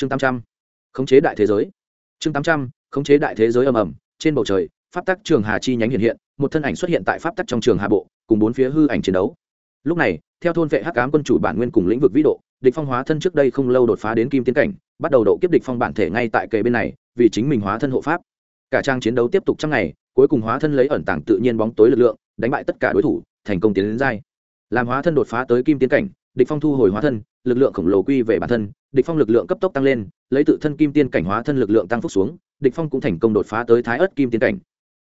chương tám trăm. Khống chế đại thế giới. Chương tám trăm, khống chế đại thế giới ầm ầm. Trên bầu trời, pháp tắc trường hà chi nhánh hiện hiện, một thân ảnh xuất hiện tại pháp tắc trong trường hà bộ, cùng bốn phía hư ảnh chiến đấu. Lúc này, theo thôn vệ hắc ám quân chủ bản nguyên cùng lĩnh vực vĩ độ, địch phong hóa thân trước đây không lâu đột phá đến kim tiến cảnh, bắt đầu độ kiếp địch phong bản thể ngay tại kề bên này, vì chính mình hóa thân hộ pháp. Cả trang chiến đấu tiếp tục trong ngày, cuối cùng hóa thân lấy ẩn tàng tự nhiên bóng tối lực lượng, đánh bại tất cả đối thủ, thành công tiến đến giai. Làm hóa thân đột phá tới kim tiến cảnh, địch phong thu hồi hóa thân, lực lượng khổng lồ quy về bản thân địch phong lực lượng cấp tốc tăng lên, lấy tự thân kim tiên cảnh hóa thân lực lượng tăng phúc xuống, địch phong cũng thành công đột phá tới thái ớt kim tiên cảnh.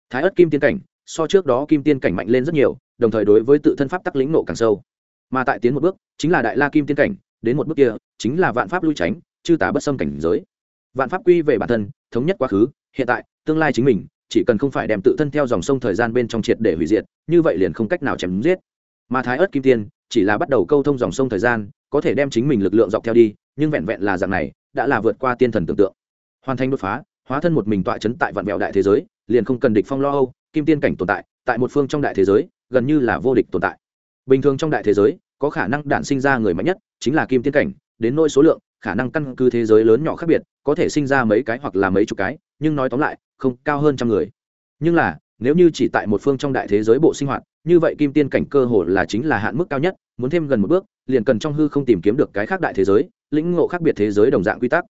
Thái ớt kim tiên cảnh, so trước đó kim tiên cảnh mạnh lên rất nhiều, đồng thời đối với tự thân pháp tắc lĩnh nộ càng sâu. Mà tại tiến một bước, chính là đại la kim tiên cảnh, đến một bước kia, chính là vạn pháp lui tránh, chư tả bất xâm cảnh giới. Vạn pháp quy về bản thân, thống nhất quá khứ, hiện tại, tương lai chính mình, chỉ cần không phải đem tự thân theo dòng sông thời gian bên trong triệt để hủy diệt, như vậy liền không cách nào chém giết. Mà thái ớt kim tiên, chỉ là bắt đầu câu thông dòng sông thời gian, có thể đem chính mình lực lượng dọc theo đi nhưng vẹn vẹn là dạng này, đã là vượt qua tiên thần tưởng tượng. Hoàn thành đột phá, hóa thân một mình tọa chấn tại vạn vẹo đại thế giới, liền không cần địch phong lo âu, kim tiên cảnh tồn tại tại một phương trong đại thế giới, gần như là vô địch tồn tại. Bình thường trong đại thế giới, có khả năng đản sinh ra người mạnh nhất chính là kim tiên cảnh, đến nỗi số lượng, khả năng căn cứ thế giới lớn nhỏ khác biệt, có thể sinh ra mấy cái hoặc là mấy chục cái, nhưng nói tóm lại, không cao hơn trăm người. Nhưng là nếu như chỉ tại một phương trong đại thế giới bộ sinh hoạt, như vậy kim tiên cảnh cơ hồ là chính là hạn mức cao nhất, muốn thêm gần một bước, liền cần trong hư không tìm kiếm được cái khác đại thế giới, lĩnh ngộ khác biệt thế giới đồng dạng quy tắc.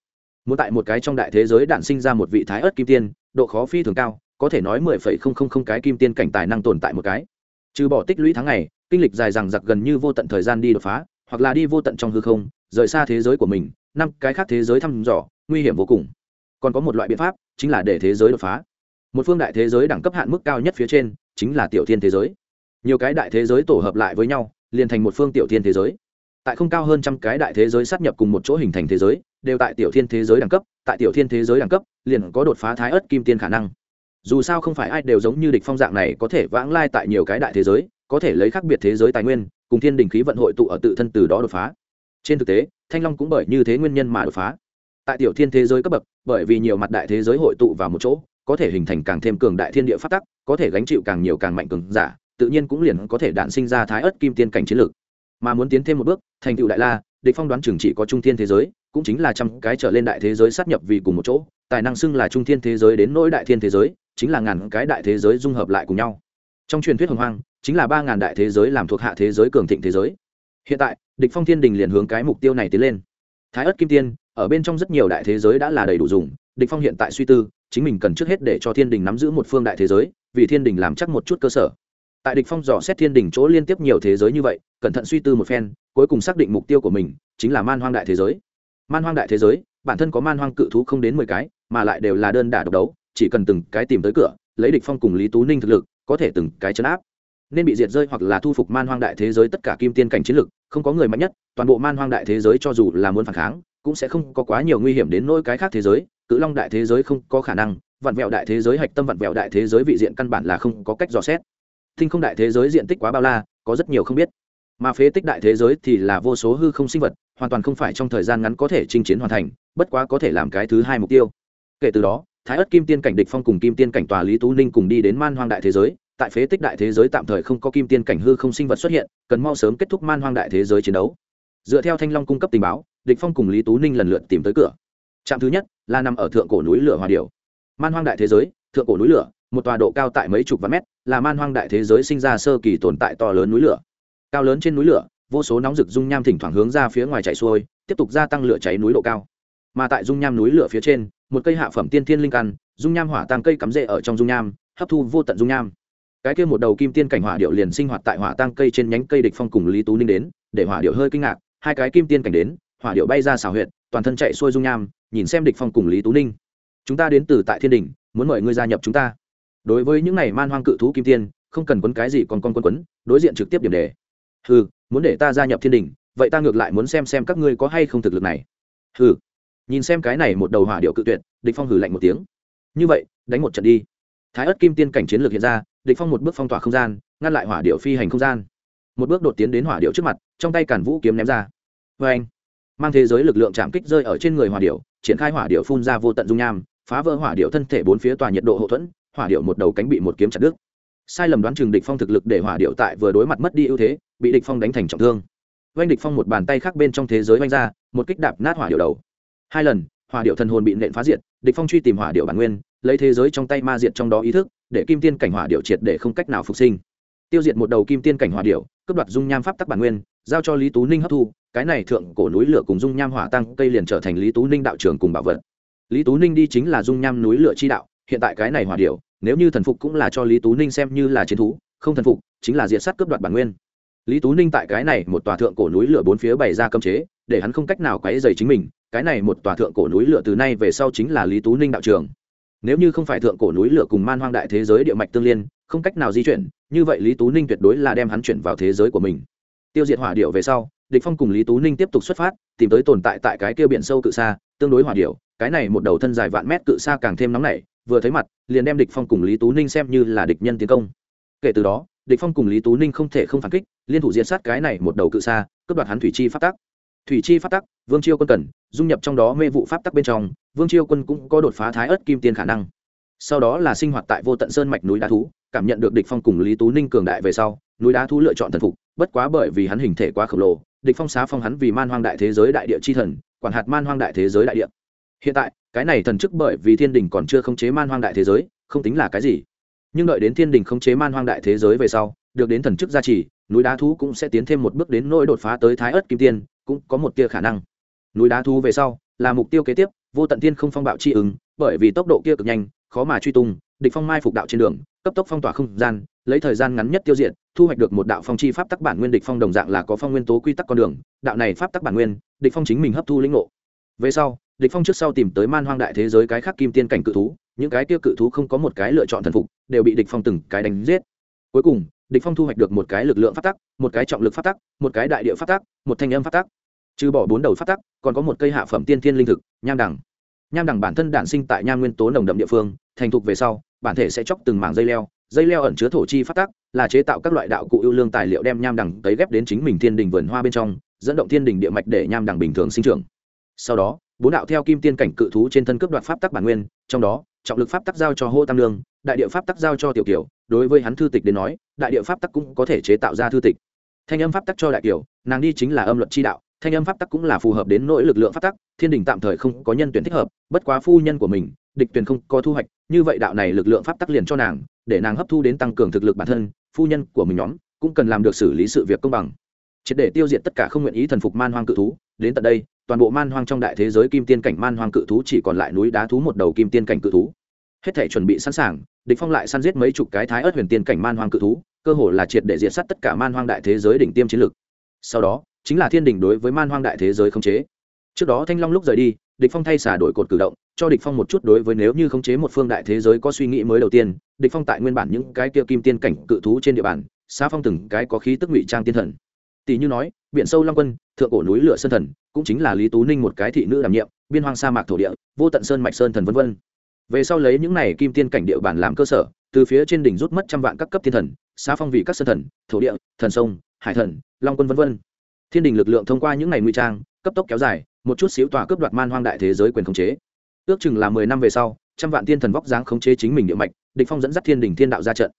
Muốn tại một cái trong đại thế giới đản sinh ra một vị thái ớt kim tiên, độ khó phi thường cao, có thể nói mười phẩy không không không cái kim tiên cảnh tài năng tồn tại một cái. Trừ bỏ tích lũy tháng ngày, kinh lịch dài rằng giặc gần như vô tận thời gian đi đột phá, hoặc là đi vô tận trong hư không, rời xa thế giới của mình, năm cái khác thế giới thăm dò, nguy hiểm vô cùng. Còn có một loại biện pháp, chính là để thế giới đột phá một phương đại thế giới đẳng cấp hạn mức cao nhất phía trên, chính là tiểu thiên thế giới. Nhiều cái đại thế giới tổ hợp lại với nhau, liền thành một phương tiểu thiên thế giới. Tại không cao hơn trăm cái đại thế giới sát nhập cùng một chỗ hình thành thế giới, đều tại tiểu thiên thế giới đẳng cấp, tại tiểu thiên thế giới đẳng cấp, liền có đột phá thái ớt kim tiên khả năng. Dù sao không phải ai đều giống như địch phong dạng này có thể vãng lai tại nhiều cái đại thế giới, có thể lấy khác biệt thế giới tài nguyên, cùng thiên đình khí vận hội tụ ở tự thân từ đó đột phá. Trên thực tế, thanh long cũng bởi như thế nguyên nhân mà đột phá. Tại tiểu thiên thế giới cấp bậc, bởi vì nhiều mặt đại thế giới hội tụ vào một chỗ có thể hình thành càng thêm cường đại thiên địa phát tắc, có thể gánh chịu càng nhiều càng mạnh cường giả, tự nhiên cũng liền có thể đạn sinh ra thái ớt kim tiên cảnh chiến lược. Mà muốn tiến thêm một bước, thành tựu đại la, địch phong đoán chừng chỉ có trung thiên thế giới, cũng chính là trăm cái trở lên đại thế giới sát nhập vì cùng một chỗ, tài năng xưng là trung thiên thế giới đến nỗi đại thiên thế giới, chính là ngàn cái đại thế giới dung hợp lại cùng nhau. Trong truyền thuyết hồng hoang, chính là ba ngàn đại thế giới làm thuộc hạ thế giới cường thịnh thế giới. Hiện tại, địch phong thiên đình liền hướng cái mục tiêu này tiến lên. Thái ất kim tiên, ở bên trong rất nhiều đại thế giới đã là đầy đủ dùng địch phong hiện tại suy tư, chính mình cần trước hết để cho thiên đình nắm giữ một phương đại thế giới, vì thiên đình làm chắc một chút cơ sở. Tại địch phong dò xét thiên đình chỗ liên tiếp nhiều thế giới như vậy, cẩn thận suy tư một phen, cuối cùng xác định mục tiêu của mình chính là man hoang đại thế giới. Man hoang đại thế giới, bản thân có man hoang cự thú không đến mười cái, mà lại đều là đơn đả độc đấu, chỉ cần từng cái tìm tới cửa, lấy địch phong cùng lý tú ninh thực lực, có thể từng cái chấn áp. Nên bị diệt rơi hoặc là thu phục man hoang đại thế giới tất cả kim tiên cảnh chiến lực, không có người mạnh nhất, toàn bộ man hoang đại thế giới cho dù là muốn phản kháng, cũng sẽ không có quá nhiều nguy hiểm đến nỗi cái khác thế giới cự long đại thế giới không có khả năng vặn vẹo đại thế giới hạch tâm vặn vẹo đại thế giới vị diện căn bản là không có cách dò xét. Thinh không đại thế giới diện tích quá bao la, có rất nhiều không biết. Mà phế tích đại thế giới thì là vô số hư không sinh vật, hoàn toàn không phải trong thời gian ngắn có thể chinh chiến hoàn thành, bất quá có thể làm cái thứ hai mục tiêu. Kể từ đó, thái ất kim tiên cảnh địch phong cùng kim tiên cảnh tòa lý tú ninh cùng đi đến man hoang đại thế giới. Tại phế tích đại thế giới tạm thời không có kim tiên cảnh hư không sinh vật xuất hiện, cần mau sớm kết thúc man hoang đại thế giới chiến đấu. Dựa theo thanh long cung cấp tình báo, địch phong cùng lý tú ninh lần lượt tìm tới cửa trạm thứ nhất là nằm ở thượng cổ núi lửa hòa điểu. Man hoang đại thế giới, thượng cổ núi lửa, một tòa độ cao tại mấy chục vạn mét, là man hoang đại thế giới sinh ra sơ kỳ tồn tại to lớn núi lửa. Cao lớn trên núi lửa, vô số nóng rực dung nham thỉnh thoảng hướng ra phía ngoài chạy xuôi, tiếp tục gia tăng lửa cháy núi độ cao. Mà tại dung nham núi lửa phía trên, một cây hạ phẩm tiên thiên linh căn, dung nham hỏa tăng cây cắm rễ ở trong dung nham, hấp thu vô tận dung nham. Cái kia một đầu kim tiên cảnh hỏa điệu liền sinh hoạt tại hỏa tăng cây trên nhánh cây địch phong cùng lý tú ninh đến, để hỏa điệu hơi kinh ngạc, hai cái kim tiên cảnh đến, hỏa điệu bay ra xảo huyệt, toàn thân chạy xuôi dung nham nhìn xem địch phong cùng lý tú ninh. Chúng ta đến từ tại thiên đình, muốn mời ngươi gia nhập chúng ta. Đối với những này man hoang cự thú kim tiên, không cần quấn cái gì còn con quân quấn, đối diện trực tiếp điểm đề. Hừ, muốn để ta gia nhập thiên đình, vậy ta ngược lại muốn xem xem các ngươi có hay không thực lực này. Hừ. Nhìn xem cái này một đầu hỏa điệu cự tuyệt, địch phong hừ lạnh một tiếng. Như vậy, đánh một trận đi. Thái ất kim tiên cảnh chiến lược hiện ra, địch phong một bước phong tỏa không gian, ngăn lại hỏa điệu phi hành không gian. Một bước đột tiến đến hỏa điệu trước mặt, trong tay cản vũ kiếm ném ra. Với anh mang thế giới lực lượng chạm kích rơi ở trên người hỏa điệu triển khai hỏa điệu phun ra vô tận dung nham, phá vỡ hỏa điệu thân thể bốn phía tòa nhiệt độ hậu thuẫn, hỏa điệu một đầu cánh bị một kiếm chặt đứt. Sai lầm đoán chừng địch phong thực lực để hỏa điệu tại vừa đối mặt mất đi ưu thế, bị địch phong đánh thành trọng thương. Vanh địch phong một bàn tay khác bên trong thế giới vanh ra, một kích đạp nát hỏa điệu đầu. Hai lần, hỏa điệu thần hồn bị nện phá diệt, địch phong truy tìm hỏa điệu bản nguyên, lấy thế giới trong tay ma diệt trong đó ý thức, để kim tiên cảnh hỏa điệu triệt để không cách nào phục sinh. Tiêu diệt một đầu kim tiên cảnh hỏa điệu cướp đoạt dung nham pháp tắc bản nguyên, giao cho lý tú ninh hấp thu cái này thượng cổ núi lửa cùng dung nham hỏa tăng cây liền trở thành lý tú ninh đạo trưởng cùng bảo vật. Lý tú ninh đi chính là dung nham núi lửa chi đạo, hiện tại cái này hỏa điệu nếu như thần phục cũng là cho lý tú ninh xem như là chiến thú, không thần phục, chính là diệt sát cướp đoạt bản nguyên. Lý tú ninh tại cái này một tòa thượng cổ núi lửa bốn phía bày ra cấm chế, để hắn không cách nào quáy dày chính mình, cái này một tòa thượng cổ núi lửa từ nay về sau chính là lý tú ninh đạo trường nếu như không phải thượng cổ núi lửa cùng man hoang đại thế giới địa mạch tương liên, không cách nào di chuyển, như vậy lý tú ninh tuyệt đối là đem hắn chuyển vào thế giới của mình. Tiêu diệt hỏa điệu về sau địch phong cùng lý tú ninh tiếp tục xuất phát, tìm tới tồn tại tại cái kia biển sâu cự xa, tương đối hỏa điệu cái này một đầu thân dài vạn mét cự xa càng thêm nóng nảy, vừa thấy mặt, liền đem địch phong cùng lý tú ninh xem như là địch nhân tiến công. Kể từ đó, địch phong cùng lý tú ninh không thể không phản kích, liên thủ diệt sát cái này một đầu cự xa, cướp đoạt hắn thủy chi phát tắc. Thủy chi phát tắc, vương chiêu quân cần, dung nhập trong đó mê vụ pháp tắc bên trong, vương chiêu quân cũng có đột phá thái ớt kim tiên khả năng. Sau đó là sinh hoạt tại vô tận sơn mạch núi đá thú, cảm nhận được địch phong cùng lý tú ninh cường đại về sau, núi đá thú lựa chọn thần phục, bất quá bởi vì hắn hình thể quá khổng lồ địch phong xá phong hắn vì man hoang đại thế giới đại địa chi thần, quản hạt man hoang đại thế giới đại địa. Hiện tại, cái này thần chức bởi vì thiên đình còn chưa khống chế man hoang đại thế giới, không tính là cái gì. Nhưng đợi đến thiên đình khống chế man hoang đại thế giới về sau, được đến thần chức gia trì, núi đá thú cũng sẽ tiến thêm một bước đến nỗi đột phá tới thái ớt kim tiên, cũng có một tia khả năng. Núi đá thú về sau, là mục tiêu kế tiếp, vô tận thiên không phong bạo chi ứng, bởi vì tốc độ kia cực nhanh, khó mà truy tung, địch phong mai phục đạo trên đường, cấp tốc phong tỏa không gian lấy thời gian ngắn nhất tiêu diệt, thu hoạch được một đạo phong chi pháp tắc bản nguyên địch phong đồng dạng là có phong nguyên tố quy tắc con đường, đạo này pháp tắc bản nguyên, địch phong chính mình hấp thu lĩnh ngộ. Về sau, địch phong trước sau tìm tới man hoang đại thế giới cái khác kim tiên cảnh cự thú, những cái kia cự thú không có một cái lựa chọn thần phục, đều bị địch phong từng cái đánh giết. Cuối cùng, địch phong thu hoạch được một cái lực lượng pháp tắc, một cái trọng lực pháp tắc, một cái đại địa pháp tắc, một thanh âm pháp tắc. Trừ bỏ bốn đầu pháp tắc, còn có một cây hạ phẩm tiên thiên linh thực, nham đẳng nham đẳng bản thân đản sinh tại nham nguyên tố nồng đậm địa phương, thành thục về sau, bản thể sẽ chóc từng mảng dây leo dây leo ẩn chứa thổ chi pháp tắc, là chế tạo các loại đạo cụ ưu lương tài liệu đem nham đẳng tấy ghép đến chính mình thiên đình vườn hoa bên trong, dẫn động thiên đình địa mạch để nham đẳng bình thường sinh trưởng. Sau đó, bốn đạo theo kim tiên cảnh cự thú trên thân cướp đoạt pháp tắc bản nguyên, trong đó, trọng lực pháp tắc giao cho hô tam lương, đại địa pháp tắc giao cho tiểu kiều, đối với hắn thư tịch đến nói, đại địa pháp tắc cũng có thể chế tạo ra thư tịch. Thanh âm pháp tắc cho đại kiều, nàng đi chính là âm luật chi đạo, thanh âm pháp tắc cũng là phù hợp đến nỗi lực lượng pháp tắc, thiên đình tạm thời không có nhân tuyển thích hợp, bất quá phu nhân của mình địch tuyển không có thu hoạch, như vậy đạo này lực lượng pháp tắc liền cho nàng, để nàng hấp thu đến tăng cường thực lực bản thân, phu nhân của mình nhóm cũng cần làm được xử lý sự việc công bằng. Triệt để tiêu diệt tất cả không nguyện ý thần phục man hoang cự thú, đến tận đây, toàn bộ man hoang trong đại thế giới kim tiên cảnh man hoang cự thú chỉ còn lại núi đá thú một đầu kim tiên cảnh cự thú. Hết thể chuẩn bị sẵn sàng, địch phong lại săn giết mấy chục cái thái ớt huyền tiên cảnh man hoang cự thú, cơ hồ là triệt để diệt sát tất cả man hoang đại thế giới đỉnh tiêm chiến lực sau đó, chính là thiên đình đối với man hoang đại thế giới khống chế trước đó thanh long lúc rời đi, địch phong thay xả đổi cột cử động, cho địch phong một chút đối với nếu như khống chế một phương đại thế giới có suy nghĩ mới đầu tiên, địch phong tại nguyên bản những cái kia kim tiên cảnh cự thú trên địa bàn xa phong từng cái có khí tức ngụy trang tiên thần. Tỷ như nói, biển sâu long quân, thượng cổ núi lửa sơn thần, cũng chính là lý tú ninh một cái thị nữ đảm nhiệm, biên hoang sa mạc thổ địa, vô tận sơn mạch sơn thần vân vân. Về sau lấy những này kim tiên cảnh địa bàn làm cơ sở, từ phía trên đỉnh rút mất trăm vạn các cấp thiên thần xa phong vị các sơn thần, thổ địa, thần sông, hải thần, long quân vân vân. Thiên đình lực lượng thông qua những ngày nguy trang, cấp tốc kéo dài một chút xíu tòa cướp đoạt man hoang đại thế giới quyền khống chế. Ước chừng là mười năm về sau trăm vạn tiên thần vóc dáng khống chế chính mình địa mạch địch phong dẫn dắt thiên đình thiên đạo ra trận.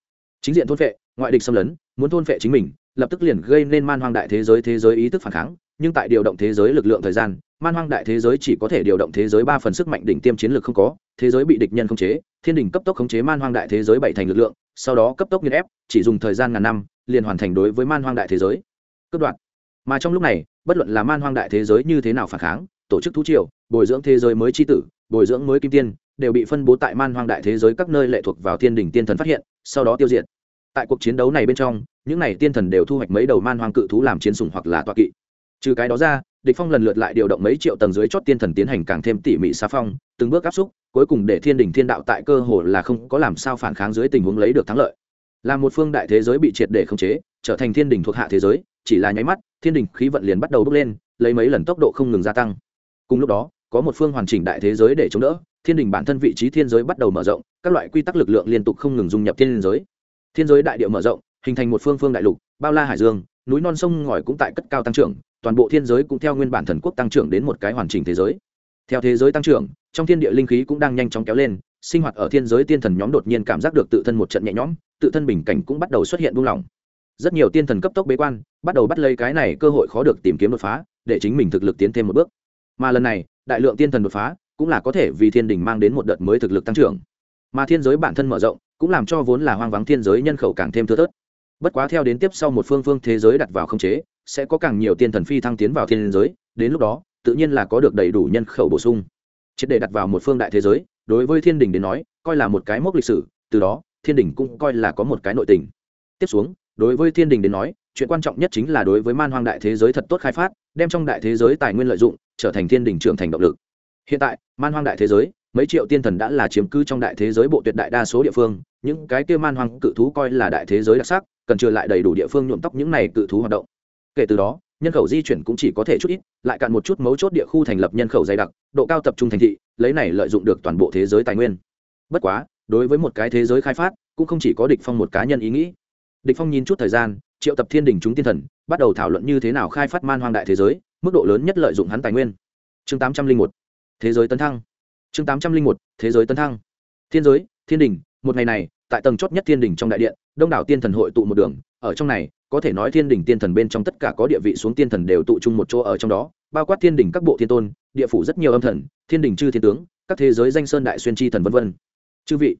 Chính diện thôn phệ, ngoại địch xâm lấn muốn thôn phệ chính mình lập tức liền gây nên man hoang đại thế giới thế giới ý thức phản kháng nhưng tại điều động thế giới lực lượng thời gian man hoang đại thế giới chỉ có thể điều động thế giới ba phần sức mạnh đỉnh tiêm chiến lược không có thế giới bị địch nhân khống chế thiên đình cấp tốc khống chế man hoang đại thế giới bảy thành lực lượng sau đó cấp tốc nghiên ép chỉ dùng thời gian ngàn năm liền hoàn thành đối với man hoang đại thế giới. Cướp đoạt, mà trong lúc này bất luận là man hoang đại thế giới như thế nào phản kháng, tổ chức thú triều, bồi dưỡng thế giới mới tri tử, bồi dưỡng mới kim tiên, đều bị phân bố tại man hoang đại thế giới các nơi lệ thuộc vào thiên đình tiên thần phát hiện, sau đó tiêu diệt. Tại cuộc chiến đấu này bên trong, những n à y tiên thần đều thu hoạch mấy đầu man hoang cự thú làm chiến sùng hoặc là toa kỵ. Trừ cái đó ra, địch phong lần lượt lại điều động mấy triệu tầng dưới chót tiên thần tiến hành càng thêm tỉ mỉ xa phong, từng bước áp xúc, cuối cùng để thiên đình thiên đạo tại cơ hồ là không có làm sao phản kháng dưới tình huống lấy được thắng lợi. Là một phương đại thế giới bị triệt để khống chế, trở thành thiên đình thuộc hạ thế giới chỉ là nháy mắt, thiên đình khí vận liền bắt đầu bước lên, lấy mấy lần tốc độ không ngừng gia tăng. Cùng lúc đó, có một phương hoàn chỉnh đại thế giới để chống đỡ, thiên đình bản thân vị trí thiên giới bắt đầu mở rộng, các loại quy tắc lực lượng liên tục không ngừng dung nhập thiên giới. Thiên giới đại địa mở rộng, hình thành một phương phương đại lục, bao la hải dương, núi non sông ngòi cũng tại cất cao tăng trưởng, toàn bộ thiên giới cũng theo nguyên bản thần quốc tăng trưởng đến một cái hoàn chỉnh thế giới. Theo thế giới tăng trưởng, trong thiên địa linh khí cũng đang nhanh chóng kéo lên, sinh hoạt ở thiên giới tiên thần nhóm đột nhiên cảm giác được tự thân một trận nhẹ nhõm, tự thân bình cảnh cũng bắt đầu xuất hiện buông lỏng rất nhiều tiên thần cấp tốc bế quan, bắt đầu bắt lấy cái này cơ hội khó được tìm kiếm đột phá, để chính mình thực lực tiến thêm một bước. Mà lần này, đại lượng tiên thần đột phá, cũng là có thể vì thiên đình mang đến một đợt mới thực lực tăng trưởng. Mà thiên giới bản thân mở rộng, cũng làm cho vốn là hoang vắng thiên giới nhân khẩu càng thêm thưa thớt. Bất quá theo đến tiếp sau một phương phương thế giới đặt vào không chế, sẽ có càng nhiều tiên thần phi thăng tiến vào thiên giới, đến lúc đó, tự nhiên là có được đầy đủ nhân khẩu bổ sung. Triệt để đặt vào một phương đại thế giới, đối với thiên đình đến nói, coi là một cái mốc lịch sử, từ đó, thiên đình cũng coi là có một cái nội tình. Tiếp xuống đối với thiên đình đến nói, chuyện quan trọng nhất chính là đối với man hoang đại thế giới thật tốt khai phát, đem trong đại thế giới tài nguyên lợi dụng, trở thành thiên đình trưởng thành động lực. Hiện tại, man hoang đại thế giới, mấy triệu tiên thần đã là chiếm cứ trong đại thế giới bộ tuyệt đại đa số địa phương, những cái kia man hoang cự thú coi là đại thế giới đặc sắc, cần trừ lại đầy đủ địa phương nhuộm tóc những này cự thú hoạt động. Kể từ đó, nhân khẩu di chuyển cũng chỉ có thể chút ít, lại cạn một chút mấu chốt địa khu thành lập nhân khẩu dày đặc, độ cao tập trung thành thị, lấy này lợi dụng được toàn bộ thế giới tài nguyên. Bất quá, đối với một cái thế giới khai phát, cũng không chỉ có địch phong một cá nhân ý nghĩ địch phong nhìn chút thời gian, triệu tập thiên đình chúng tiên thần, bắt đầu thảo luận như thế nào khai phát man hoang đại thế giới, mức độ lớn nhất lợi dụng hắn tài nguyên. Chương tám trăm linh một, thế giới tấn thăng. Chương tám trăm linh một, thế giới tấn thăng. Thiên giới, thiên đình, một ngày này, tại tầng chót nhất thiên đình trong đại điện, đông đảo tiên thần hội tụ một đường, ở trong này, có thể nói thiên đình tiên thần bên trong tất cả có địa vị xuống tiên thần đều tụ chung một chỗ ở trong đó, bao quát thiên đình các bộ thiên tôn, địa phủ rất nhiều âm thần, thiên đình chư thiên tướng, các thế giới danh sơn đại xuyên chi thần vân vân. Chư vị,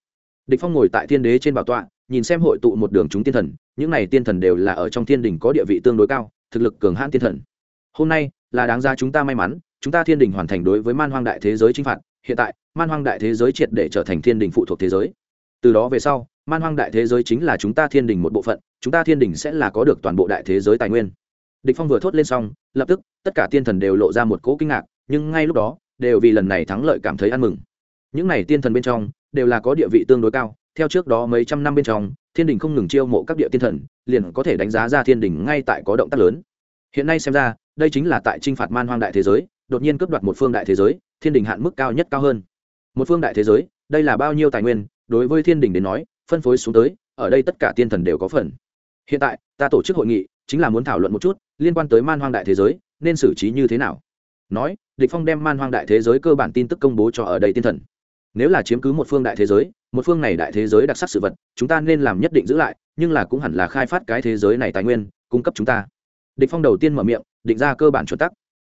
địch phong ngồi tại thiên đế trên bảo tọa nhìn xem hội tụ một đường chúng tiên thần, những này tiên thần đều là ở trong thiên đình có địa vị tương đối cao, thực lực cường hãn tiên thần. Hôm nay là đáng ra chúng ta may mắn, chúng ta thiên đình hoàn thành đối với man hoang đại thế giới chinh phạt, hiện tại, man hoang đại thế giới triệt để trở thành thiên đình phụ thuộc thế giới. Từ đó về sau, man hoang đại thế giới chính là chúng ta thiên đình một bộ phận, chúng ta thiên đình sẽ là có được toàn bộ đại thế giới tài nguyên. Địch phong vừa thốt lên xong, lập tức, tất cả tiên thần đều lộ ra một cỗ kinh ngạc, nhưng ngay lúc đó, đều vì lần này thắng lợi cảm thấy ăn mừng. Những này tiên thần bên trong, đều là có địa vị tương đối cao theo trước đó mấy trăm năm bên trong, thiên đình không ngừng chiêu mộ các địa tiên thần, liền có thể đánh giá ra thiên đình ngay tại có động tác lớn. Hiện nay xem ra, đây chính là tại trinh phạt man hoang đại thế giới, đột nhiên cướp đoạt một phương đại thế giới, thiên đình hạn mức cao nhất cao hơn. Một phương đại thế giới, đây là bao nhiêu tài nguyên, đối với thiên đình đến nói, phân phối xuống tới, ở đây tất cả tiên thần đều có phần. Hiện tại, ta tổ chức hội nghị, chính là muốn thảo luận một chút, liên quan tới man hoang đại thế giới, nên xử trí như thế nào? Nói, địch phong đem man hoang đại thế giới cơ bản tin tức công bố cho ở đây tiên thần nếu là chiếm cứ một phương đại thế giới, một phương này đại thế giới đặc sắc sự vật, chúng ta nên làm nhất định giữ lại, nhưng là cũng hẳn là khai phát cái thế giới này tài nguyên, cung cấp chúng ta. Địch phong đầu tiên mở miệng, định ra cơ bản chuẩn tắc.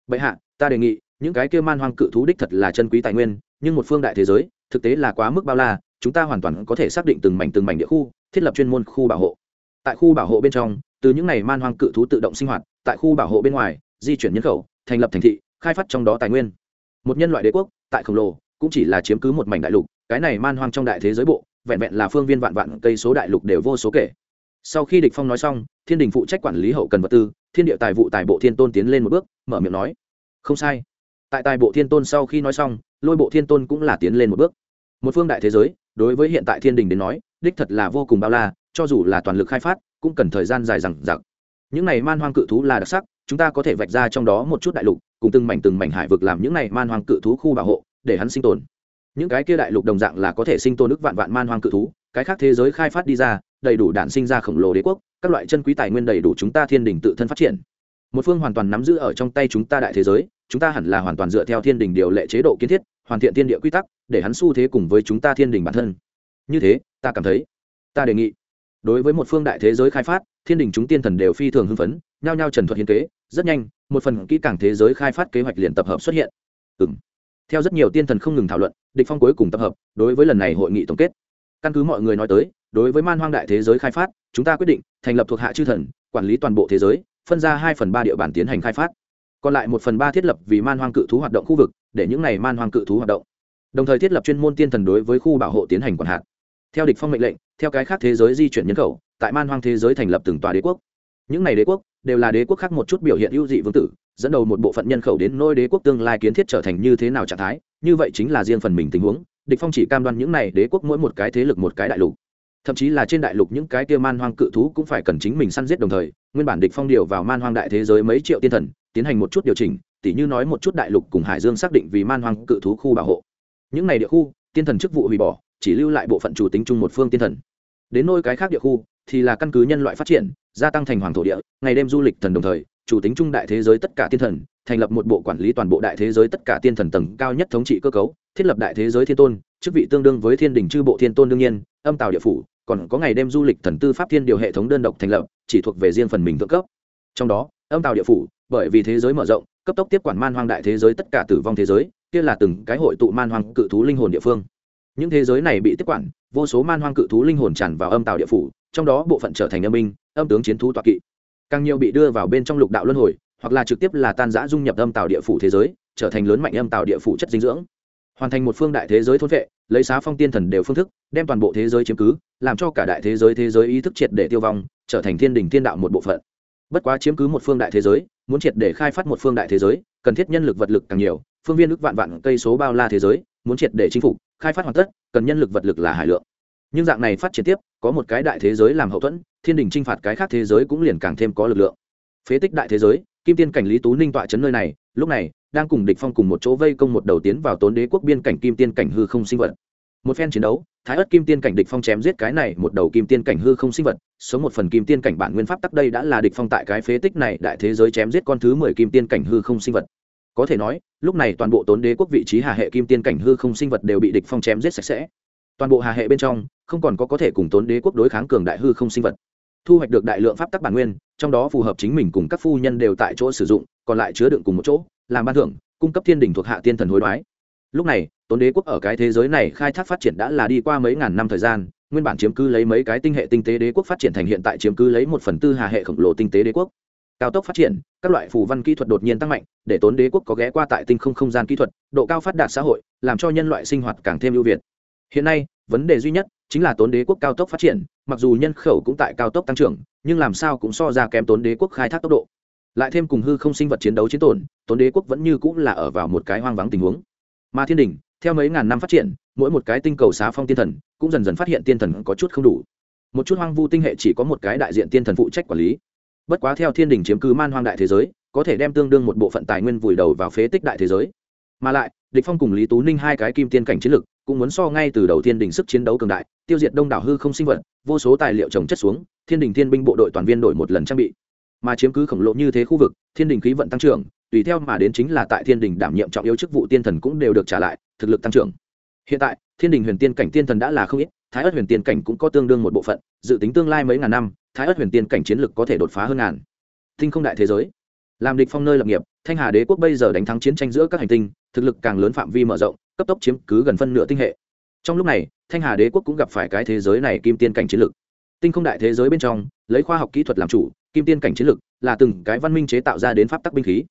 Bệ hạ, ta đề nghị, những cái kia man hoang cự thú đích thật là chân quý tài nguyên, nhưng một phương đại thế giới, thực tế là quá mức bao la, chúng ta hoàn toàn có thể xác định từng mảnh từng mảnh địa khu, thiết lập chuyên môn khu bảo hộ. Tại khu bảo hộ bên trong, từ những này man hoang cự thú tự động sinh hoạt, tại khu bảo hộ bên ngoài, di chuyển nhân khẩu, thành lập thành thị, khai phát trong đó tài nguyên. Một nhân loại đế quốc, tại khổng lồ cũng chỉ là chiếm cứ một mảnh đại lục, cái này man hoang trong đại thế giới bộ, vẹn vẹn là phương viên vạn vạn cây số đại lục đều vô số kể. Sau khi địch phong nói xong, thiên đình phụ trách quản lý hậu cần vật tư, thiên địa tài vụ tài bộ thiên tôn tiến lên một bước, mở miệng nói, không sai. Tại tài bộ thiên tôn sau khi nói xong, lôi bộ thiên tôn cũng là tiến lên một bước. Một phương đại thế giới, đối với hiện tại thiên đình đến nói, đích thật là vô cùng bao la, cho dù là toàn lực khai phát, cũng cần thời gian dài rằng giặc những này man hoang cự thú là đặc sắc, chúng ta có thể vạch ra trong đó một chút đại lục, cùng từng mảnh từng mảnh hải vực làm những này man hoang cự thú khu bảo hộ để hắn sinh tồn. Những cái kia đại lục đồng dạng là có thể sinh tồn ức vạn vạn man hoang cự thú, cái khác thế giới khai phát đi ra, đầy đủ đản sinh ra khổng lồ đế quốc, các loại chân quý tài nguyên đầy đủ chúng ta thiên đình tự thân phát triển. Một phương hoàn toàn nắm giữ ở trong tay chúng ta đại thế giới, chúng ta hẳn là hoàn toàn dựa theo thiên đình điều lệ chế độ kiến thiết, hoàn thiện thiên địa quy tắc, để hắn xu thế cùng với chúng ta thiên đình bản thân. Như thế, ta cảm thấy, ta đề nghị, đối với một phương đại thế giới khai phát, thiên đình chúng tiên thần đều phi thường hưng phấn, nhao nhao trần thuật hiến kế, rất nhanh, một phần kỹ càng thế giới khai phát kế hoạch liền tập hợp xuất hiện. Ừ m theo rất nhiều tiên thần không ngừng thảo luận, địch phong cuối cùng tập hợp, đối với lần này hội nghị tổng kết. Căn cứ mọi người nói tới, đối với man hoang đại thế giới khai phát, chúng ta quyết định thành lập thuộc hạ chư thần, quản lý toàn bộ thế giới, phân ra hai phần ba địa bàn tiến hành khai phát. Còn lại một phần ba thiết lập vì man hoang cự thú hoạt động khu vực, để những này man hoang cự thú hoạt động. Đồng thời thiết lập chuyên môn tiên thần đối với khu bảo hộ tiến hành quản hạt. Theo địch phong mệnh lệnh, theo cái khác thế giới di chuyển nhân khẩu, tại man hoang thế giới thành lập từng tòa đế quốc. Những này đế quốc đều là đế quốc khác một chút biểu hiện ưu dị vương tử, dẫn đầu một bộ phận nhân khẩu đến nôi đế quốc tương lai kiến thiết trở thành như thế nào trạng thái, như vậy chính là riêng phần mình tình huống, địch phong chỉ cam đoan những này đế quốc mỗi một cái thế lực một cái đại lục. Thậm chí là trên đại lục những cái kia man hoang cự thú cũng phải cần chính mình săn giết đồng thời, nguyên bản địch phong điều vào man hoang đại thế giới mấy triệu tiên thần, tiến hành một chút điều chỉnh, tỉ như nói một chút đại lục cùng hải dương xác định vì man hoang cự thú khu bảo hộ. Những này địa khu, tiên thần chức vụ hủy bỏ, chỉ lưu lại bộ phận chủ tính chung một phương tiên thần. Đến nôi cái khác địa khu, thì là căn cứ nhân loại phát triển gia tăng thành hoàng thổ địa, ngày đêm du lịch thần đồng thời, chủ tính trung đại thế giới tất cả tiên thần, thành lập một bộ quản lý toàn bộ đại thế giới tất cả tiên thần tầng cao nhất thống trị cơ cấu, thiết lập đại thế giới thiên tôn, chức vị tương đương với thiên đình chư bộ thiên tôn đương nhiên, âm tào địa phủ, còn có ngày đêm du lịch thần tư pháp thiên điều hệ thống đơn độc thành lập, chỉ thuộc về riêng phần mình thượng cấp. Trong đó, âm tào địa phủ, bởi vì thế giới mở rộng, cấp tốc tiếp quản man hoang đại thế giới tất cả tử vong thế giới, kia là từng cái hội tụ man hoang cự thú linh hồn địa phương. Những thế giới này bị tiếp quản, vô số man hoang cự thú linh hồn tràn vào âm tào địa phủ trong đó bộ phận trở thành âm minh âm tướng chiến thú toạ kỵ. Càng nhiều bị đưa vào bên trong lục đạo luân hồi, hoặc là trực tiếp là tan giã dung nhập âm tạo địa phủ thế giới, trở thành lớn mạnh âm tạo địa phủ chất dinh dưỡng. Hoàn thành một phương đại thế giới thôn vệ, lấy xá phong tiên thần đều phương thức, đem toàn bộ thế giới chiếm cứ, làm cho cả đại thế giới thế giới ý thức triệt để tiêu vong, trở thành thiên đình thiên đạo một bộ phận. Bất quá chiếm cứ một phương đại thế giới, muốn triệt để khai phát một phương đại thế giới, cần thiết nhân lực vật lực càng nhiều, phương viên ước vạn vạn cây số bao la thế giới, muốn triệt để chinh phục, khai phát hoàn tất, cần nhân lực vật lực là hải lượng. Nhưng dạng này phát triển tiếp có một cái đại thế giới làm hậu thuẫn, thiên đình t r i n h phạt cái khác thế giới cũng liền càng thêm có lực lượng. Phế tích đại thế giới, kim tiên cảnh lý tú ninh tọa chấn nơi này, lúc này, đang cùng địch phong cùng một chỗ vây công một đầu tiến vào tốn đế quốc biên cảnh kim tiên cảnh hư không sinh vật. Một phen chiến đấu, thái ất kim tiên cảnh địch phong chém giết cái này một đầu kim tiên cảnh hư không sinh vật số một phần kim tiên cảnh bản nguyên pháp tắc đây đã là địch phong tại cái phế tích này đại thế giới chém giết con thứ mười kim tiên cảnh hư không sinh vật. Có thể nói, lúc này toàn bộ tốn đế quốc vị trí hà hệ kim tiên cảnh hư không sinh vật đều bị địch phong chém giết sạch sẽ. Toàn bộ hà hệ bên trong không còn có có thể cùng tốn đế quốc đối kháng cường đại hư không sinh vật. Thu hoạch được đại lượng pháp tắc bản nguyên, trong đó phù hợp chính mình cùng các phu nhân đều tại chỗ sử dụng, còn lại chứa đựng cùng một chỗ, làm ban thưởng, cung cấp thiên đình thuộc hạ tiên thần hối đoái. Lúc này, tốn đế quốc ở cái thế giới này khai thác phát triển đã là đi qua mấy ngàn năm thời gian, nguyên bản chiếm cứ lấy mấy cái tinh hệ tinh tế đế quốc phát triển thành hiện tại chiếm cứ lấy một phần tư hà hệ khổng lồ tinh tế đế quốc. Cao tốc phát triển, các loại phù văn kỹ thuật đột nhiên tăng mạnh, để tốn đế quốc có ghé qua tại tinh không không gian kỹ thuật, độ cao phát đạt xã hội, làm cho nhân loại sinh hoạt càng thêm ưu việt. Hiện nay vấn đề duy nhất chính là tốn đế quốc cao tốc phát triển, mặc dù nhân khẩu cũng tại cao tốc tăng trưởng, nhưng làm sao cũng so ra kém tốn đế quốc khai thác tốc độ. Lại thêm cùng hư không sinh vật chiến đấu chiến tổn, tốn đế quốc vẫn như cũng là ở vào một cái hoang vắng tình huống. Mà thiên đình theo mấy ngàn năm phát triển, mỗi một cái tinh cầu xá phong tiên thần cũng dần dần phát hiện tiên thần có chút không đủ. Một chút hoang vu tinh hệ chỉ có một cái đại diện tiên thần phụ trách quản lý. Bất quá theo thiên đình chiếm cứ man hoang đại thế giới, có thể đem tương đương một bộ phận tài nguyên vùi đầu vào phế tích đại thế giới. Mà lại địch phong cùng lý tú ninh hai cái kim tiên cảnh chiến lực, cũng muốn so ngay từ đầu thiên đình sức chiến đấu cường đại, tiêu diệt đông đảo hư không sinh vật, vô số tài liệu trồng chất xuống, thiên đình thiên binh bộ đội toàn viên đổi một lần trang bị. Mà chiếm cứ khổng lồ như thế khu vực, thiên đình khí vận tăng trưởng, tùy theo mà đến chính là tại thiên đình đảm nhiệm trọng yếu chức vụ tiên thần cũng đều được trả lại, thực lực tăng trưởng. Hiện tại, thiên đình huyền tiên cảnh tiên thần đã là không ít, thái ất huyền tiên cảnh cũng có tương đương một bộ phận, dự tính tương lai mấy ngàn năm, thái ất huyền tiên cảnh chiến lực có thể đột phá hơn ngàn. Tinh không đại thế giới. Làm địch phong nơi lập nghiệp thanh hà đế quốc bây giờ đánh thắng chiến tranh giữa các hành tinh, thực lực càng lớn phạm vi mở rộng, cấp tốc chiếm cứ gần phân nửa tinh hệ. Trong lúc này, thanh hà đế quốc cũng gặp phải cái thế giới này kim tiên cảnh chiến lực tinh không đại thế giới bên trong, lấy khoa học kỹ thuật làm chủ, kim tiên cảnh chiến lực là từng cái văn minh chế tạo ra đến pháp tắc binh khí.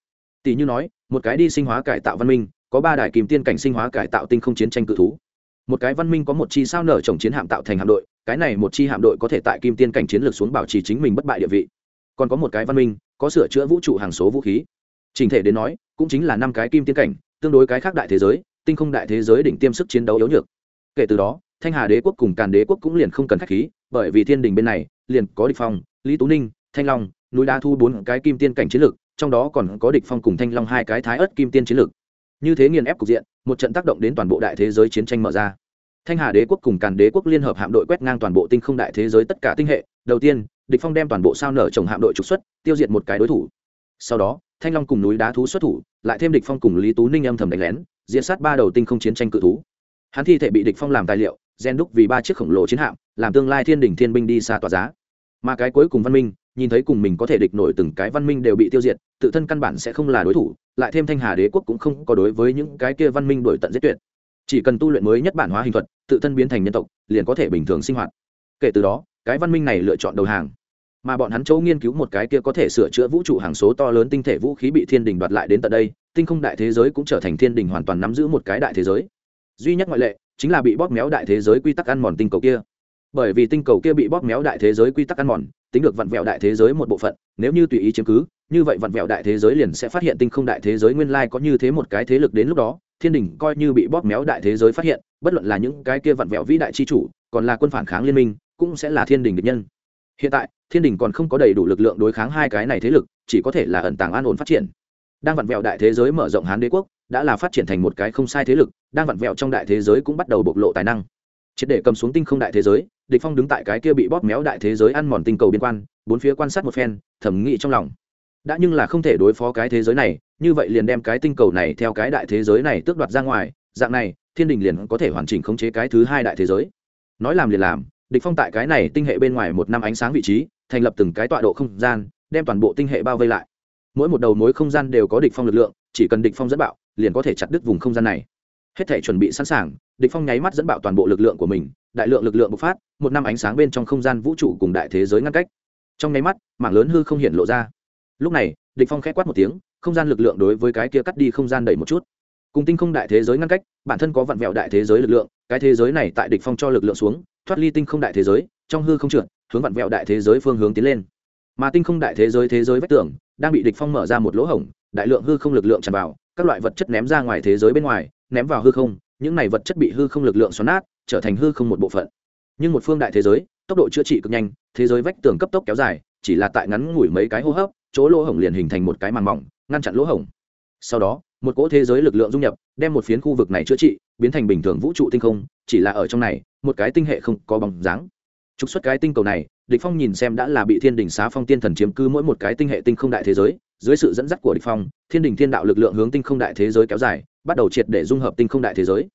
Tỷ như nói, một cái đi sinh hóa cải tạo văn minh, có ba đại kim tiên cảnh sinh hóa cải tạo tinh không chiến tranh cự thú. Một cái văn minh có một chi sao nở trồng chiến hạm tạo thành hạm đội, cái này một chi hạm đội có thể tại kim tiên cảnh chiến lược xuống bảo trì chính mình bất bại địa vị. Còn có một cái văn minh, có sửa chữa vũ trụ hàng số vũ khí trình thể đến nói, cũng chính là năm cái kim tiên cảnh, tương đối cái khác đại thế giới, tinh không đại thế giới đỉnh tiêm sức chiến đấu yếu nhược. Kể từ đó, thanh hà đế quốc cùng càn đế quốc cũng liền không cần k h á c h khí, bởi vì thiên đình bên này, liền có địch phong, lý tú ninh, thanh long, núi đa thu bốn cái kim tiên cảnh chiến lược, trong đó còn có địch phong cùng thanh long hai cái thái ớt kim tiên chiến lược. Như thế nghiền ép cục diện, một trận tác động đến toàn bộ đại thế giới chiến tranh mở ra. Thanh hà đế quốc cùng càn đế quốc liên hợp hạm đội quét ngang toàn bộ tinh không đại thế giới tất cả tinh hệ. Đầu tiên, địch phong đem toàn bộ sao nở trồng hạm đội trục xuất, tiêu diệt một cái đối thủ. Sau đó thanh long cùng núi đá thú xuất thủ, lại thêm địch phong cùng lý tú ninh âm thầm đánh lén, diệt sát ba đầu tinh không chiến tranh cự thú. Hắn thi thể bị địch phong làm tài liệu gen đúc vì ba chiếc khổng lồ chiến hạm, làm tương lai thiên đỉnh thiên binh đi xa tỏa giá. Mà cái cuối cùng văn minh, nhìn thấy cùng mình có thể địch nổi từng cái văn minh đều bị tiêu diệt, tự thân căn bản sẽ không là đối thủ, lại thêm thanh hà đế quốc cũng không có đối với những cái kia văn minh đổi tận giết tuyệt. Chỉ cần tu luyện mới nhất bản hóa hình thuật, tự thân biến thành nhân tộc, liền có thể bình thường sinh hoạt. Kể từ đó, cái văn minh này lựa chọn đầu hàng mà bọn hắn châu nghiên cứu một cái kia có thể sửa chữa vũ trụ hàng số to lớn tinh thể vũ khí bị thiên đình đoạt lại đến tận đây, tinh không đại thế giới cũng trở thành thiên đình hoàn toàn nắm giữ một cái đại thế giới. Duy nhất ngoại lệ chính là bị bóp méo đại thế giới quy tắc ăn mòn tinh cầu kia. Bởi vì tinh cầu kia bị bóp méo đại thế giới quy tắc ăn mòn, tính được vặn vẹo đại thế giới một bộ phận, nếu như tùy ý chiếm cứ, như vậy vặn vẹo đại thế giới liền sẽ phát hiện tinh không đại thế giới nguyên lai có như thế một cái thế lực đến lúc đó, thiên đình coi như bị bóp méo đại thế giới phát hiện, bất luận là những cái kia vặn vẹo vĩ đại chi chủ, còn là quân phản kháng liên minh, cũng sẽ là thiên đình địch nhân. Hiện tại thiên đình còn không có đầy đủ lực lượng đối kháng hai cái này thế lực, chỉ có thể là ẩn tàng an ổn phát triển. Đang vặn vẹo đại thế giới mở rộng hán đế quốc, đã là phát triển thành một cái không sai thế lực, đang vặn vẹo trong đại thế giới cũng bắt đầu bộc lộ tài năng. Triệt để cầm xuống tinh không đại thế giới, địch phong đứng tại cái kia bị bóp méo đại thế giới ăn mòn tinh cầu biên quan, bốn phía quan sát một phen thẩm nghĩ trong lòng. Đã nhưng là không thể đối phó cái thế giới này, như vậy liền đem cái tinh cầu này theo cái đại thế giới này tước đoạt ra ngoài, dạng này, thiên đình liền có thể hoàn chỉnh khống chế cái thứ hai đại thế giới. Nói làm liền làm, địch phong tại cái này tinh hệ bên ngoài một năm ánh sáng vị trí thành lập từng cái tọa độ không gian, đem toàn bộ tinh hệ bao vây lại. Mỗi một đầu mối không gian đều có địch phong lực lượng, chỉ cần địch phong dẫn bạo, liền có thể chặt đứt vùng không gian này. Hết thể chuẩn bị sẵn sàng, địch phong nháy mắt dẫn bạo toàn bộ lực lượng của mình, đại lượng lực lượng bộc phát, một năm ánh sáng bên trong không gian vũ trụ cùng đại thế giới ngăn cách. Trong nháy mắt, mảng lớn hư không hiện lộ ra. Lúc này, địch phong khẽ quát một tiếng, không gian lực lượng đối với cái kia cắt đi không gian đẩy một chút. Cùng tinh không đại thế giới ngăn cách, bản thân có vặn vẹo đại thế giới lực lượng, cái thế giới này tại địch phong cho lực lượng xuống, thoát ly tinh không đại thế giới, trong hư không trượt hướng vặn vẹo đại thế giới phương hướng tiến lên. Mà tinh không đại thế giới thế giới vách tường đang bị địch phong mở ra một lỗ hổng, đại lượng hư không lực lượng tràn vào, các loại vật chất ném ra ngoài thế giới bên ngoài, ném vào hư không, những này vật chất bị hư không lực lượng xoắn nát, trở thành hư không một bộ phận. Nhưng một phương đại thế giới, tốc độ chữa trị cực nhanh, thế giới vách tường cấp tốc kéo dài, chỉ là tại ngắn ngủi mấy cái hô hấp, chỗ lỗ hổng liền hình thành một cái màn mỏng, ngăn chặn lỗ hổng. Sau đó, một cỗ thế giới lực lượng dung nhập, đem một phiến khu vực này chữa trị, biến thành bình thường vũ trụ tinh không, chỉ là ở trong này, một cái tinh hệ không có bóng dáng trục xuất cái tinh cầu này, địch phong nhìn xem đã là bị thiên đình xá phong tiên thần chiếm cứ mỗi một cái tinh hệ tinh không đại thế giới, dưới sự dẫn dắt của địch phong, thiên đình thiên đạo lực lượng hướng tinh không đại thế giới kéo dài, bắt đầu triệt để dung hợp tinh không đại thế giới.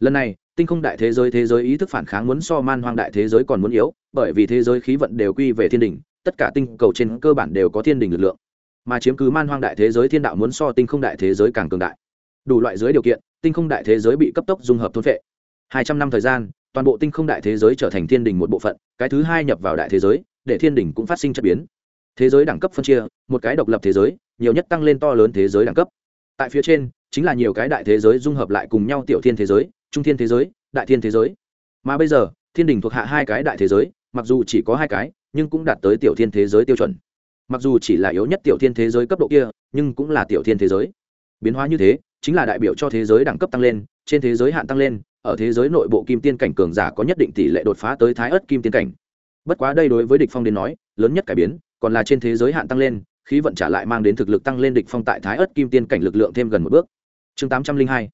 Lần này, tinh không đại thế giới thế giới ý thức phản kháng muốn so man hoang đại thế giới còn muốn yếu, bởi vì thế giới khí vận đều quy về thiên đình, tất cả tinh cầu trên cơ bản đều có thiên đình lực lượng. Mà chiếm cứ man hoang đại thế giới thiên đạo muốn so tinh không đại thế giới càng cường đại. Đủ loại dưới điều kiện, tinh không đại thế giới bị cấp tốc dung hợp thôn phệ. Hai trăm năm thời gian toàn bộ tinh không đại thế giới trở thành thiên đình một bộ phận, cái thứ hai nhập vào đại thế giới, để thiên đình cũng phát sinh chất biến. Thế giới đẳng cấp phân chia, một cái độc lập thế giới, nhiều nhất tăng lên to lớn thế giới đẳng cấp. Tại phía trên, chính là nhiều cái đại thế giới dung hợp lại cùng nhau tiểu thiên thế giới, trung thiên thế giới, đại thiên thế giới. Mà bây giờ, thiên đình thuộc hạ hai cái đại thế giới, mặc dù chỉ có hai cái, nhưng cũng đạt tới tiểu thiên thế giới tiêu chuẩn. Mặc dù chỉ là yếu nhất tiểu thiên thế giới cấp độ kia, nhưng cũng là tiểu thiên thế giới. Biến hóa như thế, chính là đại biểu cho thế giới đẳng cấp tăng lên trên thế giới hạn tăng lên, ở thế giới nội bộ kim tiên cảnh cường giả có nhất định tỷ lệ đột phá tới thái ớt kim tiên cảnh. Bất quá đây đối với địch phong đến nói, lớn nhất cải biến, còn là trên thế giới hạn tăng lên, khí vận trả lại mang đến thực lực tăng lên địch phong tại thái ớt kim tiên cảnh lực lượng thêm gần một bước. Chương 802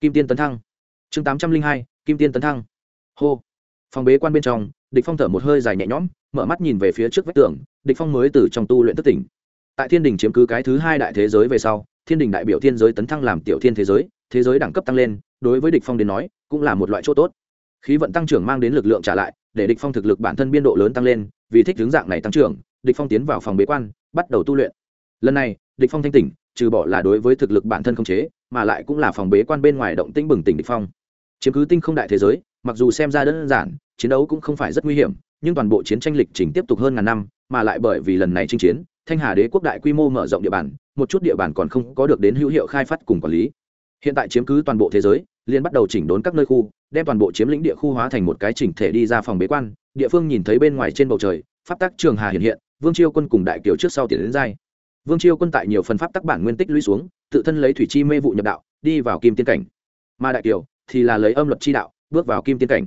kim tiên tấn thăng. Chương 802 kim tiên tấn thăng. Hô. Phòng bế quan bên trong, địch phong thở một hơi dài nhẹ nhõm, mở mắt nhìn về phía trước vách tường, địch phong mới từ trong tu luyện thức tỉnh. Tại thiên đình chiếm cứ cái thứ hai đại thế giới về sau, thiên đình đại biểu thiên giới tấn thăng làm tiểu thiên thế giới thế giới đẳng cấp tăng lên đối với địch phong đến nói, cũng là một loại chỗ tốt. Khí vận tăng trưởng mang đến lực lượng trả lại, để địch phong thực lực bản thân biên độ lớn tăng lên, vì thích hướng dạng này tăng trưởng, địch phong tiến vào phòng bế quan, bắt đầu tu luyện. Lần này, địch phong thanh tỉnh, trừ bỏ là đối với thực lực bản thân không chế, mà lại cũng là phòng bế quan bên ngoài động tĩnh bừng tỉnh địch phong. Chiếm cứ tinh không đại thế giới, mặc dù xem ra đơn giản, chiến đấu cũng không phải rất nguy hiểm, nhưng toàn bộ chiến tranh lịch trình tiếp tục hơn ngàn năm, mà lại bởi vì lần này chinh chiến, thanh hà đế quốc đại quy mô mở rộng địa bàn, một chút địa bàn còn không có được đến hữu hiệu khai phát cùng quản lý. Hiện tại chiếm cứ toàn bộ thế giới liên bắt đầu chỉnh đốn các nơi khu, đem toàn bộ chiếm lĩnh địa khu hóa thành một cái chỉnh thể đi ra phòng bế quan. Địa phương nhìn thấy bên ngoài trên bầu trời, pháp tắc trường hà hiện hiện, vương chiêu quân cùng đại kiều trước sau tiến đến giai. Vương chiêu quân tại nhiều phần pháp tắc bản nguyên tích lũy xuống, tự thân lấy thủy chi mê vụ nhập đạo, đi vào kim tiên cảnh. Mà đại kiều thì là lấy âm luật chi đạo, bước vào kim tiên cảnh.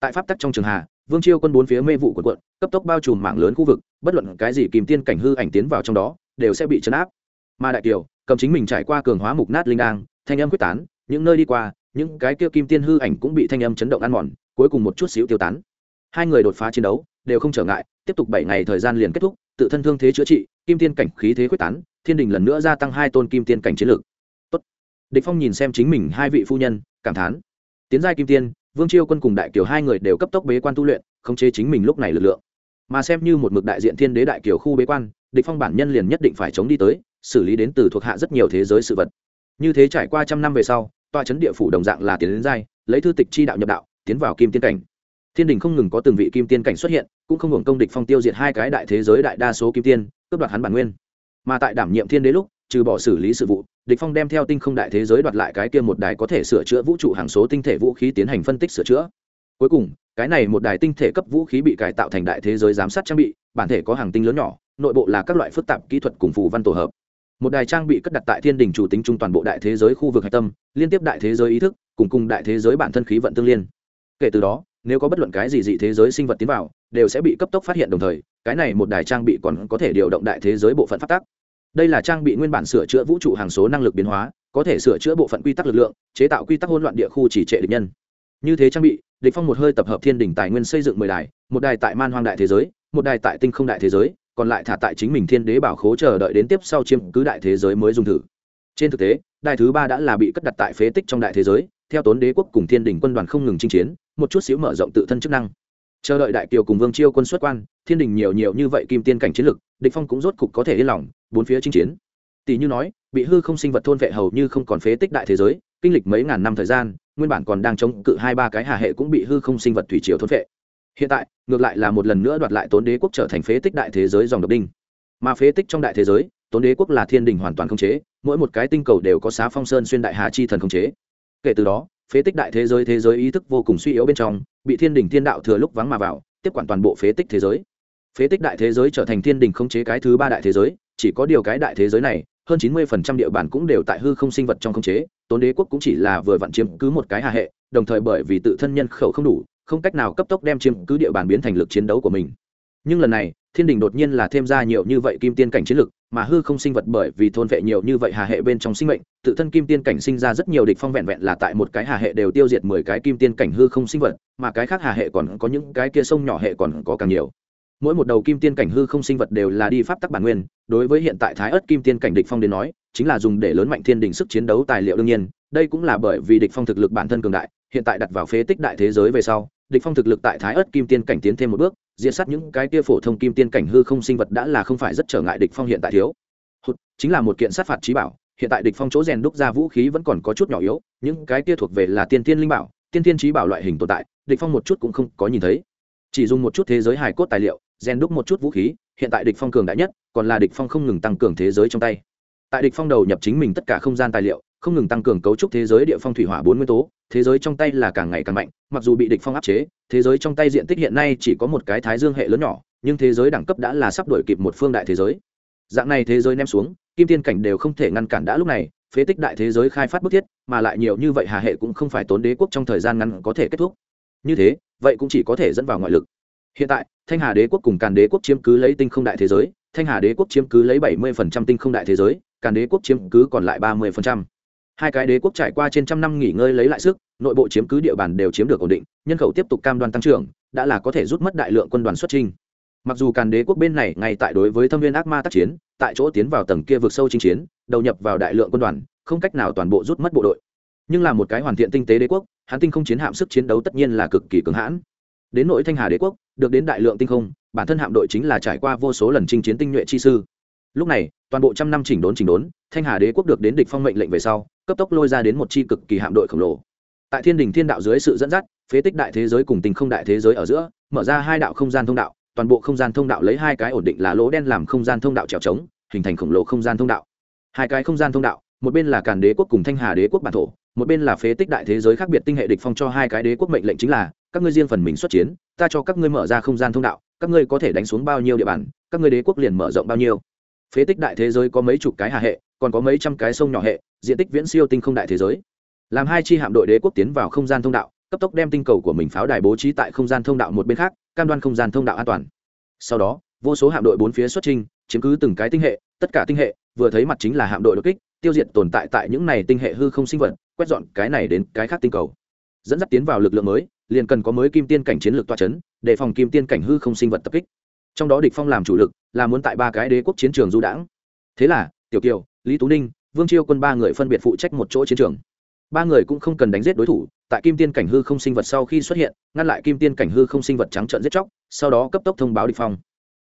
Tại pháp tắc trong trường hà, vương chiêu quân bốn phía mê vụ quần quận, cấp tốc bao trùm mạng lớn khu vực, bất luận cái gì kim tiên cảnh hư ảnh tiến vào trong đó, đều sẽ bị chấn áp. Mà đại kiều, cầm chính mình trải qua cường hóa mục nát linh đang thanh âm quyết tán, những nơi đi qua những cái kia kim tiên hư ảnh cũng bị thanh âm chấn động ăn mòn, cuối cùng một chút xíu tiêu tán. Hai người đột phá chiến đấu, đều không trở ngại, tiếp tục bảy ngày thời gian liền kết thúc, tự thân thương thế chữa trị, kim tiên cảnh khí thế quyết tán, thiên đình lần nữa gia tăng hai tôn kim tiên cảnh chiến lược Tốt. địch phong nhìn xem chính mình hai vị phu nhân, cảm thán. Tiến giai kim tiên, vương chiêu quân cùng đại kiều hai người đều cấp tốc bế quan tu luyện, khống chế chính mình lúc này lực lượng. Mà xem như một mực đại diện thiên đế đại kiều khu bế quan, địch phong bản nhân liền nhất định phải chống đi tới, xử lý đến từ thuộc hạ rất nhiều thế giới sự vật. Như thế trải qua trăm năm về sau tòa chấn địa phủ đồng dạng là tiến đến giai, lấy thư tịch chi đạo nhập đạo, tiến vào kim tiên cảnh. Thiên đình không ngừng có từng vị kim tiên cảnh xuất hiện, cũng không hưởng công địch phong tiêu diệt hai cái đại thế giới đại đa số kim tiên, cướp đoạt hắn bản nguyên. Mà tại đảm nhiệm thiên đế lúc, trừ bỏ xử lý sự vụ, địch phong đem theo tinh không đại thế giới đoạt lại cái kia một đài có thể sửa chữa vũ trụ hàng số tinh thể vũ khí tiến hành phân tích sửa chữa. Cuối cùng, cái này một đài tinh thể cấp vũ khí bị cải tạo thành đại thế giới giám sát trang bị, bản thể có hàng tinh lớn nhỏ, nội bộ là các loại phức tạp kỹ thuật cùng phù văn tổ hợp một đài trang bị cất đặt tại thiên đình chủ tính trung toàn bộ đại thế giới khu vực hạch tâm, liên tiếp đại thế giới ý thức, cùng cùng đại thế giới bản thân khí vận tương liên. Kể từ đó, nếu có bất luận cái gì dị thế giới sinh vật tiến vào, đều sẽ bị cấp tốc phát hiện đồng thời, cái này một đài trang bị còn có thể điều động đại thế giới bộ phận phát tác. Đây là trang bị nguyên bản sửa chữa vũ trụ hàng số năng lực biến hóa, có thể sửa chữa bộ phận quy tắc lực lượng, chế tạo quy tắc hỗn loạn địa khu chỉ trệ địch nhân. Như thế trang bị, địch phong một hơi tập hợp thiên đỉnh tài nguyên xây dựng mười đài, một đài tại man hoang đại thế giới, một đài tại tinh không đại thế giới còn lại thả tại chính mình thiên đế bảo khố chờ đợi đến tiếp sau chiếm cứ đại thế giới mới dùng thử. Trên thực tế, đại thứ ba đã là bị cất đặt tại phế tích trong đại thế giới, theo tốn đế quốc cùng thiên đình quân đoàn không ngừng chinh chiến, một chút xíu mở rộng tự thân chức năng. Chờ đợi đại kiều cùng vương chiêu quân xuất quan, thiên đình nhiều nhiều như vậy kim tiên cảnh chiến lực, địch phong cũng rốt cục có thể yên lòng, bốn phía chinh chiến. Tỷ như nói, bị hư không sinh vật thôn vệ hầu như không còn phế tích đại thế giới, kinh lịch mấy ngàn năm thời gian, nguyên bản còn đang chống cự hai ba cái hà hệ cũng bị hư không sinh vật thủy triều thôn vệ hiện tại, ngược lại là một lần nữa đoạt lại tốn đế quốc trở thành phế tích đại thế giới dòng độc đinh. Mà phế tích trong đại thế giới, tốn đế quốc là thiên đình hoàn toàn không chế, mỗi một cái tinh cầu đều có xá phong sơn xuyên đại hà chi thần không chế. Kể từ đó, phế tích đại thế giới thế giới ý thức vô cùng suy yếu bên trong, bị thiên đình thiên đạo thừa lúc vắng mà vào, tiếp quản toàn bộ phế tích thế giới. Phế tích đại thế giới trở thành thiên đình không chế cái thứ ba đại thế giới, chỉ có điều cái đại thế giới này, hơn chín mươi phần trăm địa bàn cũng đều tại hư không sinh vật trong không chế, tốn đế quốc cũng chỉ là vừa vặn chiếm cứ một cái hạ hệ, đồng thời bởi vì tự thân nhân khẩu không đủ không cách nào cấp tốc đem chiếm cứ địa bàn biến thành lực chiến đấu của mình. Nhưng lần này, thiên đình đột nhiên là thêm ra nhiều như vậy kim tiên cảnh chiến lực, mà hư không sinh vật bởi vì thôn vệ nhiều như vậy hà hệ bên trong sinh mệnh, tự thân kim tiên cảnh sinh ra rất nhiều địch phong vẹn vẹn là tại một cái hà hệ đều tiêu diệt mười cái kim tiên cảnh hư không sinh vật, mà cái khác hà hệ còn có những cái kia sông nhỏ hệ còn có càng nhiều. Mỗi một đầu kim tiên cảnh hư không sinh vật đều là đi pháp tắc bản nguyên, đối với hiện tại thái ớt kim tiên cảnh địch phong đến nói chính là dùng để lớn mạnh thiên đình sức chiến đấu tài liệu đương nhiên, đây cũng là bởi vì địch phong thực lực bản thân cường đại, hiện tại đặt vào phế tích đại thế giới về sau, địch phong thực lực tại thái ớt kim tiên cảnh tiến thêm một bước, diệt sát những cái kia phổ thông kim tiên cảnh hư không sinh vật đã là không phải rất trở ngại địch phong hiện tại thiếu. Hụt, chính là một kiện sát phạt trí bảo, hiện tại địch phong chỗ rèn đúc ra vũ khí vẫn còn có chút nhỏ yếu, những cái kia thuộc về là tiên tiên linh bảo, tiên tiên trí bảo loại hình tồn tại, địch phong một chút cũng không có nhìn thấy. Chỉ dùng một chút thế giới hài cốt tài liệu, rèn đúc một chút vũ khí, hiện tại địch phong cường đại nhất, còn là địch phong không ngừng tăng cường thế giới trong tay tại địch phong đầu nhập chính mình tất cả không gian tài liệu, không ngừng tăng cường cấu trúc thế giới địa phong thủy hỏa bốn nguyên tố, thế giới trong tay là càng ngày càng mạnh, mặc dù bị địch phong áp chế, thế giới trong tay diện tích hiện nay chỉ có một cái thái dương hệ lớn nhỏ, nhưng thế giới đẳng cấp đã là sắp đổi kịp một phương đại thế giới. Dạng này thế giới ném xuống, kim tiên cảnh đều không thể ngăn cản đã lúc này, phế tích đại thế giới khai phát bức thiết, mà lại nhiều như vậy hà hệ cũng không phải tốn đế quốc trong thời gian ngắn có thể kết thúc. Như thế, vậy cũng chỉ có thể dẫn vào ngoại lực. Hiện tại, thanh hà đế quốc cùng càn đế quốc chiếm cứ lấy tinh không đại thế giới, thanh hà đế quốc chiếm cứ lấy bảy mươi tinh không đại thế giới càn đế quốc chiếm cứ còn lại ba mươi hai cái đế quốc trải qua trên trăm năm nghỉ ngơi lấy lại sức, nội bộ chiếm cứ địa bàn đều chiếm được ổn định, nhân khẩu tiếp tục cam đoan tăng trưởng, đã là có thể rút mất đại lượng quân đoàn xuất chinh. mặc dù càn đế quốc bên này ngay tại đối với thâm viên ác ma tác chiến, tại chỗ tiến vào tầng kia vực sâu chinh chiến, đầu nhập vào đại lượng quân đoàn, không cách nào toàn bộ rút mất bộ đội. Nhưng là một cái hoàn thiện tinh tế đế quốc hãn tinh không chiến hạm sức chiến đấu tất nhiên là cực kỳ cứng hãn. Đến nội thanh hà đế quốc, được đến đại lượng tinh không, bản thân hạm đội chính là trải qua vô số lần chinh chiến tinh nhuệ chi sư lúc này, toàn bộ trăm năm chỉnh đốn chỉnh đốn, thanh hà đế quốc được đến địch phong mệnh lệnh về sau, cấp tốc lôi ra đến một chi cực kỳ hạm đội khổng lồ. Tại thiên đình thiên đạo dưới sự dẫn dắt, phế tích đại thế giới cùng tình không đại thế giới ở giữa, mở ra hai đạo không gian thông đạo, toàn bộ không gian thông đạo lấy hai cái ổn định là lỗ đen làm không gian thông đạo trèo trống, hình thành khổng lồ không gian thông đạo. Hai cái không gian thông đạo, một bên là càn đế quốc cùng thanh hà đế quốc bản thổ, một bên là phế tích đại thế giới khác biệt tinh hệ địch phong cho hai cái đế quốc mệnh lệnh chính là, các ngươi riêng phần mình xuất chiến, ta cho các ngươi mở ra không gian thông đạo, các ngươi có thể đánh xuống bao nhiêu địa bàn, các ngươi đế quốc liền mở rộng bao nhiêu phế tích đại thế giới có mấy chục cái hà hệ, còn có mấy trăm cái sông nhỏ hệ, diện tích viễn siêu tinh không đại thế giới. Làm hai chi hạm đội đế quốc tiến vào không gian thông đạo, cấp tốc đem tinh cầu của mình pháo đài bố trí tại không gian thông đạo một bên khác, cam đoan không gian thông đạo an toàn. Sau đó, vô số hạm đội bốn phía xuất trình chiếm cứ từng cái tinh hệ, tất cả tinh hệ, vừa thấy mặt chính là hạm đội đột kích, tiêu diệt tồn tại tại những này tinh hệ hư không sinh vật, quét dọn cái này đến cái khác tinh cầu. Dẫn dắt tiến vào lực lượng mới, liền cần có mới kim tiên cảnh chiến lược toa chấn, để phòng kim tiên cảnh hư không sinh vật tập kích trong đó địch phong làm chủ lực là muốn tại ba cái đế quốc chiến trường du đãng. Thế là, tiểu kiều, lý tú ninh, vương chiêu quân ba người phân biệt phụ trách một chỗ chiến trường. Ba người cũng không cần đánh giết đối thủ, tại kim tiên cảnh hư không sinh vật sau khi xuất hiện, ngăn lại kim tiên cảnh hư không sinh vật trắng trợn giết chóc, sau đó cấp tốc thông báo địch phong.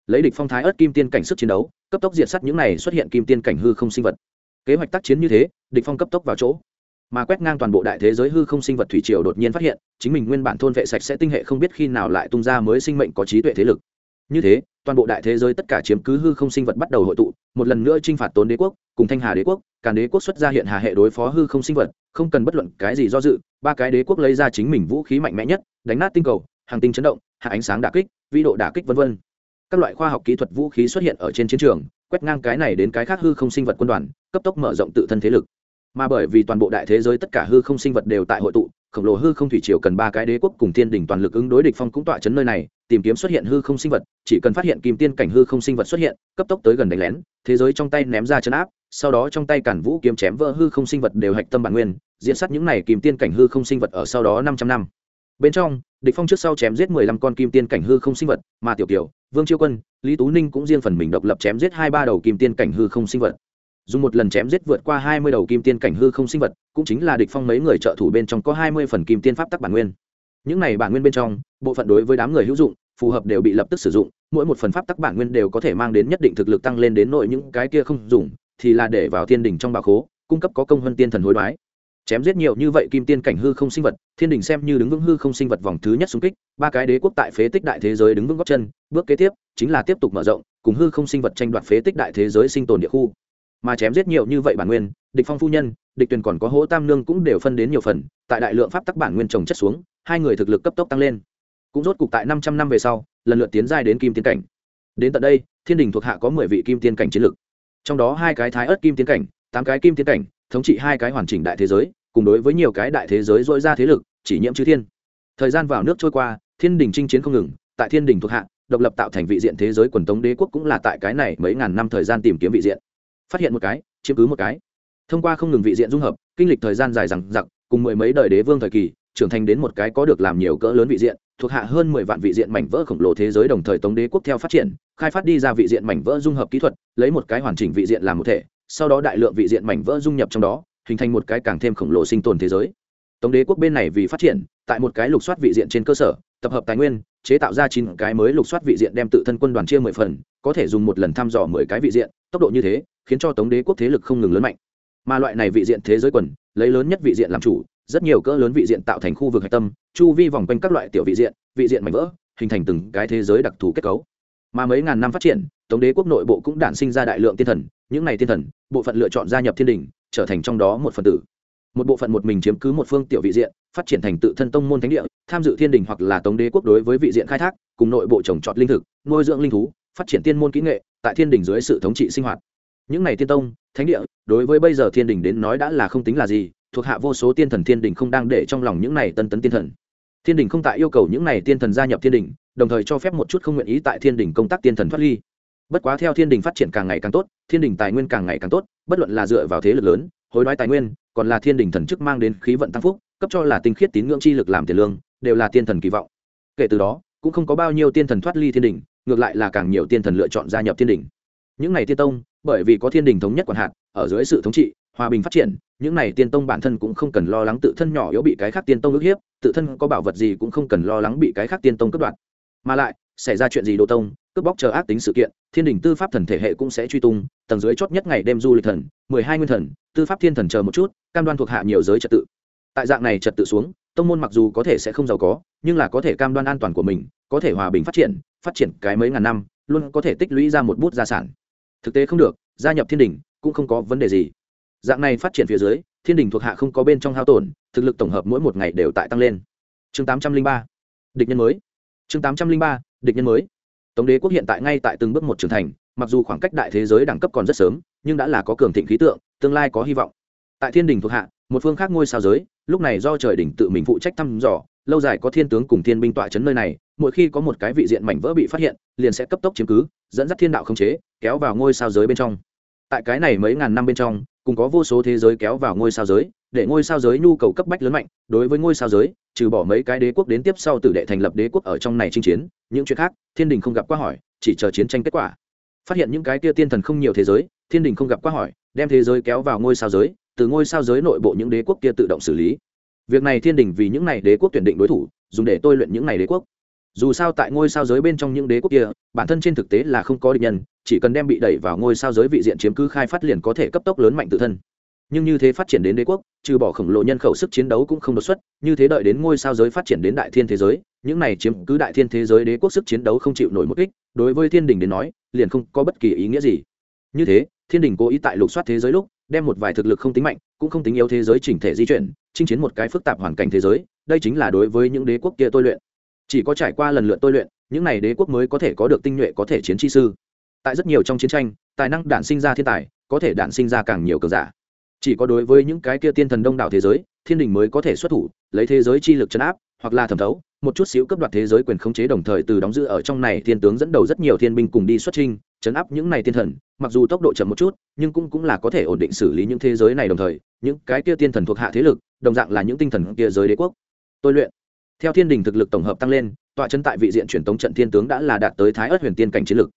Lấy địch phong thái ớt kim tiên cảnh sức chiến đấu, cấp tốc diệt sát những này xuất hiện kim tiên cảnh hư không sinh vật. Kế hoạch tác chiến như thế, địch phong cấp tốc vào chỗ. Mà quét ngang toàn bộ đại thế giới hư không sinh vật thủy triều đột nhiên phát hiện, chính mình nguyên bản thôn vệ sạch sẽ tinh hệ không biết khi nào lại tung ra mới sinh mệnh có trí tuệ thế lực như thế, toàn bộ đại thế giới tất cả chiếm cứ hư không sinh vật bắt đầu hội tụ, một lần nữa chinh phạt tốn đế quốc, cùng thanh hà đế quốc, càn đế quốc xuất ra hiện hà hệ đối phó hư không sinh vật, không cần bất luận cái gì do dự, ba cái đế quốc lấy ra chính mình vũ khí mạnh mẽ nhất, đánh nát tinh cầu, hàng tinh chấn động, hạ ánh sáng đả kích, vĩ độ đả kích v v các loại khoa học kỹ thuật vũ khí xuất hiện ở trên chiến trường, quét ngang cái này đến cái khác hư không sinh vật quân đoàn, cấp tốc mở rộng tự thân thế lực mà bởi vì toàn bộ đại thế giới tất cả hư không sinh vật đều tại hội tụ khổng lồ hư không thủy triều cần ba cái đế quốc cùng thiên đỉnh toàn lực ứng đối địch phong cũng tọa chấn nơi này tìm kiếm xuất hiện hư không sinh vật chỉ cần phát hiện kim tiên cảnh hư không sinh vật xuất hiện cấp tốc tới gần đánh lén thế giới trong tay ném ra chấn áp sau đó trong tay cản vũ kiếm chém vỡ hư không sinh vật đều hạch tâm bản nguyên diện sát những này kim tiên cảnh hư không sinh vật ở sau đó 500 năm. Bên trong địch phong trước sau chém giết 15 con kim tiên cảnh hư không sinh vật mà tiểu tiểu, vương chiêu quân lý tú ninh cũng riêng phần mình độc lập chém giết hai ba đầu kim tiên cảnh hư không sinh vật dùng một lần chém giết vượt qua hai mươi đầu kim tiên cảnh hư không sinh vật, cũng chính là địch phong mấy người trợ thủ bên trong có hai mươi phần kim tiên pháp tắc bản nguyên. Những này bản nguyên bên trong, bộ phận đối với đám người hữu dụng, phù hợp đều bị lập tức sử dụng, mỗi một phần pháp tắc bản nguyên đều có thể mang đến nhất định thực lực tăng lên đến nội những cái kia không dùng, thì là để vào thiên đình trong bà khố, cung cấp có công hơn tiên thần hối đoái. Chém giết nhiều như vậy kim tiên cảnh hư không sinh vật, thiên đình xem như đứng vững hư không sinh vật vòng thứ nhất xung kích, ba cái đế quốc tại phế tích đại thế giới đứng vững góc chân, bước kế tiếp chính là tiếp tục mở rộng, cùng hư không sinh vật tranh đoạt phế tích đại thế giới sinh tồn địa khu mà chém giết nhiều như vậy bản nguyên, địch phong phu nhân, địch tuyền còn có hỗ tam nương cũng đều phân đến nhiều phần, tại đại lượng pháp tắc bản nguyên trồng chất xuống, hai người thực lực cấp tốc tăng lên. Cũng rốt cục tại năm trăm năm về sau, lần lượt tiến giai đến kim tiên cảnh. Đến tận đây, thiên đình thuộc hạ có mười vị kim tiên cảnh chiến lực. Trong đó hai cái thái ớt kim tiên cảnh, tám cái kim tiên cảnh, thống trị hai cái hoàn chỉnh đại thế giới, cùng đối với nhiều cái đại thế giới dội ra thế lực, chỉ nhiễm chư thiên. Thời gian vào nước trôi qua, thiên đình chinh chiến không ngừng, tại thiên đình thuộc hạ, độc lập tạo thành vị diện thế giới quần tống đế quốc cũng là tại cái này mấy ngàn năm thời gian tìm kiếm vị diện phát hiện một cái, chiếm cứ một cái. Thông qua không ngừng vị diện dung hợp, kinh lịch thời gian dài rằng giặc cùng mười mấy đời đế vương thời kỳ, trưởng thành đến một cái có được làm nhiều cỡ lớn vị diện, thuộc hạ hơn mười vạn vị diện mảnh vỡ khổng lồ thế giới đồng thời tống đế quốc theo phát triển, khai phát đi ra vị diện mảnh vỡ dung hợp kỹ thuật, lấy một cái hoàn chỉnh vị diện làm một thể, sau đó đại lượng vị diện mảnh vỡ dung nhập trong đó, hình thành một cái càng thêm khổng lồ sinh tồn thế giới. Tống đế quốc bên này vì phát triển, tại một cái lục soát vị diện trên cơ sở, tập hợp tài nguyên, chế tạo ra chín cái mới lục soát vị diện đem tự thân quân đoàn chia mười phần có thể dùng một lần thăm dò mười cái vị diện, tốc độ như thế, khiến cho tống đế quốc thế lực không ngừng lớn mạnh. Mà loại này vị diện thế giới quần, lấy lớn nhất vị diện làm chủ, rất nhiều cỡ lớn vị diện tạo thành khu vực hạch tâm, chu vi vòng quanh các loại tiểu vị diện vị diện mảnh vỡ, hình thành từng cái thế giới đặc thù kết cấu. Mà mấy ngàn năm phát triển, tống đế quốc nội bộ cũng đản sinh ra đại lượng tiên thần, những này tiên thần, bộ phận lựa chọn gia nhập thiên đình, trở thành trong đó một phần tử. Một bộ phận một mình chiếm cứ một phương tiểu vị diện, phát triển thành tự thân tông môn thánh địa, tham dự thiên đình hoặc là tống đế quốc đối với vị diện khai thác, cùng nội bộ trồng trọt linh thực, nuôi dưỡng linh thú phát triển tiên môn kỹ nghệ, tại thiên đình dưới sự thống trị sinh hoạt. Những này tiên tông, thánh địa, đối với bây giờ thiên đình đến nói đã là không tính là gì, thuộc hạ vô số tiên thần thiên đình không đang để trong lòng những này tân tấn tiên thần. Thiên đình không tại yêu cầu những này tiên thần gia nhập thiên đình, đồng thời cho phép một chút không nguyện ý tại thiên đình công tác tiên thần thoát ly. Bất quá theo thiên đình phát triển càng ngày càng tốt, thiên đình tài nguyên càng ngày càng tốt, bất luận là dựa vào thế lực lớn, hối đoái tài nguyên, còn là thiên đình thần chức mang đến khí vận tăng phúc, cấp cho là tinh khiết tín ngưỡng chi lực làm tiền lương, đều là tiên thần kỳ vọng. Kể từ đó, cũng không có bao nhiêu tiên thần thoát ly thiên đình ngược lại là càng nhiều tiên thần lựa chọn gia nhập thiên đình. Những này tiên tông, bởi vì có thiên đình thống nhất quản hạt, ở dưới sự thống trị, hòa bình phát triển, những này tiên tông bản thân cũng không cần lo lắng tự thân nhỏ yếu bị cái khác tiên tông ức hiếp, tự thân có bảo vật gì cũng không cần lo lắng bị cái khác tiên tông cướp đoạt. Mà lại, xảy ra chuyện gì đồ tông, cướp bóc chờ ác tính sự kiện, thiên đình tư pháp thần thể hệ cũng sẽ truy tung, tầng dưới chót nhất ngày đêm du lịch thần, mười hai nguyên thần, tư pháp thiên thần chờ một chút, cam đoan thuộc hạ nhiều giới trật tự. Tại dạng này trật tự xuống, tông môn mặc dù có thể sẽ không giàu có, nhưng là có thể cam đoan an toàn của mình, có thể hòa bình phát triển phát triển cái mấy ngàn năm, luôn có thể tích lũy ra một bút gia sản. Thực tế không được, gia nhập thiên đình cũng không có vấn đề gì. Dạng này phát triển phía dưới, thiên đình thuộc hạ không có bên trong hao tổn, thực lực tổng hợp mỗi một ngày đều tại tăng lên. Chương tám trăm linh ba, địch nhân mới. Chương tám trăm linh ba, địch nhân mới. Tống đế quốc hiện tại ngay tại từng bước một trưởng thành, mặc dù khoảng cách đại thế giới đẳng cấp còn rất sớm, nhưng đã là có cường thịnh khí tượng, tương lai có hy vọng. Tại thiên đình thuộc hạ, một phương khác ngôi sao giới, lúc này do trời đỉnh tự mình phụ trách thăm dò lâu dài có thiên tướng cùng thiên binh tọa chấn nơi này, mỗi khi có một cái vị diện mảnh vỡ bị phát hiện, liền sẽ cấp tốc chiếm cứ, dẫn dắt thiên đạo khống chế, kéo vào ngôi sao giới bên trong. Tại cái này mấy ngàn năm bên trong, cùng có vô số thế giới kéo vào ngôi sao giới, để ngôi sao giới nhu cầu cấp bách lớn mạnh, đối với ngôi sao giới, trừ bỏ mấy cái đế quốc đến tiếp sau tử đệ thành lập đế quốc ở trong này chinh chiến, những chuyện khác, thiên đình không gặp qua hỏi, chỉ chờ chiến tranh kết quả. Phát hiện những cái kia tiên thần không nhiều thế giới, thiên đình không gặp qua hỏi, đem thế giới kéo vào ngôi sao giới, từ ngôi sao giới nội bộ những đế quốc kia tự động xử lý việc này thiên đình vì những này đế quốc tuyển định đối thủ, dùng để tôi luyện những này đế quốc. Dù sao tại ngôi sao giới bên trong những đế quốc kia, bản thân trên thực tế là không có định nhân, chỉ cần đem bị đẩy vào ngôi sao giới vị diện chiếm cứ khai phát liền có thể cấp tốc lớn mạnh tự thân. Nhưng như thế phát triển đến đế quốc, trừ bỏ khổng lồ nhân khẩu sức chiến đấu cũng không đột xuất, như thế đợi đến ngôi sao giới phát triển đến đại thiên thế giới, những này chiếm cứ đại thiên thế giới đế quốc sức chiến đấu không chịu nổi một kích, đối với thiên đình đến nói, liền không có bất kỳ ý nghĩa gì. Như thế, thiên đình cố ý tại lục soát thế giới lúc, đem một vài thực lực không tính mạnh cũng không tính yếu thế giới chỉnh thể di chuyển, chinh chiến một cái phức tạp hoàn cảnh thế giới, đây chính là đối với những đế quốc kia tôi luyện. Chỉ có trải qua lần lượt tôi luyện, những này đế quốc mới có thể có được tinh nhuệ, có thể chiến chi sư. Tại rất nhiều trong chiến tranh, tài năng đản sinh ra thiên tài, có thể đản sinh ra càng nhiều cường giả. Chỉ có đối với những cái kia tiên thần đông đảo thế giới, thiên đình mới có thể xuất thủ, lấy thế giới chi lực chấn áp, hoặc là thẩm thấu, một chút xíu cấp đoạt thế giới quyền khống chế đồng thời từ đóng giữ ở trong này, thiên tướng dẫn đầu rất nhiều thiên binh cùng đi xuất trinh chấn áp những này tiên thần, mặc dù tốc độ chậm một chút, nhưng cũng cũng là có thể ổn định xử lý những thế giới này đồng thời, những cái kia tiên thần thuộc hạ thế lực, đồng dạng là những tinh thần kia giới đế quốc. Tôi luyện. Theo thiên đình thực lực tổng hợp tăng lên, tọa chân tại vị diện truyền tống trận thiên tướng đã là đạt tới thái ớt huyền tiên cảnh chiến lực.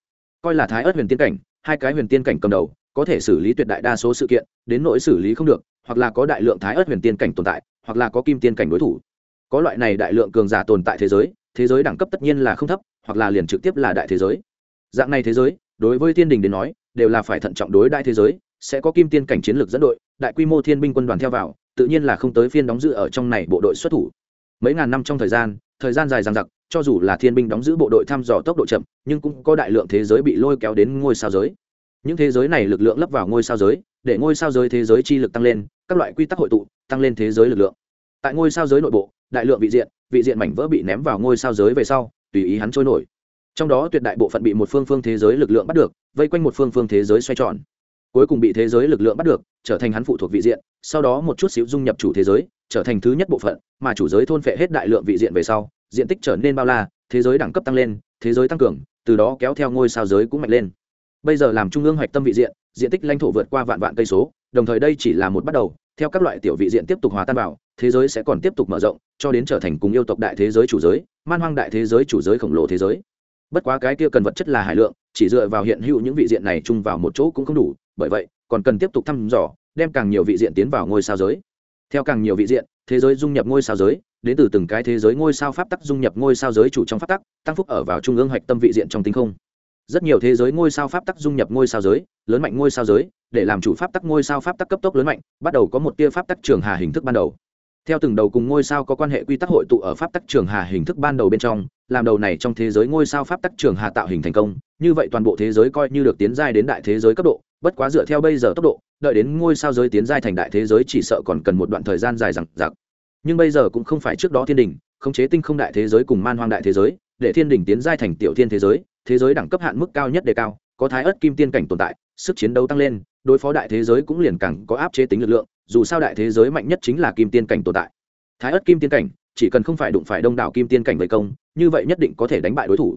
Coi là thái ớt huyền tiên cảnh, hai cái huyền tiên cảnh cầm đầu, có thể xử lý tuyệt đại đa số sự kiện, đến nỗi xử lý không được, hoặc là có đại lượng thái ớt huyền tiên cảnh tồn tại, hoặc là có kim tiên cảnh đối thủ. Có loại này đại lượng cường giả tồn tại thế giới thế giới đẳng cấp tất nhiên là không thấp, hoặc là liền trực tiếp là đại thế giới. Dạng này thế giới đối với thiên đình đến nói, đều là phải thận trọng đối đại thế giới, sẽ có kim tiên cảnh chiến lược dẫn đội, đại quy mô thiên binh quân đoàn theo vào, tự nhiên là không tới phiên đóng giữ ở trong này bộ đội xuất thủ. Mấy ngàn năm trong thời gian thời gian dài dằng dặc, cho dù là thiên binh đóng giữ bộ đội thăm dò tốc độ chậm, nhưng cũng có đại lượng thế giới bị lôi kéo đến ngôi sao giới. Những thế giới này lực lượng lấp vào ngôi sao giới, để ngôi sao giới thế giới chi lực tăng lên, các loại quy tắc hội tụ, tăng lên thế giới lực lượng. Tại ngôi sao giới nội bộ, đại lượng vị diện vị diện mảnh vỡ bị ném vào ngôi sao giới về sau, tùy ý hắn trôi nổi trong đó tuyệt đại bộ phận bị một phương phương thế giới lực lượng bắt được, vây quanh một phương phương thế giới xoay tròn. Cuối cùng bị thế giới lực lượng bắt được, trở thành hắn phụ thuộc vị diện, sau đó một chút xíu dung nhập chủ thế giới, trở thành thứ nhất bộ phận, mà chủ giới thôn phệ hết đại lượng vị diện về sau, diện tích trở nên bao la, thế giới đẳng cấp tăng lên, thế giới tăng cường, từ đó kéo theo ngôi sao giới cũng mạnh lên. Bây giờ làm trung ương hoạch tâm vị diện diện tích lãnh thổ vượt qua vạn vạn cây số, đồng thời đây chỉ là một bắt đầu, theo các loại tiểu vị diện tiếp tục hòa tan vào, thế giới sẽ còn tiếp tục mở rộng, cho đến trở thành cùng yêu tộc đại thế giới chủ giới, man hoang đại thế giới chủ giới khổng lồ thế giới bất quá cái kia cần vật chất là hải lượng, chỉ dựa vào hiện hữu những vị diện này chung vào một chỗ cũng không đủ, bởi vậy, còn cần tiếp tục thăm dò, đem càng nhiều vị diện tiến vào ngôi sao giới. Theo càng nhiều vị diện, thế giới dung nhập ngôi sao giới, đến từ từng cái thế giới ngôi sao pháp tắc dung nhập ngôi sao giới chủ trong pháp tắc, tăng phúc ở vào trung ương hoạch tâm vị diện trong tinh không. Rất nhiều thế giới ngôi sao pháp tắc dung nhập ngôi sao giới, lớn mạnh ngôi sao giới, để làm chủ pháp tắc ngôi sao pháp tắc cấp tốc lớn mạnh, bắt đầu có một tia pháp tắc trường hà hình thức ban đầu. Theo từng đầu cùng ngôi sao có quan hệ quy tắc hội tụ ở pháp tắc trường hà hình thức ban đầu bên trong làm đầu này trong thế giới ngôi sao pháp tắc trường hà tạo hình thành công, như vậy toàn bộ thế giới coi như được tiến giai đến đại thế giới cấp độ, bất quá dựa theo bây giờ tốc độ, đợi đến ngôi sao giới tiến giai thành đại thế giới chỉ sợ còn cần một đoạn thời gian dài rằng giặc nhưng bây giờ cũng không phải trước đó thiên đình khống chế tinh không đại thế giới cùng man hoang đại thế giới, để thiên đình tiến giai thành tiểu thiên thế giới thế giới đẳng cấp hạn mức cao nhất đề cao, có thái ớt kim tiên cảnh tồn tại, sức chiến đấu tăng lên, đối phó đại thế giới cũng liền càng có áp chế tính lực lượng, dù sao đại thế giới mạnh nhất chính là kim tiên cảnh tồn tại. Thái ớt kim tiên cảnh, chỉ cần không phải đụng phải đông đảo kim tiên cảnh vây công như vậy nhất định có thể đánh bại đối thủ.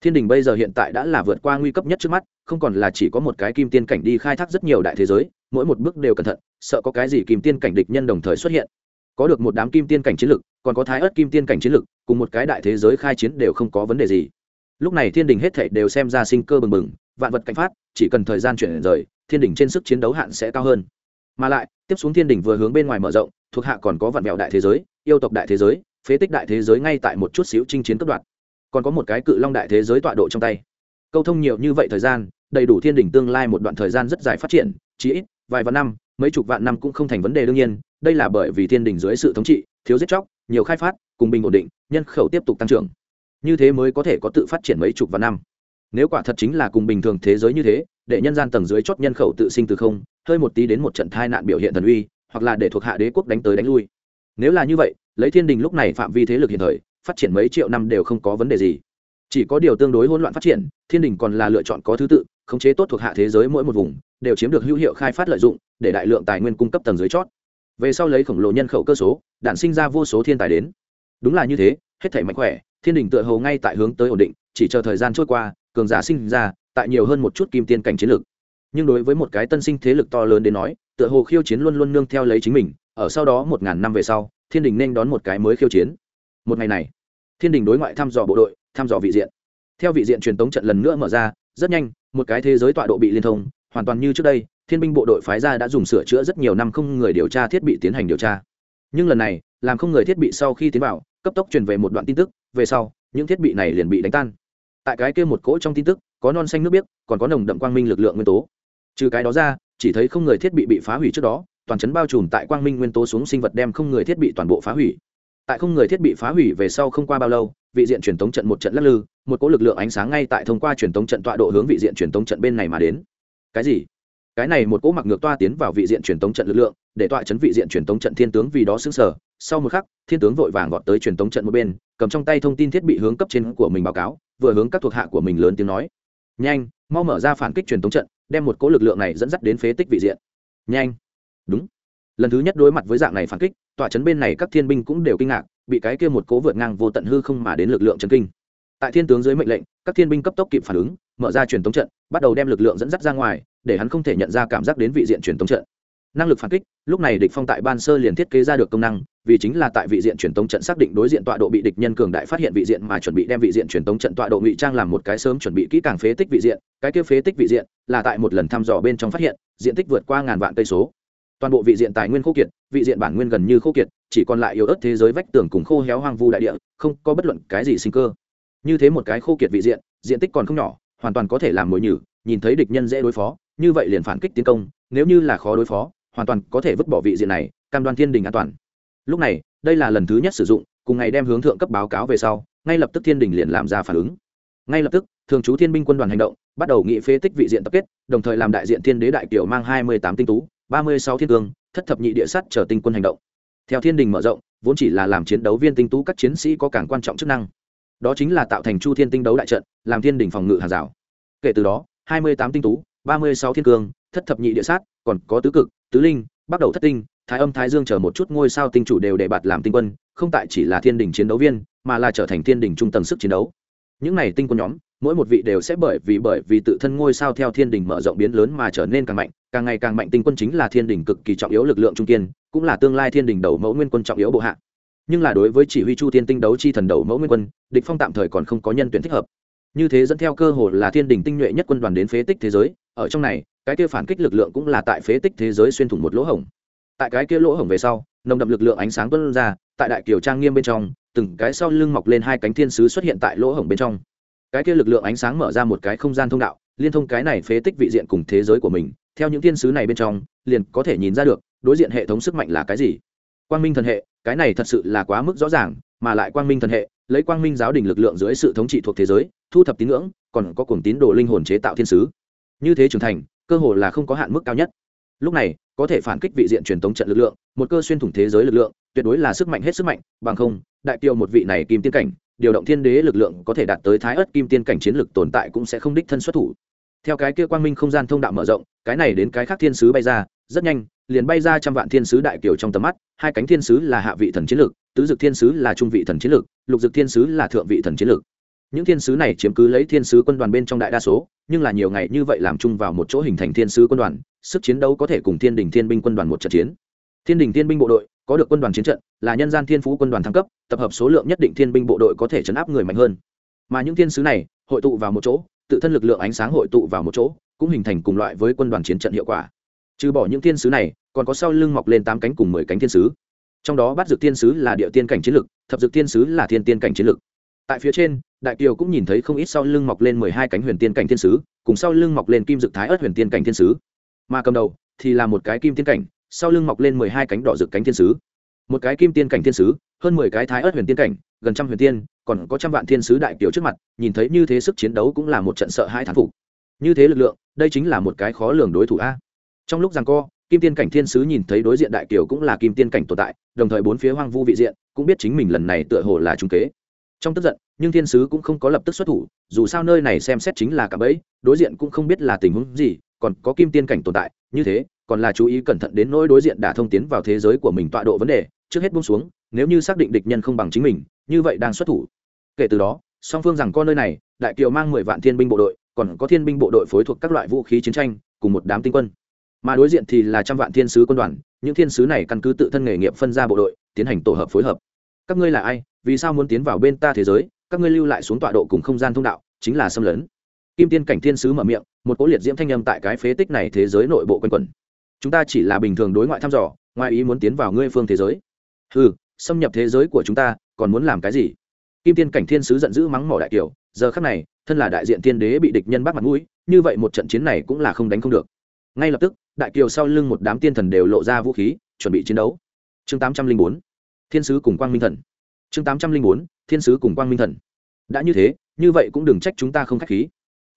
Thiên đình bây giờ hiện tại đã là vượt qua nguy cấp nhất trước mắt, không còn là chỉ có một cái kim tiên cảnh đi khai thác rất nhiều đại thế giới, mỗi một bước đều cẩn thận, sợ có cái gì kim tiên cảnh địch nhân đồng thời xuất hiện. Có được một đám kim tiên cảnh chiến lực, còn có thái ớt kim tiên cảnh chiến lực, cùng một cái đại thế giới khai chiến đều không có vấn đề gì. Lúc này thiên đình hết thảy đều xem ra sinh cơ bừng bừng, vạn vật cảnh phát, chỉ cần thời gian chuyển rời, thiên đình trên sức chiến đấu hạn sẽ cao hơn. Mà lại, tiếp xuống thiên đình vừa hướng bên ngoài mở rộng, thuộc hạ còn có vạn mèo đại thế giới, yêu tộc đại thế giới phế tích đại thế giới ngay tại một chút xíu chinh chiến cấp đoạt. Còn có một cái cự long đại thế giới tọa độ trong tay. Câu thông nhiều như vậy thời gian, đầy đủ thiên đỉnh tương lai một đoạn thời gian rất dài phát triển chỉ ít vài vạn năm, mấy chục vạn năm cũng không thành vấn đề đương nhiên, đây là bởi vì thiên đỉnh dưới sự thống trị, thiếu giết chóc, nhiều khai phát, cùng bình ổn định, nhân khẩu tiếp tục tăng trưởng. Như thế mới có thể có tự phát triển mấy chục vạn năm. Nếu quả thật chính là cùng bình thường thế giới như thế, để nhân gian tầng dưới chót nhân khẩu tự sinh từ không, hơi một tí đến một trận tai nạn biểu hiện thần uy, hoặc là để thuộc hạ đế quốc đánh tới đánh lui nếu là như vậy, lấy thiên đình lúc này phạm vi thế lực hiện thời, phát triển mấy triệu năm đều không có vấn đề gì. Chỉ có điều tương đối hỗn loạn phát triển, thiên đình còn là lựa chọn có thứ tự, khống chế tốt thuộc hạ thế giới mỗi một vùng, đều chiếm được hữu hiệu khai phát lợi dụng, để đại lượng tài nguyên cung cấp tầng dưới chót. Về sau lấy khổng lồ nhân khẩu cơ số đạn sinh ra vô số thiên tài đến. Đúng là như thế, hết thể mạnh khỏe, thiên đình tựa hồ ngay tại hướng tới ổn định, chỉ chờ thời gian trôi qua, cường giả sinh ra, tại nhiều hơn một chút kim tiên cảnh chiến lược. Nhưng đối với một cái tân sinh thế lực to lớn đến nói, tựa hồ khiêu chiến luôn luôn nương theo lấy chính mình ở sau đó một ngàn năm về sau, thiên đình nên đón một cái mới khiêu chiến. Một ngày này, thiên đình đối ngoại thăm dò bộ đội, thăm dò vị diện. Theo vị diện truyền tống trận lần nữa mở ra, rất nhanh, một cái thế giới tọa độ bị liên thông, hoàn toàn như trước đây, thiên binh bộ đội phái ra đã dùng sửa chữa rất nhiều năm không người điều tra thiết bị tiến hành điều tra. Nhưng lần này, làm không người thiết bị sau khi tiến vào, cấp tốc truyền về một đoạn tin tức, về sau, những thiết bị này liền bị đánh tan. Tại cái kia một cỗ trong tin tức, có non xanh nước biếc, còn có nồng đậm quang minh lực lượng nguyên tố. Trừ cái đó ra, chỉ thấy không người thiết bị bị phá hủy trước đó toàn chấn bao trùm tại quang minh nguyên tố xuống sinh vật đem không người thiết bị toàn bộ phá hủy. Tại không người thiết bị phá hủy về sau không qua bao lâu, vị diện truyền tống trận một trận lắc lư, một cỗ lực lượng ánh sáng ngay tại thông qua truyền tống trận tọa độ hướng vị diện truyền tống trận bên này mà đến. Cái gì? Cái này một cỗ mặc ngược toa tiến vào vị diện truyền tống trận lực lượng, để tọa chấn vị diện truyền tống trận thiên tướng vì đó xứng sở sau một khắc, thiên tướng vội vàng gọt tới truyền tống trận một bên, cầm trong tay thông tin thiết bị hướng cấp trên của mình báo cáo, vừa hướng các thuộc hạ của mình lớn tiếng nói. Nhanh, mau mở ra phản kích truyền tống trận, đem một cỗ lực lượng này dẫn dắt đến phế tích vị diện. Nhanh đúng. Lần thứ nhất đối mặt với dạng này phản kích, tọa chấn bên này các thiên binh cũng đều kinh ngạc, bị cái kia một cố vượt ngang vô tận hư không mà đến lực lượng chấn kinh. Tại thiên tướng dưới mệnh lệnh, các thiên binh cấp tốc kịp phản ứng, mở ra truyền tống trận, bắt đầu đem lực lượng dẫn dắt ra ngoài, để hắn không thể nhận ra cảm giác đến vị diện truyền tống trận. Năng lực phản kích, lúc này địch phong tại ban sơ liền thiết kế ra được công năng, vì chính là tại vị diện truyền tống trận xác định đối diện tọa độ bị địch nhân cường đại phát hiện vị diện mà chuẩn bị đem vị diện truyền tống trận tọa độ ngụy trang làm một cái sớm chuẩn bị kỹ càng phế tích vị diện, cái kia phế tích vị diện là tại một lần thăm dò bên trong phát hiện, diện tích vượt qua ngàn vạn cây số toàn bộ vị diện tài nguyên khô kiệt, vị diện bản nguyên gần như khô kiệt, chỉ còn lại yếu ớt thế giới vách tường cùng khô héo hoang vu đại địa, không có bất luận cái gì sinh cơ. Như thế một cái khô kiệt vị diện diện tích còn không nhỏ, hoàn toàn có thể làm mồi nhử, nhìn thấy địch nhân dễ đối phó, như vậy liền phản kích tiến công, nếu như là khó đối phó, hoàn toàn có thể vứt bỏ vị diện này, cam đoan thiên đình an toàn. Lúc này, đây là lần thứ nhất sử dụng, cùng ngày đem hướng thượng cấp báo cáo về sau, ngay lập tức thiên đình liền làm ra phản ứng. Ngay lập tức, thường trú thiên binh quân đoàn hành động, bắt đầu nghị phế tích vị diện tập kết, đồng thời làm đại diện thiên đế đại kiều mang hai mươi tám tinh tú ba mươi sáu thiên cương, thất thập nhị địa sắt chờ tinh quân hành động. Theo thiên đình mở rộng, vốn chỉ là làm chiến đấu viên tinh tú các chiến sĩ có càng quan trọng chức năng. Đó chính là tạo thành chu thiên tinh đấu đại trận, làm thiên đình phòng ngự hàng rào. Kể từ đó, hai mươi tám tinh tú, ba mươi sáu thiên cương, thất thập nhị địa sát, còn có tứ cực, tứ linh, bắt đầu thất tinh, thái âm, thái dương chờ một chút ngôi sao tinh chủ đều để bạt làm tinh quân, không tại chỉ là thiên đình chiến đấu viên, mà là trở thành thiên đình trung tầng sức chiến đấu. Những này tinh quân nhóm mỗi một vị đều sẽ bởi vì bởi vì tự thân ngôi sao theo thiên đình mở rộng biến lớn mà trở nên càng mạnh. Càng ngày càng mạnh tinh quân chính là thiên đình cực kỳ trọng yếu lực lượng trung kiên, cũng là tương lai thiên đình đầu mẫu nguyên quân trọng yếu bộ hạ. Nhưng là đối với chỉ huy chu thiên tinh đấu chi thần đầu mẫu nguyên quân, địch phong tạm thời còn không có nhân tuyển thích hợp. Như thế dẫn theo cơ hội là thiên đình tinh nhuệ nhất quân đoàn đến phế tích thế giới, ở trong này, cái kia phản kích lực lượng cũng là tại phế tích thế giới xuyên thủng một lỗ hổng. Tại cái kia lỗ hổng về sau, nồng đậm lực lượng ánh sáng tuôn ra, tại đại kiều trang nghiêm bên trong, từng cái sau lưng mọc lên hai cánh thiên sứ xuất hiện tại lỗ hổng bên trong cái kia lực lượng ánh sáng mở ra một cái không gian thông đạo, liên thông cái này phế tích vị diện cùng thế giới của mình. Theo những thiên sứ này bên trong, liền có thể nhìn ra được, đối diện hệ thống sức mạnh là cái gì. Quang minh thần hệ, cái này thật sự là quá mức rõ ràng, mà lại quang minh thần hệ, lấy quang minh giáo đình lực lượng dưới sự thống trị thuộc thế giới, thu thập tín ngưỡng, còn có cuồng tín đồ linh hồn chế tạo thiên sứ. Như thế trưởng thành, cơ hồ là không có hạn mức cao nhất. Lúc này, có thể phản kích vị diện truyền thống trận lực lượng, một cơ xuyên thủng thế giới lực lượng, tuyệt đối là sức mạnh hết sức mạnh, bằng không, đại tiêu một vị này kim tiên cảnh điều động thiên đế lực lượng có thể đạt tới thái ớt kim tiên cảnh chiến lực tồn tại cũng sẽ không đích thân xuất thủ. Theo cái kia quang minh không gian thông đạo mở rộng, cái này đến cái khác thiên sứ bay ra, rất nhanh, liền bay ra trăm vạn thiên sứ đại kiều trong tầm mắt, hai cánh thiên sứ là hạ vị thần chiến lực, tứ dực thiên sứ là trung vị thần chiến lực, lục dực thiên sứ là thượng vị thần chiến lực. Những thiên sứ này chiếm cứ lấy thiên sứ quân đoàn bên trong đại đa số, nhưng là nhiều ngày như vậy làm chung vào một chỗ hình thành thiên sứ quân đoàn, sức chiến đấu có thể cùng thiên đình thiên binh quân đoàn một trận chiến. Thiên đình thiên binh bộ đội có được quân đoàn chiến trận, là nhân gian thiên phú quân đoàn thăng cấp, tập hợp số lượng nhất định thiên binh bộ đội có thể chấn áp người mạnh hơn. Mà những thiên sứ này, hội tụ vào một chỗ, tự thân lực lượng ánh sáng hội tụ vào một chỗ, cũng hình thành cùng loại với quân đoàn chiến trận hiệu quả. Trừ bỏ những thiên sứ này, còn có sau lưng mọc lên tám cánh cùng mười cánh thiên sứ. Trong đó bắt dược thiên sứ là địa tiên cảnh chiến lực, thập dược thiên sứ là thiên tiên cảnh chiến lực. Tại phía trên, đại kiều cũng nhìn thấy không ít sau lưng mọc lên mười hai cánh huyền tiên cảnh thiên sứ, cùng sau lưng mọc lên kim dực thái ớt huyền tiên cảnh thiên sứ. Mà cầm đầu thì là một cái kim tiên cảnh sau lưng mọc lên mười hai cánh đỏ rực cánh thiên sứ. Một cái kim tiên cảnh thiên sứ, hơn mười cái thái ớt huyền tiên cảnh, gần trăm huyền tiên, còn có trăm vạn thiên sứ đại kiều trước mặt, nhìn thấy như thế sức chiến đấu cũng là một trận sợ hai thán phục. Như thế lực lượng, đây chính là một cái khó lường đối thủ a. Trong lúc rằng co, kim tiên cảnh thiên sứ nhìn thấy đối diện đại kiều cũng là kim tiên cảnh tồn tại, đồng thời bốn phía hoang vu vị diện, cũng biết chính mình lần này tựa hồ là trung kế. Trong tức giận, nhưng thiên sứ cũng không có lập tức xuất thủ, dù sao nơi này xem xét chính là cả bẫy, đối diện cũng không biết là tình huống gì còn có kim tiên cảnh tồn tại, như thế, còn là chú ý cẩn thận đến nỗi đối diện đã thông tiến vào thế giới của mình tọa độ vấn đề, trước hết buông xuống, nếu như xác định địch nhân không bằng chính mình, như vậy đang xuất thủ. Kể từ đó, song phương rằng con nơi này, đại kiều mang mười vạn thiên binh bộ đội, còn có thiên binh bộ đội phối thuộc các loại vũ khí chiến tranh, cùng một đám tinh quân. Mà đối diện thì là trăm vạn thiên sứ quân đoàn, những thiên sứ này căn cứ tự thân nghề nghiệp phân ra bộ đội, tiến hành tổ hợp phối hợp. Các ngươi là ai? Vì sao muốn tiến vào bên ta thế giới? Các ngươi lưu lại xuống tọa độ cùng không gian thông đạo, chính là xâm lấn kim tiên cảnh thiên sứ mở miệng, một cỗ liệt diễm thanh âm tại cái phế tích này thế giới nội bộ quanh quẩn. Chúng ta chỉ là bình thường đối ngoại thăm dò, ngoài ý muốn tiến vào ngươi phương thế giới. Ừ xâm nhập thế giới của chúng ta, còn muốn làm cái gì? Kim tiên cảnh thiên sứ giận dữ mắng mỏ đại kiều, giờ khắc này, thân là đại diện tiên đế bị địch nhân bắt mặt mũi, như vậy một trận chiến này cũng là không đánh không được. Ngay lập tức, đại kiều sau lưng một đám tiên thần đều lộ ra vũ khí, chuẩn bị chiến đấu. Chương tám trăm linh bốn, thiên sứ cùng quang minh thần. Chương tám trăm linh bốn, thiên sứ cùng quang minh thần. Đã như thế, như vậy cũng đừng trách chúng ta không k h á c h khí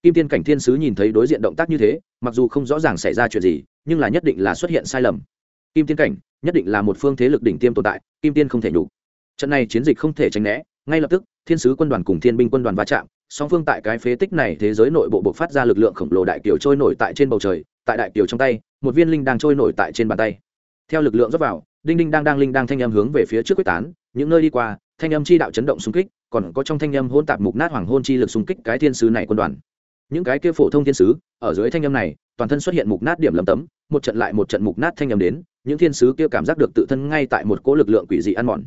kim tiên cảnh thiên sứ nhìn thấy đối diện động tác như thế, mặc dù không rõ ràng xảy ra chuyện gì, nhưng là nhất định là xuất hiện sai lầm. Kim tiên cảnh, nhất định là một phương thế lực đỉnh tiêm tồn tại, kim tiên không thể nhục. Trận này chiến dịch không thể tránh né, ngay lập tức, thiên sứ quân đoàn cùng thiên binh quân đoàn va chạm, song phương tại cái phế tích này thế giới nội bộ buộc phát ra lực lượng khổng lồ đại kiều trôi nổi tại trên bầu trời, tại đại kiều trong tay, một viên linh đang trôi nổi tại trên bàn tay. Theo lực lượng dốc vào, đinh đinh đang đang linh đang thanh âm hướng về phía trước quyết tán, những nơi đi qua, thanh âm chi đạo chấn động xung kích, còn có trong thanh âm hôn tạp mục nát hoàng hôn chi lực xung kích cái thiên sứ này quân đoàn những cái kia phổ thông thiên sứ, ở dưới thanh âm này, toàn thân xuất hiện mục nát điểm lầm tấm, một trận lại một trận mục nát thanh âm đến, những thiên sứ kia cảm giác được tự thân ngay tại một cỗ lực lượng quỷ dị ăn mòn.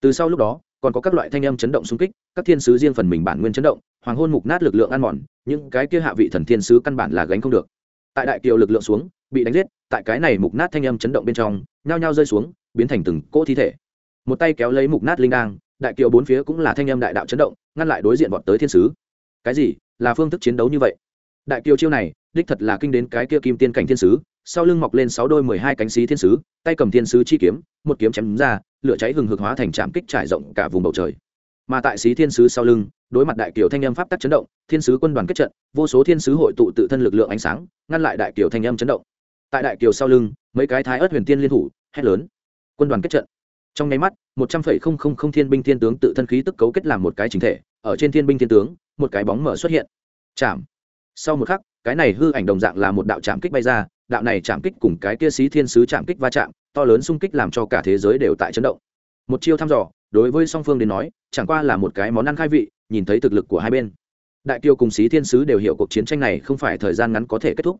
Từ sau lúc đó, còn có các loại thanh âm chấn động xung kích, các thiên sứ riêng phần mình bản nguyên chấn động, hoàng hôn mục nát lực lượng ăn mòn, những cái kia hạ vị thần thiên sứ căn bản là gánh không được. Tại đại kiều lực lượng xuống, bị đánh giết, tại cái này mục nát thanh âm chấn động bên trong, nhao nhao rơi xuống, biến thành từng cỗ thi thể. Một tay kéo lấy mục nát linh đang đại kiều bốn phía cũng là thanh âm đại đạo chấn động, ngăn lại đối diện bọn tới thiên sứ. Cái gì? Là phương thức chiến đấu như vậy. Đại kiều chiêu này, đích thật là kinh đến cái kia kim tiên cảnh thiên sứ, sau lưng mọc lên sáu đôi mười hai cánh xí thiên sứ, tay cầm thiên sứ chi kiếm, một kiếm chém ra, lửa cháy hừng hực hóa thành trạm kích trải rộng cả vùng bầu trời. Mà tại xí thiên sứ sau lưng, đối mặt đại kiều thanh âm pháp tắc chấn động, thiên sứ quân đoàn kết trận, vô số thiên sứ hội tụ tự thân lực lượng ánh sáng, ngăn lại đại kiều thanh âm chấn động. Tại đại kiều sau lưng, mấy cái thái ớt huyền tiên liên thủ, hét lớn. Quân đoàn kết trận. Trong nháy mắt, một trăm phẩy không không không thiên binh thiên tướng tự thân khí tức cấu kết làm một cái chính thể ở trên thiên binh thiên tướng, một cái bóng mở xuất hiện. Chạm. Sau một khắc, cái này hư ảnh đồng dạng là một đạo chạm kích bay ra, đạo này chạm kích cùng cái kia xí thiên sứ chạm kích va chạm, to lớn xung kích làm cho cả thế giới đều tại chấn động. Một chiêu thăm dò, đối với song phương đến nói, chẳng qua là một cái món ăn khai vị, nhìn thấy thực lực của hai bên. Đại kiều cùng xí thiên sứ đều hiểu cuộc chiến tranh này không phải thời gian ngắn có thể kết thúc.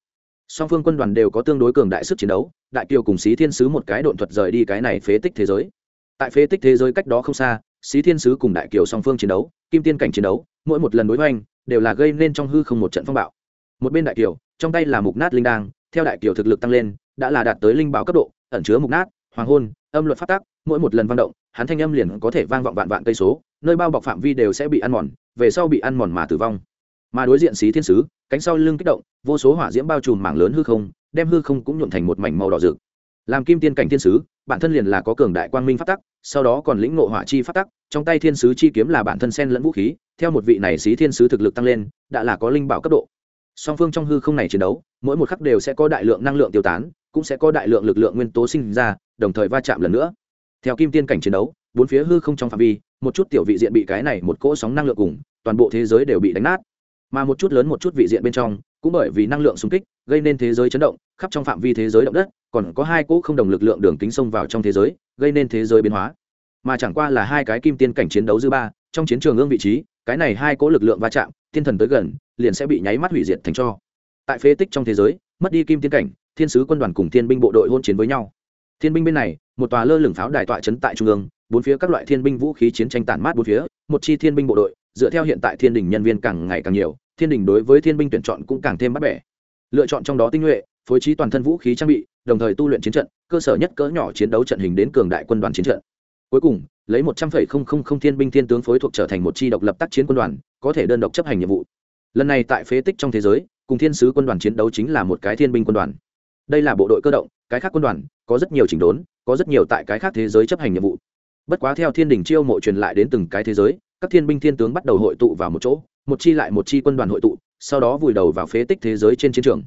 Song phương quân đoàn đều có tương đối cường đại sức chiến đấu, đại kiều cùng xí thiên sứ một cái độn thuật rời đi cái này phế tích thế giới tại phế tích thế giới cách đó không xa, xí thiên sứ cùng đại kiều song phương chiến đấu, kim tiên cảnh chiến đấu, mỗi một lần đối hoành, đều là gây nên trong hư không một trận phong bạo. Một bên đại kiều, trong tay là mục nát linh đang theo đại kiều thực lực tăng lên, đã là đạt tới linh bảo cấp độ, ẩn chứa mục nát, hoàng hôn, âm luật phát tác mỗi một lần vang động, hắn thanh âm liền có thể vang vọng vạn vạn cây số, nơi bao bọc phạm vi đều sẽ bị ăn mòn, về sau bị ăn mòn mà tử vong. Mà đối diện xí thiên sứ, cánh sau lưng kích động, vô số hỏa diễm bao trùm mảng lớn hư không, đem hư không cũng nhuộn thành một mảnh màu đỏ rực. Làm kim tiên cảnh thiên sứ bản thân liền là có cường đại quang minh phát tắc, sau đó còn lĩnh ngộ hỏa chi phát tắc, trong tay thiên sứ chi kiếm là bản thân sen lẫn vũ khí, theo một vị này xí thiên sứ thực lực tăng lên, đã là có linh bảo cấp độ. Song phương trong hư không này chiến đấu, mỗi một khắc đều sẽ có đại lượng năng lượng tiêu tán, cũng sẽ có đại lượng lực lượng nguyên tố sinh ra, đồng thời va chạm lần nữa. Theo kim tiên cảnh chiến đấu, bốn phía hư không trong phạm vi, một chút tiểu vị diện bị cái này một cỗ sóng năng lượng cùng, toàn bộ thế giới đều bị đánh nát. Mà một chút lớn một chút vị diện bên trong, cũng bởi vì năng lượng xung kích, gây nên thế giới chấn động, khắp trong phạm vi thế giới động đất còn có hai cỗ không đồng lực lượng đường kính xông vào trong thế giới, gây nên thế giới biến hóa. Mà chẳng qua là hai cái kim tiên cảnh chiến đấu dư ba, trong chiến trường ương vị trí, cái này hai cỗ lực lượng va chạm, thiên thần tới gần, liền sẽ bị nháy mắt hủy diệt thành cho. Tại phế tích trong thế giới, mất đi kim tiên cảnh, thiên sứ quân đoàn cùng thiên binh bộ đội hôn chiến với nhau. Thiên binh bên này, một tòa lơ lửng pháo đài tọa chấn tại trung ương, bốn phía các loại thiên binh vũ khí chiến tranh tản mát bốn phía, một chi thiên binh bộ đội, dựa theo hiện tại thiên đình nhân viên càng ngày càng nhiều, thiên đình đối với thiên binh tuyển chọn cũng càng thêm bắt bẻ. Lựa chọn trong đó tinh nhuệ, phối trí toàn thân vũ khí trang bị đồng thời tu luyện chiến trận, cơ sở nhất cỡ nhỏ chiến đấu trận hình đến cường đại quân đoàn chiến trận. Cuối cùng, lấy một trăm phẩy không không không thiên binh thiên tướng phối thuộc trở thành một chi độc lập tác chiến quân đoàn, có thể đơn độc chấp hành nhiệm vụ. Lần này tại phế tích trong thế giới, cùng thiên sứ quân đoàn chiến đấu chính là một cái thiên binh quân đoàn. Đây là bộ đội cơ động, cái khác quân đoàn, có rất nhiều chỉnh đốn, có rất nhiều tại cái khác thế giới chấp hành nhiệm vụ. Bất quá theo thiên đình chiêu mộ truyền lại đến từng cái thế giới, các thiên binh thiên tướng bắt đầu hội tụ vào một chỗ, một chi lại một chi quân đoàn hội tụ, sau đó vùi đầu vào phế tích thế giới trên chiến trường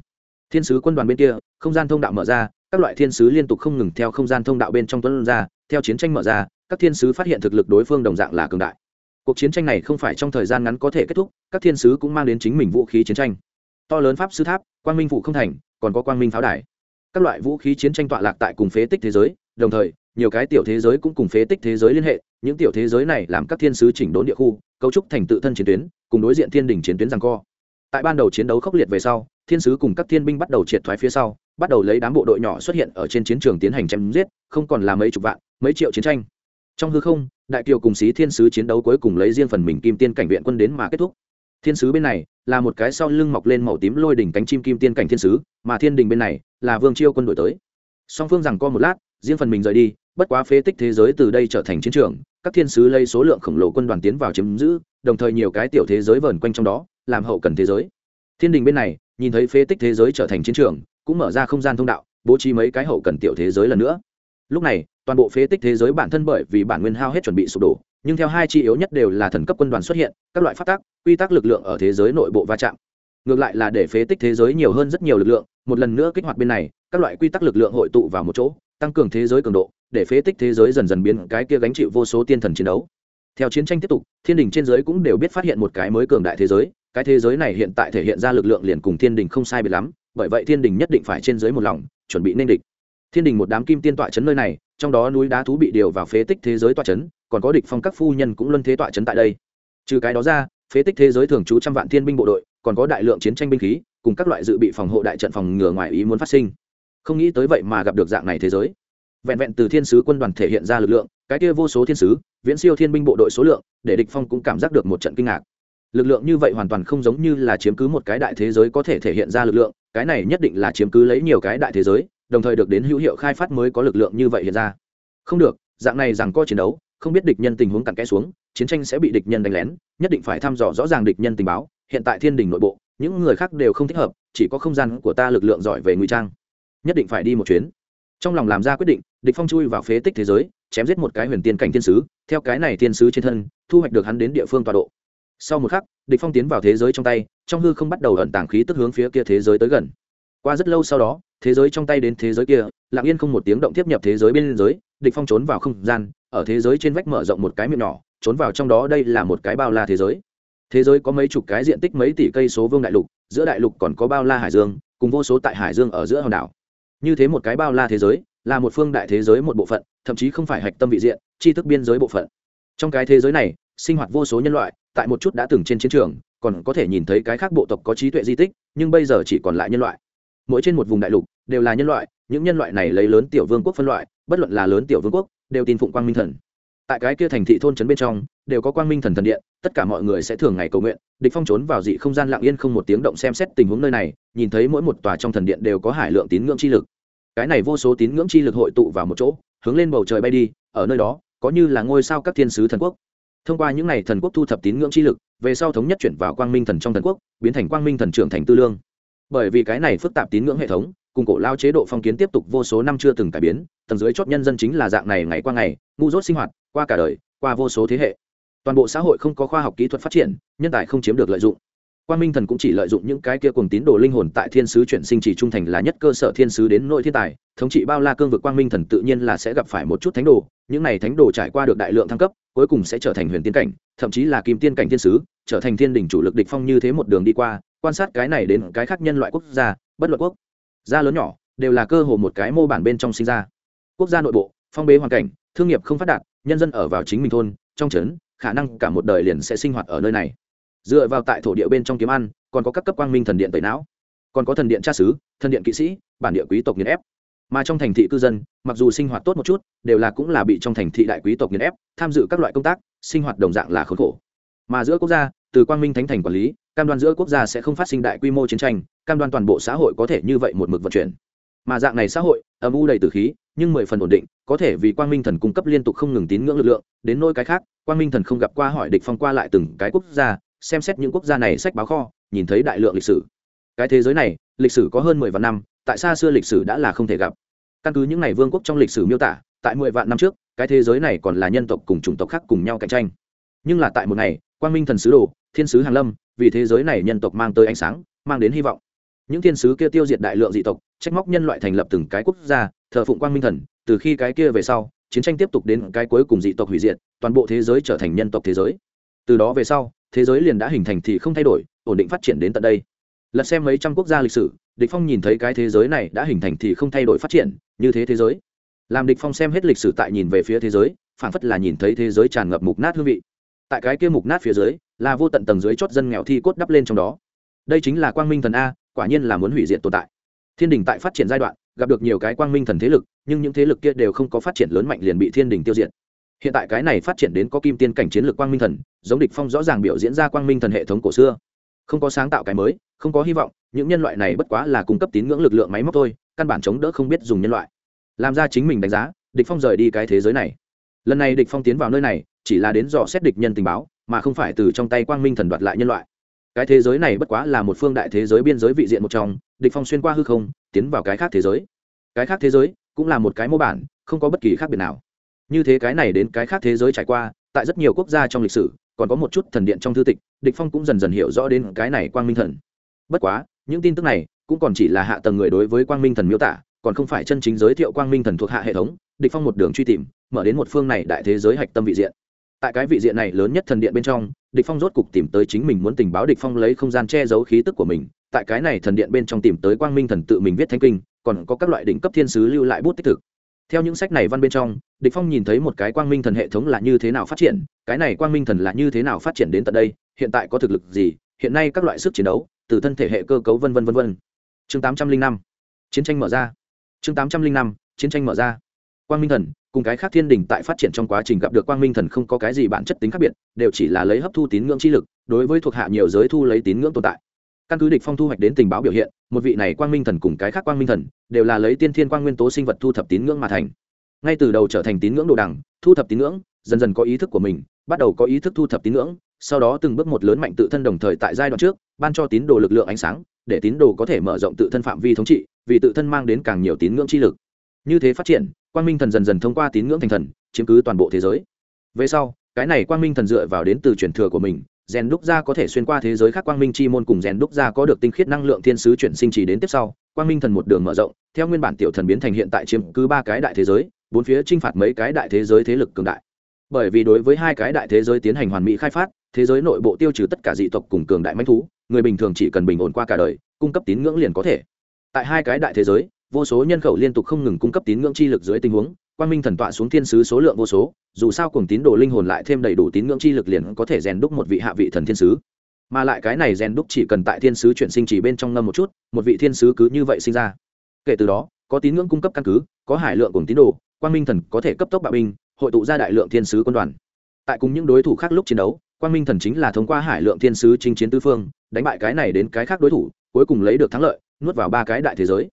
thiên sứ quân đoàn bên kia, không gian thông đạo mở ra, các loại thiên sứ liên tục không ngừng theo không gian thông đạo bên trong tuấn ra, theo chiến tranh mở ra, các thiên sứ phát hiện thực lực đối phương đồng dạng là cường đại. Cuộc chiến tranh này không phải trong thời gian ngắn có thể kết thúc, các thiên sứ cũng mang đến chính mình vũ khí chiến tranh. To lớn pháp sư tháp, quang minh phụ không thành, còn có quang minh pháo đài. Các loại vũ khí chiến tranh tọa lạc tại cùng phế tích thế giới, đồng thời, nhiều cái tiểu thế giới cũng cùng phế tích thế giới liên hệ, những tiểu thế giới này làm các thiên sứ chỉnh đốn địa khu, cấu trúc thành tự thân chiến tuyến, cùng đối diện thiên đình chiến tuyến rằng co tại ban đầu chiến đấu khốc liệt về sau, thiên sứ cùng các thiên binh bắt đầu triệt thoái phía sau, bắt đầu lấy đám bộ đội nhỏ xuất hiện ở trên chiến trường tiến hành chém giết, không còn là mấy chục vạn, mấy triệu chiến tranh. Trong hư không, đại kiều cùng xí thiên sứ chiến đấu cuối cùng lấy riêng phần mình kim tiên cảnh viện quân đến mà kết thúc. Thiên sứ bên này là một cái sau lưng mọc lên màu tím lôi đỉnh cánh chim kim tiên cảnh thiên sứ, mà thiên đình bên này là vương chiêu quân đội tới. Song phương rằng co một lát, riêng phần mình rời đi, bất quá phế tích thế giới từ đây trở thành chiến trường, các thiên sứ lấy số lượng khổng lồ quân đoàn tiến vào chiếm giữ, đồng thời nhiều cái tiểu thế giới vờn quanh trong đó làm hậu cần thế giới. Thiên đình bên này, nhìn thấy phế tích thế giới trở thành chiến trường, cũng mở ra không gian thông đạo, bố trí mấy cái hậu cần tiểu thế giới lần nữa. Lúc này, toàn bộ phế tích thế giới bản thân bởi vì bản nguyên hao hết chuẩn bị sụp đổ, nhưng theo hai chi yếu nhất đều là thần cấp quân đoàn xuất hiện, các loại phát tác quy tắc lực lượng ở thế giới nội bộ va chạm. Ngược lại là để phế tích thế giới nhiều hơn rất nhiều lực lượng, một lần nữa kích hoạt bên này, các loại quy tắc lực lượng hội tụ vào một chỗ, tăng cường thế giới cường độ, để phế tích thế giới dần dần biến cái kia gánh chịu vô số tiên thần chiến đấu. Theo chiến tranh tiếp tục, thiên đình trên giới cũng đều biết phát hiện một cái mới cường đại thế giới cái thế giới này hiện tại thể hiện ra lực lượng liền cùng thiên đình không sai biệt lắm, bởi vậy thiên đình nhất định phải trên dưới một lòng, chuẩn bị nên địch. Thiên đình một đám kim tiên tọa chấn nơi này, trong đó núi đá thú bị điều vào phế tích thế giới tọa chấn, còn có địch phong các phu nhân cũng luân thế tọa chấn tại đây. Trừ cái đó ra, phế tích thế giới thường trú trăm vạn thiên binh bộ đội, còn có đại lượng chiến tranh binh khí, cùng các loại dự bị phòng hộ đại trận phòng ngừa ngoài ý muốn phát sinh. Không nghĩ tới vậy mà gặp được dạng này thế giới. Vẹn vẹn từ thiên sứ quân đoàn thể hiện ra lực lượng, cái kia vô số thiên sứ, viễn siêu thiên binh bộ đội số lượng, để địch phong cũng cảm giác được một trận kinh ngạc lực lượng như vậy hoàn toàn không giống như là chiếm cứ một cái đại thế giới có thể thể hiện ra lực lượng, cái này nhất định là chiếm cứ lấy nhiều cái đại thế giới, đồng thời được đến hữu hiệu khai phát mới có lực lượng như vậy hiện ra. Không được, dạng này rằng có chiến đấu, không biết địch nhân tình huống cặn kẽ xuống, chiến tranh sẽ bị địch nhân đánh lén, nhất định phải thăm dò rõ ràng địch nhân tình báo, hiện tại thiên đình nội bộ, những người khác đều không thích hợp, chỉ có không gian của ta lực lượng giỏi về ngụy trang. Nhất định phải đi một chuyến. Trong lòng làm ra quyết định, địch phong chui vào phế tích thế giới, chém giết một cái huyền tiên cảnh thiên sứ, theo cái này thiên sứ trên thân, thu hoạch được hắn đến địa phương tọa độ sau một khắc, địch phong tiến vào thế giới trong tay, trong hư không bắt đầu ẩn tàng khí tức hướng phía kia thế giới tới gần. Qua rất lâu sau đó, thế giới trong tay đến thế giới kia, lặng yên không một tiếng động tiếp nhập thế giới bên giới địch phong trốn vào không gian, ở thế giới trên vách mở rộng một cái miệng nhỏ, trốn vào trong đó đây là một cái bao la thế giới. Thế giới có mấy chục cái diện tích mấy tỷ cây số vương đại lục, giữa đại lục còn có bao la hải dương, cùng vô số tại hải dương ở giữa hòn đảo. Như thế một cái bao la thế giới, là một phương đại thế giới một bộ phận, thậm chí không phải hạch tâm vị diện, tri thức biên giới bộ phận. Trong cái thế giới này, sinh hoạt vô số nhân loại tại một chút đã từng trên chiến trường, còn có thể nhìn thấy cái khác bộ tộc có trí tuệ di tích, nhưng bây giờ chỉ còn lại nhân loại. Mỗi trên một vùng đại lục đều là nhân loại, những nhân loại này lấy lớn tiểu vương quốc phân loại, bất luận là lớn tiểu vương quốc, đều tin phụng quang minh thần. Tại cái kia thành thị thôn trấn bên trong, đều có quang minh thần thần điện, tất cả mọi người sẽ thường ngày cầu nguyện, địch phong trốn vào dị không gian lặng yên không một tiếng động xem xét tình huống nơi này, nhìn thấy mỗi một tòa trong thần điện đều có hải lượng tín ngưỡng chi lực. Cái này vô số tín ngưỡng chi lực hội tụ vào một chỗ, hướng lên bầu trời bay đi, ở nơi đó, có như là ngôi sao các thiên sứ thần quốc thông qua những này thần quốc thu thập tín ngưỡng chi lực, về sau thống nhất chuyển vào quang minh thần trong thần quốc, biến thành quang minh thần trưởng thành tư lương. Bởi vì cái này phức tạp tín ngưỡng hệ thống, cùng cổ lao chế độ phong kiến tiếp tục vô số năm chưa từng cải biến, tầng dưới chót nhân dân chính là dạng này ngày qua ngày, ngu dốt sinh hoạt, qua cả đời, qua vô số thế hệ. Toàn bộ xã hội không có khoa học kỹ thuật phát triển, nhân tài không chiếm được lợi dụng. Quan minh thần cũng chỉ lợi dụng những cái kia cùng tín đồ linh hồn tại thiên sứ chuyển sinh chỉ trung thành là nhất cơ sở thiên sứ đến nội thiên tài, thống trị bao la cương vực quang minh thần tự nhiên là sẽ gặp phải một chút thánh đồ, những này thánh đồ trải qua được đại lượng thăng cấp cuối cùng sẽ trở thành huyền tiên cảnh, thậm chí là kim tiên cảnh thiên sứ, trở thành thiên đỉnh chủ lực địch phong như thế một đường đi qua, quan sát cái này đến cái khác nhân loại quốc gia, bất luận quốc gia lớn nhỏ, đều là cơ hồ một cái mô bản bên trong sinh ra. Quốc gia nội bộ, phong bế hoàn cảnh, thương nghiệp không phát đạt, nhân dân ở vào chính mình thôn, trong trấn, khả năng cả một đời liền sẽ sinh hoạt ở nơi này. Dựa vào tại thổ địa bên trong kiếm ăn, còn có các cấp quang minh thần điện tẩy não, còn có thần điện tra sứ thần điện kỵ sĩ, bản địa quý tộc nghiền ép mà trong thành thị cư dân, mặc dù sinh hoạt tốt một chút, đều là cũng là bị trong thành thị đại quý tộc nghiền ép, tham dự các loại công tác, sinh hoạt đồng dạng là khốn khổ. Mà giữa quốc gia, từ quang minh thánh thành quản lý, cam đoan giữa quốc gia sẽ không phát sinh đại quy mô chiến tranh, cam đoan toàn bộ xã hội có thể như vậy một mực vận chuyển. Mà dạng này xã hội, âm u đầy từ khí, nhưng mười phần ổn định, có thể vì quang minh thần cung cấp liên tục không ngừng tín ngưỡng lực lượng, đến nỗi cái khác, quang minh thần không gặp qua hỏi địch phong qua lại từng cái quốc gia, xem xét những quốc gia này sách báo kho, nhìn thấy đại lượng lịch sử. Cái thế giới này, lịch sử có hơn mười vạn năm tại xa xưa lịch sử đã là không thể gặp. Căn cứ những ngày vương quốc trong lịch sử miêu tả, tại mười vạn năm trước, cái thế giới này còn là nhân tộc cùng chủng tộc khác cùng nhau cạnh tranh. Nhưng là tại một ngày, quang minh thần sứ đồ, thiên sứ hàn lâm, vì thế giới này nhân tộc mang tới ánh sáng, mang đến hy vọng. Những thiên sứ kia tiêu diệt đại lượng dị tộc, trách móc nhân loại thành lập từng cái quốc gia, thờ phụng quang minh thần, từ khi cái kia về sau, chiến tranh tiếp tục đến cái cuối cùng dị tộc hủy diệt, toàn bộ thế giới trở thành nhân tộc thế giới. Từ đó về sau, thế giới liền đã hình thành thì không thay đổi, ổn định phát triển đến tận đây. Lật xem mấy trăm quốc gia lịch sử địch phong nhìn thấy cái thế giới này đã hình thành thì không thay đổi phát triển, như thế thế giới. Làm địch phong xem hết lịch sử tại nhìn về phía thế giới phản phất là nhìn thấy thế giới tràn ngập mục nát hương vị. Tại cái kia mục nát phía dưới, là vô tận tầng dưới chót dân nghèo thi cốt đắp lên trong đó. Đây chính là quang minh thần a, quả nhiên là muốn hủy diệt tồn tại. Thiên đình tại phát triển giai đoạn, gặp được nhiều cái quang minh thần thế lực, nhưng những thế lực kia đều không có phát triển lớn mạnh liền bị thiên đình tiêu diệt. Hiện tại cái này phát triển đến có kim tiên cảnh chiến lược quang minh thần, giống địch phong rõ ràng biểu diễn ra quang minh thần hệ thống cổ xưa. Không có sáng tạo cái mới, không có hy vọng những nhân loại này bất quá là cung cấp tín ngưỡng lực lượng máy móc thôi, căn bản chống đỡ không biết dùng nhân loại. Làm ra chính mình đánh giá, địch phong rời đi cái thế giới này. Lần này địch phong tiến vào nơi này, chỉ là đến dò xét địch nhân tình báo, mà không phải từ trong tay quang minh thần đoạt lại nhân loại. Cái thế giới này bất quá là một phương đại thế giới biên giới vị diện một trong, địch phong xuyên qua hư không, tiến vào cái khác thế giới. Cái khác thế giới cũng là một cái mô bản, không có bất kỳ khác biệt nào. Như thế cái này đến cái khác thế giới trải qua, tại rất nhiều quốc gia trong lịch sử, còn có một chút thần điện trong thư tịch, địch phong cũng dần dần hiểu rõ đến cái này quang minh thần. Bất quá những tin tức này cũng còn chỉ là hạ tầng người đối với quang minh thần miêu tả, còn không phải chân chính giới thiệu quang minh thần thuộc hạ hệ thống, địch phong một đường truy tìm, mở đến một phương này đại thế giới hạch tâm vị diện. Tại cái vị diện này lớn nhất thần điện bên trong, địch phong rốt cục tìm tới chính mình muốn tình báo địch phong lấy không gian che giấu khí tức của mình, tại cái này thần điện bên trong tìm tới quang minh thần tự mình viết thánh kinh, còn có các loại đỉnh cấp thiên sứ lưu lại bút tích thực. Theo những sách này văn bên trong, địch phong nhìn thấy một cái quang minh thần hệ thống là như thế nào phát triển, cái này quang minh thần là như thế nào phát triển đến tận đây, hiện tại có thực lực gì, hiện nay các loại sức chiến đấu từ thân thể hệ cơ cấu vân vân vân vân. Chương 805 chiến tranh mở ra. Chương 805 chiến tranh mở ra. Quang minh thần cùng cái khác thiên đình tại phát triển trong quá trình gặp được quang minh thần không có cái gì bản chất tính khác biệt, đều chỉ là lấy hấp thu tín ngưỡng chi lực, đối với thuộc hạ nhiều giới thu lấy tín ngưỡng tồn tại. Căn cứ địch phong thu hoạch đến tình báo biểu hiện, một vị này quang minh thần cùng cái khác quang minh thần đều là lấy tiên thiên quang nguyên tố sinh vật thu thập tín ngưỡng mà thành. Ngay từ đầu trở thành tín ngưỡng đồ đẳng thu thập tín ngưỡng, dần dần có ý thức của mình, bắt đầu có ý thức thu thập tín ngưỡng, sau đó từng bước một lớn mạnh tự thân đồng thời tại giai đoạn trước ban cho tín đồ lực lượng ánh sáng, để tín đồ có thể mở rộng tự thân phạm vi thống trị, vì tự thân mang đến càng nhiều tín ngưỡng chi lực. Như thế phát triển, quang minh thần dần dần thông qua tín ngưỡng thành thần, chiếm cứ toàn bộ thế giới. Về sau, cái này quang minh thần dựa vào đến từ truyền thừa của mình, rèn đúc ra có thể xuyên qua thế giới khác quang minh chi môn cùng rèn đúc ra có được tinh khiết năng lượng thiên sứ chuyển sinh chỉ đến tiếp sau, quang minh thần một đường mở rộng, theo nguyên bản tiểu thần biến thành hiện tại chiếm cứ ba cái đại thế giới, bốn phía t r i n h phạt mấy cái đại thế giới thế lực cường đại bởi vì đối với hai cái đại thế giới tiến hành hoàn mỹ khai phát, thế giới nội bộ tiêu trừ tất cả dị tộc cùng cường đại manh thú, người bình thường chỉ cần bình ổn qua cả đời, cung cấp tín ngưỡng liền có thể. Tại hai cái đại thế giới, vô số nhân khẩu liên tục không ngừng cung cấp tín ngưỡng chi lực dưới tình huống, quang minh thần tọa xuống thiên sứ số lượng vô số, dù sao cùng tín đồ linh hồn lại thêm đầy đủ tín ngưỡng chi lực liền có thể rèn đúc một vị hạ vị thần thiên sứ. Mà lại cái này rèn đúc chỉ cần tại thiên sứ chuyển sinh chỉ bên trong ngâm một chút, một vị thiên sứ cứ như vậy sinh ra. Kể từ đó, có tín ngưỡng cung cấp căn cứ, có hải lượng cùng tín đồ, quang minh thần có thể cấp tốc bạo binh hội tụ ra đại lượng thiên sứ quân đoàn. Tại cùng những đối thủ khác lúc chiến đấu, quang minh thần chính là thông qua hải lượng thiên sứ chinh chiến tư phương, đánh bại cái này đến cái khác đối thủ, cuối cùng lấy được thắng lợi, nuốt vào ba cái đại thế giới.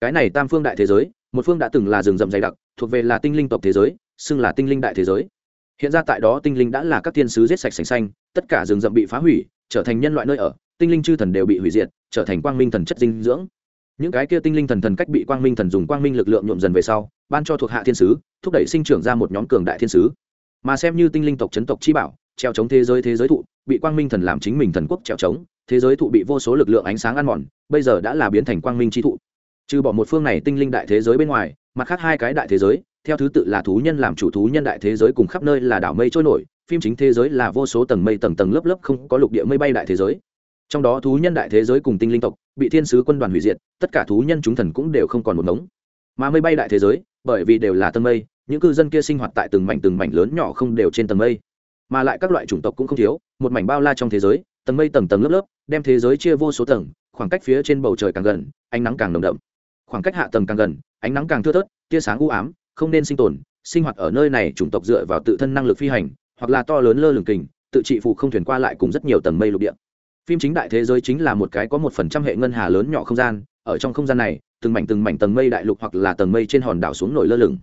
Cái này tam phương đại thế giới, một phương đã từng là rừng rậm dày đặc, thuộc về là tinh linh tộc thế giới, xưng là tinh linh đại thế giới. Hiện ra tại đó tinh linh đã là các thiên sứ giết sạch sành xanh, tất cả rừng rậm bị phá hủy, trở thành nhân loại nơi ở, tinh linh chư thần đều bị hủy diệt, trở thành quang minh thần chất dinh dưỡng những cái kia tinh linh thần thần cách bị quang minh thần dùng quang minh lực lượng nhuộm dần về sau, ban cho thuộc hạ thiên sứ, thúc đẩy sinh trưởng ra một nhóm cường đại thiên sứ. Mà xem như tinh linh tộc chấn tộc chi bảo, treo chống thế giới thế giới thụ, bị quang minh thần làm chính mình thần quốc treo chống, thế giới thụ bị vô số lực lượng ánh sáng ăn mòn, bây giờ đã là biến thành quang minh chi thụ. Trừ bỏ một phương này tinh linh đại thế giới bên ngoài, mặt khác hai cái đại thế giới, theo thứ tự là thú nhân làm chủ thú nhân đại thế giới cùng khắp nơi là đảo mây trôi nổi, phim chính thế giới là vô số tầng mây tầng tầng lớp lớp không có lục địa mây bay đại thế giới trong đó thú nhân đại thế giới cùng tinh linh tộc, bị thiên sứ quân đoàn hủy diệt, tất cả thú nhân chúng thần cũng đều không còn một ngống. Mà mây bay đại thế giới, bởi vì đều là tầng mây, những cư dân kia sinh hoạt tại từng mảnh từng mảnh lớn nhỏ không đều trên tầng mây. Mà lại các loại chủng tộc cũng không thiếu, một mảnh bao la trong thế giới, tầng mây tầng tầng lớp lớp, đem thế giới chia vô số tầng, khoảng cách phía trên bầu trời càng gần, ánh nắng càng nồng đậm. Khoảng cách hạ tầng càng gần, ánh nắng càng thưa thớt, tia sáng u ám, không nên sinh tồn, sinh hoạt ở nơi này chủng tộc dựa vào tự thân năng lực phi hành, hoặc là to lớn lơ lửng kình, tự trị phụ không thuyền qua lại cùng rất nhiều tầng mây lục địa phim chính đại thế giới chính là một cái có một phần trăm hệ ngân hà lớn nhỏ không gian, ở trong không gian này, từng mảnh từng mảnh tầng mây đại lục hoặc là tầng mây trên hòn đảo xuống nổi lơ lửng.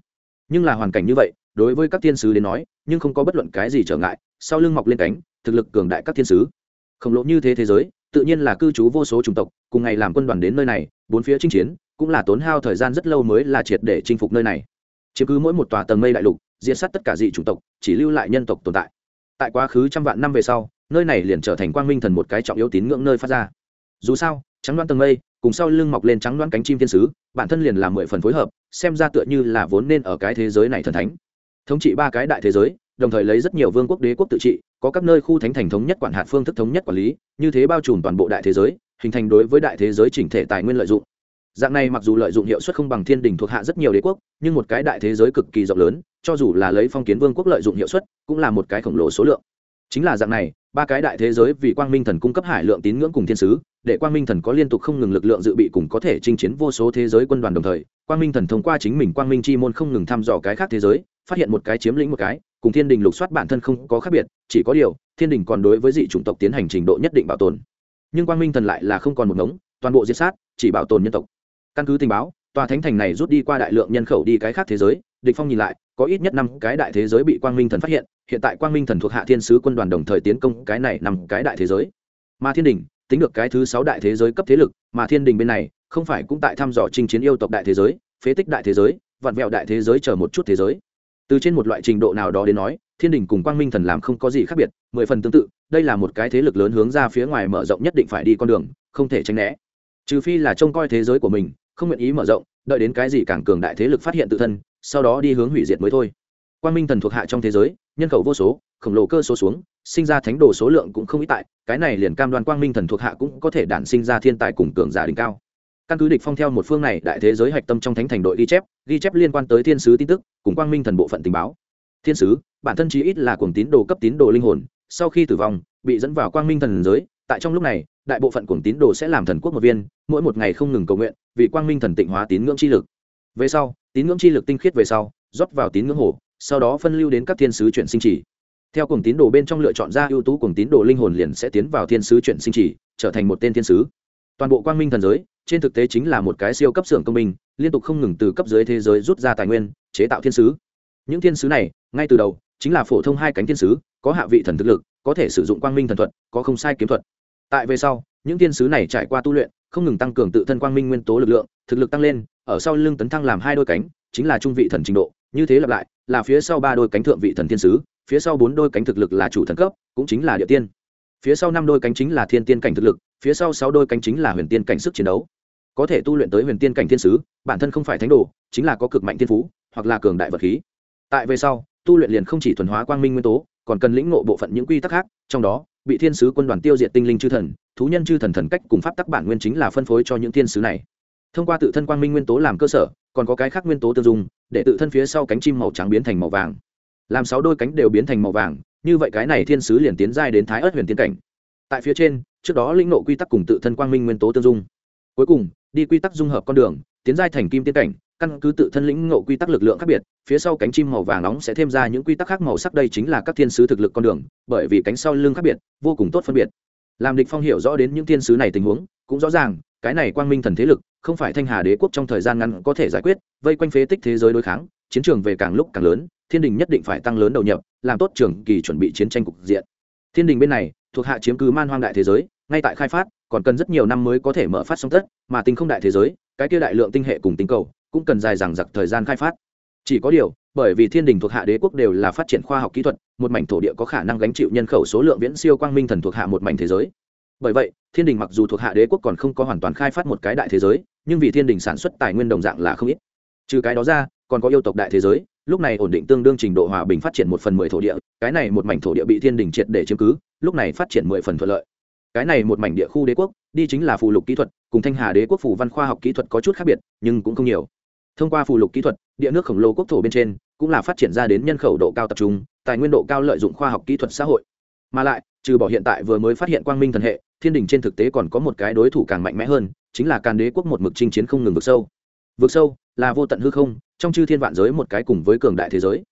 Nhưng là hoàn cảnh như vậy, đối với các thiên sứ đến nói, nhưng không có bất luận cái gì trở ngại, sau lưng mọc lên cánh, thực lực cường đại các thiên sứ. Khổng lồ như thế thế giới, tự nhiên là cư trú vô số chủng tộc, cùng ngày làm quân đoàn đến nơi này, bốn phía chinh chiến, cũng là tốn hao thời gian rất lâu mới là triệt để chinh phục nơi này. Chiếm cứ mỗi một tòa tầng mây đại lục, diệt sát tất cả dị chủng tộc, chỉ lưu lại nhân tộc tồn tại. Tại quá khứ trăm vạn năm về sau nơi này liền trở thành quang minh thần một cái trọng yếu tín ngưỡng nơi phát ra. Dù sao, trắng đoán tầng mây, cùng sau lưng mọc lên trắng đoán cánh chim thiên sứ, bản thân liền là mười phần phối hợp, xem ra tựa như là vốn nên ở cái thế giới này thần thánh. Thống trị ba cái đại thế giới, đồng thời lấy rất nhiều vương quốc đế quốc tự trị, có các nơi khu thánh thành thống nhất quản hạt phương thức thống nhất quản lý, như thế bao trùm toàn bộ đại thế giới, hình thành đối với đại thế giới chỉnh thể tài nguyên lợi dụng. Dạng này mặc dù lợi dụng hiệu suất không bằng thiên đình thuộc hạ rất nhiều đế quốc, nhưng một cái đại thế giới cực kỳ rộng lớn, cho dù là lấy phong kiến vương quốc lợi dụng hiệu suất, cũng là một cái khổng lồ số lượng. Chính là dạng này ba cái đại thế giới vì quang minh thần cung cấp hải lượng tín ngưỡng cùng thiên sứ, để quang minh thần có liên tục không ngừng lực lượng dự bị cùng có thể chinh chiến vô số thế giới quân đoàn đồng thời, quang minh thần thông qua chính mình quang minh chi môn không ngừng thăm dò cái khác thế giới, phát hiện một cái chiếm lĩnh một cái, cùng thiên đình lục soát bản thân không có khác biệt, chỉ có điều, thiên đình còn đối với dị chủng tộc tiến hành trình độ nhất định bảo tồn. Nhưng quang minh thần lại là không còn một ngống, toàn bộ diệt sát, chỉ bảo tồn nhân tộc. Căn cứ tình báo, tòa thánh thành này rút đi qua đại lượng nhân khẩu đi cái khác thế giới, địch phong nhìn lại, có ít nhất năm cái đại thế giới bị quang minh thần phát hiện hiện tại quang minh thần thuộc hạ thiên sứ quân đoàn đồng thời tiến công cái này nằm cái đại thế giới. Mà thiên đình, tính được cái thứ sáu đại thế giới cấp thế lực, mà thiên đình bên này, không phải cũng tại thăm dò chinh chiến yêu tộc đại thế giới, phế tích đại thế giới vặn vẹo đại thế giới chờ một chút thế giới. Từ trên một loại trình độ nào đó đến nói, thiên đình cùng quang minh thần làm không có gì khác biệt, mười phần tương tự, đây là một cái thế lực lớn hướng ra phía ngoài mở rộng nhất định phải đi con đường, không thể tránh né. Trừ phi là trông coi thế giới của mình, không nguyện ý mở rộng, đợi đến cái gì càng cường đại thế lực phát hiện tự thân, sau đó đi hướng hủy diệt mới thôi quan minh thần thuộc hạ trong thế giới, nhân khẩu vô số, khổng lồ cơ số xuống, sinh ra thánh đồ số lượng cũng không ít tại, cái này liền cam đoan quang minh thần thuộc hạ cũng có thể đản sinh ra thiên tài cùng cường giả đỉnh cao. Căn cứ địch phong theo một phương này, đại thế giới hạch tâm trong thánh thành đội ghi chép ghi chép liên quan tới thiên sứ tin tức, cùng quang minh thần bộ phận tình báo. Thiên sứ, bản thân chí ít là cuồng tín đồ cấp tín đồ linh hồn, sau khi tử vong, bị dẫn vào quang minh thần giới, tại trong lúc này, đại bộ phận cuồng tín đồ sẽ làm thần quốc một viên, mỗi một ngày không ngừng cầu nguyện, vì quang minh thần tịnh hóa tín ngưỡng chi lực. Về sau, tín ngưỡng chi lực tinh khiết về sau, rót vào tín ngưỡng hồ sau đó phân lưu đến các thiên sứ chuyển sinh chỉ theo cùng tín đồ bên trong lựa chọn ra ưu tú cùng tín đồ linh hồn liền sẽ tiến vào thiên sứ chuyển sinh chỉ trở thành một tên thiên sứ. Toàn bộ quang minh thần giới, trên thực tế chính là một cái siêu cấp xưởng công minh, liên tục không ngừng từ cấp dưới thế giới rút ra tài nguyên, chế tạo thiên sứ. Những thiên sứ này, ngay từ đầu, chính là phổ thông hai cánh thiên sứ, có hạ vị thần thực lực, có thể sử dụng quang minh thần thuật, có không sai kiếm thuật. Tại về sau, những thiên sứ này trải qua tu luyện, không ngừng tăng cường tự thân quang minh nguyên tố lực lượng, thực lực tăng lên, ở sau lưng tấn thăng làm hai đôi cánh, chính là trung vị thần trình độ, như thế lặp lại là phía sau ba đôi cánh thượng vị thần thiên sứ, phía sau bốn đôi cánh thực lực là chủ thần cấp, cũng chính là địa tiên. Phía sau năm đôi cánh chính là thiên tiên cảnh thực lực, phía sau sáu đôi cánh chính là huyền tiên cảnh sức chiến đấu. Có thể tu luyện tới huyền tiên cảnh thiên sứ, bản thân không phải thánh đồ, chính là có cực mạnh thiên phú, hoặc là cường đại vật khí. Tại về sau, tu luyện liền không chỉ thuần hóa quang minh nguyên tố, còn cần lĩnh ngộ bộ phận những quy tắc khác, trong đó, bị thiên sứ quân đoàn tiêu diệt tinh linh chư thần, thú nhân chư thần thần cách cùng pháp tắc bản nguyên chính là phân phối cho những thiên sứ này. Thông qua tự thân quang minh nguyên tố làm cơ sở còn có cái khác nguyên tố tương dung, để tự thân phía sau cánh chim màu trắng biến thành màu vàng. Làm sáu đôi cánh đều biến thành màu vàng, như vậy cái này thiên sứ liền tiến giai đến thái ớt huyền tiên cảnh. Tại phía trên, trước đó lĩnh nộ quy tắc cùng tự thân quang minh nguyên tố tương dung. Cuối cùng, đi quy tắc dung hợp con đường, tiến giai thành kim tiên cảnh, căn cứ tự thân lĩnh ngộ quy tắc lực lượng khác biệt, phía sau cánh chim màu vàng nóng sẽ thêm ra những quy tắc khác màu sắc đây chính là các thiên sứ thực lực con đường, bởi vì cánh sau lưng khác biệt, vô cùng tốt phân biệt. Làm địch phong hiểu rõ đến những thiên sứ này tình huống, cũng rõ ràng cái này quang minh thần thế lực, không phải thanh hà đế quốc trong thời gian ngắn có thể giải quyết, vây quanh phế tích thế giới đối kháng, chiến trường về càng lúc càng lớn, thiên đình nhất định phải tăng lớn đầu nhập, làm tốt trường kỳ chuẩn bị chiến tranh cục diện. Thiên đình bên này, thuộc hạ chiếm cứ man hoang đại thế giới, ngay tại khai phát, còn cần rất nhiều năm mới có thể mở phát song tất, mà tinh không đại thế giới, cái kia đại lượng tinh hệ cùng tinh cầu, cũng cần dài dằng dặc thời gian khai phát. Chỉ có điều, bởi vì thiên đình thuộc hạ đế quốc đều là phát triển khoa học kỹ thuật, một mảnh thổ địa có khả năng gánh chịu nhân khẩu số lượng viễn siêu quang minh thần thuộc hạ một mảnh thế giới bởi vậy, thiên đình mặc dù thuộc hạ đế quốc còn không có hoàn toàn khai phát một cái đại thế giới, nhưng vì thiên đình sản xuất tài nguyên đồng dạng là không ít. Trừ cái đó ra, còn có yêu tộc đại thế giới, lúc này ổn định tương đương trình độ hòa bình phát triển một phần mười thổ địa, cái này một mảnh thổ địa bị thiên đình triệt để chiếm cứ, lúc này phát triển mười phần thuận lợi. Cái này một mảnh địa khu đế quốc, đi chính là phù lục kỹ thuật, cùng thanh hà đế quốc phủ văn khoa học kỹ thuật có chút khác biệt, nhưng cũng không nhiều. Thông qua phù lục kỹ thuật, địa nước khổng lồ quốc thổ bên trên, cũng là phát triển ra đến nhân khẩu độ cao tập trung, tài nguyên độ cao lợi dụng khoa học kỹ thuật xã hội. Mà lại, trừ bỏ hiện tại vừa mới phát hiện quang minh thần hệ thiên đình trên thực tế còn có một cái đối thủ càng mạnh mẽ hơn, chính là càn đế quốc một mực chinh chiến không ngừng vực sâu. Vực sâu là vô tận hư không, trong chư thiên vạn giới một cái cùng với cường đại thế giới.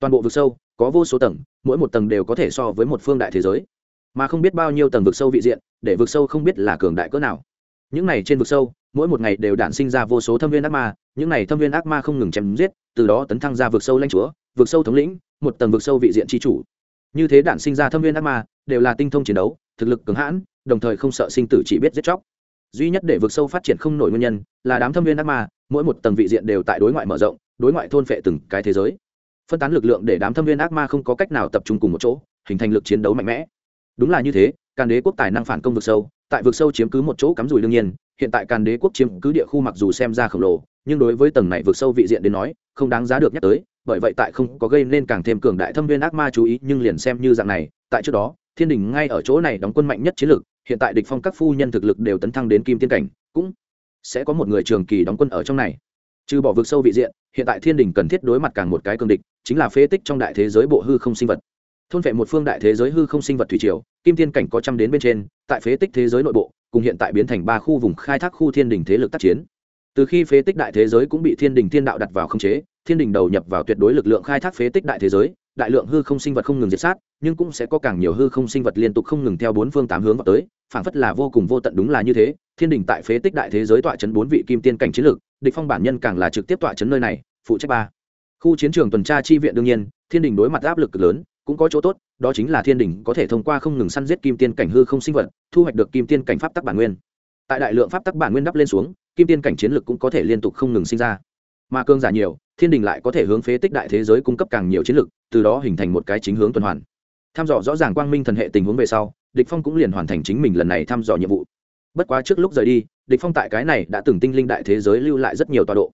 Toàn bộ vực sâu có vô số tầng, mỗi một tầng đều có thể so với một phương đại thế giới. Mà không biết bao nhiêu tầng vực sâu vị diện, để vực sâu không biết là cường đại cỡ nào. Những này trên vực sâu, mỗi một ngày đều đản sinh ra vô số thâm viên ác ma, những này thâm viên ác ma không ngừng chém giết, từ đó tấn thăng ra vực sâu lanh chúa, vực sâu thống lĩnh, một tầng vực sâu vị diện tri chủ. Như thế đản sinh ra thâm viên ác ma, đều là tinh thông chiến đấu, thực lực cường hãn đồng thời không sợ sinh tử chỉ biết giết chóc. Duy nhất để vực sâu phát triển không nổi nguyên nhân là đám thâm viên ác ma, mỗi một tầng vị diện đều tại đối ngoại mở rộng, đối ngoại thôn phệ từng cái thế giới. Phân tán lực lượng để đám thâm viên ác ma không có cách nào tập trung cùng một chỗ, hình thành lực chiến đấu mạnh mẽ. Đúng là như thế, càn đế quốc tài năng phản công vực sâu, tại vực sâu chiếm cứ một chỗ cắm rùi đương nhiên, hiện tại càn đế quốc chiếm cứ địa khu mặc dù xem ra khổng lồ, nhưng đối với tầng này vực sâu vị diện đến nói, không đáng giá được nhắc tới, bởi vậy tại không có gây nên càng thêm cường đại thâm viên ác ma chú ý, nhưng liền xem như dạng này, tại trước đó, thiên đình ngay ở chỗ này đóng quân mạnh nhất chiến lược hiện tại địch phong các phu nhân thực lực đều tấn thăng đến kim tiên cảnh, cũng sẽ có một người trường kỳ đóng quân ở trong này. Trừ bỏ vực sâu vị diện, hiện tại thiên đình cần thiết đối mặt càng một cái cương địch, chính là phế tích trong đại thế giới bộ hư không sinh vật. Thôn vệ một phương đại thế giới hư không sinh vật thủy triều, kim tiên cảnh có trăm đến bên trên, tại phế tích thế giới nội bộ, cùng hiện tại biến thành ba khu vùng khai thác khu thiên đình thế lực tác chiến. Từ khi phế tích đại thế giới cũng bị thiên đình thiên đạo đặt vào khống chế, thiên đình đầu nhập vào tuyệt đối lực lượng khai thác phế tích đại thế giới đại lượng hư không sinh vật không ngừng diệt sát, nhưng cũng sẽ có càng nhiều hư không sinh vật liên tục không ngừng theo bốn phương tám hướng vào tới, phảng phất là vô cùng vô tận đúng là như thế. Thiên đình tại phế tích đại thế giới tọa chấn bốn vị kim tiên cảnh chiến lược, địch phong bản nhân càng là trực tiếp tọa chấn nơi này, phụ trách ba. Khu chiến trường tuần tra chi viện đương nhiên, thiên đình đối mặt áp lực lớn, cũng có chỗ tốt, đó chính là thiên đình có thể thông qua không ngừng săn giết kim tiên cảnh hư không sinh vật, thu hoạch được kim tiên cảnh pháp tắc bản nguyên. Tại đại lượng pháp tắc bản nguyên đắp lên xuống, kim tiên cảnh chiến lực cũng có thể liên tục không ngừng sinh ra. Mà cương giả nhiều thiên đình lại có thể hướng phế tích đại thế giới cung cấp càng nhiều chiến lực, từ đó hình thành một cái chính hướng tuần hoàn. Tham dò rõ ràng quang minh thần hệ tình huống về sau, địch phong cũng liền hoàn thành chính mình lần này thăm dò nhiệm vụ. Bất quá trước lúc rời đi, địch phong tại cái này đã từng tinh linh đại thế giới lưu lại rất nhiều tọa độ.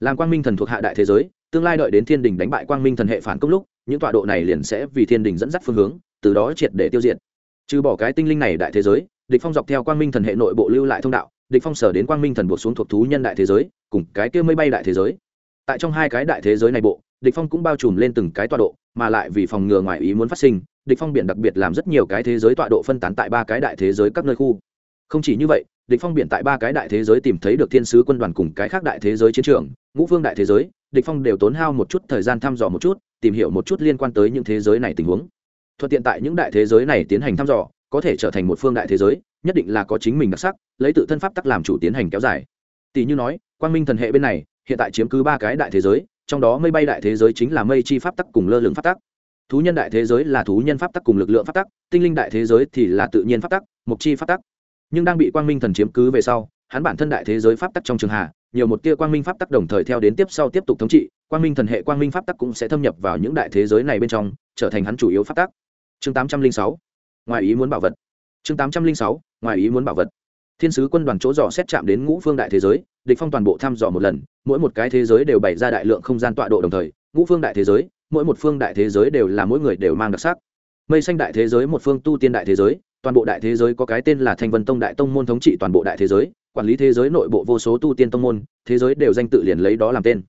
Làm quang minh thần thuộc hạ đại thế giới, tương lai đợi đến thiên đình đánh bại quang minh thần hệ phản công lúc, những tọa độ này liền sẽ vì thiên đình dẫn dắt phương hướng, từ đó triệt để tiêu diệt. Trừ bỏ cái tinh linh này đại thế giới, địch phong dọc theo quang minh thần hệ nội bộ lưu lại thông đạo, địch phong sở đến quang minh thần buộc xuống thuộc thú nhân đại thế giới, cùng cái kia mây bay đại thế giới tại trong hai cái đại thế giới này bộ, địch phong cũng bao trùm lên từng cái tọa độ, mà lại vì phòng ngừa ngoại ý muốn phát sinh, địch phong biển đặc biệt làm rất nhiều cái thế giới tọa độ phân tán tại ba cái đại thế giới các nơi khu. Không chỉ như vậy, địch phong biển tại ba cái đại thế giới tìm thấy được thiên sứ quân đoàn cùng cái khác đại thế giới chiến trường, ngũ vương đại thế giới, địch phong đều tốn hao một chút thời gian thăm dò một chút, tìm hiểu một chút liên quan tới những thế giới này tình huống. Thuận tiện tại những đại thế giới này tiến hành thăm dò, có thể trở thành một phương đại thế giới, nhất định là có chính mình đặc sắc, lấy tự thân pháp tắc làm chủ tiến hành kéo dài. Tỷ như nói, quang minh thần hệ bên này hiện tại chiếm cứ ba cái đại thế giới, trong đó mây bay đại thế giới chính là mây chi pháp tắc cùng lơ lửng pháp tắc. Thú nhân đại thế giới là thú nhân pháp tắc cùng lực lượng pháp tắc, tinh linh đại thế giới thì là tự nhiên pháp tắc mục chi pháp tắc. Nhưng đang bị quang minh thần chiếm cứ về sau, hắn bản thân đại thế giới pháp tắc trong trường hà nhiều một tia quang minh pháp tắc đồng thời theo đến tiếp sau tiếp tục thống trị, quang minh thần hệ quang minh pháp tắc cũng sẽ thâm nhập vào những đại thế giới này bên trong, trở thành hắn chủ yếu pháp tắc. Chương tám trăm linh sáu, ngoài ý muốn bảo vật. Chương tám trăm linh sáu, ngoài ý muốn bảo vật thiên sứ quân đoàn chỗ dò xét chạm đến ngũ phương đại thế giới, địch phong toàn bộ thăm dò một lần, mỗi một cái thế giới đều bày ra đại lượng không gian tọa độ đồng thời, ngũ phương đại thế giới, mỗi một phương đại thế giới đều là mỗi người đều mang đặc sắc. Mây xanh đại thế giới một phương tu tiên đại thế giới, toàn bộ đại thế giới có cái tên là thanh vân tông đại tông môn thống trị toàn bộ đại thế giới, quản lý thế giới nội bộ vô số tu tiên tông môn, thế giới đều danh tự liền lấy đó làm tên.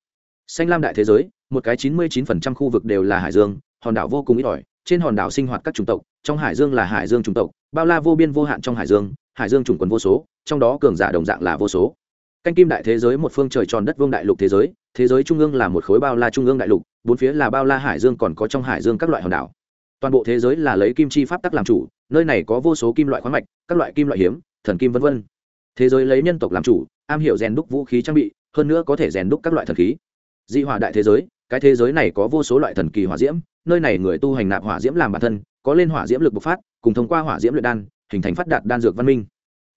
Xanh lam đại thế giới, một cái chín mươi 99% khu vực đều là hải dương, hòn đảo vô cùng ít ỏi, trên hòn đảo sinh hoạt các chủng tộc, trong hải dương là hải dương chủng tộc, bao la vô biên vô hạn trong hải dương hải dương chủng quần vô số, trong đó cường giả đồng dạng là vô số. Canh kim đại thế giới một phương trời tròn đất vương đại lục thế giới thế giới trung ương là một khối bao la trung ương đại lục, bốn phía là bao la hải dương còn có trong hải dương các loại hòn đảo. Toàn bộ thế giới là lấy kim chi pháp tắc làm chủ, nơi này có vô số kim loại khoáng mạch, các loại kim loại hiếm, thần kim v v thế giới lấy nhân tộc làm chủ, am hiểu rèn đúc vũ khí trang bị, hơn nữa có thể rèn đúc các loại thần khí. Dị hỏa đại thế giới, cái thế giới này có vô số loại thần kỳ hỏa diễm, nơi này người tu hành nạp hỏa diễm làm bản thân, có lên hỏa diễm lực bộc phát, cùng thông qua hỏa diễm luyện đan hình thành phát đạt đan dược văn minh.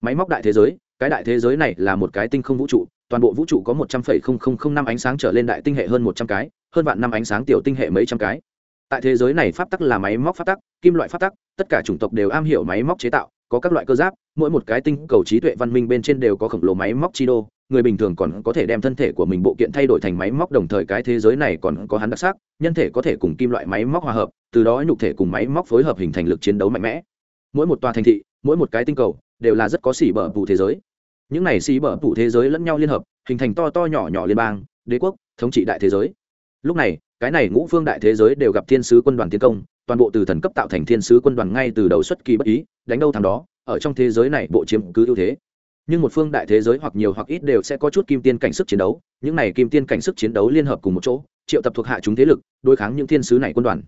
Máy móc đại thế giới, cái đại thế giới này là một cái tinh không vũ trụ, toàn bộ vũ trụ có một trăm phẩy không không không năm ánh sáng trở lên đại tinh hệ hơn một trăm cái, hơn vạn năm ánh sáng tiểu tinh hệ mấy trăm cái. Tại thế giới này pháp tắc là máy móc pháp tắc, kim loại pháp tắc, tất cả chủng tộc đều am hiểu máy móc chế tạo, có các loại cơ giáp, mỗi một cái tinh cầu trí tuệ văn minh bên trên đều có khổng lồ máy móc chi đô. Người bình thường còn có thể đem thân thể của mình bộ kiện thay đổi thành máy móc đồng thời cái thế giới này còn có hắn đặc sắc, nhân thể có thể cùng kim loại máy móc hòa hợp, từ đó nhục thể cùng máy móc phối hợp hình thành lực chiến đấu mạnh mẽ. Mỗi một tòa thành thị mỗi một cái tinh cầu đều là rất có xỉ bở phụ thế giới. Những này xỉ bở phụ thế giới lẫn nhau liên hợp, hình thành to to nhỏ nhỏ liên bang, đế quốc, thống trị đại thế giới. Lúc này, cái này ngũ phương đại thế giới đều gặp thiên sứ quân đoàn tiến công, toàn bộ từ thần cấp tạo thành thiên sứ quân đoàn ngay từ đầu xuất kỳ bất ý, đánh đâu thằng đó, ở trong thế giới này bộ chiếm cứ ưu thế. Nhưng một phương đại thế giới hoặc nhiều hoặc ít đều sẽ có chút kim tiên cảnh sức chiến đấu, những này kim tiên cảnh sức chiến đấu liên hợp cùng một chỗ, triệu tập thuộc hạ chúng thế lực, đối kháng những thiên sứ này quân đoàn.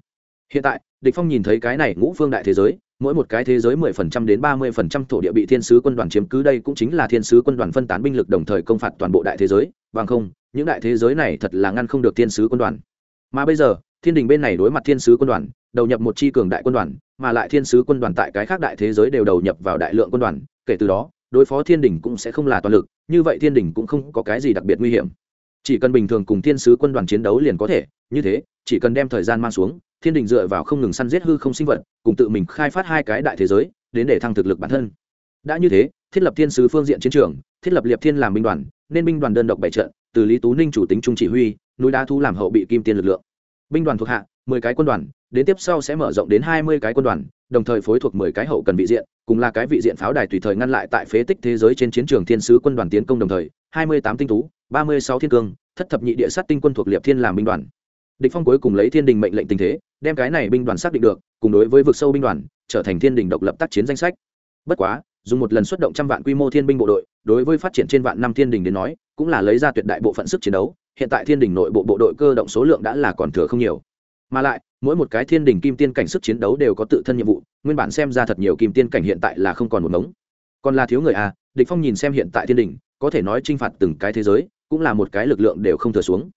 Hiện tại, địch phong nhìn thấy cái này ngũ phương đại thế giới mỗi một cái thế giới 10% đến 30% thổ địa bị thiên sứ quân đoàn chiếm cứ, đây cũng chính là thiên sứ quân đoàn phân tán binh lực đồng thời công phạt toàn bộ đại thế giới, bằng không, những đại thế giới này thật là ngăn không được thiên sứ quân đoàn. Mà bây giờ, thiên đình bên này đối mặt thiên sứ quân đoàn, đầu nhập một chi cường đại quân đoàn, mà lại thiên sứ quân đoàn tại cái khác đại thế giới đều đầu nhập vào đại lượng quân đoàn, kể từ đó, đối phó thiên đình cũng sẽ không là toàn lực, như vậy thiên đình cũng không có cái gì đặc biệt nguy hiểm chỉ cần bình thường cùng thiên sứ quân đoàn chiến đấu liền có thể, như thế, chỉ cần đem thời gian mang xuống, thiên đình dựa vào không ngừng săn giết hư không sinh vật, cùng tự mình khai phát hai cái đại thế giới, đến để thăng thực lực bản thân. Đã như thế, thiết lập thiên sứ phương diện chiến trường, thiết lập liệp thiên làm binh đoàn, nên binh đoàn đơn độc bảy trận, từ lý tú ninh chủ tính trung chỉ huy, núi đá thu làm hậu bị kim tiên lực lượng. Binh đoàn thuộc hạ, mười cái quân đoàn, đến tiếp sau sẽ mở rộng đến hai mươi cái quân đoàn, đồng thời phối thuộc mười cái hậu cần vị diện, cùng là cái vị diện pháo đài tùy thời ngăn lại tại phế tích thế giới trên chiến trường thiên sứ quân đoàn tiến công đồng thời, hai mươi tám tinh tú ba mươi sáu thiên cương, thất thập nhị địa sát tinh quân thuộc liệp thiên làm binh đoàn. Địch phong cuối cùng lấy thiên đình mệnh lệnh tình thế, đem cái này binh đoàn xác định được, cùng đối với vực sâu binh đoàn, trở thành thiên đình độc lập tác chiến danh sách. Bất quá, dùng một lần xuất động trăm vạn quy mô thiên binh bộ đội, đối với phát triển trên vạn năm thiên đình đến nói, cũng là lấy ra tuyệt đại bộ phận sức chiến đấu, hiện tại thiên đình nội bộ bộ đội cơ động số lượng đã là còn thừa không nhiều. Mà lại, mỗi một cái thiên đình kim tiên cảnh sức chiến đấu đều có tự thân nhiệm vụ, nguyên bản xem ra thật nhiều kim tiên cảnh hiện tại là không còn một mống còn là thiếu người à địch phong nhìn xem hiện tại thiên đình, có thể nói chinh phạt từng cái thế giới cũng là một cái lực lượng đều không thừa xuống.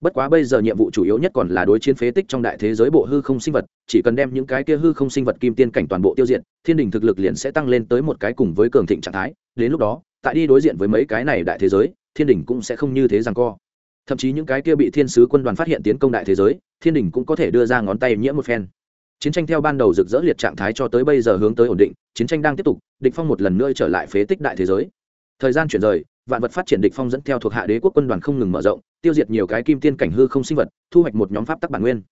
Bất quá bây giờ nhiệm vụ chủ yếu nhất còn là đối chiến phế tích trong đại thế giới bộ hư không sinh vật, chỉ cần đem những cái kia hư không sinh vật kim tiên cảnh toàn bộ tiêu diệt, thiên đình thực lực liền sẽ tăng lên tới một cái cùng với cường thịnh trạng thái. Đến lúc đó, tại đi đối diện với mấy cái này đại thế giới, thiên đình cũng sẽ không như thế rằng co. Thậm chí những cái kia bị thiên sứ quân đoàn phát hiện tiến công đại thế giới, thiên đình cũng có thể đưa ra ngón tay nhiễm một phen. Chiến tranh theo ban đầu rực rỡ liệt trạng thái cho tới bây giờ hướng tới ổn định, chiến tranh đang tiếp tục, địch phong một lần nữa trở lại phế tích đại thế giới. Thời gian chuyển rời vạn vật phát triển địch phong dẫn theo thuộc hạ đế quốc quân đoàn không ngừng mở rộng, tiêu diệt nhiều cái kim tiên cảnh hư không sinh vật, thu hoạch một nhóm pháp tắc bản nguyên.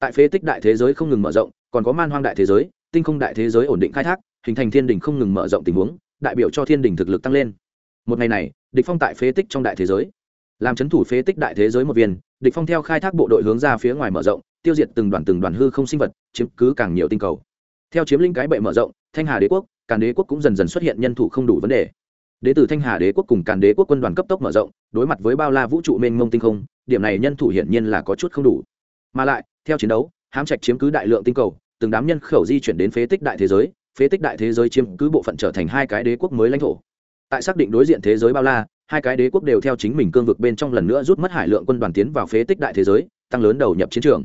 Tại phế tích đại thế giới không ngừng mở rộng, còn có man hoang đại thế giới, tinh không đại thế giới ổn định khai thác, hình thành thiên đỉnh không ngừng mở rộng tình huống, đại biểu cho thiên đỉnh thực lực tăng lên. Một ngày này, địch phong tại phế tích trong đại thế giới. Làm chấn thủ phế tích đại thế giới một viên, địch phong theo khai thác bộ đội hướng ra phía ngoài mở rộng, tiêu diệt từng đoàn từng đoàn hư không sinh vật, chiếm cứ càng nhiều tinh cầu. Theo chiếm lĩnh cái bệ mở rộng, thanh hà đế quốc, càn đế quốc cũng dần dần xuất hiện nhân thủ không đủ vấn đề đế tử thanh hà đế quốc cùng càn đế quốc quân đoàn cấp tốc mở rộng, đối mặt với bao la vũ trụ mênh mông tinh không, điểm này nhân thủ hiển nhiên là có chút không đủ. Mà lại, theo chiến đấu, hám trạch chiếm cứ đại lượng tinh cầu, từng đám nhân khẩu di chuyển đến phế tích đại thế giới, phế tích đại thế giới chiếm cứ bộ phận trở thành hai cái đế quốc mới lãnh thổ. Tại xác định đối diện thế giới bao la, hai cái đế quốc đều theo chính mình cương vực bên trong lần nữa rút mất hải lượng quân đoàn tiến vào phế tích đại thế giới, tăng lớn đầu nhập chiến trường.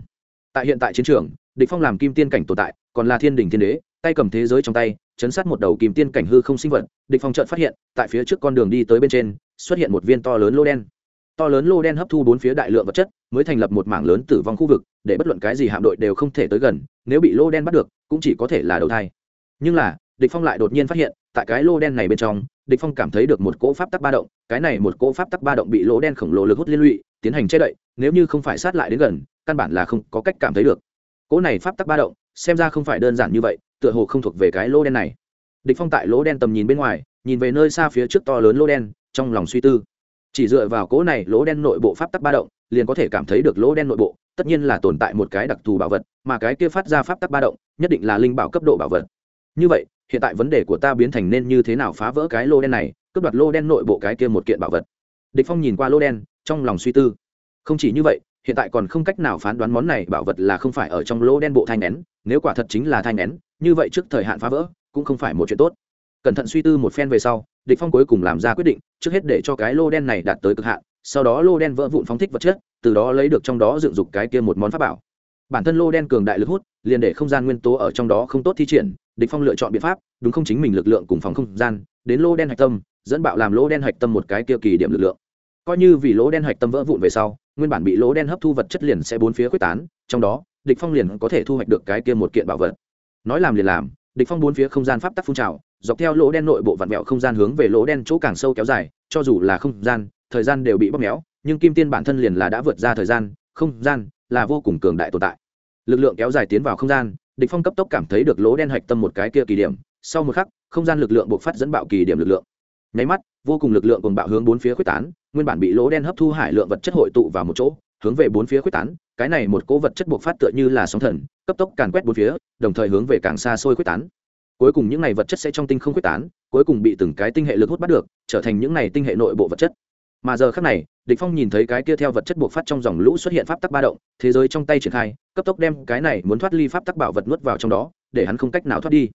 Tại hiện tại chiến trường, địch phong làm kim tiên cảnh tồn tại, còn là thiên đình thiên đế tay cầm thế giới trong tay, chấn sát một đầu kìm tiên cảnh hư không sinh vật, địch phong chợt phát hiện, tại phía trước con đường đi tới bên trên, xuất hiện một viên to lớn lô đen. To lớn lô đen hấp thu bốn phía đại lượng vật chất, mới thành lập một mảng lớn tử vong khu vực, để bất luận cái gì hạm đội đều không thể tới gần, nếu bị lô đen bắt được, cũng chỉ có thể là đầu thai. Nhưng là, địch phong lại đột nhiên phát hiện, tại cái lô đen này bên trong, địch phong cảm thấy được một cỗ pháp tắc ba động, cái này một cỗ pháp tắc ba động bị lô đen khổng lồ lực hút liên lụy, tiến hành che đậy, nếu như không phải sát lại đến gần, căn bản là không có cách cảm thấy được. Cỗ này pháp tắc ba động, xem ra không phải đơn giản như vậy tựa hồ không thuộc về cái lô đen này. Địch phong tại lỗ đen tầm nhìn bên ngoài, nhìn về nơi xa phía trước to lớn lỗ đen, trong lòng suy tư. Chỉ dựa vào cỗ này, lỗ đen nội bộ pháp tắc ba động, liền có thể cảm thấy được lỗ đen nội bộ, tất nhiên là tồn tại một cái đặc thù bảo vật, mà cái kia phát ra pháp tắc ba động, nhất định là linh bảo cấp độ bảo vật. Như vậy, hiện tại vấn đề của ta biến thành nên như thế nào phá vỡ cái lô đen này, cướp đoạt lô đen nội bộ cái kia một kiện bảo vật. Địch phong nhìn qua lô đen, trong lòng suy tư. Không chỉ như vậy, hiện tại còn không cách nào phán đoán món này bảo vật là không phải ở trong lô đen bộ thanh nén, nếu quả thật chính là thanh nén như vậy trước thời hạn phá vỡ, cũng không phải một chuyện tốt. Cẩn thận suy tư một phen về sau, địch phong cuối cùng làm ra quyết định, trước hết để cho cái lô đen này đạt tới cực hạn, sau đó lô đen vỡ vụn phóng thích vật chất, từ đó lấy được trong đó dựng dục cái kia một món pháp bảo. Bản thân lô đen cường đại lực hút, liền để không gian nguyên tố ở trong đó không tốt thi triển, địch phong lựa chọn biện pháp, đúng không chính mình lực lượng cùng phòng không gian, đến lô đen hạch tâm, dẫn bạo làm lô đen hạch tâm một cái kia kỳ điểm lực lượng. Coi như vì lỗ đen hạch tâm vỡ vụn về sau, nguyên bản bị lỗ đen hấp thu vật chất liền sẽ bốn phía quyết tán, trong đó, địch phong liền có thể thu hoạch được cái kia một kiện bảo vật nói làm liền làm, địch phong bốn phía không gian pháp tắc phun trào, dọc theo lỗ đen nội bộ vặn vẹo không gian hướng về lỗ đen chỗ càng sâu kéo dài, cho dù là không gian, thời gian đều bị bóp méo, nhưng kim tiên bản thân liền là đã vượt ra thời gian, không gian là vô cùng cường đại tồn tại. Lực lượng kéo dài tiến vào không gian, địch phong cấp tốc cảm thấy được lỗ đen hạch tâm một cái kia kỳ điểm, sau một khắc, không gian lực lượng bộc phát dẫn bạo kỳ điểm lực lượng. Nháy mắt, vô cùng lực lượng cùng bạo hướng bốn phía quyết tán, nguyên bản bị lỗ đen hấp thu hải lượng vật chất hội tụ vào một chỗ, hướng về bốn phía quyết tán cái này một cỗ vật chất bộc phát tựa như là sóng thần, cấp tốc càn quét bốn phía, đồng thời hướng về càng xa xôi quyết tán. Cuối cùng những này vật chất sẽ trong tinh không quyết tán, cuối cùng bị từng cái tinh hệ lực hút bắt được, trở thành những này tinh hệ nội bộ vật chất. Mà giờ khác này, địch phong nhìn thấy cái kia theo vật chất buộc phát trong dòng lũ xuất hiện pháp tắc ba động, thế giới trong tay triển khai, cấp tốc đem cái này muốn thoát ly pháp tắc bảo vật nuốt vào trong đó, để hắn không cách nào thoát đi.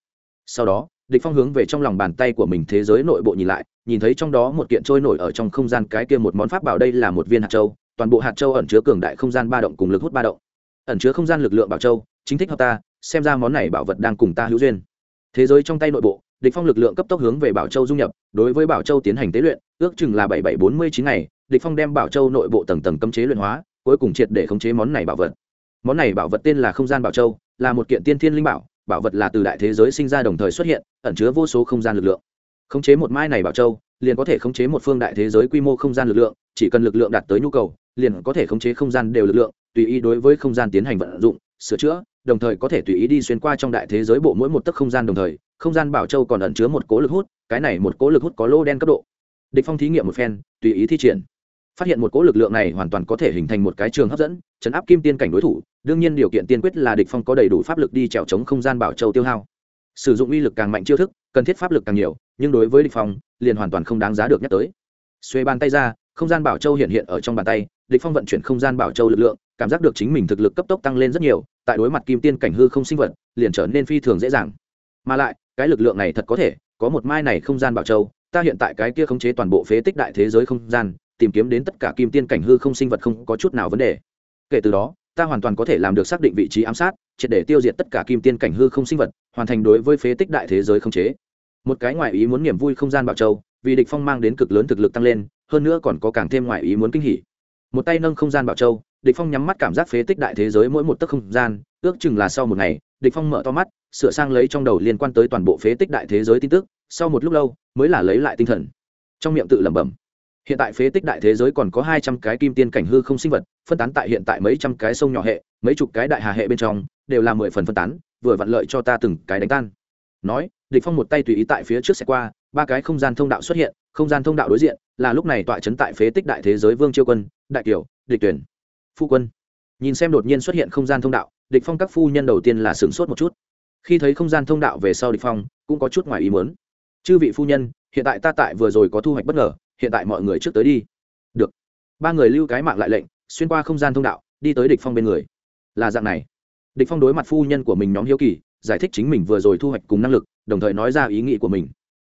Sau đó, địch phong hướng về trong lòng bàn tay của mình thế giới nội bộ nhìn lại, nhìn thấy trong đó một kiện trôi nổi ở trong không gian cái kia một món pháp bảo đây là một viên hạt châu toàn bộ hạt châu ẩn chứa cường đại không gian ba động cùng lực hút ba động. Ẩn chứa không gian lực lượng bảo châu, chính thích hợp ta, xem ra món này bảo vật đang cùng ta hữu duyên. Thế giới trong tay nội bộ, địch phong lực lượng cấp tốc hướng về bảo châu dung nhập, đối với bảo châu tiến hành tế luyện, ước chừng là bảy bảy bốn mươi chín ngày, địch phong đem bảo châu nội bộ tầng tầng cấm chế luyện hóa, cuối cùng triệt để khống chế món này bảo vật. Món này bảo vật tên là không gian bảo châu, là một kiện tiên thiên linh bảo bảo vật là từ đại thế giới sinh ra đồng thời xuất hiện, ẩn chứa vô số không gian lực lượng. Khống chế một mai này bảo châu, liền có thể khống chế một phương đại thế giới quy mô không gian lực lượng, chỉ cần lực lượng đạt tới nhu cầu liền có thể khống chế không gian đều lực lượng, tùy ý đối với không gian tiến hành vận dụng, sửa chữa, đồng thời có thể tùy ý đi xuyên qua trong đại thế giới bộ mỗi một tấc không gian đồng thời, không gian bảo châu còn ẩn chứa một cố lực hút, cái này một cố lực hút có lô đen cấp độ. Địch phong thí nghiệm một phen, tùy ý thi triển. Phát hiện một cố lực lượng này hoàn toàn có thể hình thành một cái trường hấp dẫn, chấn áp kim tiên cảnh đối thủ, đương nhiên điều kiện tiên quyết là địch phong có đầy đủ pháp lực đi trèo chống không gian bảo châu tiêu hao. Sử dụng uy lực càng mạnh chiêu thức, cần thiết pháp lực càng nhiều, nhưng đối với địch phong, liền hoàn toàn không đáng giá được nhắc tới. Xuê bàn tay ra không gian bảo châu hiện hiện ở trong bàn tay, địch phong vận chuyển không gian bảo châu lực lượng, cảm giác được chính mình thực lực cấp tốc tăng lên rất nhiều, tại đối mặt kim tiên cảnh hư không sinh vật, liền trở nên phi thường dễ dàng. Mà lại, cái lực lượng này thật có thể, có một mai này không gian bảo châu, ta hiện tại cái kia khống chế toàn bộ phế tích đại thế giới không gian, tìm kiếm đến tất cả kim tiên cảnh hư không sinh vật không có chút nào vấn đề. Kể từ đó, ta hoàn toàn có thể làm được xác định vị trí ám sát, triệt để tiêu diệt tất cả kim tiên cảnh hư không sinh vật, hoàn thành đối với phế tích đại thế giới không chế. Một cái ngoại ý muốn niềm vui không gian bảo châu, vì địch phong mang đến cực lớn thực lực tăng lên hơn nữa còn có càng thêm ngoại ý muốn kinh hỉ. Một tay nâng không gian bảo châu, địch phong nhắm mắt cảm giác phế tích đại thế giới mỗi một tấc không gian, ước chừng là sau một ngày, địch phong mở to mắt, sửa sang lấy trong đầu liên quan tới toàn bộ phế tích đại thế giới tin tức, sau một lúc lâu, mới là lấy lại tinh thần. Trong miệng tự lẩm bẩm, hiện tại phế tích đại thế giới còn có hai trăm cái kim tiên cảnh hư không sinh vật, phân tán tại hiện tại mấy trăm cái sông nhỏ hệ, mấy chục cái đại hà hệ bên trong, đều là mười phần phân tán, vừa vặn lợi cho ta từng cái đánh tan. Nói, địch phong một tay tùy ý tại phía trước sẽ qua ba cái không gian thông đạo xuất hiện, không gian thông đạo đối diện, là lúc này tọa chấn tại phế tích đại thế giới vương chiêu quân, đại kiều, địch tuyển, phu quân. Nhìn xem đột nhiên xuất hiện không gian thông đạo, địch phong các phu nhân đầu tiên là sửng sốt một chút. Khi thấy không gian thông đạo về sau địch phong, cũng có chút ngoài ý muốn. Chư vị phu nhân, hiện tại ta tại vừa rồi có thu hoạch bất ngờ, hiện tại mọi người trước tới đi. Được. Ba người lưu cái mạng lại lệnh, xuyên qua không gian thông đạo, đi tới địch phong bên người. Là dạng này. Địch phong đối mặt phu nhân của mình nhóm hiếu kỳ, giải thích chính mình vừa rồi thu hoạch cùng năng lực, đồng thời nói ra ý nghĩ của mình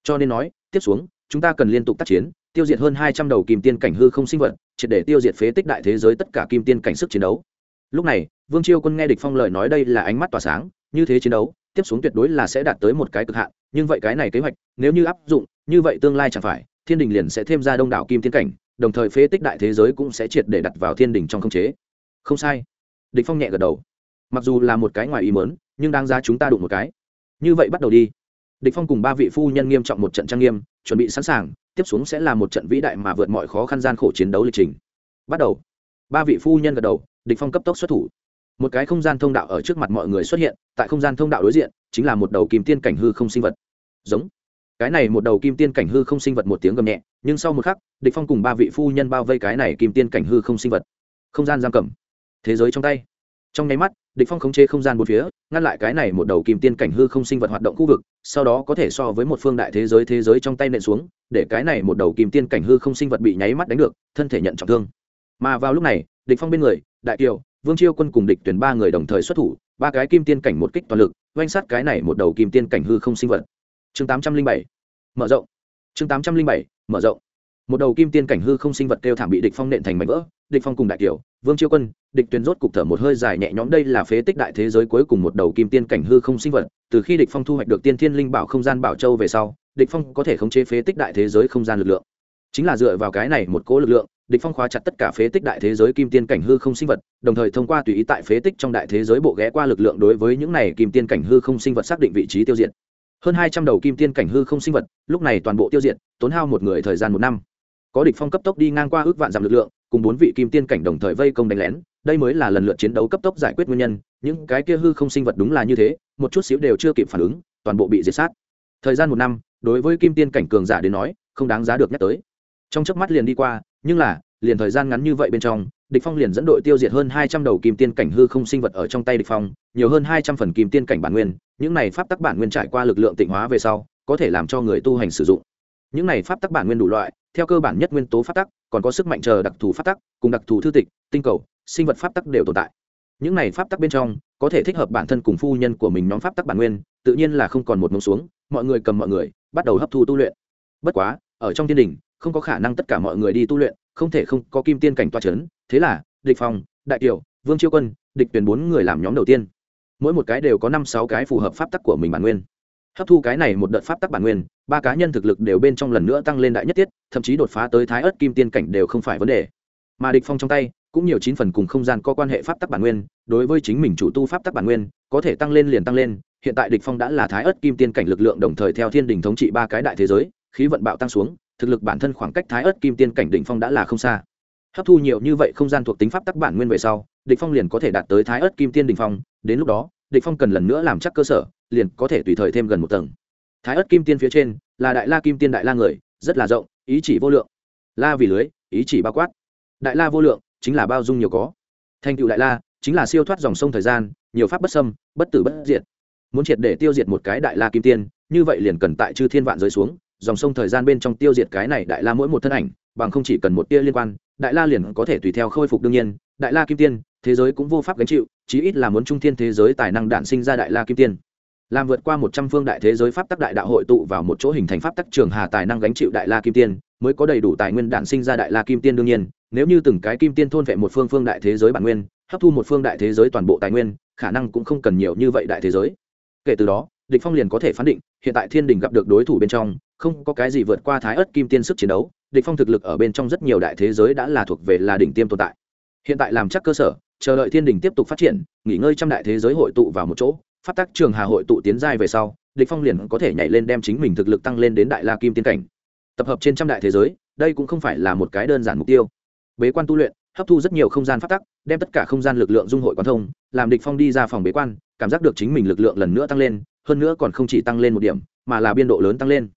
cho nên nói, tiếp xuống, chúng ta cần liên tục tác chiến, tiêu diệt hơn hai trăm đầu kim tiên cảnh hư không sinh vật, triệt để tiêu diệt phế tích đại thế giới tất cả kim tiên cảnh sức chiến đấu. Lúc này, vương chiêu quân nghe địch phong lời nói đây là ánh mắt tỏa sáng, như thế chiến đấu, tiếp xuống tuyệt đối là sẽ đạt tới một cái cực hạn, nhưng vậy cái này kế hoạch, nếu như áp dụng, như vậy tương lai chẳng phải, thiên đình liền sẽ thêm ra đông đảo kim tiên cảnh, đồng thời phế tích đại thế giới cũng sẽ triệt để đặt vào thiên đình trong không chế. Không sai. Địch phong nhẹ gật đầu. Mặc dù là một cái ngoài ý mớn nhưng đáng giá chúng ta đụng một cái. Như vậy bắt đầu đi địch phong cùng ba vị phu nhân nghiêm trọng một trận trang nghiêm, chuẩn bị sẵn sàng, tiếp xuống sẽ là một trận vĩ đại mà vượt mọi khó khăn gian khổ chiến đấu lịch trình. Bắt đầu. Ba vị phu nhân gật đầu, địch phong cấp tốc xuất thủ. Một cái không gian thông đạo ở trước mặt mọi người xuất hiện, tại không gian thông đạo đối diện, chính là một đầu kim tiên cảnh hư không sinh vật. Giống. Cái này một đầu kim tiên cảnh hư không sinh vật một tiếng gầm nhẹ, nhưng sau một khắc, địch phong cùng ba vị phu nhân bao vây cái này kim tiên cảnh hư không sinh vật. Không gian giam cầm. Thế giới trong tay. Trong nháy mắt địch phong khống chế không gian bốn phía, ngăn lại cái này một đầu kim tiên cảnh hư không sinh vật hoạt động khu vực, sau đó có thể so với một phương đại thế giới thế giới trong tay nện xuống, để cái này một đầu kim tiên cảnh hư không sinh vật bị nháy mắt đánh được, thân thể nhận trọng thương. Mà vào lúc này, địch phong bên người, đại kiều, vương chiêu quân cùng địch tuyển ba người đồng thời xuất thủ, ba cái kim tiên cảnh một kích toàn lực, oanh sát cái này một đầu kim tiên cảnh hư không sinh vật. Chương tám trăm linh bảy, mở rộng. Chương tám trăm linh bảy, mở rộng. Một đầu kim tiên cảnh hư không sinh vật kêu thảm bị địch phong nện thành mảnh vỡ địch phong cùng đại tiểu vương chiêu quân, địch Tuyền rốt cục thở một hơi dài nhẹ nhõm, đây là phế tích đại thế giới cuối cùng một đầu kim tiên cảnh hư không sinh vật, từ khi địch phong thu hoạch được tiên thiên linh bảo không gian bảo châu về sau, địch phong có thể khống chế phế tích đại thế giới không gian lực lượng. Chính là dựa vào cái này một cố lực lượng, địch phong khóa chặt tất cả phế tích đại thế giới kim tiên cảnh hư không sinh vật, đồng thời thông qua tùy ý tại phế tích trong đại thế giới bộ ghé qua lực lượng đối với những này kim tiên cảnh hư không sinh vật xác định vị trí tiêu diệt. Hơn hai trăm đầu kim tiên cảnh hư không sinh vật, lúc này toàn bộ tiêu diệt, tốn hao một người thời gian một năm. Có địch phong cấp tốc đi ngang qua ước vạn giảm lực lượng cùng bốn vị kim tiên cảnh đồng thời vây công đánh lén, đây mới là lần lượt chiến đấu cấp tốc giải quyết nguyên nhân, những cái kia hư không sinh vật đúng là như thế, một chút xíu đều chưa kịp phản ứng, toàn bộ bị diệt sát. Thời gian một năm, đối với kim tiên cảnh cường giả đến nói, không đáng giá được nhắc tới. Trong chớp mắt liền đi qua, nhưng là, liền thời gian ngắn như vậy bên trong, địch phong liền dẫn đội tiêu diệt hơn hai trăm đầu kim tiên cảnh hư không sinh vật ở trong tay địch phong, nhiều hơn hai trăm phần kim tiên cảnh bản nguyên, những này pháp tắc bản nguyên trải qua lực lượng tịnh hóa về sau, có thể làm cho người tu hành sử dụng những này pháp tắc bản nguyên đủ loại, theo cơ bản nhất nguyên tố pháp tắc, còn có sức mạnh chờ đặc thù pháp tắc, cùng đặc thù thư tịch, tinh cầu, sinh vật pháp tắc đều tồn tại. Những này pháp tắc bên trong, có thể thích hợp bản thân cùng phu nhân của mình nhóm pháp tắc bản nguyên, tự nhiên là không còn một mông xuống, mọi người cầm mọi người, bắt đầu hấp thu tu luyện. Bất quá, ở trong thiên đình, không có khả năng tất cả mọi người đi tu luyện, không thể không có kim tiên cảnh toa c h ấ n thế là, địch phòng đại kiều vương chiêu quân, địch tuyển bốn người làm nhóm đầu tiên. Mỗi một cái đều có năm sáu cái phù hợp pháp tắc của mình bản nguyên hấp thu cái này một đợt pháp tắc bản nguyên, ba cá nhân thực lực đều bên trong lần nữa tăng lên đại nhất tiết thậm chí đột phá tới thái ớt kim tiên cảnh đều không phải vấn đề. Mà địch phong trong tay, cũng nhiều chín phần cùng không gian có quan hệ pháp tắc bản nguyên, đối với chính mình chủ tu pháp tắc bản nguyên, có thể tăng lên liền tăng lên, hiện tại địch phong đã là thái ớt kim tiên cảnh lực lượng đồng thời theo thiên đình thống trị ba cái đại thế giới, khí vận bạo tăng xuống, thực lực bản thân khoảng cách thái ớt kim tiên cảnh đỉnh phong đã là không xa. Hấp thu nhiều như vậy không gian thuộc tính pháp tắc bản nguyên về sau, địch phong liền có thể đạt tới thái ớt kim tiên đỉnh phong, đến lúc đó địch phong cần lần nữa làm chắc cơ sở, liền có thể tùy thời thêm gần một tầng. Thái ất kim tiên phía trên, là đại la kim tiên đại la người, rất là rộng, ý chỉ vô lượng. La vì lưới, ý chỉ bao quát. Đại la vô lượng, chính là bao dung nhiều có. Thành tựu đại la, chính là siêu thoát dòng sông thời gian, nhiều pháp bất xâm, bất tử bất diệt. Muốn triệt để tiêu diệt một cái đại la kim tiên, như vậy liền cần tại chư thiên vạn Giới xuống, dòng sông thời gian bên trong tiêu diệt cái này đại la mỗi một thân ảnh, bằng không chỉ cần một tia liên quan, đại la liền có thể tùy theo khôi phục đương nhiên. Đại la kim tiên, thế giới cũng vô pháp gánh chịu chí ít là muốn trung thiên thế giới tài năng đản sinh ra đại la kim tiên. Làm vượt qua một trăm phương đại thế giới pháp tắc đại đạo hội tụ vào một chỗ hình thành pháp tắc trường hà tài năng gánh chịu đại la kim tiên, mới có đầy đủ tài nguyên đản sinh ra đại la kim tiên đương nhiên, nếu như từng cái kim tiên thôn vệ một phương phương đại thế giới bản nguyên, hấp thu một phương đại thế giới toàn bộ tài nguyên, khả năng cũng không cần nhiều như vậy đại thế giới. Kể từ đó, địch phong liền có thể phán định, hiện tại thiên đình gặp được đối thủ bên trong, không có cái gì vượt qua thái ớt kim tiên sức chiến đấu, địch phong thực lực ở bên trong rất nhiều đại thế giới đã là thuộc về là đỉnh tiêm tồn tại. Hiện tại làm chắc cơ sở chờ đợi thiên đình tiếp tục phát triển, nghỉ ngơi trăm đại thế giới hội tụ vào một chỗ phát tác trường hà hội tụ tiến giai về sau, địch phong liền có thể nhảy lên đem chính mình thực lực tăng lên đến đại la kim tiên cảnh. Tập hợp trên trăm đại thế giới, đây cũng không phải là một cái đơn giản mục tiêu. Bế quan tu luyện, hấp thu rất nhiều không gian phát tắc, đem tất cả không gian lực lượng dung hội quan thông, làm địch phong đi ra phòng bế quan, cảm giác được chính mình lực lượng lần nữa tăng lên, hơn nữa còn không chỉ tăng lên một điểm, mà là biên độ lớn tăng lên.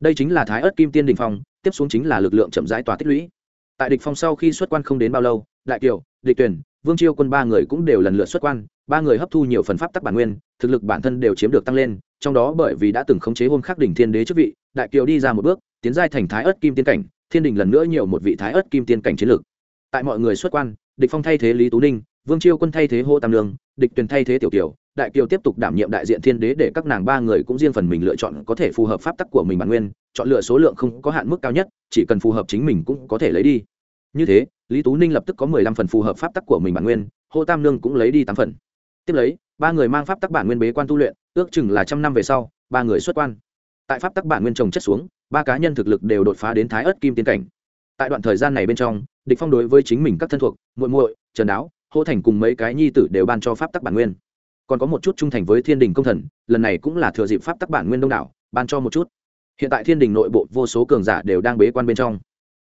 Đây chính là thái ớt kim tiên đỉnh phong, tiếp xuống chính là lực lượng chậm rãi tỏa tích lũy. Tại địch phong sau khi xuất quan không đến bao lâu, đại kiều địch tuyển vương chiêu quân ba người cũng đều lần lượt xuất quan, ba người hấp thu nhiều phần pháp tắc bản nguyên, thực lực bản thân đều chiếm được tăng lên, trong đó bởi vì đã từng khống chế hôn khắc đỉnh thiên đế chức vị, đại kiều đi ra một bước, tiến giai thành thái ớt kim tiên cảnh, thiên đình lần nữa nhiều một vị thái ớt kim tiên cảnh chiến lược. Tại mọi người xuất quan, địch phong thay thế lý tú ninh, vương chiêu quân thay thế hô tam lương, địch Tuyền thay thế tiểu kiều, đại kiều tiếp tục đảm nhiệm đại diện thiên đế để các nàng ba người cũng riêng phần mình lựa chọn có thể phù hợp pháp tắc của mình bản nguyên, chọn lựa số lượng không có hạn mức cao nhất, chỉ cần phù hợp chính mình cũng có thể lấy đi. Như thế lý tú ninh lập tức có mười lăm phần phù hợp pháp tắc của mình bản nguyên hô tam lương cũng lấy đi tám phần. Tiếp lấy, ba người mang pháp tắc bản nguyên bế quan tu luyện, ước chừng là trăm năm về sau, ba người xuất quan. Tại pháp tắc bản nguyên trồng chất xuống, ba cá nhân thực lực đều đột phá đến thái ớt kim tiên cảnh. Tại đoạn thời gian này bên trong, địch phong đối với chính mình các thân thuộc, muội muội, trần đáo, hô thành cùng mấy cái nhi tử đều ban cho pháp tắc bản nguyên. Còn có một chút trung thành với thiên đình công thần, lần này cũng là thừa dịp pháp tắc bản nguyên đông đảo, ban cho một chút. Hiện tại thiên đình nội bộ vô số cường giả đều đang bế quan bên trong.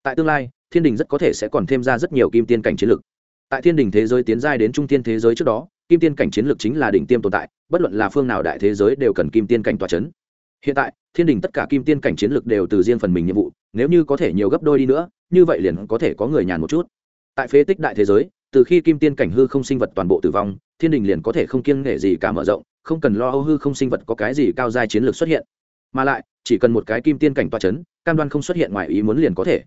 Tại tương lai thiên đình rất có thể sẽ còn thêm ra rất nhiều kim tiên cảnh chiến lược. tại thiên đình thế giới tiến giai đến trung tiên thế giới trước đó, kim tiên cảnh chiến lược chính là đỉnh tiêm tồn tại, bất luận là phương nào đại thế giới đều cần kim tiên cảnh tòa c h ấ n hiện tại, thiên đình tất cả kim tiên cảnh chiến lược đều từ riêng phần mình nhiệm vụ, nếu như có thể nhiều gấp đôi đi nữa, như vậy liền có thể có người nhàn một chút. Tại phế tích đại thế giới, từ khi kim tiên cảnh hư không sinh vật toàn bộ tử vong, thiên đình liền có thể không kiêng nghệ gì cả mở rộng, không cần lo âu hư không sinh vật có cái gì cao giai chiến lược xuất hiện. Mà lại, chỉ cần một cái kim tiên cảnh toa c h ấ n cam đoan không xuất hiện ngoài ý muốn liền có thể.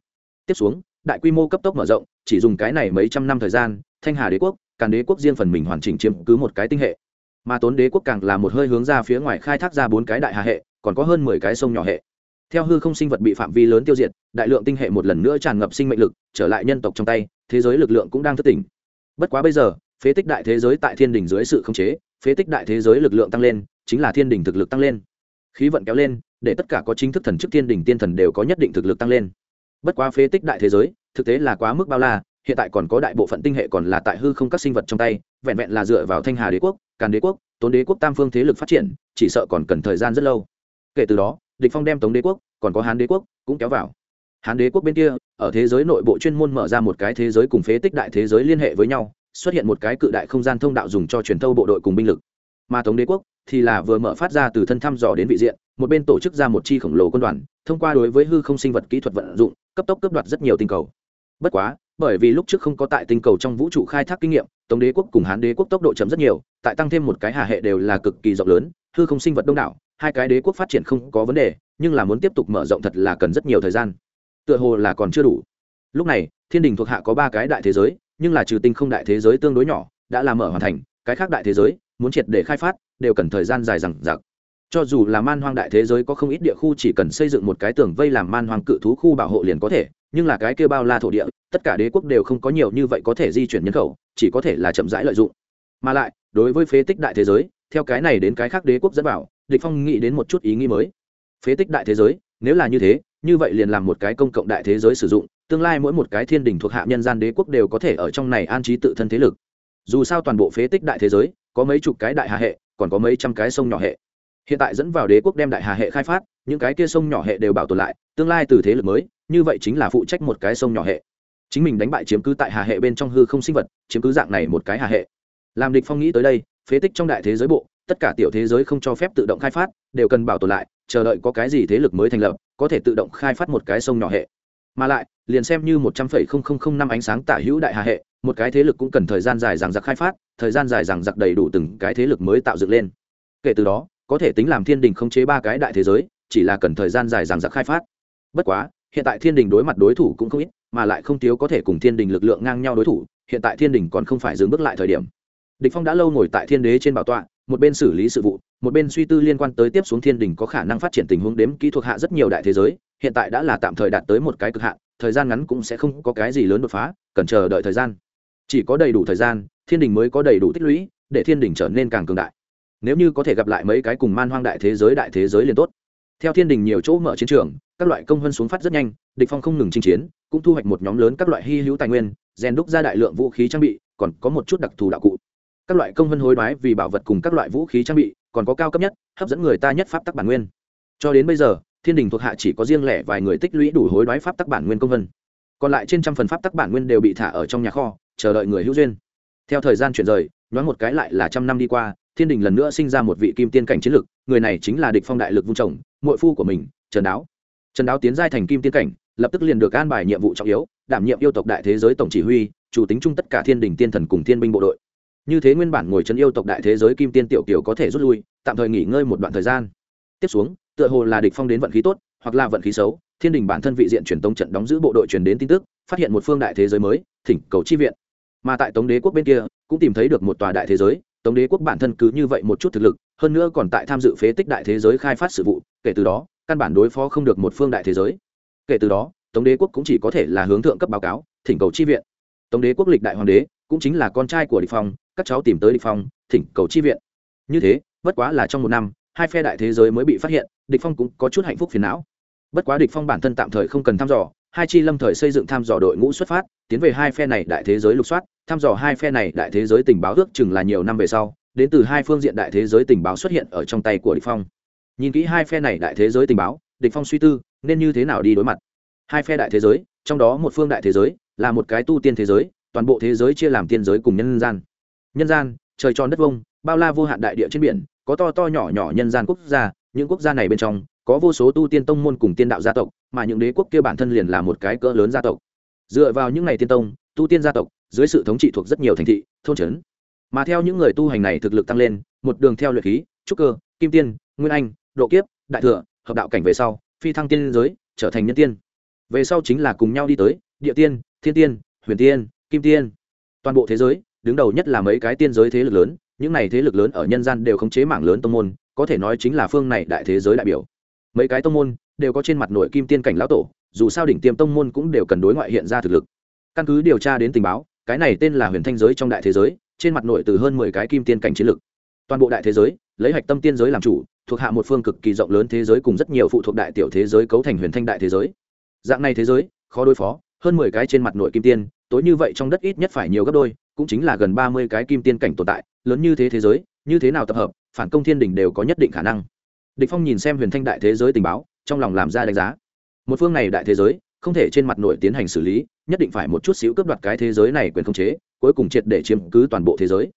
Tiếp xuống đại quy mô cấp tốc mở rộng, chỉ dùng cái này mấy trăm năm thời gian, thanh hà đế quốc, càn đế quốc riêng phần mình hoàn chỉnh chiếm cứ một cái tinh hệ. Mà tốn đế quốc càng là một hơi hướng ra phía ngoài khai thác ra bốn cái đại hà hệ, còn có hơn mười cái sông nhỏ hệ. Theo hư không sinh vật bị phạm vi lớn tiêu diệt, đại lượng tinh hệ một lần nữa tràn ngập sinh mệnh lực, trở lại nhân tộc trong tay, thế giới lực lượng cũng đang thất tỉnh. Bất quá bây giờ, phế tích đại thế giới tại thiên đình dưới sự khống chế, phế tích đại thế giới lực lượng tăng lên, chính là thiên đình thực lực tăng lên. Khí vận kéo lên, để tất cả có chính thức thần chức thiên đình tiên thần đều có nhất định thực lực tăng lên bất quá phế tích đại thế giới, thực tế là quá mức bao la, hiện tại còn có đại bộ phận tinh hệ còn là tại hư không các sinh vật trong tay, vẹn vẹn là dựa vào thanh hà đế quốc, càn đế quốc, tốn đế quốc tam phương thế lực phát triển, chỉ sợ còn cần thời gian rất lâu. Kể từ đó, địch phong đem tống đế quốc, còn có hán đế quốc cũng kéo vào. Hán đế quốc bên kia, ở thế giới nội bộ chuyên môn mở ra một cái thế giới cùng phế tích đại thế giới liên hệ với nhau, xuất hiện một cái cự đại không gian thông đạo dùng cho truyền thâu bộ đội cùng binh lực. Mà tống đế quốc thì là vừa mở phát ra từ thân thăm dò đến vị diện, một bên tổ chức ra một chi khổng lồ quân đoàn, thông qua đối với hư không sinh vật kỹ thuật vận dụng cấp tốc cướp đoạt rất nhiều tinh cầu. Bất quá, bởi vì lúc trước không có tại tinh cầu trong vũ trụ khai thác kinh nghiệm, tống đế quốc cùng hán đế quốc tốc độ chấm rất nhiều, tại tăng thêm một cái hà hệ đều là cực kỳ rộng lớn, hư không sinh vật đông đảo, hai cái đế quốc phát triển không có vấn đề, nhưng là muốn tiếp tục mở rộng thật là cần rất nhiều thời gian. Tựa hồ là còn chưa đủ. Lúc này, thiên đình thuộc hạ có ba cái đại thế giới, nhưng là trừ tinh không đại thế giới tương đối nhỏ, đã làm mở hoàn thành, cái khác đại thế giới, muốn triệt để khai phát, đều cần thời gian dài rằng giặc cho dù là man hoang đại thế giới có không ít địa khu chỉ cần xây dựng một cái tường vây làm man hoang cự thú khu bảo hộ liền có thể, nhưng là cái kêu bao la thổ địa, tất cả đế quốc đều không có nhiều như vậy có thể di chuyển nhân khẩu, chỉ có thể là chậm rãi lợi dụng. Mà lại, đối với phế tích đại thế giới, theo cái này đến cái khác đế quốc dẫn vào địch phong nghĩ đến một chút ý nghĩ mới. Phế tích đại thế giới, nếu là như thế, như vậy liền làm một cái công cộng đại thế giới sử dụng, tương lai mỗi một cái thiên đình thuộc hạ nhân gian đế quốc đều có thể ở trong này an trí tự thân thế lực. Dù sao toàn bộ phế tích đại thế giới, có mấy chục cái đại hạ hệ, còn có mấy trăm cái sông nhỏ hệ hiện tại dẫn vào đế quốc đem đại hà hệ khai phát, những cái kia sông nhỏ hệ đều bảo tồn lại, tương lai từ thế lực mới, như vậy chính là phụ trách một cái sông nhỏ hệ. Chính mình đánh bại chiếm cứ tại hà hệ bên trong hư không sinh vật, chiếm cứ dạng này một cái hà hệ. Làm địch phong nghĩ tới đây, phế tích trong đại thế giới bộ, tất cả tiểu thế giới không cho phép tự động khai phát, đều cần bảo tồn lại, chờ đợi có cái gì thế lực mới thành lập, có thể tự động khai phát một cái sông nhỏ hệ. Mà lại, liền xem như một trăm phẩy không không không năm ánh sáng tả hữu đại hà hệ, một cái thế lực cũng cần thời gian dài rằng giặc khai phát, thời gian dài rằng giặc đầy đủ từng cái thế lực mới tạo dựng lên. Kể từ đó có thể tính làm thiên đình khống chế ba cái đại thế giới, chỉ là cần thời gian dài dằng dặc khai phát. Bất quá, hiện tại thiên đình đối mặt đối thủ cũng không ít, mà lại không thiếu có thể cùng thiên đình lực lượng ngang nhau đối thủ, hiện tại thiên đình còn không phải dừng bước lại thời điểm. Địch phong đã lâu ngồi tại thiên đế trên bảo tọa, một bên xử lý sự vụ, một bên suy tư liên quan tới tiếp xuống thiên đình có khả năng phát triển tình huống đếm kỹ thuật hạ rất nhiều đại thế giới, hiện tại đã là tạm thời đạt tới một cái cực hạn, thời gian ngắn cũng sẽ không có cái gì lớn đột phá, cần chờ đợi thời gian. Chỉ có đầy đủ thời gian, thiên đình mới có đầy đủ tích lũy, để thiên đình trở nên càng cường đại nếu như có thể gặp lại mấy cái cùng man hoang đại thế giới đại thế giới liền tốt. Theo thiên đình nhiều chỗ mở chiến trường, các loại công hơn xuống phát rất nhanh, địch phong không ngừng chinh chiến, cũng thu hoạch một nhóm lớn các loại hy hữu tài nguyên, rèn đúc ra đại lượng vũ khí trang bị, còn có một chút đặc thù đạo cụ. Các loại công hơn hối đoái vì bảo vật cùng các loại vũ khí trang bị, còn có cao cấp nhất, hấp dẫn người ta nhất pháp tắc bản nguyên. Cho đến bây giờ, thiên đình thuộc hạ chỉ có riêng lẻ vài người tích lũy đủ hối đoái pháp tắc bản nguyên công vân còn lại trên trăm phần pháp tắc bản nguyên đều bị thả ở trong nhà kho, chờ đợi người hữu duyên. Theo thời gian chuyển rời, nhoáng một cái lại là trăm năm đi qua thiên đình lần nữa sinh ra một vị kim tiên cảnh chiến lực, người này chính là địch phong đại lực vung chồng, muội phu của mình, trần đáo. Trần đáo tiến giai thành kim tiên cảnh, lập tức liền được an bài nhiệm vụ trọng yếu, đảm nhiệm yêu tộc đại thế giới tổng chỉ huy, chủ tính chung tất cả thiên đình tiên thần cùng thiên binh bộ đội. Như thế nguyên bản ngồi chân yêu tộc đại thế giới kim tiên tiểu kiều có thể rút lui, tạm thời nghỉ ngơi một đoạn thời gian. Tiếp xuống, tựa hồ là địch phong đến vận khí tốt, hoặc là vận khí xấu, thiên đình bản thân vị diện truyền tống trận đóng giữ bộ đội truyền đến tin tức, phát hiện một phương đại thế giới mới, thỉnh cầu chi viện. Mà tại tống đế quốc bên kia, cũng tìm thấy được một tòa đại thế giới tống đế quốc bản thân cứ như vậy một chút thực lực, hơn nữa còn tại tham dự phế tích đại thế giới khai phát sự vụ, kể từ đó, căn bản đối phó không được một phương đại thế giới. Kể từ đó, tống đế quốc cũng chỉ có thể là hướng thượng cấp báo cáo, thỉnh cầu chi viện. Tống đế quốc lịch đại hoàng đế, cũng chính là con trai của địch phong, các cháu tìm tới địch phong, thỉnh cầu chi viện. Như thế, bất quá là trong một năm, hai phe đại thế giới mới bị phát hiện, địch phong cũng có chút hạnh phúc phiền não. Bất quá địch phong bản thân tạm thời không cần thăm dò, hai chi lâm thời xây dựng thăm dò đội ngũ xuất phát tiến về hai phe này đại thế giới lục soát, thăm dò hai phe này đại thế giới tình báo ước chừng là nhiều năm về sau, đến từ hai phương diện đại thế giới tình báo xuất hiện ở trong tay của địch phong. Nhìn kỹ hai phe này đại thế giới tình báo, địch phong suy tư, nên như thế nào đi đối mặt? Hai phe đại thế giới, trong đó một phương đại thế giới, là một cái tu tiên thế giới, toàn bộ thế giới chia làm tiên giới cùng nhân gian. Nhân gian, trời tròn đất vông, bao la vô hạn đại địa trên biển, có to to nhỏ nhỏ nhân gian quốc gia, những quốc gia này bên trong, có vô số tu tiên tông môn cùng tiên đạo gia tộc, mà những đế quốc kia bản thân liền là một cái cỡ lớn gia tộc dựa vào những ngày tiên tông, tu tiên gia tộc, dưới sự thống trị thuộc rất nhiều thành thị, thôn trấn. Mà theo những người tu hành này thực lực tăng lên, một đường theo luyện khí, trúc cơ, kim tiên, nguyên anh, độ kiếp, đại thừa, hợp đạo cảnh về sau, phi thăng tiên giới, trở thành nhân tiên. Về sau chính là cùng nhau đi tới, địa tiên, thiên tiên, huyền tiên, kim tiên. Toàn bộ thế giới, đứng đầu nhất là mấy cái tiên giới thế lực lớn, những này thế lực lớn ở nhân gian đều khống chế mảng lớn tông môn, có thể nói chính là phương này đại thế giới đại biểu. Mấy cái tông môn đều có trên mặt nội kim tiên cảnh lão tổ dù sao đỉnh tiêm tông môn cũng đều cần đối ngoại hiện ra thực lực. Căn cứ điều tra đến tình báo, cái này tên là huyền thanh giới trong đại thế giới, trên mặt nội từ hơn mười cái kim tiên cảnh chiến lực. Toàn bộ đại thế giới, lấy hạch tâm tiên giới làm chủ, thuộc hạ một phương cực kỳ rộng lớn thế giới cùng rất nhiều phụ thuộc đại tiểu thế giới cấu thành huyền thanh đại thế giới. Dạng này thế giới, khó đối phó, hơn mười cái trên mặt nội kim tiên, tối như vậy trong đất ít nhất phải nhiều gấp đôi, cũng chính là gần ba mươi cái kim tiên cảnh tồn tại, lớn như thế thế giới, như thế nào tập hợp, phản công thiên đình đều có nhất định khả năng. Địch phong nhìn xem huyền thanh đại thế giới tình báo, trong lòng làm ra đánh giá một phương này đại thế giới, không thể trên mặt nội tiến hành xử lý, nhất định phải một chút xíu cướp đoạt cái thế giới này quyền khống chế, cuối cùng triệt để chiếm cứ toàn bộ thế giới.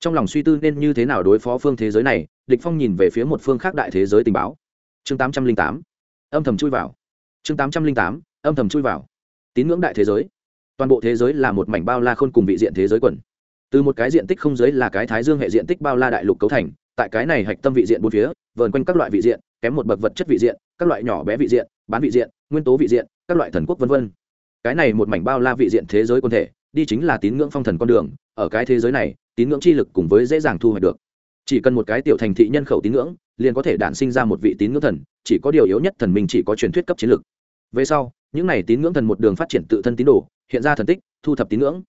Trong lòng suy tư nên như thế nào đối phó phương thế giới này, địch phong nhìn về phía một phương khác đại thế giới tình báo. Chương 808 âm thầm chui vào. Chương 808 âm thầm chui vào. Tín ngưỡng đại thế giới. Toàn bộ thế giới là một mảnh bao la khôn cùng vị diện thế giới quần. Từ một cái diện tích không giới là cái thái dương hệ diện tích bao la đại lục cấu thành tại cái này hạch tâm vị diện bốn phía, vờn quanh các loại vị diện, kém một bậc vật chất vị diện, các loại nhỏ bé vị diện, bán vị diện, nguyên tố vị diện, các loại thần quốc vân vân. Cái này một mảnh bao la vị diện thế giới quân thể, đi chính là tín ngưỡng phong thần con đường, ở cái thế giới này, tín ngưỡng chi lực cùng với dễ dàng thu hoạch được. Chỉ cần một cái tiểu thành thị nhân khẩu tín ngưỡng, liền có thể đản sinh ra một vị tín ngưỡng thần, chỉ có điều yếu nhất thần mình chỉ có truyền thuyết cấp chiến lực. Về sau, những này tín ngưỡng thần một đường phát triển tự thân tín đồ, hiện ra thần tích, thu thập tín ngưỡng.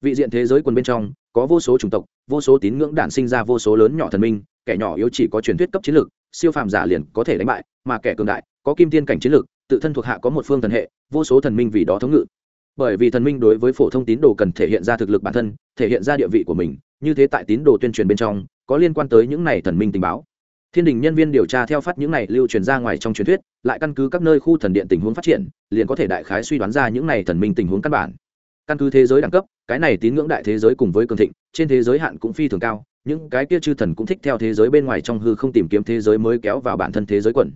Vị diện thế giới quân bên trong có vô số chủng tộc, vô số tín ngưỡng đản sinh ra vô số lớn nhỏ thần minh, kẻ nhỏ yếu chỉ có truyền thuyết cấp chiến lược, siêu phàm giả liền có thể đánh bại, mà kẻ cường đại, có kim tiên cảnh chiến lược, tự thân thuộc hạ có một phương thần hệ, vô số thần minh vì đó thống ngự. Bởi vì thần minh đối với phổ thông tín đồ cần thể hiện ra thực lực bản thân, thể hiện ra địa vị của mình, như thế tại tín đồ tuyên truyền bên trong, có liên quan tới những này thần minh tình báo. Thiên đình nhân viên điều tra theo phát những này lưu truyền ra ngoài trong truyền thuyết, lại căn cứ các nơi khu thần điện tình huống phát triển, liền có thể đại khái suy đoán ra những này thần minh tình huống căn bản căn cứ thế giới đẳng cấp cái này tín ngưỡng đại thế giới cùng với cường thịnh trên thế giới hạn cũng phi thường cao những cái kia chư thần cũng thích theo thế giới bên ngoài trong hư không tìm kiếm thế giới mới kéo vào bản thân thế giới quần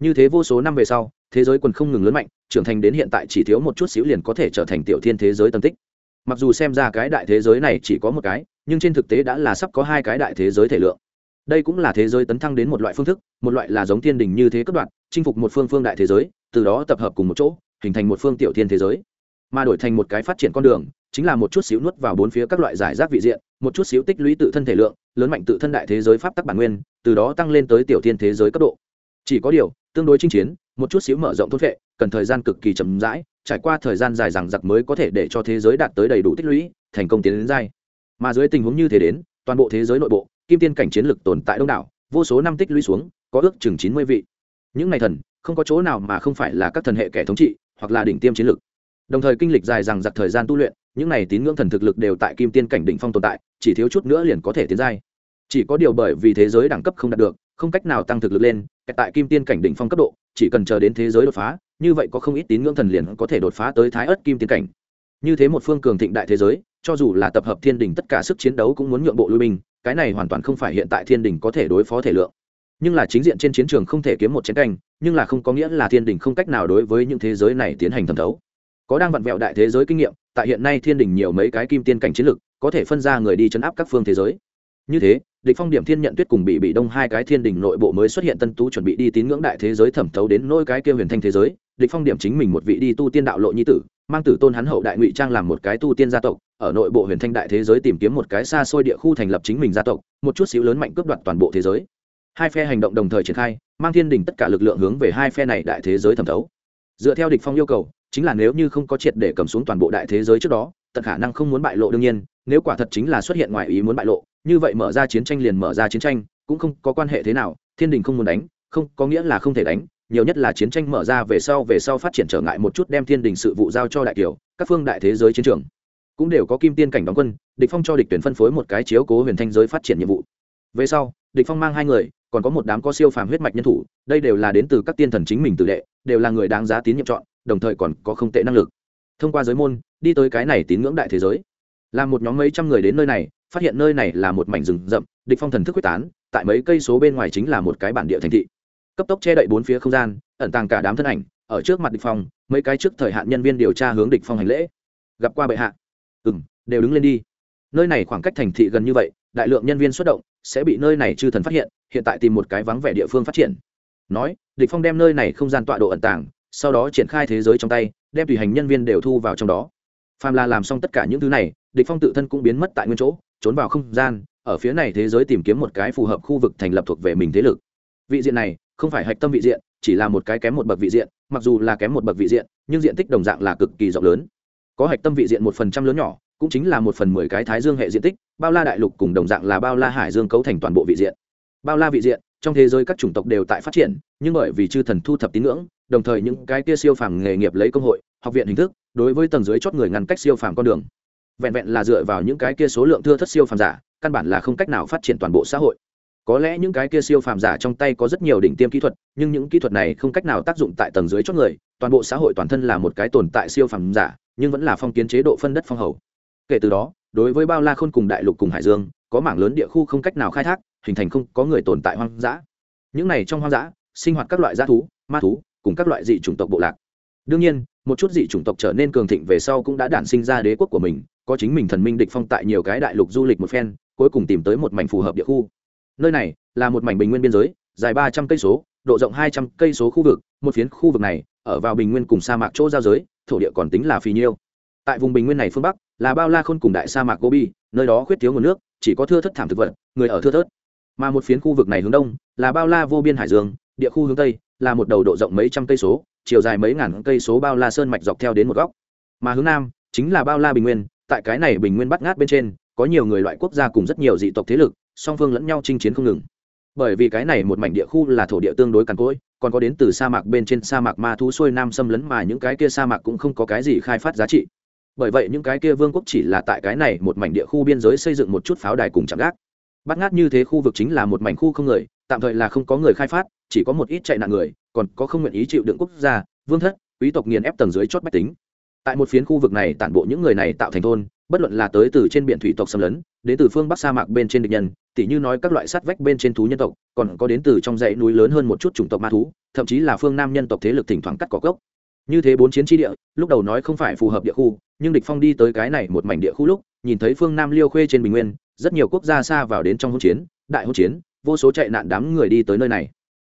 như thế vô số năm về sau thế giới quần không ngừng lớn mạnh trưởng thành đến hiện tại chỉ thiếu một chút xíu liền có thể trở thành tiểu thiên thế giới tầm tích mặc dù xem ra cái đại thế giới này chỉ có một cái nhưng trên thực tế đã là sắp có hai cái đại thế giới thể lượng đây cũng là thế giới tấn thăng đến một loại phương thức một loại là giống thiên đình như thế cấp đoạn chinh phục một phương phương đại thế giới từ đó tập hợp cùng một chỗ hình thành một phương tiểu thiên thế giới mà đổi thành một cái phát triển con đường, chính là một chút xíu nuốt vào bốn phía các loại giải rác vị diện, một chút xíu tích lũy tự thân thể lượng, lớn mạnh tự thân đại thế giới pháp tắc bản nguyên, từ đó tăng lên tới tiểu thiên thế giới cấp độ. Chỉ có điều, tương đối chinh chiến, một chút xíu mở rộng thốt vệ, cần thời gian cực kỳ chậm rãi, trải qua thời gian dài rằng giặc mới có thể để cho thế giới đạt tới đầy đủ tích lũy, thành công tiến đến dai mà dưới tình huống như thế đến, toàn bộ thế giới nội bộ, kim tiên cảnh chiến lực tồn tại đông đảo, vô số năm tích lũy xuống, có ước chừng chín mươi vị. Những ngày thần, không có chỗ nào mà không phải là các thần hệ kẻ thống trị, hoặc là đỉnh tiêm chiến lực đồng thời kinh lịch dài rằng giặc thời gian tu luyện, những này tín ngưỡng thần thực lực đều tại kim tiên cảnh đỉnh phong tồn tại, chỉ thiếu chút nữa liền có thể tiến giai. Chỉ có điều bởi vì thế giới đẳng cấp không đạt được, không cách nào tăng thực lực lên tại kim tiên cảnh đỉnh phong cấp độ, chỉ cần chờ đến thế giới đột phá, như vậy có không ít tín ngưỡng thần liền có thể đột phá tới thái ớt kim tiên cảnh. Như thế một phương cường thịnh đại thế giới, cho dù là tập hợp thiên đình tất cả sức chiến đấu cũng muốn nhượng bộ lui binh, cái này hoàn toàn không phải hiện tại thiên đình có thể đối phó thể lượng. Nhưng là chính diện trên chiến trường không thể kiếm một chiến canh, nhưng là không có nghĩa là thiên đình không cách nào đối với những thế giới này tiến hành thẩm thấu có đang vặn vẹo đại thế giới kinh nghiệm, tại hiện nay thiên đình nhiều mấy cái kim tiên cảnh chiến lực có thể phân ra người đi chấn áp các phương thế giới. Như thế, địch phong điểm thiên nhận tuyết cùng bị bị đông hai cái thiên đình nội bộ mới xuất hiện tân tú chuẩn bị đi tín ngưỡng đại thế giới thẩm thấu đến nỗi cái kia huyền thanh thế giới, địch phong điểm chính mình một vị đi tu tiên đạo lộ nhi tử, mang tử tôn hắn hậu đại ngụy trang làm một cái tu tiên gia tộc, ở nội bộ huyền thanh đại thế giới tìm kiếm một cái xa xôi địa khu thành lập chính mình gia tộc, một chút xíu lớn mạnh cướp đoạt toàn bộ thế giới. Hai phe hành động đồng thời triển khai, mang thiên đình tất cả lực lượng hướng về hai phe này đại thế giới thẩm thấu. Dựa theo địch phong yêu cầu chính là nếu như không có triệt để cầm xuống toàn bộ đại thế giới trước đó, tận khả năng không muốn bại lộ đương nhiên, nếu quả thật chính là xuất hiện ngoài ý muốn bại lộ, như vậy mở ra chiến tranh liền mở ra chiến tranh, cũng không có quan hệ thế nào, thiên đình không muốn đánh, không, có nghĩa là không thể đánh, nhiều nhất là chiến tranh mở ra về sau về sau phát triển trở ngại một chút đem thiên đình sự vụ giao cho đại kiều, các phương đại thế giới chiến trường, cũng đều có kim tiên cảnh đóng quân, địch phong cho địch tuyển phân phối một cái chiếu cố huyền thanh giới phát triển nhiệm vụ. Về sau, địch phong mang hai người, còn có một đám có siêu phàm huyết mạch nhân thủ, đây đều là đến từ các tiên thần chính mình tự đệ, đều là người đáng giá tín nhiệm chọn đồng thời còn có không tệ năng lực. Thông qua giới môn, đi tới cái này tín ngưỡng đại thế giới. Là một nhóm mấy trăm người đến nơi này, phát hiện nơi này là một mảnh rừng rậm, địch phong thần thức quyết tán, tại mấy cây số bên ngoài chính là một cái bản địa thành thị. Cấp tốc che đậy bốn phía không gian, ẩn tàng cả đám thân ảnh, ở trước mặt địch phong, mấy cái trước thời hạn nhân viên điều tra hướng địch phong hành lễ. Gặp qua bệ hạ. Ừm, đều đứng lên đi. Nơi này khoảng cách thành thị gần như vậy, đại lượng nhân viên xuất động, sẽ bị nơi này chư thần phát hiện hiện tại tìm một cái vắng vẻ địa phương phát triển. Nói, địch phong đem nơi này không gian tọa độ ẩn tàng sau đó triển khai thế giới trong tay, đem tùy hành nhân viên đều thu vào trong đó. Phàm là làm xong tất cả những thứ này, địch phong tự thân cũng biến mất tại nguyên chỗ, trốn vào không gian, ở phía này thế giới tìm kiếm một cái phù hợp khu vực thành lập thuộc về mình thế lực. Vị diện này, không phải hạch tâm vị diện, chỉ là một cái kém một bậc vị diện, mặc dù là kém một bậc vị diện, nhưng diện tích đồng dạng là cực kỳ rộng lớn. Có hạch tâm vị diện một phần trăm lớn nhỏ, cũng chính là một phần mười cái thái dương hệ diện tích, bao la đại lục cùng đồng dạng là bao la hải dương cấu thành toàn bộ vị diện. Bao la vị diện, trong thế giới các chủng tộc đều tại phát triển, nhưng bởi vì chư thần thu thập tín ngưỡng đồng thời những cái kia siêu phàm nghề nghiệp lấy công hội, học viện hình thức, đối với tầng dưới chót người ngăn cách siêu phàm con đường. Vẹn vẹn là dựa vào những cái kia số lượng thưa thất siêu phàm giả, căn bản là không cách nào phát triển toàn bộ xã hội. Có lẽ những cái kia siêu phàm giả trong tay có rất nhiều đỉnh tiêm kỹ thuật, nhưng những kỹ thuật này không cách nào tác dụng tại tầng dưới chót người, toàn bộ xã hội toàn thân là một cái tồn tại siêu phàm giả, nhưng vẫn là phong kiến chế độ phân đất phong hầu. Kể từ đó, đối với bao la khôn cùng đại lục cùng hải dương, có mảng lớn địa khu không cách nào khai thác, hình thành không có người tồn tại hoang dã. Những này trong hoang dã, sinh hoạt các loại dã thú, ma thú cùng các loại dị chủng tộc bộ lạc. Đương nhiên, một chút dị chủng tộc trở nên cường thịnh về sau cũng đã đản sinh ra đế quốc của mình, có chính mình thần minh địch phong tại nhiều cái đại lục du lịch một phen, cuối cùng tìm tới một mảnh phù hợp địa khu. Nơi này là một mảnh bình nguyên biên giới, dài ba trăm cây số, độ rộng hai trăm cây số khu vực, một phiến khu vực này, ở vào bình nguyên cùng sa mạc chỗ giao giới, thổ địa còn tính là phì nhiêu. Tại vùng bình nguyên này phương bắc, là bao la khôn cùng đại sa mạc gobi, nơi đó khuyết thiếu nguồn nước, chỉ có thưa thất thảm thực vật, người ở thưa thớt. Mà một phiến khu vực này hướng đông, là bao la vô biên hải dương địa khu hướng tây là một đầu độ rộng mấy trăm cây số, chiều dài mấy ngàn cây số bao la sơn mạch dọc theo đến một góc. Mà hướng nam chính là bao la bình nguyên, tại cái này bình nguyên bắt ngát bên trên, có nhiều người loại quốc gia cùng rất nhiều dị tộc thế lực, song phương lẫn nhau chinh chiến không ngừng. Bởi vì cái này một mảnh địa khu là thổ địa tương đối cằn cỗi, còn có đến từ sa mạc bên trên sa mạc ma thú xuôi nam xâm lấn mà những cái kia sa mạc cũng không có cái gì khai phát giá trị. Bởi vậy những cái kia vương quốc chỉ là tại cái này một mảnh địa khu biên giới xây dựng một chút pháo đài cùng chạm gác. Bắt ngát như thế khu vực chính là một mảnh khu không người tạm thời là không có người khai phát, chỉ có một ít chạy nạn người, còn có không nguyện ý chịu đựng quốc gia, vương thất, quý tộc nghiền ép tầng dưới chót bách tính. Tại một phiến khu vực này tản bộ những người này tạo thành thôn, bất luận là tới từ trên biển thủy tộc xâm lấn, đến từ phương bắc sa mạc bên trên địch nhân, tỉ như nói các loại sát vách bên trên thú nhân tộc, còn có đến từ trong dãy núi lớn hơn một chút chủng tộc ma thú, thậm chí là phương nam nhân tộc thế lực thỉnh thoảng cắt cỏ gốc. Như thế bốn chiến tri địa, lúc đầu nói không phải phù hợp địa khu, nhưng địch phong đi tới cái này một mảnh địa khu lúc, nhìn thấy phương nam liêu khuê trên bình nguyên, rất nhiều quốc gia xa vào đến trong hỗn chiến, đại hỗn chiến vô số chạy nạn đám người đi tới nơi này.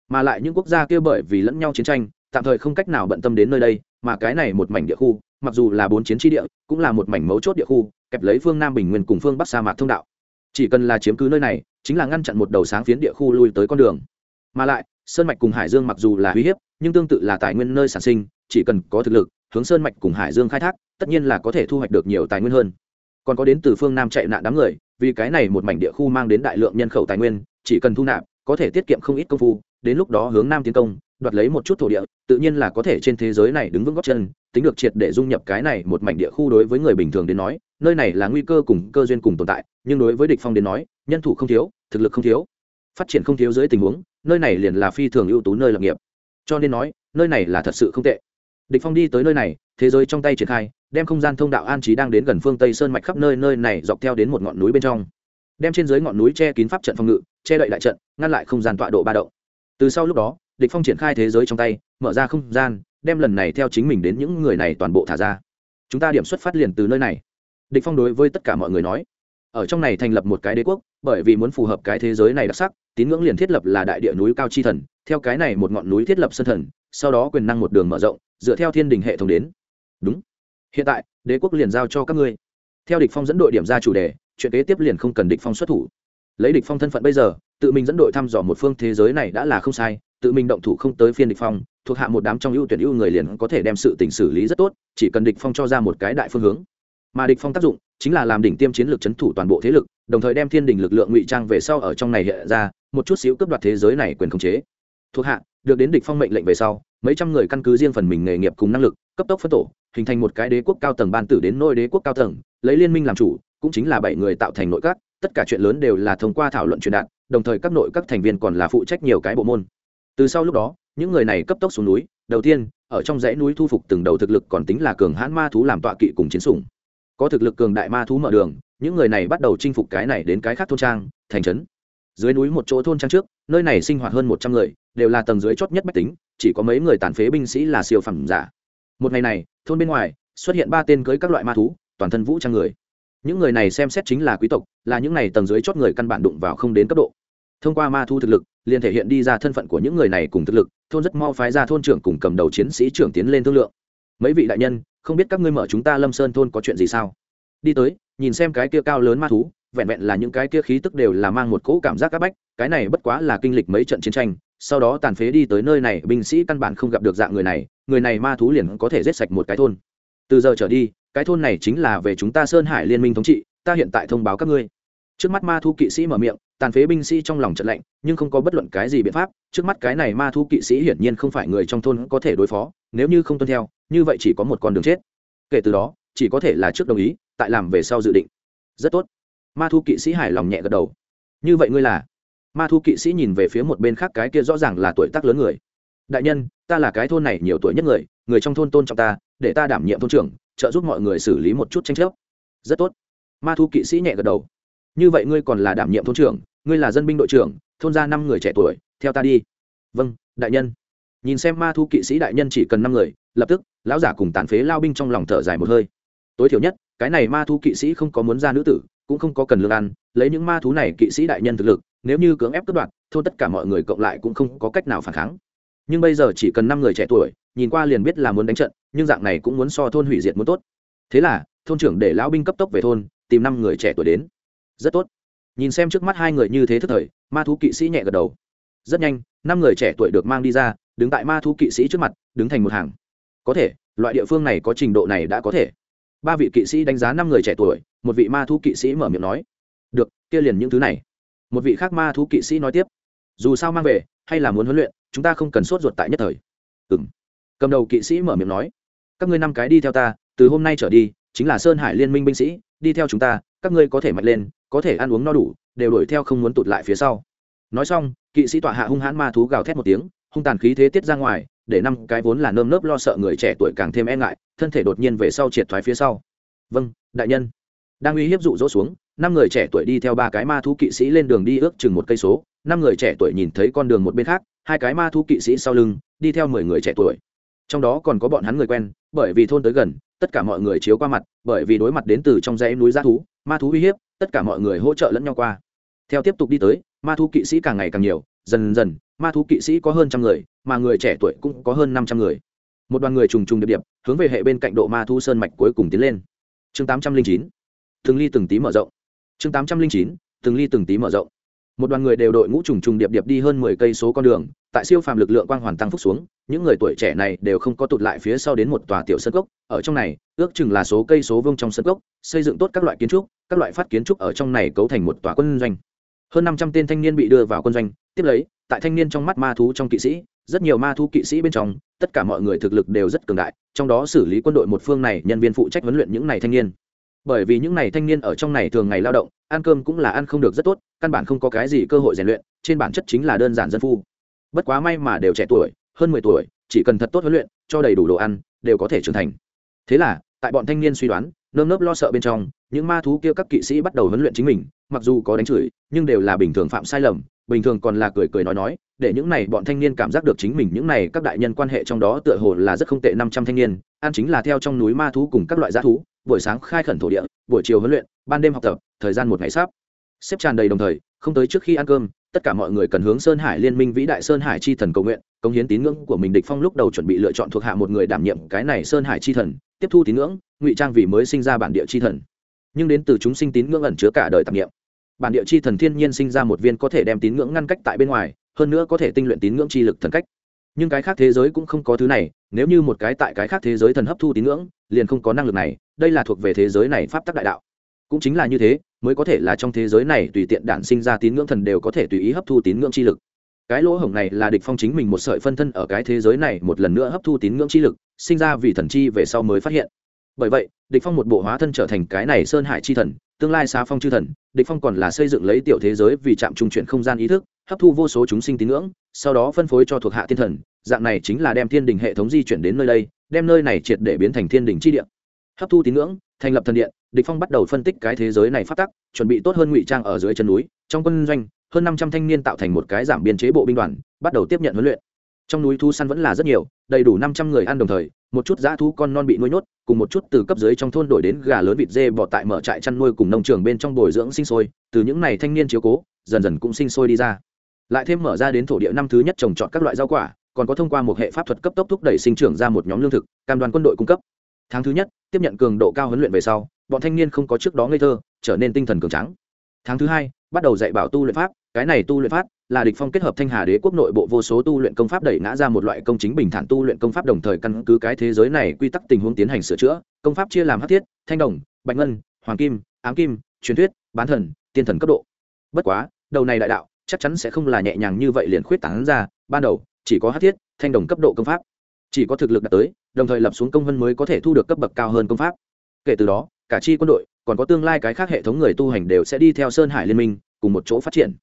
Mà lại những quốc gia kia bởi vì lẫn nhau chiến tranh, tạm thời không cách nào bận tâm đến nơi đây, mà cái này một mảnh địa khu, mặc dù là bốn chiến tri địa, cũng là một mảnh mấu chốt địa khu, kẹp lấy phương nam bình nguyên cùng phương bắc sa mạc thông đạo. Chỉ cần là chiếm cứ nơi này, chính là ngăn chặn một đầu sáng phiến địa khu lui tới con đường. Mà lại, sơn mạch cùng hải dương mặc dù là uy hiếp, nhưng tương tự là tài nguyên nơi sản sinh, chỉ cần có thực lực, hướng sơn mạch cùng hải dương khai thác, tất nhiên là có thể thu hoạch được nhiều tài nguyên hơn. Còn có đến từ phương nam chạy nạn đám người, vì cái này một mảnh địa khu mang đến đại lượng nhân khẩu tài nguyên chỉ cần thu nạp, có thể tiết kiệm không ít công phu, đến lúc đó hướng nam tiến công, đoạt lấy một chút thổ địa, tự nhiên là có thể trên thế giới này đứng vững góc chân, tính được triệt để dung nhập cái này một mảnh địa khu đối với người bình thường đến nói, nơi này là nguy cơ cùng cơ duyên cùng tồn tại, nhưng đối với địch phong đến nói, nhân thủ không thiếu, thực lực không thiếu, phát triển không thiếu dưới tình huống, nơi này liền là phi thường ưu tú nơi lập nghiệp. Cho nên nói, nơi này là thật sự không tệ. Địch phong đi tới nơi này, thế giới trong tay triển khai, đem không gian thông đạo an trí đang đến gần phương tây sơn mạch khắp nơi nơi này dọc theo đến một ngọn núi bên trong đem trên dưới ngọn núi che kín pháp trận phòng ngự, che đậy đại trận, ngăn lại không gian tọa độ ba động. Từ sau lúc đó, địch phong triển khai thế giới trong tay, mở ra không gian, đem lần này theo chính mình đến những người này toàn bộ thả ra. Chúng ta điểm xuất phát liền từ nơi này. Địch phong đối với tất cả mọi người nói, ở trong này thành lập một cái đế quốc, bởi vì muốn phù hợp cái thế giới này đặc sắc, tín ngưỡng liền thiết lập là đại địa núi cao chi thần, theo cái này một ngọn núi thiết lập sân thần, sau đó quyền năng một đường mở rộng, dựa theo thiên đình hệ thống đến. Đúng. Hiện tại, đế quốc liền giao cho các ngươi. Theo địch phong dẫn đội điểm ra chủ đề chuyện kế tiếp liền không cần địch phong xuất thủ. Lấy địch phong thân phận bây giờ, tự mình dẫn đội thăm dò một phương thế giới này đã là không sai, tự mình động thủ không tới phiên địch phong, thuộc hạ một đám trong ưu tuyển ưu người liền có thể đem sự tình xử lý rất tốt, chỉ cần địch phong cho ra một cái đại phương hướng. Mà địch phong tác dụng chính là làm đỉnh tiêm chiến lược chấn thủ toàn bộ thế lực, đồng thời đem thiên đình lực lượng ngụy trang về sau ở trong này hiện ra, một chút xíu cướp đoạt thế giới này quyền khống chế. Thuộc hạ, được đến địch phong mệnh lệnh về sau, mấy trăm người căn cứ riêng phần mình nghề nghiệp cùng năng lực, cấp tốc phân tổ, hình thành một cái đế quốc cao tầng ban tử đến nôi đế quốc cao tầng, lấy liên minh làm chủ cũng chính là bảy người tạo thành nội các, tất cả chuyện lớn đều là thông qua thảo luận truyền đạt, đồng thời các nội các thành viên còn là phụ trách nhiều cái bộ môn. Từ sau lúc đó, những người này cấp tốc xuống núi, đầu tiên, ở trong dãy núi thu phục từng đầu thực lực còn tính là cường hãn ma thú làm tọa kỵ cùng chiến sủng. Có thực lực cường đại ma thú mở đường, những người này bắt đầu chinh phục cái này đến cái khác thôn trang, thành trấn. Dưới núi một chỗ thôn trang trước, nơi này sinh hoạt hơn một trăm người, đều là tầng dưới chót nhất bách tính, chỉ có mấy người tàn phế binh sĩ là siêu phẩm giả. Một ngày này, thôn bên ngoài, xuất hiện ba tên cưới các loại ma thú, toàn thân vũ trang người những người này xem xét chính là quý tộc, là những này tầng dưới chót người căn bản đụng vào không đến cấp độ. Thông qua ma thu thực lực, liền thể hiện đi ra thân phận của những người này cùng thực lực, thôn rất mau phái ra thôn trưởng cùng cầm đầu chiến sĩ trưởng tiến lên thương lượng. Mấy vị đại nhân, không biết các ngươi mở chúng ta lâm sơn thôn có chuyện gì sao? Đi tới, nhìn xem cái kia cao lớn ma thú, vẹn vẹn là những cái kia khí tức đều là mang một cỗ cảm giác áp bách, cái này bất quá là kinh lịch mấy trận chiến tranh, sau đó tàn phế đi tới nơi này, binh sĩ căn bản không gặp được dạng người này người này ma thú liền có thể giết sạch một cái thôn. Từ giờ trở đi cái thôn này chính là về chúng ta sơn hải liên minh thống trị, ta hiện tại thông báo các ngươi. Trước mắt ma thu kỵ sĩ mở miệng, tàn phế binh sĩ trong lòng trận lạnh, nhưng không có bất luận cái gì biện pháp, trước mắt cái này ma thu kỵ sĩ hiển nhiên không phải người trong thôn có thể đối phó, nếu như không tuân theo, như vậy chỉ có một con đường chết. Kể từ đó, chỉ có thể là trước đồng ý, tại làm về sau dự định. Rất tốt. Ma thu kỵ sĩ hài lòng nhẹ gật đầu. Như vậy ngươi là? Ma thu kỵ sĩ nhìn về phía một bên khác cái kia rõ ràng là tuổi tác lớn người. Đại nhân, ta là cái thôn này nhiều tuổi nhất người người trong thôn tôn trọng ta, để ta đảm nhiệm thôn trưởng trợ giúp mọi người xử lý một chút tranh chấp. Rất tốt. Ma thu kỵ sĩ nhẹ gật đầu. Như vậy ngươi còn là đảm nhiệm thôn trưởng, ngươi là dân binh đội trưởng, thôn ra năm người trẻ tuổi, theo ta đi. Vâng đại nhân. Nhìn xem ma thu kỵ sĩ đại nhân chỉ cần năm người, lập tức, lão giả cùng tàn phế lao binh trong lòng thở dài một hơi. Tối thiểu nhất, cái này ma thu kỵ sĩ không có muốn ra nữ tử, cũng không có cần lương ăn, lấy những ma thú này kỵ sĩ đại nhân thực lực, nếu như cưỡng ép cất đoạt, thôn tất cả mọi người cộng lại cũng không có cách nào phản kháng. Nhưng bây giờ chỉ cần năm người trẻ tuổi nhìn qua liền biết là muốn đánh trận, nhưng dạng này cũng muốn so thôn hủy diệt muốn tốt. Thế là, thôn trưởng để lão binh cấp tốc về thôn, tìm năm người trẻ tuổi đến. Rất tốt. Nhìn xem trước mắt hai người như thế thức thời, ma thú kỵ sĩ nhẹ gật đầu. Rất nhanh, năm người trẻ tuổi được mang đi ra, đứng tại ma thú kỵ sĩ trước mặt, đứng thành một hàng. Có thể, loại địa phương này có trình độ này đã có thể. Ba vị kỵ sĩ đánh giá năm người trẻ tuổi, một vị ma thú kỵ sĩ mở miệng nói. Được, kia liền những thứ này. Một vị khác ma thú kỵ sĩ nói tiếp. Dù sao mang về, hay là muốn huấn luyện, chúng ta không cần sốt ruột tại nhất thời. Ừ m cầm đầu kỵ sĩ mở miệng nói, các ngươi năm cái đi theo ta, từ hôm nay trở đi, chính là sơn hải liên minh binh sĩ, đi theo chúng ta, các ngươi có thể mạnh lên, có thể ăn uống no đủ, đều đuổi theo không muốn tụt lại phía sau. Nói xong, kỵ sĩ tọa hạ hung hãn ma thú gào thét một tiếng, hung tàn khí thế tiết ra ngoài, để năm cái vốn là nơm nớp lo sợ người trẻ tuổi càng thêm e ngại, thân thể đột nhiên về sau triệt thoái phía sau. Vâng đại nhân. Đang uy hiếp dụ dỗ xuống, năm người trẻ tuổi đi theo ba cái ma thú kỵ sĩ lên đường đi ước chừng một cây số. Năm người trẻ tuổi nhìn thấy con đường một bên khác, hai cái ma thú kỵ sĩ sau lưng, đi theo mười người trẻ tuổi trong đó còn có bọn hắn người quen, bởi vì thôn tới gần, tất cả mọi người chiếu qua mặt, bởi vì đối mặt đến từ trong dãy núi g thú, ma thú uy hiếp, tất cả mọi người hỗ trợ lẫn nhau qua. Theo tiếp tục đi tới, ma thú kỵ sĩ càng ngày càng nhiều, dần dần, ma thú kỵ sĩ có hơn trăm người, mà người trẻ tuổi cũng có hơn năm trăm người. Một đoàn người trùng trùng điệp điệp, hướng về hệ bên cạnh độ ma thu sơn mạch cuối cùng tiến lên. Chương tám trăm linh chín. Từng ly từng tí mở rộng. Chương tám trăm linh chín. Từng ly từng tí mở rộng một đoàn người đều đội ngũ trùng trùng điệp điệp đi hơn mười cây số con đường, tại siêu phàm lực lượng quang hoàn tăng phúc xuống, những người tuổi trẻ này đều không có tụt lại phía sau đến một tòa tiểu sân cốc, ở trong này, ước chừng là số cây số vương trong sân cốc, xây dựng tốt các loại kiến trúc, các loại phát kiến trúc ở trong này cấu thành một tòa quân doanh. Hơn năm trăm tên thanh niên bị đưa vào quân doanh, tiếp lấy, tại thanh niên trong mắt ma thú trong kỵ sĩ, rất nhiều ma thú kỵ sĩ bên trong, tất cả mọi người thực lực đều rất cường đại, trong đó xử lý quân đội một phương này, nhân viên phụ trách huấn luyện những này thanh niên bởi vì những này thanh niên ở trong này thường ngày lao động, ăn cơm cũng là ăn không được rất tốt, căn bản không có cái gì cơ hội rèn luyện, trên bản chất chính là đơn giản dân phu. Bất quá may mà đều trẻ tuổi, hơn mười tuổi, chỉ cần thật tốt huấn luyện, cho đầy đủ đồ ăn, đều có thể trưởng thành. Thế là, tại bọn thanh niên suy đoán, nơm nớp lo sợ bên trong, những ma thú kia các kỵ sĩ bắt đầu huấn luyện chính mình, mặc dù có đánh chửi, nhưng đều là bình thường phạm sai lầm, bình thường còn là cười cười nói nói, để những này bọn thanh niên cảm giác được chính mình những này các đại nhân quan hệ trong đó tựa hồ là rất không tệ năm trăm thanh niên, ăn chính là theo trong núi ma thú cùng các loại g thú buổi sáng khai khẩn thổ địa, buổi chiều huấn luyện, ban đêm học tập, thời gian một ngày sắp. Xếp tràn đầy đồng thời, không tới trước khi ăn cơm, tất cả mọi người cần hướng sơn hải liên minh vĩ đại sơn hải chi thần cầu nguyện, cống hiến tín ngưỡng của mình địch phong lúc đầu chuẩn bị lựa chọn thuộc hạ một người đảm nhiệm cái này sơn hải chi thần, tiếp thu tín ngưỡng, ngụy trang vì mới sinh ra bản địa chi thần. Nhưng đến từ chúng sinh tín ngưỡng ẩn chứa cả đời tạp niệm. bản địa chi thần thiên nhiên sinh ra một viên có thể đem tín ngưỡng ngăn cách tại bên ngoài, hơn nữa có thể tinh luyện tín ngưỡng chi lực thần cách nhưng cái khác thế giới cũng không có thứ này, nếu như một cái tại cái khác thế giới thần hấp thu tín ngưỡng, liền không có năng lực này, đây là thuộc về thế giới này pháp tắc đại đạo. Cũng chính là như thế, mới có thể là trong thế giới này tùy tiện đản sinh ra tín ngưỡng thần đều có thể tùy ý hấp thu tín ngưỡng chi lực. Cái lỗ hổng này là địch phong chính mình một sợi phân thân ở cái thế giới này một lần nữa hấp thu tín ngưỡng chi lực, sinh ra vì thần chi về sau mới phát hiện. Bởi vậy, địch phong một bộ hóa thân trở thành cái này sơn hải chi thần tương lai xá phong chư thần, địch phong còn là xây dựng lấy tiểu thế giới vì chạm trung chuyển không gian ý thức, hấp thu vô số chúng sinh tín ngưỡng, sau đó phân phối cho thuộc hạ thiên thần, dạng này chính là đem thiên đình hệ thống di chuyển đến nơi đây, đem nơi này triệt để biến thành thiên đình chi địa. Hấp thu tín ngưỡng, thành lập thần điện, địch phong bắt đầu phân tích cái thế giới này phát tắc, chuẩn bị tốt hơn ngụy trang ở dưới chân núi, trong quân doanh, hơn 500 thanh niên tạo thành một cái giảm biên chế bộ binh đoàn, bắt đầu tiếp nhận huấn luyện. Trong núi thu săn vẫn là rất nhiều, đầy đủ 500 người ăn đồng thời một chút dã thú con non bị nuôi nhốt, cùng một chút từ cấp dưới trong thôn đổi đến gà lớn vịt dê bò tại mở trại chăn nuôi cùng nông trường bên trong bồi dưỡng sinh sôi, từ những này thanh niên chiếu cố, dần dần cũng sinh sôi đi ra. Lại thêm mở ra đến thổ địa năm thứ nhất trồng trọt các loại rau quả, còn có thông qua một hệ pháp thuật cấp tốc thúc đẩy sinh trưởng ra một nhóm lương thực, cam đoàn quân đội cung cấp. Tháng thứ nhất, tiếp nhận cường độ cao huấn luyện về sau, bọn thanh niên không có trước đó ngây thơ, trở nên tinh thần cường trắng tháng thứ hai, bắt đầu dạy bảo tu luyện pháp, cái này tu luyện pháp là địch phong kết hợp thanh hà đế quốc nội bộ vô số tu luyện công pháp đẩy ngã ra một loại công chính bình thản tu luyện công pháp đồng thời căn cứ cái thế giới này quy tắc tình huống tiến hành sửa chữa, công pháp chia làm hắc thiết, thanh đồng, bạch ngân, hoàng kim, ám kim, truyền thuyết, bán thần, tiên thần cấp độ. Bất quá, đầu này đại đạo chắc chắn sẽ không là nhẹ nhàng như vậy liền khuyết tán ra, ban đầu chỉ có hắc thiết, thanh đồng cấp độ công pháp chỉ có thực lực đạt tới, đồng thời lập xuống công vân mới có thể thu được cấp bậc cao hơn công pháp. Kể từ đó cả chi quân đội, còn có tương lai cái khác hệ thống người tu hành đều sẽ đi theo sơn hải liên minh cùng một chỗ phát triển.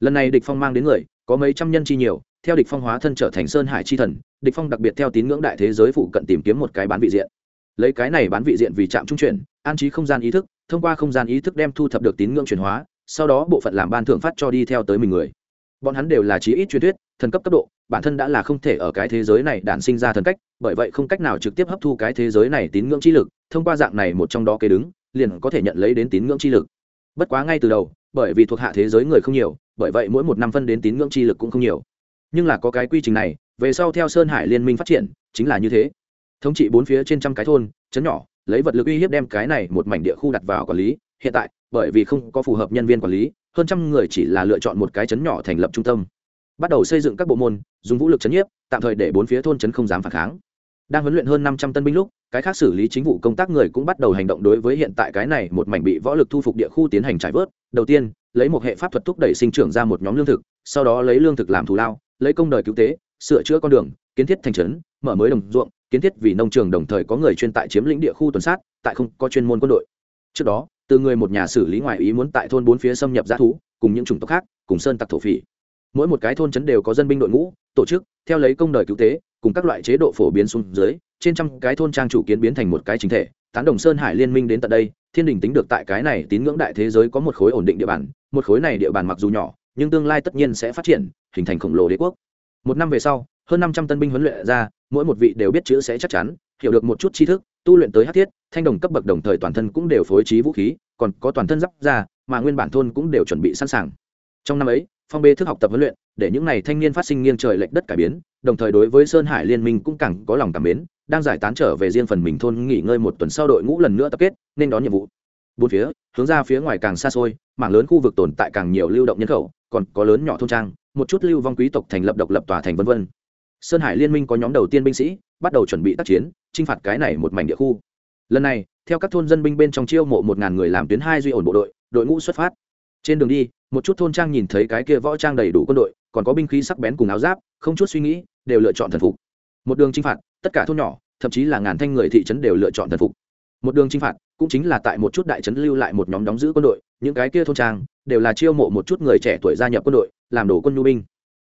Lần này địch phong mang đến người, có mấy trăm nhân chi nhiều, theo địch phong hóa thân trở thành sơn hải chi thần, địch phong đặc biệt theo tín ngưỡng đại thế giới phụ cận tìm kiếm một cái bán vị diện. Lấy cái này bán vị diện vì chạm trung chuyển, an trí không gian ý thức, thông qua không gian ý thức đem thu thập được tín ngưỡng chuyển hóa, sau đó bộ phận làm ban thưởng phát cho đi theo tới mình người bọn hắn đều là chí ít truyền thuyết, thần cấp cấp độ, bản thân đã là không thể ở cái thế giới này đản sinh ra thần cách, bởi vậy không cách nào trực tiếp hấp thu cái thế giới này tín ngưỡng chi lực, thông qua dạng này một trong đó kế đứng, liền có thể nhận lấy đến tín ngưỡng chi lực. Bất quá ngay từ đầu, bởi vì thuộc hạ thế giới người không nhiều, bởi vậy mỗi một năm phân đến tín ngưỡng chi lực cũng không nhiều. Nhưng là có cái quy trình này, về sau theo sơn hải liên minh phát triển, chính là như thế. Thống trị bốn phía trên trăm cái thôn chấn nhỏ, lấy vật lực uy hiếp đem cái này một mảnh địa khu đặt vào quản lý. Hiện tại, bởi vì không có phù hợp nhân viên quản lý hơn trăm người chỉ là lựa chọn một cái chấn nhỏ thành lập trung tâm. Bắt đầu xây dựng các bộ môn, dùng vũ lực chấn nhiếp, tạm thời để bốn phía thôn chấn không dám phản kháng. Đang huấn luyện hơn năm trăm tân binh lúc, cái khác xử lý chính vụ công tác người cũng bắt đầu hành động đối với hiện tại cái này một mảnh bị võ lực thu phục địa khu tiến hành trải vớt. Đầu tiên, lấy một hệ pháp thuật thúc đẩy sinh trưởng ra một nhóm lương thực, sau đó lấy lương thực làm thù lao, lấy công đời cứu tế, sửa chữa con đường, kiến thiết thành trấn, mở mới đồng ruộng, kiến thiết vì nông trường đồng thời có người chuyên tại chiếm lĩnh địa khu tuần sát, tại không có chuyên môn quân đội. Trước đó từ người một nhà xử lý ngoại ý muốn tại thôn bốn phía xâm nhập g thú, cùng những chủng tộc khác, cùng sơn tặc thổ phỉ. Mỗi một cái thôn trấn đều có dân binh đội ngũ, tổ chức, theo lấy công đời cứu tế, cùng các loại chế độ phổ biến xuống dưới, trên trăm cái thôn trang chủ kiến biến thành một cái chính thể, tán đồng sơn hải liên minh đến tận đây, thiên đình tính được tại cái này tín ngưỡng đại thế giới có một khối ổn định địa bàn, một khối này địa bàn mặc dù nhỏ, nhưng tương lai tất nhiên sẽ phát triển, hình thành khổng lồ đế quốc. Một năm về sau, hơn năm trăm tân binh huấn luyện ra, mỗi một vị đều biết chữ sẽ chắc chắn, hiểu được một chút tri thức, tu luyện tới hát thiết thanh đồng cấp bậc đồng thời toàn thân cũng đều phối trí vũ khí, còn có toàn thân giáp ra mà nguyên bản thôn cũng đều chuẩn bị sẵn sàng. Trong năm ấy, phong bê thức học tập huấn luyện, để những n à y thanh niên phát sinh nghiêng trời lệch đất cải biến, đồng thời đối với sơn hải liên minh cũng càng có lòng cảm mến, đang giải tán trở về riêng phần mình thôn nghỉ ngơi một tuần sau đội ngũ lần nữa tập kết, nên đón nhiệm vụ. Bốn phía, hướng ra phía ngoài càng xa xôi, mảng lớn khu vực tồn tại càng nhiều lưu động nhân khẩu, còn có lớn nhỏ thôn trang, một chút lưu vong quý tộc thành lập độc lập tòa thành vân vân. Sơn hải liên minh có nhóm đầu tiên binh sĩ, bắt đầu chuẩn bị tác chiến, chinh phạt cái này một mảnh địa khu lần này, theo các thôn dân binh bên trong chiêu mộ một ngàn người làm tuyến hai duy ổn bộ đội đội ngũ xuất phát. Trên đường đi, một chút thôn trang nhìn thấy cái kia võ trang đầy đủ quân đội, còn có binh khí sắc bén cùng áo giáp, không chút suy nghĩ, đều lựa chọn thần phục. Một đường chinh phạt, tất cả thôn nhỏ, thậm chí là ngàn thanh người thị trấn đều lựa chọn thần phục. Một đường chinh phạt, cũng chính là tại một chút đại trấn lưu lại một nhóm đóng giữ quân đội, những cái kia thôn trang đều là chiêu mộ một chút người trẻ tuổi gia nhập quân đội, làm đổ quân nhu binh.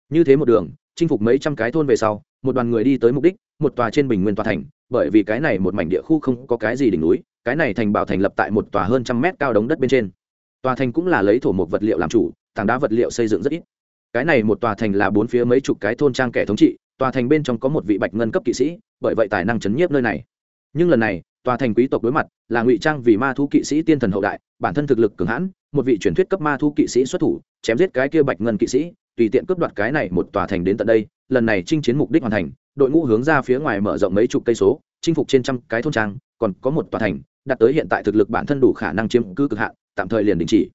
Như thế một đường, chinh phục mấy trăm cái thôn về sau một đoàn người đi tới mục đích, một tòa trên bình nguyên tòa thành, bởi vì cái này một mảnh địa khu không có cái gì đỉnh núi, cái này thành bảo thành lập tại một tòa hơn trăm mét cao đống đất bên trên. Tòa thành cũng là lấy thổ một vật liệu làm chủ, tảng đá vật liệu xây dựng rất ít. Cái này một tòa thành là bốn phía mấy chục cái thôn trang kẻ thống trị, tòa thành bên trong có một vị bạch ngân cấp kỵ sĩ, bởi vậy tài năng chấn nhiếp nơi này. Nhưng lần này, tòa thành quý tộc đối mặt là ngụy trang vì ma thu kỵ sĩ tiên thần hậu đại, bản thân thực lực cường hãn, một vị truyền thuyết cấp ma thu kỵ sĩ xuất thủ, chém giết cái kia bạch ngân kỵ sĩ tùy tiện cướp đoạt cái này một tòa thành đến tận đây, lần này chinh chiến mục đích hoàn thành, đội ngũ hướng ra phía ngoài mở rộng mấy chục cây số, chinh phục trên trăm cái thôn trang, còn có một tòa thành, đạt tới hiện tại thực lực bản thân đủ khả năng chiếm cứ cực hạn, tạm thời liền đình chỉ.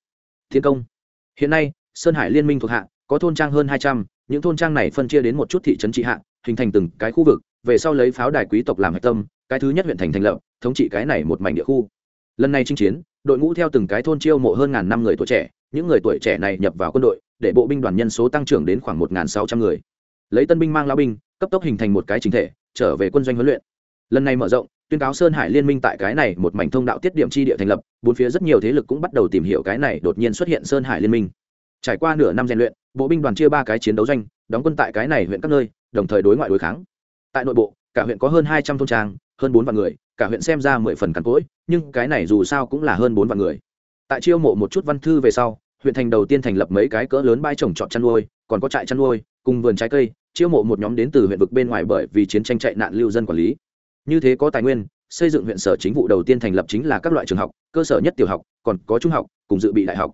Thiên công. Hiện nay, sơn hải liên minh thuộc hạ, có thôn trang hơn hai trăm, những thôn trang này phân chia đến một chút thị trấn trị hạ, hình thành từng cái khu vực, về sau lấy pháo đài quý tộc làm hạch tâm, cái thứ nhất huyện thành thành lập, thống trị cái này một mảnh địa khu. Lần này chinh chiến, đội ngũ theo từng cái thôn chiêu mộ hơn ngàn năm người tuổi trẻ những người tuổi trẻ này nhập vào quân đội, để bộ binh đoàn nhân số tăng trưởng đến khoảng một sáu trăm người. Lấy tân binh mang lao binh, cấp tốc hình thành một cái chính thể, trở về quân doanh huấn luyện. Lần này mở rộng, tuyên cáo sơn hải liên minh tại cái này một mảnh thông đạo tiết điểm chi địa thành lập, bốn phía rất nhiều thế lực cũng bắt đầu tìm hiểu cái này đột nhiên xuất hiện sơn hải liên minh. Trải qua nửa năm rèn luyện, bộ binh đoàn chia ba cái chiến đấu doanh, đóng quân tại cái này huyện các nơi, đồng thời đối ngoại đối kháng. Tại nội bộ, cả huyện có hơn hai trăm thôn trang, hơn bốn vạn người, cả huyện xem ra mười phần cằn cỗi, nhưng cái này dù sao cũng là hơn bốn vạn người. Tại chiêu mộ một chút văn thư về sau huyện thành đầu tiên thành lập mấy cái cỡ lớn bãi trồng trọt chăn nuôi, còn có trại chăn nuôi, cùng vườn trái cây, chiêu mộ một nhóm đến từ huyện vực bên ngoài bởi vì chiến tranh chạy nạn lưu dân quản lý. Như thế có tài nguyên, xây dựng huyện sở chính vụ đầu tiên thành lập chính là các loại trường học, cơ sở nhất tiểu học, còn có trung học, cùng dự bị đại học.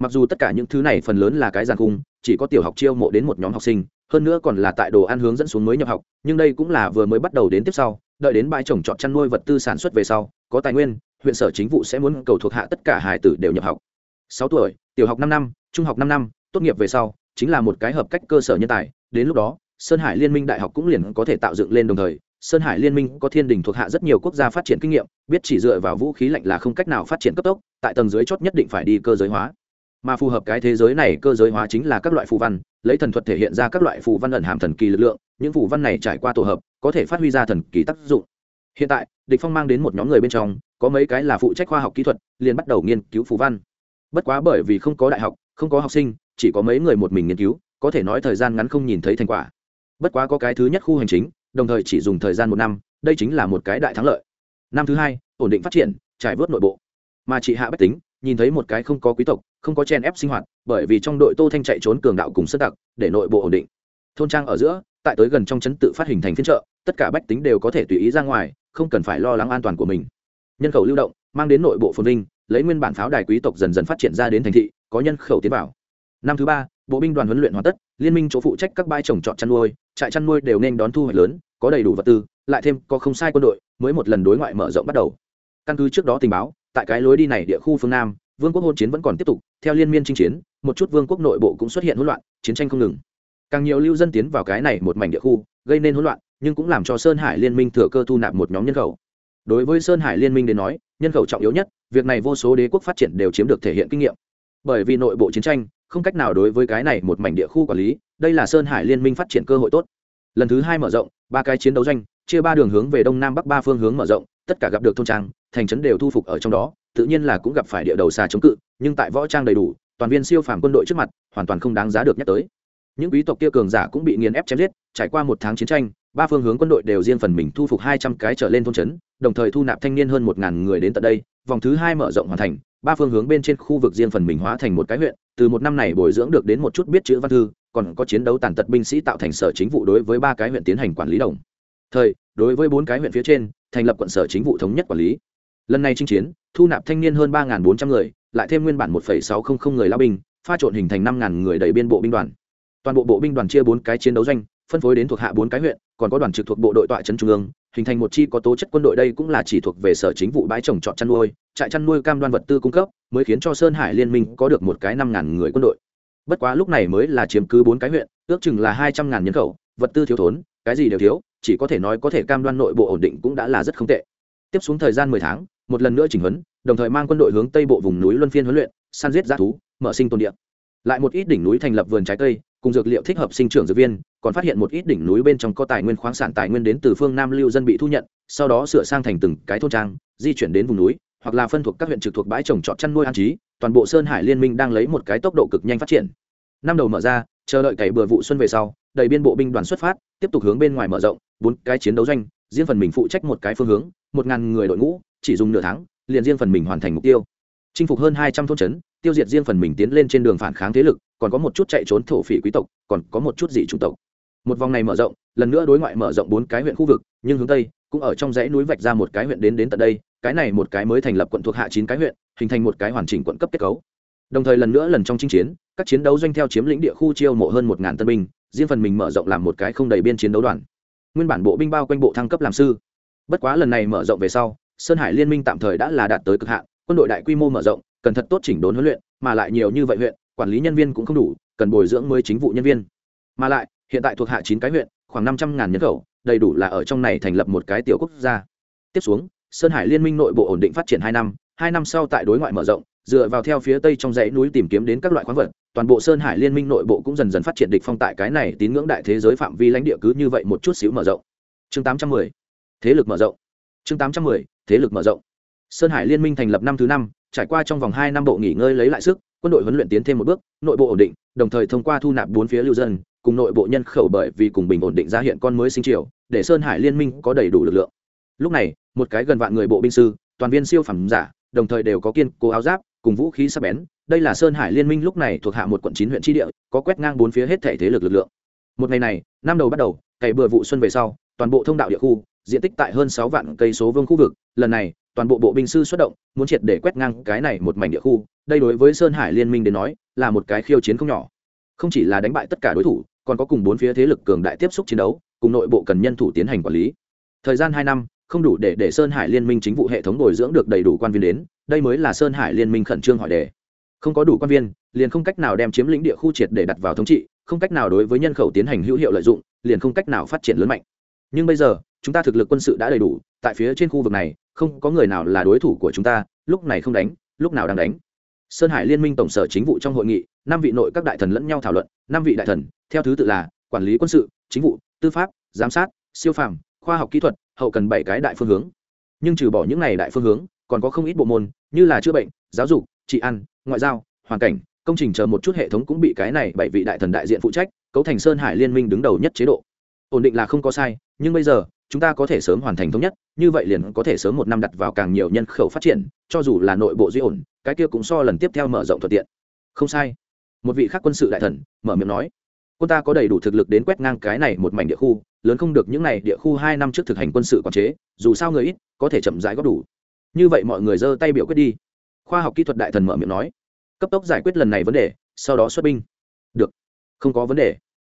Mặc dù tất cả những thứ này phần lớn là cái giàn cung chỉ có tiểu học chiêu mộ đến một nhóm học sinh, hơn nữa còn là tại đồ ăn hướng dẫn xuống mới nhập học, nhưng đây cũng là vừa mới bắt đầu đến tiếp sau, đợi đến bãi trồng trọt chăn nuôi vật tư sản xuất về sau, có tài nguyên, huyện sở chính vụ sẽ muốn cầu thuộc hạ tất cả hải tử đều nhập học sáu tuổi, tiểu học năm năm, trung học năm năm, tốt nghiệp về sau, chính là một cái hợp cách cơ sở nhân tài. Đến lúc đó, sơn hải liên minh đại học cũng liền có thể tạo dựng lên đồng thời, sơn hải liên minh có thiên đình thuộc hạ rất nhiều quốc gia phát triển kinh nghiệm, biết chỉ dựa vào vũ khí lạnh là không cách nào phát triển cấp tốc, tại tầng dưới chót nhất định phải đi cơ giới hóa. Mà phù hợp cái thế giới này, cơ giới hóa chính là các loại phù văn, lấy thần thuật thể hiện ra các loại phù văn ẩn hàm thần kỳ lực lượng, những phù văn này trải qua tổ hợp, có thể phát huy ra thần kỳ tác dụng. Hiện tại, địch phong mang đến một nhóm người bên trong, có mấy cái là phụ trách khoa học kỹ thuật, liền bắt đầu nghiên cứu phù văn bất quá bởi vì không có đại học không có học sinh chỉ có mấy người một mình nghiên cứu có thể nói thời gian ngắn không nhìn thấy thành quả. Bất quá có cái thứ nhất khu hành chính đồng thời chỉ dùng thời gian một năm đây chính là một cái đại thắng lợi. Năm thứ hai ổn định phát triển trải vớt nội bộ. Mà chị hạ bách tính nhìn thấy một cái không có quý tộc không có chen ép sinh hoạt bởi vì trong đội tô thanh chạy trốn cường đạo cùng sơ tặc để nội bộ ổn định. Thôn trang ở giữa tại tới gần trong chấn tự phát hình thành phiên chợ, tất cả bách tính đều có thể tùy ý ra ngoài không cần phải lo lắng an toàn của mình. Nhân khẩu lưu động mang đến nội bộ phồn vinh lấy nguyên bản pháo đài quý tộc dần dần phát triển ra đến thành thị, có nhân khẩu tiến vào. Năm thứ ba, bộ binh đoàn huấn luyện hoàn tất, liên minh chỗ phụ trách các bãi trồng trọt chăn nuôi, trại chăn nuôi đều nên đón thu hoạch lớn, có đầy đủ vật tư, lại thêm có không sai quân đội, mới một lần đối ngoại mở rộng bắt đầu. Căn cứ trước đó tình báo, tại cái lối đi này địa khu phương nam, vương quốc hôn chiến vẫn còn tiếp tục, theo liên miên chinh chiến, một chút vương quốc nội bộ cũng xuất hiện hỗn loạn, chiến tranh không ngừng. Càng nhiều lưu dân tiến vào cái này một mảnh địa khu, gây nên hỗn loạn, nhưng cũng làm cho sơn hải liên minh thừa cơ thu nạp một nhóm nhân khẩu. Đối với sơn hải liên minh đến nói nhân khẩu trọng yếu nhất, việc này vô số đế quốc phát triển đều chiếm được thể hiện kinh nghiệm. Bởi vì nội bộ chiến tranh, không cách nào đối với cái này một mảnh địa khu quản lý, đây là sơn hải liên minh phát triển cơ hội tốt. Lần thứ hai mở rộng, ba cái chiến đấu doanh, chia ba đường hướng về đông nam bắc ba phương hướng mở rộng, tất cả gặp được thôn trang, thành trấn đều thu phục ở trong đó, tự nhiên là cũng gặp phải địa đầu xà chống cự, nhưng tại võ trang đầy đủ, toàn viên siêu phàm quân đội trước mặt, hoàn toàn không đáng giá được nhắc tới. Những quý tộc kia cường giả cũng bị nghiền ép chém giết, trải qua một tháng chiến tranh ba phương hướng quân đội đều riêng phần mình thu phục hai trăm cái trở lên thôn trấn, đồng thời thu nạp thanh niên hơn một ngàn người đến tận đây, vòng thứ hai mở rộng hoàn thành, ba phương hướng bên trên khu vực riêng phần mình hóa thành một cái huyện, từ một năm này bồi dưỡng được đến một chút biết chữ văn thư, còn có chiến đấu tàn tật binh sĩ tạo thành sở chính vụ đối với ba cái huyện tiến hành quản lý đồng. Thời, đối với bốn cái huyện phía trên, thành lập quận sở chính vụ thống nhất quản lý. Lần này chinh chiến, thu nạp thanh niên hơn ba bốn trăm người, lại thêm nguyên bản một sáu trăm linh người lao binh, pha trộn hình thành năm người đầy biên bộ binh đoàn. Toàn bộ bộ binh đoàn chia bốn cái chiến đấu doanh phân phối đến thuộc hạ bốn cái huyện, còn có đoàn trực thuộc bộ đội tọa trấn trung ương, hình thành một chi có tố chất quân đội đây cũng là chỉ thuộc về sở chính vụ bãi trồng trọt chăn nuôi, trại chăn nuôi cam đoan vật tư cung cấp, mới khiến cho sơn hải liên minh có được một cái năm ngàn người quân đội. Bất quá lúc này mới là chiếm cứ bốn cái huyện, ước chừng là hai trăm ngàn nhân khẩu, vật tư thiếu thốn, cái gì đều thiếu, chỉ có thể nói có thể cam đoan nội bộ ổn định cũng đã là rất không tệ. Tiếp xuống thời gian mười tháng, một lần nữa chỉnh huấn, đồng thời mang quân đội hướng tây bộ vùng núi luân phiên huấn luyện, săn giết g thú, mở sinh tồn địa lại một ít đỉnh núi thành lập vườn trái cây, cùng dược liệu thích hợp sinh trưởng dược viên, còn phát hiện một ít đỉnh núi bên trong có tài nguyên khoáng sản tài nguyên đến từ phương nam lưu dân bị thu nhận, sau đó sửa sang thành từng cái thôn trang, di chuyển đến vùng núi, hoặc là phân thuộc các huyện trực thuộc bãi trồng trọt chăn nuôi an trí, toàn bộ sơn hải liên minh đang lấy một cái tốc độ cực nhanh phát triển. Năm đầu mở ra, chờ đợi cày bừa vụ xuân về sau, đầy biên bộ binh đoàn xuất phát, tiếp tục hướng bên ngoài mở rộng, bốn cái chiến đấu doanh, riêng phần mình phụ trách một cái phương hướng, một ngàn người đội ngũ, chỉ dùng nửa tháng, liền riêng phần mình hoàn thành mục tiêu chinh phục hơn hai trăm thôn trấn, tiêu diệt riêng phần mình tiến lên trên đường phản kháng thế lực, còn có một chút chạy trốn thổ phỉ quý tộc, còn có một chút dị chủng tộc. Một vòng này mở rộng, lần nữa đối ngoại mở rộng bốn cái huyện khu vực, nhưng hướng tây, cũng ở trong dãy núi vạch ra một cái huyện đến đến tận đây, cái này một cái mới thành lập quận thuộc hạ chín cái huyện, hình thành một cái hoàn chỉnh quận cấp kết cấu. Đồng thời lần nữa lần trong chinh chiến, các chiến đấu doanh theo chiếm lĩnh địa khu chiêu mộ hơn một ngàn tân binh, riêng phần mình mở rộng làm một cái không đầy biên chiến đấu đoàn. Nguyên bản bộ binh bao quanh bộ thăng cấp làm sư. Bất quá lần này mở rộng về sau, sơn hải liên minh tạm thời đã là đạt tới cực hạn quân đội đại quy mô mở rộng, cần thật tốt chỉnh đốn huấn luyện, mà lại nhiều như vậy huyện, quản lý nhân viên cũng không đủ, cần bồi dưỡng mới chính vụ nhân viên. Mà lại, hiện tại thuộc hạ chín cái huyện, khoảng năm trăm ngàn nhân khẩu, đầy đủ là ở trong này thành lập một cái tiểu quốc gia. Tiếp xuống, sơn hải liên minh nội bộ ổn định phát triển hai năm hai năm sau tại đối ngoại mở rộng, dựa vào theo phía tây trong dãy núi tìm kiếm đến các loại khoáng vật, toàn bộ sơn hải liên minh nội bộ cũng dần dần phát triển địch phong tại cái này tín ngưỡng đại thế giới phạm vi lãnh địa cứ như vậy một chút xíu mở rộng. Chương 810 thế lực mở rộng. Chương 810 thế lực mở rộng sơn hải liên minh thành lập năm thứ năm, trải qua trong vòng hai năm bộ nghỉ ngơi lấy lại sức, quân đội huấn luyện tiến thêm một bước, nội bộ ổn định, đồng thời thông qua thu nạp bốn phía lưu dân, cùng nội bộ nhân khẩu bởi vì cùng bình ổn định ra hiện con mới sinh triều, để sơn hải liên minh có đầy đủ lực lượng. Lúc này, một cái gần vạn người bộ binh sư, toàn viên siêu phẩm giả, đồng thời đều có kiên cố áo giáp, cùng vũ khí sắc bén, đây là sơn hải liên minh lúc này thuộc hạ một quận chín huyện tri địa, có quét ngang bốn phía hết thể thế lực lực lượng. Một ngày này, năm đầu bắt đầu, cày bừa vụ xuân về sau, toàn bộ thông đạo địa khu, diện tích tại hơn sáu vạn cây số vương khu vực, lần này toàn bộ bộ binh sư xuất động, muốn triệt để quét ngang cái này một mảnh địa khu, đây đối với sơn hải liên minh đến nói, là một cái khiêu chiến không nhỏ. Không chỉ là đánh bại tất cả đối thủ, còn có cùng bốn phía thế lực cường đại tiếp xúc chiến đấu, cùng nội bộ cần nhân thủ tiến hành quản lý. Thời gian hai năm, không đủ để để sơn hải liên minh chính vụ hệ thống bồi dưỡng được đầy đủ quan viên đến, đây mới là sơn hải liên minh khẩn trương hỏi đề. Không có đủ quan viên, liền không cách nào đem chiếm lĩnh địa khu triệt để đặt vào thống trị, không cách nào đối với nhân khẩu tiến hành hữu hiệu lợi dụng, liền không cách nào phát triển lớn mạnh. Nhưng bây giờ, chúng ta thực lực quân sự đã đầy đủ, tại phía trên khu vực này không có người nào là đối thủ của chúng ta, lúc này không đánh, lúc nào đang đánh. Sơn hải liên minh tổng sở chính vụ trong hội nghị, năm vị nội các đại thần lẫn nhau thảo luận, năm vị đại thần, theo thứ tự là quản lý quân sự, chính vụ, tư pháp, giám sát, siêu phàm, khoa học kỹ thuật, hậu cần bảy cái đại phương hướng. Nhưng trừ bỏ những này đại phương hướng, còn có không ít bộ môn, như là chữa bệnh, giáo dục, trị ăn ngoại giao, hoàn cảnh, công trình chờ một chút hệ thống cũng bị cái này bảy vị đại thần đại diện phụ trách, cấu thành sơn hải liên minh đứng đầu nhất chế độ. Ổn định là không có sai, nhưng bây giờ chúng ta có thể sớm hoàn thành thống nhất, như vậy liền có thể sớm một năm đặt vào càng nhiều nhân khẩu phát triển, cho dù là nội bộ duy ổn, cái kia cũng so lần tiếp theo mở rộng thuận tiện. Không sai. Một vị khác quân sự đại thần, mở miệng nói, quân ta có đầy đủ thực lực đến quét ngang cái này một mảnh địa khu, lớn không được những này địa khu hai năm trước thực hành quân sự quản chế, dù sao người ít, có thể chậm rãi góp đủ. Như vậy mọi người giơ tay biểu quyết đi. Khoa học kỹ thuật đại thần mở miệng nói, cấp tốc giải quyết lần này vấn đề, sau đó xuất binh. Được, không có vấn đề.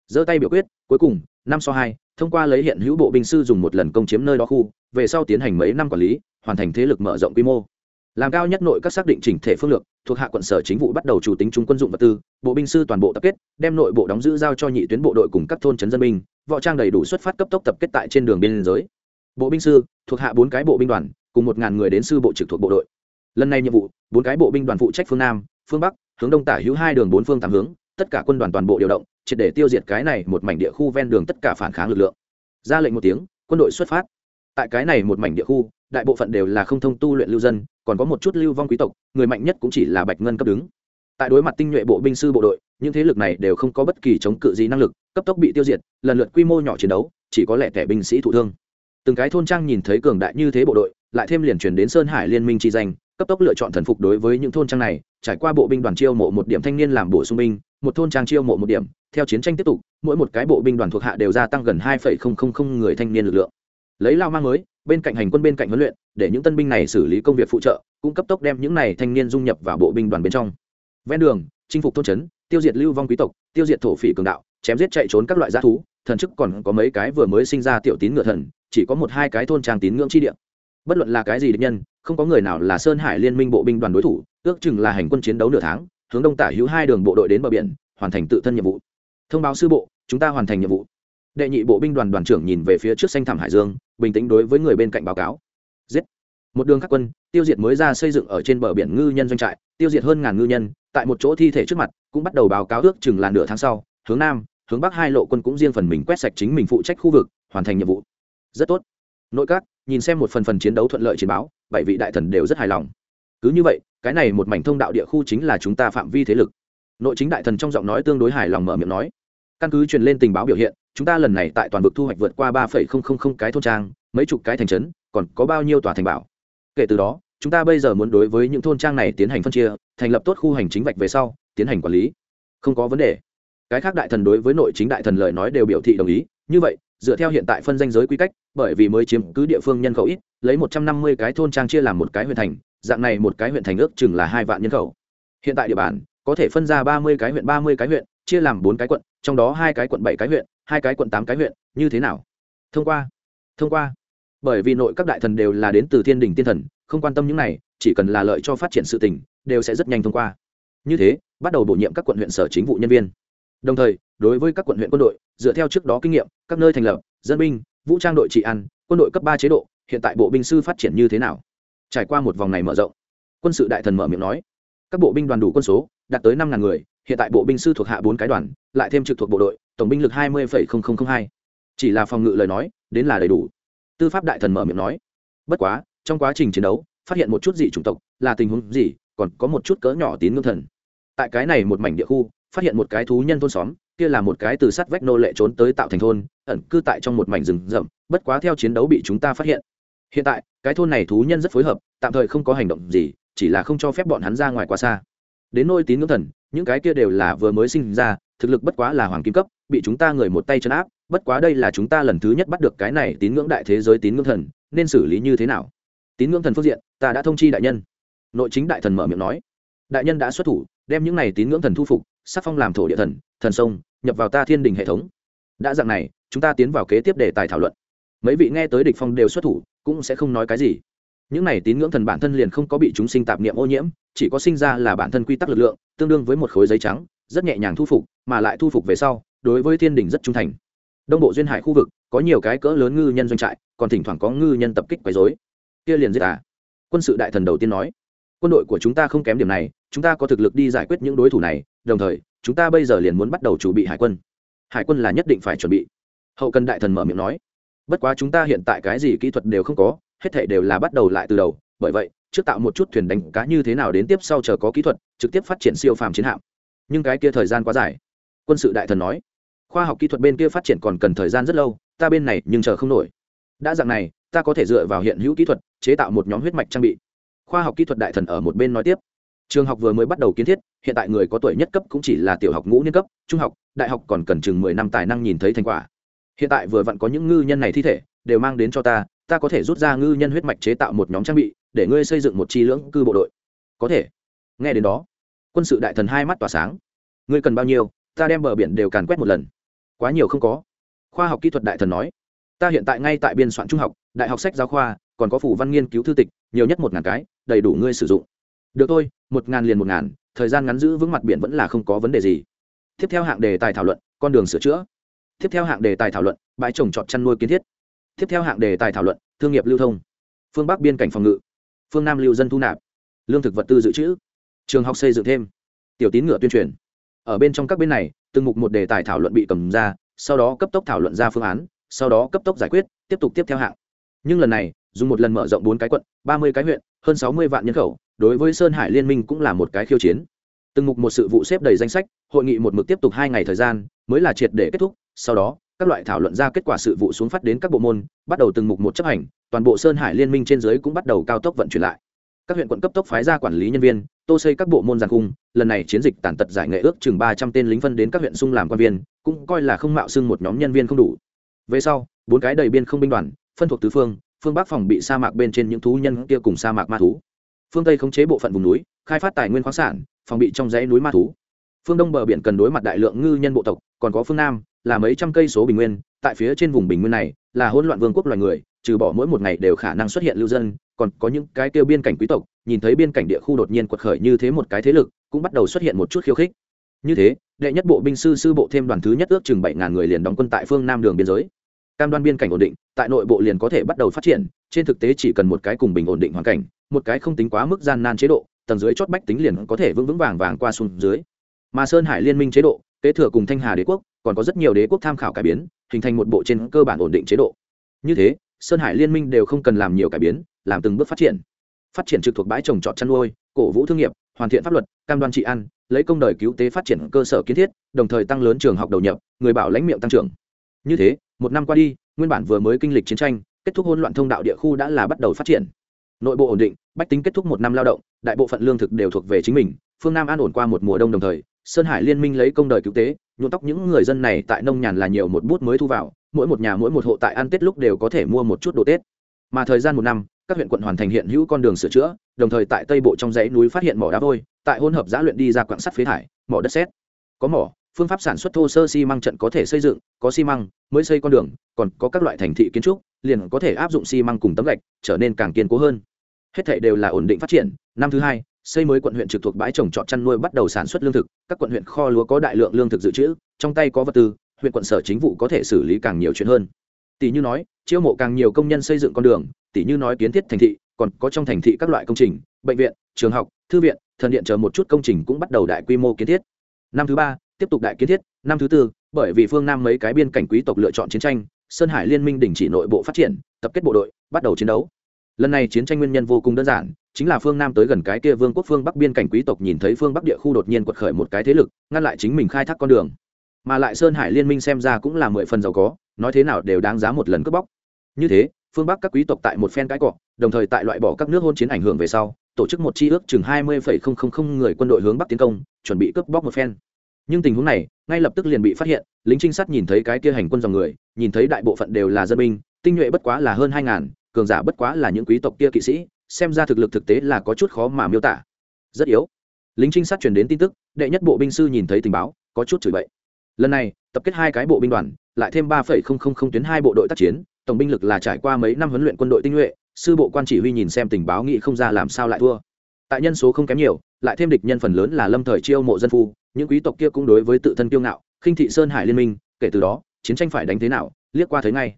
Giơ tay biểu quyết, cuối cùng, năm so hai thông qua lấy hiện hữu bộ binh sư dùng một lần công chiếm nơi đó khu, về sau tiến hành mấy năm quản lý, hoàn thành thế lực mở rộng quy mô. Làm cao nhất nội các xác định chỉnh thể phương lược, thuộc hạ quận sở chính vụ bắt đầu chủ tính trung quân dụng vật tư, bộ binh sư toàn bộ tập kết, đem nội bộ đóng giữ giao cho nhị tuyến bộ đội cùng các thôn trấn dân binh, võ trang đầy đủ xuất phát cấp tốc tập kết tại trên đường biên giới. Bộ binh sư, thuộc hạ bốn cái bộ binh đoàn, cùng một ngàn người đến sư bộ trực thuộc bộ đội. Lần này nhiệm vụ, bốn cái bộ binh đoàn phụ trách phương nam, phương bắc, hướng đông tả hữu hai đường bốn phương tám hướng, tất cả quân đoàn toàn bộ điều động triệt để tiêu diệt cái này một mảnh địa khu ven đường tất cả phản kháng lực lượng. Ra lệnh một tiếng, quân đội xuất phát. Tại cái này một mảnh địa khu, đại bộ phận đều là không thông tu luyện lưu dân, còn có một chút lưu vong quý tộc, người mạnh nhất cũng chỉ là bạch ngân cấp đứng. Tại đối mặt tinh nhuệ bộ binh sư bộ đội, những thế lực này đều không có bất kỳ chống cự gì năng lực, cấp tốc bị tiêu diệt, lần lượt quy mô nhỏ chiến đấu, chỉ có lẻ tẻ binh sĩ thụ thương. Từng cái thôn trang nhìn thấy cường đại như thế bộ đội, lại thêm liền truyền đến sơn hải liên minh chi danh, cấp tốc lựa chọn thần phục đối với những thôn trang này, trải qua bộ binh đoàn chiêu mộ một điểm thanh niên làm bổ sung binh, một thôn trang chiêu mộ một điểm theo chiến tranh tiếp tục, mỗi một cái bộ binh đoàn thuộc hạ đều gia tăng gần hai người thanh niên lực lượng. Lấy lao mang mới, bên cạnh hành quân bên cạnh huấn luyện, để những tân binh này xử lý công việc phụ trợ, cũng cấp tốc đem những này thanh niên dung nhập vào bộ binh đoàn bên trong. Ven đường, chinh phục thôn trấn, tiêu diệt lưu vong quý tộc, tiêu diệt thổ phỉ cường đạo, chém giết chạy trốn các loại g thú, thần chức còn có mấy cái vừa mới sinh ra tiểu tín ngựa thần, chỉ có một hai cái thôn trang tín ngưỡng chi địa. Bất luận là cái gì địch nhân, không có người nào là sơn hải liên minh bộ binh đoàn đối thủ, ước chừng là hành quân chiến đấu nửa tháng, hướng đông tả hữu hai đường bộ đội đến bờ biển, hoàn thành tự thân nhiệm vụ thông báo sư bộ, chúng ta hoàn thành nhiệm vụ. Đệ nhị bộ binh đoàn đoàn trưởng nhìn về phía trước xanh thảm hải dương, bình tĩnh đối với người bên cạnh báo cáo. Giết. Một đường các quân, tiêu diệt mới ra xây dựng ở trên bờ biển ngư nhân doanh trại, tiêu diệt hơn ngàn ngư nhân, tại một chỗ thi thể trước mặt, cũng bắt đầu báo cáo ước chừng là nửa tháng sau, hướng nam, hướng bắc hai lộ quân cũng riêng phần mình quét sạch chính mình phụ trách khu vực, hoàn thành nhiệm vụ. Rất tốt. Nội các, nhìn xem một phần phần chiến đấu thuận lợi chiến báo, bảy vị đại thần đều rất hài lòng. Cứ như vậy, cái này một mảnh thông đạo địa khu chính là chúng ta phạm vi thế lực. Nội chính đại thần trong giọng nói tương đối hài lòng mở miệng nói căn cứ truyền lên tình báo biểu hiện, chúng ta lần này tại toàn vực thu hoạch vượt qua ba cái thôn trang, mấy chục cái thành trấn, còn có bao nhiêu tòa thành bảo. Kể từ đó, chúng ta bây giờ muốn đối với những thôn trang này tiến hành phân chia, thành lập tốt khu hành chính vạch về sau, tiến hành quản lý. Không có vấn đề. Cái khác đại thần đối với nội chính đại thần lời nói đều biểu thị đồng ý. Như vậy, dựa theo hiện tại phân danh giới quy cách, bởi vì mới chiếm cứ địa phương nhân khẩu ít, lấy một trăm năm mươi cái thôn trang chia làm một cái huyện thành, dạng này một cái huyện thành ước chừng là hai vạn nhân khẩu. Hiện tại địa bàn có thể phân ra ba mươi cái huyện ba mươi cái huyện chia làm bốn cái quận trong đó hai cái quận bảy cái huyện hai cái quận tám cái huyện như thế nào? Thông qua thông qua. Bởi vì nội các đại thần đều là đến từ thiên đình tiên thần không quan tâm những này chỉ cần là lợi cho phát triển sự tỉnh đều sẽ rất nhanh thông qua. Như thế bắt đầu bổ nhiệm các quận huyện sở chính vụ nhân viên. Đồng thời đối với các quận huyện quân đội dựa theo trước đó kinh nghiệm các nơi thành lập dân binh vũ trang đội trị an, quân đội cấp ba chế độ hiện tại bộ binh sư phát triển như thế nào? Trải qua một vòng này mở rộng quân sự đại thần mở miệng nói các bộ binh đoàn đủ quân số, đạt tới năm ngàn người, hiện tại bộ binh sư thuộc hạ bốn cái đoàn, lại thêm trực thuộc bộ đội, tổng binh lực hai mươi hai. Chỉ là phòng ngự lời nói, đến là đầy đủ. Tư pháp đại thần mở miệng nói, bất quá, trong quá trình chiến đấu, phát hiện một chút gì chủng tộc, là tình huống gì, còn có một chút cỡ nhỏ tín ngưỡng thần. Tại cái này một mảnh địa khu, phát hiện một cái thú nhân thôn xóm, kia là một cái từ sắt vách nô lệ trốn tới tạo thành thôn, ẩn cư tại trong một mảnh rừng rậm, bất quá theo chiến đấu bị chúng ta phát hiện. Hiện tại, cái thôn này thú nhân rất phối hợp, tạm thời không có hành động gì chỉ là không cho phép bọn hắn ra ngoài quá xa. Đến nôi tín ngưỡng thần, những cái kia đều là vừa mới sinh ra, thực lực bất quá là hoàng kim cấp, bị chúng ta người một tay chấn áp, bất quá đây là chúng ta lần thứ nhất bắt được cái này tín ngưỡng đại thế giới tín ngưỡng thần, nên xử lý như thế nào? Tín ngưỡng thần phương diện, ta đã thông chi đại nhân. Nội chính đại thần mở miệng nói. Đại nhân đã xuất thủ, đem những này tín ngưỡng thần thu phục, sắc phong làm thổ địa thần thần sông, nhập vào ta thiên đình hệ thống. Đã dạng này, chúng ta tiến vào kế tiếp đề tài thảo luận. Mấy vị nghe tới địch phong đều xuất thủ, cũng sẽ không nói cái gì những này tín ngưỡng thần bản thân liền không có bị chúng sinh tạp niệm ô nhiễm, chỉ có sinh ra là bản thân quy tắc lực lượng, tương đương với một khối giấy trắng, rất nhẹ nhàng thu phục, mà lại thu phục về sau, đối với thiên đình rất trung thành. Đông bộ duyên hải khu vực, có nhiều cái cỡ lớn ngư nhân doanh trại, còn thỉnh thoảng có ngư nhân tập kích quấy rối. Kia liền giết à? Quân sự đại thần đầu tiên nói, quân đội của chúng ta không kém điểm này, chúng ta có thực lực đi giải quyết những đối thủ này, đồng thời, chúng ta bây giờ liền muốn bắt đầu chuẩn bị hải quân. Hải quân là nhất định phải chuẩn bị. Hậu cần đại thần mở miệng nói bất quá chúng ta hiện tại cái gì kỹ thuật đều không có, hết thể đều là bắt đầu lại từ đầu. Bởi vậy, trước tạo một chút thuyền đánh cá như thế nào đến tiếp sau chờ có kỹ thuật, trực tiếp phát triển siêu phàm chiến hạm. Nhưng cái kia thời gian quá dài. Quân sự đại thần nói, khoa học kỹ thuật bên kia phát triển còn cần thời gian rất lâu, ta bên này nhưng chờ không nổi. Đã dạng này, ta có thể dựa vào hiện hữu kỹ thuật, chế tạo một nhóm huyết mạch trang bị. Khoa học kỹ thuật đại thần ở một bên nói tiếp, trường học vừa mới bắt đầu kiến thiết, hiện tại người có tuổi nhất cấp cũng chỉ là tiểu học ngũ niên cấp, trung học, đại học còn cần chừng mười năm tài năng nhìn thấy thành quả hiện tại vừa vặn có những ngư nhân này thi thể, đều mang đến cho ta ta có thể rút ra ngư nhân huyết mạch chế tạo một nhóm trang bị, để ngươi xây dựng một chi lưỡng cư bộ đội. Có thể. Nghe đến đó, quân sự đại thần hai mắt tỏa sáng. Ngươi cần bao nhiêu, ta đem bờ biển đều càn quét một lần. Quá nhiều không có. Khoa học kỹ thuật đại thần nói, ta hiện tại ngay tại biên soạn trung học, đại học sách giáo khoa, còn có phủ văn nghiên cứu thư tịch, nhiều nhất một ngàn cái, đầy đủ ngươi sử dụng. Được thôi, một ngàn liền một ngàn, thời gian ngắn giữ vững mặt biển vẫn là không có vấn đề gì. Tiếp theo hạng đề tài thảo luận, con đường sửa chữa tiếp theo hạng đề tài thảo luận, bãi trồng trọt chăn nuôi kiến thiết. Tiếp theo hạng đề tài thảo luận, thương nghiệp lưu thông. Phương bắc biên cảnh phòng ngự. Phương nam lưu dân thu nạp. Lương thực vật tư dự trữ. Trường học xây dựng thêm. Tiểu tín ngựa tuyên truyền. Ở bên trong các bên này, từng mục một đề tài thảo luận bị cầm ra, sau đó cấp tốc thảo luận ra phương án, sau đó cấp tốc giải quyết, tiếp tục tiếp theo hạng. Nhưng lần này, dùng một lần mở rộng bốn cái quận, ba mươi cái huyện, hơn sáu mươi vạn nhân khẩu, đối với sơn hải liên minh cũng là một cái khiêu chiến từng mục một sự vụ xếp đầy danh sách, hội nghị một mực tiếp tục hai ngày thời gian, mới là triệt để kết thúc. Sau đó, các loại thảo luận ra kết quả sự vụ xuống phát đến các bộ môn, bắt đầu từng mục một chấp hành, toàn bộ sơn hải liên minh trên dưới cũng bắt đầu cao tốc vận chuyển lại. Các huyện quận cấp tốc phái ra quản lý nhân viên, tô xây các bộ môn giàn cung lần này chiến dịch tàn tật giải nghệ ước chừng ba trăm tên lính phân đến các huyện xung làm quan viên, cũng coi là không mạo xưng một nhóm nhân viên không đủ. Về sau, bốn cái đầy biên không binh đoàn, phân thuộc tứ phương phương bắc phòng bị sa mạc bên trên những thú nhân kia cùng sa mạc ma thú. Phương tây khống chế bộ phận vùng núi, khai phát tài nguyên khoáng sản phòng bị trong dãy núi ma thú. Phương đông bờ biển cần đối mặt đại lượng ngư nhân bộ tộc, còn có phương nam, là mấy trăm cây số bình nguyên, tại phía trên vùng bình nguyên này, là hỗn loạn vương quốc loài người, trừ bỏ mỗi một ngày đều khả năng xuất hiện lưu dân, còn có những cái kêu biên cảnh quý tộc, nhìn thấy biên cảnh địa khu đột nhiên quật khởi như thế một cái thế lực, cũng bắt đầu xuất hiện một chút khiêu khích. Như thế, đệ nhất bộ binh sư sư bộ thêm đoàn thứ nhất ước chừng bảy ngàn người liền đóng quân tại phương nam đường biên giới. Cam đoan biên cảnh ổn định, tại nội bộ liền có thể bắt đầu phát triển, trên thực tế chỉ cần một cái cùng bình ổn định hoàn cảnh, một cái không tính quá mức gian nan chế độ tầng dưới chót bách tính liền có thể vững vững vàng vàng qua xuống dưới. Mà sơn hải liên minh chế độ, kế thừa cùng thanh hà đế quốc, còn có rất nhiều đế quốc tham khảo cải biến, hình thành một bộ trên cơ bản ổn định chế độ. Như thế, sơn hải liên minh đều không cần làm nhiều cải biến, làm từng bước phát triển. Phát triển trực thuộc bãi trồng trọt chăn nuôi, cổ vũ thương nghiệp, hoàn thiện pháp luật, cam đoan trị ăn, lấy công đời cứu tế phát triển cơ sở kiến thiết, đồng thời tăng lớn trường học đầu nhập, người bảo lãnh miệng tăng trưởng. Như thế, một năm qua đi, nguyên bản vừa mới kinh lịch chiến tranh, kết thúc hỗn loạn thông đạo địa khu đã là bắt đầu phát triển. Nội bộ ổn định bách tính kết thúc một năm lao động, đại bộ phận lương thực đều thuộc về chính mình, phương nam an ổn qua một mùa đông đồng thời, sơn hải liên minh lấy công đời cứu tế, nhuộm tóc những người dân này tại nông nhàn là nhiều một bút mới thu vào, mỗi một nhà mỗi một hộ tại ăn tết lúc đều có thể mua một chút đồ tết. Mà thời gian một năm, các huyện quận hoàn thành hiện hữu con đường sửa chữa, đồng thời tại tây bộ trong dãy núi phát hiện mỏ đá vôi, tại hôn hợp giã luyện đi ra quạng sắt phế thải, mỏ đất sét. Có mỏ, phương pháp sản xuất thô sơ xi măng trận có thể xây dựng, có xi măng mới xây con đường, còn có các loại thành thị kiến trúc, liền có thể áp dụng xi măng cùng tấm gạch, trở nên càng kiên cố hơn hết thảy đều là ổn định phát triển. Năm thứ hai, xây mới quận huyện trực thuộc bãi trồng trọt chăn nuôi bắt đầu sản xuất lương thực. Các quận huyện kho lúa có đại lượng lương thực dự trữ, trong tay có vật tư, huyện quận sở chính vụ có thể xử lý càng nhiều chuyện hơn. Tỷ như nói, chiêu mộ càng nhiều công nhân xây dựng con đường, tỷ như nói kiến thiết thành thị, còn có trong thành thị các loại công trình, bệnh viện, trường học, thư viện, thần điện chờ một chút công trình cũng bắt đầu đại quy mô kiến thiết. Năm thứ ba, tiếp tục đại kiến thiết. Năm thứ tư, bởi vì phương nam mấy cái biên cảnh quý tộc lựa chọn chiến tranh, sơn hải liên minh đình chỉ nội bộ phát triển, tập kết bộ đội, bắt đầu chiến đấu lần này chiến tranh nguyên nhân vô cùng đơn giản, chính là phương nam tới gần cái kia vương quốc phương bắc biên cảnh quý tộc nhìn thấy phương bắc địa khu đột nhiên quật khởi một cái thế lực, ngăn lại chính mình khai thác con đường. Mà lại sơn hải liên minh xem ra cũng là mười phần giàu có, nói thế nào đều đáng giá một lần cướp bóc. Như thế, phương bắc các quý tộc tại một phen cãi cọ, đồng thời tại loại bỏ các nước hôn chiến ảnh hưởng về sau, tổ chức một chi ước chừng hai mươi người quân đội hướng bắc tiến công, chuẩn bị cướp bóc một phen. Nhưng tình huống này, ngay lập tức liền bị phát hiện, lính trinh sát nhìn thấy cái kia hành quân dòng người, nhìn thấy đại bộ phận đều là dân binh, tinh nhuệ bất quá là hơn hai ngàn cường giả bất quá là những quý tộc kia kỵ sĩ, xem ra thực lực thực tế là có chút khó mà miêu tả. Rất yếu. Lính trinh sát truyền đến tin tức, đệ nhất bộ binh sư nhìn thấy tình báo, có chút chửi bậy. Lần này, tập kết hai cái bộ binh đoàn, lại thêm ba tuyến hai bộ đội tác chiến, tổng binh lực là trải qua mấy năm huấn luyện quân đội tinh nhuệ, sư bộ quan chỉ huy nhìn xem tình báo nghĩ không ra làm sao lại thua. Tại nhân số không kém nhiều, lại thêm địch nhân phần lớn là lâm thời chiêu mộ dân phu, những quý tộc kia cũng đối với tự thân kiêu ngạo, khinh thị sơn hải liên minh, kể từ đó, chiến tranh phải đánh thế nào, liếc qua thấy ngay.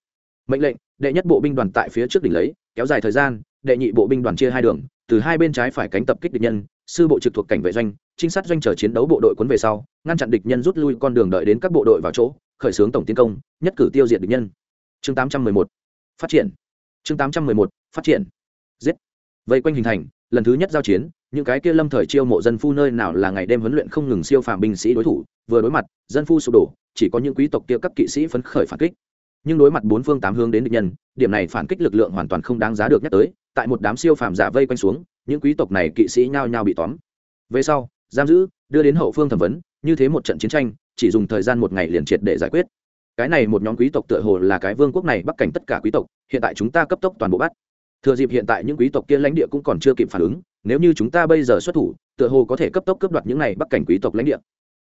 Mệnh lệnh đệ nhất bộ binh đoàn tại phía trước đỉnh lấy, kéo dài thời gian, đệ nhị bộ binh đoàn chia hai đường, từ hai bên trái phải cánh tập kích địch nhân, sư bộ trực thuộc cảnh vệ doanh, trinh sát doanh chờ chiến đấu bộ đội cuốn về sau, ngăn chặn địch nhân rút lui con đường đợi đến các bộ đội vào chỗ, khởi xướng tổng tiến công, nhất cử tiêu diệt địch nhân. Chương 811 phát triển. Chương 811 phát triển. Giết. Vây quanh hình thành, lần thứ nhất giao chiến, những cái kia lâm thời chiêu mộ dân phu nơi nào là ngày đêm huấn luyện không ngừng siêu phàm binh sĩ đối thủ, vừa đối mặt, dân phu sụp đổ, chỉ có những quý tộc kia các kỵ sĩ phấn khởi phản kích nhưng đối mặt bốn phương tám hướng đến địch nhân, điểm này phản kích lực lượng hoàn toàn không đáng giá được nhắc tới, tại một đám siêu phàm giả vây quanh xuống, những quý tộc này kỵ sĩ nhao nhao bị tóm. Về sau, giam giữ, đưa đến hậu phương thẩm vấn, như thế một trận chiến tranh, chỉ dùng thời gian một ngày liền triệt để giải quyết. Cái này một nhóm quý tộc tựa hồ là cái vương quốc này bắc cảnh tất cả quý tộc, hiện tại chúng ta cấp tốc toàn bộ bắt. Thừa dịp hiện tại những quý tộc kia lãnh địa cũng còn chưa kịp phản ứng, nếu như chúng ta bây giờ xuất thủ, tựa hồ có thể cấp tốc cướp đoạt những này bắc cảnh quý tộc lãnh địa.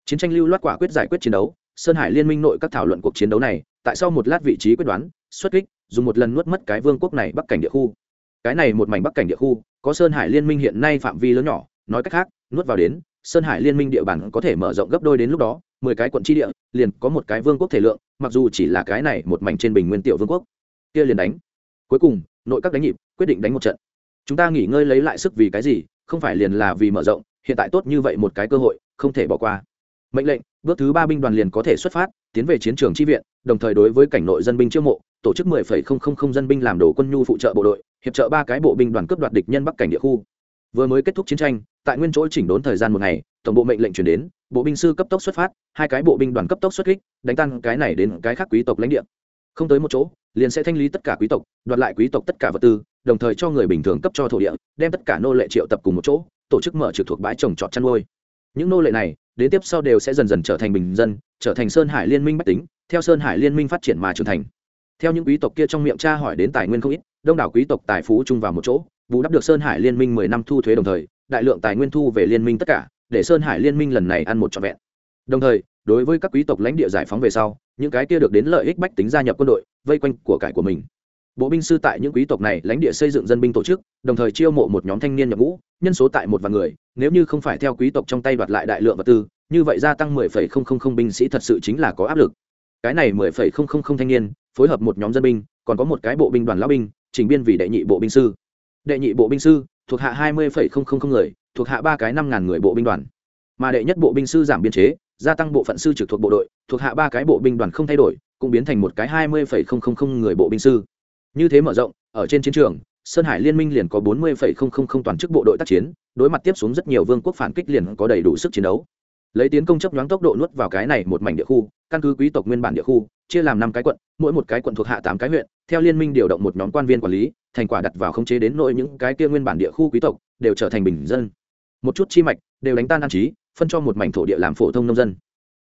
Chiến tranh lưu loát quả quyết giải quyết chiến đấu, sơn hải liên minh nội các thảo luận cuộc chiến đấu này tại sau một lát vị trí quyết đoán, xuất kích, dùng một lần nuốt mất cái vương quốc này bắc cảnh địa khu. Cái này một mảnh bắc cảnh địa khu, có sơn hải liên minh hiện nay phạm vi lớn nhỏ, nói cách khác, nuốt vào đến, sơn hải liên minh địa bàn có thể mở rộng gấp đôi đến lúc đó, mười cái quận tri địa, liền có một cái vương quốc thể lượng, mặc dù chỉ là cái này một mảnh trên bình nguyên tiểu vương quốc. Kia liền đánh. Cuối cùng, nội các đánh nhịp, quyết định đánh một trận. Chúng ta nghỉ ngơi lấy lại sức vì cái gì, không phải liền là vì mở rộng, hiện tại tốt như vậy một cái cơ hội, không thể bỏ qua mệnh lệnh bước thứ ba binh đoàn liền có thể xuất phát tiến về chiến trường tri viện đồng thời đối với cảnh nội dân binh chiêu mộ tổ chức 10,000 dân binh làm đồ quân nhu phụ trợ bộ đội hiệp trợ ba cái bộ binh đoàn cướp đoạt địch nhân bắc cảnh địa khu. Vừa mới kết thúc chiến tranh tại nguyên chỗ chỉnh đốn thời gian một ngày tổng bộ mệnh lệnh chuyển đến bộ binh sư cấp tốc xuất phát hai cái bộ binh đoàn cấp tốc xuất kích đánh tan cái này đến cái khác quý tộc lãnh địa. Không tới một chỗ liền sẽ thanh lý tất cả quý tộc đoạt lại quý tộc tất cả vật tư đồng thời cho người bình thường cấp cho thổ địa đem tất cả nô lệ triệu tập cùng một chỗ tổ chức mở trực thuộc bãi trồng trọt chăn nuôi những nô lệ này, đến tiếp sau đều sẽ dần dần trở thành bình dân, trở thành sơn hải liên minh bách tính, theo sơn hải liên minh phát triển mà trưởng thành. Theo những quý tộc kia trong miệng cha hỏi đến tài nguyên không ít, đông đảo quý tộc tài phú chung vào một chỗ, bù đắp được sơn hải liên minh mười năm thu thuế đồng thời, đại lượng tài nguyên thu về liên minh tất cả, để sơn hải liên minh lần này ăn một trọn vẹn. Đồng thời, đối với các quý tộc lãnh địa giải phóng về sau, những cái kia được đến lợi ích bách tính gia nhập quân đội, vây quanh của cải của mình bộ binh sư tại những quý tộc này lãnh địa xây dựng dân binh tổ chức đồng thời chiêu mộ một nhóm thanh niên nhập ngũ nhân số tại một vài người nếu như không phải theo quý tộc trong tay đoạt lại đại lượng vật tư như vậy gia tăng 10,000 binh sĩ thật sự chính là có áp lực. Cái này 10,000 thanh niên phối hợp một nhóm dân binh còn có một cái bộ binh đoàn lão binh chỉnh biên vì đệ nhị bộ binh sư. Đệ nhị bộ binh sư thuộc hạ 20,000 người thuộc hạ ba cái năm ngàn người bộ binh đoàn. Mà đệ nhất bộ binh sư giảm biên chế gia tăng bộ phận sư trực thuộc bộ đội thuộc hạ ba cái bộ binh đoàn không thay đổi cũng biến thành một cái 20,000 người bộ binh sư như thế mở rộng ở trên chiến trường sơn hải liên minh liền có 40,000 toàn chức bộ đội tác chiến đối mặt tiếp xuống rất nhiều vương quốc phản kích liền có đầy đủ sức chiến đấu. Lấy tiến công chấp nhoáng tốc độ nuốt vào cái này một mảnh địa khu căn cứ quý tộc nguyên bản địa khu chia làm năm cái quận mỗi một cái quận thuộc hạ tám cái huyện theo liên minh điều động một nhóm quan viên quản lý thành quả đặt vào khống chế đến nội những cái kia nguyên bản địa khu quý tộc đều trở thành bình dân. Một chút chi mạch đều đánh tan an trí phân cho một mảnh thổ địa làm phổ thông nông dân.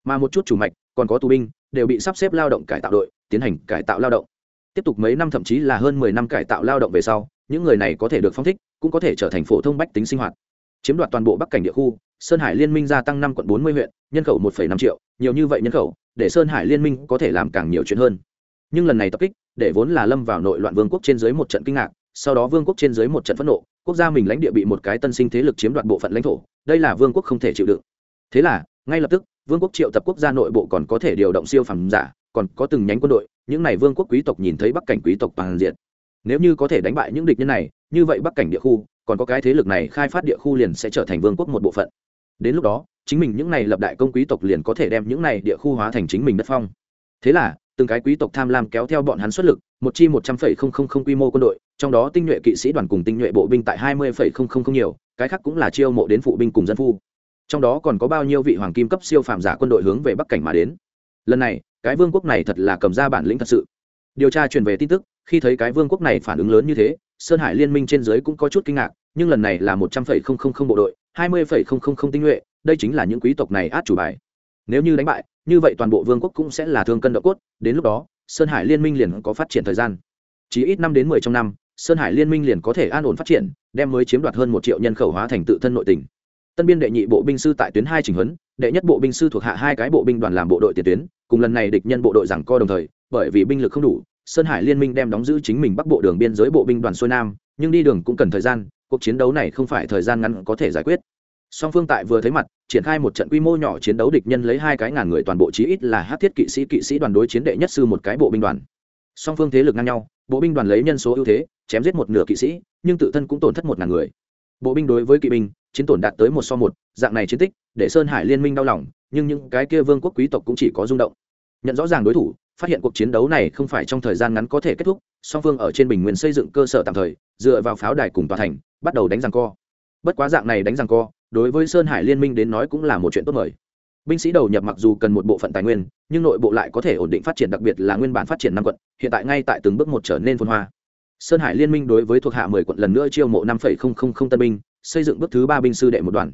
Mà một chút chủ mạch còn có tù binh đều bị sắp xếp lao động cải tạo đội tiến hành cải tạo lao động tiếp tục mấy năm thậm chí là hơn mười năm cải tạo lao động về sau, những người này có thể được phong thích, cũng có thể trở thành phổ thông bách tính sinh hoạt. Chiếm đoạt toàn bộ bắc cảnh địa khu, sơn hải liên minh gia tăng năm quận bốn mươi huyện, nhân khẩu một năm triệu, nhiều như vậy nhân khẩu, để sơn hải liên minh có thể làm càng nhiều chuyện hơn. Nhưng lần này tập kích, để vốn là lâm vào nội loạn vương quốc trên dưới một trận kinh ngạc, sau đó vương quốc trên dưới một trận phẫn nộ, quốc gia mình lãnh địa bị một cái tân sinh thế lực chiếm đoạt bộ phận lãnh thổ, đây là vương quốc không thể chịu đựng. Thế là, ngay lập tức, vương quốc triệu tập quốc gia nội bộ còn có thể điều động siêu phẩm giả còn có từng nhánh quân đội, những n à y vương quốc quý tộc nhìn thấy bắc cảnh quý tộc toàn diện. Nếu như có thể đánh bại những địch nhân này, như vậy bắc cảnh địa khu, còn có cái thế lực này khai phát địa khu liền sẽ trở thành vương quốc một bộ phận. Đến lúc đó, chính mình những này lập đại công quý tộc liền có thể đem những này địa khu hóa thành chính mình đất phong. Thế là, từng cái quý tộc tham lam kéo theo bọn hắn xuất lực, một chi một trăm phẩy không không không quy mô quân đội, trong đó tinh nhuệ kỵ sĩ đoàn cùng tinh nhuệ bộ binh tại hai mươi phẩy không không không nhiều, cái khác cũng là chiêu mộ đến phụ binh cùng dân phu. Trong đó còn có bao nhiêu vị hoàng kim cấp siêu phàm giả quân đội hướng về bắc cảnh mà đến. Lần này cái vương quốc này thật là cầm ra bản lĩnh thật sự. Điều tra truyền về tin tức, khi thấy cái vương quốc này phản ứng lớn như thế, sơn hải liên minh trên dưới cũng có chút kinh ngạc, nhưng lần này là một trăm phẩy không không không bộ đội, hai mươi phẩy không không không tinh nhuệ, đây chính là những quý tộc này át chủ bài. Nếu như đánh bại, như vậy toàn bộ vương quốc cũng sẽ là thương cân độ cốt, đến lúc đó, sơn hải liên minh liền có phát triển thời gian. Chỉ ít năm đến mười trong năm, sơn hải liên minh liền có thể an ổn phát triển, đem mới chiếm đoạt hơn một triệu nhân khẩu hóa thành tự thân nội tỉnh tân biên đệ nhị bộ binh sư tại tuyến hai trình huấn, đệ nhất bộ binh sư thuộc hạ hai cái bộ binh đoàn làm bộ đội tiền tuyến cùng lần này địch nhân bộ đội rằng co đồng thời, bởi vì binh lực không đủ, sơn hải liên minh đem đóng giữ chính mình bắc bộ đường biên giới bộ binh đoàn xuôi nam, nhưng đi đường cũng cần thời gian, cuộc chiến đấu này không phải thời gian ngắn có thể giải quyết. Song phương tại vừa thấy mặt, triển khai một trận quy mô nhỏ chiến đấu địch nhân lấy hai cái ngàn người toàn bộ chí ít là hát thiết kỵ sĩ kỵ sĩ đoàn đối chiến đệ nhất sư một cái bộ binh đoàn. Song phương thế lực ngang nhau, bộ binh đoàn lấy nhân số ưu thế, chém giết một nửa kỵ sĩ, nhưng tự thân cũng tổn thất một ngàn người. Bộ binh đối với kỵ binh, chiến tổn đạt tới một so một, dạng này chiến tích, để sơn hải liên minh đau lòng nhưng những cái kia vương quốc quý tộc cũng chỉ có rung động. Nhận rõ ràng đối thủ, phát hiện cuộc chiến đấu này không phải trong thời gian ngắn có thể kết thúc, song phương ở trên bình nguyên xây dựng cơ sở tạm thời, dựa vào pháo đài cùng tòa thành, bắt đầu đánh răng co. Bất quá dạng này đánh răng co, đối với sơn hải liên minh đến nói cũng là một chuyện tốt mời. Binh sĩ đầu nhập mặc dù cần một bộ phận tài nguyên, nhưng nội bộ lại có thể ổn định phát triển, đặc biệt là nguyên bản phát triển năm quận, hiện tại ngay tại từng bước một trở nên phôn hoa. Sơn hải liên minh đối với thuộc hạ mười quận lần nữa chiêu mộ năm tân binh, xây dựng bước thứ ba binh sư đệ một đoàn.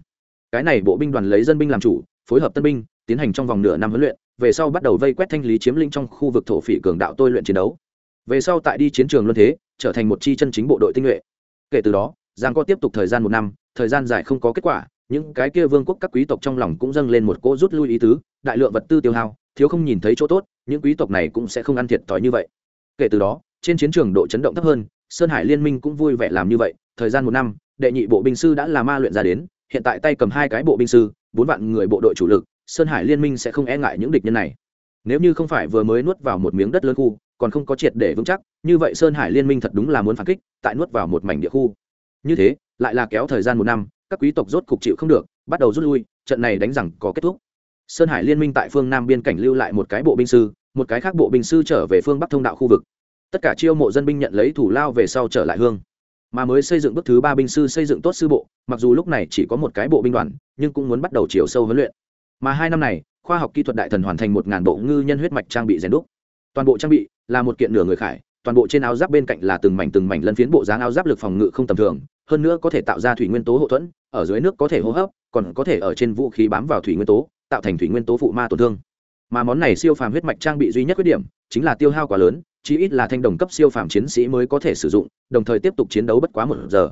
Cái này bộ binh đoàn lấy dân binh làm chủ phối hợp tân binh, tiến hành trong vòng nửa năm huấn luyện, về sau bắt đầu vây quét thanh lý chiếm lĩnh trong khu vực thổ phỉ cường đạo tôi luyện chiến đấu. Về sau tại đi chiến trường luân thế, trở thành một chi chân chính bộ đội tinh nhuệ. Kể từ đó, giang có tiếp tục thời gian một năm, thời gian dài không có kết quả, những cái kia vương quốc các quý tộc trong lòng cũng dâng lên một cỗ rút lui ý tứ, đại lượng vật tư tiêu hao, thiếu không nhìn thấy chỗ tốt, những quý tộc này cũng sẽ không ăn thiệt thòi như vậy. Kể từ đó, trên chiến trường độ chấn động thấp hơn, sơn hải liên minh cũng vui vẻ làm như vậy, thời gian một năm, đệ nhị bộ binh sư đã là ma luyện ra đến, hiện tại tay cầm hai cái bộ binh sư bốn vạn người bộ đội chủ lực, sơn hải liên minh sẽ không e ngại những địch nhân này. Nếu như không phải vừa mới nuốt vào một miếng đất lớn khu, còn không có triệt để vững chắc, như vậy sơn hải liên minh thật đúng là muốn phản kích, tại nuốt vào một mảnh địa khu. Như thế, lại là kéo thời gian một năm, các quý tộc rốt cục chịu không được, bắt đầu rút lui, trận này đánh rằng có kết thúc. Sơn hải liên minh tại phương nam biên cảnh lưu lại một cái bộ binh sư, một cái khác bộ binh sư trở về phương bắc thông đạo khu vực. Tất cả chiêu mộ dân binh nhận lấy thủ lao về sau trở lại hương. Mà mới xây dựng bước thứ ba binh sư xây dựng tốt sư bộ mặc dù lúc này chỉ có một cái bộ binh đoàn, nhưng cũng muốn bắt đầu chiều sâu huấn luyện. Mà hai năm này, khoa học kỹ thuật đại thần hoàn thành một ngàn bộ ngư nhân huyết mạch trang bị rèn đúc. Toàn bộ trang bị là một kiện nửa người khải, toàn bộ trên áo giáp bên cạnh là từng mảnh từng mảnh lân phiến bộ dáng áo giáp lực phòng ngự không tầm thường, hơn nữa có thể tạo ra thủy nguyên tố hậu thuẫn, ở dưới nước có thể hô hấp, còn có thể ở trên vũ khí bám vào thủy nguyên tố, tạo thành thủy nguyên tố phụ ma tổn thương. Mà món này siêu phàm huyết mạch trang bị duy nhất khuyết điểm chính là tiêu hao quá lớn, chí ít là thanh đồng cấp siêu phàm chiến sĩ mới có thể sử dụng, đồng thời tiếp tục chiến đấu bất quá một giờ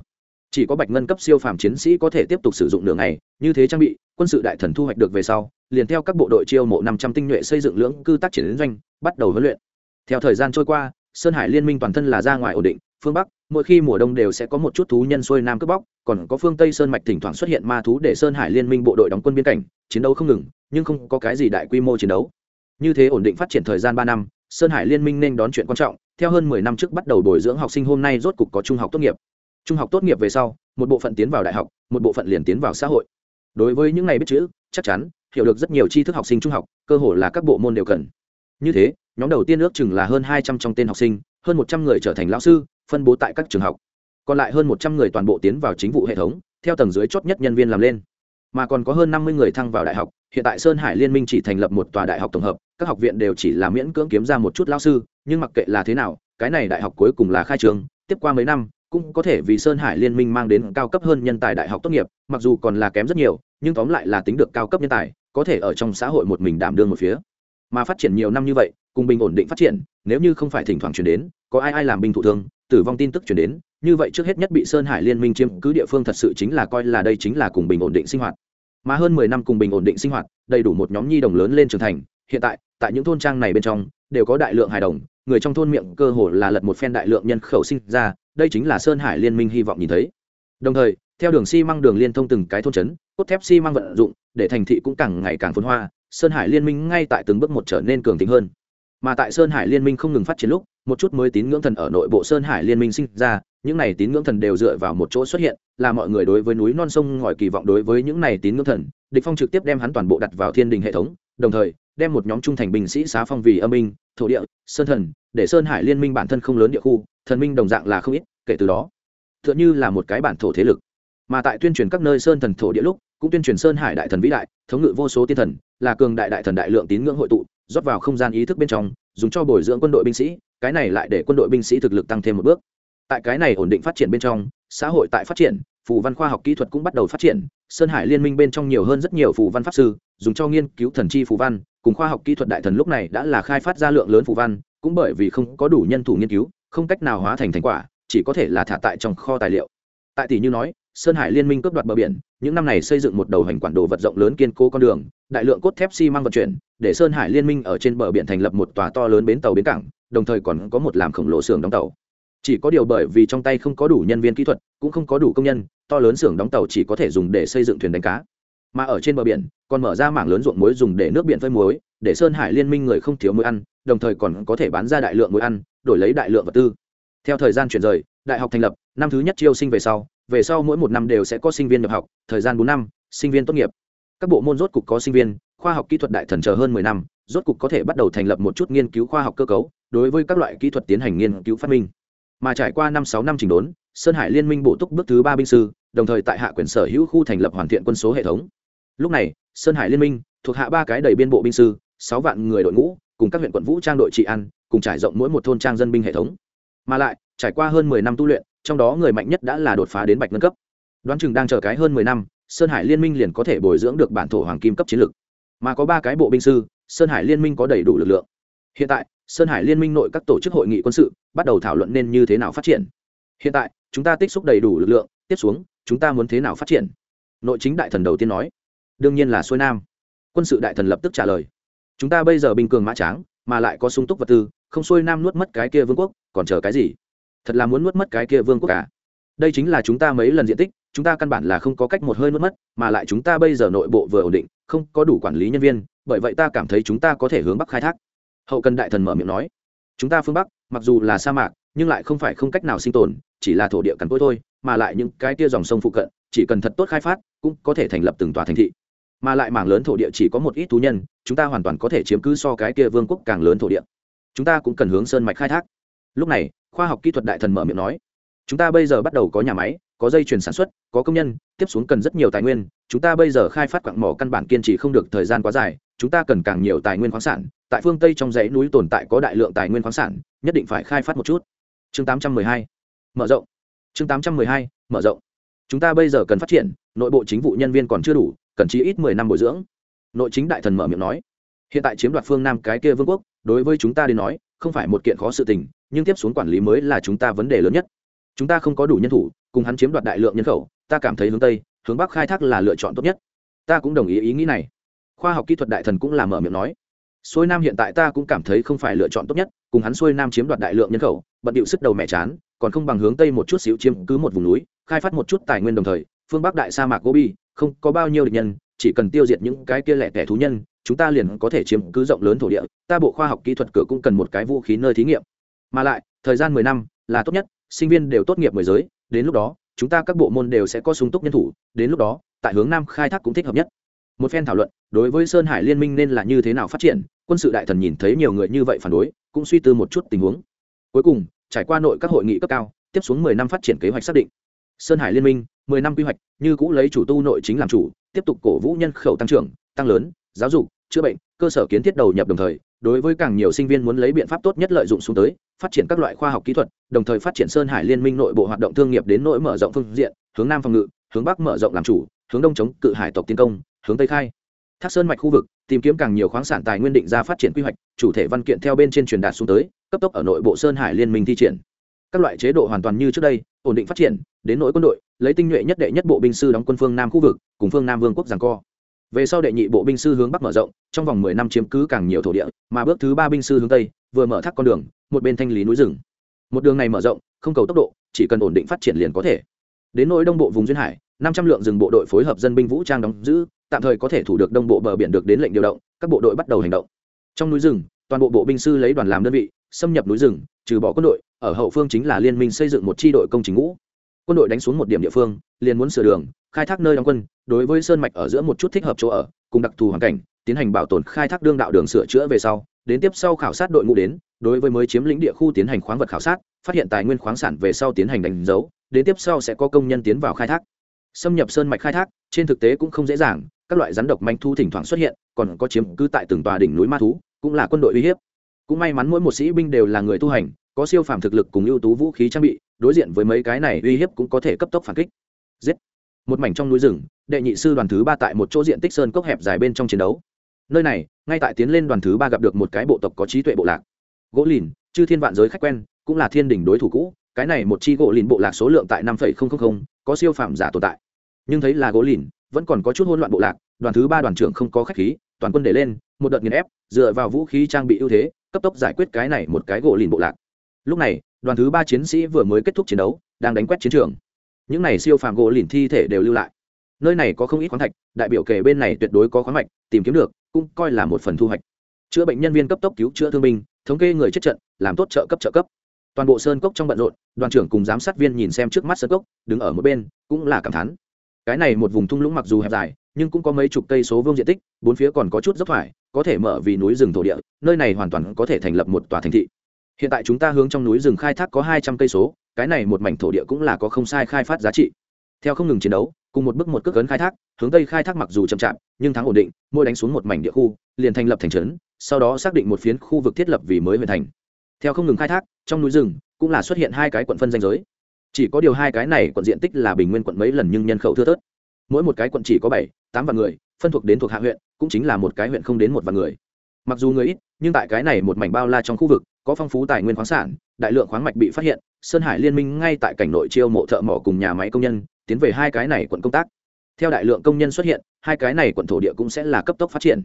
chỉ có bạch ngân cấp siêu phàm chiến sĩ có thể tiếp tục sử dụng đường này như thế trang bị, quân sự đại thần thu hoạch được về sau, liền theo các bộ đội chiêu mộ năm trăm tinh nhuệ xây dựng lưỡng cư tác triển doanh, bắt đầu huấn luyện. Theo thời gian trôi qua, sơn hải liên minh toàn thân là ra ngoài ổn định, phương bắc, mỗi khi mùa đông đều sẽ có một chút thú nhân xuôi nam cướp bóc, còn có phương tây sơn mạch thỉnh thoảng xuất hiện ma thú để sơn hải liên minh bộ đội đóng quân biên cảnh, chiến đấu không ngừng, nhưng không có cái gì đại quy mô chiến đấu. Như thế ổn định phát triển thời gian ba năm, sơn hải liên minh nên đón chuyện quan trọng, theo hơn mười năm trước bắt đầu bồi dưỡng học sinh hôm nay rốt cục có trung học tốt nghiệp trung học tốt nghiệp về sau, một bộ phận tiến vào đại học, một bộ phận liền tiến vào xã hội. Đối với những ngày biết chữ, chắc chắn, hiểu được rất nhiều tri thức học sinh trung học, cơ hội là các bộ môn đều cần. Như thế, nhóm đầu tiên ước chừng là hơn hai trăm trong tên học sinh, hơn một trăm người trở thành lão sư, phân bố tại các trường học. Còn lại hơn một trăm người toàn bộ tiến vào chính vụ hệ thống, theo tầng dưới chót nhất nhân viên làm lên. Mà còn có hơn năm mươi người thăng vào đại học, hiện tại sơn hải liên minh chỉ thành lập một tòa đại học tổng hợp, các học viện đều chỉ là miễn cưỡng kiếm ra một chút lao sư, nhưng mặc kệ là thế nào, cái này đại học cuối cùng là khai trường, tiếp qua mấy năm cũng có thể vì sơn hải liên minh mang đến cao cấp hơn nhân tài đại học tốt nghiệp, mặc dù còn là kém rất nhiều, nhưng tóm lại là tính được cao cấp nhân tài, có thể ở trong xã hội một mình đảm đương một phía. Mà phát triển nhiều năm như vậy, cùng bình ổn định phát triển, nếu như không phải thỉnh thoảng chuyển đến, có ai ai làm binh thụ thương, tử vong tin tức chuyển đến, như vậy trước hết nhất bị sơn hải liên minh chiếm cứ địa phương thật sự chính là coi là đây chính là cùng bình ổn định sinh hoạt. Mà hơn mười năm cùng bình ổn định sinh hoạt, đầy đủ một nhóm nhi đồng lớn lên trưởng thành, hiện tại tại những thôn trang này bên trong, đều có đại lượng hài đồng, người trong thôn miệng cơ hồ là lật một phen đại lượng nhân khẩu sinh ra đây chính là sơn hải liên minh hy vọng nhìn thấy. Đồng thời, theo đường xi măng đường liên thông từng cái thôn trấn, cốt thép xi măng vận dụng, để thành thị cũng càng ngày càng phồn hoa, sơn hải liên minh ngay tại từng bước một trở nên cường tính hơn. Mà tại sơn hải liên minh không ngừng phát triển lúc, một chút mới tín ngưỡng thần ở nội bộ sơn hải liên minh sinh ra, những này tín ngưỡng thần đều dựa vào một chỗ xuất hiện, là mọi người đối với núi non sông ngòi kỳ vọng đối với những này tín ngưỡng thần, địch phong trực tiếp đem hắn toàn bộ đặt vào thiên đình hệ thống, đồng thời đem một nhóm trung thành binh sĩ xá phong vì âm minh thổ địa, sơn thần, để sơn hải liên minh bản thân không lớn địa khu, thần minh đồng dạng là không ít, kể từ đó, tựa như là một cái bản thổ thế lực. Mà tại tuyên truyền các nơi sơn thần thổ địa lúc, cũng tuyên truyền sơn hải đại thần vĩ đại, thống ngự vô số tiên thần, là cường đại đại thần đại lượng tín ngưỡng hội tụ, rót vào không gian ý thức bên trong, dùng cho bồi dưỡng quân đội binh sĩ, cái này lại để quân đội binh sĩ thực lực tăng thêm một bước. Tại cái này ổn định phát triển bên trong, xã hội tại phát triển, phù văn khoa học kỹ thuật cũng bắt đầu phát triển sơn hải liên minh bên trong nhiều hơn rất nhiều phù văn pháp sư, dùng cho nghiên cứu thần chi phù văn, cùng khoa học kỹ thuật đại thần lúc này đã là khai phát ra lượng lớn phù văn, cũng bởi vì không có đủ nhân thủ nghiên cứu, không cách nào hóa thành thành quả, chỉ có thể là thả tại trong kho tài liệu. Tại tỷ như nói, sơn hải liên minh cướp đoạt bờ biển, những năm này xây dựng một đầu hành quản đồ vật rộng lớn kiên cố con đường, đại lượng cốt thép xi măng vận chuyển, để sơn hải liên minh ở trên bờ biển thành lập một tòa to lớn bến tàu bến cảng, đồng thời còn có một làm khổng lồ xưởng đóng tàu. Chỉ có điều bởi vì trong tay không có đủ nhân viên kỹ thuật, cũng không có đủ công nhân to lớn xưởng đóng tàu chỉ có thể dùng để xây dựng thuyền đánh cá. Mà ở trên bờ biển, còn mở ra mảng lớn ruộng muối dùng để nước biển phơi muối, để sơn hải liên minh người không thiếu muối ăn, đồng thời còn có thể bán ra đại lượng muối ăn, đổi lấy đại lượng vật tư. Theo thời gian chuyển rời, đại học thành lập, năm thứ nhất chiêu sinh về sau về sau mỗi một năm đều sẽ có sinh viên nhập học, thời gian bốn năm, sinh viên tốt nghiệp. Các bộ môn rốt cục có sinh viên, khoa học kỹ thuật đại thần chờ hơn mười năm, rốt cục có thể bắt đầu thành lập một chút nghiên cứu khoa học cơ cấu, đối với các loại kỹ thuật tiến hành nghiên cứu phát minh. Mà trải qua năm sáu năm chỉnh đốn, sơn hải liên minh bổ túc bước thứ ba binh sư đồng thời tại hạ quyền sở hữu khu thành lập hoàn thiện quân số hệ thống. Lúc này, sơn hải liên minh thuộc hạ ba cái đầy biên bộ binh sư, sáu vạn người đội ngũ, cùng các huyện quận vũ trang đội trị ăn cùng trải rộng mỗi một thôn trang dân binh hệ thống. Mà lại, trải qua hơn mười năm tu luyện, trong đó người mạnh nhất đã là đột phá đến bạch ngân cấp. Đoán chừng đang chờ cái hơn mười năm, sơn hải liên minh liền có thể bồi dưỡng được bản thổ hoàng kim cấp chiến lược mà có ba cái bộ binh sư, sơn hải liên minh có đầy đủ lực lượng. Hiện tại, sơn hải liên minh nội các tổ chức hội nghị quân sự bắt đầu thảo luận nên như thế nào phát triển. Hiện tại, chúng ta tích xúc đầy đủ lực lượng, tiếp xuống chúng ta muốn thế nào phát triển? Nội chính đại thần đầu tiên nói. Đương nhiên là xuôi nam. Quân sự đại thần lập tức trả lời. Chúng ta bây giờ bình cường mã tráng, mà lại có sung túc vật tư, không xuôi nam nuốt mất cái kia vương quốc, còn chờ cái gì? Thật là muốn nuốt mất cái kia vương quốc cả đây chính là chúng ta mấy lần diện tích, chúng ta căn bản là không có cách một hơi nuốt mất, mà lại chúng ta bây giờ nội bộ vừa ổn định, không có đủ quản lý nhân viên, bởi vậy ta cảm thấy chúng ta có thể hướng bắc khai thác. Hậu cần đại thần mở miệng nói. Chúng ta phương bắc, mặc dù là sa mạc, nhưng lại không phải không cách nào sinh tồn, chỉ là thổ địa cằn cỗi thôi mà lại những cái tia dòng sông phụ cận, chỉ cần thật tốt khai phát, cũng có thể thành lập từng tòa thành thị. Mà lại mảng lớn thổ địa chỉ có một ít thú nhân, chúng ta hoàn toàn có thể chiếm cứ so cái kia vương quốc càng lớn thổ địa. Chúng ta cũng cần hướng sơn mạch khai thác. Lúc này, khoa học kỹ thuật đại thần mở miệng nói, chúng ta bây giờ bắt đầu có nhà máy, có dây chuyền sản xuất, có công nhân, tiếp xuống cần rất nhiều tài nguyên. Chúng ta bây giờ khai phát quặng mỏ căn bản kiên trì không được thời gian quá dài, chúng ta cần càng nhiều tài nguyên khoáng sản. Tại phương tây trong dãy núi tồn tại có đại lượng tài nguyên khoáng sản, nhất định phải khai phát một chút. Chương 812 mở rộng chương 812 mở rộng. Chúng ta bây giờ cần phát triển, nội bộ chính vụ nhân viên còn chưa đủ, cần chí ít mười năm bồi dưỡng. Nội chính đại thần mở miệng nói. Hiện tại chiếm đoạt phương nam cái kia vương quốc, đối với chúng ta đến nói, không phải một kiện khó sự tình, nhưng tiếp xuống quản lý mới là chúng ta vấn đề lớn nhất. Chúng ta không có đủ nhân thủ, cùng hắn chiếm đoạt đại lượng nhân khẩu, ta cảm thấy hướng tây, hướng bắc khai thác là lựa chọn tốt nhất. Ta cũng đồng ý ý nghĩ này. Khoa học kỹ thuật đại thần cũng làm mở miệng nói. Xuôi nam hiện tại ta cũng cảm thấy không phải lựa chọn tốt nhất, cùng hắn xuôi nam chiếm đoạt đại lượng nhân khẩu, bận điệu sức đầu mẹ chán còn không bằng hướng tây một chút xíu chiếm cứ một vùng núi, khai phát một chút tài nguyên đồng thời, phương bắc đại sa mạc gobi, không có bao nhiêu địch nhân, chỉ cần tiêu diệt những cái kia lẻ tẻ thú nhân, chúng ta liền có thể chiếm cứ rộng lớn thổ địa, ta bộ khoa học kỹ thuật cửa cũng cần một cái vũ khí nơi thí nghiệm. Mà lại, thời gian mười năm, là tốt nhất, sinh viên đều tốt nghiệp mười giới, đến lúc đó, chúng ta các bộ môn đều sẽ có sung túc nhân thủ, đến lúc đó, tại hướng nam khai thác cũng thích hợp nhất. Một phen thảo luận, đối với sơn hải liên minh nên là như thế nào phát triển, quân sự đại thần nhìn thấy nhiều người như vậy phản đối, cũng suy tư một chút tình huống. Cuối cùng trải qua nội các hội nghị cấp cao, tiếp xuống mười năm phát triển kế hoạch xác định. Sơn hải liên minh, mười năm quy hoạch, như cũ lấy chủ tu nội chính làm chủ, tiếp tục cổ vũ nhân khẩu tăng trưởng, tăng lớn, giáo dục, chữa bệnh, cơ sở kiến thiết đầu nhập đồng thời, đối với càng nhiều sinh viên muốn lấy biện pháp tốt nhất lợi dụng xuống tới, phát triển các loại khoa học kỹ thuật, đồng thời phát triển sơn hải liên minh nội bộ hoạt động thương nghiệp đến nỗi mở rộng phương diện, hướng nam phòng ngự, hướng bắc mở rộng làm chủ, hướng đông chống cự hải tộc tiến công, hướng tây khai thác sơn mạch khu vực, tìm kiếm càng nhiều khoáng sản tài nguyên định ra phát triển quy hoạch, chủ thể văn kiện theo bên trên truyền đạt xuống tới, cấp tốc ở nội bộ sơn hải liên minh thi triển. Các loại chế độ hoàn toàn như trước đây, ổn định phát triển, đến nỗi quân đội, lấy tinh nhuệ nhất đệ nhất bộ binh sư đóng quân phương nam khu vực, cùng phương nam vương quốc giằng co. Về sau đệ nhị bộ binh sư hướng bắc mở rộng, trong vòng mười năm chiếm cứ càng nhiều thổ địa, mà bước thứ ba binh sư hướng tây, vừa mở thác con đường, một bên thanh lý núi rừng. Một đường này mở rộng, không cầu tốc độ, chỉ cần ổn định phát triển liền có thể. Đến nỗi đông bộ vùng duyên hải năm trăm lượng rừng bộ đội phối hợp dân binh vũ trang đóng giữ, tạm thời có thể thủ được đông bộ bờ biển được đến lệnh điều động, các bộ đội bắt đầu hành động. Trong núi rừng, toàn bộ bộ binh sư lấy đoàn làm đơn vị, xâm nhập núi rừng, trừ bỏ quân đội, ở hậu phương chính là liên minh xây dựng một tri đội công trình ngũ. Quân đội đánh xuống một điểm địa phương, liền muốn sửa đường, khai thác nơi đóng quân, đối với sơn mạch ở giữa một chút thích hợp chỗ ở, cùng đặc thù hoàn cảnh, tiến hành bảo tồn khai thác đương đạo đường sửa chữa về sau, đến tiếp sau khảo sát đội ngũ đến, đối với mới chiếm lĩnh địa khu tiến hành khoáng vật khảo sát, phát hiện tài nguyên khoáng sản về sau tiến hành đánh dấu, đến tiếp sau sẽ có công nhân tiến vào khai thác xâm nhập sơn mạch khai thác, trên thực tế cũng không dễ dàng, các loại rắn độc manh thu thỉnh thoảng xuất hiện, còn có chiếm cứ tại từng tòa đỉnh núi ma thú, cũng là quân đội uy hiếp. Cũng may mắn mỗi một sĩ binh đều là người tu hành, có siêu phàm thực lực cùng ưu tú vũ khí trang bị, đối diện với mấy cái này uy hiếp cũng có thể cấp tốc phản kích. Giết! Một mảnh trong núi rừng, đệ nhị sư đoàn thứ ba tại một chỗ diện tích sơn cốc hẹp dài bên trong chiến đấu. Nơi này, ngay tại tiến lên đoàn thứ ba gặp được một cái bộ tộc có trí tuệ bộ lạc. Gỗ lìn, chư thiên vạn giới khách quen, cũng là thiên đình đối thủ cũ cái này một chi gỗ lìn bộ lạc số lượng tại năm có siêu phạm giả tồn tại. Nhưng thấy là gỗ lìn, vẫn còn có chút hỗn loạn bộ lạc, đoàn thứ ba đoàn trưởng không có khách khí, toàn quân để lên, một đợt nghiền ép, dựa vào vũ khí trang bị ưu thế, cấp tốc giải quyết cái này một cái gỗ lìn bộ lạc. Lúc này, đoàn thứ ba chiến sĩ vừa mới kết thúc chiến đấu, đang đánh quét chiến trường. Những này siêu phàm gỗ lìn thi thể đều lưu lại. Nơi này có không ít khoáng thạch, đại biểu kể bên này tuyệt đối có khoáng mạch, tìm kiếm được, cũng coi là một phần thu hoạch. Chữa bệnh nhân viên cấp tốc cứu chữa thương binh, thống kê người chết trận, làm tốt trợ cấp trợ cấp toàn bộ sơn cốc trong bận rộn, đoàn trưởng cùng giám sát viên nhìn xem trước mắt sơn cốc, đứng ở một bên, cũng là cảm thán. Cái này một vùng thung lũng mặc dù hẹp dài, nhưng cũng có mấy chục cây số vương diện tích, bốn phía còn có chút dốc thoải có thể mở vì núi rừng thổ địa, nơi này hoàn toàn có thể thành lập một tòa thành thị. Hiện tại chúng ta hướng trong núi rừng khai thác có hai trăm cây số, cái này một mảnh thổ địa cũng là có không sai khai phát giá trị. Theo không ngừng chiến đấu, cùng một bước một cước cấn khai thác, hướng tây khai thác mặc dù chậm chạp, nhưng thắng ổn định, mỗi đánh xuống một mảnh địa khu, liền thành lập thành trấn, sau đó xác định một phiến khu vực thiết lập vì mới huyện thành theo không ngừng khai thác, trong núi rừng cũng là xuất hiện hai cái quận phân danh giới. Chỉ có điều hai cái này quận diện tích là bình nguyên quận mấy lần nhưng nhân khẩu thưa thớt. Mỗi một cái quận chỉ có bảy, tám vạn người, phân thuộc đến thuộc hạ huyện, cũng chính là một cái huyện không đến một vạn người. Mặc dù người ít, nhưng tại cái này một mảnh bao la trong khu vực, có phong phú tài nguyên khoáng sản, đại lượng khoáng mạch bị phát hiện, sơn hải liên minh ngay tại cảnh nội chiêu mộ thợ mỏ cùng nhà máy công nhân, tiến về hai cái này quận công tác. Theo đại lượng công nhân xuất hiện, hai cái này quận thổ địa cũng sẽ là cấp tốc phát triển.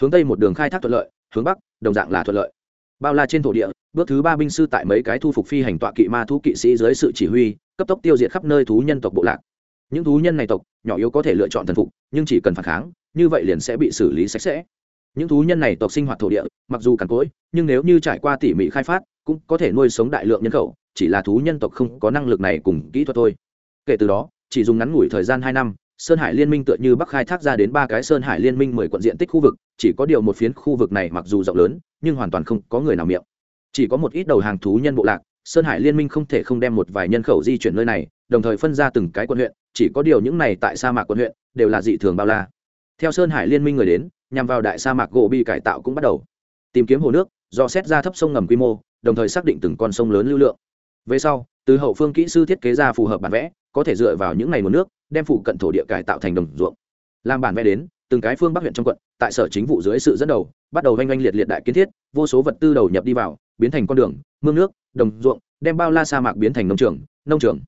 Hướng tây một đường khai thác thuận lợi, hướng bắc, đồng dạng là thuận lợi bao la trên thổ địa, bước thứ ba binh sư tại mấy cái thu phục phi hành tọa kỵ ma thú kỵ sĩ dưới sự chỉ huy, cấp tốc tiêu diệt khắp nơi thú nhân tộc bộ lạc. Những thú nhân này tộc, nhỏ yếu có thể lựa chọn thần phục, nhưng chỉ cần phản kháng, như vậy liền sẽ bị xử lý sạch sẽ. Những thú nhân này tộc sinh hoạt thổ địa, mặc dù cằn cỗi, nhưng nếu như trải qua tỉ mỉ khai phát, cũng có thể nuôi sống đại lượng nhân khẩu, chỉ là thú nhân tộc không có năng lực này cùng kỹ thuật thôi. Kể từ đó, chỉ dùng ngắn ngủi thời gian hai năm sơn hải liên minh tựa như bắc khai thác ra đến ba cái sơn hải liên minh mười quận diện tích khu vực, chỉ có điều một phiến khu vực này mặc dù rộng lớn, nhưng hoàn toàn không có người nào miệng. Chỉ có một ít đầu hàng thú nhân bộ lạc, sơn hải liên minh không thể không đem một vài nhân khẩu di chuyển nơi này, đồng thời phân ra từng cái quận huyện, chỉ có điều những này tại sa mạc quận huyện, đều là dị thường bao la. Theo sơn hải liên minh người đến, nhằm vào đại sa mạc gỗ bị cải tạo cũng bắt đầu. Tìm kiếm hồ nước, do xét ra thấp sông ngầm quy mô, đồng thời xác định từng con sông lớn lưu lượng. Về sau, từ hậu phương kỹ sư thiết kế ra phù hợp bản vẽ có thể dựa vào những ngày nguồn nước, đem phụ cận thổ địa cải tạo thành đồng ruộng. Làm bản vẽ đến, từng cái phương bắc huyện trong quận, tại sở chính vụ dưới sự dẫn đầu, bắt đầu oanh oanh liệt liệt đại kiến thiết, vô số vật tư đầu nhập đi vào, biến thành con đường, mương nước, đồng ruộng, đem bao la sa mạc biến thành nông trường nông trường.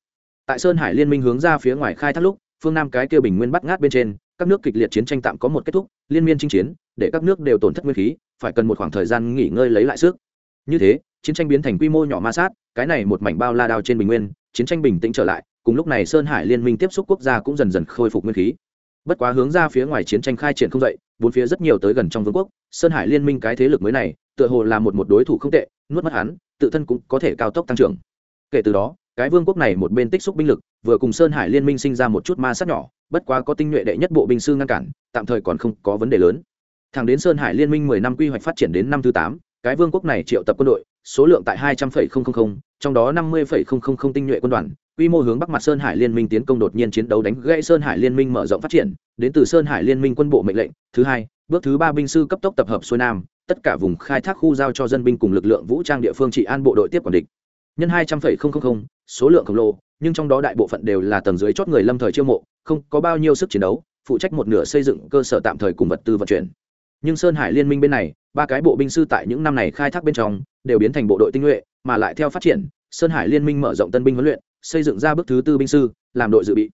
Tại sơn hải liên minh hướng ra phía ngoài khai thác lúc, phương nam cái kia bình nguyên bắt ngát bên trên, các nước kịch liệt chiến tranh tạm có một kết thúc, liên miên chinh chiến, để các nước đều tổn thất nguyên khí, phải cần một khoảng thời gian nghỉ ngơi lấy lại sức. Như thế, chiến tranh biến thành quy mô nhỏ ma sát, cái này một mảnh bao la đao trên bình nguyên, chiến tranh bình tĩnh trở lại cùng lúc này sơn hải liên minh tiếp xúc quốc gia cũng dần dần khôi phục nguyên khí bất quá hướng ra phía ngoài chiến tranh khai triển không dậy bốn phía rất nhiều tới gần trong vương quốc, sơn hải liên minh cái thế lực mới này, tựa hồ là một một đối thủ không tệ, nuốt mất hắn, tự thân cũng có thể cao tốc tăng trưởng kể từ đó, cái vương quốc này một bên tích xúc binh lực, vừa cùng sơn hải liên minh sinh ra một chút ma sát nhỏ, bất quá có tinh nhuệ đệ nhất bộ binh sư ngăn cản, tạm thời còn không có vấn đề lớn thẳng đến sơn hải liên minh mười năm quy hoạch phát triển đến năm thứ tám, cái vương quốc này triệu tập quân đội, số lượng tại hai trăm phẩy không không không trong đó năm mươi tinh nhuệ quân đoàn, quy mô hướng bắc mặt sơn hải liên minh tiến công đột nhiên chiến đấu đánh gãy sơn hải liên minh mở rộng phát triển, đến từ sơn hải liên minh quân bộ mệnh lệnh, thứ hai, bước thứ ba binh sư cấp tốc tập hợp xuôi nam, tất cả vùng khai thác khu giao cho dân binh cùng lực lượng vũ trang địa phương trị an bộ đội tiếp quản địch. Nhân hai trăm linh số lượng khổng lồ, nhưng trong đó đại bộ phận đều là tầng dưới chót người lâm thời chiêu mộ, không có bao nhiêu sức chiến đấu, phụ trách một nửa xây dựng cơ sở tạm thời cùng vật tư vận chuyển. Nhưng sơn hải liên minh bên này, ba cái bộ binh sư tại những năm này khai thác bên trong, đều biến thành bộ đội tinh nhuệ mà lại theo phát triển, sơn hải liên minh mở rộng tân binh huấn luyện, xây dựng ra bước thứ tư binh sư, làm đội dự bị.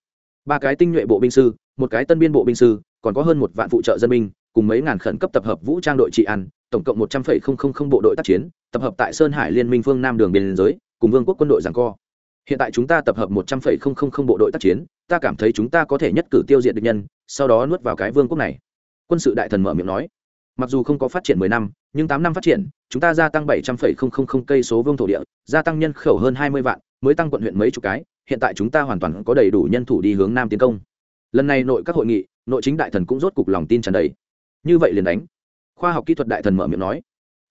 Ba cái tinh nhuệ bộ binh sư, một cái tân biên bộ binh sư, còn có hơn một vạn phụ trợ dân binh, cùng mấy ngàn khẩn cấp tập hợp vũ trang đội trị an, tổng cộng một trăm linh bộ đội tác chiến, tập hợp tại sơn hải liên minh phương nam đường biên giới, cùng vương quốc quân đội giảng co. Hiện tại chúng ta tập hợp một trăm linh bộ đội tác chiến, ta cảm thấy chúng ta có thể nhất cử tiêu diệt địch nhân, sau đó nuốt vào cái vương quốc này. Quân sự đại thần mở miệng nói mặc dù không có phát triển mười năm, nhưng tám năm phát triển, chúng ta gia tăng bảy trăm phẩy không không không cây số vương thổ địa, gia tăng nhân khẩu hơn hai mươi vạn, mới tăng quận huyện mấy chục cái, hiện tại chúng ta hoàn toàn có đầy đủ nhân thủ đi hướng nam tiến công. Lần này nội các hội nghị, nội chính đại thần cũng rốt cục lòng tin tràn đầy. Như vậy liền đánh. Khoa học kỹ thuật đại thần mở miệng nói.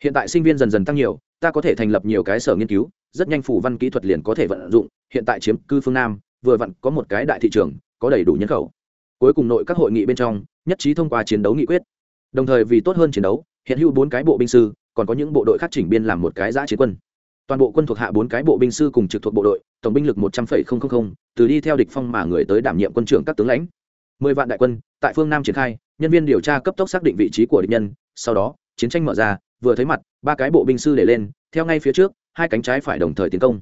Hiện tại sinh viên dần dần tăng nhiều, ta có thể thành lập nhiều cái sở nghiên cứu, rất nhanh phủ văn kỹ thuật liền có thể vận dụng, hiện tại chiếm cư phương nam, vừa vặn có một cái đại thị trường, có đầy đủ nhân khẩu. Cuối cùng nội các hội nghị bên trong, nhất trí thông qua chiến đấu nghị quyết đồng thời vì tốt hơn chiến đấu, hiện hữu bốn cái bộ binh sư, còn có những bộ đội khác chỉnh biên làm một cái giã chiến quân. Toàn bộ quân thuộc hạ bốn cái bộ binh sư cùng trực thuộc bộ đội, tổng binh lực một trăm linh từ đi theo địch phong mà người tới đảm nhiệm quân trưởng các tướng lãnh. Mười vạn đại quân, tại phương nam triển khai, nhân viên điều tra cấp tốc xác định vị trí của địch nhân, sau đó, chiến tranh mở ra, vừa thấy mặt, ba cái bộ binh sư để lên, theo ngay phía trước, hai cánh trái phải đồng thời tiến công.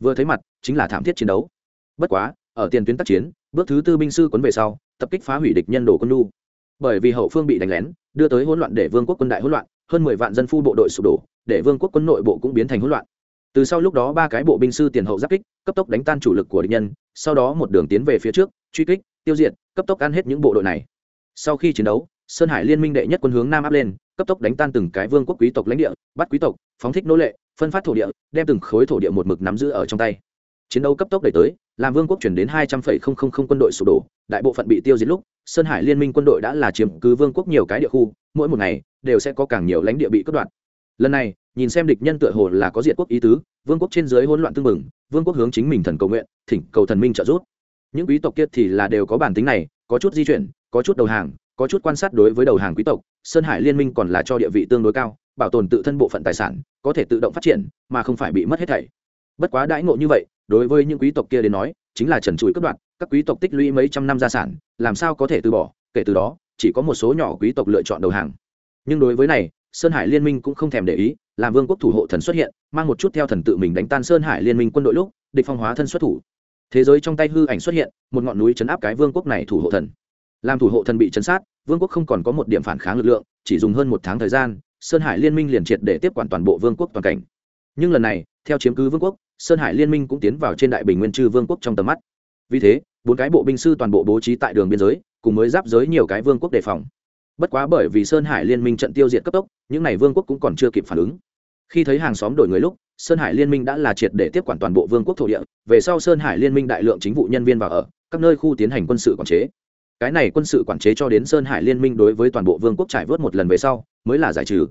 Vừa thấy mặt, chính là thảm thiết chiến đấu. Bất quá, ở tiền tuyến tác chiến, bước thứ tư binh sư quấn về sau, tập kích phá hủy địch nhân đổ quân lu bởi vì hậu phương bị đánh lén, đưa tới hỗn loạn để vương quốc quân đại hỗn loạn, hơn mười vạn dân phu bộ đội sụp đổ, để vương quốc quân nội bộ cũng biến thành hỗn loạn. Từ sau lúc đó ba cái bộ binh sư tiền hậu giáp kích, cấp tốc đánh tan chủ lực của địch nhân, sau đó một đường tiến về phía trước, truy kích, tiêu diệt, cấp tốc ăn hết những bộ đội này. Sau khi chiến đấu, sơn hải liên minh đệ nhất quân hướng nam áp lên, cấp tốc đánh tan từng cái vương quốc quý tộc lãnh địa, bắt quý tộc, phóng thích nô lệ, phân phát thổ địa, đem từng khối thổ địa một mực nắm giữ ở trong tay. Chiến đấu cấp tốc đẩy tới làm vương quốc chuyển đến hai trăm phẩy không không không quân đội sụp đổ, đại bộ phận bị tiêu diệt lúc, sơn hải liên minh quân đội đã là chiếm cứ vương quốc nhiều cái địa khu, mỗi một ngày đều sẽ có càng nhiều lãnh địa bị cướp đoạt. Lần này, nhìn xem địch nhân tựa hồ là có diện quốc ý tứ, vương quốc trên dưới hỗn loạn tương mừng vương quốc hướng chính mình thần cầu nguyện, thỉnh cầu thần minh trợ giúp. Những quý tộc kia thì là đều có bản tính này, có chút di chuyển, có chút đầu hàng, có chút quan sát đối với đầu hàng quý tộc, sơn hải liên minh còn là cho địa vị tương đối cao, bảo tồn tự thân bộ phận tài sản, có thể tự động phát triển, mà không phải bị mất hết thảy. Bất quá đãi ngộ như vậy đối với những quý tộc kia đến nói, chính là trần trụi cướp đoạt, các quý tộc tích lũy mấy trăm năm gia sản, làm sao có thể từ bỏ, kể từ đó, chỉ có một số nhỏ quý tộc lựa chọn đầu hàng. Nhưng đối với này, sơn hải liên minh cũng không thèm để ý, làm vương quốc thủ hộ thần xuất hiện, mang một chút theo thần tự mình đánh tan sơn hải liên minh quân đội lúc, địch phong hóa thân xuất thủ. Thế giới trong tay hư ảnh xuất hiện, một ngọn núi chấn áp cái vương quốc này thủ hộ thần. Làm thủ hộ thần bị chấn sát, vương quốc không còn có một điểm phản kháng lực lượng, chỉ dùng hơn một tháng thời gian, sơn hải liên minh liền triệt để tiếp quản toàn bộ vương quốc toàn cảnh. Nhưng lần này, theo chiếm cứ vương quốc sơn hải liên minh cũng tiến vào trên đại bình nguyên trư vương quốc trong tầm mắt. Vì thế, bốn cái bộ binh sư toàn bộ bố trí tại đường biên giới, cùng mới giáp giới nhiều cái vương quốc đề phòng. Bất quá bởi vì sơn hải liên minh trận tiêu diệt cấp tốc, những n à y vương quốc cũng còn chưa kịp phản ứng. Khi thấy hàng xóm đổi người lúc, sơn hải liên minh đã là triệt để tiếp quản toàn bộ vương quốc thổ địa, về sau sơn hải liên minh đại lượng chính vụ nhân viên vào ở, các nơi khu tiến hành quân sự quản chế. Cái này quân sự quản chế cho đến sơn hải liên minh đối với toàn bộ vương quốc trải vớt một lần về sau, mới là giải trừ.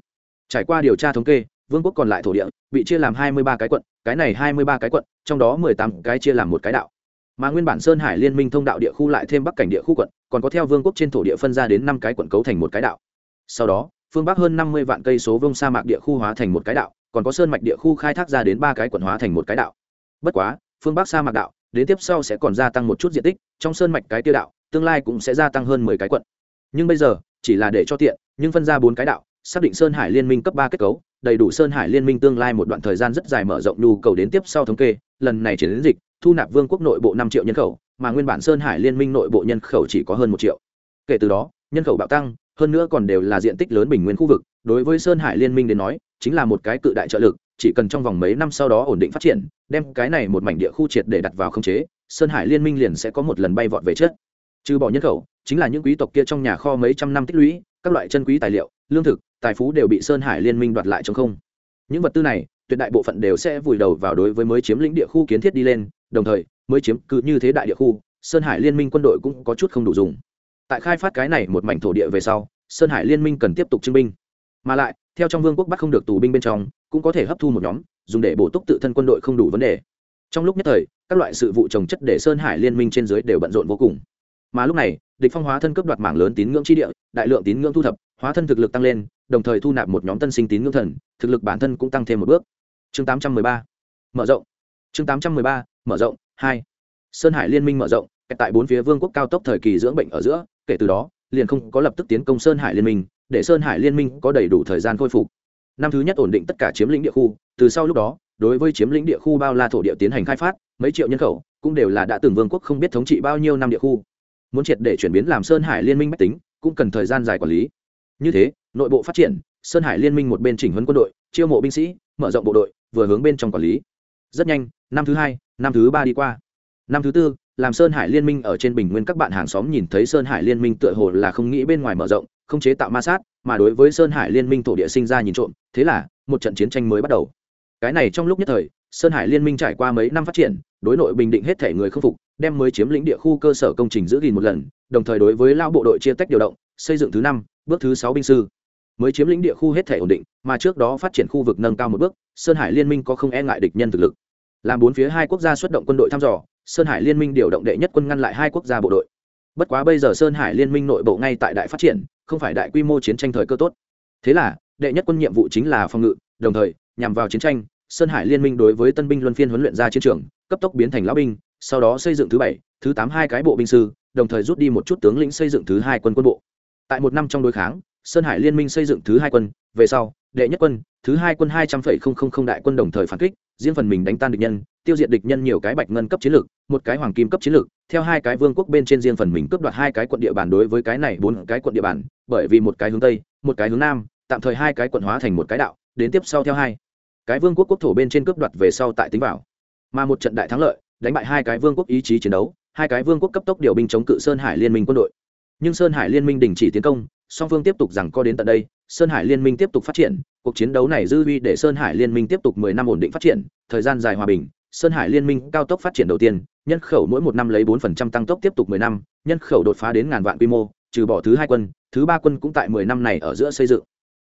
Trải qua điều tra thống kê vương quốc còn lại thổ địa, bị chia làm hai mươi ba cái quận, cái này hai mươi ba cái quận, trong đó mười tám cái chia làm một cái đạo. Mà nguyên bản sơn hải liên minh thông đạo địa khu lại thêm bắc cảnh địa khu quận, còn có theo vương quốc trên thổ địa phân ra đến năm cái quận cấu thành một cái đạo. Sau đó, phương bắc hơn năm mươi vạn cây số vông sa mạc địa khu hóa thành một cái đạo, còn có sơn mạch địa khu khai thác ra đến ba cái quận hóa thành một cái đạo. Bất quá, phương bắc sa mạc đạo, đến tiếp sau sẽ còn gia tăng một chút diện tích, trong sơn mạch cái tiêu đạo, tương lai cũng sẽ gia tăng hơn mười cái quận. Nhưng bây giờ, chỉ là để cho tiện, nhưng phân ra bốn cái đạo, xác định sơn hải liên minh cấp ba kết cấu đầy đủ sơn hải liên minh tương lai một đoạn thời gian rất dài mở rộng nhu cầu đến tiếp sau thống kê, lần này chiến dịch, thu nạp vương quốc nội bộ năm triệu nhân khẩu, mà nguyên bản sơn hải liên minh nội bộ nhân khẩu chỉ có hơn một triệu. Kể từ đó, nhân khẩu bạo tăng, hơn nữa còn đều là diện tích lớn bình nguyên khu vực, đối với sơn hải liên minh đến nói, chính là một cái cự đại trợ lực, chỉ cần trong vòng mấy năm sau đó ổn định phát triển, đem cái này một mảnh địa khu triệt để đặt vào khống chế, sơn hải liên minh liền sẽ có một lần bay vọt về trước. Trừ bỏ nhân khẩu, chính là những quý tộc kia trong nhà kho mấy trăm năm tích lũy, các loại chân quý tài liệu, lương thực tài phú đều bị sơn hải liên minh đoạt lại trong không. Những vật tư này, tuyệt đại bộ phận đều sẽ vùi đầu vào đối với mới chiếm lĩnh địa khu kiến thiết đi lên, đồng thời, mới chiếm cứ như thế đại địa khu, sơn hải liên minh quân đội cũng có chút không đủ dùng. Tại khai phát cái này một mảnh thổ địa về sau, sơn hải liên minh cần tiếp tục trưng binh. Mà lại, theo trong vương quốc bắt không được tù binh bên trong, cũng có thể hấp thu một nhóm, dùng để bổ túc tự thân quân đội không đủ vấn đề. Trong lúc nhất thời, các loại sự vụ trồng chất để sơn hải liên minh trên dưới đều bận rộn vô cùng. Mà lúc này, địch phong hóa thân cấp đoạt mảng lớn tín ngưỡng chi địa, đại lượng tín ngưỡng thu thập hóa thân thực lực tăng lên, đồng thời thu nạp một nhóm tân sinh tín ngưỡng thần, thực lực bản thân cũng tăng thêm một bước. Chương 813 mở rộng. Chương 813 mở rộng, hai. Sơn hải liên minh mở rộng tại bốn phía vương quốc cao tốc thời kỳ dưỡng bệnh ở giữa, kể từ đó, liền không có lập tức tiến công sơn hải liên minh, để sơn hải liên minh có đầy đủ thời gian khôi phục. Năm thứ nhất ổn định tất cả chiếm lĩnh địa khu, từ sau lúc đó, đối với chiếm lĩnh địa khu bao la thổ địa tiến hành khai phát, mấy triệu nhân khẩu, cũng đều là đã từng vương quốc không biết thống trị bao nhiêu năm địa khu. Muốn triệt để chuyển biến làm sơn hải liên minh mách tính, cũng cần thời gian dài quản lý như thế, nội bộ phát triển, sơn hải liên minh một bên chỉnh huấn quân đội, chiêu mộ binh sĩ, mở rộng bộ đội, vừa hướng bên trong quản lý. Rất nhanh, năm thứ hai, năm thứ ba đi qua. Năm thứ tư, làm sơn hải liên minh ở trên bình nguyên các bạn hàng xóm nhìn thấy sơn hải liên minh tựa hồ là không nghĩ bên ngoài mở rộng, không chế tạo ma sát, mà đối với sơn hải liên minh thổ địa sinh ra nhìn trộm, thế là, một trận chiến tranh mới bắt đầu. Cái này trong lúc nhất thời, sơn hải liên minh trải qua mấy năm phát triển, đối nội bình định hết thể người không phục, đem mới chiếm lĩnh địa khu cơ sở công trình giữ gìn một lần, đồng thời đối với lao bộ đội chia tách điều động xây dựng thứ năm, bước thứ sáu binh sư. Mới chiếm lĩnh địa khu hết thể ổn định, mà trước đó phát triển khu vực nâng cao một bước, sơn hải liên minh có không e ngại địch nhân thực lực. Làm bốn phía hai quốc gia xuất động quân đội thăm dò, sơn hải liên minh điều động đệ nhất quân ngăn lại hai quốc gia bộ đội. Bất quá bây giờ sơn hải liên minh nội bộ ngay tại đại phát triển, không phải đại quy mô chiến tranh thời cơ tốt. Thế là, đệ nhất quân nhiệm vụ chính là phòng ngự, đồng thời, nhằm vào chiến tranh, sơn hải liên minh đối với tân binh luân phiên huấn luyện ra chiến trường, cấp tốc biến thành lão binh, sau đó xây dựng thứ bảy, thứ tám hai cái bộ binh sư, đồng thời rút đi một chút tướng lĩnh xây dựng thứ hai quân quân bộ tại một năm trong đối kháng, sơn hải liên minh xây dựng thứ hai quân, về sau, đệ nhất quân, thứ hai quân hai trăm linh đại quân đồng thời phản kích, riêng phần mình đánh tan địch nhân, tiêu diệt địch nhân nhiều cái bạch ngân cấp chiến lược, một cái hoàng kim cấp chiến lược, theo hai cái vương quốc bên trên riêng phần mình cướp đoạt hai cái quận địa bàn đối với cái này bốn cái quận địa bàn, bởi vì một cái hướng tây, một cái hướng nam, tạm thời hai cái quận hóa thành một cái đạo, đến tiếp sau theo hai. Cái vương quốc quốc thổ bên trên cướp đoạt về sau tại tính vào mà một trận đại thắng lợi, đánh bại hai cái vương quốc ý chí chiến đấu, hai cái vương quốc cấp tốc điều binh chống cự sơn hải liên minh quân đội nhưng sơn hải liên minh đình chỉ tiến công, song phương tiếp tục rằng co đến tận đây, sơn hải liên minh tiếp tục phát triển, cuộc chiến đấu này dư vi để sơn hải liên minh tiếp tục mười năm ổn định phát triển, thời gian dài hòa bình, sơn hải liên minh cao tốc phát triển đầu tiên, nhân khẩu mỗi một năm lấy bốn phần trăm tăng tốc tiếp tục mười năm, nhân khẩu đột phá đến ngàn vạn quy mô, trừ bỏ thứ hai quân, thứ ba quân cũng tại mười năm này ở giữa xây dựng.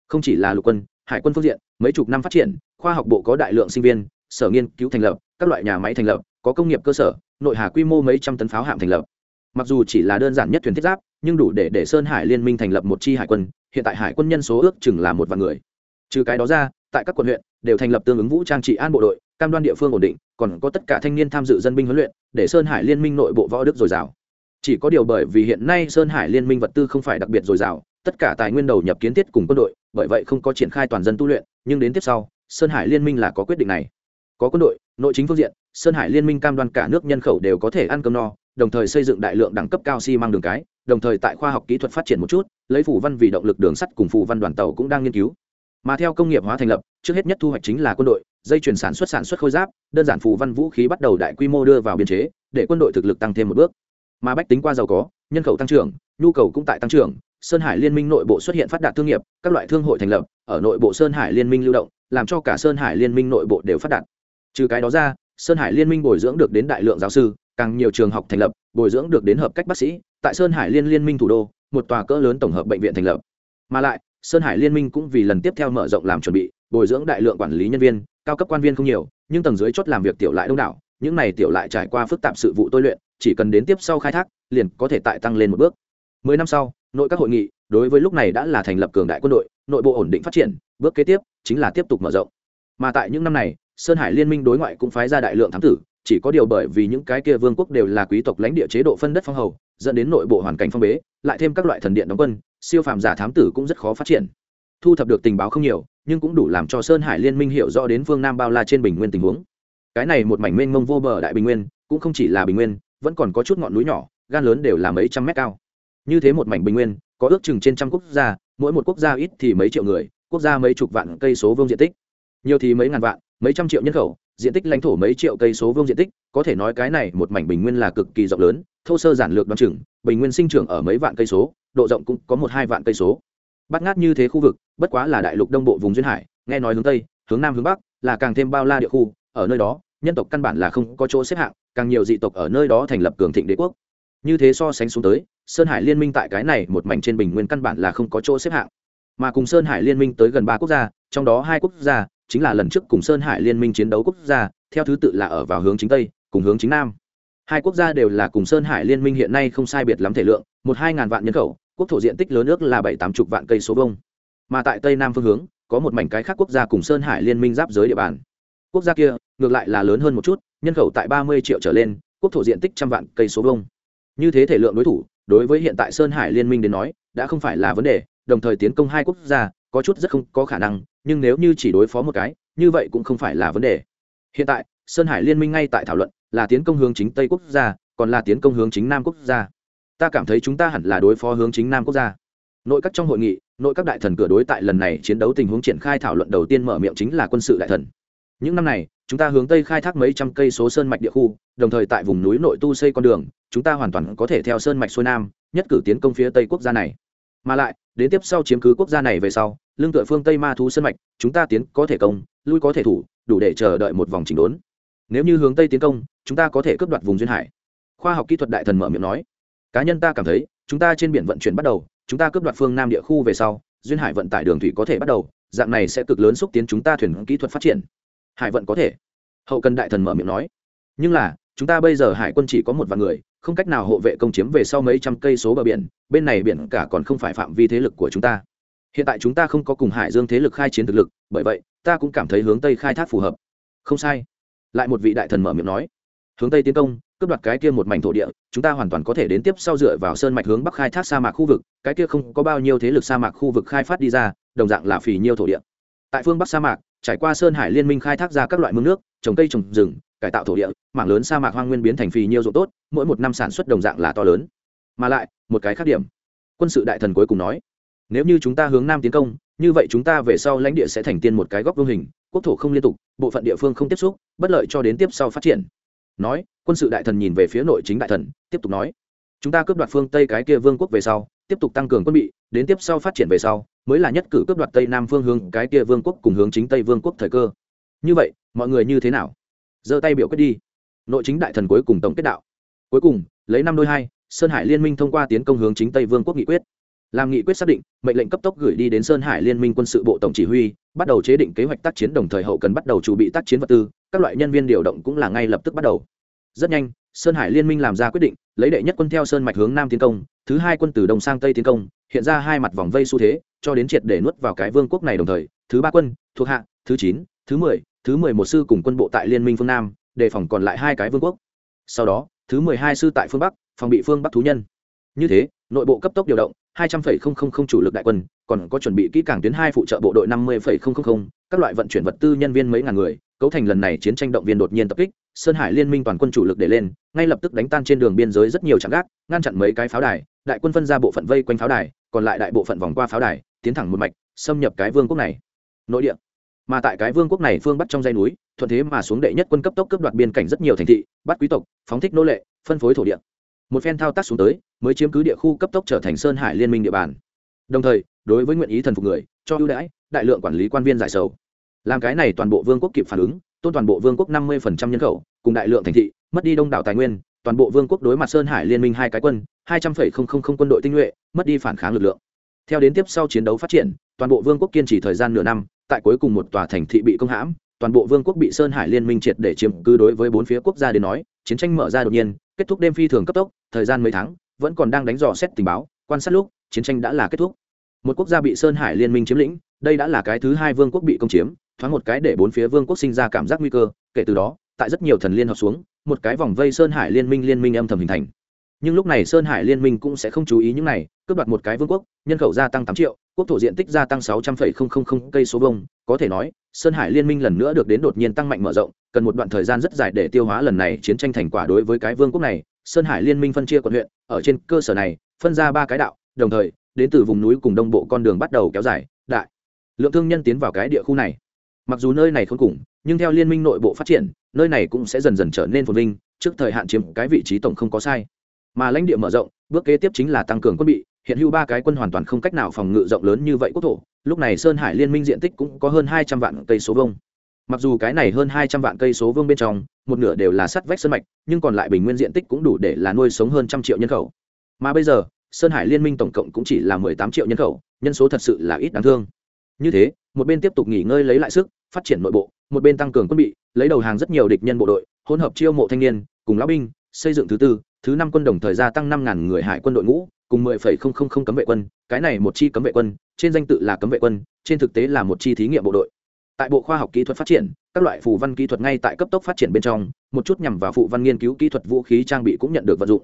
Không chỉ là lục quân, hải quân phương diện, mấy chục năm phát triển, khoa học bộ có đại lượng sinh viên, sở nghiên cứu thành lập, các loại nhà máy thành lập, có công nghiệp cơ sở, nội hà quy mô mấy trăm tấn pháo hạm thành lập. Mặc dù chỉ là đơn giản nhất thuyền thiết giáp nhưng đủ để để sơn hải liên minh thành lập một chi hải quân, hiện tại hải quân nhân số ước chừng là một vạn người. Trừ cái đó ra, tại các quận huyện đều thành lập tương ứng vũ trang trị an bộ đội, cam đoan địa phương ổn định, còn có tất cả thanh niên tham dự dân binh huấn luyện để sơn hải liên minh nội bộ võ đức dồi dào. Chỉ có điều bởi vì hiện nay sơn hải liên minh vật tư không phải đặc biệt dồi dào, tất cả tài nguyên đầu nhập kiến thiết cùng quân đội, bởi vậy không có triển khai toàn dân tu luyện, nhưng đến tiếp sau, sơn hải liên minh là có quyết định này. Có quân đội, nội chính phương diện, sơn hải liên minh cam đoan cả nước nhân khẩu đều có thể ăn cơm no đồng thời xây dựng đại lượng đẳng cấp cao xi măng đường cái, đồng thời tại khoa học kỹ thuật phát triển một chút, lấy phủ văn vì động lực đường sắt cùng phủ văn đoàn tàu cũng đang nghiên cứu. Mà theo công nghiệp hóa thành lập, trước hết nhất thu hoạch chính là quân đội, dây chuyển sản xuất sản xuất khôi giáp, đơn giản phủ văn vũ khí bắt đầu đại quy mô đưa vào biên chế, để quân đội thực lực tăng thêm một bước. Mà bách tính qua giàu có, nhân khẩu tăng trưởng, nhu cầu cũng tại tăng trưởng, sơn hải liên minh nội bộ xuất hiện phát đạt thương nghiệp, các loại thương hội thành lập, ở nội bộ sơn hải liên minh lưu động, làm cho cả sơn hải liên minh nội bộ đều phát đạt. Trừ cái đó ra sơn hải liên minh bồi dưỡng được đến đại lượng giáo sư, càng nhiều trường học thành lập, bồi dưỡng được đến hợp cách bác sĩ. Tại sơn hải liên liên minh thủ đô, một tòa cỡ lớn tổng hợp bệnh viện thành lập. Mà lại, sơn hải liên minh cũng vì lần tiếp theo mở rộng làm chuẩn bị, bồi dưỡng đại lượng quản lý nhân viên, cao cấp quan viên không nhiều, nhưng tầng dưới chốt làm việc tiểu lại đông đảo. Những này tiểu lại trải qua phức tạp sự vụ tôi luyện, chỉ cần đến tiếp sau khai thác, liền có thể tại tăng lên một bước. Mười năm sau, nội các hội nghị, đối với lúc này đã là thành lập cường đại quân đội, nội bộ ổn định phát triển, bước kế tiếp chính là tiếp tục mở rộng. Mà tại những năm này sơn hải liên minh đối ngoại cũng phái ra đại lượng thám tử, chỉ có điều bởi vì những cái kia vương quốc đều là quý tộc lãnh địa chế độ phân đất phong hầu, dẫn đến nội bộ hoàn cảnh phong bế, lại thêm các loại thần điện đóng quân, siêu phàm giả thám tử cũng rất khó phát triển. Thu thập được tình báo không nhiều, nhưng cũng đủ làm cho sơn hải liên minh hiểu rõ đến phương nam bao la trên bình nguyên tình huống. Cái này một mảnh mênh mông vô bờ đại bình nguyên, cũng không chỉ là bình nguyên, vẫn còn có chút ngọn núi nhỏ, gan lớn đều là mấy trăm mét cao. Như thế một mảnh bình nguyên, có ước chừng trên trăm quốc gia, mỗi một quốc gia ít thì mấy triệu người, quốc gia mấy chục vạn cây số vương diện tích. Nhiều thì mấy ngàn vạn mấy trăm triệu nhân khẩu, diện tích lãnh thổ mấy triệu cây số vương diện tích, có thể nói cái này một mảnh bình nguyên là cực kỳ rộng lớn, thô sơ giản lược đ o á n chừng, bình nguyên sinh trưởng ở mấy vạn cây số, độ rộng cũng có một hai vạn cây số. Bắt ngát như thế khu vực, bất quá là đại lục đông bộ vùng duyên hải, nghe nói hướng tây, hướng nam hướng bắc, là càng thêm bao la địa khu, ở nơi đó, nhân tộc căn bản là không có chỗ xếp hạng, càng nhiều dị tộc ở nơi đó thành lập cường thịnh đế quốc. Như thế so sánh xuống tới, sơn hải liên minh tại cái này một mảnh trên bình nguyên căn bản là không có chỗ xếp hạng. Mà cùng sơn hải liên minh tới gần ba quốc gia, trong đó hai quốc gia chính là lần trước cùng sơn hải liên minh chiến đấu quốc gia, theo thứ tự là ở vào hướng chính tây, cùng hướng chính nam. Hai quốc gia đều là cùng sơn hải liên minh hiện nay không sai biệt lắm thể lượng, một hai ngàn vạn nhân khẩu, quốc thổ diện tích lớn nước là bảy tám chục vạn cây số vông mà tại tây nam phương hướng, có một mảnh cái khác quốc gia cùng sơn hải liên minh giáp giới địa bàn. Quốc gia kia, ngược lại là lớn hơn một chút, nhân khẩu tại ba mươi triệu trở lên, quốc thổ diện tích trăm vạn cây số vông như thế thể lượng đối thủ, đối với hiện tại sơn hải liên minh đến nói, đã không phải là vấn đề, đồng thời tiến công hai quốc gia có chút rất không có khả năng, nhưng nếu như chỉ đối phó một cái, như vậy cũng không phải là vấn đề. Hiện tại, sơn hải liên minh ngay tại thảo luận, là tiến công hướng chính tây quốc gia, còn là tiến công hướng chính nam quốc gia. Ta cảm thấy chúng ta hẳn là đối phó hướng chính nam quốc gia. Nội các trong hội nghị, nội các đại thần cửa đối tại lần này chiến đấu tình huống triển khai thảo luận đầu tiên mở miệng chính là quân sự đại thần. Những năm này, chúng ta hướng tây khai thác mấy trăm cây số sơn mạch địa khu, đồng thời tại vùng núi nội tu xây con đường, chúng ta hoàn toàn có thể theo sơn mạch xuôi nam, nhất cử tiến công phía tây quốc gia này. Mà lại đến tiếp sau chiếm cứ quốc gia này về sau lương tựa phương tây ma thú sân mạch, chúng ta tiến có thể công, lui có thể thủ, đủ để chờ đợi một vòng chỉnh đốn. Nếu như hướng tây tiến công, chúng ta có thể cướp đoạt vùng duyên hải. Khoa học kỹ thuật đại thần mở miệng nói. Cá nhân ta cảm thấy, chúng ta trên biển vận chuyển bắt đầu, chúng ta cướp đoạt phương nam địa khu về sau, duyên hải vận tải đường thủy có thể bắt đầu, dạng này sẽ cực lớn xúc tiến chúng ta thuyền kỹ thuật phát triển. Hải vận có thể. Hậu cần đại thần mở miệng nói. Nhưng là chúng ta bây giờ hải quân chỉ có một vài người, không cách nào hộ vệ công chiếm về sau mấy trăm cây số bờ biển, bên này biển cả còn không phải phạm vi thế lực của chúng ta. Hiện tại chúng ta không có cùng hải dương thế lực khai chiến thực lực, bởi vậy, ta cũng cảm thấy hướng tây khai thác phù hợp. Không sai. Lại một vị đại thần mở miệng nói. Hướng tây tiến công, cướp đoạt cái kia một mảnh thổ địa, chúng ta hoàn toàn có thể đến tiếp sau dựa vào sơn mạch hướng bắc khai thác sa mạc khu vực, cái kia không có bao nhiêu thế lực sa mạc khu vực khai phát đi ra, đồng dạng là phì nhiêu thổ địa. Tại phương bắc sa mạc, trải qua sơn hải liên minh khai thác ra các loại mương nước trồng cây trồng rừng, cải tạo thổ địa, mảng lớn sa mạc hoang nguyên biến thành phì nhiêu ruộng tốt, mỗi một năm sản xuất đồng dạng là to lớn. Mà lại, một cái khác điểm, quân sự đại thần cuối cùng nói, nếu như chúng ta hướng nam tiến công, như vậy chúng ta về sau lãnh địa sẽ thành tiên một cái góc vương hình, quốc thổ không liên tục, bộ phận địa phương không tiếp xúc, bất lợi cho đến tiếp sau phát triển. Nói, quân sự đại thần nhìn về phía nội chính đại thần, tiếp tục nói, chúng ta cướp đoạt phương tây cái kia vương quốc về sau, tiếp tục tăng cường quân bị, đến tiếp sau phát triển về sau, mới là nhất cử cướp đoạt tây nam phương hướng, cái kia vương quốc cùng hướng chính tây vương quốc thời cơ. Như vậy mọi người như thế nào? Giơ tay biểu quyết đi. Nội chính đại thần cuối cùng tổng kết đạo. Cuối cùng, lấy năm đôi hai, sơn hải liên minh thông qua tiến công hướng chính tây vương quốc nghị quyết. Làm nghị quyết xác định, mệnh lệnh cấp tốc gửi đi đến sơn hải liên minh quân sự bộ tổng chỉ huy, bắt đầu chế định kế hoạch tác chiến đồng thời hậu cần bắt đầu chuẩn bị tác chiến vật tư, các loại nhân viên điều động cũng là ngay lập tức bắt đầu. Rất nhanh, sơn hải liên minh làm ra quyết định, lấy đệ nhất quân theo sơn mạch hướng nam tiến công, thứ hai quân từ đông sang tây tiến công, hiện ra hai mặt vòng vây xu thế, cho đến triệt để nuốt vào cái vương quốc này đồng thời, thứ ba quân thuộc hạ, thứ chín, thứ mười thứ mười một sư cùng quân bộ tại liên minh phương nam, đề phòng còn lại hai cái vương quốc. Sau đó, thứ mười hai sư tại phương bắc, phòng bị phương bắc thú nhân. Như thế, nội bộ cấp tốc điều động, hai trăm phẩy không không không chủ lực đại quân, còn có chuẩn bị kỹ càng tuyến hai phụ trợ bộ đội năm mươi phẩy không không không, các loại vận chuyển vật tư nhân viên mấy ngàn người, cấu thành lần này chiến tranh động viên đột nhiên tập kích, sơn hải liên minh toàn quân chủ lực để lên, ngay lập tức đánh tan trên đường biên giới rất nhiều trạm gác, ngăn chặn mấy cái pháo đài, đại quân phân ra bộ phận vây quanh pháo đài, còn lại đại bộ phận vòng qua pháo đài, tiến thẳng một mạch, xâm nhập cái vương quốc này. Nội địa mà tại cái vương quốc này phương bắt trong dây núi, thuận thế mà xuống đệ nhất quân cấp tốc cấp đoạt biên cảnh rất nhiều thành thị, bắt quý tộc, phóng thích nô lệ, phân phối thổ địa. Một phen thao tác xuống tới, mới chiếm cứ địa khu cấp tốc trở thành sơn hải liên minh địa bàn. Đồng thời, đối với nguyện ý thần phục người, cho ưu đãi, đại lượng quản lý quan viên giải sầu. Làm cái này toàn bộ vương quốc kịp phản ứng, tôn toàn bộ vương quốc năm mươi nhân khẩu, cùng đại lượng thành thị, mất đi đông đảo tài nguyên, toàn bộ vương quốc đối mặt sơn hải liên minh hai cái quân, hai trăm linh quân đội tinh nhuệ, mất đi phản kháng lực lượng. Theo đến tiếp sau chiến đấu phát triển, toàn bộ vương quốc kiên trì thời gian nửa năm tại cuối cùng một tòa thành thị bị công hãm, toàn bộ vương quốc bị sơn hải liên minh triệt để chiếm cứ đối với bốn phía quốc gia đến nói, chiến tranh mở ra đột nhiên, kết thúc đêm phi thường cấp tốc, thời gian mấy tháng, vẫn còn đang đánh dò xét tình báo, quan sát lúc, chiến tranh đã là kết thúc. Một quốc gia bị sơn hải liên minh chiếm lĩnh, đây đã là cái thứ hai vương quốc bị công chiếm, thoáng một cái để bốn phía vương quốc sinh ra cảm giác nguy cơ, kể từ đó, tại rất nhiều thần liên hợp xuống, một cái vòng vây sơn hải liên minh liên minh âm thầm hình thành. Nhưng lúc này sơn hải liên minh cũng sẽ không chú ý những này, cướp đoạt một cái vương quốc, nhân khẩu gia tăng tám triệu quốc thổ diện tích gia tăng sáu trăm linh cây số vông có thể nói, sơn hải liên minh lần nữa được đến đột nhiên tăng mạnh mở rộng, cần một đoạn thời gian rất dài để tiêu hóa lần này chiến tranh thành quả đối với cái vương quốc này, sơn hải liên minh phân chia quận huyện, ở trên cơ sở này, phân ra ba cái đạo, đồng thời, đến từ vùng núi cùng đông bộ con đường bắt đầu kéo dài, đại. Lượng thương nhân tiến vào cái địa khu này. Mặc dù nơi này khốn cùng, nhưng theo liên minh nội bộ phát triển, nơi này cũng sẽ dần dần trở nên phồn vinh, trước thời hạn chiếm cái vị trí tổng không có sai. Mà lãnh địa mở rộng, bước kế tiếp chính là tăng cường quân bị hiện hữu ba cái quân hoàn toàn không cách nào phòng ngự rộng lớn như vậy quốc thổ, lúc này sơn hải liên minh diện tích cũng có hơn hai trăm vạn cây số vông mặc dù cái này hơn hai trăm vạn cây số vương bên trong, một nửa đều là sắt vách sơn mạch, nhưng còn lại bình nguyên diện tích cũng đủ để là nuôi sống hơn trăm triệu nhân khẩu. Mà bây giờ, sơn hải liên minh tổng cộng cũng chỉ là mười tám triệu nhân khẩu, nhân số thật sự là ít đáng thương. Như thế, một bên tiếp tục nghỉ ngơi lấy lại sức, phát triển nội bộ, một bên tăng cường quân bị, lấy đầu hàng rất nhiều địch nhân bộ đội, hỗn hợp chiêu mộ thanh niên, cùng lão binh, xây dựng thứ tư thứ năm quân đồng thời gia tăng năm ngàn người hải quân đội ngũ, cùng mười phẩy không không không cấm vệ quân, cái này một chi cấm vệ quân, trên danh tự là cấm vệ quân, trên thực tế là một chi thí nghiệm bộ đội. Tại bộ khoa học kỹ thuật phát triển, các loại phù văn kỹ thuật ngay tại cấp tốc phát triển bên trong, một chút nhằm vào phụ văn nghiên cứu kỹ thuật vũ khí trang bị cũng nhận được vận dụng.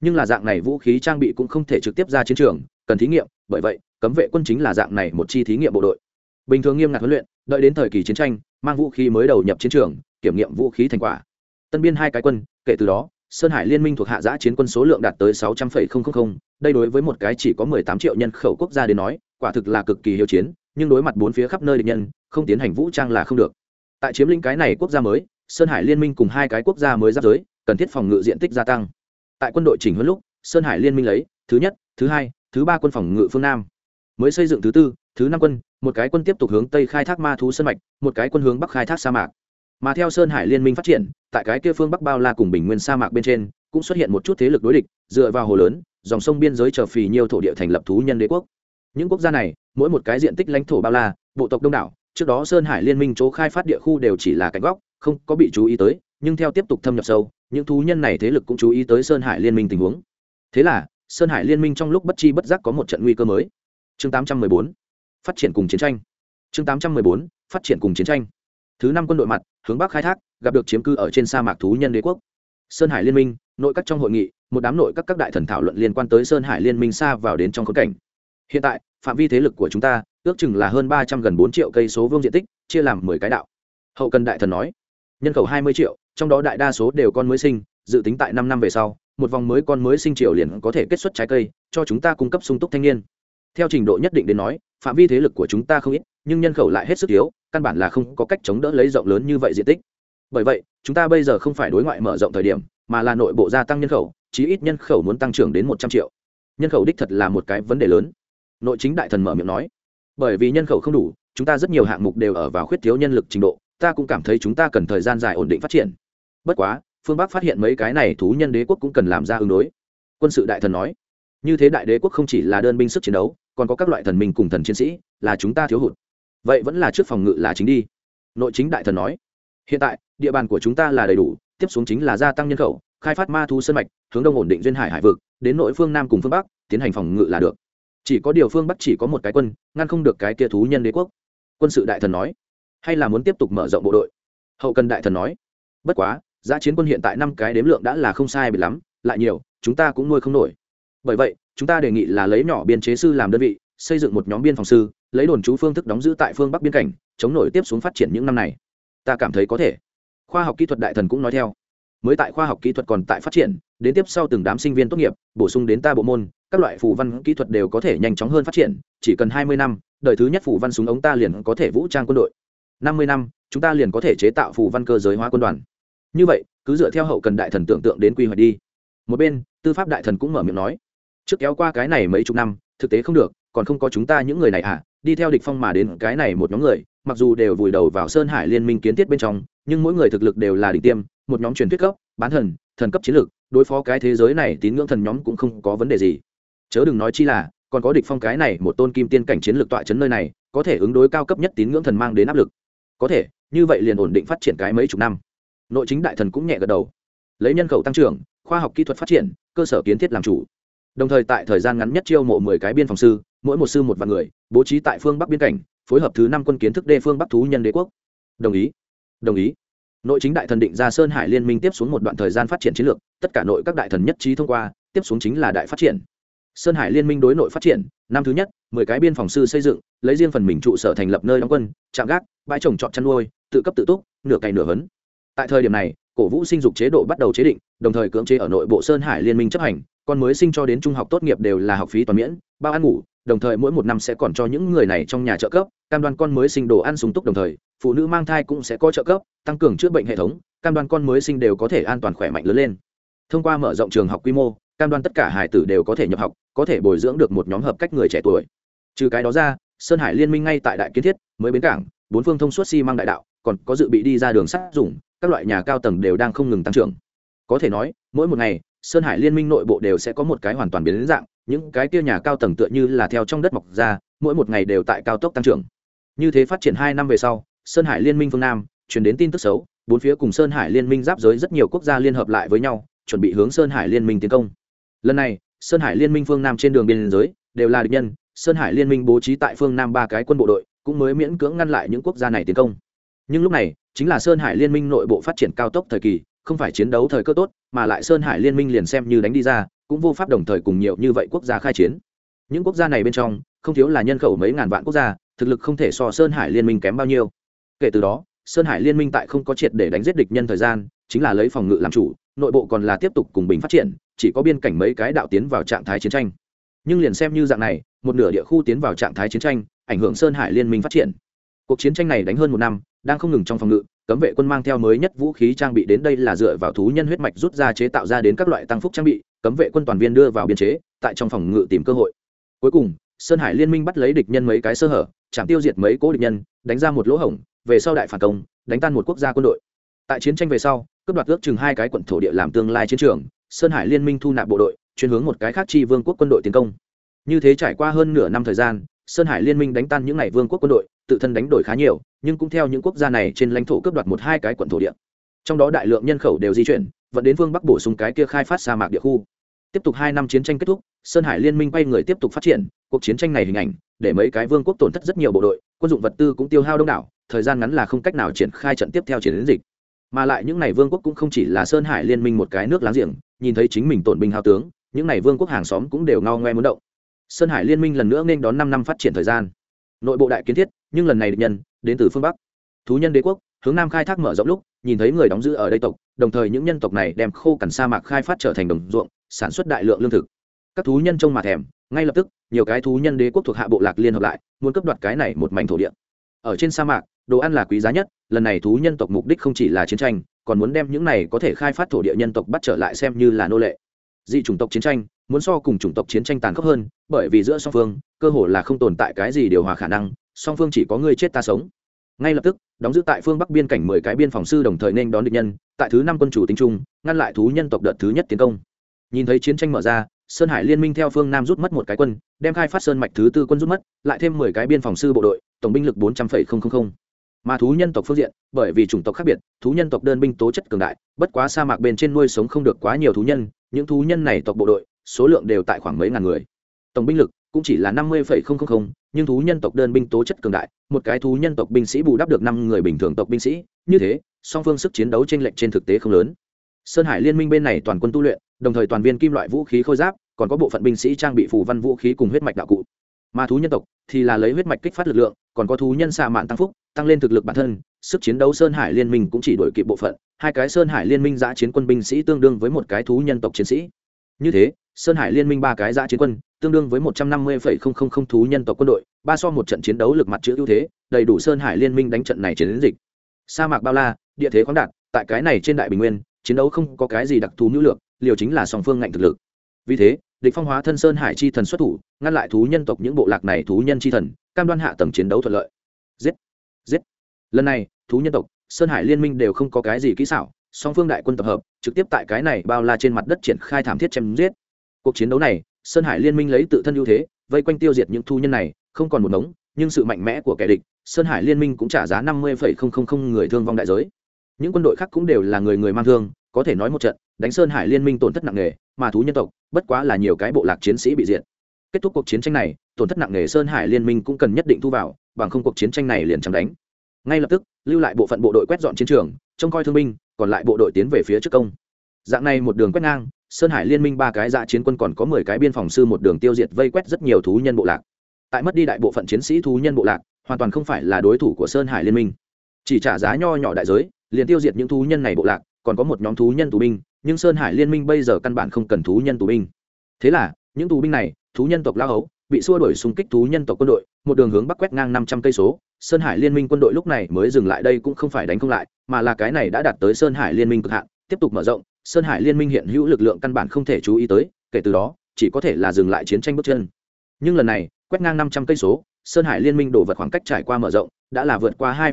Nhưng là dạng này vũ khí trang bị cũng không thể trực tiếp ra chiến trường, cần thí nghiệm, bởi vậy, cấm vệ quân chính là dạng này một chi thí nghiệm bộ đội. Bình thường nghiêm ngặt huấn luyện, đợi đến thời kỳ chiến tranh, mang vũ khí mới đầu nhập chiến trường, kiểm nghiệm vũ khí thành quả. Tân biên hai cái quân, kể từ đó sơn hải liên minh thuộc hạ giã chiến quân số lượng đạt tới sáu trăm linh đây đối với một cái chỉ có mười tám triệu nhân khẩu quốc gia đến nói, quả thực là cực kỳ hiếu chiến, nhưng đối mặt bốn phía khắp nơi địch nhân, không tiến hành vũ trang là không được. Tại chiếm lĩnh cái này quốc gia mới, sơn hải liên minh cùng hai cái quốc gia mới giáp giới, cần thiết phòng ngự diện tích gia tăng. Tại quân đội chỉnh huấn lúc, sơn hải liên minh lấy thứ nhất, thứ hai, thứ ba quân phòng ngự phương nam. Mới xây dựng thứ tư, thứ năm quân, một cái quân tiếp tục hướng tây khai thác ma thú sân mạch, một cái quân hướng bắc khai thác sa mạc mà theo sơn hải liên minh phát triển tại cái kia phương bắc bao la cùng bình nguyên sa mạc bên trên cũng xuất hiện một chút thế lực đối địch dựa vào hồ lớn dòng sông biên giới chờ phì nhiều thổ địa thành lập thú nhân đế quốc. Những quốc gia này mỗi một cái diện tích lãnh thổ bao la bộ tộc đông đảo trước đó sơn hải liên minh chỗ khai phát địa khu đều chỉ là cạnh góc không có bị chú ý tới nhưng theo tiếp tục thâm nhập sâu những thú nhân này thế lực cũng chú ý tới sơn hải liên minh tình huống. Thế là sơn hải liên minh trong lúc bất chi bất giác có một trận nguy cơ mới. Chương 814, phát triển cùng chiến tranh. Chương 814, phát triển cùng chiến tranh thứ năm quân đội mặt, hướng bắc khai thác, gặp được chiếm cư ở trên sa mạc thú nhân đế quốc. Sơn hải liên minh, nội các trong hội nghị, một đám nội các các đại thần thảo luận liên quan tới sơn hải liên minh xa vào đến trong khốn cảnh. Hiện tại, phạm vi thế lực của chúng ta, ước chừng là hơn ba trăm gần bốn triệu cây số vương diện tích, chia làm mười cái đạo. Hậu cần đại thần nói, nhân khẩu hai mươi triệu, trong đó đại đa số đều con mới sinh, dự tính tại năm năm về sau, một vòng mới con mới sinh triệu liền có thể kết xuất trái cây, cho chúng ta cung cấp sung túc thanh niên. Theo trình độ nhất định đến nói, phạm vi thế lực của chúng ta không ít, nhưng nhân khẩu lại hết sức yếu căn bản là không có cách chống đỡ lấy rộng lớn như vậy diện tích. Bởi vậy, chúng ta bây giờ không phải đối ngoại mở rộng thời điểm, mà là nội bộ gia tăng nhân khẩu, chí ít nhân khẩu muốn tăng trưởng đến một trăm triệu. Nhân khẩu đích thật là một cái vấn đề lớn. Nội chính đại thần mở miệng nói, bởi vì nhân khẩu không đủ, chúng ta rất nhiều hạng mục đều ở vào khuyết thiếu nhân lực trình độ, ta cũng cảm thấy chúng ta cần thời gian dài ổn định phát triển. Bất quá, phương bắc phát hiện mấy cái này thú nhân đế quốc cũng cần làm ra ứng đối. Quân sự đại thần nói, như thế đại đế quốc không chỉ là đơn binh sức chiến đấu, còn có các loại thần minh cùng thần chiến sĩ, là chúng ta thiếu hụt vậy vẫn là trước phòng ngự là chính đi. Nội chính đại thần nói, hiện tại, địa bàn của chúng ta là đầy đủ, tiếp xuống chính là gia tăng nhân khẩu, khai phát ma thu sân mạch, hướng đông ổn định duyên hải hải vực, đến nội phương nam cùng phương bắc, tiến hành phòng ngự là được. Chỉ có điều phương bắc chỉ có một cái quân, ngăn không được cái kia thú nhân đế quốc. Quân sự đại thần nói, hay là muốn tiếp tục mở rộng bộ đội? Hậu cần đại thần nói, bất quá, giá chiến quân hiện tại năm cái đếm lượng đã là không sai bị lắm, lại nhiều, chúng ta cũng nuôi không nổi. Bởi vậy, chúng ta đề nghị là lấy nhỏ biên chế sư làm đơn vị, xây dựng một nhóm biên phòng sư lấy đồn trú phương thức đóng giữ tại phương bắc biên cảnh, chống nổi tiếp xuống phát triển những năm này. Ta cảm thấy có thể. Khoa học kỹ thuật đại thần cũng nói theo. Mới tại khoa học kỹ thuật còn tại phát triển, đến tiếp sau từng đám sinh viên tốt nghiệp, bổ sung đến ta bộ môn, các loại phù văn kỹ thuật đều có thể nhanh chóng hơn phát triển, chỉ cần hai mươi năm, đời thứ nhất phù văn súng ống ta liền có thể vũ trang quân đội. năm mươi năm, chúng ta liền có thể chế tạo phù văn cơ giới hóa quân đoàn. Như vậy, cứ dựa theo hậu cần đại thần tưởng tượng đến quy hoạch đi. Một bên, tư pháp đại thần cũng mở miệng nói, trước kéo qua cái này mấy chục năm, thực tế không được, còn không có chúng ta những người này à? Đi theo địch phong mà đến cái này một nhóm người, mặc dù đều vùi đầu vào sơn hải liên minh kiến thiết bên trong, nhưng mỗi người thực lực đều là đỉnh tiêm, một nhóm truyền thuyết cấp, bán thần thần cấp chiến lược, đối phó cái thế giới này tín ngưỡng thần nhóm cũng không có vấn đề gì. Chớ đừng nói chi là, còn có địch phong cái này một tôn kim tiên cảnh chiến lược tọa chấn nơi này, có thể ứng đối cao cấp nhất tín ngưỡng thần mang đến áp lực. Có thể, như vậy liền ổn định phát triển cái mấy chục năm. Nội chính đại thần cũng nhẹ gật đầu. Lấy nhân khẩu tăng trưởng, khoa học kỹ thuật phát triển, cơ sở kiến thiết làm chủ. Đồng thời tại thời gian ngắn nhất chiêu mộ mười cái biên phòng sư mỗi một sư một vạn người, bố trí tại phương bắc biên cảnh, phối hợp thứ năm quân kiến thức đê phương bắc thú nhân đế quốc. Đồng ý. Đồng ý. Nội chính đại thần định ra sơn hải liên minh tiếp xuống một đoạn thời gian phát triển chiến lược, tất cả nội các đại thần nhất trí thông qua, tiếp xuống chính là đại phát triển. Sơn hải liên minh đối nội phát triển, năm thứ nhất, mười cái biên phòng sư xây dựng, lấy riêng phần mình trụ sở thành lập nơi đóng quân, trạm gác, bãi trồng trọt chăn nuôi, tự cấp tự túc, nửa cày nửa hấn. Tại thời điểm này, cổ vũ sinh dục chế độ bắt đầu chế định, đồng thời cưỡng chế ở nội bộ sơn hải liên minh chấp hành, con mới sinh cho đến trung học tốt nghiệp đều là học phí toàn miễn, bao ăn ngủ đồng thời mỗi một năm sẽ còn cho những người này trong nhà trợ cấp, cam đoan con mới sinh đồ ăn sung túc đồng thời, phụ nữ mang thai cũng sẽ có trợ cấp, tăng cường chữa bệnh hệ thống, cam đoan con mới sinh đều có thể an toàn khỏe mạnh lớn lên. Thông qua mở rộng trường học quy mô, cam đoan tất cả hải tử đều có thể nhập học, có thể bồi dưỡng được một nhóm hợp cách người trẻ tuổi. Trừ cái đó ra, sơn hải liên minh ngay tại đại kiến thiết, mới bến cảng, bốn phương thông suốt xi、si、măng đại đạo, còn có dự bị đi ra đường sắt dùng, các loại nhà cao tầng đều đang không ngừng tăng trưởng. Có thể nói, mỗi một ngày, sơn hải liên minh nội bộ đều sẽ có một cái hoàn toàn biến dạng những cái kia nhà cao tầng tựa như là theo trong đất mọc ra, mỗi một ngày đều tại cao tốc tăng trưởng. Như thế phát triển hai năm về sau, sơn hải liên minh phương nam chuyển đến tin tức xấu, bốn phía cùng sơn hải liên minh giáp giới rất nhiều quốc gia liên hợp lại với nhau, chuẩn bị hướng sơn hải liên minh tiến công. Lần này, sơn hải liên minh phương nam trên đường biên giới đều là địch nhân, sơn hải liên minh bố trí tại phương nam ba cái quân bộ đội cũng mới miễn cưỡng ngăn lại những quốc gia này tiến công. Nhưng lúc này, chính là sơn hải liên minh nội bộ phát triển cao tốc thời kỳ, không phải chiến đấu thời cơ tốt, mà lại sơn hải liên minh liền xem như đánh đi ra cũng vô pháp đồng thời cùng nhiều như vậy quốc gia khai chiến. Những quốc gia này bên trong, không thiếu là nhân khẩu mấy ngàn vạn quốc gia, thực lực không thể so sơn hải liên minh kém bao nhiêu. Kể từ đó, sơn hải liên minh tại không có triệt để đánh giết địch nhân thời gian, chính là lấy phòng ngự làm chủ, nội bộ còn là tiếp tục cùng bình phát triển, chỉ có biên cảnh mấy cái đạo tiến vào trạng thái chiến tranh. Nhưng liền xem như dạng này, một nửa địa khu tiến vào trạng thái chiến tranh, ảnh hưởng sơn hải liên minh phát triển. Cuộc chiến tranh này đánh hơn một năm, đang không ngừng trong phòng ngự, cấm vệ quân mang theo mới nhất vũ khí trang bị đến đây là dựa vào thú nhân huyết mạch rút ra chế tạo ra đến các loại tăng phúc trang bị cấm vệ quân toàn viên đưa vào biên chế, tại trong phòng ngự tìm cơ hội. Cuối cùng, sơn hải liên minh bắt lấy địch nhân mấy cái sơ hở, chạm tiêu diệt mấy cố địch nhân, đánh ra một lỗ hổng, về sau đại phản công, đánh tan một quốc gia quân đội. Tại chiến tranh về sau, cướp đoạt ước chừng hai cái quận thổ địa làm tương lai chiến trường, sơn hải liên minh thu nạp bộ đội chuyển hướng một cái khác chi vương quốc quân đội tiến công. Như thế trải qua hơn nửa năm thời gian, sơn hải liên minh đánh tan những ngày vương quốc quân đội, tự thân đánh đổi khá nhiều, nhưng cũng theo những quốc gia này trên lãnh thổ cướp đoạt một hai cái quận thổ địa. Trong đó đại lượng nhân khẩu đều di chuyển vận đến phương bắc bổ sung cái kia khai phát sa mạc địa khu. Tiếp tục hai năm chiến tranh kết thúc, sơn hải liên minh quay người tiếp tục phát triển, cuộc chiến tranh này hình ảnh, để mấy cái vương quốc tổn thất rất nhiều bộ đội, quân dụng vật tư cũng tiêu hao đông đảo, thời gian ngắn là không cách nào triển khai trận tiếp theo chiến dịch. Mà lại những n à y vương quốc cũng không chỉ là sơn hải liên minh một cái nước láng giềng, nhìn thấy chính mình tổn binh hao tướng, những n à y vương quốc hàng xóm cũng đều ngao ngoe muốn động. Sơn hải liên minh lần nữa nên đón năm năm phát triển thời gian. Nội bộ đại kiến thiết, nhưng lần này địch nhân đến từ phương bắc. Thú nhân đế quốc hướng nam khai thác mở rộng lúc, nhìn thấy người đóng giữ ở đây tộc, đồng thời những nhân tộc này đem khô cằn sa mạc khai phát trở thành đồng ruộng, sản xuất đại lượng lương thực. Các thú nhân trông mà thèm, ngay lập tức, nhiều cái thú nhân đế quốc thuộc hạ bộ lạc liên hợp lại, muốn cấp đoạt cái này một mảnh thổ địa. Ở trên sa mạc, đồ ăn là quý giá nhất, lần này thú nhân tộc mục đích không chỉ là chiến tranh, còn muốn đem những này có thể khai phát thổ địa nhân tộc bắt trở lại xem như là nô lệ. Dị chủng tộc chiến tranh, muốn so cùng chủng tộc chiến tranh tàn khốc hơn, bởi vì giữa song phương, cơ hồ là không tồn tại cái gì điều hòa khả năng, song phương chỉ có người chết ta sống ngay lập tức, đóng giữ tại phương bắc biên cảnh mười cái biên phòng sư đồng thời nên đón địch nhân, tại thứ năm quân chủ tính trung, ngăn lại thú nhân tộc đợt thứ nhất tiến công. Nhìn thấy chiến tranh mở ra, sơn hải liên minh theo phương nam rút mất một cái quân, đem khai phát sơn mạch thứ tư quân rút mất, lại thêm mười cái biên phòng sư bộ đội, tổng binh lực bốn trăm linh mà thú nhân tộc phương diện, bởi vì chủng tộc khác biệt, thú nhân tộc đơn binh tố chất cường đại, bất quá sa mạc bên trên nuôi sống không được quá nhiều thú nhân, những thú nhân này tộc bộ đội, số lượng đều tại khoảng mấy ngàn người. Tổng binh lực cũng chỉ là năm mươi nhưng thú nhân tộc đơn binh tố chất cường đại, một cái thú nhân tộc binh sĩ bù đắp được năm người bình thường tộc binh sĩ, như thế, song phương sức chiến đấu chênh lệch trên thực tế không lớn. Sơn hải liên minh bên này toàn quân tu luyện, đồng thời toàn viên kim loại vũ khí khôi giáp, còn có bộ phận binh sĩ trang bị phù văn vũ khí cùng huyết mạch đạo cụ. Mà thú nhân tộc thì là lấy huyết mạch kích phát lực lượng, còn có thú nhân xạ mạn tăng phúc, tăng lên thực lực bản thân, sức chiến đấu sơn hải liên minh cũng chỉ đổi kịp bộ phận, hai cái sơn hải liên minh giã chiến quân binh sĩ tương đương với một cái thú nhân tộc chiến sĩ. Như thế sơn hải liên minh ba cái giã chiến quân, tương đương với một trăm năm mươi thú nhân tộc quân đội, ba so một trận chiến đấu lực mặt chữ ưu thế, đầy đủ sơn hải liên minh đánh trận này chiến dịch. Sa mạc bao la, địa thế khoáng đạt, tại cái này trên đại bình nguyên, chiến đấu không có cái gì đặc thù nữ lược, liều chính là song phương ngạnh thực lực. Vì thế, địch phong hóa thân sơn hải chi thần xuất thủ, ngăn lại thú nhân tộc những bộ lạc này thú nhân chi thần, cam đoan hạ tầng chiến đấu thuận lợi. Giết! Giết! Lần này, thú nhân tộc, sơn hải liên minh đều không có cái gì kỹ xảo, song phương đại quân tập hợp, trực tiếp tại cái này bao la trên mặt đất triển khai thảm thiết chém giết cuộc chiến đấu này, sơn hải liên minh lấy tự thân ưu thế, vây quanh tiêu diệt những thu nhân này, không còn một mống nhưng sự mạnh mẽ của kẻ địch, sơn hải liên minh cũng trả giá năm mươi người thương vong đại giới. Những quân đội khác cũng đều là người người mang thương, có thể nói một trận, đánh sơn hải liên minh tổn thất nặng nề, mà thú nhân tộc, bất quá là nhiều cái bộ lạc chiến sĩ bị diệt. Kết thúc cuộc chiến tranh này, tổn thất nặng nề sơn hải liên minh cũng cần nhất định thu vào, bằng không cuộc chiến tranh này liền chẳng đánh. Ngay lập tức, lưu lại bộ phận bộ đội quét dọn chiến trường, trông coi thương binh, còn lại bộ đội tiến về phía trước công. Dạng này một đường quét ngang sơn hải liên minh ba cái dạ chiến quân còn có mười cái biên phòng sư một đường tiêu diệt vây quét rất nhiều thú nhân bộ lạc. Tại mất đi đại bộ phận chiến sĩ thú nhân bộ lạc, hoàn toàn không phải là đối thủ của sơn hải liên minh. Chỉ trả giá nho nhỏ đại giới, liền tiêu diệt những thú nhân này bộ lạc, còn có một nhóm thú nhân tù binh, nhưng sơn hải liên minh bây giờ căn bản không cần thú nhân tù binh. Thế là, những tù binh này, thú nhân tộc lao hấu, bị xua đuổi xung kích thú nhân tộc quân đội, một đường hướng bắc quét ngang năm trăm cây số. Sơn hải liên minh quân đội lúc này mới dừng lại đây cũng không phải đánh không lại, mà là cái này đã đạt tới sơn hải liên minh cực hạn, tiếp tục mở rộng sơn hải liên minh hiện hữu lực lượng căn bản không thể chú ý tới, kể từ đó, chỉ có thể là dừng lại chiến tranh bước chân. Nhưng lần này, quét ngang năm trăm cây số, sơn hải liên minh đổ vật khoảng cách trải qua mở rộng, đã là vượt qua hai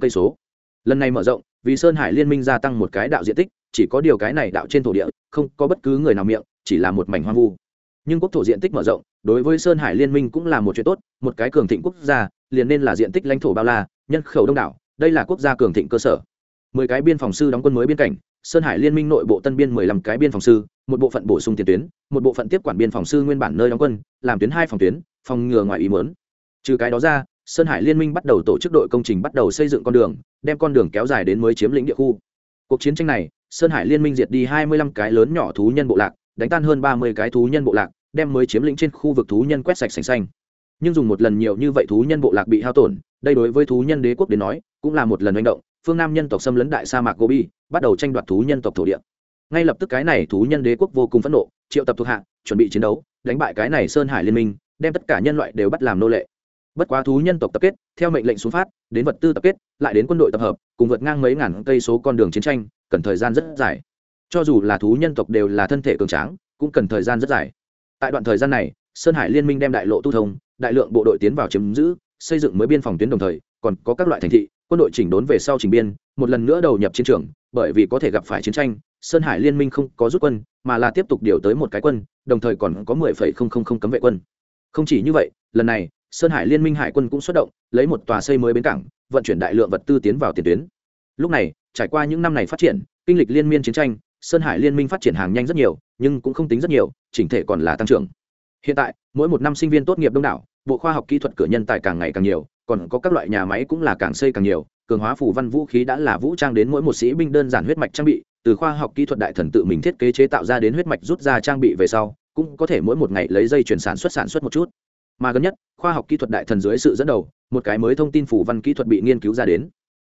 cây số. Lần này mở rộng, vì sơn hải liên minh gia tăng một cái đạo diện tích, chỉ có điều cái này đạo trên thổ địa, không có bất cứ người nào miệng, chỉ là một mảnh hoang vu. Nhưng quốc thổ diện tích mở rộng, đối với sơn hải liên minh cũng là một chuyện tốt, một cái cường thịnh quốc gia, liền nên là diện tích lãnh thổ bao la, nhân khẩu đông đảo, đây là quốc gia cường thịnh cơ sở. Mười cái biên phòng sư đóng quân mới biên cảnh sơn hải liên minh nội bộ tân biên mười lăm cái biên phòng sư, một bộ phận bổ sung tiền tuyến, một bộ phận tiếp quản biên phòng sư nguyên bản nơi đóng quân, làm tuyến hai phòng tuyến, phòng ngừa ngoài ý mớn trừ cái đó ra, sơn hải liên minh bắt đầu tổ chức đội công trình bắt đầu xây dựng con đường, đem con đường kéo dài đến mới chiếm lĩnh địa khu. Cuộc chiến tranh này, sơn hải liên minh diệt đi hai mươi lăm cái lớn nhỏ thú nhân bộ lạc, đánh tan hơn ba mươi cái thú nhân bộ lạc, đem mới chiếm lĩnh trên khu vực thú nhân quét sạch sành xanh. Nhưng dùng một lần nhiều như vậy thú nhân bộ lạc bị hao tổn, đây đối với thú nhân đế quốc đến nói, cũng là một lần hành động phương nam nhân tộc xâm lấn đại sa mạc gobi, bắt đầu tranh đoạt thú nhân tộc thổ địa. Ngay lập tức cái này thú nhân đế quốc vô cùng phẫn nộ, triệu tập thuộc hạ, chuẩn bị chiến đấu, đánh bại cái này sơn hải liên minh, đem tất cả nhân loại đều bắt làm nô lệ. Bất quá thú nhân tộc tập kết, theo mệnh lệnh xuống phát, đến vật tư tập kết, lại đến quân đội tập hợp, cùng vượt ngang mấy ngàn cây số con đường chiến tranh, cần thời gian rất dài. Cho dù là thú nhân tộc đều là thân thể cường tráng, cũng cần thời gian rất dài. Tại đoạn thời gian này, sơn hải liên minh đem đại lộ tu thông, đại lượng bộ đội tiến vào chiếm giữ, xây dựng mới biên phòng tuyến đồng thời, còn có các loại thành thị quân đội chỉnh đốn về sau chỉnh biên, một lần nữa đầu nhập chiến trường, bởi vì có thể gặp phải chiến tranh, sơn hải liên minh không có rút quân, mà là tiếp tục điều tới một cái quân, đồng thời còn có mười phẩy không không không cấm vệ quân. Không chỉ như vậy, lần này, sơn hải liên minh hải quân cũng xuất động, lấy một tòa xây mới bến cảng, vận chuyển đại lượng vật tư tiến vào tiền tuyến. Lúc này, trải qua những năm này phát triển, kinh lịch liên miên chiến tranh, sơn hải liên minh phát triển hàng nhanh rất nhiều, nhưng cũng không tính rất nhiều, chỉnh thể còn là tăng trưởng. Hiện tại, mỗi một năm sinh viên tốt nghiệp đông đảo, bộ khoa học kỹ thuật cửa nhân tài càng ngày càng nhiều còn có các loại nhà máy cũng là càng xây càng nhiều, cường hóa phủ văn vũ khí đã là vũ trang đến mỗi một sĩ binh đơn giản huyết mạch trang bị, từ khoa học kỹ thuật đại thần tự mình thiết kế chế tạo ra đến huyết mạch rút ra trang bị về sau, cũng có thể mỗi một ngày lấy dây chuyển sản xuất sản xuất một chút. Mà gần nhất, khoa học kỹ thuật đại thần dưới sự dẫn đầu, một cái mới thông tin phủ văn kỹ thuật bị nghiên cứu ra đến.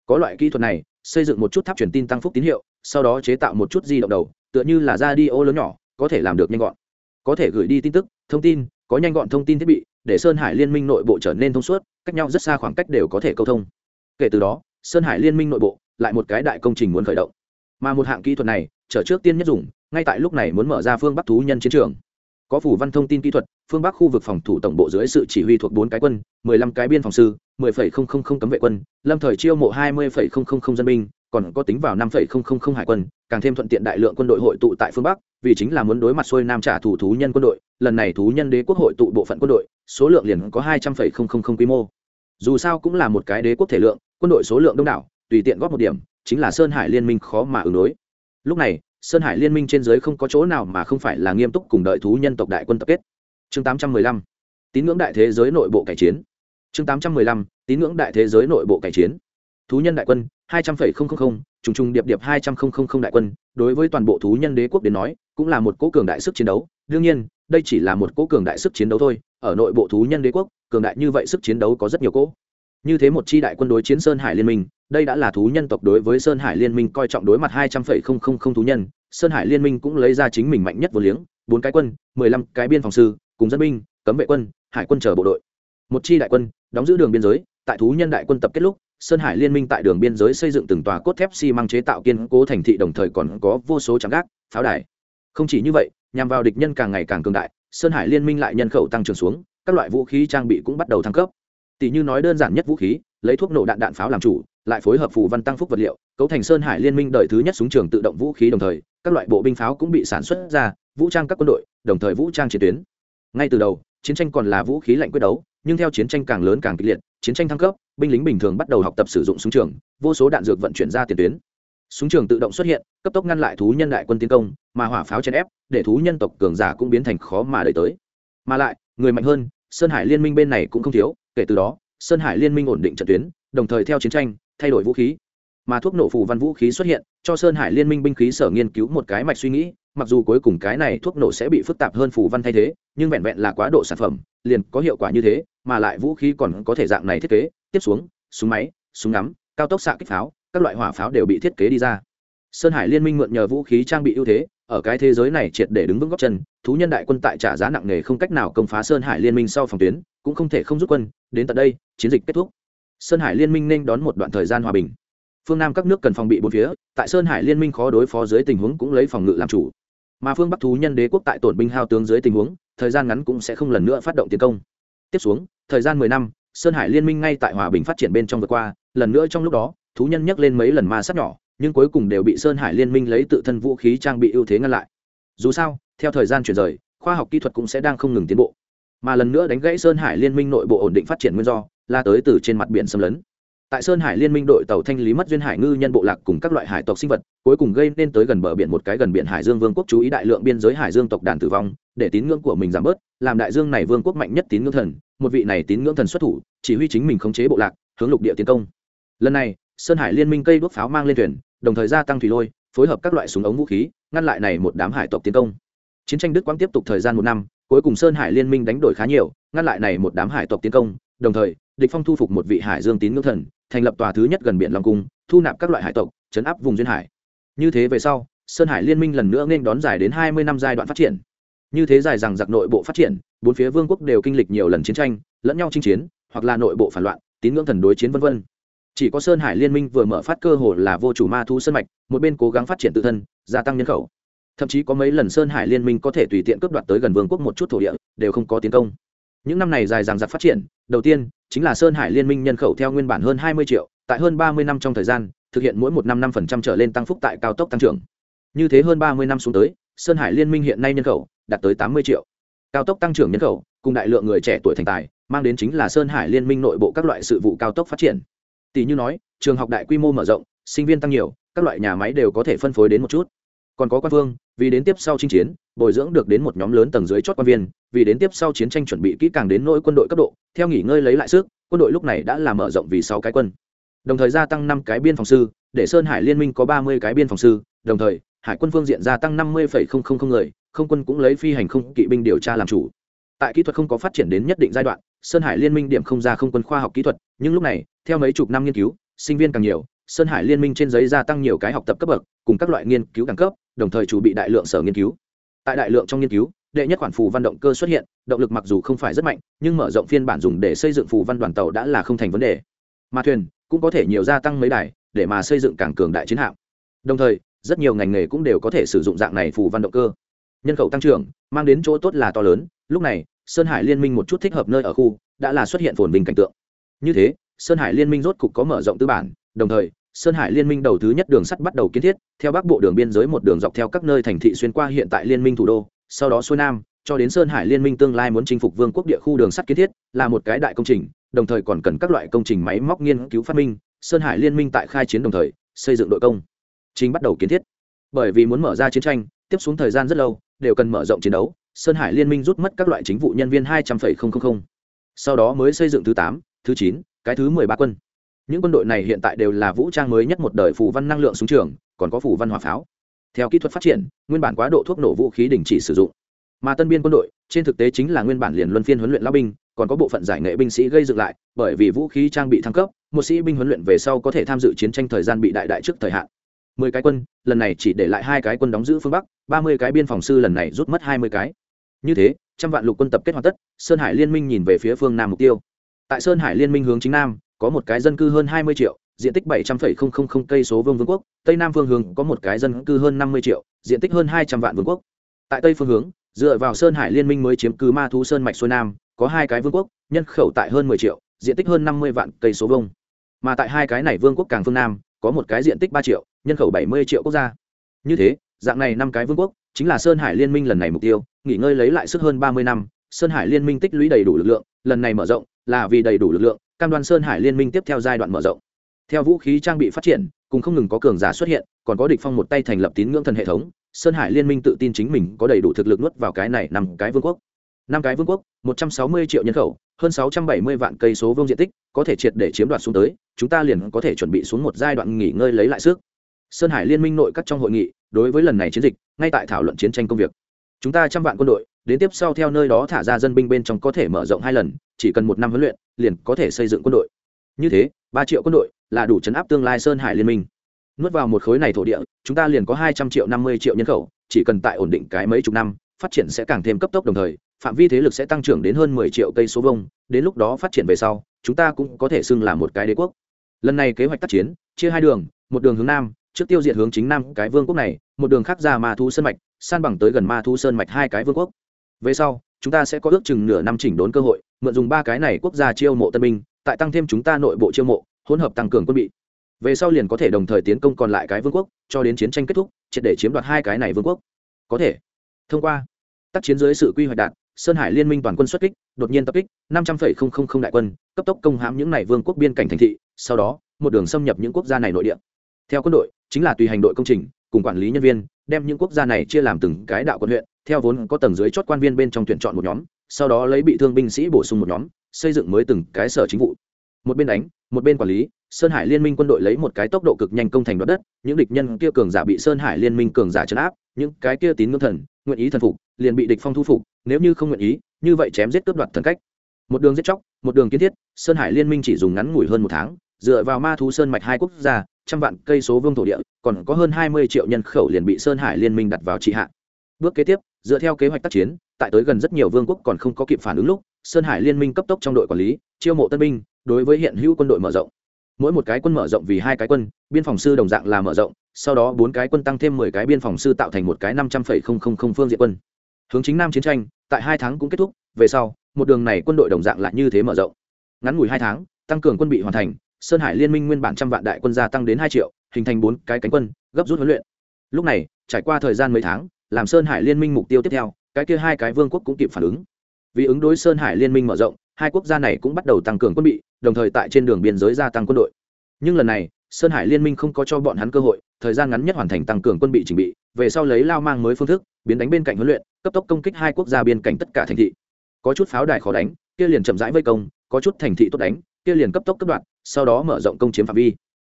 Có loại kỹ thuật này, xây dựng một chút tháp truyền tin tăng phúc tín hiệu, sau đó chế tạo một chút di động đầu, tựa như là ra đi ô lớn nhỏ, có thể làm được nhanh gọn. Có thể gửi đi tin tức, thông tin, có nhanh gọn thông tin thiết bị để sơn hải liên minh nội bộ trở nên thông suốt, cách nhau rất xa khoảng cách đều có thể câu thông. Kể từ đó, sơn hải liên minh nội bộ lại một cái đại công trình muốn khởi động. Mà một hạng kỹ thuật này trở trước tiên nhất dùng, ngay tại lúc này muốn mở ra phương bắc thú nhân chiến trường. Có phủ văn thông tin kỹ thuật, phương bắc khu vực phòng thủ tổng bộ dưới sự chỉ huy thuộc bốn cái quân, mười lăm cái biên phòng sư, mười phẩy không không không cấm vệ quân, lâm thời chiêu mộ hai mươi phẩy không không không dân binh còn có tính vào năm phẩy không không không hải quân, càng thêm thuận tiện đại lượng quân đội hội tụ tại phương bắc, vì chính là muốn đối mặt xuôi nam trả thủ thú nhân quân đội, lần này thú nhân đế quốc hội tụ bộ phận quân đội, số lượng liền có hai trăm phẩy không không không quy mô. Dù sao cũng là một cái đế quốc thể lượng, quân đội số lượng đông đảo, tùy tiện góp một điểm, chính là sơn hải liên minh khó mà ứng đối. Lúc này, sơn hải liên minh trên dưới không có chỗ nào mà không phải là nghiêm túc cùng đợi thú nhân tộc đại quân tập kết. Chương 815 tín ngưỡng đại thế giới nội bộ cải chiến. Chương 815 tín ngưỡng đại thế giới nội bộ cải chiến. Thú nhân đại quân hai trăm phẩy không không không, trùng trùng điệp điệp hai trăm không không không đại quân, đối với toàn bộ thú nhân đế quốc đến nói, cũng là một cố cường đại sức chiến đấu. Đương nhiên, đây chỉ là một cố cường đại sức chiến đấu thôi, ở nội bộ thú nhân đế quốc, cường đại như vậy sức chiến đấu có rất nhiều cố. Như thế một chi đại quân đối chiến sơn hải liên minh, đây đã là thú nhân tộc đối với sơn hải liên minh coi trọng đối mặt hai trăm phẩy không không không thú nhân. Sơn hải liên minh cũng lấy ra chính mình mạnh nhất vô liếng, bốn cái quân, mười lăm cái biên phòng sư, cùng dân binh, cấm vệ quân, hải quân chờ bộ đội. Một chi đại quân, đóng giữ đường biên giới, tại thú nhân đại quân tập kết lúc sơn hải liên minh tại đường biên giới xây dựng từng tòa cốt thép xi măng chế tạo kiên cố thành thị đồng thời còn có vô số trạm gác, pháo đài. Không chỉ như vậy, nhằm vào địch nhân càng ngày càng cường đại, sơn hải liên minh lại nhân khẩu tăng trưởng xuống, các loại vũ khí trang bị cũng bắt đầu thăng cấp. Tỷ như nói đơn giản nhất vũ khí, lấy thuốc nổ đạn đạn pháo làm chủ, lại phối hợp phù văn tăng phúc vật liệu, cấu thành sơn hải liên minh đời thứ nhất súng trường tự động vũ khí đồng thời, các loại bộ binh pháo cũng bị sản xuất ra, vũ trang các quân đội, đồng thời vũ trang chiến tuyến. Ngay từ đầu chiến tranh còn là vũ khí lạnh quyết đấu, nhưng theo chiến tranh càng lớn càng kịch liệt, chiến tranh thăng cấp, binh lính bình thường bắt đầu học tập sử dụng súng trường, vô số đạn dược vận chuyển ra tiền tuyến. Súng trường tự động xuất hiện, cấp tốc ngăn lại thú nhân đại quân tiến công, mà hỏa pháo chèn ép, để thú nhân tộc cường giả cũng biến thành khó mà đợi tới. Mà lại, người mạnh hơn, sơn hải liên minh bên này cũng không thiếu, kể từ đó, sơn hải liên minh ổn định trận tuyến, đồng thời theo chiến tranh, thay đổi vũ khí. Mà thuốc nổ phù văn vũ khí xuất hiện, cho sơn hải liên minh binh khí sở nghiên cứu một cái mạch suy nghĩ mặc dù cuối cùng cái này thuốc nổ sẽ bị phức tạp hơn phù văn thay thế, nhưng vẹn vẹn là quá độ sản phẩm, liền có hiệu quả như thế, mà lại vũ khí còn có thể dạng này thiết kế, tiếp xuống, súng máy, súng ngắm, cao tốc xạ kích pháo, các loại hỏa pháo đều bị thiết kế đi ra. Sơn hải liên minh mượn nhờ vũ khí trang bị ưu thế, ở cái thế giới này triệt để đứng vững góc chân, thú nhân đại quân tại trả giá nặng nề không cách nào công phá sơn hải liên minh sau phòng tuyến, cũng không thể không rút quân, đến tận đây, chiến dịch kết thúc. Sơn hải liên minh nên đón một đoạn thời gian hòa bình. Phương nam các nước cần phòng bị bốn phía, tại sơn hải liên minh khó đối phó dưới tình huống cũng lấy phòng ngự làm chủ mà phương bắc thú nhân đế quốc tại tổn binh hao tướng dưới tình huống, thời gian ngắn cũng sẽ không lần nữa phát động tiến công. Tiếp xuống, thời gian mười năm, sơn hải liên minh ngay tại hòa bình phát triển bên trong vừa qua, lần nữa trong lúc đó, thú nhân nhắc lên mấy lần ma sát nhỏ, nhưng cuối cùng đều bị sơn hải liên minh lấy tự thân vũ khí trang bị ưu thế ngăn lại. Dù sao, theo thời gian chuyển rời, khoa học kỹ thuật cũng sẽ đang không ngừng tiến bộ. Mà lần nữa đánh gãy sơn hải liên minh nội bộ ổn định phát triển nguyên do la tới từ trên mặt biển xâm lấn tại sơn hải liên minh đội tàu thanh lý mất duyên hải ngư nhân bộ lạc cùng các loại hải tộc sinh vật, cuối cùng gây nên tới gần bờ biển một cái gần biển hải dương vương quốc chú ý đại lượng biên giới hải dương tộc đàn tử vong, để tín ngưỡng của mình giảm bớt, làm đại dương này vương quốc mạnh nhất tín ngưỡng thần, một vị này tín ngưỡng thần xuất thủ, chỉ huy chính mình khống chế bộ lạc, hướng lục địa tiến công. Lần này, sơn hải liên minh cây đuốc pháo mang lên thuyền, đồng thời gia tăng thủy lôi, phối hợp các loại súng ống vũ khí, ngăn lại này một đám hải tộc tiến công. Chiến tranh đức quang tiếp tục thời gian một năm, cuối cùng sơn hải liên minh đánh đổi khá nhiều, ngăn lại này một đám hải tộc tiến công, đồng thời, địch phong thu phục một vị hải dương tín ngưỡng thần thành lập tòa thứ nhất gần biển long cung, thu nạp các loại hải tộc, chấn áp vùng duyên hải. Như thế về sau, sơn hải liên minh lần nữa nên đón dài đến hai mươi năm giai đoạn phát triển. Như thế dài rằng giặc nội bộ phát triển, bốn phía vương quốc đều kinh lịch nhiều lần chiến tranh, lẫn nhau chinh chiến, hoặc là nội bộ phản loạn, tín ngưỡng thần đối chiến vân vân. Chỉ có sơn hải liên minh vừa mở phát cơ hồ là vô chủ ma thu sân mạch, một bên cố gắng phát triển tự thân, gia tăng nhân khẩu. Thậm chí có mấy lần sơn hải liên minh có thể tùy tiện cướp đoạt tới gần vương quốc một chút thổ địa, đều không có tiến công. Những năm này dài dằng dặc phát triển, đầu tiên chính là sơn hải liên minh nhân khẩu theo nguyên bản hơn hai mươi triệu, tại hơn ba mươi năm trong thời gian, thực hiện mỗi một năm năm phần trăm trở lên tăng phúc tại cao tốc tăng trưởng. Như thế hơn ba mươi năm xuống tới, sơn hải liên minh hiện nay nhân khẩu đạt tới tám mươi triệu. Cao tốc tăng trưởng nhân khẩu, cùng đại lượng người trẻ tuổi thành tài, mang đến chính là sơn hải liên minh nội bộ các loại sự vụ cao tốc phát triển. Tỷ như nói, trường học đại quy mô mở rộng, sinh viên tăng nhiều, các loại nhà máy đều có thể phân phối đến một chút. Còn có quan phương vì đến tiếp sau chinh chiến, bồi dưỡng được đến một nhóm lớn tầng dưới chót quan viên, vì đến tiếp sau chiến tranh chuẩn bị kỹ càng đến nỗi quân đội cấp độ, theo nghỉ ngơi lấy lại sức, quân đội lúc này đã làm mở rộng vì sáu cái quân. Đồng thời gia tăng năm cái biên phòng sư, để sơn hải liên minh có ba mươi cái biên phòng sư, đồng thời, hải quân phương diện gia tăng năm mươi người, không quân cũng lấy phi hành không kỵ binh điều tra làm chủ. Tại kỹ thuật không có phát triển đến nhất định giai đoạn, sơn hải liên minh điểm không ra không quân khoa học kỹ thuật, nhưng lúc này, theo mấy chục năm nghiên cứu, sinh viên càng nhiều, sơn hải liên minh trên giấy gia tăng nhiều cái học tập cấp bậc, cùng các loại nghiên cứu đẳng cấp đồng thời chủ bị đại lượng sở nghiên cứu. Tại đại lượng trong nghiên cứu, đệ nhất khoản phù văn động cơ xuất hiện, động lực mặc dù không phải rất mạnh, nhưng mở rộng phiên bản dùng để xây dựng phù văn đoàn tàu đã là không thành vấn đề. Mà thuyền cũng có thể nhiều gia tăng mấy đài, để mà xây dựng càng cường đại chiến hạm. Đồng thời, rất nhiều ngành nghề cũng đều có thể sử dụng dạng này phù văn động cơ. Nhân khẩu tăng trưởng, mang đến chỗ tốt là to lớn, lúc này, sơn hải liên minh một chút thích hợp nơi ở khu, đã là xuất hiện phồn bình cảnh tượng. Như thế, sơn hải liên minh rốt cục có mở rộng tư bản, đồng thời sơn hải liên minh đầu thứ nhất đường sắt bắt đầu kiến thiết, theo bắc bộ đường biên giới một đường dọc theo các nơi thành thị xuyên qua hiện tại liên minh thủ đô, sau đó xuôi nam, cho đến sơn hải liên minh tương lai muốn chinh phục vương quốc địa khu đường sắt kiến thiết, là một cái đại công trình, đồng thời còn cần các loại công trình máy móc nghiên cứu phát minh, sơn hải liên minh tại khai chiến đồng thời, xây dựng đội công. Chính bắt đầu kiến thiết. Bởi vì muốn mở ra chiến tranh, tiếp xuống thời gian rất lâu, đều cần mở rộng chiến đấu, sơn hải liên minh rút mất các loại chính vụ nhân viên hai trăm linh sau đó mới xây dựng thứ tám, thứ chín, cái thứ mười ba quân những quân đội này hiện tại đều là vũ trang mới nhất một đời phù văn năng lượng súng trường, còn có phù văn hỏa pháo. Theo kỹ thuật phát triển, nguyên bản quá độ thuốc nổ vũ khí đình chỉ sử dụng. Mà tân biên quân đội, trên thực tế chính là nguyên bản liền luân phiên huấn luyện lao binh, còn có bộ phận giải nghệ binh sĩ gây dựng lại, bởi vì vũ khí trang bị thăng cấp, một sĩ binh huấn luyện về sau có thể tham dự chiến tranh thời gian bị đại đại trước thời hạn. Mười cái quân, lần này chỉ để lại hai cái quân đóng giữ phương bắc, ba mươi cái biên phòng sư lần này rút mất hai mươi cái. Như thế, trăm vạn lục quân tập kết hoàn tất, sơn hải liên minh nhìn về phía phương nam mục tiêu. Tại sơn hải liên minh hướng chính nam có một cái dân cư hơn hai mươi triệu, diện tích bảy trăm linh cây số vương vương quốc, tây nam phương hướng có một cái dân cư hơn năm mươi triệu, diện tích hơn hai trăm vạn vương quốc. Tại tây phương hướng, dựa vào sơn hải liên minh mới chiếm cứ ma thú sơn mạch xuôi nam, có hai cái vương quốc, nhân khẩu tại hơn mười triệu, diện tích hơn năm mươi vạn cây số vông mà tại hai cái này vương quốc càng phương nam, có một cái diện tích ba triệu, nhân khẩu bảy mươi triệu quốc gia. Như thế, dạng này năm cái vương quốc, chính là sơn hải liên minh lần này mục tiêu, nghỉ ngơi lấy lại sức hơn ba mươi năm. Sơn hải liên minh tích lũy đầy đủ lực lượng, lần này mở rộng là vì đầy đủ lực lượng cam đoan sơn hải liên minh tiếp theo giai đoạn mở rộng. Theo vũ khí trang bị phát triển, cùng không ngừng có cường giả xuất hiện, còn có địch phong một tay thành lập tín ngưỡng thần hệ thống, sơn hải liên minh tự tin chính mình có đầy đủ thực lực nuốt vào cái này năm cái vương quốc. Năm cái vương quốc, một trăm sáu mươi triệu nhân khẩu, hơn sáu trăm bảy mươi vạn cây số vương diện tích, có thể triệt để chiếm đoạt xuống tới, chúng ta liền có thể chuẩn bị xuống một giai đoạn nghỉ ngơi lấy lại sức. Sơn hải liên minh nội các trong hội nghị, đối với lần này chiến dịch, ngay tại thảo luận chiến tranh công việc chúng ta trăm vạn quân đội, đến tiếp sau theo nơi đó thả ra dân binh bên trong có thể mở rộng hai lần, chỉ cần một năm huấn luyện, liền có thể xây dựng quân đội. Như thế, ba triệu quân đội là đủ chấn áp tương lai sơn hải liên minh. Nuốt vào một khối này thổ địa, chúng ta liền có hai trăm triệu năm mươi triệu nhân khẩu, chỉ cần tại ổn định cái mấy chục năm, phát triển sẽ càng thêm cấp tốc đồng thời, phạm vi thế lực sẽ tăng trưởng đến hơn mười triệu cây số vông đến lúc đó phát triển về sau, chúng ta cũng có thể xưng là một cái đế quốc. Lần này kế hoạch tác chiến, chia hai đường, một đường hướng nam, trước tiêu diệt hướng chính nam cái vương quốc này, một đường khác ra mà thu sân mạch san bằng tới gần ma thu sơn mạch hai cái vương quốc. Về sau, chúng ta sẽ có ước chừng nửa năm chỉnh đốn cơ hội, mượn dùng ba cái này quốc gia chiêu mộ tân binh, tại tăng thêm chúng ta nội bộ chiêu mộ, hỗn hợp tăng cường quân bị. Về sau liền có thể đồng thời tiến công còn lại cái vương quốc, cho đến chiến tranh kết thúc, triệt để chiếm đoạt hai cái này vương quốc. Có thể. Thông qua, tác chiến dưới sự quy hoạch đạt, sơn hải liên minh toàn quân xuất kích, đột nhiên tập kích, năm trăm linh đại quân, cấp tốc công hãm những này vương quốc biên cảnh thành thị, sau đó, một đường xâm nhập những quốc gia này nội địa. Theo quân đội, chính là tùy hành đội công trình, cùng quản lý nhân viên đem những quốc gia này chia làm từng cái đạo quân huyện, theo vốn có tầng dưới chốt quan viên bên trong tuyển chọn một nhóm, sau đó lấy bị thương binh sĩ bổ sung một nhóm, xây dựng mới từng cái sở chính vụ. Một bên đánh, một bên quản lý, sơn hải liên minh quân đội lấy một cái tốc độ cực nhanh công thành đoạt đất, những địch nhân kia cường giả bị sơn hải liên minh cường giả chấn áp, những cái kia tín ngưỡng thần, nguyện ý thần phục, liền bị địch phong thu phục, nếu như không nguyện ý, như vậy chém giết cướp đoạt thần cách. Một đường giết chóc, một đường kiến thiết, sơn hải liên minh chỉ dùng ngắn ngủi hơn một tháng, dựa vào ma thú sơn mạch hai quốc gia, trăm vạn cây số vương thổ địa còn có hơn hai mươi triệu nhân khẩu liền bị sơn hải liên minh đặt vào trị hạ. Bước kế tiếp, dựa theo kế hoạch tác chiến, tại tới gần rất nhiều vương quốc còn không có kịp phản ứng lúc, sơn hải liên minh cấp tốc trong đội quản lý, chiêu mộ tân binh, đối với hiện hữu quân đội mở rộng. Mỗi một cái quân mở rộng vì hai cái quân, biên phòng sư đồng dạng là mở rộng, sau đó bốn cái quân tăng thêm mười cái biên phòng sư tạo thành một cái năm trăm phẩy không không không phương diện quân. Hướng chính nam chiến tranh, tại hai tháng cũng kết thúc, về sau, một đường này quân đội đồng dạng lại như thế mở rộng. Ngắn ngủi hai tháng, tăng cường quân bị hoàn thành, sơn hải liên minh nguyên bản trăm vạn đại quân gia tăng đến hai triệu hình thành bốn cái cánh quân, gấp rút huấn luyện. Lúc này, trải qua thời gian mấy tháng, làm sơn hải liên minh mục tiêu tiếp theo, cái kia hai cái vương quốc cũng kịp phản ứng. Vì ứng đối sơn hải liên minh mở rộng, hai quốc gia này cũng bắt đầu tăng cường quân bị, đồng thời tại trên đường biên giới gia tăng quân đội. Nhưng lần này, sơn hải liên minh không có cho bọn hắn cơ hội, thời gian ngắn nhất hoàn thành tăng cường quân bị trình bị, về sau lấy lao mang mới phương thức, biến đánh bên cạnh huấn luyện, cấp tốc công kích hai quốc gia biên cảnh tất cả thành thị. Có chút pháo đài khó đánh, kia liền chậm rãi vây công, có chút thành thị tốt đánh, kia liền cấp tốc cấp đoạn, sau đó mở rộng công chiếm phạm vi.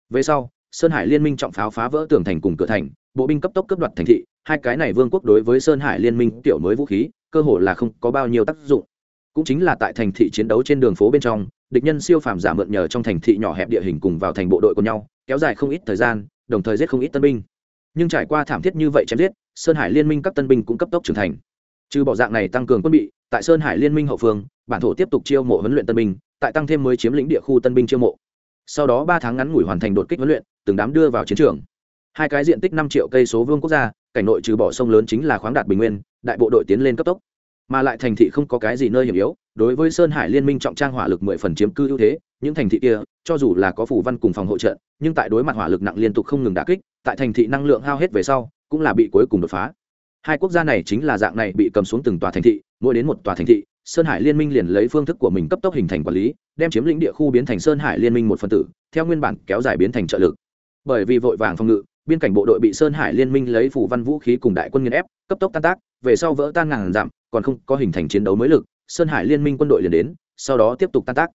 Về sau sơn hải liên minh trọng pháo phá vỡ tường thành cùng cửa thành, bộ binh cấp tốc cấp đoạt thành thị, hai cái này vương quốc đối với sơn hải liên minh tiểu mới vũ khí, cơ hồ là không có bao nhiêu tác dụng. Cũng chính là tại thành thị chiến đấu trên đường phố bên trong, địch nhân siêu phàm giả mượn nhờ trong thành thị nhỏ hẹp địa hình cùng vào thành bộ đội của nhau, kéo dài không ít thời gian, đồng thời giết không ít tân binh. Nhưng trải qua thảm thiết như vậy chém giết, sơn hải liên minh các tân binh cũng cấp tốc trưởng thành. Trừ bỏ dạng này tăng cường quân bị, tại sơn hải liên minh hậu phương, bản thổ tiếp tục chiêu mộ huấn luyện tân binh, tại tăng thêm mới chiếm lĩnh địa khu tân binh chiêu mộ sau đó ba tháng ngắn ngủi hoàn thành đột kích huấn luyện, từng đám đưa vào chiến trường. Hai cái diện tích năm triệu cây số vương quốc gia, cảnh nội trừ bỏ sông lớn chính là khoáng đạt bình nguyên, đại bộ đội tiến lên cấp tốc. Mà lại thành thị không có cái gì nơi hiểm yếu, đối với sơn hải liên minh trọng trang hỏa lực mười phần chiếm cư ưu thế, những thành thị kia, cho dù là có phủ văn cùng phòng hỗ trợ nhưng tại đối mặt hỏa lực nặng liên tục không ngừng đả kích, tại thành thị năng lượng hao hết về sau, cũng là bị cuối cùng đột phá. Hai quốc gia này chính là dạng này bị cầm xuống từng tòa thành thị, mỗi đến một tòa thành thị sơn hải liên minh liền lấy phương thức của mình cấp tốc hình thành quản lý, đem chiếm lĩnh địa khu biến thành sơn hải liên minh một phần tử, theo nguyên bản kéo dài biến thành trợ lực. Bởi vì vội vàng phòng ngự, biên cảnh bộ đội bị sơn hải liên minh lấy phủ văn vũ khí cùng đại quân nghiên ép, cấp tốc tan tác, về sau vỡ tan ngàn dặm, còn không có hình thành chiến đấu mới lực, sơn hải liên minh quân đội liền đến, sau đó tiếp tục tan tác.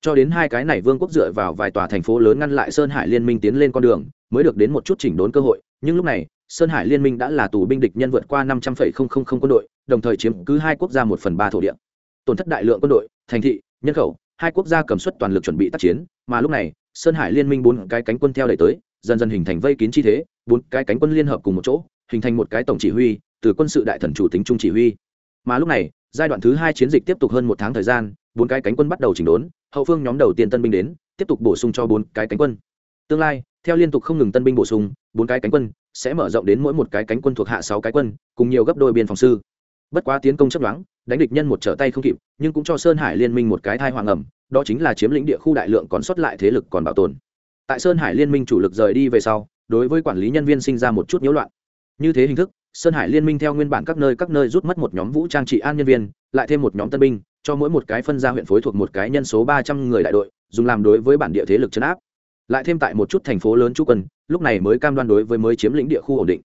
Cho đến hai cái này vương quốc dựa vào vài tòa thành phố lớn ngăn lại sơn hải liên minh tiến lên con đường, mới được đến một chút chỉnh đốn cơ hội, nhưng lúc này, sơn hải liên minh đã là tù binh địch nhân vượt qua năm trăm phẩy không không không quân đội, đồng thời chiếm cứ hai quốc gia một phần ba thổ địa tổn thất đại lượng quân đội, thành thị, nhân khẩu, hai quốc gia cầm suất toàn lực chuẩn bị tác chiến, mà lúc này, sơn hải liên minh bốn cái cánh quân theo đẩy tới, dần dần hình thành vây kín chi thế, bốn cái cánh quân liên hợp cùng một chỗ, hình thành một cái tổng chỉ huy, từ quân sự đại thần chủ tính trung chỉ huy. Mà lúc này, giai đoạn thứ hai chiến dịch tiếp tục hơn một tháng thời gian, bốn cái cánh quân bắt đầu chỉnh đốn, hậu phương nhóm đầu tiên tân binh đến, tiếp tục bổ sung cho bốn cái cánh quân. Tương lai, theo liên tục không ngừng tân binh bổ sung, bốn cái cánh quân sẽ mở rộng đến mỗi một cái cánh quân thuộc hạ sáu cái quân, cùng nhiều gấp đôi biên phòng sư bất quá tiến công chấp đoán đánh địch nhân một trở tay không kịp, nhưng cũng cho sơn hải liên minh một cái thai hoàng ẩm, đó chính là chiếm lĩnh địa khu đại lượng còn sót lại thế lực còn bảo tồn. Tại sơn hải liên minh chủ lực rời đi về sau, đối với quản lý nhân viên sinh ra một chút nhiễu loạn. Như thế hình thức, sơn hải liên minh theo nguyên bản các nơi các nơi rút mất một nhóm vũ trang trị an nhân viên, lại thêm một nhóm tân binh, cho mỗi một cái phân ra huyện phối thuộc một cái nhân số ba trăm người đại đội, dùng làm đối với bản địa thế lực chấn áp. Lại thêm tại một chút thành phố lớn chú quân, lúc này mới cam đoan đối với mới chiếm lĩnh địa khu ổn định.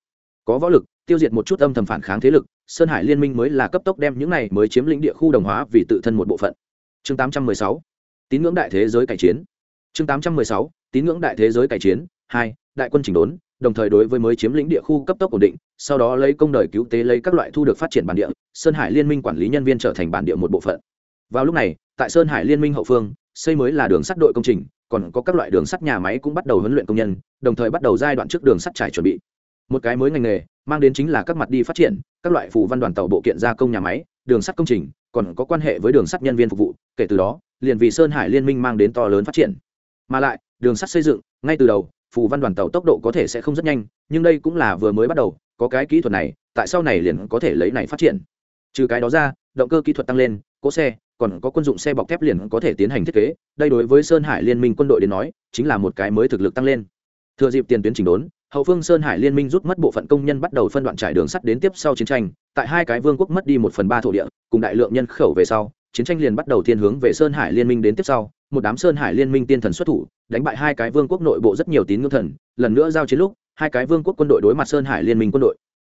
Có võ lực, tiêu diệt một chút âm thầm phản kháng thế lực sơn hải liên minh mới là cấp tốc đem những này mới chiếm lĩnh địa khu đồng hóa vì tự thân một bộ phận. Chương 816 tín ngưỡng đại thế giới cải chiến. Chương 816 tín ngưỡng đại thế giới cải chiến. Hai, đại quân chỉnh đốn, đồng thời đối với mới chiếm lĩnh địa khu cấp tốc ổn định, sau đó lấy công đời cứu tế lấy các loại thu được phát triển bản địa, sơn hải liên minh quản lý nhân viên trở thành bản địa một bộ phận. Vào lúc này, tại sơn hải liên minh hậu phương, xây mới là đường sắt đội công trình, còn có các loại đường sắt nhà máy cũng bắt đầu huấn luyện công nhân, đồng thời bắt đầu giai đoạn trước đường sắt trải chuẩn bị. Một cái mới ngành nghề mang đến chính là các mặt đi phát triển, các loại phụ văn đoàn tàu bộ kiện gia công nhà máy, đường sắt công trình, còn có quan hệ với đường sắt nhân viên phục vụ, kể từ đó, liền vì sơn hải liên minh mang đến to lớn phát triển. Mà lại, đường sắt xây dựng, ngay từ đầu, phù văn đoàn tàu tốc độ có thể sẽ không rất nhanh, nhưng đây cũng là vừa mới bắt đầu, có cái kỹ thuật này, tại sau này liền có thể lấy này phát triển. Trừ cái đó ra, động cơ kỹ thuật tăng lên, cỗ xe, còn có quân dụng xe bọc thép liền có thể tiến hành thiết kế, đây đối với sơn hải liên minh quân đội đến nói, chính là một cái mới thực lực tăng lên. Thừa dịp tiền tuyến chỉnh đốn hậu phương sơn hải liên minh rút mất bộ phận công nhân bắt đầu phân đoạn trải đường sắt đến tiếp sau chiến tranh tại hai cái vương quốc mất đi một phần ba thổ địa cùng đại lượng nhân khẩu về sau chiến tranh liền bắt đầu thiên hướng về sơn hải liên minh đến tiếp sau một đám sơn hải liên minh tiên thần xuất thủ đánh bại hai cái vương quốc nội bộ rất nhiều tín ngưỡng thần lần nữa giao chiến lúc hai cái vương quốc quân đội đối mặt sơn hải liên minh quân đội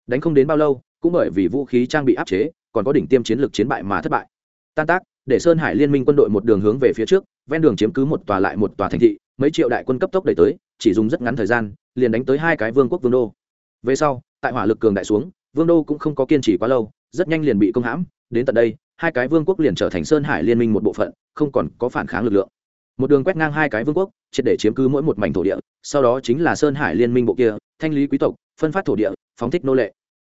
đánh không đến bao lâu cũng bởi vì vũ khí trang bị áp chế còn có đỉnh tiêm chiến lược chiến bại mà thất bại tan tác để sơn hải liên minh quân đội một đường hướng về phía trước ven đường chiếm cứ một tòa lại một tòa thành thị mấy triệu đại quân cấp tốc đẩy tới chỉ dùng rất ngắn thời gian liền đánh tới hai cái vương quốc vương đô. Về sau, tại hỏa lực cường đại xuống, vương đô cũng không có kiên trì quá lâu, rất nhanh liền bị công hãm. Đến tận đây, hai cái vương quốc liền trở thành sơn hải liên minh một bộ phận, không còn có phản kháng lực lượng. Một đường quét ngang hai cái vương quốc, triệt để chiếm cứ mỗi một mảnh thổ địa, sau đó chính là sơn hải liên minh bộ kia, thanh lý quý tộc, phân phát thổ địa, phóng thích nô lệ.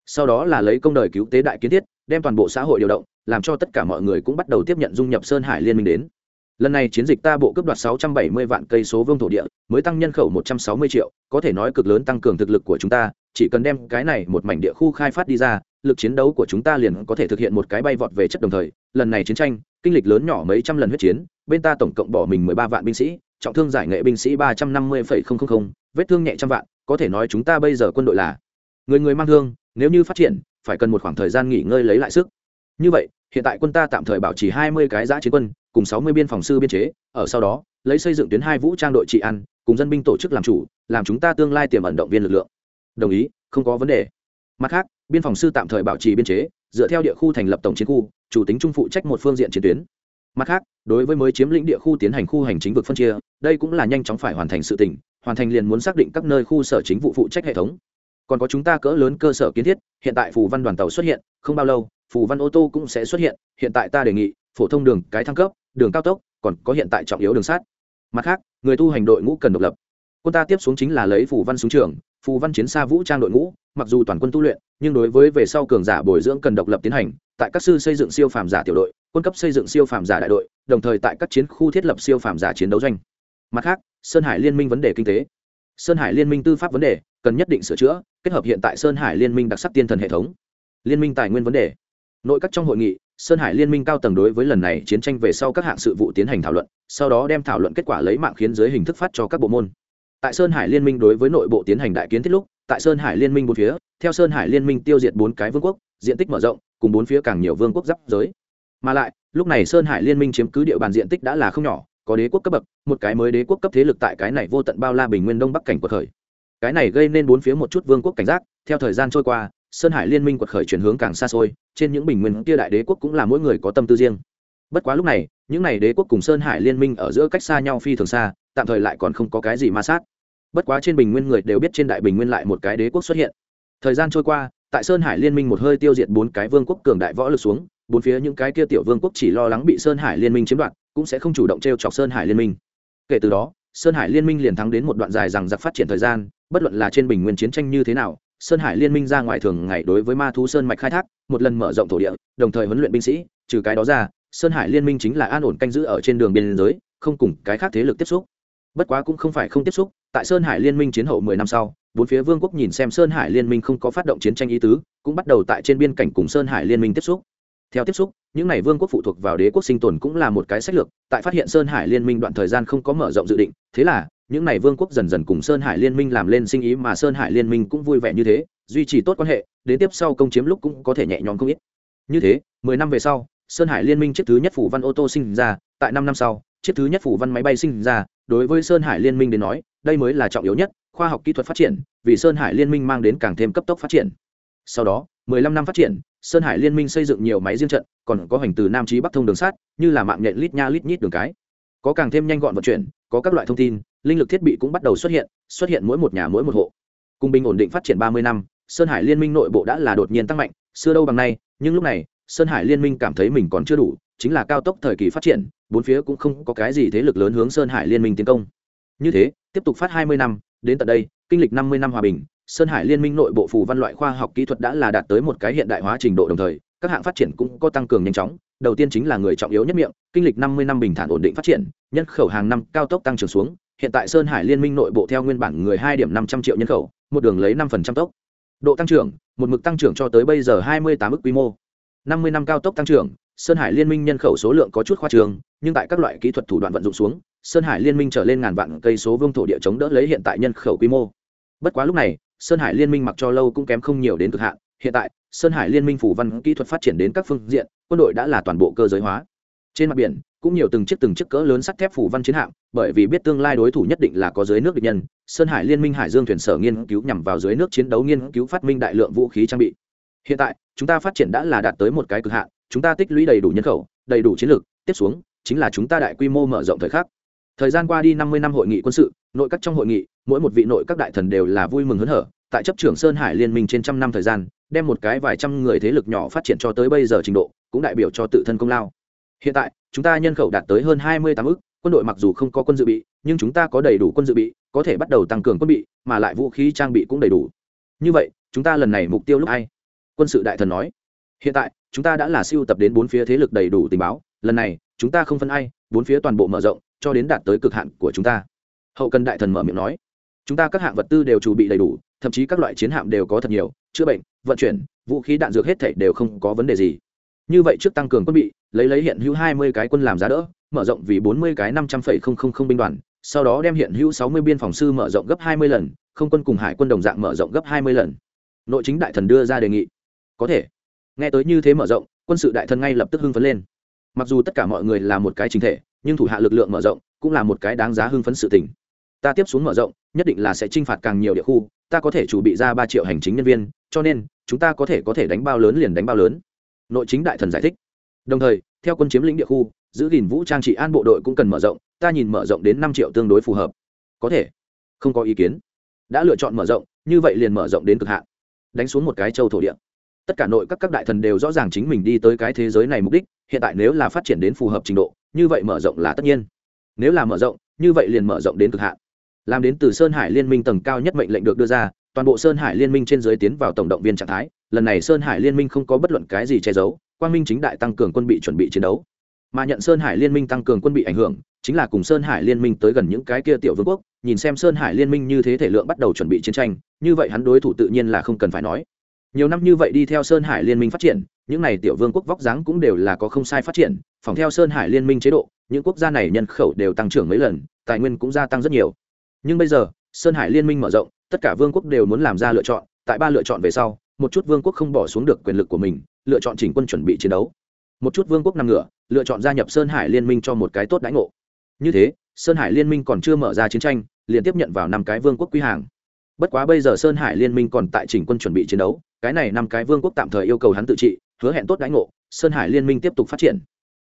Sau đó là lấy công đời cứu tế đại kiến thiết, đem toàn bộ xã hội điều động, làm cho tất cả mọi người cũng bắt đầu tiếp nhận dung nhập sơn hải liên minh đến lần này chiến dịch ta bộ cướp đoạt 670 vạn cây số vương thổ địa mới tăng nhân khẩu 160 triệu có thể nói cực lớn tăng cường thực lực của chúng ta chỉ cần đem cái này một mảnh địa khu khai phát đi ra lực chiến đấu của chúng ta liền có thể thực hiện một cái bay vọt về chất đồng thời. Lần này chiến tranh kinh lịch lớn nhỏ mấy trăm lần huyết chiến bên ta tổng cộng bỏ mình 13 vạn binh sĩ trọng thương giải nghệ binh sĩ 350,000, vết thương nhẹ trăm vạn có thể nói chúng ta bây giờ quân đội là người người mang thương nếu như phát triển phải cần một khoảng thời gian nghỉ ngơi lấy lại sức. Như vậy hiện tại quân ta tạm thời bảo trì 20 cái giã chiến quân cùng 60 biên phòng sư biên chế, ở sau đó, lấy xây dựng tuyến hai vũ trang đội trị ăn cùng dân binh tổ chức làm chủ, làm chúng ta tương lai tiềm ẩn động viên lực lượng. Đồng ý, không có vấn đề. Mặt khác, biên phòng sư tạm thời bảo trì biên chế, dựa theo địa khu thành lập tổng chiến khu, chủ tính trung phụ trách một phương diện chiến tuyến. Mặt khác, đối với mới chiếm lĩnh địa khu tiến hành khu hành chính vực phân chia, đây cũng là nhanh chóng phải hoàn thành sự tỉnh hoàn thành liền muốn xác định các nơi khu sở chính vụ phụ trách hệ thống. Còn có chúng ta cỡ lớn cơ sở kiến thiết, hiện tại phù văn đoàn tàu xuất hiện, không bao lâu, phù văn ô tô cũng sẽ xuất hiện hiện tại ta đề nghị, phổ thông đường cái thăng cấp đường cao tốc, còn có hiện tại trọng yếu đường sát mặt khác, người tu hành đội ngũ cần độc lập. Quân ta tiếp xuống chính là lấy phù văn xuống trường, phù văn chiến xa vũ trang đội ngũ, mặc dù toàn quân tu luyện, nhưng đối với về sau cường giả bồi dưỡng cần độc lập tiến hành, tại các sư xây dựng siêu phàm giả tiểu đội, quân cấp xây dựng siêu phàm giả đại đội, đồng thời tại các chiến khu thiết lập siêu phàm giả chiến đấu doanh. Mặt khác, sơn hải liên minh vấn đề kinh tế. Sơn hải liên minh tư pháp vấn đề, cần nhất định sửa chữa, kết hợp hiện tại sơn hải liên minh đặc sắc tiên thần hệ thống. Liên minh tài nguyên vấn đề. Nội các trong hội nghị sơn hải liên minh cao tầng đối với lần này chiến tranh về sau các hạng sự vụ tiến hành thảo luận, sau đó đem thảo luận kết quả lấy mạng khiến dưới hình thức phát cho các bộ môn. Tại sơn hải liên minh đối với nội bộ tiến hành đại kiến thiết lúc, tại sơn hải liên minh bốn phía, theo sơn hải liên minh tiêu diệt bốn cái vương quốc, diện tích mở rộng, cùng bốn phía càng nhiều vương quốc giáp giới. Mà lại, lúc này sơn hải liên minh chiếm cứ địa bàn diện tích đã là không nhỏ, có đế quốc cấp bậc, một cái mới đế quốc cấp thế lực tại cái này vô tận bao la bình nguyên đông bắc cảnh của thời cái này gây nên bốn phía một chút vương quốc cảnh giác, theo thời gian trôi qua sơn hải liên minh quật khởi chuyển hướng càng xa xôi, trên những bình nguyên kia đại đế quốc cũng là mỗi người có tâm tư riêng. Bất quá lúc này, những n à y đế quốc cùng sơn hải liên minh ở giữa cách xa nhau phi thường xa, tạm thời lại còn không có cái gì ma sát. Bất quá trên bình nguyên người đều biết trên đại bình nguyên lại một cái đế quốc xuất hiện. Thời gian trôi qua, tại sơn hải liên minh một hơi tiêu diệt bốn cái vương quốc cường đại võ lực xuống, bốn phía những cái kia tiểu vương quốc chỉ lo lắng bị sơn hải liên minh chiếm đoạt, cũng sẽ không chủ động t r e o chọc sơn hải liên minh. Kể từ đó, sơn hải liên minh liền thắng đến một đoạn dài rằng giặc phát triển thời gian, bất luận là trên bình nguyên chiến tranh như thế nào sơn hải liên minh ra ngoài thường ngày đối với ma thú sơn mạch khai thác, một lần mở rộng thổ địa, đồng thời huấn luyện binh sĩ, trừ cái đó ra, sơn hải liên minh chính là an ổn canh giữ ở trên đường biên giới, không cùng cái khác thế lực tiếp xúc. Bất quá cũng không phải không tiếp xúc, tại sơn hải liên minh chiến hậu mười năm sau, bốn phía vương quốc nhìn xem sơn hải liên minh không có phát động chiến tranh ý tứ, cũng bắt đầu tại trên biên cảnh cùng sơn hải liên minh tiếp xúc. Theo tiếp xúc, những n à y vương quốc phụ thuộc vào đế quốc sinh tồn cũng là một cái sách lược, tại phát hiện sơn hải liên minh đoạn thời gian không có mở rộng dự định, thế là những này vương quốc dần dần cùng sơn hải liên minh làm lên sinh ý mà sơn hải liên minh cũng vui vẻ như thế, duy trì tốt quan hệ, đến tiếp sau công chiếm lúc cũng có thể nhẹ nhõm không ít. Như thế, mười năm về sau, sơn hải liên minh chiếc thứ nhất phủ văn ô tô sinh ra, tại năm năm sau, chiếc thứ nhất phủ văn máy bay sinh ra, đối với sơn hải liên minh đến nói, đây mới là trọng yếu nhất, khoa học kỹ thuật phát triển, vì sơn hải liên minh mang đến càng thêm cấp tốc phát triển. Sau đó 15 năm phát triển, sơn hải liên minh xây dựng nhiều máy riêng trận, còn có hành từ nam trí bắc thông đường sắt như là mạng nhện lít nha lít nhít đường cái có càng thêm nhanh gọn vận chuyển, có các loại thông tin, linh lực thiết bị cũng bắt đầu xuất hiện xuất hiện mỗi một nhà mỗi một hộ. Cùng bình ổn định phát triển 30 năm, sơn hải liên minh nội bộ đã là đột nhiên tăng mạnh, xưa đâu bằng nay, nhưng lúc này, sơn hải liên minh cảm thấy mình còn chưa đủ, chính là cao tốc thời kỳ phát triển, bốn phía cũng không có cái gì thế lực lớn hướng sơn hải liên minh tiến công. Như thế, tiếp tục phát hai mươi năm, đến tận đây, kinh lịch năm mươi năm hòa bình, sơn hải liên minh nội bộ phù văn loại khoa học kỹ thuật đã là đạt tới một cái hiện đại hóa trình độ đồng thời các hạng phát triển cũng có tăng cường nhanh chóng. Đầu tiên chính là người trọng yếu nhất miệng, kinh lịch năm mươi năm bình thản ổn định phát triển, nhân khẩu hàng năm cao tốc tăng trưởng xuống. Hiện tại sơn hải liên minh nội bộ theo nguyên bản người hai điểm năm trăm triệu nhân khẩu, một đường lấy năm phần trăm tốc. Độ tăng trưởng, một mực tăng trưởng cho tới bây giờ hai mươi tám ước quy mô. năm mươi năm cao tốc tăng trưởng, sơn hải liên minh nhân khẩu số lượng có chút khoa trường nhưng tại các loại kỹ thuật thủ đoạn vận dụng xuống, sơn hải liên minh trở lên ngàn vạn cây số vương thổ địa chống đỡ lấy hiện tại nhân khẩu quy mô. Bất quá lúc này, sơn hải liên minh mặc cho lâu cũng kém không nhiều đến cực hạn, hiện tại sơn hải liên minh phủ văn kỹ thuật phát triển đến các phương diện, quân đội đã là toàn bộ cơ giới hóa. Trên mặt biển, cũng nhiều từng chiếc từng chiếc cỡ lớn sắt thép phủ văn chiến hạm, bởi vì biết tương lai đối thủ nhất định là có dưới nước địch nhân, sơn hải liên minh hải dương thuyền sở nghiên cứu nhằm vào dưới nước chiến đấu nghiên cứu phát minh đại lượng vũ khí trang bị. Hiện tại, chúng ta phát triển đã là đạt tới một cái cực hạn, chúng ta tích lũy đầy đủ nhân khẩu, đầy đủ chiến lược, tiếp xuống, chính là chúng ta đại quy mô mở rộng thời khắc. Thời gian qua đi năm mươi năm hội nghị quân sự, nội các trong hội nghị, mỗi một vị nội các đại thần đều là vui mừng hớn hở, tại chấp trưởng sơn hải liên minh trên trăm năm thời gian đem một cái vài trăm người thế lực nhỏ phát triển cho tới bây giờ trình độ, cũng đại biểu cho tự thân công lao. Hiện tại, chúng ta nhân khẩu đạt tới hơn hai mươi tám ước quân đội mặc dù không có quân dự bị, nhưng chúng ta có đầy đủ quân dự bị, có thể bắt đầu tăng cường quân bị, mà lại vũ khí trang bị cũng đầy đủ. Như vậy, chúng ta lần này mục tiêu lúc ai? Quân sự đại thần nói. Hiện tại, chúng ta đã là siêu tập đến bốn phía thế lực đầy đủ tình báo, lần này, chúng ta không phân ai, bốn phía toàn bộ mở rộng, cho đến đạt tới cực hạn của chúng ta. Hậu cần đại thần mở miệng nói. Chúng ta các hạng vật tư đều chuẩn bị đầy đủ, thậm chí các loại chiến hạm đều có thật nhiều chữa bệnh, vận chuyển, vũ khí, đạn dược hết thảy đều không có vấn đề gì. Như vậy trước tăng cường quân bị, lấy lấy hiện hữu hai mươi cái quân làm giá đỡ, mở rộng vì bốn mươi cái năm trăm phẩy không không không binh đoàn, sau đó đem hiện hữu sáu mươi biên phòng sư mở rộng gấp hai mươi lần, không quân cùng hải quân đồng dạng mở rộng gấp hai mươi lần. Nội chính đại thần đưa ra đề nghị. Có thể. Nghe tới như thế mở rộng, quân sự đại thần ngay lập tức hưng phấn lên. Mặc dù tất cả mọi người là một cái chính thể, nhưng thủ hạ lực lượng mở rộng cũng là một cái đáng giá hưng phấn sự tình ta tiếp xuống mở rộng, nhất định là sẽ t r i n h phạt càng nhiều địa khu, ta có thể chủ bị ra ba triệu hành chính nhân viên, cho nên, chúng ta có thể có thể đánh bao lớn liền đánh bao lớn. Nội chính đại thần giải thích. Đồng thời, theo quân chiếm lĩnh địa khu, giữ gìn vũ trang trị an bộ đội cũng cần mở rộng, ta nhìn mở rộng đến năm triệu tương đối phù hợp. Có thể. Không có ý kiến. Đã lựa chọn mở rộng, như vậy liền mở rộng đến cực hạn. Đánh xuống một cái châu thổ địa. Tất cả nội các các đại thần đều rõ ràng chính mình đi tới cái thế giới này mục đích, hiện tại nếu là phát triển đến phù hợp trình độ, như vậy mở rộng là tất nhiên. Nếu là mở rộng, như vậy liền mở rộng đến cực hạn làm đến từ sơn hải liên minh tầng cao nhất mệnh lệnh được đưa ra, toàn bộ sơn hải liên minh trên dưới tiến vào tổng động viên trạng thái. Lần này sơn hải liên minh không có bất luận cái gì che giấu, quang minh chính đại tăng cường quân bị chuẩn bị chiến đấu. Mà nhận sơn hải liên minh tăng cường quân bị ảnh hưởng, chính là cùng sơn hải liên minh tới gần những cái kia tiểu vương quốc, nhìn xem sơn hải liên minh như thế thể lượng bắt đầu chuẩn bị chiến tranh, như vậy hắn đối thủ tự nhiên là không cần phải nói. Nhiều năm như vậy đi theo sơn hải liên minh phát triển, những n à y tiểu vương quốc vóc dáng cũng đều là có không sai phát triển, phòng theo sơn hải liên minh chế độ, những quốc gia này nhân khẩu đều tăng trưởng mấy lần, tài nguyên cũng gia tăng rất nhiều nhưng bây giờ, sơn hải liên minh mở rộng, tất cả vương quốc đều muốn làm ra lựa chọn. Tại ba lựa chọn về sau, một chút vương quốc không bỏ xuống được quyền lực của mình, lựa chọn chỉnh quân chuẩn bị chiến đấu. Một chút vương quốc nằm ngửa, lựa chọn gia nhập sơn hải liên minh cho một cái tốt đãi ngộ. Như thế, sơn hải liên minh còn chưa mở ra chiến tranh, liền tiếp nhận vào năm cái vương quốc quy hàng. Bất quá bây giờ sơn hải liên minh còn tại chỉnh quân chuẩn bị chiến đấu, cái này năm cái vương quốc tạm thời yêu cầu hắn tự trị, hứa hẹn tốt đãi ngộ, sơn hải liên minh tiếp tục phát triển.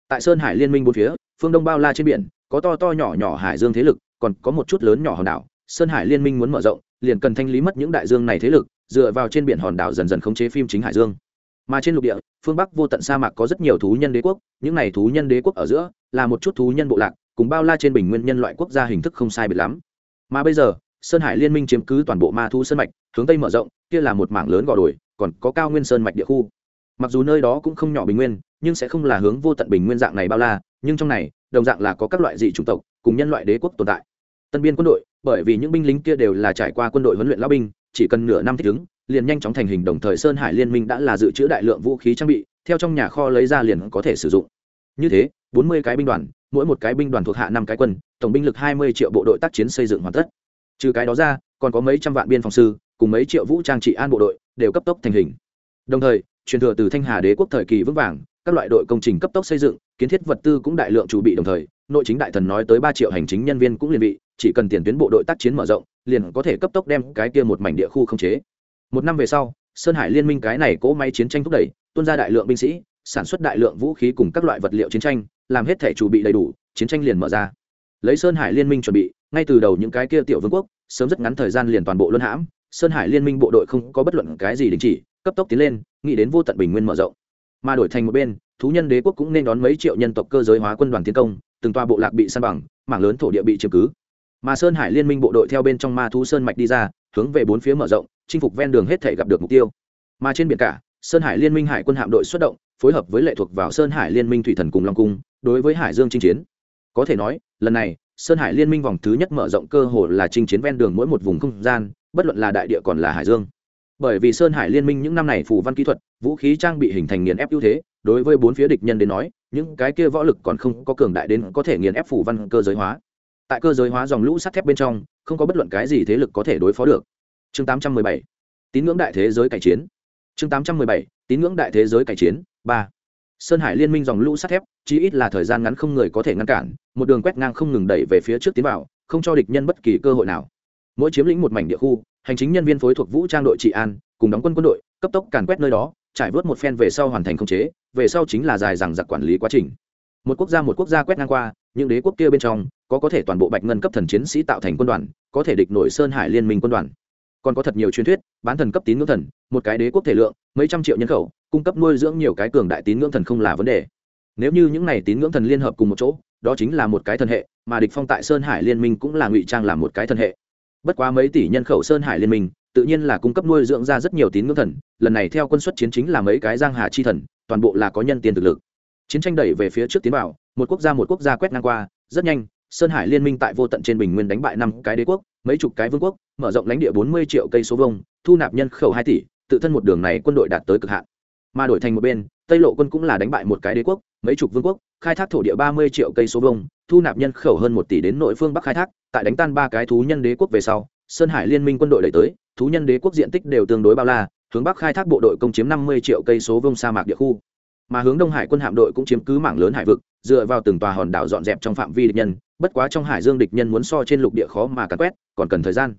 Tại sơn hải liên minh bốn phía, phương đông bao la trên biển, có to to nhỏ nhỏ hải dương thế lực còn có một chút lớn nhỏ hòn đảo, sơn hải liên minh muốn mở rộng, liền cần thanh lý mất những đại dương này thế lực, dựa vào trên biển hòn đảo dần dần khống chế phim chính hải dương. Mà trên lục địa, phương bắc vô tận sa mạc có rất nhiều thú nhân đế quốc, những này thú nhân đế quốc ở giữa, là một chút thú nhân bộ lạc, cùng bao la trên bình nguyên nhân loại quốc gia hình thức không sai biệt lắm. Mà bây giờ, sơn hải liên minh chiếm cứ toàn bộ ma thu sơn mạch, hướng tây mở rộng, kia là một mảng lớn gò đồi, còn có cao nguyên sơn mạch địa khu. Mặc dù nơi đó cũng không nhỏ bình nguyên, nhưng sẽ không là hướng vô tận bình nguyên dạng này bao la, nhưng trong này, đồng dạng là có các loại dị chủng tộc cùng nhân loại đế quốc tồn tại. Tân biên quân đội, bởi vì những binh lính kia đều là trải qua quân đội huấn luyện lao binh, chỉ cần nửa năm thích ứng, liền nhanh chóng thành hình đồng thời sơn hải liên minh đã là dự trữ đại lượng vũ khí trang bị, theo trong nhà kho lấy ra liền có thể sử dụng. Như thế, bốn mươi cái binh đoàn, mỗi một cái binh đoàn thuộc hạ năm cái quân, tổng binh lực hai mươi triệu bộ đội tác chiến xây dựng hoàn tất. Trừ cái đó ra, còn có mấy trăm vạn biên phòng sư, cùng mấy triệu vũ trang trị an bộ đội, đều cấp tốc thành hình. Đồng thời, truyền thừa từ thanh hà đế quốc thời kỳ vững vàng các loại đội công trình cấp tốc xây dựng, kiến thiết vật tư cũng đại lượng chuẩn bị đồng thời, nội chính đại thần nói tới ba triệu hành chính nhân viên cũng liền bị, chỉ cần tiền tuyến bộ đội tác chiến mở rộng, liền có thể cấp tốc đem cái kia một mảnh địa khu không chế. Một năm về sau, sơn hải liên minh cái này cỗ máy chiến tranh thúc đẩy, tuôn ra đại lượng binh sĩ, sản xuất đại lượng vũ khí cùng các loại vật liệu chiến tranh, làm hết thể chuẩn bị đầy đủ, chiến tranh liền mở ra. Lấy sơn hải liên minh chuẩn bị, ngay từ đầu những cái kia tiểu vương quốc, sớm rất ngắn thời gian liền toàn bộ luân hãm, sơn hải liên minh bộ đội không có bất luận cái gì đình chỉ, cấp tốc tiến lên, nghĩ đến vô tận bình nguyên mở rộng mà đổi thành một bên, thú nhân đế quốc cũng nên đón mấy triệu nhân tộc cơ giới hóa quân đoàn tiến công, từng toa bộ lạc bị săn bằng, mảng lớn thổ địa bị chiếm cứ. Mà sơn hải liên minh bộ đội theo bên trong ma thú sơn mạch đi ra, hướng về bốn phía mở rộng, chinh phục ven đường hết thể gặp được mục tiêu. Mà trên biển cả, sơn hải liên minh hải quân hạm đội xuất động, phối hợp với lệ thuộc vào sơn hải liên minh thủy thần cùng long cung, đối với hải dương chinh chiến. Có thể nói, lần này, sơn hải liên minh vòng thứ nhất mở rộng cơ hồ là chinh chiến ven đường mỗi một vùng không gian, bất luận là đại địa còn là hải dương. Bởi vì sơn hải liên minh những năm này phủ văn kỹ thuật vũ khí trang bị hình thành nghiền ép ưu thế, đối với bốn phía địch nhân đến nói, những cái kia võ lực còn không có cường đại đến có thể nghiền ép phủ văn cơ giới hóa. Tại cơ giới hóa dòng lũ sắt thép bên trong, không có bất luận cái gì thế lực có thể đối phó được. Chương 817 tín ngưỡng đại thế giới cải chiến. Chương 817 tín ngưỡng đại thế giới cải chiến, ba. Sơn hải liên minh dòng lũ sắt thép, chí ít là thời gian ngắn không người có thể ngăn cản, một đường quét ngang không ngừng đẩy về phía trước tiến vào, không cho địch nhân bất kỳ cơ hội nào. Mỗi chiếm lĩnh một mảnh địa khu, hành chính nhân viên phối thuộc vũ trang đội trị an, cùng đóng quân quân đội, cấp tốc càn quét nơi đó trải vớt một phen về sau hoàn thành khống chế, về sau chính là dài rằng giặc quản lý quá trình. Một quốc gia một quốc gia quét ngang qua, những đế quốc kia bên trong, có có thể toàn bộ bạch ngân cấp thần chiến sĩ tạo thành quân đoàn, có thể địch nổi sơn hải liên minh quân đoàn. Còn có thật nhiều truyền thuyết, bán thần cấp tín ngưỡng thần, một cái đế quốc thể lượng, mấy trăm triệu nhân khẩu, cung cấp nuôi dưỡng nhiều cái cường đại tín ngưỡng thần không là vấn đề. Nếu như những này tín ngưỡng thần liên hợp cùng một chỗ, đó chính là một cái thần hệ, mà địch phong tại sơn hải liên minh cũng là ngụy trang làm một cái thần hệ. Bất quá mấy tỷ nhân khẩu sơn hải liên minh tự nhiên là cung cấp nuôi dưỡng ra rất nhiều tín ngưỡng thần, lần này theo quân xuất chiến chính là mấy cái giang hà chi thần, toàn bộ là có nhân tiền thực lực. Chiến tranh đẩy về phía trước tiến vào, một quốc gia một quốc gia quét ngang qua, rất nhanh, sơn hải liên minh tại vô tận trên bình nguyên đánh bại năm cái đế quốc, mấy chục cái vương quốc, mở rộng lãnh địa bốn mươi triệu cây số vông thu nạp nhân khẩu hai tỷ, tự thân một đường này quân đội đạt tới cực hạn. Mà đổi thành một bên, tây lộ quân cũng là đánh bại một cái đế quốc, mấy chục vương quốc, khai thác thổ địa ba mươi triệu cây số vông thu nạp nhân khẩu hơn một tỷ đến nội phương bắc khai thác, tại đánh tan ba cái thú nhân đế quốc về sau sơn hải liên minh quân đội đẩy tới, thú nhân đế quốc diện tích đều tương đối bao la, hướng bắc khai thác bộ đội công chiếm năm mươi triệu cây số vông sa mạc địa khu. Mà hướng đông hải quân hạm đội cũng chiếm cứ mảng lớn hải vực, dựa vào từng tòa hòn đảo dọn dẹp trong phạm vi địch nhân, bất quá trong hải dương địch nhân muốn so trên lục địa khó mà cắn quét, còn cần thời gian.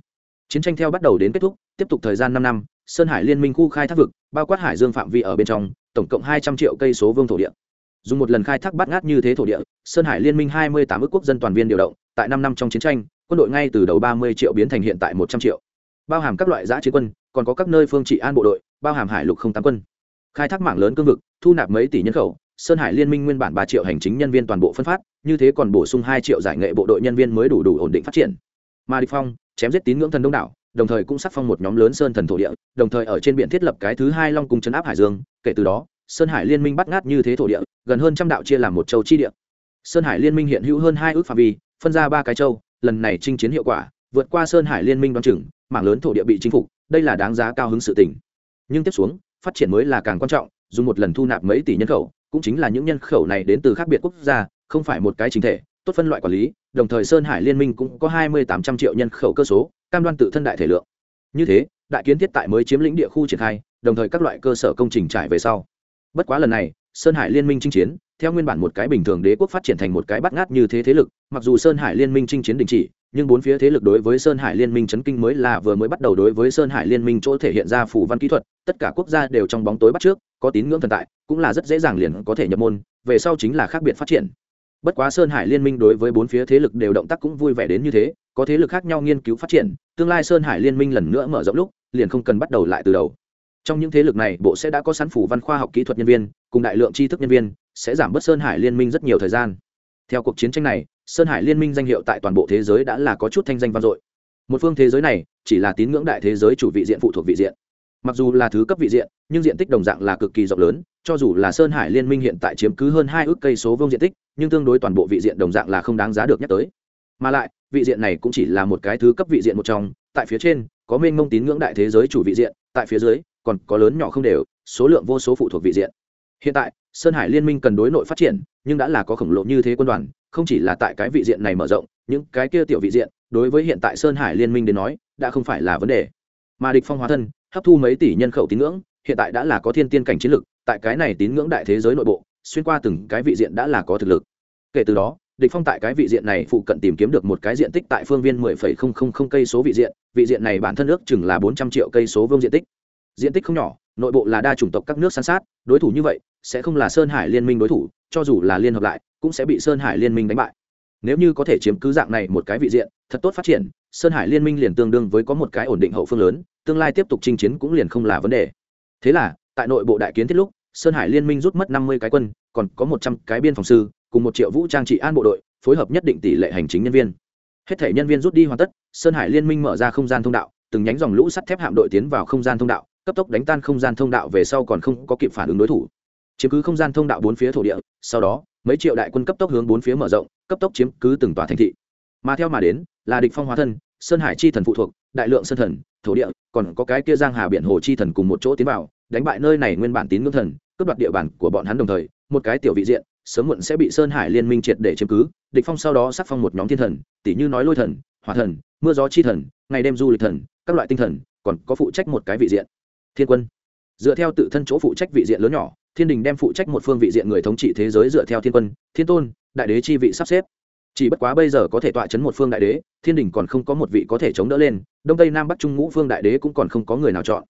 Chiến tranh theo bắt đầu đến kết thúc, tiếp tục thời gian năm năm, sơn hải liên minh khu khai thác vực, bao quát hải dương phạm vi ở bên trong, tổng cộng hai trăm triệu cây số vương thổ địa. Dùng một lần khai thác bắt ngát như thế thổ địa, sơn hải liên minh hai mươi tám ước quốc dân toàn viên điều động, tại năm năm trong chiến tranh quân đội ngay từ đầu ba mươi triệu biến thành hiện tại một trăm triệu. Bao hàm các loại giã chiến quân, còn có các nơi phương trị an bộ đội, bao hàm hải lục không tám quân. Khai thác mạng lớn cương vực, thu nạp mấy tỷ nhân khẩu, sơn hải liên minh nguyên bản ba triệu hành chính nhân viên toàn bộ phân phát, như thế còn bổ sung hai triệu giải nghệ bộ đội nhân viên mới đủ đủ ổn định phát triển. Mà địch phong, chém giết tín ngưỡng thần đông đảo, đồng thời cũng sắc phong một nhóm lớn sơn thần thổ địa, đồng thời ở trên biển thiết lập cái thứ hai long cung chấn áp hải dương, kể từ đó, sơn hải liên minh bắt ngát như thế thổ địa, gần hơn trăm đạo chia làm một châu chi địa. Sơn hải liên minh hiện hữu hơn hai ước phạm vi, phân ra ba cái châu lần này chinh chiến hiệu quả, vượt qua sơn hải liên minh đoan chừng, mảng lớn thổ địa bị chinh phục, đây là đáng giá cao hứng sự tình. Nhưng tiếp xuống, phát triển mới là càng quan trọng, dùng một lần thu nạp mấy tỷ nhân khẩu, cũng chính là những nhân khẩu này đến từ khác biệt quốc gia, không phải một cái chính thể, tốt phân loại quản lý, đồng thời sơn hải liên minh cũng có hai mươi tám trăm triệu nhân khẩu cơ số, cam đoan tự thân đại thể lượng. Như thế, đại kiến thiết tại mới chiếm lĩnh địa khu triển khai, đồng thời các loại cơ sở công trình trải về sau. Bất quá lần này, sơn hải liên minh chinh chiến theo nguyên bản một cái bình thường đế quốc phát triển thành một cái bắt ngát như thế thế lực, mặc dù sơn hải liên minh chinh chiến đình chỉ, nhưng bốn phía thế lực đối với sơn hải liên minh chấn kinh mới là vừa mới bắt đầu đối với sơn hải liên minh chỗ thể hiện ra phủ văn kỹ thuật, tất cả quốc gia đều trong bóng tối bắt trước, có tín ngưỡng thần tại, cũng là rất dễ dàng liền có thể nhập môn, về sau chính là khác biệt phát triển. Bất quá sơn hải liên minh đối với bốn phía thế lực đều động tác cũng vui vẻ đến như thế, có thế lực khác nhau nghiên cứu phát triển, tương lai sơn hải liên minh lần nữa mở rộng lúc, liền không cần bắt đầu lại từ đầu. Trong những thế lực này, bộ sẽ đã có sẵn phủ văn khoa học kỹ thuật nhân viên, cùng đại lượng tri thức nhân viên sẽ giảm bớt sơn hải liên minh rất nhiều thời gian. Theo cuộc chiến tranh này, sơn hải liên minh danh hiệu tại toàn bộ thế giới đã là có chút thanh danh vang dội. Một phương thế giới này, chỉ là tín ngưỡng đại thế giới chủ vị diện phụ thuộc vị diện. Mặc dù là thứ cấp vị diện, nhưng diện tích đồng dạng là cực kỳ rộng lớn, cho dù là sơn hải liên minh hiện tại chiếm cứ hơn hai ước cây số vương diện tích, nhưng tương đối toàn bộ vị diện đồng dạng là không đáng giá được nhắc tới. Mà lại, vị diện này cũng chỉ là một cái thứ cấp vị diện một trong, tại phía trên, có mênh mông tín ngưỡng đại thế giới chủ vị diện, tại phía dưới, còn có lớn nhỏ không đều, số lượng vô số phụ thuộc vị diện. Hiện tại sơn hải liên minh cần đối nội phát triển nhưng đã là có khổng lồ như thế quân đoàn không chỉ là tại cái vị diện này mở rộng những cái kia tiểu vị diện đối với hiện tại sơn hải liên minh đến nói đã không phải là vấn đề. Mà địch phong hóa thân hấp thu mấy tỷ nhân khẩu tín ngưỡng hiện tại đã là có thiên tiên cảnh chiến lực tại cái này tín ngưỡng đại thế giới nội bộ xuyên qua từng cái vị diện đã là có thực lực. Kể từ đó địch phong tại cái vị diện này phụ cận tìm kiếm được một cái diện tích tại phương viên 10,000 cây số vị diện vị diện này bản thân ước chừng là 400 triệu cây số vuông diện tích. Diện tích không nhỏ nội bộ là đa chủng tộc các nước san sát đối thủ như vậy sẽ không là sơn hải liên minh đối thủ, cho dù là liên hợp lại, cũng sẽ bị sơn hải liên minh đánh bại. Nếu như có thể chiếm cứ dạng này một cái vị diện, thật tốt phát triển, sơn hải liên minh liền tương đương với có một cái ổn định hậu phương lớn, tương lai tiếp tục chinh chiến cũng liền không là vấn đề. Thế là, tại nội bộ đại kiến thiết lúc, sơn hải liên minh rút mất năm mươi cái quân, còn có một trăm cái biên phòng sư, cùng một triệu vũ trang trị an bộ đội, phối hợp nhất định tỷ lệ hành chính nhân viên. Hết thể nhân viên rút đi hoàn tất, sơn hải liên minh mở ra không gian thông đạo, từng nhánh dòng lũ sắt thép hạm đội tiến vào không gian thông đạo, cấp tốc đánh tan không gian thông đạo về sau còn không có kịp phản ứng đối thủ chiếm cứ không gian thông đạo bốn phía thổ địa, sau đó, mấy triệu đại quân cấp tốc hướng bốn phía mở rộng, cấp tốc chiếm cứ từng tòa thành thị. Mà theo mà đến, là địch phong hóa thân, sơn hải chi thần phụ thuộc, đại lượng sơn thần, thổ địa, còn có cái kia giang hà biển hồ chi thần cùng một chỗ tiến vào, đánh bại nơi này nguyên bản tín ngưỡng thần, cướp đoạt địa bàn của bọn hắn đồng thời, một cái tiểu vị diện, sớm muộn sẽ bị sơn hải liên minh triệt để chiếm cứ, địch phong sau đó sắc phong một nhóm thiên thần tỷ như nói lôi thần, hỏa thần, mưa gió chi thần, ngày đêm du lịch thần, các loại tinh thần, còn có phụ trách một cái vị diện. Thiên quân. Dựa theo tự thân chỗ phụ trách vị diện lớn nhỏ thiên đình đem phụ trách một phương vị diện người thống trị thế giới dựa theo thiên quân, thiên tôn, đại đế chi vị sắp xếp. Chỉ bất quá bây giờ có thể tọa chấn một phương đại đế, thiên đình còn không có một vị có thể chống đỡ lên, đông tây nam bắc trung ngũ phương đại đế cũng còn không có người nào chọn.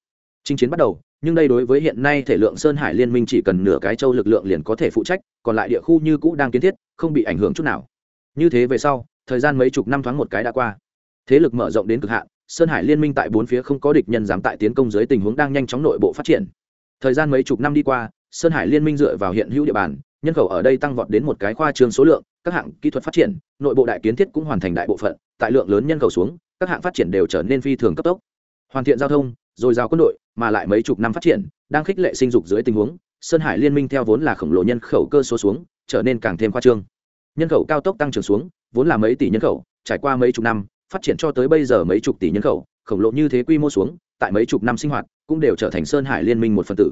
Chinh chiến bắt đầu, nhưng đây đối với hiện nay thể lượng sơn hải liên minh chỉ cần nửa cái châu lực lượng liền có thể phụ trách, còn lại địa khu như cũ đang kiến thiết, không bị ảnh hưởng chút nào. Như thế về sau, thời gian mấy chục năm thoáng một cái đã qua. Thế lực mở rộng đến cực hạn, sơn hải liên minh tại bốn phía không có địch nhân dám tại tiến công dưới tình huống đang nhanh chóng nội bộ phát triển. Thời gian mấy chục năm đi qua sơn hải liên minh dựa vào hiện hữu địa bàn, nhân khẩu ở đây tăng vọt đến một cái khoa trương số lượng, các hạng kỹ thuật phát triển, nội bộ đại kiến thiết cũng hoàn thành đại bộ phận, tại lượng lớn nhân khẩu xuống, các hạng phát triển đều trở nên phi thường cấp tốc. Hoàn thiện giao thông dồi dào quân đội, mà lại mấy chục năm phát triển, đang khích lệ sinh dục dưới tình huống, sơn hải liên minh theo vốn là khổng lồ nhân khẩu cơ số xuống, trở nên càng thêm khoa trương. Nhân khẩu cao tốc tăng trưởng xuống, vốn là mấy tỷ nhân khẩu, trải qua mấy chục năm, phát triển cho tới bây giờ mấy chục tỷ nhân khẩu, khổng lồ như thế quy mô xuống, tại mấy chục năm sinh hoạt, cũng đều trở thành sơn hải liên minh một phần tử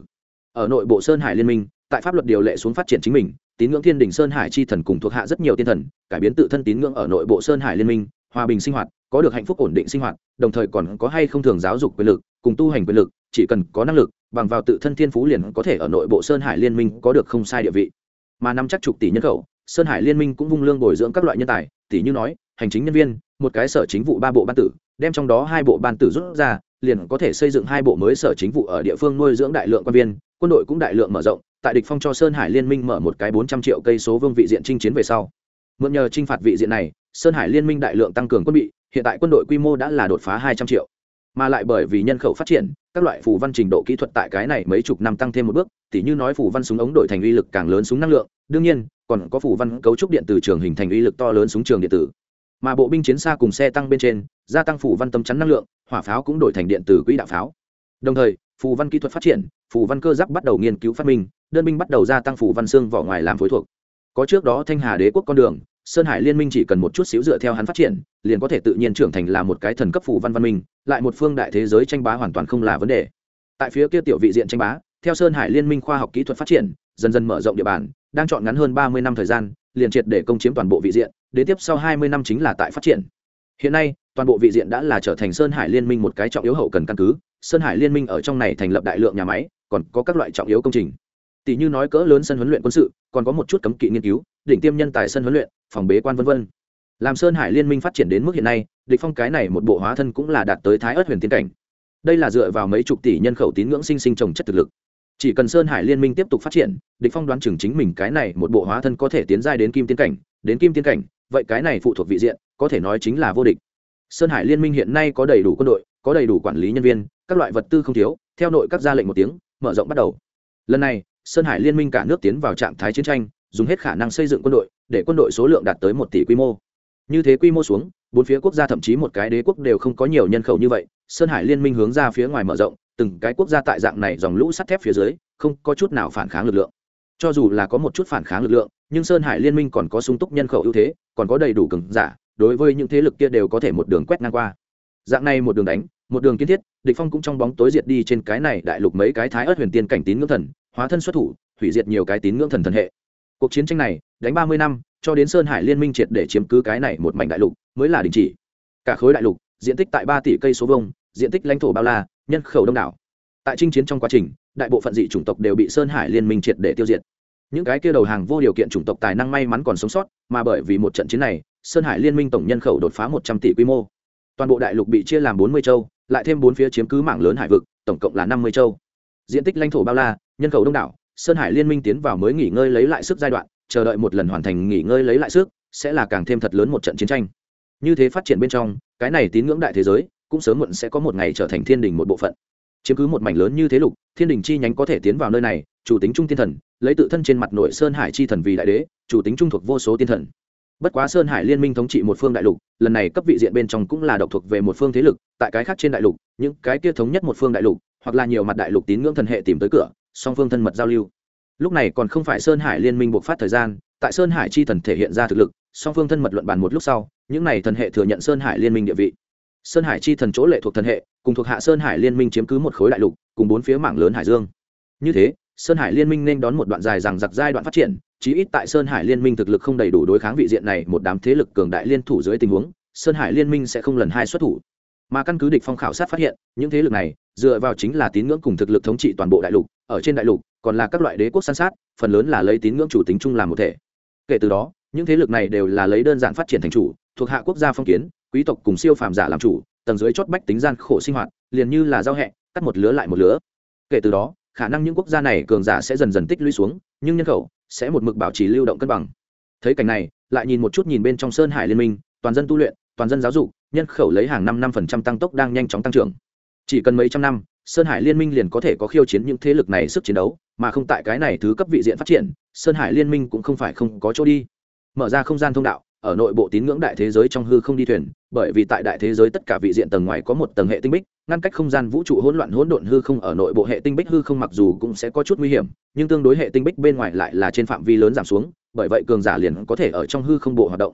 ở nội bộ sơn hải liên minh, tại pháp luật điều lệ xuống phát triển chính mình, tín ngưỡng thiên đình sơn hải chi thần cùng thuộc hạ rất nhiều tiên thần, cải biến tự thân tín ngưỡng ở nội bộ sơn hải liên minh, hòa bình sinh hoạt, có được hạnh phúc ổn định sinh hoạt, đồng thời còn có hay không thường giáo dục quyền lực, cùng tu hành quyền lực, chỉ cần có năng lực, bằng vào tự thân thiên phú liền có thể ở nội bộ sơn hải liên minh có được không sai địa vị. Mà nắm chắc chục tỷ nhân khẩu, sơn hải liên minh cũng vung lương bồi dưỡng các loại nhân tài, tỷ như nói, hành chính nhân viên, một cái sở chính vụ ba bộ ban tử, đem trong đó hai bộ ban tử rút ra, liền có thể xây dựng hai bộ mới sở chính vụ ở địa phương nuôi dưỡng đại lượng quan viên quân đội cũng đại lượng mở rộng, tại địch phong cho sơn hải liên minh mở một cái bốn trăm triệu cây số vương vị diện chinh chiến về sau. Mượn nhờ chinh phạt vị diện này, sơn hải liên minh đại lượng tăng cường quân bị, hiện tại quân đội quy mô đã là đột phá hai trăm triệu. Mà lại bởi vì nhân khẩu phát triển, các loại phù văn trình độ kỹ thuật tại cái này mấy chục năm tăng thêm một bước, tỉ như nói phù văn súng ống đổi thành uy lực càng lớn súng năng lượng, đương nhiên, còn có phù văn cấu trúc điện từ trường hình thành uy lực to lớn súng trường điện tử. Mà bộ binh chiến xa cùng xe tăng bên trên, gia tăng phù văn tâm chắn năng lượng, hỏa pháo cũng đổi thành điện từ quỹ đạo pháo. Đồng thời phù văn kỹ thuật phát triển, phù văn cơ giáp bắt đầu nghiên cứu phát minh, đơn binh bắt đầu gia tăng phù văn xương vỏ ngoài làm phối thuộc. Có trước đó thanh hà đế quốc con đường, sơn hải liên minh chỉ cần một chút xíu dựa theo hắn phát triển, liền có thể tự nhiên trưởng thành là một cái thần cấp phù văn văn minh, lại một phương đại thế giới tranh bá hoàn toàn không là vấn đề. Tại phía kia tiểu vị diện tranh bá, theo sơn hải liên minh khoa học kỹ thuật phát triển, dần dần mở rộng địa bàn, đang chọn ngắn hơn ba mươi năm thời gian, liền triệt để công chiếm toàn bộ vị diện, đến tiếp sau hai mươi năm chính là tại phát triển. Hiện nay, toàn bộ vị diện đã là trở thành sơn hải liên minh một cái trọng yếu hậu cần căn cứ sơn hải liên minh ở trong này thành lập đại lượng nhà máy, còn có các loại trọng yếu công trình. Tỷ như nói cỡ lớn sân huấn luyện quân sự, còn có một chút cấm kỵ nghiên cứu, đỉnh tiêm nhân tài sân huấn luyện, phòng bế quan v v làm sơn hải liên minh phát triển đến mức hiện nay, địch phong cái này một bộ hóa thân cũng là đạt tới thái ớt huyền tiên cảnh. Đây là dựa vào mấy chục tỷ nhân khẩu tín ngưỡng sinh sinh trồng chất thực lực. Chỉ cần sơn hải liên minh tiếp tục phát triển, địch phong đoán chừng chính mình cái này một bộ hóa thân có thể tiến giai đến kim tiên cảnh, đến kim tiên cảnh, vậy cái này phụ thuộc vị diện, có thể nói chính là vô địch. Sơn hải liên minh hiện nay có đầy đủ quân đội, có đầy đủ quản lý nhân viên các loại vật tư không thiếu, theo nội các ra lệnh một tiếng, mở rộng bắt đầu. Lần này, sơn hải liên minh cả nước tiến vào trạng thái chiến tranh, dùng hết khả năng xây dựng quân đội, để quân đội số lượng đạt tới một tỷ quy mô. Như thế quy mô xuống, bốn phía quốc gia thậm chí một cái đế quốc đều không có nhiều nhân khẩu như vậy, sơn hải liên minh hướng ra phía ngoài mở rộng, từng cái quốc gia tại dạng này dòng lũ sắt thép phía dưới, không có chút nào phản kháng lực lượng. Cho dù là có một chút phản kháng lực lượng, nhưng sơn hải liên minh còn có sung túc nhân khẩu ưu thế, còn có đầy đủ cường giả, đối với những thế lực kia đều có thể một đường quét ngang qua. Dạng này một đường đánh một đường kiến thiết, địch phong cũng trong bóng tối diệt đi trên cái này đại lục mấy cái thái ớt huyền tiên cảnh tín ngưỡng thần, hóa thân xuất thủ, hủy diệt nhiều cái tín ngưỡng thần thần hệ. Cuộc chiến tranh này, đánh ba mươi năm, cho đến sơn hải liên minh triệt để chiếm cứ cái này một mảnh đại lục, mới là đình chỉ. Cả khối đại lục, diện tích tại ba tỷ cây số vuông, diện tích lãnh thổ bao la, nhân khẩu đông đảo. Tại chinh chiến trong quá trình, đại bộ phận dị chủng tộc đều bị sơn hải liên minh triệt để tiêu diệt. Những cái kia đầu hàng vô điều kiện chủng tộc tài năng may mắn còn sống sót, mà bởi vì một trận chiến này, sơn hải liên minh tổng nhân khẩu đột phá một trăm tỷ quy mô toàn bộ đại lục bị chia làm bốn mươi châu, lại thêm bốn phía chiếm cứ mảng lớn hải vực, tổng cộng là năm mươi châu. Diện tích lãnh thổ bao la, nhân khẩu đông đảo, sơn hải liên minh tiến vào mới nghỉ ngơi lấy lại sức giai đoạn, chờ đợi một lần hoàn thành nghỉ ngơi lấy lại sức, sẽ là càng thêm thật lớn một trận chiến tranh. Như thế phát triển bên trong, cái này tín ngưỡng đại thế giới, cũng sớm muộn sẽ có một ngày trở thành thiên đình một bộ phận. Chiếm cứ một mảnh lớn như thế lục, thiên đình chi nhánh có thể tiến vào nơi này, chủ tính trung thiên thần, lấy tự thân trên mặt nội sơn hải chi thần vì đại đế, chủ tính trung thuộc vô số tiên thần bất quá sơn hải liên minh thống trị một phương đại lục, lần này cấp vị diện bên trong cũng là độc thuộc về một phương thế lực, tại cái khác trên đại lục, những cái kia thống nhất một phương đại lục, hoặc là nhiều mặt đại lục tín ngưỡng thần hệ tìm tới cửa, song phương thân mật giao lưu. Lúc này còn không phải sơn hải liên minh buộc phát thời gian, tại sơn hải chi thần thể hiện ra thực lực, song phương thân mật luận bàn một lúc sau, những này thần hệ thừa nhận sơn hải liên minh địa vị. Sơn hải chi thần chỗ lệ thuộc thần hệ, cùng thuộc hạ sơn hải liên minh chiếm cứ một khối đại lục, cùng bốn phía mảng lớn hải dương. Như thế, sơn hải liên minh nên đón một đoạn dài rằng giặc giai đoạn phát triển chí ít tại sơn hải liên minh thực lực không đầy đủ đối kháng vị diện này, một đám thế lực cường đại liên thủ dưới tình huống, sơn hải liên minh sẽ không lần hai xuất thủ. Mà căn cứ địch phong khảo sát phát hiện, những thế lực này, dựa vào chính là tín ngưỡng cùng thực lực thống trị toàn bộ đại lục, ở trên đại lục, còn là các loại đế quốc san sát, phần lớn là lấy tín ngưỡng chủ tính chung làm một thể. Kể từ đó, những thế lực này đều là lấy đơn giản phát triển thành chủ, thuộc hạ quốc gia phong kiến, quý tộc cùng siêu phàm giả làm chủ, tầng dưới chót bách tính gian khổ sinh hoạt, liền như là giao hẹ, cắt một lứa lại một lứa. Kể từ đó, khả năng những quốc gia này cường giả sẽ dần dần tích lũy xuống, nhưng nhân khẩu sẽ một mực bảo trì lưu động cân bằng. Thấy cảnh này, lại nhìn một chút nhìn bên trong sơn hải liên minh, toàn dân tu luyện, toàn dân giáo dục, nhân khẩu lấy hàng năm năm phần trăm tăng tốc đang nhanh chóng tăng trưởng. Chỉ cần mấy trăm năm, sơn hải liên minh liền có thể có khiêu chiến những thế lực này sức chiến đấu, mà không tại cái này thứ cấp vị diện phát triển, sơn hải liên minh cũng không phải không có chỗ đi. Mở ra không gian thông đạo ở nội bộ tín ngưỡng đại thế giới trong hư không đi thuyền, bởi vì tại đại thế giới tất cả vị diện tầng ngoài có một tầng hệ tinh bích, ngăn cách không gian vũ trụ hỗn loạn hỗn độn hư không ở nội bộ hệ tinh bích hư không mặc dù cũng sẽ có chút nguy hiểm, nhưng tương đối hệ tinh bích bên ngoài lại là trên phạm vi lớn giảm xuống, bởi vậy cường giả liền có thể ở trong hư không bộ hoạt động.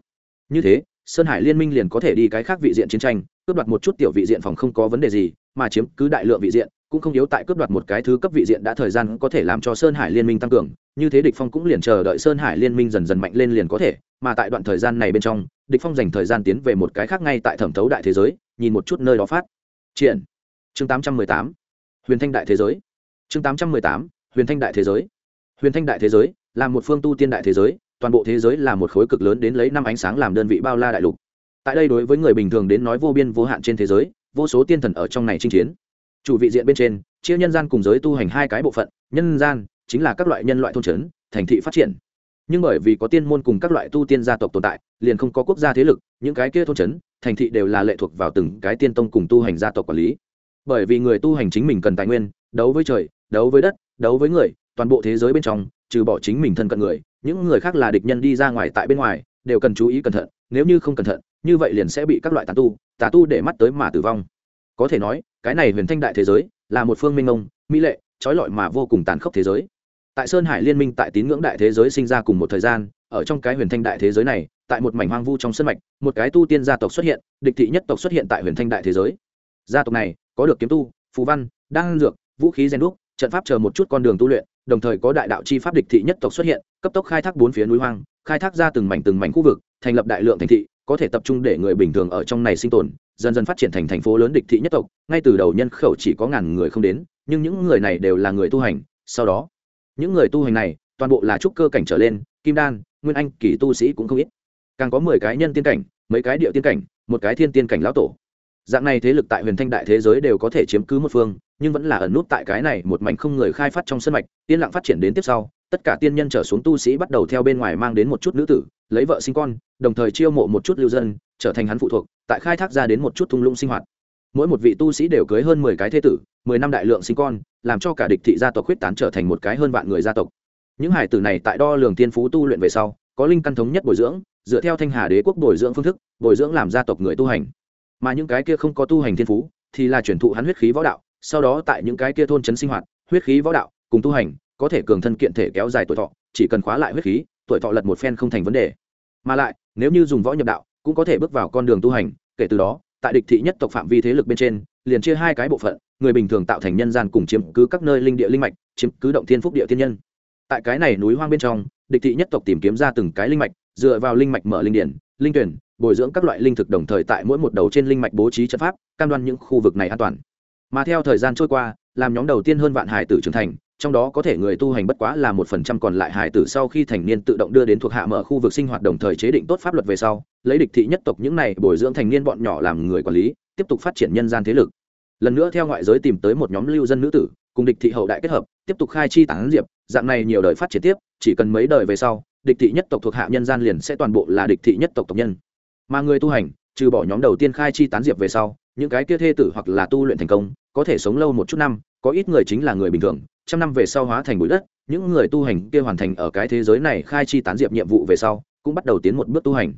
Như thế, sơn hải liên minh liền có thể đi cái khác vị diện chiến tranh, cướp đoạt một chút tiểu vị diện phòng không có vấn đề gì, mà chiếm cứ đại lượng vị diện, cũng không yếu tại cướp đoạt một cái thứ cấp vị diện đã thời gian có thể làm cho sơn hải liên minh tăng cường, như thế địch phong cũng liền chờ đợi sơn hải liên minh dần dần mạnh lên liền có thể mà tại đoạn thời gian này bên trong, địch phong dành thời gian tiến về một cái khác ngay tại thẩm thấu đại thế giới, nhìn một chút nơi đó phát. Triển. Chương 818 huyền thanh đại thế giới. Chương 818 huyền thanh đại thế giới. Huyền thanh đại thế giới là một phương tu tiên đại thế giới, toàn bộ thế giới là một khối cực lớn đến lấy năm ánh sáng làm đơn vị bao la đại lục. Tại đây đối với người bình thường đến nói vô biên vô hạn trên thế giới, vô số tiên thần ở trong này chinh chiến. Chủ vị diện bên trên, chia nhân gian cùng giới tu hành hai cái bộ phận, nhân gian chính là các loại nhân loại thôn trấn, thành thị phát triển nhưng bởi vì có tiên môn cùng các loại tu tiên gia tộc tồn tại, liền không có quốc gia thế lực, những cái kia thôn trấn, thành thị đều là lệ thuộc vào từng cái tiên tông cùng tu hành gia tộc quản lý. Bởi vì người tu hành chính mình cần tài nguyên, đấu với trời, đấu với đất, đấu với người, toàn bộ thế giới bên trong, trừ bỏ chính mình thân cận người, những người khác là địch nhân đi ra ngoài tại bên ngoài, đều cần chú ý cẩn thận, nếu như không cẩn thận, như vậy liền sẽ bị các loại tà tu tà tu để mắt tới mà tử vong. Có thể nói, cái này huyền thanh đại thế giới là một phương minh ông mỹ lệ, trói lọi mà vô cùng tàn khốc thế giới tại sơn hải liên minh tại tín ngưỡng đại thế giới sinh ra cùng một thời gian, ở trong cái huyền thanh đại thế giới này, tại một mảnh hoang vu trong sân mạch, một cái tu tiên gia tộc xuất hiện, địch thị nhất tộc xuất hiện tại huyền thanh đại thế giới. Gia tộc này, có được kiếm tu, phù văn, đan dược, vũ khí gen đúc, trận pháp chờ một chút con đường tu luyện, đồng thời có đại đạo chi pháp địch thị nhất tộc xuất hiện, cấp tốc khai thác bốn phía núi hoang, khai thác ra từng mảnh từng mảnh khu vực, thành lập đại lượng thành thị, có thể tập trung để người bình thường ở trong này sinh tồn, dần dần phát triển thành thành phố lớn địch thị nhất tộc. Ngay từ đầu nhân khẩu chỉ có ngàn người không đến, nhưng những người này đều là người tu hành, sau đó những người tu hành này, toàn bộ là trúc cơ cảnh trở lên, kim đan, nguyên anh, kỳ tu sĩ cũng không ít. Càng có mười cái nhân tiên cảnh, mấy cái địa tiên cảnh, một cái thiên tiên cảnh lão tổ. Dạng này thế lực tại huyền thanh đại thế giới đều có thể chiếm cứ một phương, nhưng vẫn là ẩn nút tại cái này một mảnh không người khai phát trong sân mạch tiên lặng phát triển đến tiếp sau, tất cả tiên nhân trở xuống tu sĩ bắt đầu theo bên ngoài mang đến một chút nữ tử, lấy vợ sinh con, đồng thời chiêu mộ một chút lưu dân, trở thành hắn phụ thuộc, tại khai thác ra đến một chút thung lũng sinh hoạt. Mỗi một vị tu sĩ đều cưới hơn mười cái thế tử mười năm đại lượng sinh con, làm cho cả địch thị gia tộc huyết tán trở thành một cái hơn vạn người gia tộc. Những hải tử này tại đo lường tiên phú tu luyện về sau, có linh căn thống nhất bồi dưỡng, dựa theo thanh hà đế quốc bồi dưỡng phương thức, bồi dưỡng làm gia tộc người tu hành. Mà những cái kia không có tu hành thiên phú, thì là chuyển thụ hắn huyết khí võ đạo, sau đó tại những cái kia thôn trấn sinh hoạt, huyết khí võ đạo, cùng tu hành, có thể cường thân kiện thể kéo dài tuổi thọ, chỉ cần khóa lại huyết khí, tuổi thọ lật một phen không thành vấn đề. Mà lại, nếu như dùng võ nhập đạo, cũng có thể bước vào con đường tu hành, kể từ đó, tại địch thị nhất tộc phạm vi thế lực bên trên liền chia hai cái bộ phận, người bình thường tạo thành nhân gian cùng chiếm cứ các nơi linh địa linh mạch, chiếm cứ động thiên phúc địa thiên nhân. Tại cái này núi hoang bên trong, địch thị nhất tộc tìm kiếm ra từng cái linh mạch, dựa vào linh mạch mở linh điển, linh tuyển, bồi dưỡng các loại linh thực đồng thời tại mỗi một đầu trên linh mạch bố trí trận pháp, cam đoan những khu vực này an toàn. Mà theo thời gian trôi qua, làm nhóm đầu tiên hơn vạn hải tử trưởng thành trong đó có thể người tu hành bất quá là một phần trăm còn lại hải tử sau khi thành niên tự động đưa đến thuộc hạ mở khu vực sinh hoạt đồng thời chế định tốt pháp luật về sau, lấy địch thị nhất tộc những này bồi dưỡng thành niên bọn nhỏ làm người quản lý, tiếp tục phát triển nhân gian thế lực. Lần nữa theo ngoại giới tìm tới một nhóm lưu dân nữ tử, cùng địch thị hậu đại kết hợp, tiếp tục khai chi tán diệp, dạng này nhiều đời phát triển tiếp, chỉ cần mấy đời về sau, địch thị nhất tộc thuộc hạ nhân gian liền sẽ toàn bộ là địch thị nhất tộc tộc nhân. Mà người tu hành, trừ bỏ nhóm đầu tiên khai chi tán diệp về sau, những cái kia thê tử hoặc là tu luyện thành công, có thể sống lâu một chút năm, có ít người chính là người bình thường trăm năm về sau hóa thành bụi đất, những người tu hành kia hoàn thành ở cái thế giới này khai chi tán diệp nhiệm vụ về sau, cũng bắt đầu tiến một bước tu hành.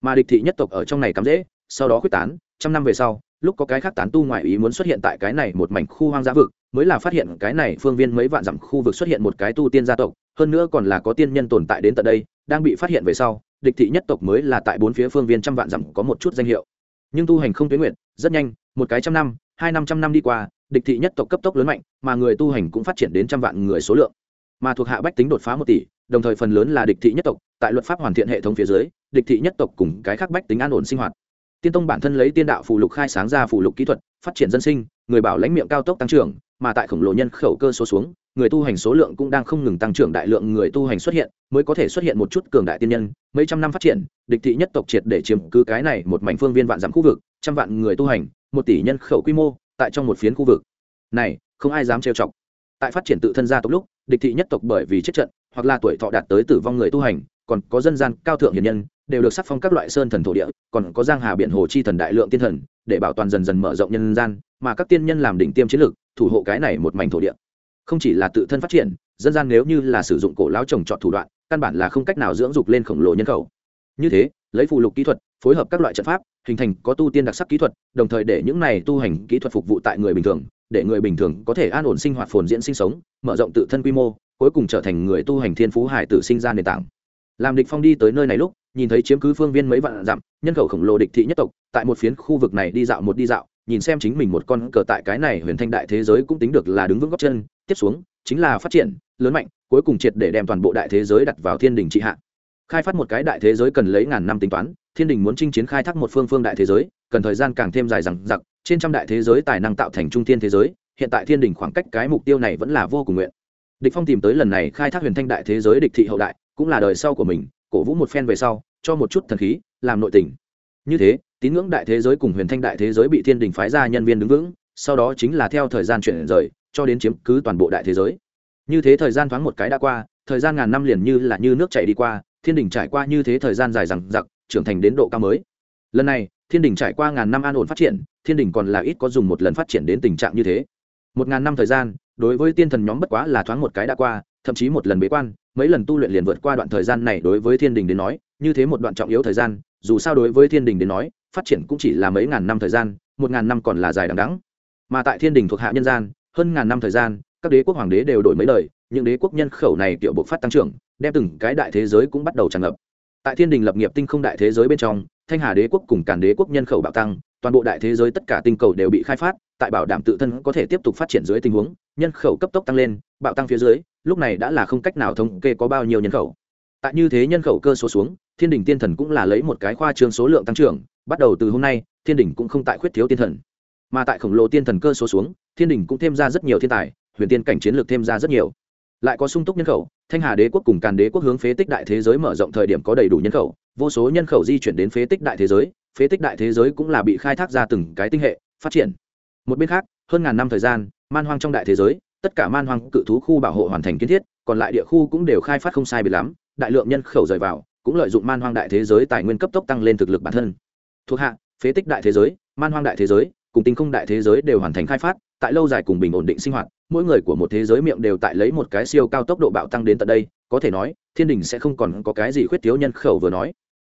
Mà địch thị nhất tộc ở trong này cắm dễ, sau đó quyết tán, trăm năm về sau, lúc có cái khác tán tu ngoại ý muốn xuất hiện tại cái này một mảnh khu hoang dã vực, mới là phát hiện cái này phương viên mấy vạn dặm khu vực xuất hiện một cái tu tiên gia tộc, hơn nữa còn là có tiên nhân tồn tại đến tận đây, đang bị phát hiện về sau, địch thị nhất tộc mới là tại bốn phía phương viên trăm vạn dặm có một chút danh hiệu. Nhưng tu hành không tuyến nguyện, rất nhanh, một cái trăm năm, hai năm trăm năm đi qua địch thị nhất tộc cấp tốc lớn mạnh, mà người tu hành cũng phát triển đến trăm vạn người số lượng. Mà thuộc hạ bách tính đột phá một tỷ, đồng thời phần lớn là địch thị nhất tộc, tại luật pháp hoàn thiện hệ thống phía dưới, địch thị nhất tộc cùng cái khác bách tính an ổn sinh hoạt. Tiên tông bản thân lấy tiên đạo phù lục khai sáng ra phù lục kỹ thuật, phát triển dân sinh, người bảo lãnh miệng cao tốc tăng trưởng, mà tại khổng lồ nhân khẩu cơ số xuống, người tu hành số lượng cũng đang không ngừng tăng trưởng đại lượng người tu hành xuất hiện, mới có thể xuất hiện một chút cường đại tiên nhân, mấy trăm năm phát triển, địch thị nhất tộc triệt để chiếm cứ cái này một mảnh phương viên vạn dặm khu vực, trăm vạn người tu hành, một tỷ nhân khẩu quy mô tại trong một phiến khu vực. Này, không ai dám trêu chọc. Tại phát triển tự thân gia tộc lúc, địch thị nhất tộc bởi vì chết trận, hoặc là tuổi thọ đạt tới tử vong người tu hành, còn có dân gian cao thượng hiền nhân, đều được sắc phong các loại sơn thần thổ địa, còn có giang hà biển hồ chi thần đại lượng tiên thần, để bảo toàn dần dần mở rộng nhân gian, mà các tiên nhân làm đỉnh tiêm chiến lược, thủ hộ cái này một mảnh thổ địa. Không chỉ là tự thân phát triển, dân gian nếu như là sử dụng cổ lão trồng trọt thủ đoạn, căn bản là không cách nào dưỡng dục lên khổng lồ nhân khẩu. Như thế, lấy phụ lục kỹ thuật, phối hợp các loại trận pháp hình thành có tu tiên đặc sắc kỹ thuật, đồng thời để những này tu hành kỹ thuật phục vụ tại người bình thường, để người bình thường có thể an ổn sinh hoạt, phồn diễn sinh sống, mở rộng tự thân quy mô, cuối cùng trở thành người tu hành thiên phú hải tử sinh ra nền tảng. Làm địch phong đi tới nơi này lúc, nhìn thấy chiếm cứ phương viên mấy vạn dặm, nhân khẩu khổng lồ địch thị nhất tộc, tại một phiến khu vực này đi dạo một đi dạo, nhìn xem chính mình một con cờ tại cái này huyền thanh đại thế giới cũng tính được là đứng vững góc chân, tiếp xuống, chính là phát triển, lớn mạnh, cuối cùng triệt để đem toàn bộ đại thế giới đặt vào thiên đình trị hạ. Khai phát một cái đại thế giới cần lấy ngàn năm tính toán thiên đình muốn chinh chiến khai thác một phương phương đại thế giới, cần thời gian càng thêm dài rằng giặc trên trăm đại thế giới tài năng tạo thành trung thiên thế giới, hiện tại thiên đình khoảng cách cái mục tiêu này vẫn là vô cùng nguyện. Địch phong tìm tới lần này khai thác huyền thanh đại thế giới địch thị hậu đại, cũng là đời sau của mình, cổ vũ một phen về sau, cho một chút thần khí, làm nội tình. Như thế, tín ngưỡng đại thế giới cùng huyền thanh đại thế giới bị thiên đình phái ra nhân viên đứng vững, sau đó chính là theo thời gian chuyển rời, cho đến chiếm cứ toàn bộ đại thế giới. Như thế thời gian thoáng một cái đã qua, thời gian ngàn năm liền như là như nước chảy đi qua, thiên đình trải qua như thế thời gian dài rằng giặc trưởng thành đến độ cao mới. Lần này, thiên đình trải qua ngàn năm an ổn phát triển, thiên đình còn là ít có dùng một lần phát triển đến tình trạng như thế. Một ngàn năm thời gian, đối với tiên thần nhóm bất quá là thoáng một cái đã qua, thậm chí một lần bế quan, mấy lần tu luyện liền vượt qua đoạn thời gian này đối với thiên đình đến nói, như thế một đoạn trọng yếu thời gian, dù sao đối với thiên đình đến nói, phát triển cũng chỉ là mấy ngàn năm thời gian, một ngàn năm còn là dài đằng đắng mà tại thiên đình thuộc hạ nhân gian, hơn ngàn năm thời gian, các đế quốc hoàng đế đều đổi mấy đời, những đế quốc nhân khẩu này kiểu bộc phát tăng trưởng, đem từng cái đại thế giới cũng bắt đầu tràn ngập tại thiên đình lập nghiệp tinh không đại thế giới bên trong, thanh hà đế quốc cùng càn đế quốc nhân khẩu bạo tăng, toàn bộ đại thế giới tất cả tinh cầu đều bị khai phát, tại bảo đảm tự thân có thể tiếp tục phát triển dưới tình huống, nhân khẩu cấp tốc tăng lên, bạo tăng phía dưới, lúc này đã là không cách nào thống kê có bao nhiêu nhân khẩu. Tại như thế nhân khẩu cơ số xuống, thiên đình tiên thần cũng là lấy một cái khoa trương số lượng tăng trưởng, bắt đầu từ hôm nay, thiên đình cũng không tại khuyết thiếu tiên thần. Mà tại khổng lồ tiên thần cơ số xuống, thiên đình cũng thêm ra rất nhiều thiên tài, huyền tiên cảnh chiến lược thêm ra rất nhiều lại có sung túc nhân khẩu, thanh hà đế quốc cùng càn đế quốc hướng phế tích đại thế giới mở rộng thời điểm có đầy đủ nhân khẩu, vô số nhân khẩu di chuyển đến phế tích đại thế giới, phế tích đại thế giới cũng là bị khai thác ra từng cái tinh hệ, phát triển. Một bên khác, hơn ngàn năm thời gian, man hoang trong đại thế giới, tất cả man hoang cự thú khu bảo hộ hoàn thành kiến thiết, còn lại địa khu cũng đều khai phát không sai biệt lắm, đại lượng nhân khẩu rời vào, cũng lợi dụng man hoang đại thế giới tài nguyên cấp tốc tăng lên thực lực bản thân. Thuộc hạ, phế tích đại thế giới, man hoang đại thế giới, cùng tinh không đại thế giới đều hoàn thành khai phát, tại lâu dài cùng bình ổn định sinh hoạt mỗi người của một thế giới miệng đều tại lấy một cái siêu cao tốc độ bạo tăng đến tận đây, có thể nói, thiên đình sẽ không còn có cái gì khuyết thiếu nhân khẩu vừa nói.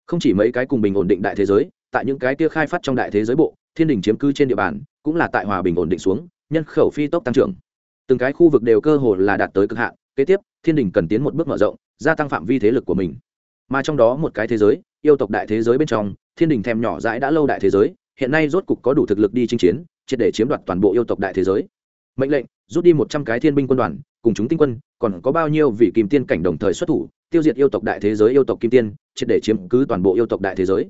Không chỉ mấy cái cùng bình ổn định đại thế giới, tại những cái kia khai phát trong đại thế giới bộ, thiên đình chiếm cư trên địa bàn, cũng là tại hòa bình ổn định xuống, nhân khẩu phi tốc tăng trưởng. Từng cái khu vực đều cơ hồ là đạt tới cực hạn, kế tiếp, thiên đình cần tiến một bước mở rộng, gia tăng phạm vi thế lực của mình. Mà trong đó một cái thế giới, yêu tộc đại thế giới bên trong, thiên đình thèm nhỏ dãi đã lâu đại thế giới, hiện nay rốt cục có đủ thực lực đi chinh chiến, triệt để chiếm đoạt toàn bộ yêu tộc đại thế giới mệnh lệnh, rút đi một trăm cái thiên binh quân đoàn, cùng chúng tinh quân, còn có bao nhiêu vị kim tiên cảnh đồng thời xuất thủ, tiêu diệt yêu tộc đại thế giới yêu tộc kim tiên, triệt để chiếm cứ toàn bộ yêu tộc đại thế giới.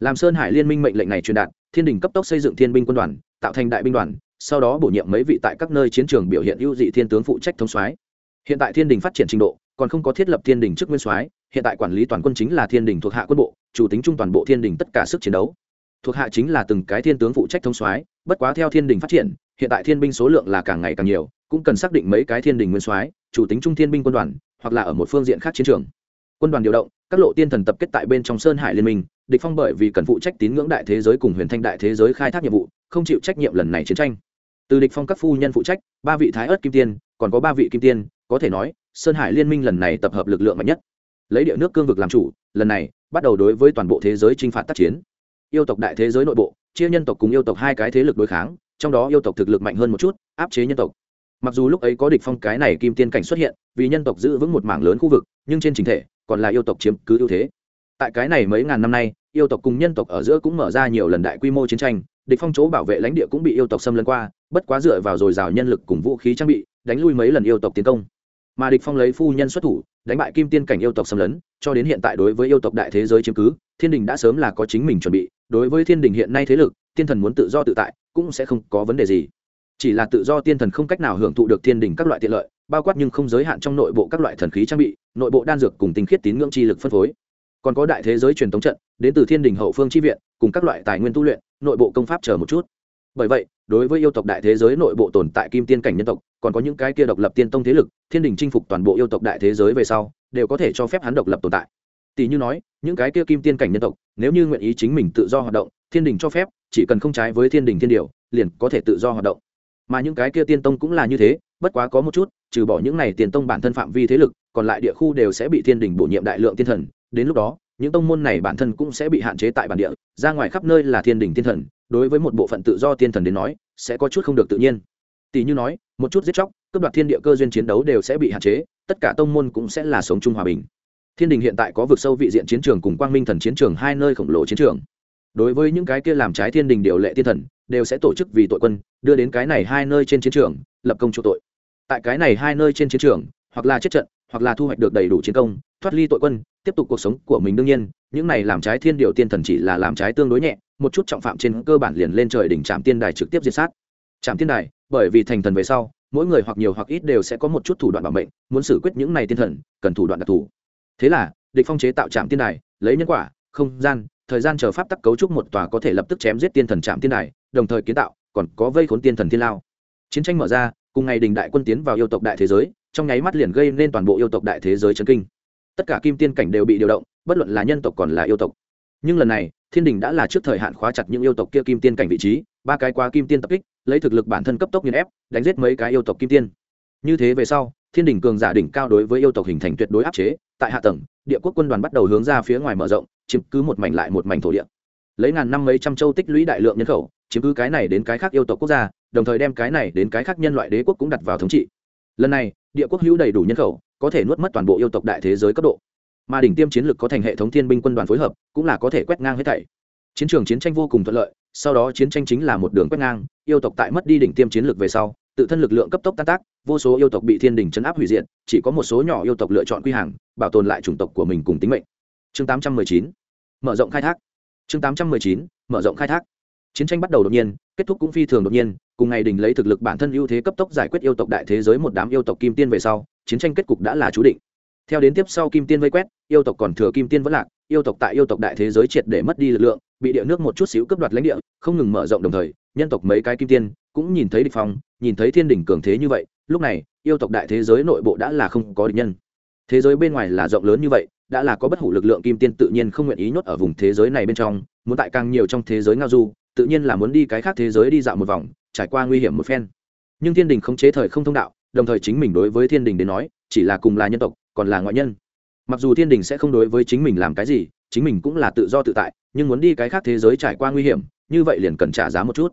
Làm sơn hải liên minh mệnh lệnh này truyền đạt, thiên đình cấp tốc xây dựng thiên binh quân đoàn, tạo thành đại binh đoàn, sau đó bổ nhiệm mấy vị tại các nơi chiến trường biểu hiện ưu dị thiên tướng phụ trách thống soái. Hiện tại thiên đình phát triển trình độ, còn không có thiết lập thiên đình trước nguyên soái, hiện tại quản lý toàn quân chính là thiên đình thuộc hạ quân bộ, chủ tính trung toàn bộ thiên đình tất cả sức chiến đấu. Thuộc hạ chính là từng cái thiên tướng phụ trách thống soái, bất quá theo thiên đình phát triển hiện tại thiên binh số lượng là càng ngày càng nhiều, cũng cần xác định mấy cái thiên đình nguyên soái, chủ tính trung thiên binh quân đoàn, hoặc là ở một phương diện khác chiến trường. Quân đoàn điều động, các lộ tiên thần tập kết tại bên trong sơn hải liên minh, địch phong bởi vì cần phụ trách tín ngưỡng đại thế giới cùng huyền thanh đại thế giới khai thác nhiệm vụ, không chịu trách nhiệm lần này chiến tranh. Từ địch phong các phu nhân phụ trách, ba vị thái ớt kim tiên, còn có ba vị kim tiên, có thể nói, sơn hải liên minh lần này tập hợp lực lượng mạnh nhất. Lấy địa nước cương vực làm chủ, lần này, bắt đầu đối với toàn bộ thế giới chinh phạt tác chiến. Yêu tộc đại thế giới nội bộ, chia nhân tộc cùng yêu tộc hai cái thế lực đối kháng trong đó yêu tộc thực lực mạnh hơn một chút, áp chế nhân tộc. Mặc dù lúc ấy có địch phong cái này kim tiên cảnh xuất hiện, vì nhân tộc giữ vững một mảng lớn khu vực, nhưng trên trình thể, còn là yêu tộc chiếm cứ ưu thế. Tại cái này mấy ngàn năm nay, yêu tộc cùng nhân tộc ở giữa cũng mở ra nhiều lần đại quy mô chiến tranh, địch phong chỗ bảo vệ lãnh địa cũng bị yêu tộc xâm lấn qua, bất quá dựa vào dồi dào nhân lực cùng vũ khí trang bị, đánh lui mấy lần yêu tộc tiến công. Mà địch phong lấy phu nhân xuất thủ, đánh bại kim tiên cảnh yêu tộc xâm lấn, cho đến hiện tại đối với yêu tộc đại thế giới chiếm cứ, thiên đình đã sớm là có chính mình chuẩn bị. Đối với thiên đình hiện nay thế lực tiên thần muốn tự do tự tại, cũng sẽ không có vấn đề gì. Chỉ là tự do tiên thần không cách nào hưởng thụ được thiên đình các loại tiện lợi, bao quát nhưng không giới hạn trong nội bộ các loại thần khí trang bị, nội bộ đan dược cùng tinh khiết tín ngưỡng chi lực phân phối. Còn có đại thế giới truyền thống trận, đến từ thiên đình hậu phương chi viện, cùng các loại tài nguyên tu luyện, nội bộ công pháp chờ một chút. Bởi vậy, đối với yêu tộc đại thế giới nội bộ tồn tại kim tiên cảnh nhân tộc, còn có những cái kia độc lập tiên tông thế lực, thiên đình chinh phục toàn bộ yêu tộc đại thế giới về sau, đều có thể cho phép hắn độc lập tồn tại. Tỷ như nói, những cái kia kim tiên cảnh nhân tộc, nếu như nguyện ý chính mình tự do hoạt động, thiên đình cho phép chỉ cần không trái với thiên đình thiên điều, liền có thể tự do hoạt động. Mà những cái kia tiên tông cũng là như thế, bất quá có một chút, trừ bỏ những này tiền tông bản thân phạm vi thế lực, còn lại địa khu đều sẽ bị thiên đình bổ nhiệm đại lượng tiên thần. Đến lúc đó, những tông môn này bản thân cũng sẽ bị hạn chế tại bản địa, ra ngoài khắp nơi là thiên đình tiên thần. Đối với một bộ phận tự do tiên thần đến nói, sẽ có chút không được tự nhiên. Tỷ như nói, một chút giết chóc, cướp đoạt thiên địa cơ duyên chiến đấu đều sẽ bị hạn chế, tất cả tông môn cũng sẽ là sống chung hòa bình. Thiên đình hiện tại có vực sâu vị diện chiến trường cùng quang minh thần chiến trường hai nơi khổng lồ chiến trường đối với những cái kia làm trái thiên đình điều lệ thiên thần, đều sẽ tổ chức vì tội quân, đưa đến cái này hai nơi trên chiến trường, lập công chỗ tội. Tại cái này hai nơi trên chiến trường, hoặc là chết trận, hoặc là thu hoạch được đầy đủ chiến công, thoát ly tội quân, tiếp tục cuộc sống của mình đương nhiên, những này làm trái thiên điều tiên thần chỉ là làm trái tương đối nhẹ, một chút trọng phạm trên cơ bản liền lên trời đỉnh trạm tiên đài trực tiếp diệt sát. Trạm tiên đài, bởi vì thành thần về sau, mỗi người hoặc nhiều hoặc ít đều sẽ có một chút thủ đoạn bảo mệnh, muốn xử quyết những này tiên thần, cần thủ đoạn đặc thù. Thế là, địch phong chế tạo trạm tiên đài, lấy nhân quả, không gian thời gian chờ pháp tắc cấu trúc một tòa có thể lập tức chém giết tiên thần trạm tiên đài, đồng thời kiến tạo, còn có vây khốn tiên thần thiên lao. Chiến tranh mở ra, cùng ngày đình đại quân tiến vào yêu tộc đại thế giới, trong nháy mắt liền gây nên toàn bộ yêu tộc đại thế giới chấn kinh. Tất cả kim tiên cảnh đều bị điều động, bất luận là nhân tộc còn là yêu tộc. Nhưng lần này, thiên đình đã là trước thời hạn khóa chặt những yêu tộc kia kim tiên cảnh vị trí, ba cái quá kim tiên tập kích, lấy thực lực bản thân cấp tốc nghiền ép, đánh giết mấy cái yêu tộc kim tiên. Như thế về sau thiên đình cường giả đỉnh cao đối với yêu tộc hình thành tuyệt đối áp chế, tại hạ tầng, địa quốc quân đoàn bắt đầu hướng ra phía ngoài mở rộng, chiếm cứ một mảnh lại một mảnh thổ địa. Lấy ngàn năm mấy trăm châu tích lũy đại lượng nhân khẩu, chiếm cứ cái này đến cái khác yêu tộc quốc gia, đồng thời đem cái này đến cái khác nhân loại đế quốc cũng đặt vào thống trị. Lần này, địa quốc hữu đầy đủ nhân khẩu, có thể nuốt mất toàn bộ yêu tộc đại thế giới cấp độ. Mà đỉnh tiêm chiến lược có thành hệ thống thiên binh quân đoàn phối hợp, cũng là có thể quét ngang hết thảy. Chiến trường chiến tranh vô cùng thuận lợi, sau đó chiến tranh chính là một đường quét ngang, yêu tộc tại mất đi đỉnh tiêm chiến lược về sau tự thân lực lượng cấp tốc tan tác, vô số yêu tộc bị thiên đình chấn áp hủy diệt, chỉ có một số nhỏ yêu tộc lựa chọn quy hàng, bảo tồn lại chủng tộc của mình cùng tính mệnh. Chương 819 mở rộng khai thác. Chương 819 mở rộng khai thác. Chiến tranh bắt đầu đột nhiên, kết thúc cũng phi thường đột nhiên, cùng ngày đình lấy thực lực bản thân ưu thế cấp tốc giải quyết yêu tộc đại thế giới một đám yêu tộc kim tiên về sau, chiến tranh kết cục đã là chú định. Theo đến tiếp sau kim tiên vây quét, yêu tộc còn thừa kim tiên vẫn lạc, yêu tộc tại yêu tộc đại thế giới triệt để mất đi lực lượng, bị địa nước một chút xíu cướp đoạt lãnh địa, không ngừng mở rộng đồng thời, nhân tộc mấy cái kim tiên cũng nhìn thấy địch phong nhìn thấy thiên đỉnh cường thế như vậy, lúc này, yêu tộc đại thế giới nội bộ đã là không có địch nhân. Thế giới bên ngoài là rộng lớn như vậy, đã là có bất hủ lực lượng kim tiên tự nhiên không nguyện ý nhốt ở vùng thế giới này bên trong, muốn tại càng nhiều trong thế giới ngao du, tự nhiên là muốn đi cái khác thế giới đi dạo một vòng, trải qua nguy hiểm một phen. Nhưng thiên đình không chế thời không thông đạo, đồng thời chính mình đối với thiên đình đến nói, chỉ là cùng là nhân tộc, còn là ngoại nhân. Mặc dù thiên đình sẽ không đối với chính mình làm cái gì, chính mình cũng là tự do tự tại, nhưng muốn đi cái khác thế giới trải qua nguy hiểm, như vậy liền cần trả giá một chút.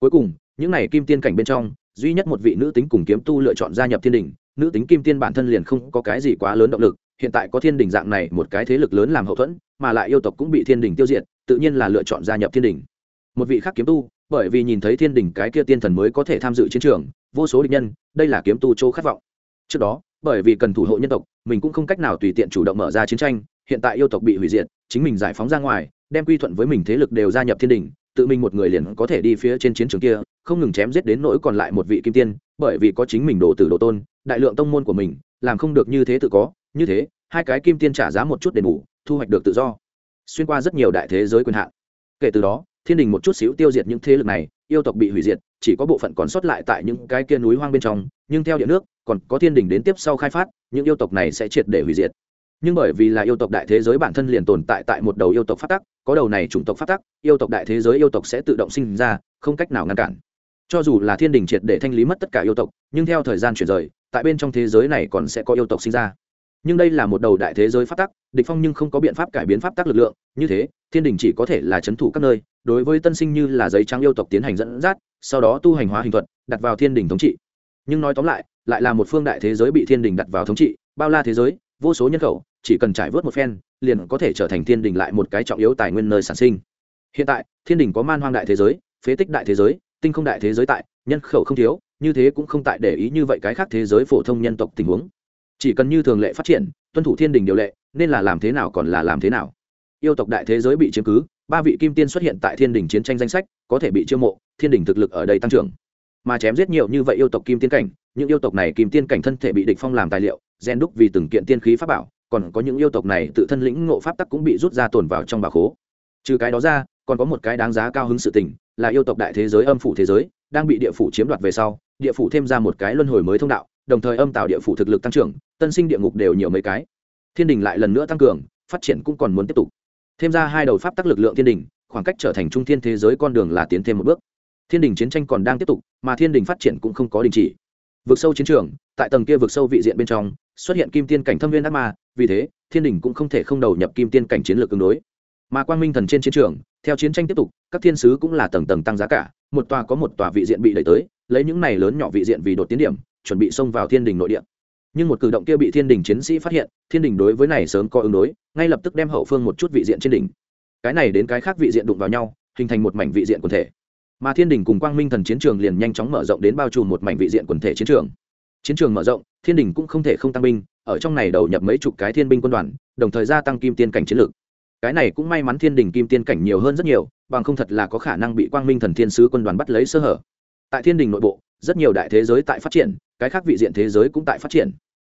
Cuối cùng, những n à y kim tiên cảnh bên trong duy nhất một vị nữ tính cùng kiếm tu lựa chọn gia nhập thiên đình, nữ tính kim tiên bản thân liền không có cái gì quá lớn động lực, hiện tại có thiên đình dạng này một cái thế lực lớn làm hậu thuẫn, mà lại yêu tộc cũng bị thiên đình tiêu diệt, tự nhiên là lựa chọn gia nhập thiên đình. Một vị khác kiếm tu, bởi vì nhìn thấy thiên đình cái kia tiên thần mới có thể tham dự chiến trường, vô số địch nhân, đây là kiếm tu chỗ khát vọng. Trước đó, bởi vì cần thủ hộ nhân tộc, mình cũng không cách nào tùy tiện chủ động mở ra chiến tranh, hiện tại yêu tộc bị hủy diệt, chính mình giải phóng ra ngoài, đem quy thuận với mình thế lực đều gia nhập thiên đình tự mình một người liền có thể đi phía trên chiến trường kia, không ngừng chém giết đến nỗi còn lại một vị kim tiên, bởi vì có chính mình đồ tử đồ tôn, đại lượng tông môn của mình, làm không được như thế tự có, như thế, hai cái kim tiên trả giá một chút đền bù, thu hoạch được tự do. Xuyên qua rất nhiều đại thế giới quyền hạn. Kể từ đó, thiên đình một chút xíu tiêu diệt những thế lực này, yêu tộc bị hủy diệt, chỉ có bộ phận còn sót lại tại những cái kia núi hoang bên trong, nhưng theo địa nước, còn có thiên đình đến tiếp sau khai phát, những yêu tộc này sẽ triệt để hủy diệt nhưng bởi vì là yêu tộc đại thế giới bản thân liền tồn tại tại một đầu yêu tộc phát tắc, có đầu này chủng tộc phát tắc, yêu tộc đại thế giới yêu tộc sẽ tự động sinh ra, không cách nào ngăn cản. Cho dù là thiên đình triệt để thanh lý mất tất cả yêu tộc, nhưng theo thời gian chuyển rời, tại bên trong thế giới này còn sẽ có yêu tộc sinh ra. Nhưng đây là một đầu đại thế giới phát tắc, địch phong nhưng không có biện pháp cải biến pháp tắc lực lượng, như thế, thiên đình chỉ có thể là chấn thủ các nơi, đối với tân sinh như là giấy trắng yêu tộc tiến hành dẫn dắt, sau đó tu hành hóa hình thuật, đặt vào thiên đình thống trị. Nhưng nói tóm lại lại là một phương đại thế giới bị thiên đình đặt vào thống trị, bao la thế giới, vô số nhân khẩu chỉ cần trải vớt một phen, liền có thể trở thành thiên đình lại một cái trọng yếu tài nguyên nơi sản sinh. Hiện tại, thiên đình có man hoang đại thế giới, phế tích đại thế giới, tinh không đại thế giới tại, nhân khẩu không thiếu, như thế cũng không tại để ý như vậy cái khác thế giới phổ thông nhân tộc tình huống. Chỉ cần như thường lệ phát triển, tuân thủ thiên đình điều lệ, nên là làm thế nào còn là làm thế nào. Yêu tộc đại thế giới bị chiếm cứ, ba vị kim tiên xuất hiện tại thiên đình chiến tranh danh sách, có thể bị chiêu mộ, thiên đình thực lực ở đây tăng trưởng. Mà chém giết nhiều như vậy yêu tộc kim tiên cảnh, những yêu tộc này kim tiên cảnh thân thể bị địch phong làm tài liệu, gen đúc vì từng kiện tiên khí pháp bảo còn có những yêu tộc này tự thân lĩnh ngộ pháp tắc cũng bị rút ra tồn vào trong bà khố. Trừ cái đó ra, còn có một cái đáng giá cao hứng sự tình, là yêu tộc đại thế giới âm phủ thế giới, đang bị địa phủ chiếm đoạt về sau, địa phủ thêm ra một cái luân hồi mới thông đạo, đồng thời âm tạo địa phủ thực lực tăng trưởng, tân sinh địa ngục đều nhiều mấy cái. Thiên đình lại lần nữa tăng cường, phát triển cũng còn muốn tiếp tục. Thêm ra hai đầu pháp tắc lực lượng thiên đình, khoảng cách trở thành trung thiên thế giới con đường là tiến thêm một bước. Thiên đình chiến tranh còn đang tiếp tục, mà thiên đình phát triển cũng không có đình chỉ. Vượt sâu chiến trường, tại tầng kia vượt sâu vị diện bên trong, xuất hiện kim tiên cảnh thâm viên ác ma vì thế, thiên đình cũng không thể không đầu nhập kim tiên cảnh chiến lược tương đối. Mà quang minh thần trên chiến trường, theo chiến tranh tiếp tục, các thiên sứ cũng là tầng tầng tăng giá cả, một tòa có một tòa vị diện bị đẩy tới, lấy những này lớn nhỏ vị diện vì đột tiến điểm, chuẩn bị xông vào thiên đình nội địa. Nhưng một cử động kia bị thiên đình chiến sĩ phát hiện, thiên đình đối với này sớm có ứng đối, ngay lập tức đem hậu phương một chút vị diện trên đỉnh. Cái này đến cái khác vị diện đụng vào nhau, hình thành một mảnh vị diện quần thể. Mà thiên đình cùng quang minh thần chiến trường liền nhanh chóng mở rộng đến bao trùm một mảnh vị diện quần thể chiến trường. Chiến trường mở rộng thiên đình cũng không thể không tăng binh, ở trong này đầu nhập mấy chục cái thiên binh quân đoàn, đồng thời gia tăng kim tiên cảnh chiến lược. Cái này cũng may mắn thiên đình kim tiên cảnh nhiều hơn rất nhiều, bằng không thật là có khả năng bị quang minh thần thiên sứ quân đoàn bắt lấy sơ hở. Tại thiên đình nội bộ, rất nhiều đại thế giới tại phát triển, cái khác vị diện thế giới cũng tại phát triển.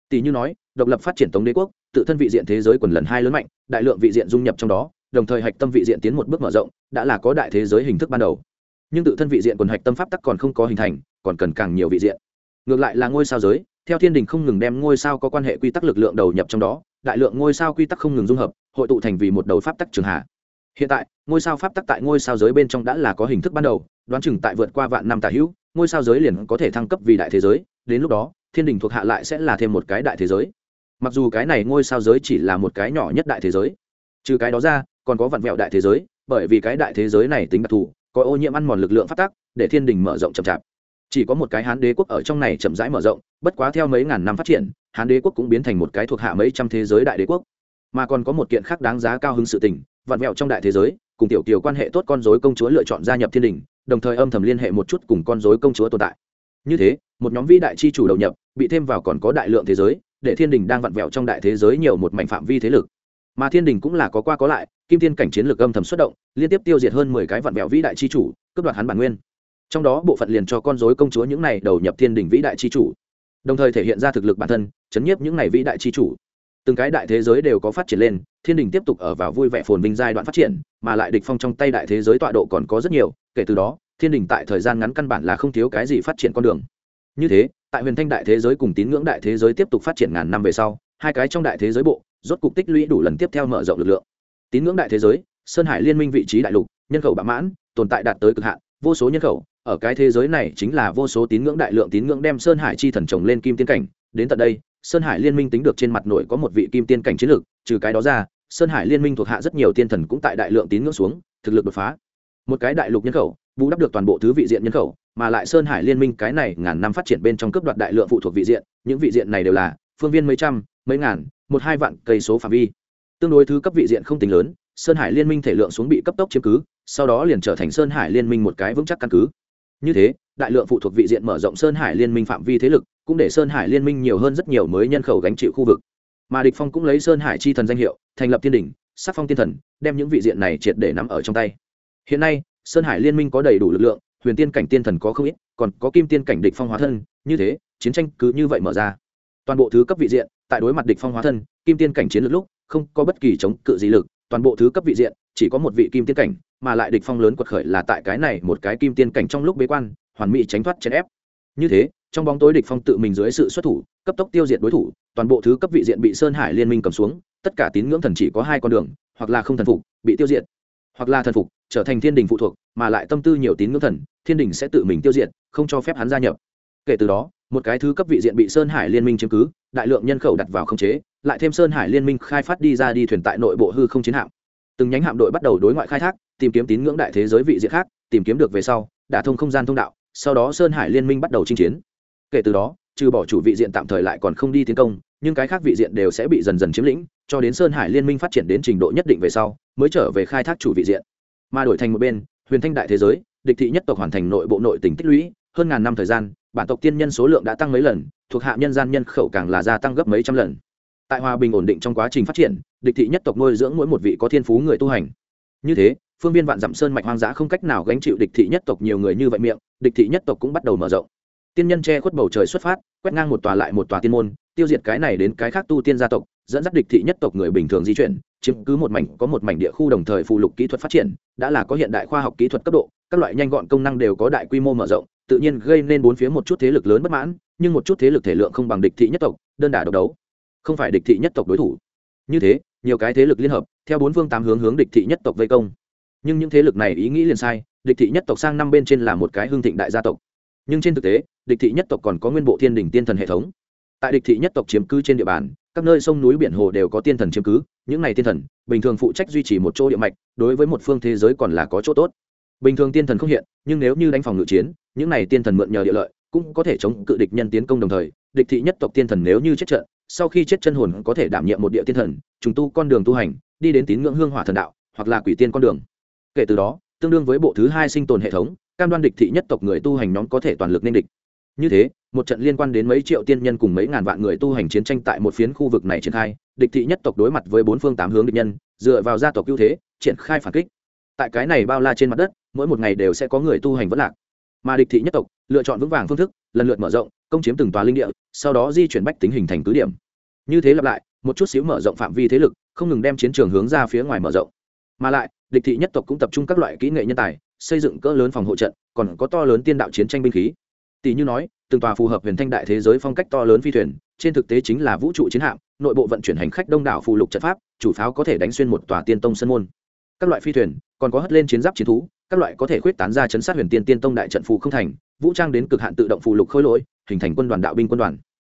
Tỷ như nói, độc lập phát triển tống đế quốc, tự thân vị diện thế giới quần lần hai lớn mạnh, đại lượng vị diện dung nhập trong đó, đồng thời hạch tâm vị diện tiến một bước mở rộng, đã là có đại thế giới hình thức ban đầu. Nhưng tự thân vị diện quần hạch tâm pháp tắc còn không có hình thành, còn cần càng nhiều vị diện. Ngược lại là ngôi sao giới theo thiên đình không ngừng đem ngôi sao có quan hệ quy tắc lực lượng đầu nhập trong đó, đại lượng ngôi sao quy tắc không ngừng dung hợp, hội tụ thành vì một đầu pháp tắc trường hạ. Hiện tại, ngôi sao pháp tắc tại ngôi sao giới bên trong đã là có hình thức ban đầu, đoán chừng tại vượt qua vạn năm tà hữu, ngôi sao giới liền có thể thăng cấp vì đại thế giới, đến lúc đó, thiên đình thuộc hạ lại sẽ là thêm một cái đại thế giới. Mặc dù cái này ngôi sao giới chỉ là một cái nhỏ nhất đại thế giới, trừ cái đó ra, còn có vạn vẹo đại thế giới, bởi vì cái đại thế giới này tính đặc thù, có ô nhiễm ăn mòn lực lượng phát tắc, để thiên đình mở rộng chậm chạp chỉ có một cái hán đế quốc ở trong này chậm rãi mở rộng, bất quá theo mấy ngàn năm phát triển, hán đế quốc cũng biến thành một cái thuộc hạ mấy trăm thế giới đại đế quốc. Mà còn có một kiện khác đáng giá cao hứng sự tình, vạn vẹo trong đại thế giới, cùng tiểu kiều quan hệ tốt con dối công chúa lựa chọn gia nhập thiên đình, đồng thời âm thầm liên hệ một chút cùng con dối công chúa tồn tại. Như thế, một nhóm vĩ đại chi chủ đầu nhập, bị thêm vào còn có đại lượng thế giới, để thiên đình đang vặn vẹo trong đại thế giới nhiều một mảnh phạm vi thế lực. Mà thiên đình cũng là có qua có lại, kim thiên cảnh chiến lược âm thầm xuất động, liên tiếp tiêu diệt hơn mười cái vặn vẹo vĩ đại chi chủ, cướp đoạt hắn bản nguyên trong đó bộ phận liền cho con dối công chúa những này đầu nhập thiên đình vĩ đại chi chủ, đồng thời thể hiện ra thực lực bản thân, chấn nhiếp những này vĩ đại chi chủ. Từng cái đại thế giới đều có phát triển lên, thiên đình tiếp tục ở vào vui vẻ phồn vinh giai đoạn phát triển, mà lại địch phong trong tay đại thế giới tọa độ còn có rất nhiều, kể từ đó, thiên đình tại thời gian ngắn căn bản là không thiếu cái gì phát triển con đường. Như thế, tại huyền thanh đại thế giới cùng tín ngưỡng đại thế giới tiếp tục phát triển ngàn năm về sau, hai cái trong đại thế giới bộ, rốt cục tích lũy đủ lần tiếp theo mở rộng lực lượng. Tín ngưỡng đại thế giới, sơn hải liên minh vị trí đại lục, nhân khẩu bạo mãn, tồn tại đạt tới cực hạn, vô số nhân khẩu ở cái thế giới này chính là vô số tín ngưỡng đại lượng tín ngưỡng đem sơn hải chi thần trồng lên kim tiên cảnh. Đến tận đây, sơn hải liên minh tính được trên mặt nội có một vị kim tiên cảnh chiến lược, trừ cái đó ra, sơn hải liên minh thuộc hạ rất nhiều tiên thần cũng tại đại lượng tín ngưỡng xuống, thực lực đột phá. Một cái đại lục nhân khẩu, bù đắp được toàn bộ thứ vị diện nhân khẩu, mà lại sơn hải liên minh cái này ngàn năm phát triển bên trong cấp đoạt đại lượng phụ thuộc vị diện, những vị diện này đều là phương viên mấy trăm, mấy ngàn, một hai vạn cây số phạm vi. Tương đối thứ cấp vị diện không tính lớn, sơn hải liên minh thể lượng xuống bị cấp tốc chiếm cứ, sau đó liền trở thành sơn hải liên minh một cái vững chắc căn cứ như thế, đại lượng phụ thuộc vị diện mở rộng sơn hải liên minh phạm vi thế lực, cũng để sơn hải liên minh nhiều hơn rất nhiều mới nhân khẩu gánh chịu khu vực. Mà địch phong cũng lấy sơn hải chi thần danh hiệu, thành lập thiên đỉnh, sắc phong thiên thần, đem những vị diện này triệt để nắm ở trong tay. Hiện nay, sơn hải liên minh có đầy đủ lực lượng, huyền tiên cảnh tiên thần có không ít, còn có kim tiên cảnh địch phong hóa thân, như thế, chiến tranh cứ như vậy mở ra. Toàn bộ thứ cấp vị diện, tại đối mặt địch phong hóa thân, kim tiên cảnh chiến lược lúc, không có bất kỳ chống cự gì lực, toàn bộ thứ cấp vị diện chỉ có một vị kim tiên cảnh, mà lại địch phong lớn quật khởi là tại cái này một cái kim tiên cảnh trong lúc bế quan, hoàn mỹ tránh thoát chèn ép. Như thế, trong bóng tối địch phong tự mình dưới sự xuất thủ, cấp tốc tiêu diệt đối thủ, toàn bộ thứ cấp vị diện bị sơn hải liên minh cầm xuống, tất cả tín ngưỡng thần chỉ có hai con đường, hoặc là không thần phục, bị tiêu diệt, hoặc là thần phục, trở thành thiên đình phụ thuộc, mà lại tâm tư nhiều tín ngưỡng thần, thiên đình sẽ tự mình tiêu diệt, không cho phép hắn gia nhập. Kể từ đó, một cái thứ cấp vị diện bị sơn hải liên minh chiếm cứ, đại lượng nhân khẩu đặt vào không chế, lại thêm sơn hải liên minh khai phát đi ra đi thuyền tại nội bộ hư không chiến hạm từng nhánh hạm đội bắt đầu đối ngoại khai thác, tìm kiếm tín ngưỡng đại thế giới vị diện khác, tìm kiếm được về sau đã thông không gian thông đạo, sau đó sơn hải liên minh bắt đầu chinh chiến. Kể từ đó, trừ bỏ chủ vị diện tạm thời lại còn không đi tiến công, nhưng cái khác vị diện đều sẽ bị dần dần chiếm lĩnh, cho đến sơn hải liên minh phát triển đến trình độ nhất định về sau, mới trở về khai thác chủ vị diện. Mà đổi thành một bên, huyền thanh đại thế giới, địch thị nhất tộc hoàn thành nội bộ nội tỉnh tích lũy, hơn ngàn năm thời gian, bản tộc tiên nhân số lượng đã tăng mấy lần, thuộc hạ nhân gian nhân khẩu càng là gia tăng gấp mấy trăm lần tại hòa bình ổn định trong quá trình phát triển, địch thị nhất tộc nuôi dưỡng mỗi một vị có thiên phú người tu hành. Như thế, phương viên vạn dặm sơn mạch hoang dã không cách nào gánh chịu địch thị nhất tộc nhiều người như vậy miệng, địch thị nhất tộc cũng bắt đầu mở rộng. Tiên nhân che khuất bầu trời xuất phát, quét ngang một tòa lại một tòa tiên môn, tiêu diệt cái này đến cái khác tu tiên gia tộc, dẫn dắt địch thị nhất tộc người bình thường di chuyển, chiếm cứ một mảnh, có một mảnh địa khu đồng thời phụ lục kỹ thuật phát triển, đã là có hiện đại khoa học kỹ thuật cấp độ, các loại nhanh gọn công năng đều có đại quy mô mở rộng, tự nhiên gây nên bốn phía một chút thế lực lớn bất mãn, nhưng một chút thế lực thể lượng không bằng địch thị nhất tộc, đơn đả độc đấu không phải địch thị nhất tộc đối thủ. Như thế, nhiều cái thế lực liên hợp, theo bốn phương tám hướng hướng địch thị nhất tộc vây công. Nhưng những thế lực này ý nghĩ liền sai, địch thị nhất tộc sang năm bên trên là một cái hương thịnh đại gia tộc. Nhưng trên thực tế, địch thị nhất tộc còn có nguyên bộ thiên đình tiên thần hệ thống. Tại địch thị nhất tộc chiếm cứ trên địa bàn, các nơi sông núi biển hồ đều có tiên thần chiếm cứ, những này tiên thần, bình thường phụ trách duy trì một chỗ địa mạch, đối với một phương thế giới còn là có chỗ tốt. Bình thường tiên thần không hiện, nhưng nếu như đánh phòng ngự chiến, những này tiên thần mượn nhờ địa lợi, cũng có thể chống cự địch nhân tiến công đồng thời, địch thị nhất tộc tiên thần nếu như chết trận sau khi chết chân hồn có thể đảm nhiệm một địa tiên thần, trùng tu con đường tu hành, đi đến tín ngưỡng hương hỏa thần đạo, hoặc là quỷ tiên con đường. Kể từ đó, tương đương với bộ thứ hai sinh tồn hệ thống, cam đoan địch thị nhất tộc người tu hành nhóm có thể toàn lực nên địch. Như thế, một trận liên quan đến mấy triệu tiên nhân cùng mấy ngàn vạn người tu hành chiến tranh tại một phiến khu vực này triển khai, địch thị nhất tộc đối mặt với bốn phương tám hướng địch nhân, dựa vào gia tộc ưu thế, triển khai phản kích. Tại cái này bao la trên mặt đất, mỗi một ngày đều sẽ có người tu hành vẫn lạc. Mà địch thị nhất tộc, lựa chọn vững vàng phương thức, lần lượt mở rộng công chiếm từng tòa linh địa, sau đó di chuyển bách tính hình thành cứ điểm. Như thế lặp lại, một chút xíu mở rộng phạm vi thế lực, không ngừng đem chiến trường hướng ra phía ngoài mở rộng. Mà lại, địch thị nhất tộc cũng tập trung các loại kỹ nghệ nhân tài, xây dựng cỡ lớn phòng hộ trận, còn có to lớn tiên đạo chiến tranh binh khí. Tỷ như nói, từng tòa phù hợp huyền thanh đại thế giới phong cách to lớn phi thuyền, trên thực tế chính là vũ trụ chiến hạm, nội bộ vận chuyển hành khách đông đảo phù lục trận pháp, chủ pháo có thể đánh xuyên một tòa tiên tông sân môn. Các loại phi thuyền, còn có hất lên chiến giáp chiến thú, các loại có thể khuyết tán ra chấn sát huyền tiên tiên tông đại trận phù không thành, vũ trang đến cực hạn tự động phù lục khôi lỗi hình thành quân đoàn đạo binh quân đoàn.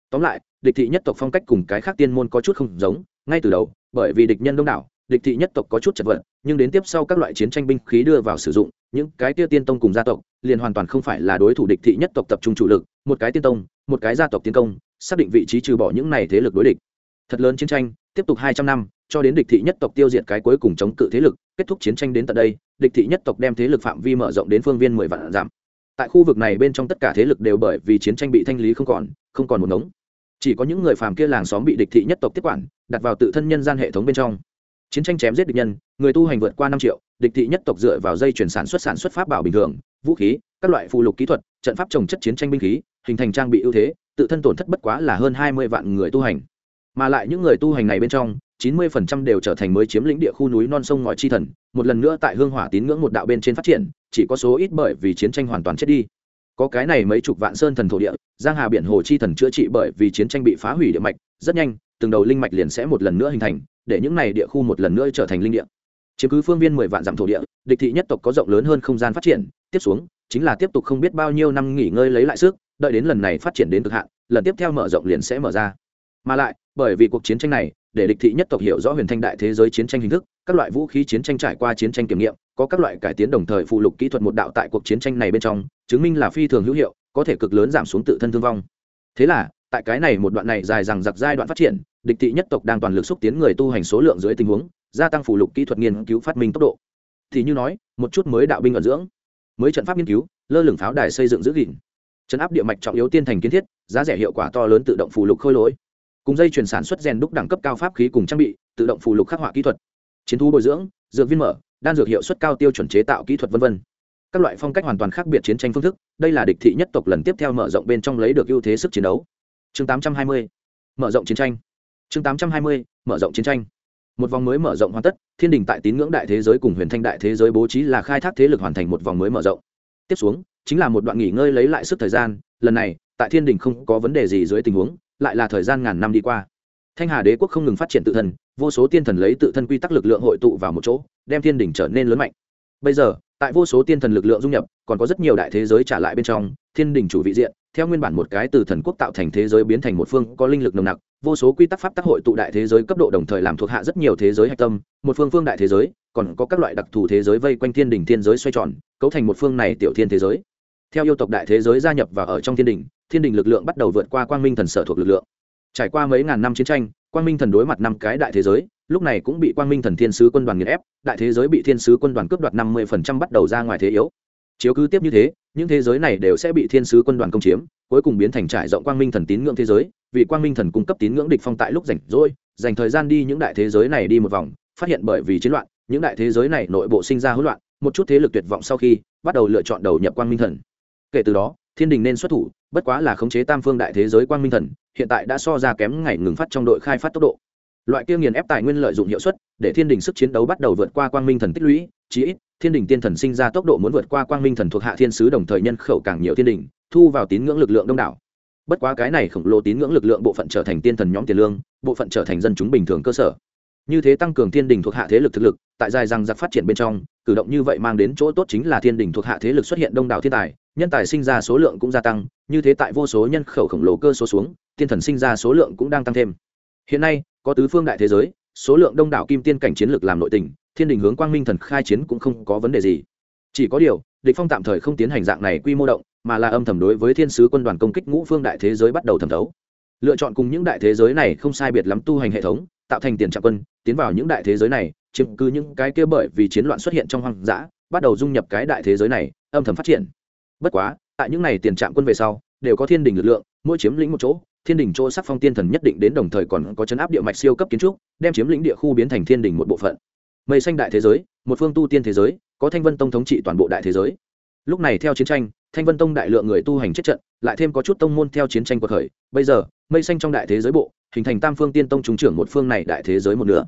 Tóm lại, địch thị nhất tộc phong cách cùng cái khác tiên môn có chút không giống, ngay từ đầu, bởi vì địch nhân đông đảo, địch thị nhất tộc có chút chật vật, nhưng đến tiếp sau các loại chiến tranh binh khí đưa vào sử dụng, những cái kia tiên tông cùng gia tộc, liền hoàn toàn không phải là đối thủ địch thị nhất tộc tập trung chủ lực, một cái tiên tông, một cái gia tộc tiến công, xác định vị trí trừ bỏ những này thế lực đối địch. Thật lớn chiến tranh, tiếp tục hai trăm năm, cho đến địch thị nhất tộc tiêu diệt cái cuối cùng chống cự thế lực, kết thúc chiến tranh đến tận đây, địch thị nhất tộc đem thế lực phạm vi mở rộng đến phương viên mười vạn giảm tại khu vực này bên trong tất cả thế lực đều bởi vì chiến tranh bị thanh lý không còn không còn một ngống. Chỉ có những người phàm kia làng xóm bị địch thị nhất tộc tiếp quản, đặt vào tự thân nhân gian hệ thống bên trong. Chiến tranh chém giết địch nhân, người tu hành vượt qua năm triệu, địch thị nhất tộc dựa vào dây chuyển sản xuất sản xuất pháp bảo bình thường, vũ khí, các loại phụ lục kỹ thuật, trận pháp trồng chất chiến tranh binh khí, hình thành trang bị ưu thế, tự thân tổn thất bất quá là hơn hai mươi vạn người tu hành. Mà lại những người tu hành này bên trong chín mươi phần trăm đều trở thành mới chiếm lĩnh địa khu núi non sông ngòi chi thần, một lần nữa tại hương hỏa tín ngưỡng một đạo bên trên phát triển, chỉ có số ít bởi vì chiến tranh hoàn toàn chết đi. Có cái này mấy chục vạn sơn thần thổ địa, giang hà biển hồ chi thần chữa trị bởi vì chiến tranh bị phá hủy địa mạch, rất nhanh, từng đầu linh mạch liền sẽ một lần nữa hình thành, để những này địa khu một lần nữa trở thành linh địa. Chiếm cứ phương viên mười vạn dặm thổ địa, địch thị nhất tộc có rộng lớn hơn không gian phát triển, tiếp xuống, chính là tiếp tục không biết bao nhiêu năm nghỉ ngơi lấy lại sức, đợi đến lần này phát triển đến cực hạn, lần tiếp theo mở rộng liền sẽ mở ra. Mà lại bởi vì cuộc chiến tranh này, để địch thị nhất tộc hiểu rõ huyền thanh đại thế giới chiến tranh hình thức, các loại vũ khí chiến tranh trải qua chiến tranh kiểm nghiệm, có các loại cải tiến đồng thời phụ lục kỹ thuật một đạo tại cuộc chiến tranh này bên trong, chứng minh là phi thường hữu hiệu, có thể cực lớn giảm xuống tự thân thương vong. Thế là, tại cái này một đoạn này dài rằng giặc giai đoạn phát triển, địch thị nhất tộc đang toàn lực xúc tiến người tu hành số lượng dưới tình huống, gia tăng phụ lục kỹ thuật nghiên cứu phát minh tốc độ. Thì như nói, một chút mới đạo binh ở dưỡng, mới trận pháp nghiên cứu, lơ lửng pháo đài xây dựng giữ gìn. Trấn áp địa mạch trọng yếu tiên thành kiến thiết, giá rẻ hiệu quả to lớn tự động phụ lục khôi lỗi cùng dây chuyển sản xuất rèn đúc đẳng cấp cao pháp khí cùng trang bị, tự động phụ lục khắc họa kỹ thuật, chiến thú bồi dưỡng, dược viên mở, đan dược hiệu suất cao tiêu chuẩn chế tạo kỹ thuật v v các loại phong cách hoàn toàn khác biệt chiến tranh phương thức, đây là địch thị nhất tộc lần tiếp theo mở rộng bên trong lấy được ưu thế sức chiến đấu. Chương 820 mở rộng chiến tranh. Chương 820 mở rộng chiến tranh. Một vòng mới mở rộng hoàn tất, thiên đình tại tín ngưỡng đại thế giới cùng huyền thanh đại thế giới bố trí là khai thác thế lực hoàn thành một vòng mới mở rộng. Tiếp xuống, chính là một đoạn nghỉ ngơi lấy lại sức thời gian, lần này, tại thiên đình không có vấn đề gì dưới tình huống lại là thời gian ngàn năm đi qua. Thanh hà đế quốc không ngừng phát triển tự thân, vô số tiên thần lấy tự thân quy tắc lực lượng hội tụ vào một chỗ, đem thiên đỉnh trở nên lớn mạnh. Bây giờ, tại vô số tiên thần lực lượng dung nhập, còn có rất nhiều đại thế giới trả lại bên trong, thiên đình chủ vị diện, theo nguyên bản một cái từ thần quốc tạo thành thế giới biến thành một phương, có linh lực nồng nặc, vô số quy tắc pháp tác hội tụ đại thế giới cấp độ đồng thời làm thuộc hạ rất nhiều thế giới hạch tâm, một phương phương đại thế giới, còn có các loại đặc thù thế giới vây quanh thiên đình thiên giới xoay tròn, cấu thành một phương này tiểu thiên thế giới theo yêu tộc đại thế giới gia nhập và ở trong thiên đình thiên đình lực lượng bắt đầu vượt qua quang minh thần sở thuộc lực lượng. Trải qua mấy ngàn năm chiến tranh, quang minh thần đối mặt năm cái đại thế giới, lúc này cũng bị quang minh thần thiên sứ quân đoàn nghiền ép, đại thế giới bị thiên sứ quân đoàn cướp đoạt năm mươi bắt đầu ra ngoài thế yếu. Chiếu cứ tiếp như thế, những thế giới này đều sẽ bị thiên sứ quân đoàn công chiếm, cuối cùng biến thành trải rộng quang minh thần tín ngưỡng thế giới, vì quang minh thần cung cấp tín ngưỡng địch phong tại lúc rảnh rỗi, dành thời gian đi những đại thế giới này đi một vòng, phát hiện bởi vì chiến loạn, những đại thế giới này nội bộ sinh ra hỗn loạn, một chút thế lực tuyệt vọng sau khi bắt đầu lựa chọn đầu nhập quang minh thần kể từ đó, thiên đình nên xuất thủ, bất quá là khống chế tam phương đại thế giới quang minh thần, hiện tại đã so ra kém ngày ngừng phát trong đội khai phát tốc độ. Loại kia nghiền ép tài nguyên lợi dụng hiệu suất, để thiên đình sức chiến đấu bắt đầu vượt qua quang minh thần tích lũy, chí ít, thiên đình tiên thần sinh ra tốc độ muốn vượt qua quang minh thần thuộc hạ thiên sứ đồng thời nhân khẩu càng nhiều thiên đình, thu vào tín ngưỡng lực lượng đông đảo. Bất quá cái này khổng lồ tín ngưỡng lực lượng bộ phận trở thành tiên thần nhóm tiền lương, bộ phận trở thành dân chúng bình thường cơ sở. Như thế tăng cường thiên đình thuộc hạ thế lực thực lực, tại dài rằng giặc phát triển bên trong, cử động như vậy mang đến chỗ tốt chính là thiên đình thuộc hạ thế lực xuất hiện đông đảo thiên tài nhân tài sinh ra số lượng cũng gia tăng, như thế tại vô số nhân khẩu khổng lồ cơ số xuống thiên thần sinh ra số lượng cũng đang tăng thêm. Hiện nay, có tứ phương đại thế giới, số lượng đông đảo kim tiên cảnh chiến lược làm nội tình, thiên đình hướng quang minh thần khai chiến cũng không có vấn đề gì. Chỉ có điều, địch phong tạm thời không tiến hành dạng này quy mô động, mà là âm thầm đối với thiên sứ quân đoàn công kích ngũ phương đại thế giới bắt đầu thẩm thấu. Lựa chọn cùng những đại thế giới này không sai biệt lắm tu hành hệ thống, tạo thành tiền trạm quân, tiến vào những đại thế giới này, chiếm cứ những cái kia bởi vì chiến loạn xuất hiện trong hoang dã, bắt đầu dung nhập cái đại thế giới này, âm thầm phát triển bất quá, tại những này tiền trạm quân về sau, đều có thiên đình lực lượng, mỗi chiếm lĩnh một chỗ, thiên đình chỗ sắc phong tiên thần nhất định đến đồng thời còn có chấn áp địa mạch siêu cấp kiến trúc, đem chiếm lĩnh địa khu biến thành thiên đình một bộ phận. Mây xanh đại thế giới, một phương tu tiên thế giới, có thanh vân tông thống trị toàn bộ đại thế giới. Lúc này theo chiến tranh, thanh vân tông đại lượng người tu hành chết trận, lại thêm có chút tông môn theo chiến tranh cuộc khởi. Bây giờ, mây xanh trong đại thế giới bộ, hình thành tam phương tiên tông trúng trưởng một phương này đại thế giới một nửa.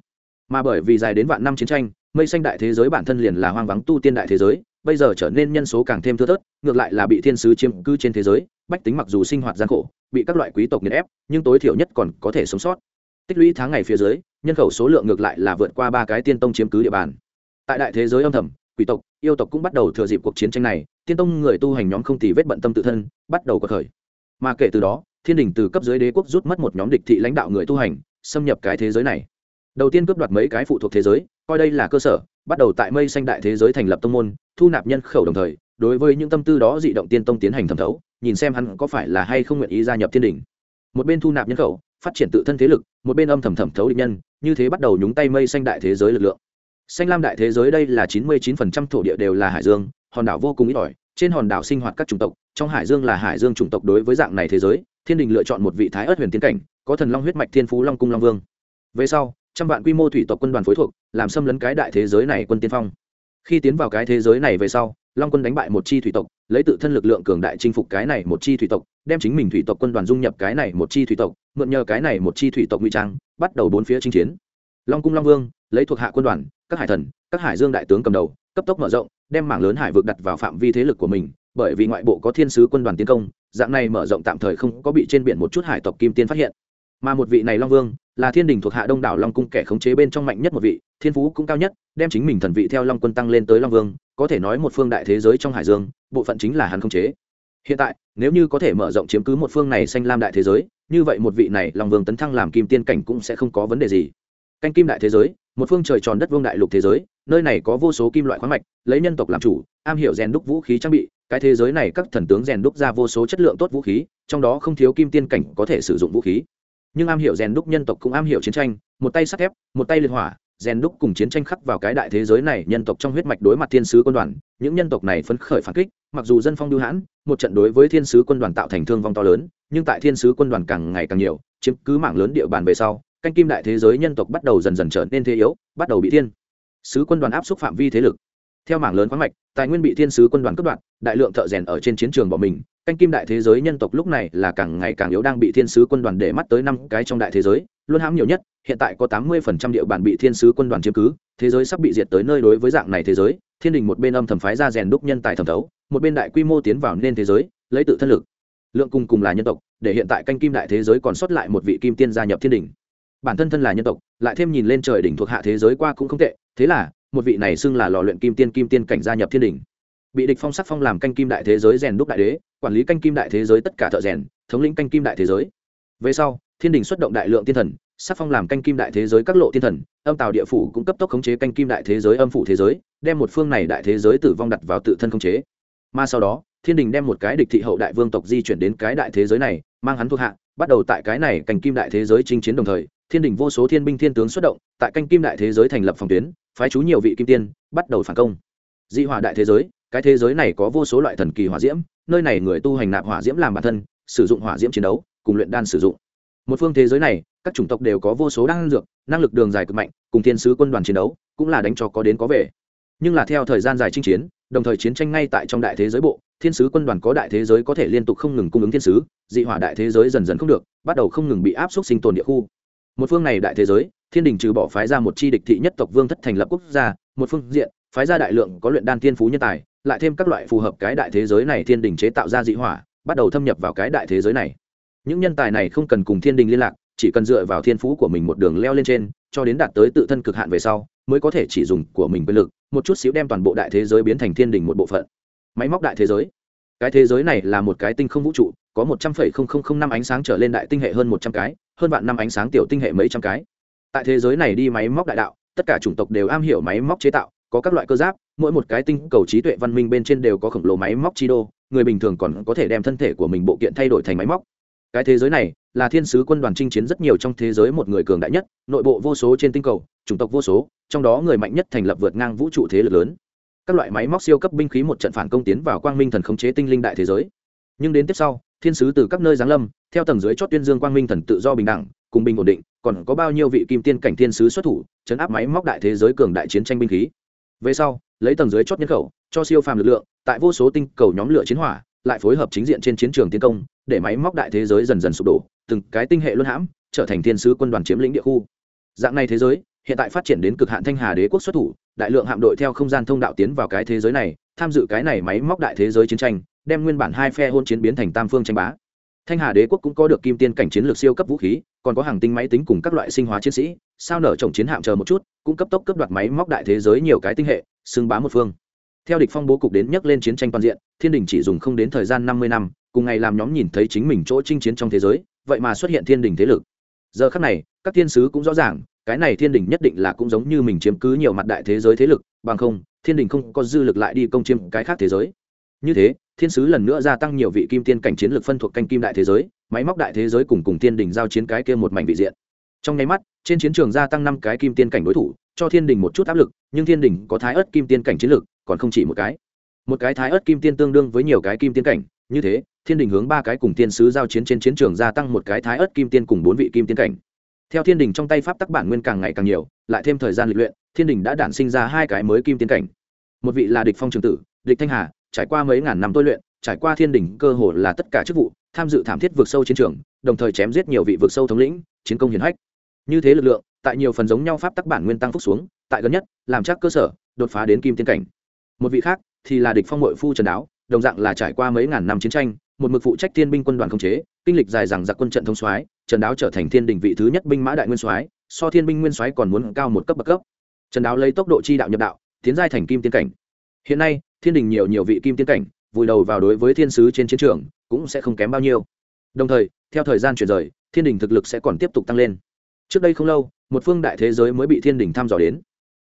Mà bởi vì dài đến vạn năm chiến tranh, mây xanh đại thế giới bản thân liền là hoang vắng tu tiên đại thế giới bây giờ trở nên nhân số càng thêm thưa thớt, ngược lại là bị thiên sứ chiếm cư trên thế giới, bách tính mặc dù sinh hoạt gian khổ, bị các loại quý tộc nghiền ép, nhưng tối thiểu nhất còn có thể sống sót. Tích lũy tháng ngày phía dưới, nhân khẩu số lượng ngược lại là vượt qua ba cái tiên tông chiếm cứ địa bàn. Tại đại thế giới âm thầm, quỷ tộc, yêu tộc cũng bắt đầu thừa dịp cuộc chiến tranh này, tiên tông người tu hành nhóm không tì vết bận tâm tự thân, bắt đầu có khởi. Mà kể từ đó, thiên đình từ cấp dưới đế quốc rút mất một nhóm địch thị lãnh đạo người tu hành, xâm nhập cái thế giới này. Đầu tiên cướp đoạt mấy cái phụ thuộc thế giới, coi đây là cơ sở bắt đầu tại mây xanh đại thế giới thành lập tông môn, thu nạp nhân khẩu đồng thời, đối với những tâm tư đó dị động tiên tông tiến hành thẩm thấu, nhìn xem hắn có phải là hay không nguyện ý gia nhập thiên đình. Một bên thu nạp nhân khẩu, phát triển tự thân thế lực, một bên âm thầm thẩm thấu định nhân, như thế bắt đầu nhúng tay mây xanh đại thế giới lực lượng. Xanh lam đại thế giới đây là chín mươi chín phần trăm thổ địa đều là hải dương, hòn đảo vô cùng ít ỏi, trên hòn đảo sinh hoạt các chủng tộc, trong hải dương là hải dương chủng tộc đối với dạng này thế giới, thiên đình lựa chọn một vị thái ớt huyền tiến cảnh, có thần long huyết mạch thiên phú long cung long vương. Về sau trăm vạn quy mô thủy tộc quân đoàn phối thuộc, làm xâm lấn cái đại thế giới này quân tiên phong. Khi tiến vào cái thế giới này về sau, long quân đánh bại một chi thủy tộc, lấy tự thân lực lượng cường đại chinh phục cái này một chi thủy tộc, đem chính mình thủy tộc quân đoàn dung nhập cái này một chi thủy tộc, mượn nhờ cái này một chi thủy tộc nguy trang, bắt đầu bốn phía chinh chiến. Long cung long vương, lấy thuộc hạ quân đoàn, các hải thần, các hải dương đại tướng cầm đầu, cấp tốc mở rộng, đem mảng lớn hải vực đặt vào phạm vi thế lực của mình, bởi vì ngoại bộ có thiên sứ quân đoàn tiến công, dạng này mở rộng tạm thời không có bị trên biển một chút hải tộc kim tiên phát hiện mà một vị này long vương là thiên đình thuộc hạ đông đảo long cung kẻ khống chế bên trong mạnh nhất một vị, thiên phú cũng cao nhất, đem chính mình thần vị theo long quân tăng lên tới long vương, có thể nói một phương đại thế giới trong hải dương, bộ phận chính là hắn khống chế. Hiện tại, nếu như có thể mở rộng chiếm cứ một phương này xanh lam đại thế giới, như vậy một vị này long vương tấn thăng làm kim tiên cảnh cũng sẽ không có vấn đề gì. Canh kim đại thế giới, một phương trời tròn đất vương đại lục thế giới, nơi này có vô số kim loại khoáng mạch, lấy nhân tộc làm chủ, am hiểu rèn đúc vũ khí trang bị, cái thế giới này các thần tướng rèn đúc ra vô số chất lượng tốt vũ khí, trong đó không thiếu kim tiên cảnh có thể sử dụng vũ khí nhưng am hiểu rèn đúc nhân tộc cũng am hiểu chiến tranh, một tay sắt thép, một tay liệt hỏa, rèn đúc cùng chiến tranh khắc vào cái đại thế giới này, nhân tộc trong huyết mạch đối mặt thiên sứ quân đoàn, những nhân tộc này phấn khởi phản kích, mặc dù dân phong lưu hãn, một trận đối với thiên sứ quân đoàn tạo thành thương vong to lớn, nhưng tại thiên sứ quân đoàn càng ngày càng nhiều, chiếm cứ mạng lớn địa bàn về sau, canh kim đại thế giới nhân tộc bắt đầu dần dần trở nên thế yếu, bắt đầu bị thiên sứ quân đoàn áp xúc phạm vi thế lực. Theo mảng lớn khoáng mạch, tài nguyên bị thiên sứ quân đoàn cướp đoạt, đại lượng thợ rèn ở trên chiến trường bỏ mình canh kim đại thế giới nhân tộc lúc này là càng ngày càng yếu đang bị thiên sứ quân đoàn để mắt tới năm cái trong đại thế giới luôn hãm nhiều nhất, hiện tại có tám mươi phần trăm địa bàn bị thiên sứ quân đoàn chiếm cứ, thế giới sắp bị diệt tới nơi đối với dạng này thế giới, thiên đình một bên âm thầm phái ra rèn đúc nhân tài thẩm thấu, một bên đại quy mô tiến vào nên thế giới, lấy tự thân lực. Lượng cùng cùng là nhân tộc, để hiện tại canh kim đại thế giới còn sót lại một vị kim tiên gia nhập thiên đình. Bản thân thân là nhân tộc, lại thêm nhìn lên trời đỉnh thuộc hạ thế giới qua cũng không tệ, thế là, một vị này xưng là lò luyện kim tiên kim tiên cảnh gia nhập thiên đình. Bị địch phong sắc phong làm canh kim đại thế giới rèn đúc đại đế quản lý canh kim đại thế giới tất cả thợ rèn, thống lĩnh canh kim đại thế giới. Về sau, thiên đình xuất động đại lượng tiên thần, sắc phong làm canh kim đại thế giới các lộ tiên thần, âm tào địa phủ cũng cấp tốc khống chế canh kim đại thế giới âm phủ thế giới, đem một phương này đại thế giới tử vong đặt vào tự thân khống chế. Mà sau đó, thiên đình đem một cái địch thị hậu đại vương tộc di chuyển đến cái đại thế giới này, mang hắn thuộc hạ, bắt đầu tại cái này canh kim đại thế giới chinh chiến đồng thời, thiên đình vô số thiên binh thiên tướng xuất động, tại canh kim đại thế giới thành lập phòng tuyến, phái chú nhiều vị kim tiên, bắt đầu phản công. Dị hỏa đại thế giới, cái thế giới này có vô số loại thần kỳ hỏa diễm nơi này người tu hành nạp hỏa diễm làm bản thân, sử dụng hỏa diễm chiến đấu, cùng luyện đan sử dụng. Một phương thế giới này, các chủng tộc đều có vô số đan dược, năng lực đường dài cực mạnh, cùng thiên sứ quân đoàn chiến đấu, cũng là đánh cho có đến có về. Nhưng là theo thời gian dài chinh chiến, đồng thời chiến tranh ngay tại trong đại thế giới bộ, thiên sứ quân đoàn có đại thế giới có thể liên tục không ngừng cung ứng thiên sứ, dị hỏa đại thế giới dần dần không được, bắt đầu không ngừng bị áp suất sinh tồn địa khu. Một phương này đại thế giới, thiên đình trừ bỏ phái ra một chi địch thị nhất tộc vương thất thành lập quốc gia, một phương diện, phái ra đại lượng có luyện đan tiên phú nhân tài lại thêm các loại phù hợp cái đại thế giới này thiên đình chế tạo ra dị hỏa, bắt đầu thâm nhập vào cái đại thế giới này. Những nhân tài này không cần cùng thiên đình liên lạc, chỉ cần dựa vào thiên phú của mình một đường leo lên trên, cho đến đạt tới tự thân cực hạn về sau, mới có thể chỉ dùng của mình quyền lực, một chút xíu đem toàn bộ đại thế giới biến thành thiên đình một bộ phận. Máy móc đại thế giới. Cái thế giới này là một cái tinh không vũ trụ, có một trăm phẩy không không không năm ánh sáng trở lên đại tinh hệ hơn một trăm cái, hơn vạn năm ánh sáng tiểu tinh hệ mấy trăm cái. Tại thế giới này đi máy móc đại đạo, tất cả chủng tộc đều am hiểu máy móc chế tạo có các loại cơ giáp, mỗi một cái tinh cầu trí tuệ văn minh bên trên đều có khổng lồ máy móc chi đô, người bình thường còn có thể đem thân thể của mình bộ kiện thay đổi thành máy móc. Cái thế giới này là thiên sứ quân đoàn chinh chiến rất nhiều trong thế giới một người cường đại nhất, nội bộ vô số trên tinh cầu, chủng tộc vô số, trong đó người mạnh nhất thành lập vượt ngang vũ trụ thế lực lớn. Các loại máy móc siêu cấp binh khí một trận phản công tiến vào quang minh thần khống chế tinh linh đại thế giới. Nhưng đến tiếp sau, thiên sứ từ các nơi giáng lâm, theo tầng dưới chót tuyên dương quang minh thần tự do bình đẳng, cùng bình ổn định, còn có bao nhiêu vị kim tiên cảnh thiên sứ xuất thủ, chấn áp máy móc đại thế giới cường đại chiến tranh binh khí về sau, lấy tầng dưới chót nhân khẩu, cho siêu phàm lực lượng, tại vô số tinh cầu nhóm lửa chiến hỏa, lại phối hợp chính diện trên chiến trường tiến công, để máy móc đại thế giới dần dần sụp đổ, từng cái tinh hệ luân hãm, trở thành thiên sứ quân đoàn chiếm lĩnh địa khu. Dạng này thế giới, hiện tại phát triển đến cực hạn thanh hà đế quốc xuất thủ, đại lượng hạm đội theo không gian thông đạo tiến vào cái thế giới này, tham dự cái này máy móc đại thế giới chiến tranh, đem nguyên bản hai phe hôn chiến biến thành tam phương tranh bá thanh hà đế quốc cũng có được kim tiên cảnh chiến lược siêu cấp vũ khí, còn có hàng tinh máy tính cùng các loại sinh hóa chiến sĩ, sao nở trồng chiến hạm chờ một chút, cũng cấp tốc cấp đoạt máy móc đại thế giới nhiều cái tinh hệ, xưng bá một phương. Theo địch phong bố cục đến nhắc lên chiến tranh toàn diện, thiên đình chỉ dùng không đến thời gian năm mươi năm, cùng ngày làm nhóm nhìn thấy chính mình chỗ chinh chiến trong thế giới, vậy mà xuất hiện thiên đình thế lực. Giờ khắc này, các thiên sứ cũng rõ ràng, cái này thiên đình nhất định là cũng giống như mình chiếm cứ nhiều mặt đại thế giới thế lực, bằng không, thiên đình không có dư lực lại đi công chiếm cái khác thế giới. Như thế thiên sứ lần nữa gia tăng nhiều vị kim tiên cảnh chiến lược phân thuộc canh kim đại thế giới, máy móc đại thế giới cùng cùng thiên đình giao chiến cái kia một mảnh vị diện. Trong nháy mắt, trên chiến trường gia tăng năm cái kim tiên cảnh đối thủ, cho thiên đình một chút áp lực, nhưng thiên đình có thái ớt kim tiên cảnh chiến lược, còn không chỉ một cái. Một cái thái ớt kim tiên tương đương với nhiều cái kim tiên cảnh, như thế, thiên đình hướng ba cái cùng tiên sứ giao chiến trên chiến trường gia tăng một cái thái ớt kim tiên cùng bốn vị kim tiên cảnh. Theo thiên đình trong tay pháp tắc bản nguyên càng ngày càng nhiều, lại thêm thời gian lịch luyện, thiên đình đã đản sinh ra hai cái mới kim tiên cảnh. Một vị là địch phong trường tử, địch thanh hà trải qua mấy ngàn năm tôi luyện trải qua thiên đỉnh, cơ hồ là tất cả chức vụ tham dự thảm thiết vượt sâu chiến trường đồng thời chém giết nhiều vị vượt sâu thống lĩnh chiến công hiển hách. Như thế lực lượng tại nhiều phần giống nhau pháp tắc bản nguyên tăng phúc xuống tại gần nhất làm chắc cơ sở đột phá đến kim tiên cảnh. Một vị khác thì là địch phong nội phu trần đáo đồng dạng là trải qua mấy ngàn năm chiến tranh một mực phụ trách thiên binh quân đoàn không chế kinh lịch dài rằng giặc quân trận thông soái trần đáo trở thành thiên đình vị thứ nhất binh mã đại nguyên soái so thiên binh nguyên soái còn muốn cao một cấp bậc cấp. Trần đáo lấy tốc độ chi đạo nhập đạo tiến giai thành kim tiên cảnh. Hiện nay thiên đình nhiều nhiều vị kim tiên cảnh, vùi đầu vào đối với thiên sứ trên chiến trường, cũng sẽ không kém bao nhiêu. Đồng thời, theo thời gian chuyển rời, thiên đình thực lực sẽ còn tiếp tục tăng lên. Trước đây không lâu, một phương đại thế giới mới bị thiên đình thăm dò đến.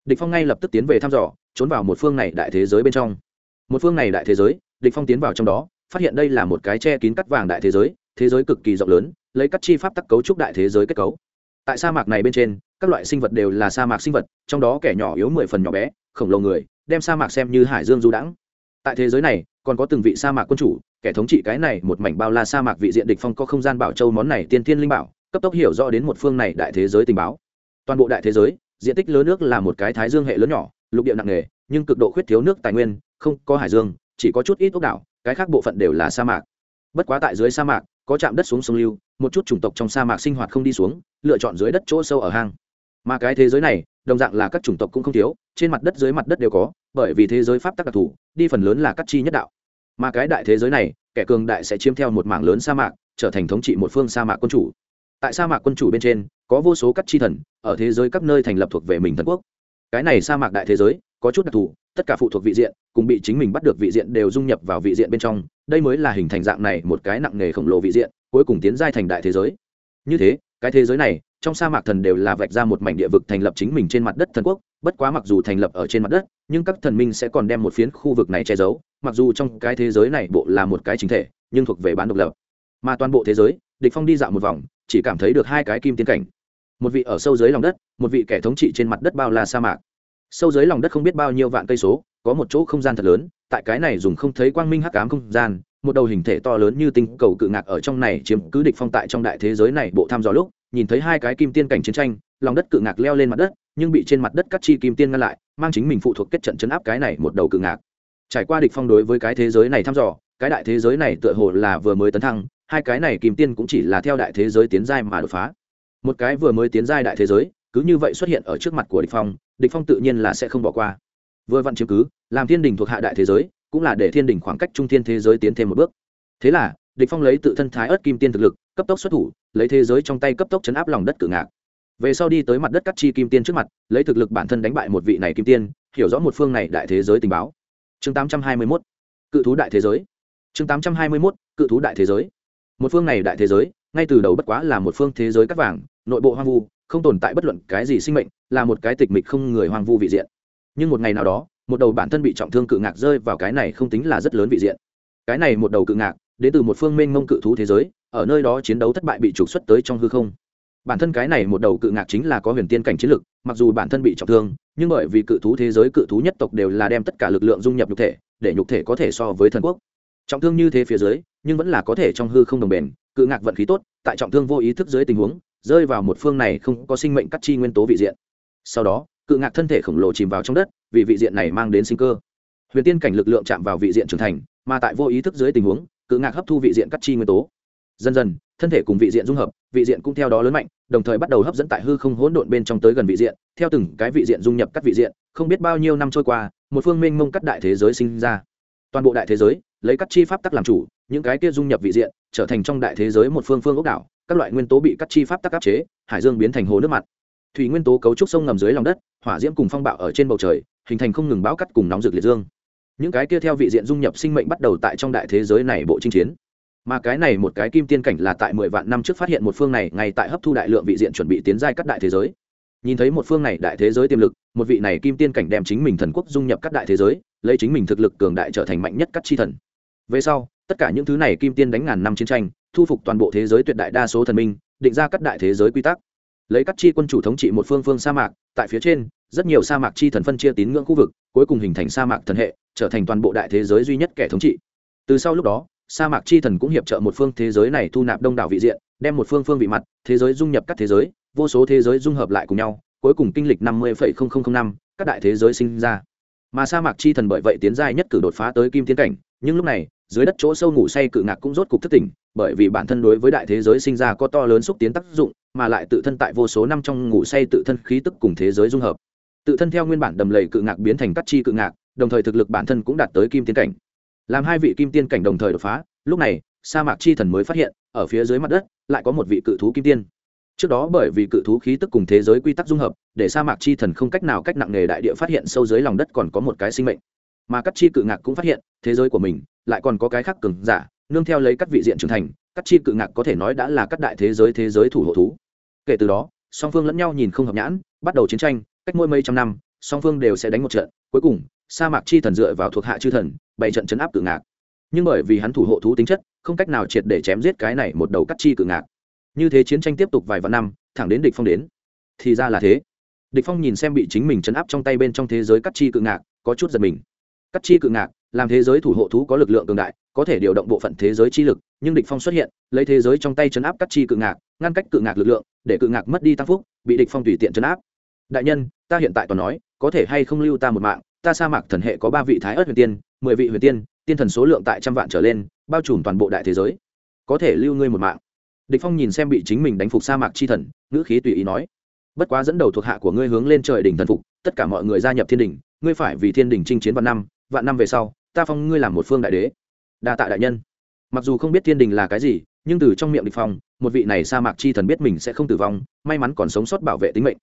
Địch phong ngay lập tức tiến về thăm dò, trốn vào một phương này đại thế giới bên trong. Một phương này đại thế giới, địch phong tiến vào trong đó, phát hiện đây là một cái che kín cắt vàng đại thế giới thế giới cực kỳ rộng lớn, lấy cắt chi pháp tắc cấu trúc đại thế giới kết cấu. Tại sa mạc này bên trên, các loại sinh vật đều là sa mạc sinh vật, trong đó kẻ nhỏ yếu mười phần nhỏ bé, khổng lồ người đem sa mạc xem như hải dương du đãng. Tại thế giới này, còn có từng vị sa mạc quân chủ, kẻ thống trị cái này một mảnh bao la sa mạc vị diện địch phong có không gian bảo châu món này tiên tiên linh bảo, cấp tốc hiểu rõ đến một phương này đại thế giới tình báo. Toàn bộ đại thế giới, diện tích lớn nước là một cái thái dương hệ lớn nhỏ, lục địa nặng nề, nhưng cực độ khuyết thiếu nước tài nguyên, không có hải dương, chỉ có chút ít ốc đảo, cái khác bộ phận đều là sa mạc. Bất quá tại dưới sa mạc, có chạm đất xuống sông lưu, một chút chủng tộc trong sa mạc sinh hoạt không đi xuống, lựa chọn dưới đất chỗ sâu ở hang mà cái thế giới này, đồng dạng là các chủng tộc cũng không thiếu, trên mặt đất dưới mặt đất đều có, bởi vì thế giới pháp tắc đặc thù, đi phần lớn là cắt chi nhất đạo. Mà cái đại thế giới này, kẻ cường đại sẽ chiếm theo một mảng lớn sa mạc, trở thành thống trị một phương sa mạc quân chủ. Tại sa mạc quân chủ bên trên, có vô số các chi thần, ở thế giới các nơi thành lập thuộc về mình thần quốc. Cái này sa mạc đại thế giới, có chút đặc thù, tất cả phụ thuộc vị diện, cùng bị chính mình bắt được vị diện đều dung nhập vào vị diện bên trong, đây mới là hình thành dạng này một cái nặng nghề khổng lồ vị diện, cuối cùng tiến giai thành đại thế giới. Như thế, cái thế giới này trong sa mạc thần đều là vạch ra một mảnh địa vực thành lập chính mình trên mặt đất thần quốc, bất quá mặc dù thành lập ở trên mặt đất, nhưng các thần minh sẽ còn đem một phiến khu vực này che giấu, mặc dù trong cái thế giới này bộ là một cái chính thể, nhưng thuộc về bán độc lập. Mà toàn bộ thế giới, địch phong đi dạo một vòng, chỉ cảm thấy được hai cái kim tiên cảnh. Một vị ở sâu dưới lòng đất, một vị kẻ thống trị trên mặt đất bao la sa mạc. Sâu dưới lòng đất không biết bao nhiêu vạn cây số, có một chỗ không gian thật lớn, tại cái này dùng không thấy quang minh hắc ám không gian, một đầu hình thể to lớn như tinh cầu cự ngạc ở trong này chiếm cứ địch phong tại trong đại thế giới này bộ tham dò lúc nhìn thấy hai cái kim tiên cảnh chiến tranh, lòng đất cự ngạc leo lên mặt đất, nhưng bị trên mặt đất cắt chi kim tiên ngăn lại, mang chính mình phụ thuộc kết trận chấn áp cái này một đầu cự ngạc. Trải qua địch phong đối với cái thế giới này thăm dò, cái đại thế giới này tựa hồ là vừa mới tấn thăng, hai cái này kim tiên cũng chỉ là theo đại thế giới tiến giai mà đột phá. Một cái vừa mới tiến giai đại thế giới, cứ như vậy xuất hiện ở trước mặt của địch phong địch phong tự nhiên là sẽ không bỏ qua. Vừa vặn chiếm cứ, làm thiên đình thuộc hạ đại thế giới, cũng là để thiên đình khoảng cách trung thiên thế giới tiến thêm một bước. Thế là, địch phong lấy tự thân thái ớt kim tiên thực lực cấp tốc xuất thủ, lấy thế giới trong tay cấp tốc chấn áp lòng đất cự ngạc. Về sau đi tới mặt đất cắt chi kim tiên trước mặt, lấy thực lực bản thân đánh bại một vị này kim tiên, hiểu rõ một phương này đại thế giới tình báo. Chương 821 cự thú đại thế giới. Chương 821 cự thú đại thế giới. Một phương này đại thế giới, ngay từ đầu bất quá là một phương thế giới cắt vàng, nội bộ hoang vu, không tồn tại bất luận cái gì sinh mệnh, là một cái tịch mịch không người hoang vu vị diện. Nhưng một ngày nào đó, một đầu bản thân bị trọng thương cự ngạc rơi vào cái này không tính là rất lớn vị diện. Cái này một đầu cự ngạc, đến từ một phương mênh mông cự thú thế giới ở nơi đó chiến đấu thất bại bị trục xuất tới trong hư không. Bản thân cái này một đầu cự ngạc chính là có huyền tiên cảnh chiến lực, mặc dù bản thân bị trọng thương, nhưng bởi vì cự thú thế giới cự thú nhất tộc đều là đem tất cả lực lượng dung nhập nhục thể, để nhục thể có thể so với thần quốc. Trọng thương như thế phía dưới, nhưng vẫn là có thể trong hư không đồng bền, cự ngạc vận khí tốt, tại trọng thương vô ý thức dưới tình huống, rơi vào một phương này không có sinh mệnh cắt chi nguyên tố vị diện. Sau đó, cự ngạc thân thể khổng lồ chìm vào trong đất, vì vị diện này mang đến sinh cơ. Huyền tiên cảnh lực lượng chạm vào vị diện trưởng thành, mà tại vô ý thức dưới tình huống, cự ngạc hấp thu vị diện cắt chi nguyên tố dần dần, thân thể cùng vị diện dung hợp, vị diện cũng theo đó lớn mạnh, đồng thời bắt đầu hấp dẫn tại hư không hỗn độn bên trong tới gần vị diện, theo từng cái vị diện dung nhập các vị diện, không biết bao nhiêu năm trôi qua, một phương minh mông cắt đại thế giới sinh ra. Toàn bộ đại thế giới, lấy các chi pháp tắc làm chủ, những cái kia dung nhập vị diện, trở thành trong đại thế giới một phương phương ốc đảo, các loại nguyên tố bị các chi pháp tắc áp chế, hải dương biến thành hồ nước mặt. Thủy nguyên tố cấu trúc sông ngầm dưới lòng đất, hỏa diễm cùng phong bạo ở trên bầu trời, hình thành không ngừng bão cắt cùng nóng rực liệt dương. Những cái kia theo vị diện dung nhập sinh mệnh bắt đầu tại trong đại thế giới này bộ chinh chiến mà cái này một cái kim tiên cảnh là tại mười vạn năm trước phát hiện một phương này, ngay tại hấp thu đại lượng vị diện chuẩn bị tiến giai các đại thế giới. Nhìn thấy một phương này đại thế giới tiềm lực, một vị này kim tiên cảnh đem chính mình thần quốc dung nhập các đại thế giới, lấy chính mình thực lực cường đại trở thành mạnh nhất các chi thần. Về sau, tất cả những thứ này kim tiên đánh ngàn năm chiến tranh, thu phục toàn bộ thế giới tuyệt đại đa số thần minh, định ra các đại thế giới quy tắc. Lấy các chi quân chủ thống trị một phương phương sa mạc, tại phía trên, rất nhiều sa mạc chi thần phân chia tín ngưỡng khu vực, cuối cùng hình thành sa mạc thần hệ, trở thành toàn bộ đại thế giới duy nhất kẻ thống trị. Từ sau lúc đó sa mạc chi thần cũng hiệp trợ một phương thế giới này thu nạp đông đảo vị diện, đem một phương phương vị mặt, thế giới dung nhập các thế giới, vô số thế giới dung hợp lại cùng nhau, cuối cùng kinh lịch năm mươi năm, các đại thế giới sinh ra. Mà sa mạc chi thần bởi vậy tiến giai nhất cử đột phá tới kim tiến cảnh, nhưng lúc này, dưới đất chỗ sâu ngủ say cự ngạc cũng rốt cục thất tỉnh, bởi vì bản thân đối với đại thế giới sinh ra có to lớn xúc tiến tác dụng, mà lại tự thân tại vô số năm trong ngủ say tự thân khí tức cùng thế giới dung hợp. Tự thân theo nguyên bản đầm lầy cự ngạc biến thành cắt chi cự ngạc, đồng thời thực lực bản thân cũng đạt tới kim tiến cảnh làm hai vị kim tiên cảnh đồng thời đột phá. Lúc này, sa mạc chi thần mới phát hiện, ở phía dưới mặt đất, lại có một vị cự thú kim tiên. Trước đó bởi vì cự thú khí tức cùng thế giới quy tắc dung hợp, để sa mạc chi thần không cách nào cách nặng nề đại địa phát hiện sâu dưới lòng đất còn có một cái sinh mệnh. Mà các chi cự ngạc cũng phát hiện, thế giới của mình lại còn có cái khác cường giả, nương theo lấy các vị diện trưởng thành, các chi cự ngạc có thể nói đã là các đại thế giới thế giới thủ hộ thú. Kể từ đó, song phương lẫn nhau nhìn không hợp nhãn, bắt đầu chiến tranh, cách mỗi mấy trăm năm, song phương đều sẽ đánh một trận, cuối cùng sa mạc chi thần dựa vào thuộc hạ chư thần bảy trận chấn áp cự ngạc. Nhưng bởi vì hắn thủ hộ thú tính chất, không cách nào triệt để chém giết cái này một đầu cắt chi cự ngạc. Như thế chiến tranh tiếp tục vài vạn năm, thẳng đến địch phong đến. Thì ra là thế. Địch phong nhìn xem bị chính mình chấn áp trong tay bên trong thế giới cắt chi cự ngạc, có chút giật mình. Cắt chi cự ngạc, làm thế giới thủ hộ thú có lực lượng cường đại, có thể điều động bộ phận thế giới chi lực, nhưng địch phong xuất hiện, lấy thế giới trong tay chấn áp cắt chi cự ngạc, ngăn cách cự ngạc lực lượng, để cự ngạc mất đi tăng phúc, bị địch phong tùy tiện chấn áp. Đại nhân, ta hiện tại toàn nói, có thể hay không lưu ta một mạng ta sa mạc thần hệ có ba vị thái ớt huyền tiên, mười vị huyền tiên tiên thần số lượng tại trăm vạn trở lên, bao trùm toàn bộ đại thế giới. Có thể lưu ngươi một mạng. Địch phong nhìn xem bị chính mình đánh phục sa mạc chi thần, ngữ khí tùy ý nói, bất quá dẫn đầu thuộc hạ của ngươi hướng lên trời đỉnh thần phục, tất cả mọi người gia nhập thiên đỉnh, ngươi phải vì thiên đỉnh chinh chiến vạn năm vạn năm về sau, ta phong ngươi làm một phương đại đế. Đa tạ đại nhân. Mặc dù không biết thiên đình là cái gì, nhưng từ trong miệng địch phong, một vị này sa mạc chi thần biết mình sẽ không tử vong, may mắn còn sống sót bảo vệ tính mệnh.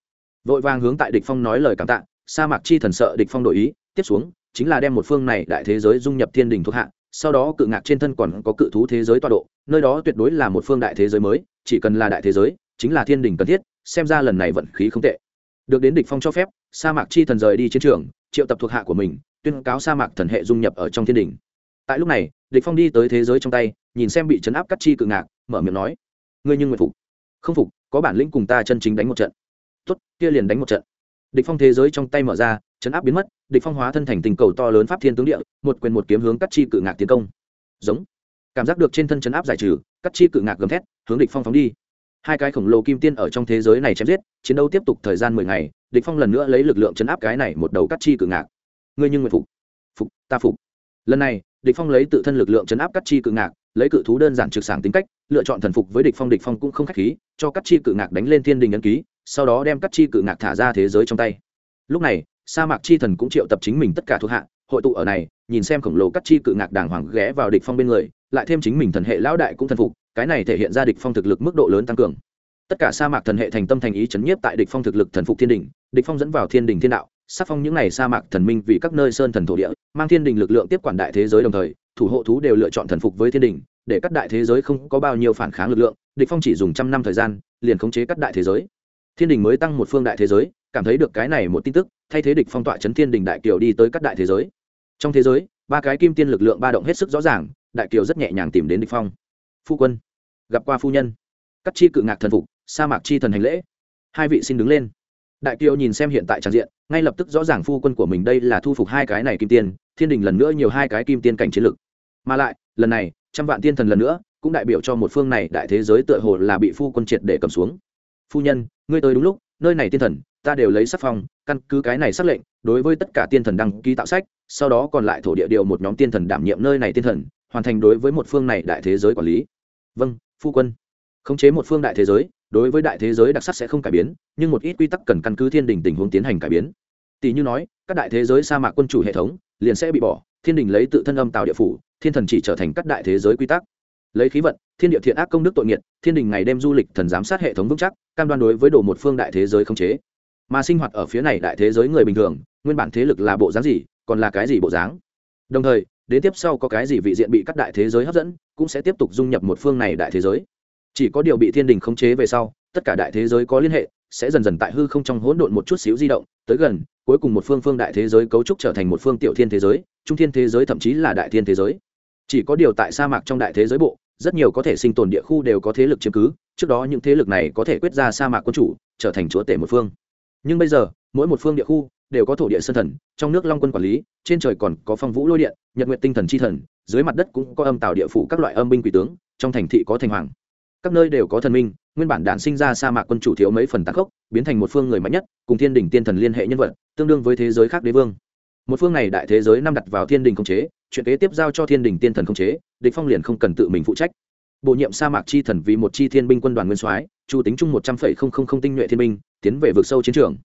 Vội vàng hướng tại địch phong nói lời cảm tạ sa mạc chi thần sợ địch phong đổi ý, tiếp xuống, chính là đem một phương này đại thế giới dung nhập thiên đình thuộc hạ, sau đó cự ngạc trên thân còn có cự thú thế giới tọa độ, nơi đó tuyệt đối là một phương đại thế giới mới, chỉ cần là đại thế giới, chính là thiên đình cần thiết, xem ra lần này vận khí không tệ. Được đến địch phong cho phép, sa mạc chi thần rời đi chiến trường, triệu tập thuộc hạ của mình, tuyên cáo sa mạc thần hệ dung nhập ở trong thiên đình. Tại lúc này, địch phong đi tới thế giới trong tay, nhìn xem bị chấn áp cắt chi cự ngạc, mở miệng nói, ngươi nhưng nguyện phục. Không phục, có bản lĩnh cùng ta chân chính đánh một trận. Tốt, kia liền đánh một trận địch phong thế giới trong tay mở ra, chấn áp biến mất, địch phong hóa thân thành tình cầu to lớn pháp thiên tướng địa, một quyền một kiếm hướng cắt chi cự ngạc tiến công. Giống. Cảm giác được trên thân chấn áp giải trừ cắt chi cự ngạc gầm thét, hướng địch phong phóng đi. Hai cái khổng lồ kim tiên ở trong thế giới này chém giết, chiến đấu tiếp tục thời gian mười ngày, địch phong lần nữa lấy lực lượng chấn áp cái này một đầu cắt chi cự ngạc. Ngươi nhưng nguyện phục. Phục, ta phục. Lần này, địch phong lấy tự thân lực lượng chấn áp cắt chi cự ngạc, lấy cự thú đơn giản trực sảng tính cách, lựa chọn thần phục với địch phong địch phong cũng không khách khí cho cắt chi cự ngạc đánh lên thiên đình ấn ký, sau đó đem cắt chi cự ngạc thả ra thế giới trong tay. Lúc này, sa mạc chi thần cũng triệu tập chính mình tất cả thuộc hạ, hội tụ ở này, nhìn xem khổng lồ cắt chi cự ngạc đàng hoàng ghé vào địch phong bên người, lại thêm chính mình thần hệ lão đại cũng thần phục, cái này thể hiện ra địch phong thực lực mức độ lớn tăng cường. Tất cả sa mạc thần hệ thành tâm thành ý chấn nhiếp tại địch phong thực lực thần phục thiên đình, địch phong dẫn vào thiên đình thiên đạo, sát phong những này sa mạc thần minh vì các nơi sơn thần thổ địa, mang thiên đình lực lượng tiếp quản đại thế giới đồng thời, thủ hộ thú đều lựa chọn thần phục với thiên đình, để các đại thế giới không có bao nhiêu phản kháng lực lượng địch phong chỉ dùng trăm năm thời gian, liền khống chế các đại thế giới. Thiên đình mới tăng một phương đại thế giới, cảm thấy được cái này một tin tức, thay thế địch phong tọa chấn thiên đình đại kiều đi tới các đại thế giới. Trong thế giới, ba cái kim tiên lực lượng ba động hết sức rõ ràng, đại kiều rất nhẹ nhàng tìm đến địch phong. Phu quân, gặp qua phu nhân. Cắt chi cự ngạc thần phục, sa mạc chi thần hành lễ. Hai vị xin đứng lên. Đại kiều nhìn xem hiện tại trạng diện, ngay lập tức rõ ràng phu quân của mình đây là thu phục hai cái này kim tiên, thiên đình lần nữa nhiều hai cái kim tiên cảnh chiến lực. Mà lại, lần này, trăm vạn tiên thần lần nữa cũng đại biểu cho một phương này đại thế giới tựa hồ là bị phu quân triệt để cầm xuống. Phu nhân, ngươi tới đúng lúc, nơi này tiên thần, ta đều lấy sắc phong, căn cứ cái này xác lệnh, đối với tất cả tiên thần đăng ký tạo sách, sau đó còn lại thổ địa điều một nhóm tiên thần đảm nhiệm nơi này tiên thần, hoàn thành đối với một phương này đại thế giới quản lý. Vâng phu quân. Khống chế một phương đại thế giới, đối với đại thế giới đặc sắc sẽ không cải biến, nhưng một ít quy tắc cần căn cứ thiên đình tình huống tiến hành cải biến. Tỷ như nói, các đại thế giới sa mạc quân chủ hệ thống liền sẽ bị bỏ, thiên đình lấy tự thân âm tạo địa phủ, thiên thần chỉ trở thành các đại thế giới quy tắc lấy khí vận, thiên địa thiện ác công đức tội nghiệt, thiên đình ngày đêm du lịch thần giám sát hệ thống vững chắc, cam đoan đối với đồ một phương đại thế giới không chế. Mà sinh hoạt ở phía này đại thế giới người bình thường, nguyên bản thế lực là bộ dáng gì, còn là cái gì bộ dáng? Đồng thời, đến tiếp sau có cái gì vị diện bị các đại thế giới hấp dẫn, cũng sẽ tiếp tục dung nhập một phương này đại thế giới. Chỉ có điều bị thiên đình khống chế về sau, tất cả đại thế giới có liên hệ, sẽ dần dần tại hư không trong hỗn độn một chút xíu di động, tới gần, cuối cùng một phương phương đại thế giới cấu trúc trở thành một phương tiểu thiên thế giới, trung thiên thế giới thậm chí là đại thiên thế giới chỉ có điều tại sa mạc trong đại thế giới bộ, rất nhiều có thể sinh tồn địa khu đều có thế lực chiếm cứ, trước đó những thế lực này có thể quyết ra sa mạc quân chủ, trở thành chúa tể một phương. Nhưng bây giờ, mỗi một phương địa khu đều có thổ địa sơn thần, trong nước long quân quản lý, trên trời còn có phong vũ lôi điện, nhật nguyện tinh thần c h i thần, dưới mặt đất cũng có âm tạo địa phủ các loại âm binh quỷ tướng, trong thành thị có thành hoàng. Các nơi đều có thần minh, nguyên bản đản sinh ra sa mạc quân chủ thiếu mấy phần tạc gốc biến thành một phương người mạnh nhất, cùng thiên đình tiên thần liên hệ nhân vật, tương đương với thế giới khác đế vương. Một phương này đại thế giới năm đặt vào thiên đình công chế chuyện kế tiếp giao cho thiên đình tiên thần không chế, địch phong liền không cần tự mình phụ trách. Bổ nhiệm sa mạc chi thần vì một chi thiên binh quân đoàn nguyên soái, chu tính chung một trăm phẩy không không không tinh nhuệ thiên binh, tiến về vực sâu chiến trường.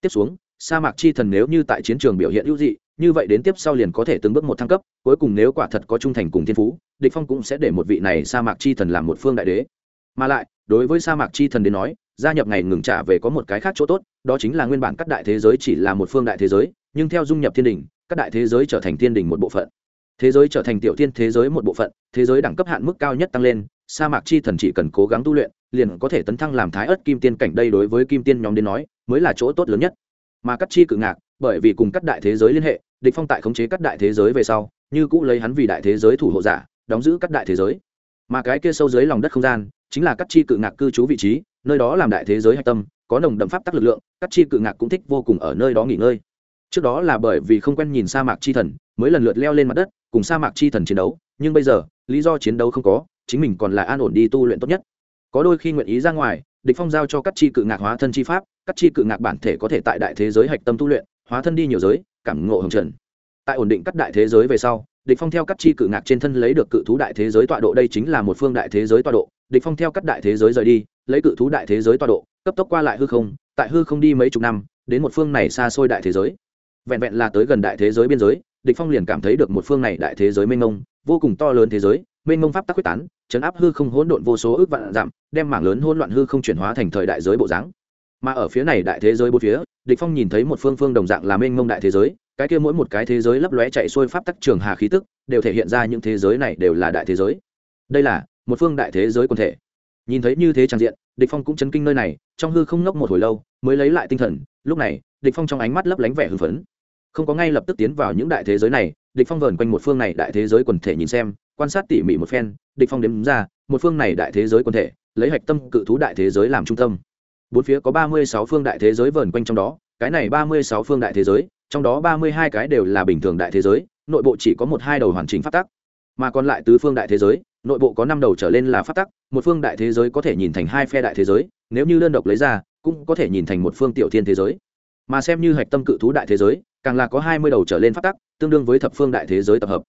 Tiếp xuống, sa mạc chi thần nếu như tại chiến trường biểu hiện ưu dị, như vậy đến tiếp sau liền có thể từng bước một thăng cấp, cuối cùng nếu quả thật có trung thành cùng thiên phú, địch phong cũng sẽ để một vị này sa mạc chi thần làm một phương đại đế. Mà lại, đối với sa mạc chi thần đến nói, gia nhập ngày ngừng trả về có một cái khác chỗ tốt, đó chính là nguyên bản các đại thế giới chỉ là một phương đại thế giới, nhưng theo dung nhập thiên đình, các đại thế giới trở thành thiên đình một bộ phận thế giới trở thành tiểu thiên thế giới một bộ phận, thế giới đẳng cấp hạn mức cao nhất tăng lên, sa mạc chi thần chỉ cần cố gắng tu luyện, liền có thể tấn thăng làm thái ớt kim tiên cảnh đây đối với kim tiên nhóm đến nói, mới là chỗ tốt lớn nhất. Mà cắt chi cự ngạc, bởi vì cùng các đại thế giới liên hệ, địch phong tại khống chế các đại thế giới về sau, như cũ lấy hắn vì đại thế giới thủ hộ giả, đóng giữ các đại thế giới. Mà cái kia sâu dưới lòng đất không gian, chính là cắt chi cự ngạc cư trú vị trí, nơi đó làm đại thế giới hạch tâm, có nồng đậm pháp tắc lực lượng cắt chi cự ngạc cũng thích vô cùng ở nơi đó nghỉ ngơi. Trước đó là bởi vì không quen nhìn sa mạc chi thần, mới lần lượt leo lên mặt đất cùng sa mạc chi thần chiến đấu, nhưng bây giờ, lý do chiến đấu không có, chính mình còn là an ổn đi tu luyện tốt nhất. Có đôi khi nguyện ý ra ngoài, địch phong giao cho các chi cự ngạc hóa thân chi pháp, các chi cự ngạc bản thể có thể tại đại thế giới hạch tâm tu luyện, hóa thân đi nhiều giới, cảm ngộ hồng trần. Tại ổn định các đại thế giới về sau, địch phong theo các chi cự ngạc trên thân lấy được cự thú đại thế giới tọa độ, đây chính là một phương đại thế giới tọa độ. Địch phong theo các đại thế giới rời đi, lấy cự thú đại thế giới tọa độ, cấp tốc qua lại hư không, tại hư không đi mấy chục năm, đến một phương này xa xôi đại thế giới. Vẹn vẹn là tới gần đại thế giới biên giới địch phong liền cảm thấy được một phương này đại thế giới mênh mông, vô cùng to lớn thế giới, mênh mông pháp tắc quyết tán, chấn áp hư không hỗn độn vô số ước vạn giảm, đem mảng lớn hỗn loạn hư không chuyển hóa thành thời đại giới bộ dáng. Mà ở phía này đại thế giới bốn phía, địch phong nhìn thấy một phương phương đồng dạng là mênh mông đại thế giới, cái kia mỗi một cái thế giới lấp lóe chạy xuôi pháp tắc trường hà khí tức, đều thể hiện ra những thế giới này đều là đại thế giới. Đây là một phương đại thế giới quần thể. Nhìn thấy như thế trang diện, địch phong cũng chấn kinh nơi này, trong hư không ngốc một hồi lâu, mới lấy lại tinh thần, lúc này, địch phong trong ánh mắt lấp lánh vẻ hưng phấn không có ngay lập tức tiến vào những đại thế giới này địch phong vờn quanh một phương này đại thế giới quần thể nhìn xem quan sát tỉ mỉ một phen địch phong đếm ra một phương này đại thế giới quần thể lấy hạch tâm cự thú đại thế giới làm trung tâm bốn phía có ba mươi sáu phương đại thế giới vờn quanh trong đó cái này ba mươi sáu phương đại thế giới trong đó ba mươi hai cái đều là bình thường đại thế giới nội bộ chỉ có một hai đầu hoàn chỉnh phát tắc mà còn lại tứ phương đại thế giới nội bộ có năm đầu trở lên là phát tắc một phương đại thế giới có thể nhìn thành hai phe đại thế giới nếu như đơn độc lấy ra cũng có thể nhìn thành một phương tiểu thiên thế giới mà xem như hạch tâm cự thú đại thế giới, càng là có hai mươi đầu trở lên phát tắc, tương đương với thập phương đại thế giới tập hợp.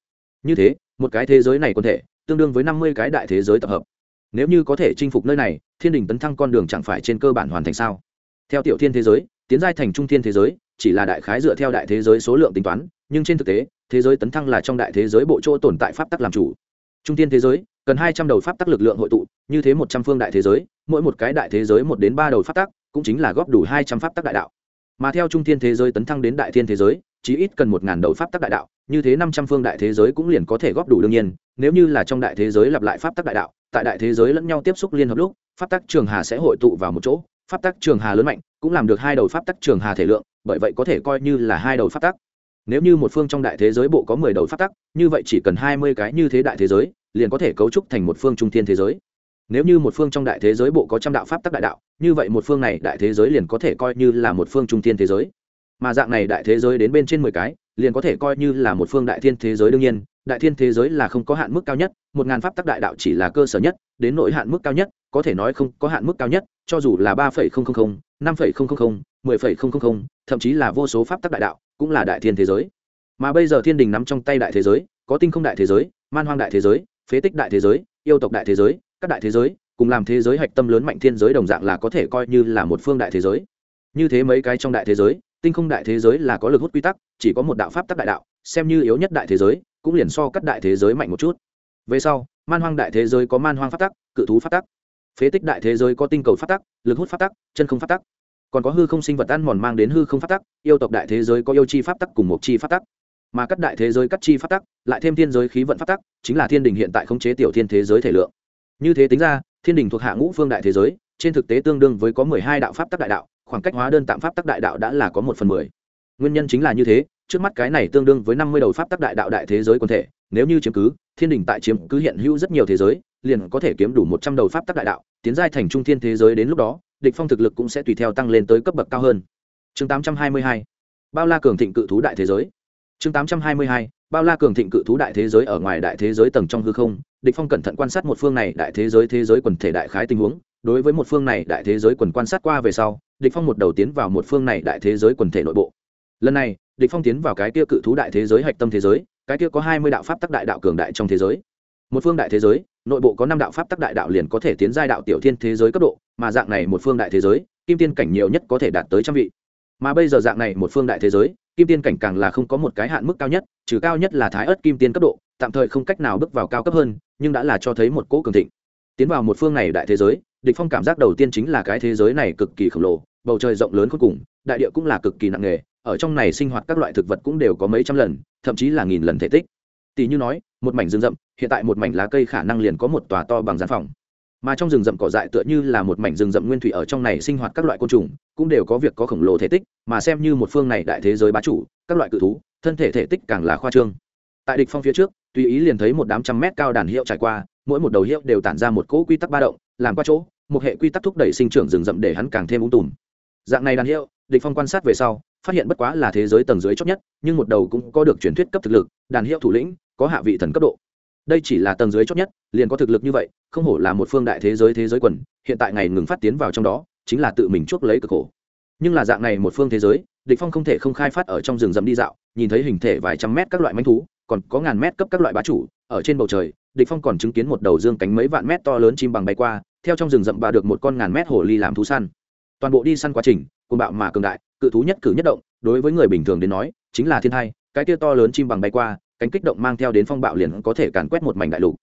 Như thế, một cái thế giới này còn thể, tương đương với năm mươi cái đại thế giới tập hợp. Nếu như có thể chinh phục nơi này, thiên đình tấn thăng con đường chẳng phải trên cơ bản hoàn thành sao? Theo tiểu thiên thế giới, tiến giai thành trung thiên thế giới, chỉ là đại khái dựa theo đại thế giới số lượng tính toán, nhưng trên thực tế, thế giới tấn thăng là trong đại thế giới bộ chỗ tồn tại pháp tắc làm chủ. Trung thiên thế giới, cần hai trăm đầu pháp tắc lực lượng hội tụ, như thế một trăm phương đại thế giới, mỗi một cái đại thế giới một đến ba đầu pháp tắc, cũng chính là góp đủ hai trăm pháp tắc đại đạo mà theo trung thiên thế giới tấn thăng đến đại thiên thế giới, chí ít cần một ngàn đầu pháp tắc đại đạo, như thế năm trăm phương đại thế giới cũng liền có thể góp đủ đương nhiên, nếu như là trong đại thế giới lặp lại pháp tắc đại đạo, tại đại thế giới lẫn nhau tiếp xúc liên hợp lúc, pháp tắc trường hà sẽ hội tụ vào một chỗ, pháp tắc trường hà lớn mạnh, cũng làm được hai đầu pháp tắc trường hà thể lượng, bởi vậy có thể coi như là hai đầu pháp tắc. Nếu như một phương trong đại thế giới bộ có mười đầu pháp tắc, như vậy chỉ cần hai mươi cái như thế đại thế giới, liền có thể cấu trúc thành một phương trung thiên thế giới nếu như một phương trong đại thế giới bộ có trăm đạo pháp tắc đại đạo, như vậy một phương này đại thế giới liền có thể coi như là một phương trung thiên thế giới. Mà dạng này đại thế giới đến bên trên mười cái, liền có thể coi như là một phương đại thiên thế giới đương nhiên, đại thiên thế giới là không có hạn mức cao nhất, một ngàn pháp tắc đại đạo chỉ là cơ sở nhất, đến nội hạn mức cao nhất, có thể nói không có hạn mức cao nhất, cho dù là ba phẩy không không không, năm phẩy không không không, mười phẩy không không không, thậm chí là vô số pháp tắc đại đạo, cũng là đại thiên thế giới. Mà bây giờ thiên đình nắm trong tay đại thế giới, có tinh không đại thế giới, man hoang đại thế giới, phế tích đại thế giới, yêu tộc đại thế giới các đại thế giới cùng làm thế giới hạch tâm lớn mạnh thiên giới đồng dạng là có thể coi như là một phương đại thế giới như thế mấy cái trong đại thế giới tinh không đại thế giới là có lực hút quy tắc chỉ có một đạo pháp tắc đại đạo xem như yếu nhất đại thế giới cũng liền so các đại thế giới mạnh một chút về sau man hoang đại thế giới có man hoang pháp tắc cự thú pháp tắc phế tích đại thế giới có tinh cầu pháp tắc lực hút pháp tắc chân không pháp tắc còn có hư không sinh vật ăn mòn mang đến hư không pháp tắc yêu tộc đại thế giới có yêu chi pháp tắc cùng một chi pháp tắc mà các đại thế giới cắt chi pháp tắc lại thêm thiên giới khí vận pháp tắc chính là thiên đình hiện tại khống chế tiểu thiên thế giới thể lượng như thế tính ra, thiên đình thuộc hạ ngũ phương đại thế giới, trên thực tế tương đương với có mười hai đạo pháp tắc đại đạo, khoảng cách hóa đơn tạm pháp tắc đại đạo đã là có một phần mười. Nguyên nhân chính là như thế, trước mắt cái này tương đương với năm mươi đầu pháp tắc đại đạo đại thế giới quân thể, nếu như chiếm cứ, thiên đình tại chiếm cứ hiện hữu rất nhiều thế giới, liền có thể kiếm đủ một trăm đầu pháp tắc đại đạo, tiến giai thành trung thiên thế giới đến lúc đó, địch phong thực lực cũng sẽ tùy theo tăng lên tới cấp bậc cao hơn. Chương tám trăm hai mươi hai. Bao la cường thịnh cự thú đại thế giới. Chương tám trăm hai mươi hai bao la cường thịnh cự thú đại thế giới ở ngoài đại thế giới tầng trong hư không, địch phong cẩn thận quan sát một phương này đại thế giới thế giới quần thể đại khái tình huống, đối với một phương này đại thế giới quần quan sát qua về sau, địch phong một đầu tiến vào một phương này đại thế giới quần thể nội bộ. Lần này, địch phong tiến vào cái kia cự thú đại thế giới hạch tâm thế giới, cái kia có hai mươi đạo pháp tắc đại đạo cường đại trong thế giới. Một phương đại thế giới, nội bộ có năm đạo pháp tắc đại đạo liền có thể tiến giai đạo tiểu thiên thế giới cấp độ, mà dạng này một phương đại thế giới, kim tiên cảnh nhiều nhất có thể đạt tới trăm vị. Mà bây giờ dạng này một phương đại thế giới kim tiên cảnh càng là không có một cái hạn mức cao nhất, trừ cao nhất là thái ớt kim tiên cấp độ, tạm thời không cách nào bước vào cao cấp hơn, nhưng đã là cho thấy một cỗ cường thịnh. Tiến vào một phương này đại thế giới, địch phong cảm giác đầu tiên chính là cái thế giới này cực kỳ khổng lồ, bầu trời rộng lớn cuối cùng, đại địa cũng là cực kỳ nặng nề, ở trong này sinh hoạt các loại thực vật cũng đều có mấy trăm lần, thậm chí là nghìn lần thể tích. Tỷ như nói, một mảnh rừng rậm, hiện tại một mảnh lá cây khả năng liền có một tòa to bằng gian phòng mà trong rừng rậm cỏ dại tựa như là một mảnh rừng rậm nguyên thủy ở trong này sinh hoạt các loại côn trùng, cũng đều có việc có khổng lồ thể tích, mà xem như một phương này đại thế giới bá chủ, các loại cự thú, thân thể thể tích càng là khoa trương. Tại địch phong phía trước, tùy ý liền thấy một đám trăm mét cao đàn hiệu trải qua, mỗi một đầu hiệu đều tản ra một cỗ quy tắc ba động, làm qua chỗ, một hệ quy tắc thúc đẩy sinh trưởng rừng rậm để hắn càng thêm ung tùm. Dạng này đàn hiệu, địch phong quan sát về sau, phát hiện bất quá là thế giới tầng dưới chót nhất, nhưng một đầu cũng có được truyền thuyết cấp thực lực, đàn hiệu thủ lĩnh, có hạ vị thần cấp độ đây chỉ là tầng dưới chót nhất, liền có thực lực như vậy, không hổ là một phương đại thế giới thế giới quần, hiện tại ngày ngừng phát tiến vào trong đó, chính là tự mình chuốc lấy cực khổ. Nhưng là dạng này một phương thế giới, địch phong không thể không khai phát ở trong rừng rậm đi dạo, nhìn thấy hình thể vài trăm mét các loại manh thú, còn có ngàn mét cấp các loại bá chủ, ở trên bầu trời, địch phong còn chứng kiến một đầu dương cánh mấy vạn mét to lớn chim bằng bay qua, theo trong rừng rậm bà được một con ngàn mét hồ ly làm thú săn. Toàn bộ đi săn quá trình cùng bạo mà cường đại, cự thú nhất cử nhất động, đối với người bình thường đến nói, chính là thiên hai cái kia to lớn chim bằng bay qua cánh kích động mang theo đến phong bạo liền có thể càn quét một mảnh đại lục.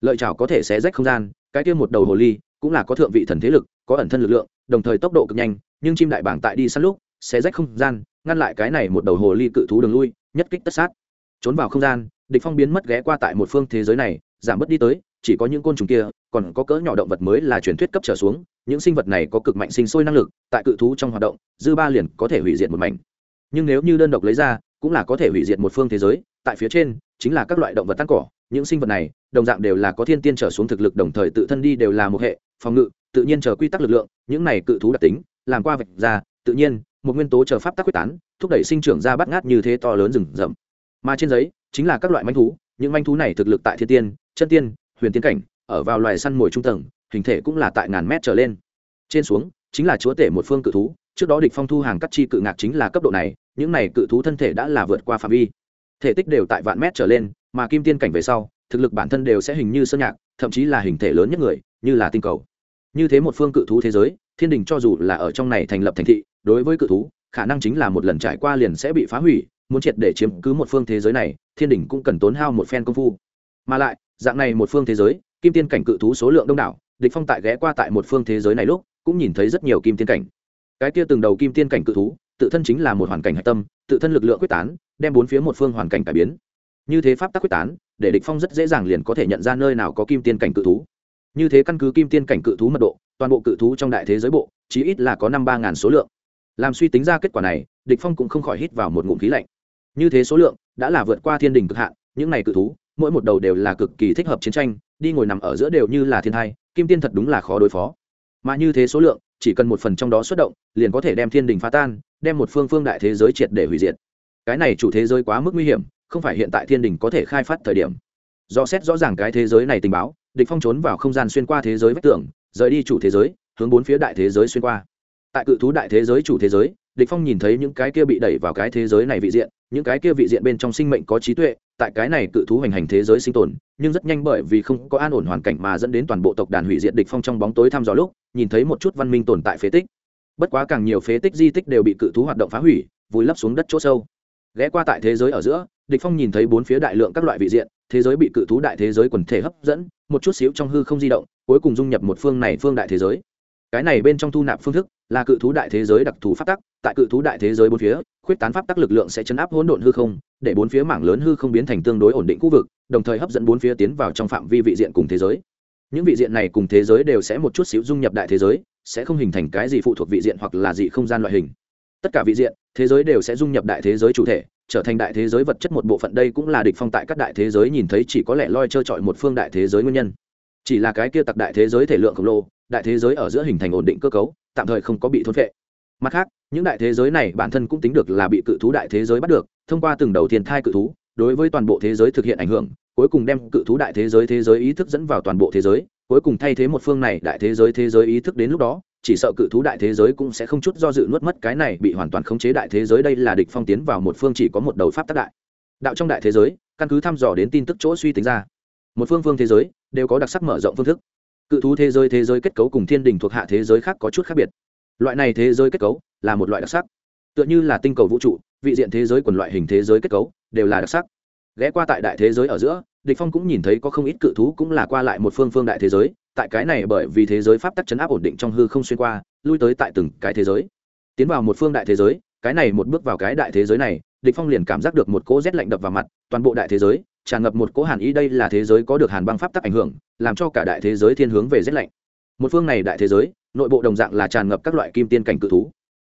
Lợi chảo có thể xé rách không gian, cái kia một đầu hồ ly cũng là có thượng vị thần thế lực, có ẩn thân lực lượng, đồng thời tốc độ cực nhanh, nhưng chim đại bảng tại đi săn lúc, xé rách không gian, ngăn lại cái này một đầu hồ ly cự thú đường lui, nhất kích tất sát. Trốn vào không gian, địch phong biến mất ghé qua tại một phương thế giới này, giảm bớt đi tới, chỉ có những côn trùng kia, còn có cỡ nhỏ động vật mới là truyền thuyết cấp trở xuống, những sinh vật này có cực mạnh sinh sôi năng lực, tại cự thú trong hoạt động, dư ba liền có thể hủy diệt một mảnh. Nhưng nếu như đơn độc lấy ra, cũng là có thể hủy diệt một phương thế giới tại phía trên, chính là các loại động vật tan cỏ, những sinh vật này, đồng dạng đều là có thiên tiên trở xuống thực lực, đồng thời tự thân đi đều là một hệ, phòng ngự, tự nhiên chờ quy tắc lực lượng, những này cự thú đặc tính, làm qua vạch ra, tự nhiên, một nguyên tố chờ pháp tắc quyết tán, thúc đẩy sinh trưởng ra bắt ngát như thế to lớn rừng rậm. Mà trên giấy, chính là các loại manh thú, những manh thú này thực lực tại thiên tiên, chân tiên, huyền tiên cảnh, ở vào loài săn mồi trung tầng, hình thể cũng là tại ngàn mét trở lên. Trên xuống, chính là chúa tể một phương cự thú, trước đó địch phong thu hàng cắt chi cự ngạc chính là cấp độ này, những này cự thú thân thể đã là vượt qua phạm vi thể tích đều tại vạn mét trở lên, mà kim tiên cảnh về sau, thực lực bản thân đều sẽ hình như sơn nhạc, thậm chí là hình thể lớn nhất người, như là tinh cầu. Như thế một phương cự thú thế giới, thiên đình cho dù là ở trong này thành lập thành thị, đối với cự thú, khả năng chính là một lần trải qua liền sẽ bị phá hủy, muốn triệt để chiếm cứ một phương thế giới này, thiên đình cũng cần tốn hao một phen công phu. Mà lại, dạng này một phương thế giới, kim tiên cảnh cự thú số lượng đông đảo, địch phong tại ghé qua tại một phương thế giới này lúc, cũng nhìn thấy rất nhiều kim tiên cảnh. Cái kia từng đầu kim tiên cảnh cự thú tự thân chính là một hoàn cảnh hạch tâm, tự thân lực lượng quyết tán, đem bốn phía một phương hoàn cảnh cải biến. Như thế pháp tắc quyết tán, để địch phong rất dễ dàng liền có thể nhận ra nơi nào có kim tiên cảnh cự thú. Như thế căn cứ kim tiên cảnh cự thú mật độ, toàn bộ cự thú trong đại thế giới bộ, chí ít là có năm ba ngàn số lượng. Làm suy tính ra kết quả này, địch phong cũng không khỏi hít vào một ngụm khí lạnh. Như thế số lượng, đã là vượt qua thiên đình cực hạn, những này cự thú, mỗi một đầu đều là cực kỳ thích hợp chiến tranh, đi ngồi nằm ở giữa đều như là thiên thai, kim tiên thật đúng là khó đối phó. Mà như thế số lượng, chỉ cần một phần trong đó xuất động, liền có thể đem thiên đình phá tan đem một phương phương đại thế giới triệt để hủy diệt. Cái này chủ thế giới quá mức nguy hiểm, không phải hiện tại thiên đình có thể khai phát thời điểm. Do xét rõ ràng cái thế giới này tình báo, địch phong trốn vào không gian xuyên qua thế giới vách tường, rời đi chủ thế giới, hướng bốn phía đại thế giới xuyên qua. Tại cự thú đại thế giới chủ thế giới, địch phong nhìn thấy những cái kia bị đẩy vào cái thế giới này vị diện, những cái kia vị diện bên trong sinh mệnh có trí tuệ, tại cái này cự thú hành hành thế giới sinh tồn, nhưng rất nhanh bởi vì không có an ổn hoàn cảnh mà dẫn đến toàn bộ tộc đàn hủy diệt địch phong trong bóng tối thăm dò lúc, nhìn thấy một chút văn minh tồn tại phế tích bất quá càng nhiều phế tích di tích đều bị cự thú hoạt động phá hủy, vùi lấp xuống đất chỗ sâu. Ghé qua tại thế giới ở giữa, địch phong nhìn thấy bốn phía đại lượng các loại vị diện, thế giới bị cự thú đại thế giới quần thể hấp dẫn, một chút xíu trong hư không di động, cuối cùng dung nhập một phương này phương đại thế giới. Cái này bên trong thu nạp phương thức, là cự thú đại thế giới đặc thù pháp tắc, tại cự thú đại thế giới bốn phía, khuyết tán pháp tắc lực lượng sẽ chấn áp hỗn độn hư không, để bốn phía mảng lớn hư không biến thành tương đối ổn định khu vực, đồng thời hấp dẫn bốn phía tiến vào trong phạm vi vị diện cùng thế giới. Những vị diện này cùng thế giới đều sẽ một chút xíu dung nhập đại thế giới sẽ không hình thành cái gì phụ thuộc vị diện hoặc là dị không gian loại hình tất cả vị diện thế giới đều sẽ dung nhập đại thế giới chủ thể trở thành đại thế giới vật chất một bộ phận đây cũng là địch phong tại các đại thế giới nhìn thấy chỉ có lẽ loi trơ trọi một phương đại thế giới nguyên nhân chỉ là cái kia tặc đại thế giới thể lượng khổng lồ đại thế giới ở giữa hình thành ổn định cơ cấu tạm thời không có bị thôn phệ mặt khác những đại thế giới này bản thân cũng tính được là bị cự thú đại thế giới bắt được thông qua từng đầu thiên thai cự thú đối với toàn bộ thế giới thực hiện ảnh hưởng cuối cùng đem cự thú đại thế giới thế giới ý thức dẫn vào toàn bộ thế giới cuối cùng thay thế một phương này đại thế giới thế giới ý thức đến lúc đó chỉ sợ cự thú đại thế giới cũng sẽ không chút do dự nuốt mất cái này bị hoàn toàn khống chế đại thế giới đây là địch phong tiến vào một phương chỉ có một đầu pháp tác đại đạo trong đại thế giới căn cứ thăm dò đến tin tức chỗ suy tính ra một phương phương thế giới đều có đặc sắc mở rộng phương thức cự thú thế giới thế giới kết cấu cùng thiên đình thuộc hạ thế giới khác có chút khác biệt loại này thế giới kết cấu là một loại đặc sắc tựa như là tinh cầu vũ trụ vị diện thế giới quần loại hình thế giới kết cấu đều là đặc sắc ghé qua tại đại thế giới ở giữa, địch phong cũng nhìn thấy có không ít cự thú cũng là qua lại một phương phương đại thế giới, tại cái này bởi vì thế giới pháp tắc chấn áp ổn định trong hư không xuyên qua, lui tới tại từng cái thế giới. Tiến vào một phương đại thế giới, cái này một bước vào cái đại thế giới này, địch phong liền cảm giác được một cỗ rét lạnh đập vào mặt, toàn bộ đại thế giới, tràn ngập một cỗ hàn ý đây là thế giới có được hàn băng pháp tắc ảnh hưởng, làm cho cả đại thế giới thiên hướng về rét lạnh. Một phương này đại thế giới, nội bộ đồng dạng là tràn ngập các loại kim tiên cảnh cự thú.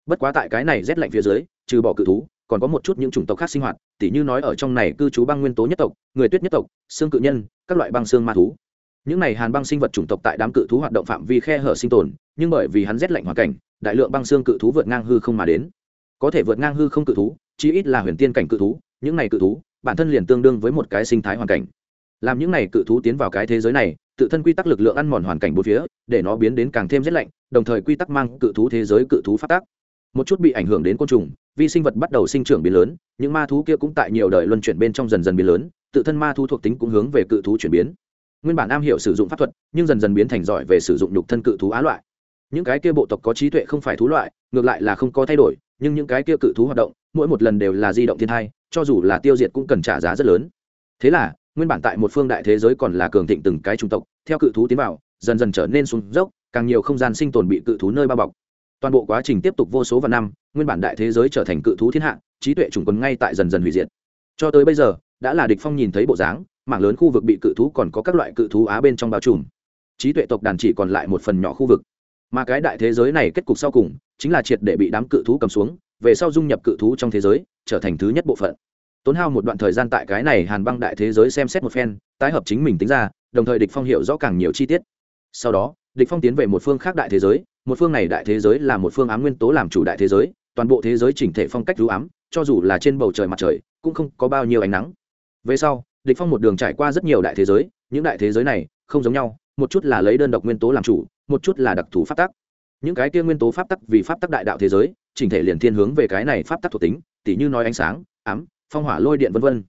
Bất quá tại cái này rét lạnh phía dưới, trừ bỏ cự thú còn có một chút những chủng tộc khác sinh hoạt, tỉ như nói ở trong này cư trú băng nguyên tố nhất tộc, người tuyết nhất tộc, xương cự nhân, các loại băng xương ma thú. Những này hàn băng sinh vật chủng tộc tại đám cự thú hoạt động phạm vi khe hở sinh tồn, nhưng bởi vì hắn rét lạnh hoàn cảnh, đại lượng băng xương cự thú vượt ngang hư không mà đến. Có thể vượt ngang hư không cự thú, chí ít là huyền tiên cảnh cự thú, những này cự thú, bản thân liền tương đương với một cái sinh thái hoàn cảnh. Làm những này cự thú tiến vào cái thế giới này, tự thân quy tắc lực lượng ăn mòn hoàn cảnh bốn phía, để nó biến đến càng thêm rét lạnh, đồng thời quy tắc mang cự thú thế giới cự thú phát tác một chút bị ảnh hưởng đến côn trùng, vi sinh vật bắt đầu sinh trưởng biến lớn, những ma thú kia cũng tại nhiều đời luân chuyển bên trong dần dần biến lớn, tự thân ma thú thuộc tính cũng hướng về cự thú chuyển biến. Nguyên bản am hiểu sử dụng pháp thuật, nhưng dần dần biến thành giỏi về sử dụng nhục thân cự thú á loại. Những cái kia bộ tộc có trí tuệ không phải thú loại, ngược lại là không có thay đổi, nhưng những cái kia cự thú hoạt động, mỗi một lần đều là di động thiên thai, cho dù là tiêu diệt cũng cần trả giá rất lớn. Thế là, nguyên bản tại một phương đại thế giới còn là cường thịnh từng cái trung tộc, theo cự thú tiến vào, dần dần trở nên xuống dốc, càng nhiều không gian sinh tồn bị cự thú nơi bao bọc toàn bộ quá trình tiếp tục vô số và năm, nguyên bản đại thế giới trở thành cự thú thiên hạ, trí tuệ chủng quân ngay tại dần dần hủy diệt. Cho tới bây giờ, đã là địch phong nhìn thấy bộ dáng, mảng lớn khu vực bị cự thú còn có các loại cự thú á bên trong bao trùm. Trí tuệ tộc đàn chỉ còn lại một phần nhỏ khu vực. Mà cái đại thế giới này kết cục sau cùng, chính là triệt để bị đám cự thú cầm xuống, về sau dung nhập cự thú trong thế giới, trở thành thứ nhất bộ phận. Tốn hao một đoạn thời gian tại cái này hàn băng đại thế giới xem xét một phen, tái hợp chính mình tính ra, đồng thời địch phong hiểu rõ càng nhiều chi tiết. Sau đó địch phong tiến về một phương khác đại thế giới, một phương này đại thế giới là một phương ám nguyên tố làm chủ đại thế giới, toàn bộ thế giới chỉnh thể phong cách rú ám, cho dù là trên bầu trời mặt trời, cũng không có bao nhiêu ánh nắng. Về sau, địch phong một đường trải qua rất nhiều đại thế giới, những đại thế giới này không giống nhau, một chút là lấy đơn độc nguyên tố làm chủ, một chút là đặc thù pháp tắc. Những cái kia nguyên tố pháp tắc vì pháp tắc đại đạo thế giới, chỉnh thể liền thiên hướng về cái này pháp tắc thuộc tính, tỉ như nói ánh sáng, ám, phong hỏa, lôi điện vân vân.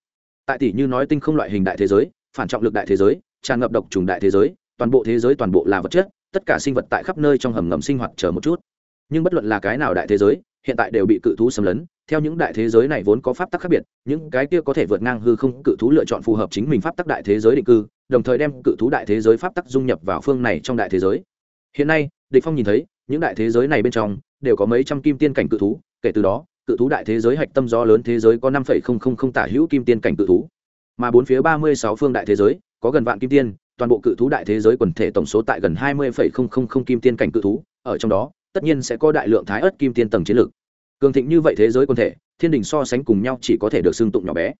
Tại tỷ như nói tinh không loại hình đại thế giới, phản trọng lực đại thế giới, tràn ngập độc trùng đại thế giới toàn bộ thế giới toàn bộ là vật chất, tất cả sinh vật tại khắp nơi trong hầm ngầm sinh hoạt chờ một chút. Nhưng bất luận là cái nào đại thế giới, hiện tại đều bị cự thú xâm lấn. Theo những đại thế giới này vốn có pháp tắc khác biệt, những cái kia có thể vượt ngang hư không cự thú lựa chọn phù hợp chính mình pháp tắc đại thế giới định cư, đồng thời đem cự thú đại thế giới pháp tắc dung nhập vào phương này trong đại thế giới. Hiện nay, địch phong nhìn thấy, những đại thế giới này bên trong, đều có mấy trăm kim tiên cảnh cự thú, kể từ đó, cự thú đại thế giới hạch tâm gió lớn thế giới có năm tả hữu kim tiên cảnh cự thú. Mà bốn phía ba mươi sáu phương đại thế giới, có gần vạn kim tiên toàn bộ cự thú đại thế giới quần thể tổng số tại gần hai mươi kim tiên cảnh cự thú, ở trong đó, tất nhiên sẽ có đại lượng thái ớt kim tiên tầng chiến lược. Cường thịnh như vậy thế giới quần thể, thiên đình so sánh cùng nhau chỉ có thể được xưng tụng nhỏ bé.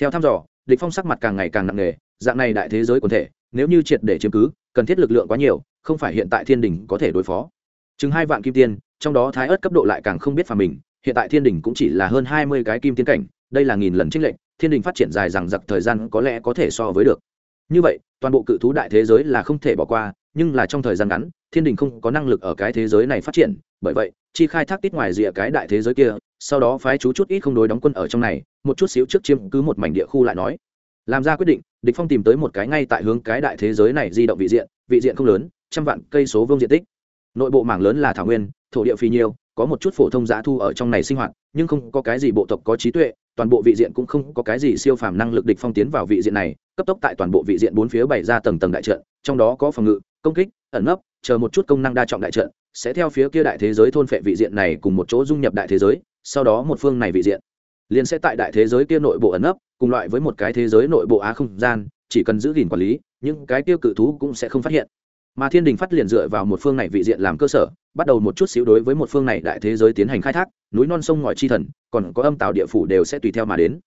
Theo thăm dò, địch phong sắc mặt càng ngày càng nặng nề, dạng này đại thế giới quần thể, nếu như triệt để chiếm cứ, cần thiết lực lượng quá nhiều, không phải hiện tại thiên đình có thể đối phó. Chừng hai vạn kim tiên, trong đó thái ớt cấp độ lại càng không biết phàm mình, hiện tại thiên đình cũng chỉ là hơn hai mươi cái kim tiên cảnh, đây là nghìn lần chênh lệnh thiên đình phát triển dài rằng giặc thời gian có lẽ có thể so với được như vậy, toàn bộ cự thú đại thế giới là không thể bỏ qua, nhưng là trong thời gian ngắn, thiên đình không có năng lực ở cái thế giới này phát triển. Bởi vậy, chi khai thác tít ngoài rìa cái đại thế giới kia, sau đó phái chú chút ít không đối đóng quân ở trong này, một chút xíu trước chiếm cứ một mảnh địa khu lại nói. Làm ra quyết định, địch phong tìm tới một cái ngay tại hướng cái đại thế giới này di động vị diện vị diện không lớn, trăm vạn cây số vương diện tích. Nội bộ mảng lớn là thảo nguyên, thổ địa phi nhiêu có một chút phổ thông giả thu ở trong này sinh hoạt, nhưng không có cái gì bộ tộc có trí tuệ, toàn bộ vị diện cũng không có cái gì siêu phàm năng lực địch phong tiến vào vị diện này cấp tốc tại toàn bộ vị diện bốn phía bày ra tầng tầng đại trận, trong đó có phòng ngự, công kích, ẩn nấp, chờ một chút công năng đa trọng đại trận, sẽ theo phía kia đại thế giới thôn phệ vị diện này cùng một chỗ dung nhập đại thế giới, sau đó một phương này vị diện liền sẽ tại đại thế giới kia nội bộ ẩn nấp, cùng loại với một cái thế giới nội bộ á không gian, chỉ cần giữ gìn quản lý, những cái tiêu cự thú cũng sẽ không phát hiện. Mà thiên đình phát liền dựa vào một phương này vị diện làm cơ sở, bắt đầu một chút xíu đối với một phương này đại thế giới tiến hành khai thác, núi non sông ngòi chi thần, còn có âm tạo địa phủ đều sẽ tùy theo mà đến.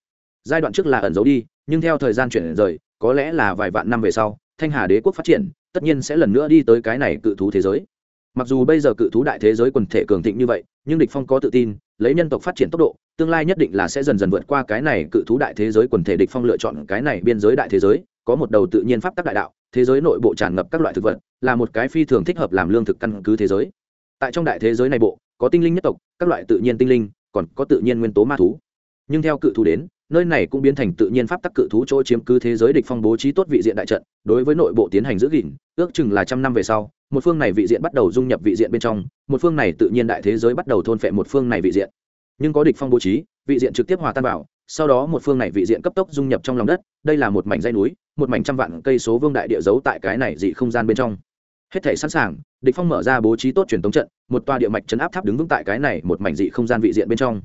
Giai đoạn trước là ẩn giấu đi nhưng theo thời gian chuyển rời, có lẽ là vài vạn năm về sau, thanh hà đế quốc phát triển, tất nhiên sẽ lần nữa đi tới cái này cự thú thế giới. Mặc dù bây giờ cự thú đại thế giới quần thể cường thịnh như vậy, nhưng địch phong có tự tin, lấy nhân tộc phát triển tốc độ, tương lai nhất định là sẽ dần dần vượt qua cái này cự thú đại thế giới quần thể địch phong lựa chọn cái này biên giới đại thế giới, có một đầu tự nhiên pháp tắc đại đạo, thế giới nội bộ tràn ngập các loại thực vật, là một cái phi thường thích hợp làm lương thực căn cứ thế giới. Tại trong đại thế giới này bộ, có tinh linh nhất tộc, các loại tự nhiên tinh linh, còn có tự nhiên nguyên tố ma thú. Nhưng theo cự thú đến nơi này cũng biến thành tự nhiên pháp tắc cự thú chỗ chiếm cứ thế giới địch phong bố trí tốt vị diện đại trận, đối với nội bộ tiến hành giữ gìn, ước chừng là trăm năm về sau, một phương này vị diện bắt đầu dung nhập vị diện bên trong, một phương này tự nhiên đại thế giới bắt đầu thôn phệ một phương này vị diện. Nhưng có địch phong bố trí, vị diện trực tiếp hòa tan vào, sau đó một phương này vị diện cấp tốc dung nhập trong lòng đất, đây là một mảnh dây núi, một mảnh trăm vạn cây số vương đại địa giấu tại cái này dị không gian bên trong. Hết thể sẵn sàng, địch phong mở ra bố trí tốt truyền tống trận, một tòa địa mạch trấn áp tháp đứng vững tại cái này một mảnh dị không gian vị diện bên trong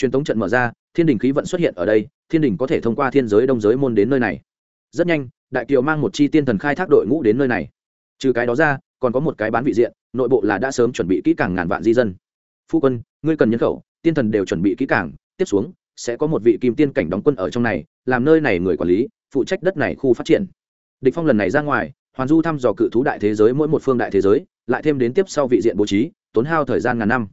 truyền tống trận mở ra, thiên đình khí vận xuất hiện ở đây, thiên đình có thể thông qua thiên giới đông giới môn đến nơi này. Rất nhanh, đại kiều mang một chi tiên thần khai thác đội ngũ đến nơi này. Trừ cái đó ra, còn có một cái bán vị diện, nội bộ là đã sớm chuẩn bị kỹ càng ngàn vạn di dân. Phu quân, ngươi cần nhân khẩu, tiên thần đều chuẩn bị kỹ càng, tiếp xuống, sẽ có một vị kim tiên cảnh đóng quân ở trong này, làm nơi này người quản lý, phụ trách đất này khu phát triển. Địch phong lần này ra ngoài, hoàn du thăm dò cự thú đại thế giới mỗi một phương đại thế giới, lại thêm đến tiếp sau vị diện bố trí, tốn hao thời gian ngàn năm.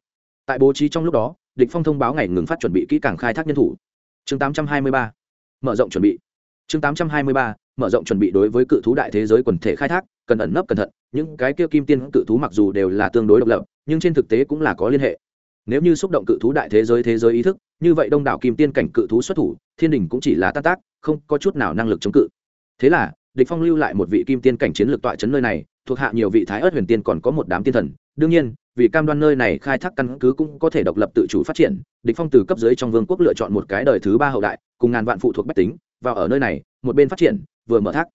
Tại bố trí trong lúc đó địch phong thông báo ngày ngừng phát chuẩn bị kỹ càng khai thác nhân thủ. Chương 823 mở rộng chuẩn bị. Chương 823 mở rộng chuẩn bị đối với cự thú đại thế giới quần thể khai thác, cần ẩn nấp cẩn thận, những cái kia kim tiên cự thú mặc dù đều là tương đối độc lập, nhưng trên thực tế cũng là có liên hệ. Nếu như xúc động cự thú đại thế giới thế giới ý thức, như vậy đông đảo kim tiên cảnh cự thú xuất thủ, thiên đình cũng chỉ là tác tác, không có chút nào năng lực chống cự. Thế là, địch phong lưu lại một vị kim tiên cảnh chiến lược tọa chấn nơi này, thuộc hạ nhiều vị thái ớt huyền tiên còn có một đám tiên thần. Đương nhiên vì cam đoan nơi này khai thác căn cứ cũng có thể độc lập tự chủ phát triển, địch phong từ cấp dưới trong vương quốc lựa chọn một cái đời thứ ba hậu đại, cùng ngàn vạn phụ thuộc bách tính, vào ở nơi này, một bên phát triển, vừa mở thác.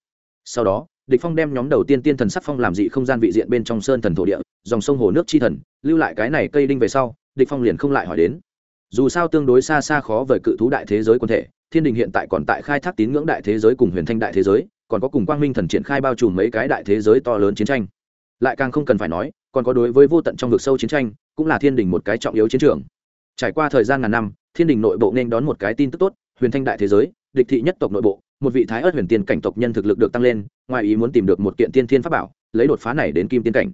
Sau đó, địch phong đem nhóm đầu tiên tiên thần sắc phong làm dị không gian vị diện bên trong sơn thần thổ địa, dòng sông hồ nước chi thần, lưu lại cái này cây đinh về sau, địch phong liền không lại hỏi đến. Dù sao tương đối xa xa khó với cự thú đại thế giới quân thể, thiên đình hiện tại còn tại khai thác tín ngưỡng đại thế giới cùng huyền thanh đại thế giới, còn có cùng quang minh thần triển khai bao trùm mấy cái đại thế giới to lớn chiến tranh lại càng không cần phải nói, còn có đối với vô tận trong vực sâu chiến tranh, cũng là thiên đình một cái trọng yếu chiến trường. Trải qua thời gian ngàn năm, thiên đình nội bộ nên đón một cái tin tức tốt, huyền thanh đại thế giới, địch thị nhất tộc nội bộ, một vị thái ớt huyền tiên cảnh tộc nhân thực lực được tăng lên, ngoài ý muốn tìm được một kiện tiên thiên pháp bảo, lấy đột phá này đến kim tiên cảnh.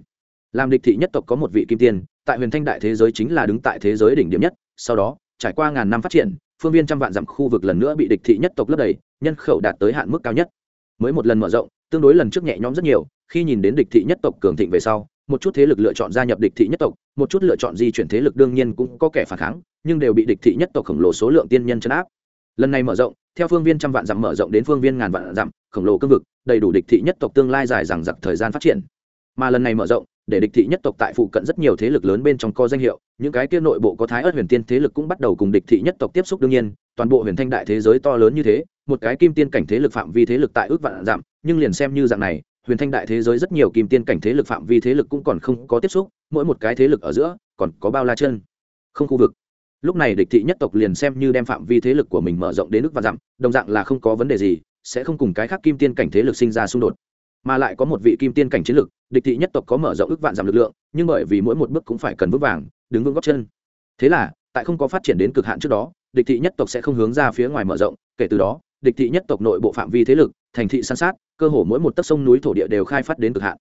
Làm địch thị nhất tộc có một vị kim tiên, tại huyền thanh đại thế giới chính là đứng tại thế giới đỉnh điểm nhất, sau đó, trải qua ngàn năm phát triển, phương viên trăm vạn dặm khu vực lần nữa bị địch thị nhất tộc lấp đầy, nhân khẩu đạt tới hạn mức cao nhất. Mới một lần mở rộng tương đối lần trước nhẹ nhõm rất nhiều, khi nhìn đến địch thị nhất tộc cường thịnh về sau, một chút thế lực lựa chọn gia nhập địch thị nhất tộc, một chút lựa chọn di chuyển thế lực đương nhiên cũng có kẻ phản kháng, nhưng đều bị địch thị nhất tộc khổng lồ số lượng tiên nhân chấn áp. Lần này mở rộng, theo phương viên trăm vạn dặm mở rộng đến phương viên ngàn vạn dặm, khổng lồ cương vực, đầy đủ địch thị nhất tộc tương lai dài dằng dặc thời gian phát triển. Mà lần này mở rộng, để địch thị nhất tộc tại phụ cận rất nhiều thế lực lớn bên trong co danh hiệu, những cái kia nội bộ có thái ớt huyền tiên thế lực cũng bắt đầu cùng địch thị nhất tộc tiếp xúc đương nhiên, toàn bộ huyền thanh đại thế giới to lớn như thế, một cái kim tiên cảnh thế lực phạm vi thế lực tại ước vạn giảm nhưng liền xem như dạng này, huyền thanh đại thế giới rất nhiều kim tiên cảnh thế lực phạm vi thế lực cũng còn không có tiếp xúc, mỗi một cái thế lực ở giữa, còn có bao la chân, không khu vực. Lúc này địch thị nhất tộc liền xem như đem phạm vi thế lực của mình mở rộng đến nước vạn dặm, đồng dạng là không có vấn đề gì, sẽ không cùng cái khác kim tiên cảnh thế lực sinh ra xung đột. Mà lại có một vị kim tiên cảnh chiến lực, địch thị nhất tộc có mở rộng ước vạn giảm lực lượng, nhưng bởi vì mỗi một bước cũng phải cần vững vàng, đứng vững góc chân. Thế là, tại không có phát triển đến cực hạn trước đó, địch thị nhất tộc sẽ không hướng ra phía ngoài mở rộng, kể từ đó địch thị nhất tộc nội bộ phạm vi thế lực, thành thị san sát, cơ hồ mỗi một tấc sông núi thổ địa đều khai phát đến cực hạn.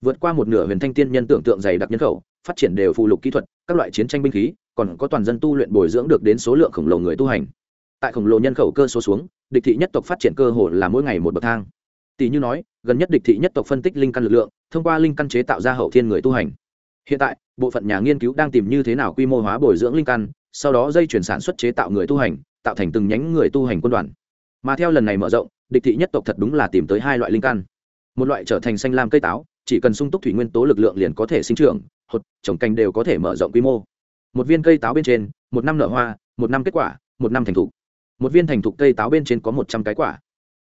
Vượt qua một nửa huyền thanh tiên nhân tưởng tượng dày đặc nhân khẩu, phát triển đều phụ lục kỹ thuật, các loại chiến tranh binh khí, còn có toàn dân tu luyện bồi dưỡng được đến số lượng khổng lồ người tu hành. Tại khổng lồ nhân khẩu cơ số xuống, địch thị nhất tộc phát triển cơ hồ là mỗi ngày một bậc thang. Tỷ như nói, gần nhất địch thị nhất tộc phân tích linh căn lực lượng, thông qua linh căn chế tạo ra hậu thiên người tu hành. Hiện tại, bộ phận nhà nghiên cứu đang tìm như thế nào quy mô hóa bồi dưỡng linh căn, sau đó dây chuyển sản xuất chế tạo người tu hành, tạo thành từng nhánh người tu hành quân đoàn mà theo lần này mở rộng, địch thị nhất tộc thật đúng là tìm tới hai loại linh căn. Một loại trở thành xanh lam cây táo, chỉ cần sung túc thủy nguyên tố lực lượng liền có thể sinh trưởng, hột, trồng cành đều có thể mở rộng quy mô. Một viên cây táo bên trên, một năm nở hoa, một năm kết quả, một năm thành thục. Một viên thành thục cây táo bên trên có một trăm cái quả.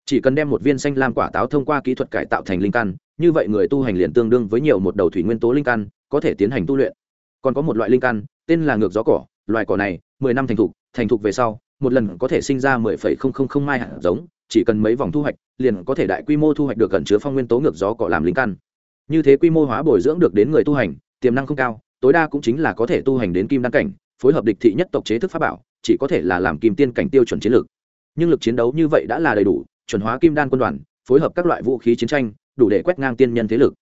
Chỉ cần đem một viên xanh lam quả táo thông qua kỹ thuật cải tạo thành linh căn, như vậy người tu hành liền tương đương với nhiều một đầu thủy nguyên tố linh căn, có thể tiến hành tu luyện. Còn có một loại linh căn, tên là ngược gió cỏ, loài cỏ này, mười năm thành thục thành thục về sau một lần có thể sinh ra mười phẩy không không không mai hạt giống, chỉ cần mấy vòng thu hoạch, liền có thể đại quy mô thu hoạch được gần chứa phong nguyên tố ngược gió cỏ làm linh căn. Như thế quy mô hóa bồi dưỡng được đến người tu hành, tiềm năng không cao, tối đa cũng chính là có thể tu hành đến kim đăng cảnh, phối hợp địch thị nhất tộc chế thức pháp bảo, chỉ có thể là làm kim tiên cảnh tiêu chuẩn chiến lược. Nhưng lực chiến đấu như vậy đã là đầy đủ, chuẩn hóa kim đan quân đoàn, phối hợp các loại vũ khí chiến tranh, đủ để quét ngang tiên nhân thế lực.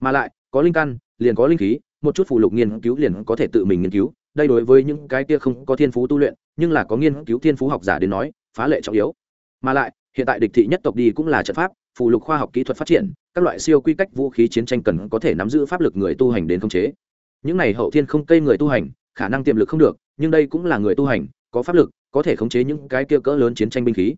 Mà lại, có linh căn, liền có linh khí, một chút phụ lục nghiên cứu liền có thể tự mình nghiên cứu, đây đối với những cái kia không có thiên phú tu luyện nhưng là có nghiên cứu thiên phú học giả đến nói, phá lệ trọng yếu. Mà lại, hiện tại địch thị nhất tộc đi cũng là trận pháp phụ lục khoa học kỹ thuật phát triển, các loại siêu quy cách vũ khí chiến tranh cần có thể nắm giữ pháp lực người tu hành đến khống chế. Những này hậu thiên không cây người tu hành, khả năng tiềm lực không được, nhưng đây cũng là người tu hành, có pháp lực, có thể khống chế những cái kia cỡ lớn chiến tranh binh khí.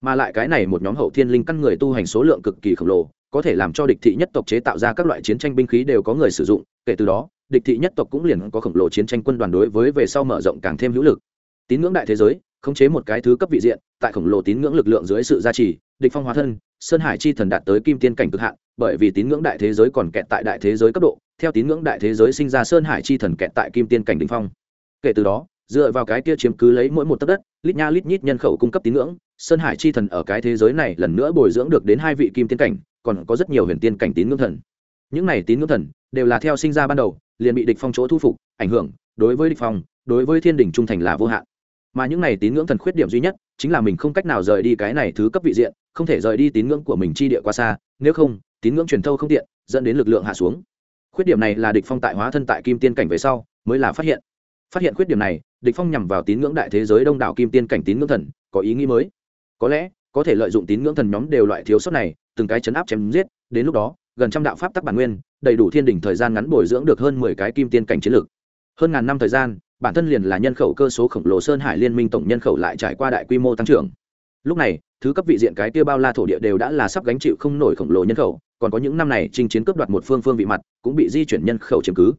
Mà lại cái này một nhóm hậu thiên linh căn người tu hành số lượng cực kỳ khổng lồ, có thể làm cho địch thị nhất tộc chế tạo ra các loại chiến tranh binh khí đều có người sử dụng, kể từ đó, địch thị nhất tộc cũng liền có khổng lồ chiến tranh quân đoàn đối với về sau mở rộng càng thêm hữu lực tín ngưỡng đại thế giới, khống chế một cái thứ cấp vị diện, tại khổng lồ tín ngưỡng lực lượng dưới sự gia trì, địch phong hóa thân, sơn hải chi thần đạt tới kim tiên cảnh cực hạn, bởi vì tín ngưỡng đại thế giới còn kẹt tại đại thế giới cấp độ, theo tín ngưỡng đại thế giới sinh ra sơn hải chi thần kẹt tại kim tiên cảnh đỉnh phong. Kể từ đó, dựa vào cái kia chiếm cứ lấy mỗi một tấc đất, lít nha lít nhít nhân khẩu cung cấp tín ngưỡng, sơn hải chi thần ở cái thế giới này lần nữa bồi dưỡng được đến hai vị kim tiên cảnh, còn có rất nhiều huyền tiên cảnh tín ngưỡng thần. Những này tín ngưỡng thần, đều là theo sinh ra ban đầu, liền bị địch phong chỗ thu phục, ảnh hưởng, đối với địch phong, đối với thiên đỉnh trung thành là vô hạn mà những này tín ngưỡng thần khuyết điểm duy nhất chính là mình không cách nào rời đi cái này thứ cấp vị diện, không thể rời đi tín ngưỡng của mình chi địa quá xa, nếu không, tín ngưỡng truyền thâu không tiện, dẫn đến lực lượng hạ xuống. Khuyết điểm này là địch phong tại hóa thân tại kim tiên cảnh về sau mới là phát hiện. Phát hiện khuyết điểm này, địch phong nhằm vào tín ngưỡng đại thế giới đông đảo kim tiên cảnh tín ngưỡng thần, có ý nghĩ mới. Có lẽ, có thể lợi dụng tín ngưỡng thần nhóm đều loại thiếu sót này, từng cái chấn áp chém giết, đến lúc đó, gần trăm đạo pháp tắc bản nguyên, đầy đủ thiên đỉnh thời gian ngắn bồi dưỡng được hơn mười cái kim tiên cảnh chiến lược. Hơn ngàn năm thời gian bản thân liền là nhân khẩu cơ số khổng lồ sơn hải liên minh tổng nhân khẩu lại trải qua đại quy mô tăng trưởng. Lúc này, thứ cấp vị diện cái kia bao la thổ địa đều đã là sắp gánh chịu không nổi khổng lồ nhân khẩu, còn có những năm này chinh chiến cướp đoạt một phương phương vị mặt, cũng bị di chuyển nhân khẩu chiếm cứ.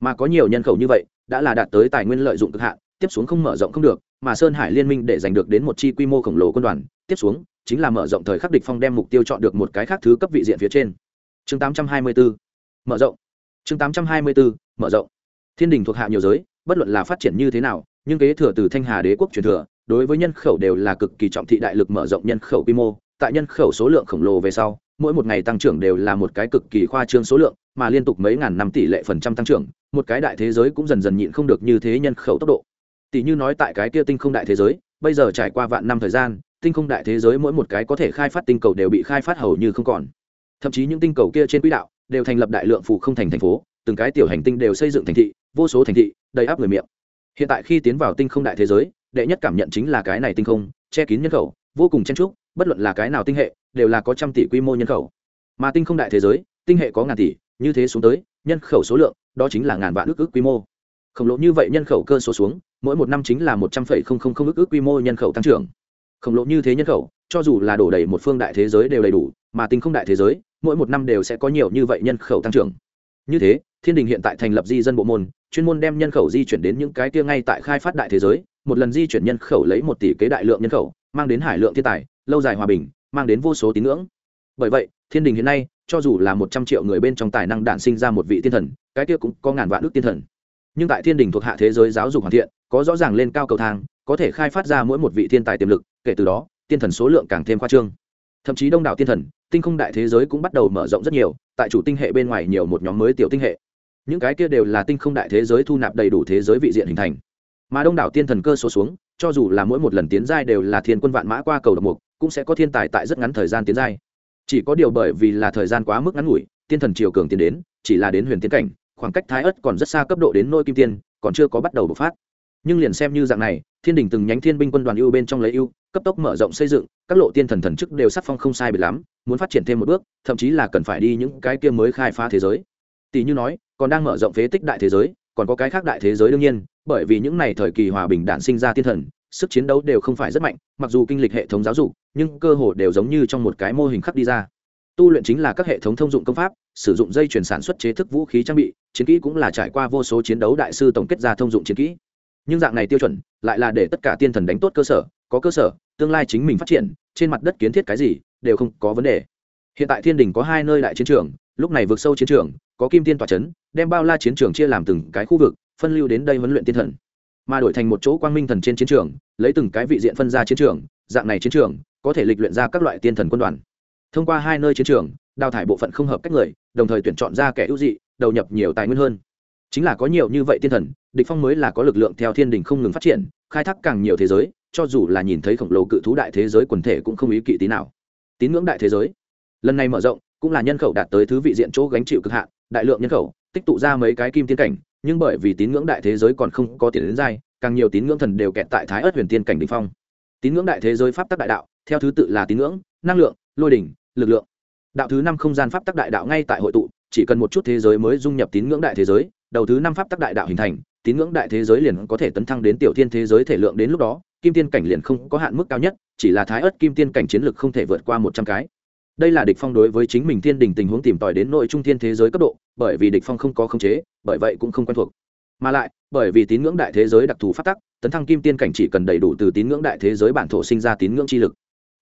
Mà có nhiều nhân khẩu như vậy, đã là đạt tới tài nguyên lợi dụng cực hạn, tiếp xuống không mở rộng không được, mà sơn hải liên minh để giành được đến một chi quy mô khổng lồ quân đoàn, tiếp xuống chính là mở rộng thời khắc địch phong đem mục tiêu chọn được một cái khác thứ cấp vị diện phía trên. Chương 824 mở rộng. Chương 824 mở rộng. Thiên đình thuộc hạ nhiều giới bất luận là phát triển như thế nào, nhưng kế thừa từ thanh hà đế quốc truyền thừa, đối với nhân khẩu đều là cực kỳ trọng thị đại lực mở rộng nhân khẩu quy mô. Tại nhân khẩu số lượng khổng lồ về sau, mỗi một ngày tăng trưởng đều là một cái cực kỳ khoa trương số lượng, mà liên tục mấy ngàn năm tỷ lệ phần trăm tăng trưởng, một cái đại thế giới cũng dần dần nhịn không được như thế nhân khẩu tốc độ. Tỷ như nói tại cái kia tinh không đại thế giới, bây giờ trải qua vạn năm thời gian, tinh không đại thế giới mỗi một cái có thể khai phát tinh cầu đều bị khai phát hầu như không còn. Thậm chí những tinh cầu kia trên quỹ đạo đều thành lập đại lượng phụ không thành thành phố, từng cái tiểu hành tinh đều xây dựng thành thị vô số thành thị, đầy áp người miệng. Hiện tại khi tiến vào tinh không đại thế giới, đệ nhất cảm nhận chính là cái này tinh không, che kín nhân khẩu, vô cùng chen trúc bất luận là cái nào tinh hệ, đều là có trăm tỷ quy mô nhân khẩu. Mà tinh không đại thế giới, tinh hệ có ngàn tỷ, như thế xuống tới, nhân khẩu số lượng, đó chính là ngàn vạn ước ước quy mô. Khổng lồ như vậy nhân khẩu cơ số xuống, mỗi một năm chính là một trăm phẩy không không không ước ước quy mô nhân khẩu tăng trưởng. Khổng lồ như thế nhân khẩu, cho dù là đổ đầy một phương đại thế giới đều đầy đủ, mà tinh không đại thế giới, mỗi một năm đều sẽ có nhiều như vậy nhân khẩu tăng trưởng. Như thế thiên đình hiện tại thành lập di dân bộ môn, chuyên môn đem nhân khẩu di chuyển đến những cái kia ngay tại khai phát đại thế giới, một lần di chuyển nhân khẩu lấy một tỷ kế đại lượng nhân khẩu, mang đến hải lượng thiên tài, lâu dài hòa bình, mang đến vô số tín ngưỡng. Bởi vậy, thiên đình hiện nay, cho dù là một trăm triệu người bên trong tài năng đản sinh ra một vị thiên thần, cái kia cũng có ngàn vạn đức thiên thần. Nhưng tại thiên đình thuộc hạ thế giới giáo dục hoàn thiện, có rõ ràng lên cao cầu thang, có thể khai phát ra mỗi một vị thiên tài tiềm lực, kể từ đó thiên thần số lượng càng thêm khoa trương. Thậm chí đông đảo thiên thần, tinh không đại thế giới cũng bắt đầu mở rộng rất nhiều, tại chủ tinh hệ bên ngoài nhiều một nhóm mới tiểu tinh hệ những cái kia đều là tinh không đại thế giới thu nạp đầy đủ thế giới vị diện hình thành. Mà đông đảo tiên thần cơ số xuống, cho dù là mỗi một lần tiến giai đều là thiên quân vạn mã qua cầu độc mục, cũng sẽ có thiên tài tại rất ngắn thời gian tiến giai. Chỉ có điều bởi vì là thời gian quá mức ngắn ngủi, tiên thần triều cường tiến đến, chỉ là đến huyền tiến cảnh, khoảng cách thái ất còn rất xa cấp độ đến nôi kim tiên, còn chưa có bắt đầu bộc phát. Nhưng liền xem như dạng này, thiên đình từng nhánh thiên binh quân đoàn ưu bên trong lấy ưu, cấp tốc mở rộng xây dựng, các lộ tiên thần thần chức đều sắc phong không sai biệt lắm, muốn phát triển thêm một bước, thậm chí là cần phải đi những cái kia mới khai phá thế giới. Tỷ như nói còn đang mở rộng phế tích đại thế giới, còn có cái khác đại thế giới đương nhiên, bởi vì những này thời kỳ hòa bình đản sinh ra thiên thần, sức chiến đấu đều không phải rất mạnh, mặc dù kinh lịch hệ thống giáo dục, nhưng cơ hồ đều giống như trong một cái mô hình khắc đi ra. Tu luyện chính là các hệ thống thông dụng công pháp, sử dụng dây chuyển sản xuất chế thức vũ khí trang bị, chiến kỹ cũng là trải qua vô số chiến đấu đại sư tổng kết ra thông dụng chiến kỹ. Nhưng dạng này tiêu chuẩn, lại là để tất cả tiên thần đánh tốt cơ sở, có cơ sở, tương lai chính mình phát triển, trên mặt đất kiến thiết cái gì, đều không có vấn đề. Hiện tại thiên đình có hai nơi đại chiến trường, lúc này vượt sâu chiến trường, có kim tiên tòa c h ấ n đem bao la chiến trường chia làm từng cái khu vực, phân lưu đến đây huấn luyện tiên thần. Mà đổi thành một chỗ quang minh thần trên chiến trường, lấy từng cái vị diện phân ra chiến trường, dạng này chiến trường, có thể lịch luyện ra các loại tiên thần quân đoàn. Thông qua hai nơi chiến trường, đào thải bộ phận không hợp cách người, đồng thời tuyển chọn ra kẻ ưu dị, đầu nhập nhiều tài nguyên hơn. Chính là có nhiều như vậy tiên thần, địch phong mới là có lực lượng theo thiên đình không ngừng phát triển, khai thác càng nhiều thế giới, cho dù là nhìn thấy khổng lồ cự thú đại thế giới quần thể cũng không ý kỵ tí nào. Tín ngưỡng đại thế giới. Lần này mở rộng, cũng là nhân khẩu đạt tới thứ vị diện chỗ gánh chịu cực hạn, đại lượng nhân khẩu tích tụ ra mấy cái kim tiên cảnh, nhưng bởi vì tín ngưỡng đại thế giới còn không có tiền đến dai càng nhiều tín ngưỡng thần đều kẹt tại thái ớt huyền tiên cảnh đỉnh phong. Tín ngưỡng đại thế giới pháp tắc đại đạo, theo thứ tự là tín ngưỡng, năng lượng, lôi đỉnh, lực lượng. Đạo thứ năm không gian pháp tắc đại đạo ngay tại hội tụ, chỉ cần một chút thế giới mới dung nhập tín ngưỡng đại thế giới, đầu thứ năm pháp tắc đại đạo hình thành, tín ngưỡng đại thế giới liền có thể tấn thăng đến tiểu thiên thế giới thể lượng đến lúc đó, kim tiên cảnh liền không có hạn mức cao nhất, chỉ là thái ớt kim tiên cảnh chiến lực không thể vượt qua một trăm cái đây là địch phong đối với chính mình thiên đình tình huống tìm tòi đến nội trung thiên thế giới cấp độ, bởi vì địch phong không có khống chế, bởi vậy cũng không quen thuộc. Mà lại, bởi vì tín ngưỡng đại thế giới đặc thù phát tắc, tấn thăng kim tiên cảnh chỉ cần đầy đủ từ tín ngưỡng đại thế giới bản thổ sinh ra tín ngưỡng chi lực.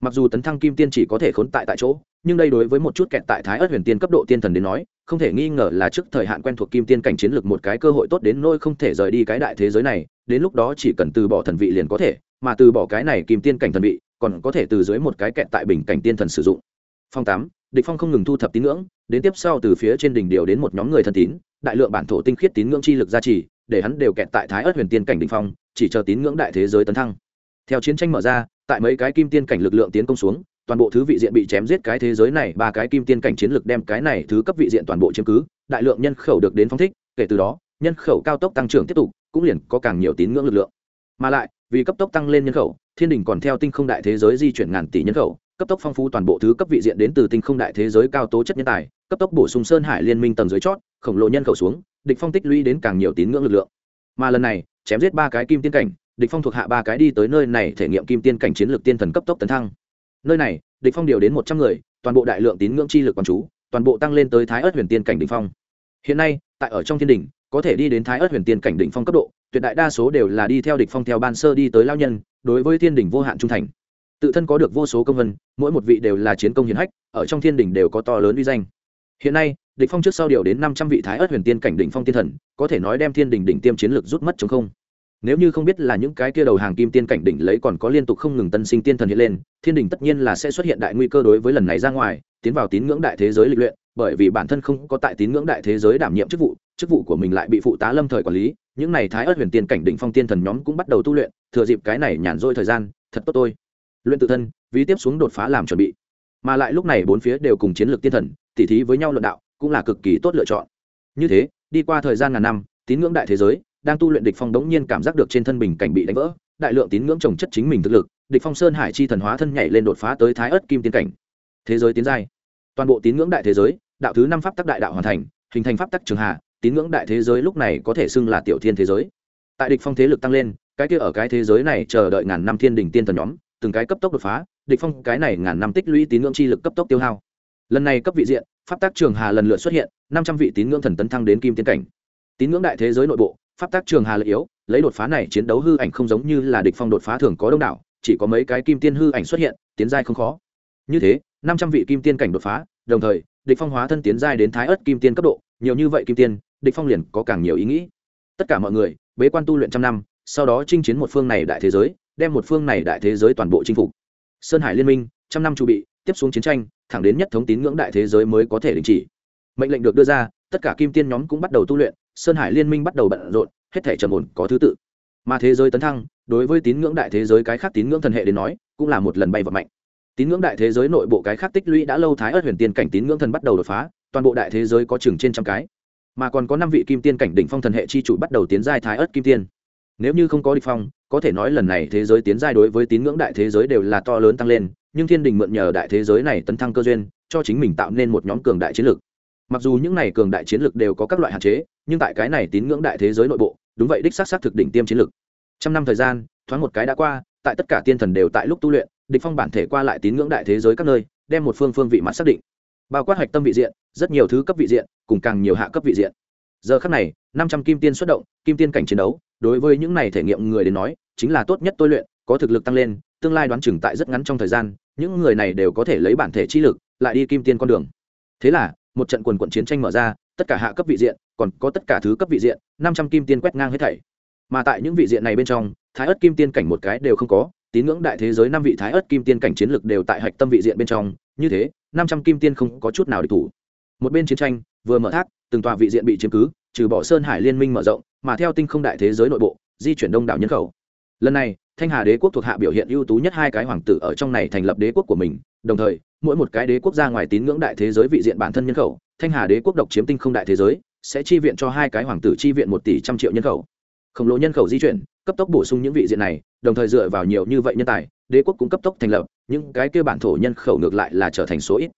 Mặc dù tấn thăng kim tiên chỉ có thể khốn tại tại chỗ, nhưng đây đối với một chút kẹt tại thái ớt huyền tiên cấp độ tiên thần đến nói, không thể nghi ngờ là trước thời hạn quen thuộc kim tiên cảnh chiến lược một cái cơ hội tốt đến nôi không thể rời đi cái đại thế giới này, đến lúc đó chỉ cần từ bỏ thần vị liền có thể, mà từ bỏ cái này kim tiên cảnh thần vị, còn có thể từ dưới một cái kẹt tại bình cảnh tiên thần sử dụng phong tám, địch phong không ngừng thu thập tín ngưỡng, đến tiếp sau từ phía trên đỉnh điều đến một nhóm người thân tín, đại lượng bản thổ tinh khiết tín ngưỡng chi lực gia trì, để hắn đều kẹt tại thái ớt huyền tiên cảnh đỉnh phong, chỉ chờ tín ngưỡng đại thế giới tấn thăng. Theo chiến tranh mở ra, tại mấy cái kim tiên cảnh lực lượng tiến công xuống, toàn bộ thứ vị diện bị chém giết cái thế giới này, ba cái kim tiên cảnh chiến lực đem cái này thứ cấp vị diện toàn bộ chiếm cứ, đại lượng nhân khẩu được đến phong thích, kể từ đó, nhân khẩu cao tốc tăng trưởng tiếp tục, cũng liền có càng nhiều tín ngưỡng lực lượng. Mà lại, vì cấp tốc tăng lên nhân khẩu, thiên đình còn theo tinh không đại thế giới di chuyển ngàn tỷ nhân khẩu cấp tốc phong phú toàn bộ thứ cấp vị diện đến từ tinh không đại thế giới cao tố chất nhân tài, cấp tốc bổ sung sơn hải liên minh tầng dưới chót, khổng lồ nhân khẩu xuống, địch phong tích lũy đến càng nhiều tín ngưỡng lực lượng. Mà lần này, chém giết ba cái kim tiên cảnh, địch phong thuộc hạ ba cái đi tới nơi này thể nghiệm kim tiên cảnh chiến lược tiên thần cấp tốc tấn thăng. Nơi này, địch phong điều đến một trăm người, toàn bộ đại lượng tín ngưỡng chi lực quan chú, toàn bộ tăng lên tới thái ớt huyền tiên cảnh đỉnh phong. Hiện nay, tại ở trong thiên đỉnh, có thể đi đến thái ớt huyền tiên cảnh đỉnh phong cấp độ, tuyệt đại đa số đều là đi theo địch phong theo ban sơ đi tới lao nhân, đối với thiên đỉnh vô hạn trung thành tự thân có được vô số công vân, mỗi một vị đều là chiến công hiển hách, ở trong thiên đỉnh đều có to lớn uy danh. Hiện nay, địch phong trước sau điều đến năm trăm vị thái ớt huyền tiên cảnh đỉnh phong tiên thần, có thể nói đem thiên đỉnh đỉnh tiêm chiến lực rút mất chống không. Nếu như không biết là những cái kia đầu hàng kim tiên cảnh đỉnh lấy còn có liên tục không ngừng tân sinh tiên thần hiện lên, thiên đình tất nhiên là sẽ xuất hiện đại nguy cơ đối với lần này ra ngoài, tiến vào tín ngưỡng đại thế giới lịch luyện, bởi vì bản thân không có tại tín ngưỡng đại thế giới đảm nhiệm chức vụ chức vụ của mình lại bị phụ tá lâm thời quản lý, những này thái ớt huyền tiên cảnh đỉnh phong tiên thần nhóm cũng bắt đầu tu luyện, thừa dịp cái này nhàn rỗi thời gian, thật tốt tôi luyện tự thân, vì tiếp xuống đột phá làm chuẩn bị. Mà lại lúc này bốn phía đều cùng chiến lược tiên thần, tỉ thí với nhau luận đạo, cũng là cực kỳ tốt lựa chọn. Như thế, đi qua thời gian ngàn năm, tín ngưỡng đại thế giới, đang tu luyện địch phong đống nhiên cảm giác được trên thân bình cảnh bị đánh vỡ, đại lượng tín ngưỡng trồng chất chính mình thực lực, địch phong sơn hải chi thần hóa thân nhảy lên đột phá tới thái ớt kim tiên cảnh. Thế giới tiến giai. Toàn bộ tín ngưỡng đại thế giới, đạo thứ năm pháp tắc đại đạo hoàn thành, hình thành pháp tắc trường hạ, tín ngưỡng đại thế giới lúc này có thể xưng là tiểu thiên thế giới. Tại địch phong thế lực tăng lên, cái kia ở cái thế giới này chờ đợi ngàn năm thiên đỉnh tiên thần nhóm từng cái cấp tốc đột phá, địch phong cái này ngàn năm tích lũy tín ngưỡng chi lực cấp tốc tiêu hao. Lần này cấp vị diện, pháp tắc trường hà lần lượt xuất hiện, năm trăm vị tín ngưỡng thần tấn thăng đến kim tiên cảnh. Tín ngưỡng đại thế giới nội bộ, pháp tác trường hà lợi yếu, lấy đột phá này chiến đấu hư ảnh không giống như là địch phong đột phá thường có đông đảo, chỉ có mấy cái kim tiên hư ảnh xuất hiện, tiến giai không khó. Như thế, năm trăm vị kim tiên cảnh đột phá, đồng thời, địch phong hóa thân tiến giai đến thái ất kim tiên cấp độ, nhiều như vậy kim tiên, địch phong liền có càng nhiều ý nghĩ. Tất cả mọi người, bế quan tu luyện trăm năm sau đó chinh chiến một phương này đại thế giới, đem một phương này đại thế giới toàn bộ chinh phục. Sơn hải liên minh, trăm năm chu bị, tiếp xuống chiến tranh, thẳng đến nhất thống tín ngưỡng đại thế giới mới có thể đình chỉ. Mệnh lệnh được đưa ra, tất cả kim tiên nhóm cũng bắt đầu tu luyện, sơn hải liên minh bắt đầu bận rộn, hết thể trầm ổn, có thứ tự. Mà thế giới tấn thăng, đối với tín ngưỡng đại thế giới cái khác tín ngưỡng thần hệ đến nói, cũng là một lần bay vật mạnh. Tín ngưỡng đại thế giới nội bộ cái khác tích lũy đã lâu thái ớt huyền tiên cảnh tín ngưỡng thần bắt đầu đột phá, toàn bộ đại thế giới có chừng trên trăm cái. Mà còn có năm vị kim tiên cảnh đỉnh phong thần hệ chi chủ bắt đầu tiến giai thái ớt kim tiên nếu như không có địch phong, có thể nói lần này thế giới tiến giai đối với tín ngưỡng đại thế giới đều là to lớn tăng lên, nhưng thiên đình mượn nhờ đại thế giới này tấn thăng cơ duyên, cho chính mình tạo nên một nhóm cường đại chiến lược. Mặc dù những này cường đại chiến lược đều có các loại hạn chế, nhưng tại cái này tín ngưỡng đại thế giới nội bộ, đúng vậy đích xác xác thực đỉnh tiêm chiến lược. Trăm năm thời gian, thoáng một cái đã qua, tại tất cả tiên thần đều tại lúc tu luyện, địch phong bản thể qua lại tín ngưỡng đại thế giới các nơi, đem một phương phương vị mặt xác định. Bao quát hoạch tâm vị diện, rất nhiều thứ cấp vị diện, cùng càng nhiều hạ cấp vị diện. Giờ khắc này, năm trăm kim tiên xuất động, kim tiên cảnh chiến đấu đối với những này thể nghiệm người đến nói, chính là tốt nhất tôi luyện, có thực lực tăng lên, tương lai đoán chừng tại rất ngắn trong thời gian, những người này đều có thể lấy bản thể chi lực, lại đi kim tiên con đường. Thế là, một trận quần quận chiến tranh mở ra, tất cả hạ cấp vị diện, còn có tất cả thứ cấp vị diện, năm trăm kim tiên quét ngang hết thảy. Mà tại những vị diện này bên trong, thái ớt kim tiên cảnh một cái đều không có, tín ngưỡng đại thế giới năm vị thái ớt kim tiên cảnh chiến lực đều tại hạch tâm vị diện bên trong, như thế, năm trăm kim tiên không có chút nào địch thủ. Một bên chiến tranh, vừa mở thác, từng tòa vị diện bị chiếm cứ, trừ bỏ sơn hải liên minh mở rộng mà theo tinh không đại thế giới nội bộ, di chuyển đông đảo nhân khẩu. Lần này, thanh hà đế quốc thuộc hạ biểu hiện ưu tú nhất hai cái hoàng tử ở trong này thành lập đế quốc của mình, đồng thời, mỗi một cái đế quốc ra ngoài tín ngưỡng đại thế giới vị diện bản thân nhân khẩu, thanh hà đế quốc độc chiếm tinh không đại thế giới, sẽ chi viện cho hai cái hoàng tử chi viện một tỷ trăm triệu nhân khẩu. Khổng lồ nhân khẩu di chuyển, cấp tốc bổ sung những vị diện này, đồng thời dựa vào nhiều như vậy nhân tài, đế quốc cũng cấp tốc thành lập, những cái kêu bản thổ nhân khẩu ngược lại là trở thành số ít.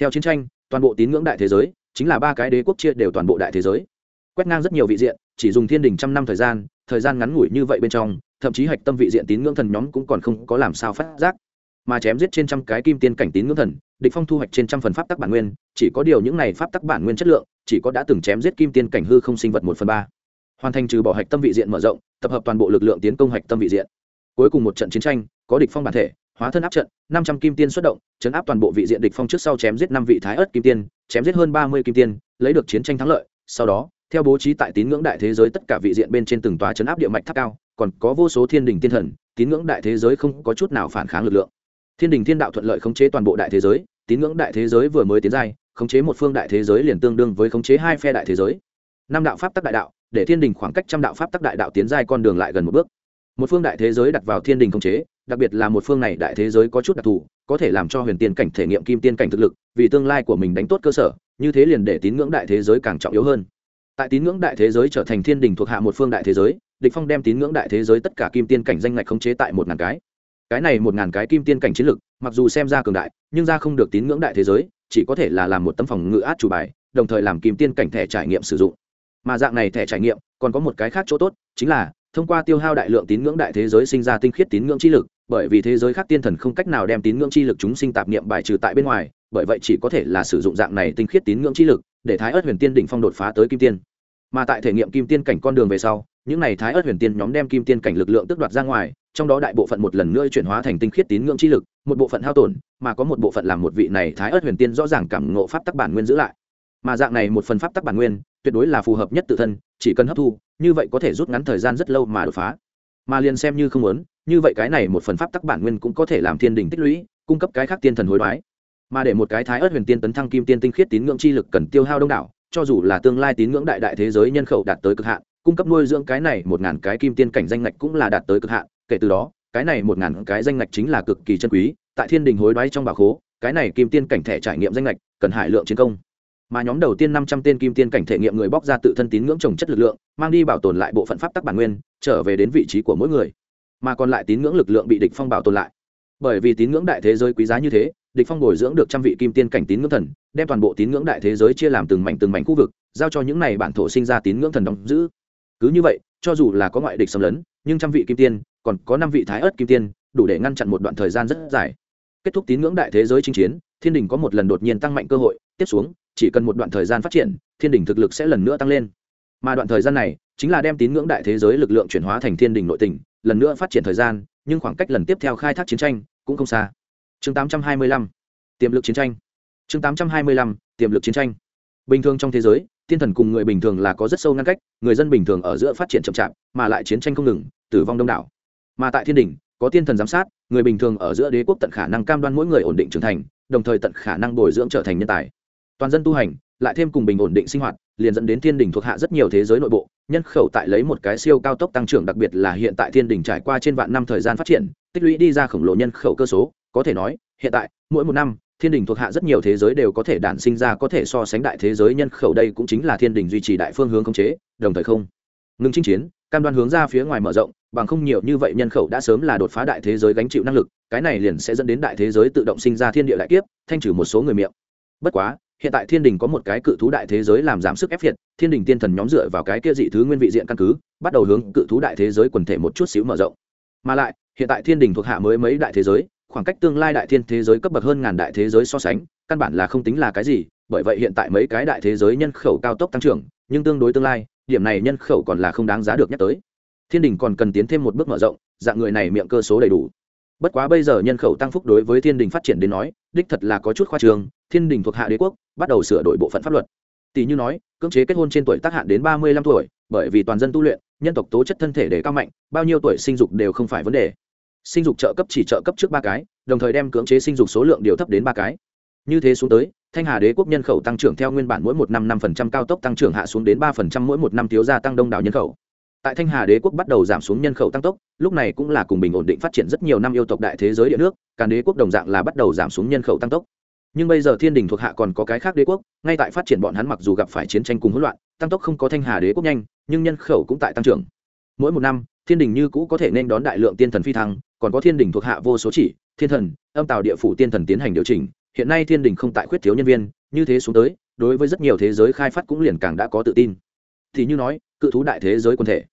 Theo chiến tranh, toàn bộ tín ngưỡng đại thế giới, chính là ba cái đế quốc chia đều toàn bộ đại thế giới quét ngang rất nhiều vị diện, chỉ dùng thiên đình trăm năm thời gian thời gian ngắn ngủi như vậy bên trong, thậm chí hạch tâm vị diện tín ngưỡng thần nhóm cũng còn không có làm sao phát giác. Mà chém giết trên trăm cái kim tiên cảnh tín ngưỡng thần, địch phong thu hoạch trên trăm phần pháp tắc bản nguyên, chỉ có điều những này pháp tắc bản nguyên chất lượng, chỉ có đã từng chém giết kim tiên cảnh hư không sinh vật một phần ba. Hoàn thành trừ bỏ hạch tâm vị diện mở rộng, tập hợp toàn bộ lực lượng tiến công hạch tâm vị diện. Cuối cùng một trận chiến tranh, có địch phong bản thể, hóa thân áp trận, năm trăm kim tiên xuất động, chấn áp toàn bộ vị diện địch phong trước sau chém giết năm vị thái ớt kim tiên, chém giết hơn ba mươi kim tiên, lấy được chiến tranh thắng lợi, sau đó theo bố trí tại tín ngưỡng đại thế giới tất cả vị diện bên trên từng tòa chấn áp địa mạch tháp cao, còn có vô số thiên đình tiên thần, tín ngưỡng đại thế giới không có chút nào phản kháng lực lượng. Thiên đình thiên đạo thuận lợi khống chế toàn bộ đại thế giới, tín ngưỡng đại thế giới vừa mới tiến giai, khống chế một phương đại thế giới liền tương đương với khống chế hai phe đại thế giới. Năm đạo pháp tắc đại đạo, để thiên đình khoảng cách trăm đạo pháp tắc đại đạo tiến giai con đường lại gần một bước. Một phương đại thế giới đặt vào thiên đình khống chế, đặc biệt là một phương này đại thế giới có chút đặc thù, có thể làm cho huyền tiên cảnh thể nghiệm kim tiên cảnh thực lực, vì tương lai của mình đánh tốt cơ sở, như thế liền để tín ngưỡng đại thế giới càng trọng yếu hơn tại tín ngưỡng đại thế giới trở thành thiên đình thuộc hạ một phương đại thế giới, địch phong đem tín ngưỡng đại thế giới tất cả kim tiên cảnh danh ngạch khống chế tại một ngàn cái. Cái này một ngàn cái kim tiên cảnh chiến lực, mặc dù xem ra cường đại, nhưng ra không được tín ngưỡng đại thế giới, chỉ có thể là làm một tấm phòng ngự át chủ bài, đồng thời làm kim tiên cảnh thẻ trải nghiệm sử dụng. Mà dạng này thẻ trải nghiệm, còn có một cái khác chỗ tốt, chính là thông qua tiêu hao đại lượng tín ngưỡng đại thế giới sinh ra tinh khiết tín ngưỡng chi lực, bởi vì thế giới khác tiên thần không cách nào đem tín ngưỡng chi lực chúng sinh tạp niệm bài trừ tại bên ngoài, bởi vậy chỉ có thể là sử dụng dạng này tinh khiết tín ngưỡng chi lực, để thái ớt huyền tiên đỉnh phong đột phá tới kim tiên mà tại thể nghiệm kim tiên cảnh con đường về sau, những n à y thái ớt huyền tiên nhóm đem kim tiên cảnh lực lượng tước đoạt ra ngoài, trong đó đại bộ phận một lần nữa chuyển hóa thành tinh khiết tín ngưỡng chi lực, một bộ phận hao tổn, mà có một bộ phận làm một vị này thái ớt huyền tiên rõ ràng cảm ngộ pháp tắc bản nguyên giữ lại. Mà dạng này một phần pháp tắc bản nguyên, tuyệt đối là phù hợp nhất tự thân, chỉ cần hấp thu, như vậy có thể rút ngắn thời gian rất lâu mà đột phá. Mà liền xem như không muốn, như vậy cái này một phần pháp tắc bản nguyên cũng có thể làm thiên đình tích lũy, cung cấp cái khác tiên thần hối đoái. Mà để một cái thái ớt huyền tiên tấn thăng kim tiên tinh khiết tín ngưỡng chi lực cần tiêu hao đông đảo cho dù là tương lai tín ngưỡng đại đại thế giới nhân khẩu đạt tới cực hạn, cung cấp nuôi dưỡng cái này một ngàn cái kim tiên cảnh danh ngạch cũng là đạt tới cực hạn. Kể từ đó, cái này một ngàn cái danh ngạch chính là cực kỳ chân quý, tại thiên đình hối đoái trong bà khố, cái này kim tiên cảnh thẻ trải nghiệm danh ngạch, cần hải lượng chiến công. Mà nhóm đầu tiên năm trăm tên kim tiên cảnh thể nghiệm người bóc ra tự thân tín ngưỡng trồng chất lực lượng, mang đi bảo tồn lại bộ phận pháp tắc bản nguyên, trở về đến vị trí của mỗi người. Mà còn lại tín ngưỡng lực lượng bị địch phong bảo tồn lại. Bởi vì tín ngưỡng đại thế giới quý giá như thế địch phong bồi dưỡng được trăm vị kim tiên cảnh tín ngưỡng thần, đem toàn bộ tín ngưỡng đại thế giới chia làm từng mảnh từng mảnh khu vực, giao cho những này bản thổ sinh ra tín ngưỡng thần đóng giữ. Cứ như vậy, cho dù là có ngoại địch xâm lấn, nhưng trăm vị kim tiên, còn có năm vị thái ớt kim tiên, đủ để ngăn chặn một đoạn thời gian rất dài. Kết thúc tín ngưỡng đại thế giới chinh chiến, thiên đình có một lần đột nhiên tăng mạnh cơ hội, tiếp xuống, chỉ cần một đoạn thời gian phát triển, thiên đình thực lực sẽ lần nữa tăng lên. Mà đoạn thời gian này, chính là đem tín ngưỡng đại thế giới lực lượng chuyển hóa thành thiên đình nội tỉnh lần nữa phát triển thời gian, nhưng khoảng cách lần tiếp theo khai thác chiến tranh cũng không xa chương 825, tiềm lực chiến tranh. chương 825, tiềm lực chiến tranh. bình thường trong thế giới thiên thần cùng người bình thường là có rất sâu ngăn cách người dân bình thường ở giữa phát triển chậm chạp mà lại chiến tranh không ngừng tử vong đông đảo. mà tại thiên đình có thiên thần giám sát người bình thường ở giữa đế quốc tận khả năng cam đoan mỗi người ổn định trưởng thành đồng thời tận khả năng bồi dưỡng trở thành nhân tài. toàn dân tu hành lại thêm cùng bình ổn định sinh hoạt liền dẫn đến thiên đình thuộc hạ rất nhiều thế giới nội bộ nhân khẩu tại lấy một cái siêu cao tốc tăng trưởng đặc biệt là hiện tại thiên đình trải qua trên vạn năm thời gian phát triển tích lũy đi ra khổng lồ nhân khẩu cơ số có thể nói, hiện tại, mỗi một năm, thiên đình thuộc hạ rất nhiều thế giới đều có thể đản sinh ra có thể so sánh đại thế giới nhân khẩu đây cũng chính là thiên đình duy trì đại phương hướng khống chế, đồng thời không ngừng chinh chiến, cam đoan hướng ra phía ngoài mở rộng, bằng không nhiều như vậy nhân khẩu đã sớm là đột phá đại thế giới gánh chịu năng lực, cái này liền sẽ dẫn đến đại thế giới tự động sinh ra thiên địa đại kiếp, thanh trừ một số người miệng. Bất quá, hiện tại thiên đình có một cái cự thú đại thế giới làm giảm sức ép hiện thiên đình tiên thần nhóm dựa vào cái kia dị thứ nguyên vị diện căn cứ, bắt đầu hướng cự thú đại thế giới quần thể một chút xíu mở rộng. Mà lại, hiện tại thiên đình thuộc hạ mới mấy đại thế giới khoảng cách tương lai đại thiên thế giới cấp bậc hơn ngàn đại thế giới so sánh, căn bản là không tính là cái gì, bởi vậy hiện tại mấy cái đại thế giới nhân khẩu cao tốc tăng trưởng, nhưng tương đối tương lai, điểm này nhân khẩu còn là không đáng giá được nhắc tới. Thiên đình còn cần tiến thêm một bước mở rộng, dạng người này miệng cơ số đầy đủ. Bất quá bây giờ nhân khẩu tăng phúc đối với thiên đình phát triển đến nói, đích thật là có chút khoa trường thiên đình thuộc hạ đế quốc, bắt đầu sửa đổi bộ phận pháp luật. Tỷ như nói, cưỡng chế kết hôn trên tuổi tác hạn đến ba mươi lăm tuổi, bởi vì toàn dân tu luyện, nhân tộc tố chất thân thể để cao mạnh, bao nhiêu tuổi sinh dục đều không phải vấn đề sinh dục trợ cấp chỉ trợ cấp trước ba cái, đồng thời đem cưỡng chế sinh dục số lượng điều thấp đến ba cái. Như thế xuống tới, thanh hà đế quốc nhân khẩu tăng trưởng theo nguyên bản mỗi một năm năm phần trăm cao tốc tăng trưởng hạ xuống đến ba phần trăm mỗi một năm thiếu gia tăng đông đảo nhân khẩu. Tại thanh hà đế quốc bắt đầu giảm xuống nhân khẩu tăng tốc, lúc này cũng là cùng bình ổn định phát triển rất nhiều năm yêu tộc đại thế giới địa nước càn đế quốc đồng dạng là bắt đầu giảm xuống nhân khẩu tăng tốc. Nhưng bây giờ thiên đình thuộc hạ còn có cái khác đế quốc, ngay tại phát triển bọn hắn mặc dù gặp phải chiến tranh cùng hỗn loạn, tăng tốc không có thanh hà đế quốc nhanh, nhưng nhân khẩu cũng tại tăng trưởng. Mỗi một năm, thiên đình như cũ có thể nên đón đại lượng tiên thần phi thăng còn có thiên đình thuộc hạ vô số chỉ, thiên thần, âm tào địa phủ tiên thần tiến hành điều chỉnh, hiện nay thiên đình không tại khuyết thiếu nhân viên, như thế xuống tới, đối với rất nhiều thế giới khai phát cũng liền càng đã có tự tin. Thì như nói, cự thú đại thế giới quần thể.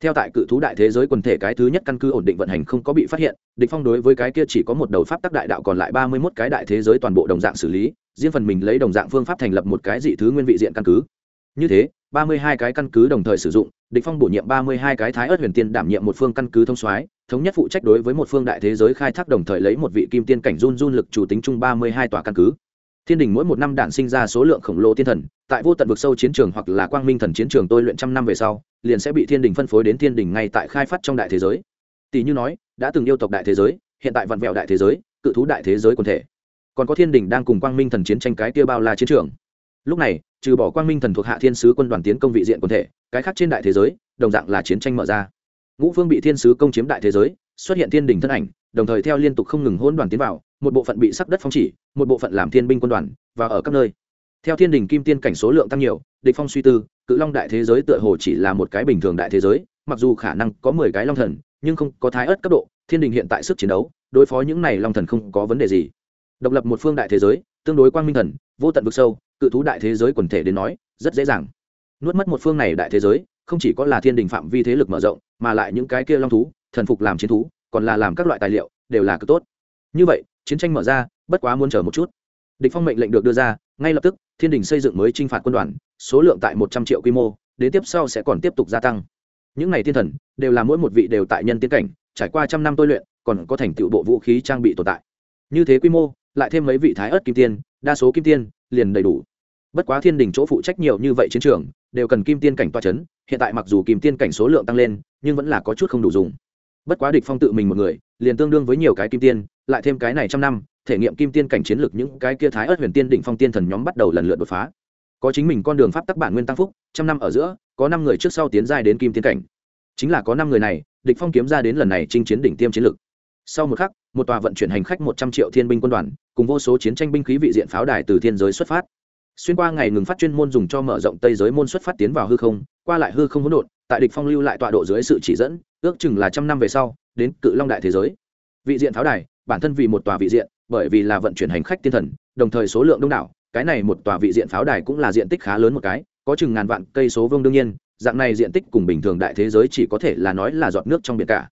Theo tại cự thú đại thế giới quần thể cái thứ nhất căn cứ ổn định vận hành không có bị phát hiện, địch phong đối với cái kia chỉ có một đầu pháp tắc đại đạo còn lại ba mươi 31 cái đại thế giới toàn bộ đồng dạng xử lý, riêng phần mình lấy đồng dạng phương pháp thành lập một cái dị thứ nguyên vị diện căn cứ. Như thế ba mươi hai cái căn cứ đồng thời sử dụng, địch phong bổ nhiệm ba mươi hai cái thái ớt huyền tiên đảm nhiệm một phương căn cứ thông soái, thống nhất phụ trách đối với một phương đại thế giới khai thác đồng thời lấy một vị kim tiên cảnh run run lực chủ tính chung ba mươi hai tòa căn cứ. Thiên đình mỗi một năm đản sinh ra số lượng khổng lồ tiên thần, tại vô tận vực sâu chiến trường hoặc là quang minh thần chiến trường tôi luyện trăm năm về sau, liền sẽ bị thiên đình phân phối đến thiên đình ngay tại khai phát trong đại thế giới. Tỷ như nói, đã từng yêu tộc đại thế giới, hiện tại vặn vẹo đại thế giới, cự thú đại thế giới quần thể. Còn có thiên đình đang cùng quang minh thần chiến tranh cái kia bao la chiến trường lúc này, trừ bỏ quang minh thần thuộc hạ thiên sứ quân đoàn tiến công vị diện quần thể, cái khác trên đại thế giới, đồng dạng là chiến tranh mở ra. Ngũ phương bị thiên sứ công chiếm đại thế giới, xuất hiện thiên đình thân ảnh, đồng thời theo liên tục không ngừng hỗn đoàn tiến vào, một bộ phận bị sắc đất phong chỉ, một bộ phận làm thiên binh quân đoàn, và ở các nơi. Theo thiên đình kim tiên cảnh số lượng tăng nhiều, địch phong suy tư, cự long đại thế giới tựa hồ chỉ là một cái bình thường đại thế giới, mặc dù khả năng có mười cái long thần, nhưng không có thái ớt cấp độ, thiên đình hiện tại sức chiến đấu, đối phó những này long thần không có vấn đề gì. Độc lập một phương đại thế giới, tương đối quang minh thần, vô tận vực sâu cự thú đại thế giới quần thể đến nói, rất dễ dàng. Nuốt mất một phương này đại thế giới, không chỉ có là thiên đình phạm vi thế lực mở rộng, mà lại những cái kia long thú, thần phục làm chiến thú, còn là làm các loại tài liệu, đều là cực tốt. Như vậy, chiến tranh mở ra, bất quá muốn chờ một chút. Địch phong mệnh lệnh được đưa ra, ngay lập tức, thiên đình xây dựng mới chinh phạt quân đoàn, số lượng tại một trăm triệu quy mô, đến tiếp sau sẽ còn tiếp tục gia tăng. Những này thiên thần, đều là mỗi một vị đều tại nhân tiến cảnh, trải qua trăm năm tôi luyện, còn có thành tựu bộ vũ khí trang bị tồn tại. Như thế quy mô, lại thêm mấy vị thái ớt kim tiên đa số kim tiên liền đầy đủ. Bất quá thiên đình chỗ phụ trách nhiều như vậy chiến trường, đều cần kim tiên cảnh toa c h ấ n hiện tại mặc dù kim tiên cảnh số lượng tăng lên, nhưng vẫn là có chút không đủ dùng. Bất quá địch phong tự mình một người, liền tương đương với nhiều cái kim tiên, lại thêm cái này trăm năm, thể nghiệm kim tiên cảnh chiến lược những cái kia thái ớt huyền tiên đỉnh phong tiên thần nhóm bắt đầu lần lượt đột phá. Có chính mình con đường pháp tắc bản nguyên tăng phúc, trăm năm ở giữa, có năm người trước sau tiến giai đến kim tiên cảnh. Chính là có năm người này, địch phong kiếm ra đến lần này chinh chiến đỉnh tiêm chiến lược sau một khắc, một tòa vận chuyển hành khách một trăm triệu thiên binh quân đoàn, cùng vô số chiến tranh binh khí vị diện pháo đài từ thiên giới xuất phát. Xuyên qua ngày ngừng phát chuyên môn dùng cho mở rộng tây giới môn xuất phát tiến vào hư không, qua lại hư không hỗn độn, tại địch phong lưu lại tọa độ dưới sự chỉ dẫn, ước chừng là trăm năm về sau, đến cự long đại thế giới. Vị diện pháo đài, bản thân vì một tòa vị diện, bởi vì là vận chuyển hành khách tiên thần, đồng thời số lượng đông đảo, cái này một tòa vị diện pháo đài cũng là diện tích khá lớn một cái, có chừng ngàn vạn cây số vương đương nhiên, dạng này diện tích cùng bình thường đại thế giới chỉ có thể là nói là giọt nước trong biển cả.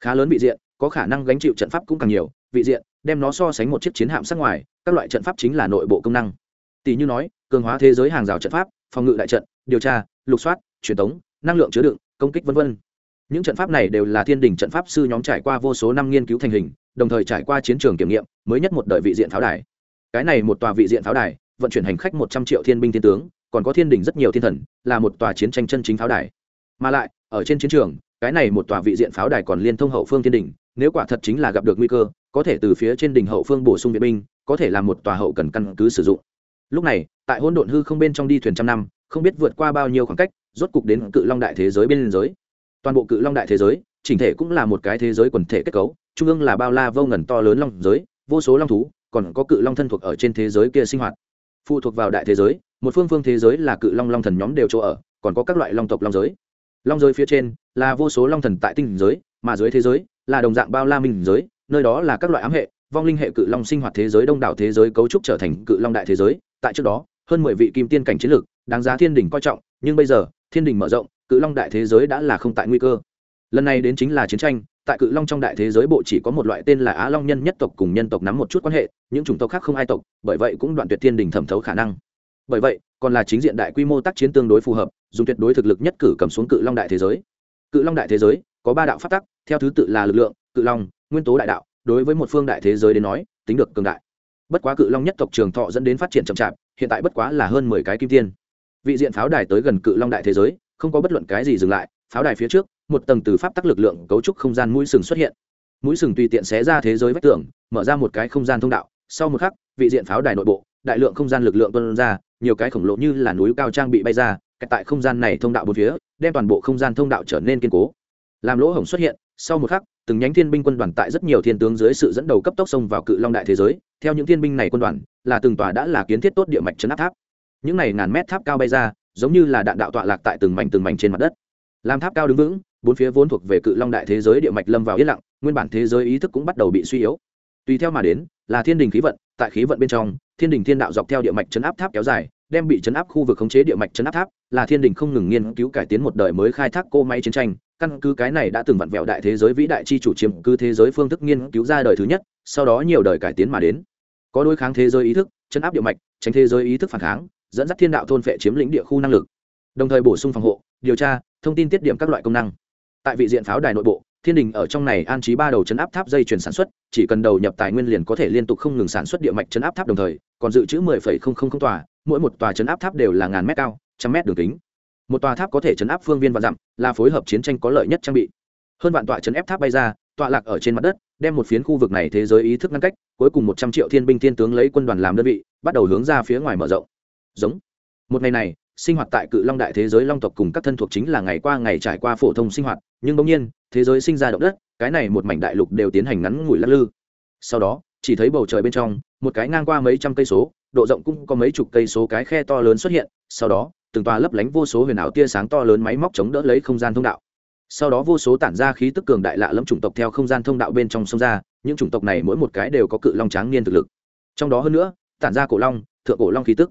Khá lớn vị diện có khả năng gánh chịu trận pháp cũng càng nhiều, vị diện, đem nó so sánh một chiếc chiến hạm sát ngoài, các loại trận pháp chính là nội bộ công năng. Tỷ như nói, cường hóa thế giới hàng rào trận pháp, phòng ngự đại trận, điều tra, lục soát, truyền tống, năng lượng chứa đựng, công kích v v những trận pháp này đều là thiên đình trận pháp sư nhóm trải qua vô số năm nghiên cứu thành hình, đồng thời trải qua chiến trường kiểm nghiệm, mới nhất một đời vị diện pháo đài. Cái này một tòa vị diện pháo đài, vận chuyển hành khách một trăm triệu thiên binh thiên tướng, còn có thiên đình rất nhiều thiên thần, là một tòa chiến tranh chân chính pháo đài. Mà lại, ở trên chiến trường, cái này một tòa vị diện pháo đài còn liên thông hậu phương thiên đình nếu quả thật chính là gặp được nguy cơ, có thể từ phía trên đỉnh hậu phương bổ sung viện binh, có thể làm một tòa hậu cần căn cứ sử dụng. Lúc này, tại hôn độn hư không bên trong đi thuyền trăm năm, không biết vượt qua bao nhiêu khoảng cách, rốt cục đến cự long đại thế giới bên giới toàn bộ cự long đại thế giới, chỉnh thể cũng là một cái thế giới quần thể kết cấu, trung ương là bao la vô ngần to lớn long giới, vô số long thú, còn có cự long thân thuộc ở trên thế giới kia sinh hoạt. Phụ thuộc vào đại thế giới, một phương phương thế giới là cự long long thần nhóm đều chỗ ở, còn có các loại long tộc long giới. Long giới phía trên là vô số long thần tại tinh giới, mà dưới thế giới là đồng dạng bao la minh giới, nơi đó là các loại ám hệ, vong linh hệ cự long sinh hoạt thế giới, đông đảo thế giới cấu trúc trở thành cự long đại thế giới. Tại trước đó, hơn mười vị kim tiên cảnh chiến lược, đáng giá thiên đình coi trọng, nhưng bây giờ, thiên đình mở rộng, cự long đại thế giới đã là không tại nguy cơ. Lần này đến chính là chiến tranh, tại cự long trong đại thế giới bộ chỉ có một loại tên là á long nhân nhất tộc cùng nhân tộc nắm một chút quan hệ, những chủng tộc khác không ai tộc, bởi vậy cũng đoạn tuyệt thiên đình thẩm thấu khả năng. Bởi vậy, còn là chính diện đại quy mô tác chiến tương đối phù hợp, dùng tuyệt đối thực lực nhất cử cầm xuống cự long đại thế giới. Cự long đại thế giới có ba đạo pháp tắc, theo thứ tự là lực lượng, cự long, nguyên tố đại đạo. Đối với một phương đại thế giới đến nói, tính được cường đại. Bất quá cự long nhất tộc trường thọ dẫn đến phát triển chậm chạp, hiện tại bất quá là hơn mười cái kim tiên. Vị diện pháo đài tới gần cự long đại thế giới, không có bất luận cái gì dừng lại, pháo đài phía trước, một tầng từ pháp tắc lực lượng cấu trúc không gian mũi sừng xuất hiện. Mũi sừng tùy tiện xé ra thế giới vách tường, mở ra một cái không gian thông đạo. Sau một khắc, vị diện pháo đài nội bộ, đại lượng không gian lực lượng tuân ra, nhiều cái khổng lồ như là núi cao trang bị bay ra, tại không gian này thông đạo bốn phía, đem toàn bộ không gian thông đạo trở nên kiên cố làm lỗ hổng xuất hiện, sau một khắc, từng nhánh thiên binh quân đoàn tại rất nhiều thiên tướng dưới sự dẫn đầu cấp tốc xông vào cự long đại thế giới. Theo những thiên binh này quân đoàn, là từng tòa đã là kiến thiết tốt địa mạch chấn áp tháp. Những này ngàn mét tháp cao bay ra, giống như là đạn đạo tọa lạc tại từng mảnh từng mảnh trên mặt đất. Làm tháp cao đứng vững, bốn phía vốn thuộc về cự long đại thế giới địa mạch lâm vào yên lặng, nguyên bản thế giới ý thức cũng bắt đầu bị suy yếu. Tùy theo mà đến, là thiên đình khí vận, tại khí vận bên trong, thiên đình thiên đạo dọc theo địa mạch chấn áp tháp kéo dài, đem bị chấn áp khu vực khống chế địa mạch chấn áp tháp, là thiên đình không ngừng nghiên cứu cải tiến một đời mới khai thác cô máy chiến tranh căn cứ cái này đã từng vặn vẹo đại thế giới vĩ đại chi chủ chiếm cứ thế giới phương thức nghiên cứu ra đời thứ nhất, sau đó nhiều đời cải tiến mà đến. Có đối kháng thế giới ý thức chấn áp địa mạch, tránh thế giới ý thức phản kháng, dẫn dắt thiên đạo thôn phệ chiếm lĩnh địa khu năng lực. Đồng thời bổ sung phòng hộ, điều tra, thông tin tiết điểm các loại công năng. Tại vị diện pháo đài nội bộ, thiên đình ở trong này an trí ba đầu chấn áp tháp dây chuyển sản xuất, chỉ cần đầu nhập tài nguyên liền có thể liên tục không ngừng sản xuất địa mạch chấn áp tháp đồng thời, còn dự trữ mười phẩy không không không tòa, mỗi một tòa chấn áp tháp đều là ngàn mét cao, trăm mét đường kính một tòa tháp có thể chấn áp phương viên và dặm, là phối hợp chiến tranh có lợi nhất trang bị. Hơn vạn tòa chấn ép tháp bay ra, tọa lạc ở trên mặt đất, đem một phiến khu vực này thế giới ý thức ngăn cách, cuối cùng một trăm triệu thiên binh thiên tướng lấy quân đoàn làm đơn vị, bắt đầu hướng ra phía ngoài mở rộng. Giống. Một ngày này, sinh hoạt tại cự long đại thế giới long tộc cùng các thân thuộc chính là ngày qua ngày trải qua phổ thông sinh hoạt, nhưng bỗng nhiên, thế giới sinh ra động đất, cái này một mảnh đại lục đều tiến hành ngắn ngủi lắc lư. Sau đó, chỉ thấy bầu trời bên trong, một cái ngang qua mấy trăm cây số, độ rộng cũng có mấy chục cây số cái khe to lớn xuất hiện, sau đó từng tòa lấp lánh vô số huyền ảo tia sáng to lớn máy móc chống đỡ lấy không gian thông đạo. Sau đó vô số tản ra khí tức cường đại lạ lẫm chủng tộc theo không gian thông đạo bên trong sông ra, những chủng tộc này mỗi một cái đều có cự long tráng niên thực lực. Trong đó hơn nữa, tản ra cổ long, thượng cổ long khí tức.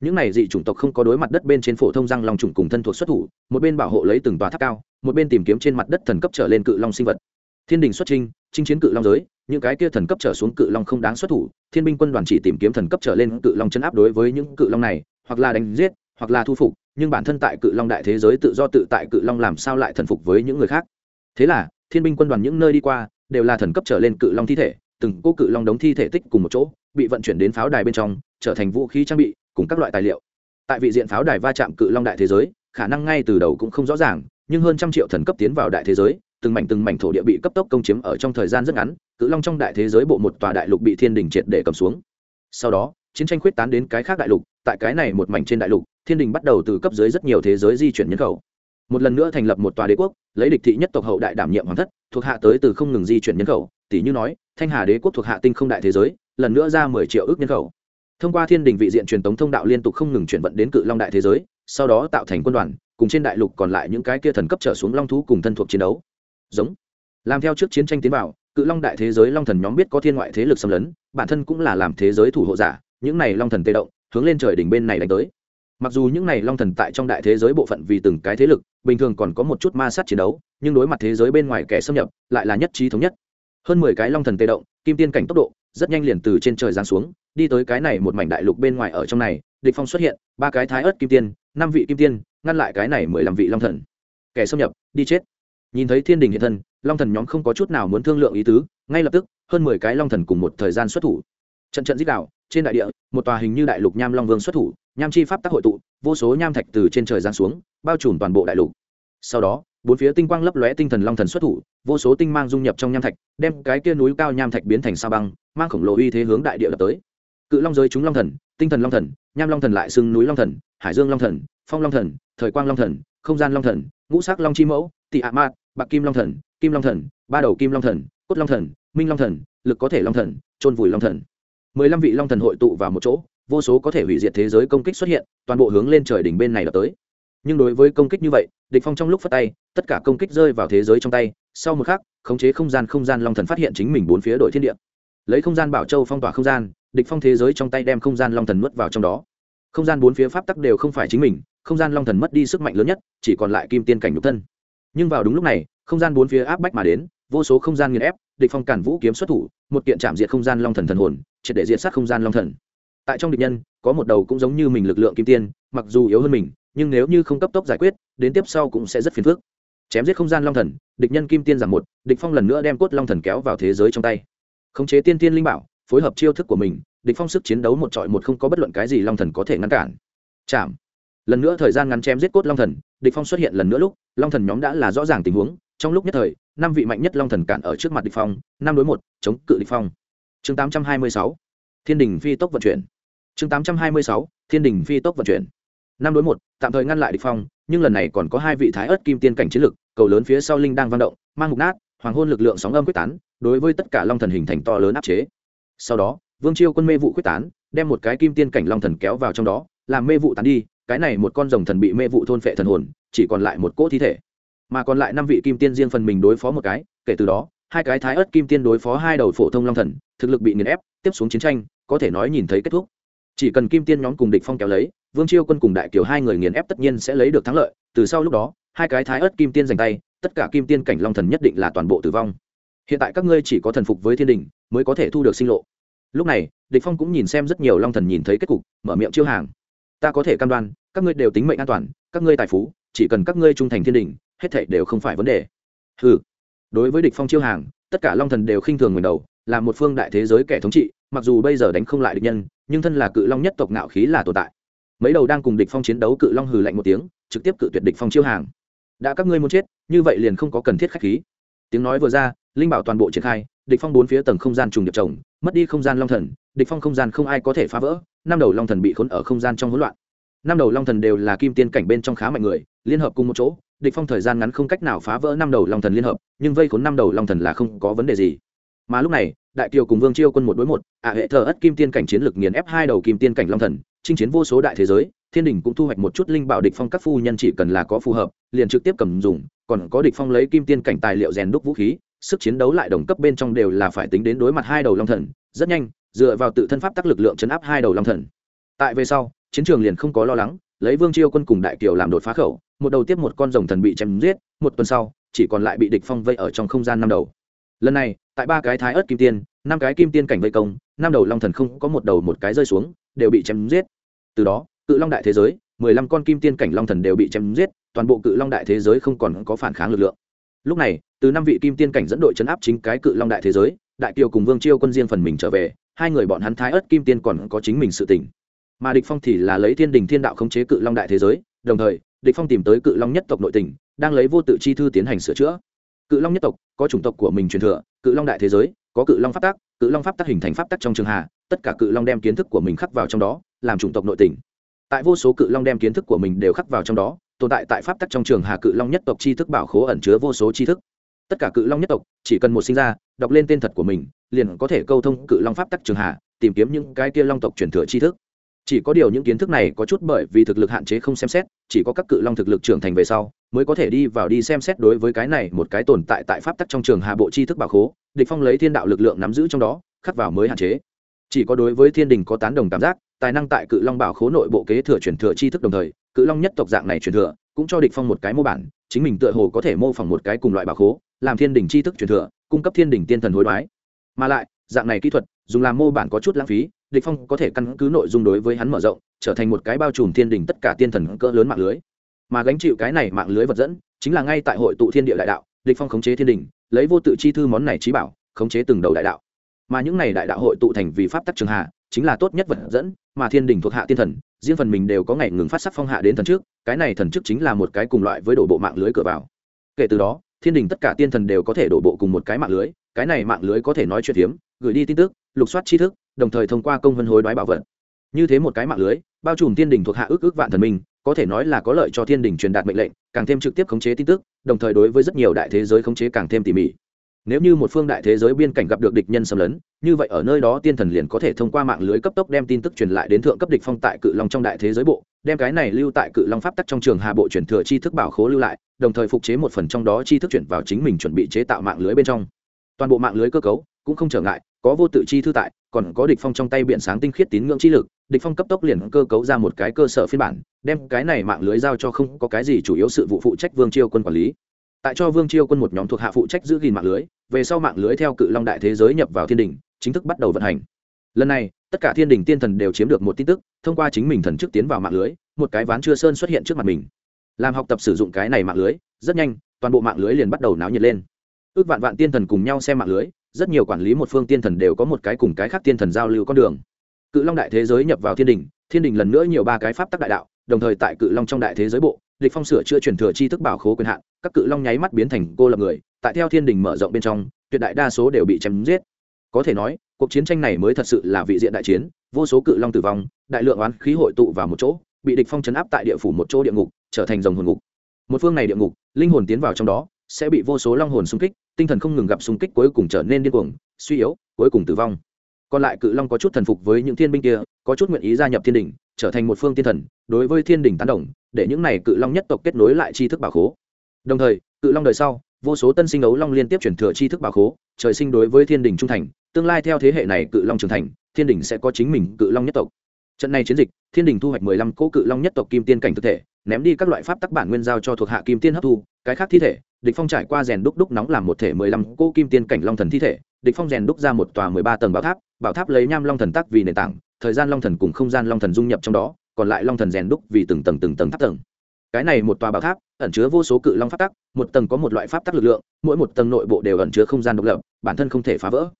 Những này dị chủng tộc không có đối mặt đất bên trên phổ thông răng long trùng cùng thân thuộc xuất thủ, một bên bảo hộ lấy từng tòa tháp cao, một bên tìm kiếm trên mặt đất thần cấp trở lên cự long sinh vật. Thiên đình xuất trinh chinh chiến cự long giới, những cái kia thần cấp trở xuống cự long không đáng xuất thủ, thiên binh quân đoàn chỉ tìm kiếm thần cấp trở lên cự long chấn áp đối với những cự long này, hoặc là đánh giết hoặc là thu phục, nhưng bản thân tại cự long đại thế giới tự do tự tại cự long làm sao lại thần phục với những người khác? Thế là, thiên binh quân đoàn những nơi đi qua, đều là thần cấp trở lên cự long thi thể, từng cô cự long đóng thi thể tích cùng một chỗ, bị vận chuyển đến pháo đài bên trong, trở thành vũ khí trang bị, cùng các loại tài liệu. Tại vị diện pháo đài va chạm cự long đại thế giới, khả năng ngay từ đầu cũng không rõ ràng, nhưng hơn trăm triệu thần cấp tiến vào đại thế giới, từng mảnh từng mảnh thổ địa bị cấp tốc công chiếm ở trong thời gian rất ngắn, cự long trong đại thế giới bộ một tòa đại lục bị thiên đình triệt để cầm xuống. Sau đó, chiến tranh khuyết tán đến cái khác đại lục, tại cái này một mảnh trên đại lục thiên đình bắt đầu từ cấp dưới rất nhiều thế giới di chuyển nhân khẩu. Một lần nữa thành lập một tòa đế quốc, lấy địch thị nhất tộc hậu đại đảm nhiệm hoàng thất, thuộc hạ tới từ không ngừng di chuyển nhân khẩu tỷ như nói, thanh hà đế quốc thuộc hạ tinh không đại thế giới, lần nữa ra mười triệu ước nhân khẩu. Thông qua thiên đình vị diện truyền tống thông đạo liên tục không ngừng chuyển vận đến cự long đại thế giới, sau đó tạo thành quân đoàn, cùng trên đại lục còn lại những cái kia thần cấp trở xuống long thú cùng thân thuộc chiến đấu. Giống. Làm theo trước chiến tranh tiến vào, cự long đại thế giới long thần nhóm biết có thiên ngoại thế lực xâm lấn, bản thân cũng là làm thế giới thủ hộ giả, những này long thần tê động, hướng lên trời đỉnh bên này đánh tới mặc dù những này long thần tại trong đại thế giới bộ phận vì từng cái thế lực, bình thường còn có một chút ma sát chiến đấu, nhưng đối mặt thế giới bên ngoài kẻ xâm nhập, lại là nhất trí thống nhất. Hơn mười cái long thần tê động, kim tiên cảnh tốc độ, rất nhanh liền từ trên trời giáng xuống, đi tới cái này một mảnh đại lục bên ngoài ở trong này, địch phong xuất hiện, ba cái thái ớt kim tiên, năm vị kim tiên, ngăn lại cái này mười lăm vị long thần. Kẻ xâm nhập, đi chết. Nhìn thấy thiên đình hiện thân, long thần nhóm không có chút nào muốn thương lượng ý tứ, ngay lập tức, hơn mười cái long thần cùng một thời gian xuất thủ. Trận trận dích đạo, trên đại địa, một tòa hình như đại lục nham long vương xuất thủ nham chi pháp tác hội tụ vô số nham thạch từ trên trời giáng xuống bao trùm toàn bộ đại lục sau đó bốn phía tinh quang lấp lóe tinh thần long thần xuất thủ vô số tinh mang dung nhập trong nham thạch đem cái kia núi cao nham thạch biến thành sao băng mang khổng lồ uy thế hướng đại địa đập tới cự long giới chúng long thần tinh thần long thần nham long thần lại xưng núi long thần hải dương long thần phong long thần thời quang long thần không gian long thần ngũ sắc long chi mẫu tị ạ ma, bạc kim long thần kim long thần ba đầu kim long thần cốt long thần minh long thần lực có thể long thần trôn vùi long thần mười lăm vị long thần hội tụ vào một chỗ vô số có thể hủy diệt thế giới công kích xuất hiện, toàn bộ hướng lên trời đỉnh bên này đập tới. Nhưng đối với công kích như vậy, địch phong trong lúc phát tay, tất cả công kích rơi vào thế giới trong tay, sau một khắc, khống chế không gian không gian long thần phát hiện chính mình bốn phía đội thiên địa. Lấy không gian bảo châu phong tỏa không gian, địch phong thế giới trong tay đem không gian long thần nuốt vào trong đó. Không gian bốn phía pháp tắc đều không phải chính mình, không gian long thần mất đi sức mạnh lớn nhất, chỉ còn lại kim tiên cảnh nhục thân. Nhưng vào đúng lúc này, không gian bốn phía áp bách mà đến, vô số không gian nghiền ép, địch phong cản vũ kiếm xuất thủ, một kiện chạm diệt không gian long thần thần hồn, triệt để diệt sát không gian long thần tại trong địch nhân, có một đầu cũng giống như mình lực lượng kim tiên, mặc dù yếu hơn mình, nhưng nếu như không cấp tốc giải quyết, đến tiếp sau cũng sẽ rất phiền phức. Chém giết không gian long thần, địch nhân kim tiên giảm một, địch phong lần nữa đem cốt long thần kéo vào thế giới trong tay. Khống chế tiên tiên linh bảo, phối hợp chiêu thức của mình, địch phong sức chiến đấu một trọi một không có bất luận cái gì long thần có thể ngăn cản. Chạm. Lần nữa thời gian ngắn chém giết cốt long thần, địch phong xuất hiện lần nữa lúc, long thần nhóm đã là rõ ràng tình huống. Trong lúc nhất thời, năm vị mạnh nhất long thần cản ở trước mặt địch phong, năm đối một, chống cự địch phong. Chương 826 thiên đình phi tốc vận chuyển chương 826 thiên đình phi tốc vận chuyển. Năm đối một, tạm thời ngăn lại địch phong, nhưng lần này còn có hai vị thái ớt kim tiên cảnh chiến lực, cầu lớn phía sau linh đang vang động, mang mục nát, hoàng hôn lực lượng sóng âm quyết tán, đối với tất cả long thần hình thành to lớn áp chế. Sau đó, vương chiêu quân mê vụ quyết tán, đem một cái kim tiên cảnh long thần kéo vào trong đó, làm mê vụ tán đi, cái này một con rồng thần bị mê vụ thôn phệ thần hồn, chỉ còn lại một cỗ thi thể. Mà còn lại năm vị kim tiên riêng phần mình đối phó một cái, kể từ đó, hai cái thái ớt kim tiên đối phó hai đầu phổ thông long thần, thực lực bị nghiền ép, tiếp xuống chiến tranh, có thể nói nhìn thấy kết thúc chỉ cần kim tiên nhóm cùng địch phong kéo lấy, vương chiêu quân cùng đại kiều hai người nghiền ép tất nhiên sẽ lấy được thắng lợi. Từ sau lúc đó, hai cái thái ớt kim tiên giành tay, tất cả kim tiên cảnh long thần nhất định là toàn bộ tử vong. Hiện tại các ngươi chỉ có thần phục với thiên đình, mới có thể thu được sinh lộ. Lúc này, địch phong cũng nhìn xem rất nhiều long thần nhìn thấy kết cục, mở miệng chiêu hàng. Ta có thể cam đoan, các ngươi đều tính mệnh an toàn, các ngươi tài phú, chỉ cần các ngươi trung thành thiên đình, hết thảy đều không phải vấn đề. Hừ. Đối với địch phong chiêu hàng, tất cả long thần đều khinh thường ngẩng đầu là một phương đại thế giới kẻ thống trị, mặc dù bây giờ đánh không lại địch nhân, nhưng thân là cự long nhất tộc ngạo khí là tồn tại. Mấy đầu đang cùng địch phong chiến đấu cự long hừ lạnh một tiếng, trực tiếp cự tuyệt địch phong chiêu hàng. Đã các ngươi muốn chết, như vậy liền không có cần thiết khách khí. Tiếng nói vừa ra, linh bảo toàn bộ triển khai, địch phong bốn phía tầng không gian trùng điệp chồng mất đi không gian long thần, địch phong không gian không ai có thể phá vỡ, năm đầu long thần bị khốn ở không gian trong hỗn loạn. Năm đầu long thần đều là kim tiên cảnh bên trong khá mạnh người, liên hợp cùng một chỗ, địch phong thời gian ngắn không cách nào phá vỡ năm đầu long thần liên hợp, nhưng vây khốn năm đầu long thần là không có vấn đề gì mà lúc này, đại kiều cùng vương chiêu quân một đối một, ạ hệ thờ ất kim tiên cảnh chiến lực nghiền ép hai đầu kim tiên cảnh long thần, chinh chiến vô số đại thế giới, thiên đình cũng thu hoạch một chút linh bảo địch phong các phu nhân chỉ cần là có phù hợp, liền trực tiếp cầm dùng, còn có địch phong lấy kim tiên cảnh tài liệu rèn đúc vũ khí, sức chiến đấu lại đồng cấp bên trong đều là phải tính đến đối mặt hai đầu long thần, rất nhanh, dựa vào tự thân pháp tác lực lượng chấn áp hai đầu long thần. Tại về sau, chiến trường liền không có lo lắng, lấy vương chiêu quân cùng đại kiều làm đột phá khẩu, một đầu tiếp một con rồng thần bị chém giết, một tuần sau, chỉ còn lại bị địch phong vây ở trong không gian năm đầu lần này, tại ba cái thái ớt kim tiên, năm cái kim tiên cảnh vây công, năm đầu long thần không có một đầu một cái rơi xuống, đều bị chém giết. Từ đó, cự long đại thế giới, mười lăm con kim tiên cảnh long thần đều bị chém giết, toàn bộ cự long đại thế giới không còn có phản kháng lực lượng. Lúc này, từ năm vị kim tiên cảnh dẫn đội chấn áp chính cái cự long đại thế giới, đại kiều cùng vương chiêu quân riêng phần mình trở về, hai người bọn hắn thái ớt kim tiên còn có chính mình sự tỉnh mà địch phong thì là lấy thiên đình thiên đạo khống chế cự long đại thế giới, đồng thời, địch phong tìm tới cự long nhất tộc nội tỉnh đang lấy vô tự chi thư tiến hành sửa chữa cự long nhất tộc có chủng tộc của mình truyền thừa cự long đại thế giới có cự long pháp Tác, cự long pháp Tác hình thành pháp Tác trong trường hà tất cả cự long đem kiến thức của mình khắc vào trong đó làm chủng tộc nội tình tại vô số cự long đem kiến thức của mình đều khắc vào trong đó tồn tại tại pháp tắc trong trường hà cự long nhất tộc tri thức bảo khố ẩn chứa vô số tri thức tất cả cự long nhất tộc chỉ cần một sinh ra đọc lên tên thật của mình liền có thể câu thông cự long pháp tắc trường hà tìm kiếm những cái kia long tộc truyền thừa tri thức chỉ có điều những kiến thức này có chút bởi vì thực lực hạn chế không xem xét chỉ có các cự long thực lực trưởng thành về sau mới có thể đi vào đi xem xét đối với cái này một cái tồn tại tại pháp tắc trong trường hà bộ tri thức bảo khố, địch phong lấy thiên đạo lực lượng nắm giữ trong đó, khắc vào mới hạn chế. Chỉ có đối với thiên đình có tán đồng cảm giác, tài năng tại cự long bảo khố nội bộ kế thừa truyền thừa tri thức đồng thời, cự long nhất tộc dạng này truyền thừa, cũng cho địch phong một cái mô bản, chính mình tựa hồ có thể mô phỏng một cái cùng loại bảo khố, làm thiên đình tri thức truyền thừa, cung cấp thiên đình tiên thần hối đoái. Mà lại, dạng này kỹ thuật, dùng làm mô bản có chút lãng phí, địch phong có thể căn cứ nội dung đối với hắn mở rộng, trở thành một cái bao trùm thiên đình tất cả tiên thần cỡ lớn mạng lưới mà gánh chịu cái này mạng lưới vật dẫn, chính là ngay tại hội tụ thiên địa đại đạo địch phong khống chế thiên đình, lấy vô tự chi thư món này trí bảo, khống chế từng đầu đại đạo. Mà những này đại đạo hội tụ thành vì pháp tắc trường hạ, chính là tốt nhất vật dẫn, mà thiên đình thuộc hạ tiên thần, riêng phần mình đều có ngày ngừng phát sắc phong hạ đến thần trước, cái này thần trước chính là một cái cùng loại với đổ bộ mạng lưới cửa vào. Kể từ đó, thiên đình tất cả tiên thần đều có thể đổ bộ cùng một cái mạng lưới, cái này mạng lưới có thể nói chuyện hiếm gửi đi tin tức, lục soát tri thức, đồng thời thông qua công vân hối đoái bảo vật. Như thế một cái mạng lưới, bao trùm thiên đình thuộc hạ ước ước vạn thần minh có thể nói là có lợi cho thiên đình truyền đạt mệnh lệnh, càng thêm trực tiếp khống chế tin tức, đồng thời đối với rất nhiều đại thế giới khống chế càng thêm tỉ mỉ. Nếu như một phương đại thế giới biên cảnh gặp được địch nhân xâm lấn, như vậy ở nơi đó tiên thần liền có thể thông qua mạng lưới cấp tốc đem tin tức truyền lại đến thượng cấp địch phong tại cự long trong đại thế giới bộ, đem cái này lưu tại cự long pháp tắc trong trường hà bộ truyền thừa chi thức bảo khố lưu lại, đồng thời phục chế một phần trong đó chi thức chuyển vào chính mình chuẩn bị chế tạo mạng lưới bên trong. Toàn bộ mạng lưới cơ cấu cũng không trở ngại, có vô tự chi thư tại, còn có địch phong trong tay biện sáng tinh khiết tín ngưỡng chi lực địch phong cấp tốc liền cơ cấu ra một cái cơ sở phiên bản, đem cái này mạng lưới giao cho không có cái gì chủ yếu sự vụ phụ trách vương chiêu quân quản lý. Tại cho vương chiêu quân một nhóm thuộc hạ phụ trách giữ gìn mạng lưới, về sau mạng lưới theo cự long đại thế giới nhập vào thiên đình, chính thức bắt đầu vận hành. Lần này, tất cả thiên đình tiên thần đều chiếm được một tin tức, thông qua chính mình thần chức tiến vào mạng lưới, một cái ván chưa sơn xuất hiện trước mặt mình. Làm học tập sử dụng cái này mạng lưới, rất nhanh, toàn bộ mạng lưới liền bắt đầu náo nhiệt lên. Ước vạn vạn tiên thần cùng nhau xem mạng lưới, rất nhiều quản lý một phương tiên thần đều có một cái cùng cái khác tiên thần giao lưu con đường cự long đại thế giới nhập vào thiên đình thiên đình lần nữa nhiều ba cái pháp tắc đại đạo, đồng thời tại cự long trong đại thế giới bộ, địch phong sửa chữa truyền thừa chi thức bảo khố quyền hạn, các cự long nháy mắt biến thành cô lập người, tại theo thiên đình mở rộng bên trong, tuyệt đại đa số đều bị chém giết. Có thể nói, cuộc chiến tranh này mới thật sự là vị diện đại chiến, vô số cự long tử vong, đại lượng oán khí hội tụ vào một chỗ, bị địch phong chấn áp tại địa phủ một chỗ địa ngục, trở thành dòng hồn ngục. Một phương này địa ngục, linh hồn tiến vào trong đó, sẽ bị vô số long hồn xung kích, tinh thần không ngừng gặp xung kích cuối cùng trở nên điên cuồng, suy yếu, cuối cùng tử vong còn lại cự long có chút thần phục với những thiên binh kia, có chút nguyện ý gia nhập thiên đình trở thành một phương tiên thần, đối với thiên đình tán đồng, để những này cự long nhất tộc kết nối lại tri thức bảo khố. Đồng thời, cự long đời sau, vô số tân sinh ấu long liên tiếp chuyển thừa tri thức bảo khố, trời sinh đối với thiên đình trung thành, tương lai theo thế hệ này cự long trưởng thành, thiên đình sẽ có chính mình cự long nhất tộc trận này chiến dịch, thiên đình thu hoạch mười lăm cỗ cự long nhất tộc kim tiên cảnh thực thể, ném đi các loại pháp tắc bản nguyên giao cho thuộc hạ kim tiên hấp thu, cái khác thi thể, địch phong trải qua rèn đúc đúc nóng làm một thể mười lăm cỗ kim tiên cảnh long thần thi thể, địch phong rèn đúc ra một tòa mười ba tầng bảo tháp bảo tháp lấy nham long thần tắc vì nền tảng, thời gian long thần cùng không gian long thần dung nhập trong đó, còn lại long thần rèn đúc vì từng tầng từng tầng tháp tầng. Cái này một tòa bảo tháp, ẩn chứa vô số cự long pháp tắc, một tầng có một loại pháp tắc lực lượng, mỗi một tầng nội bộ đều ẩn chứa không gian độc lập, bản thân không thể phá vỡ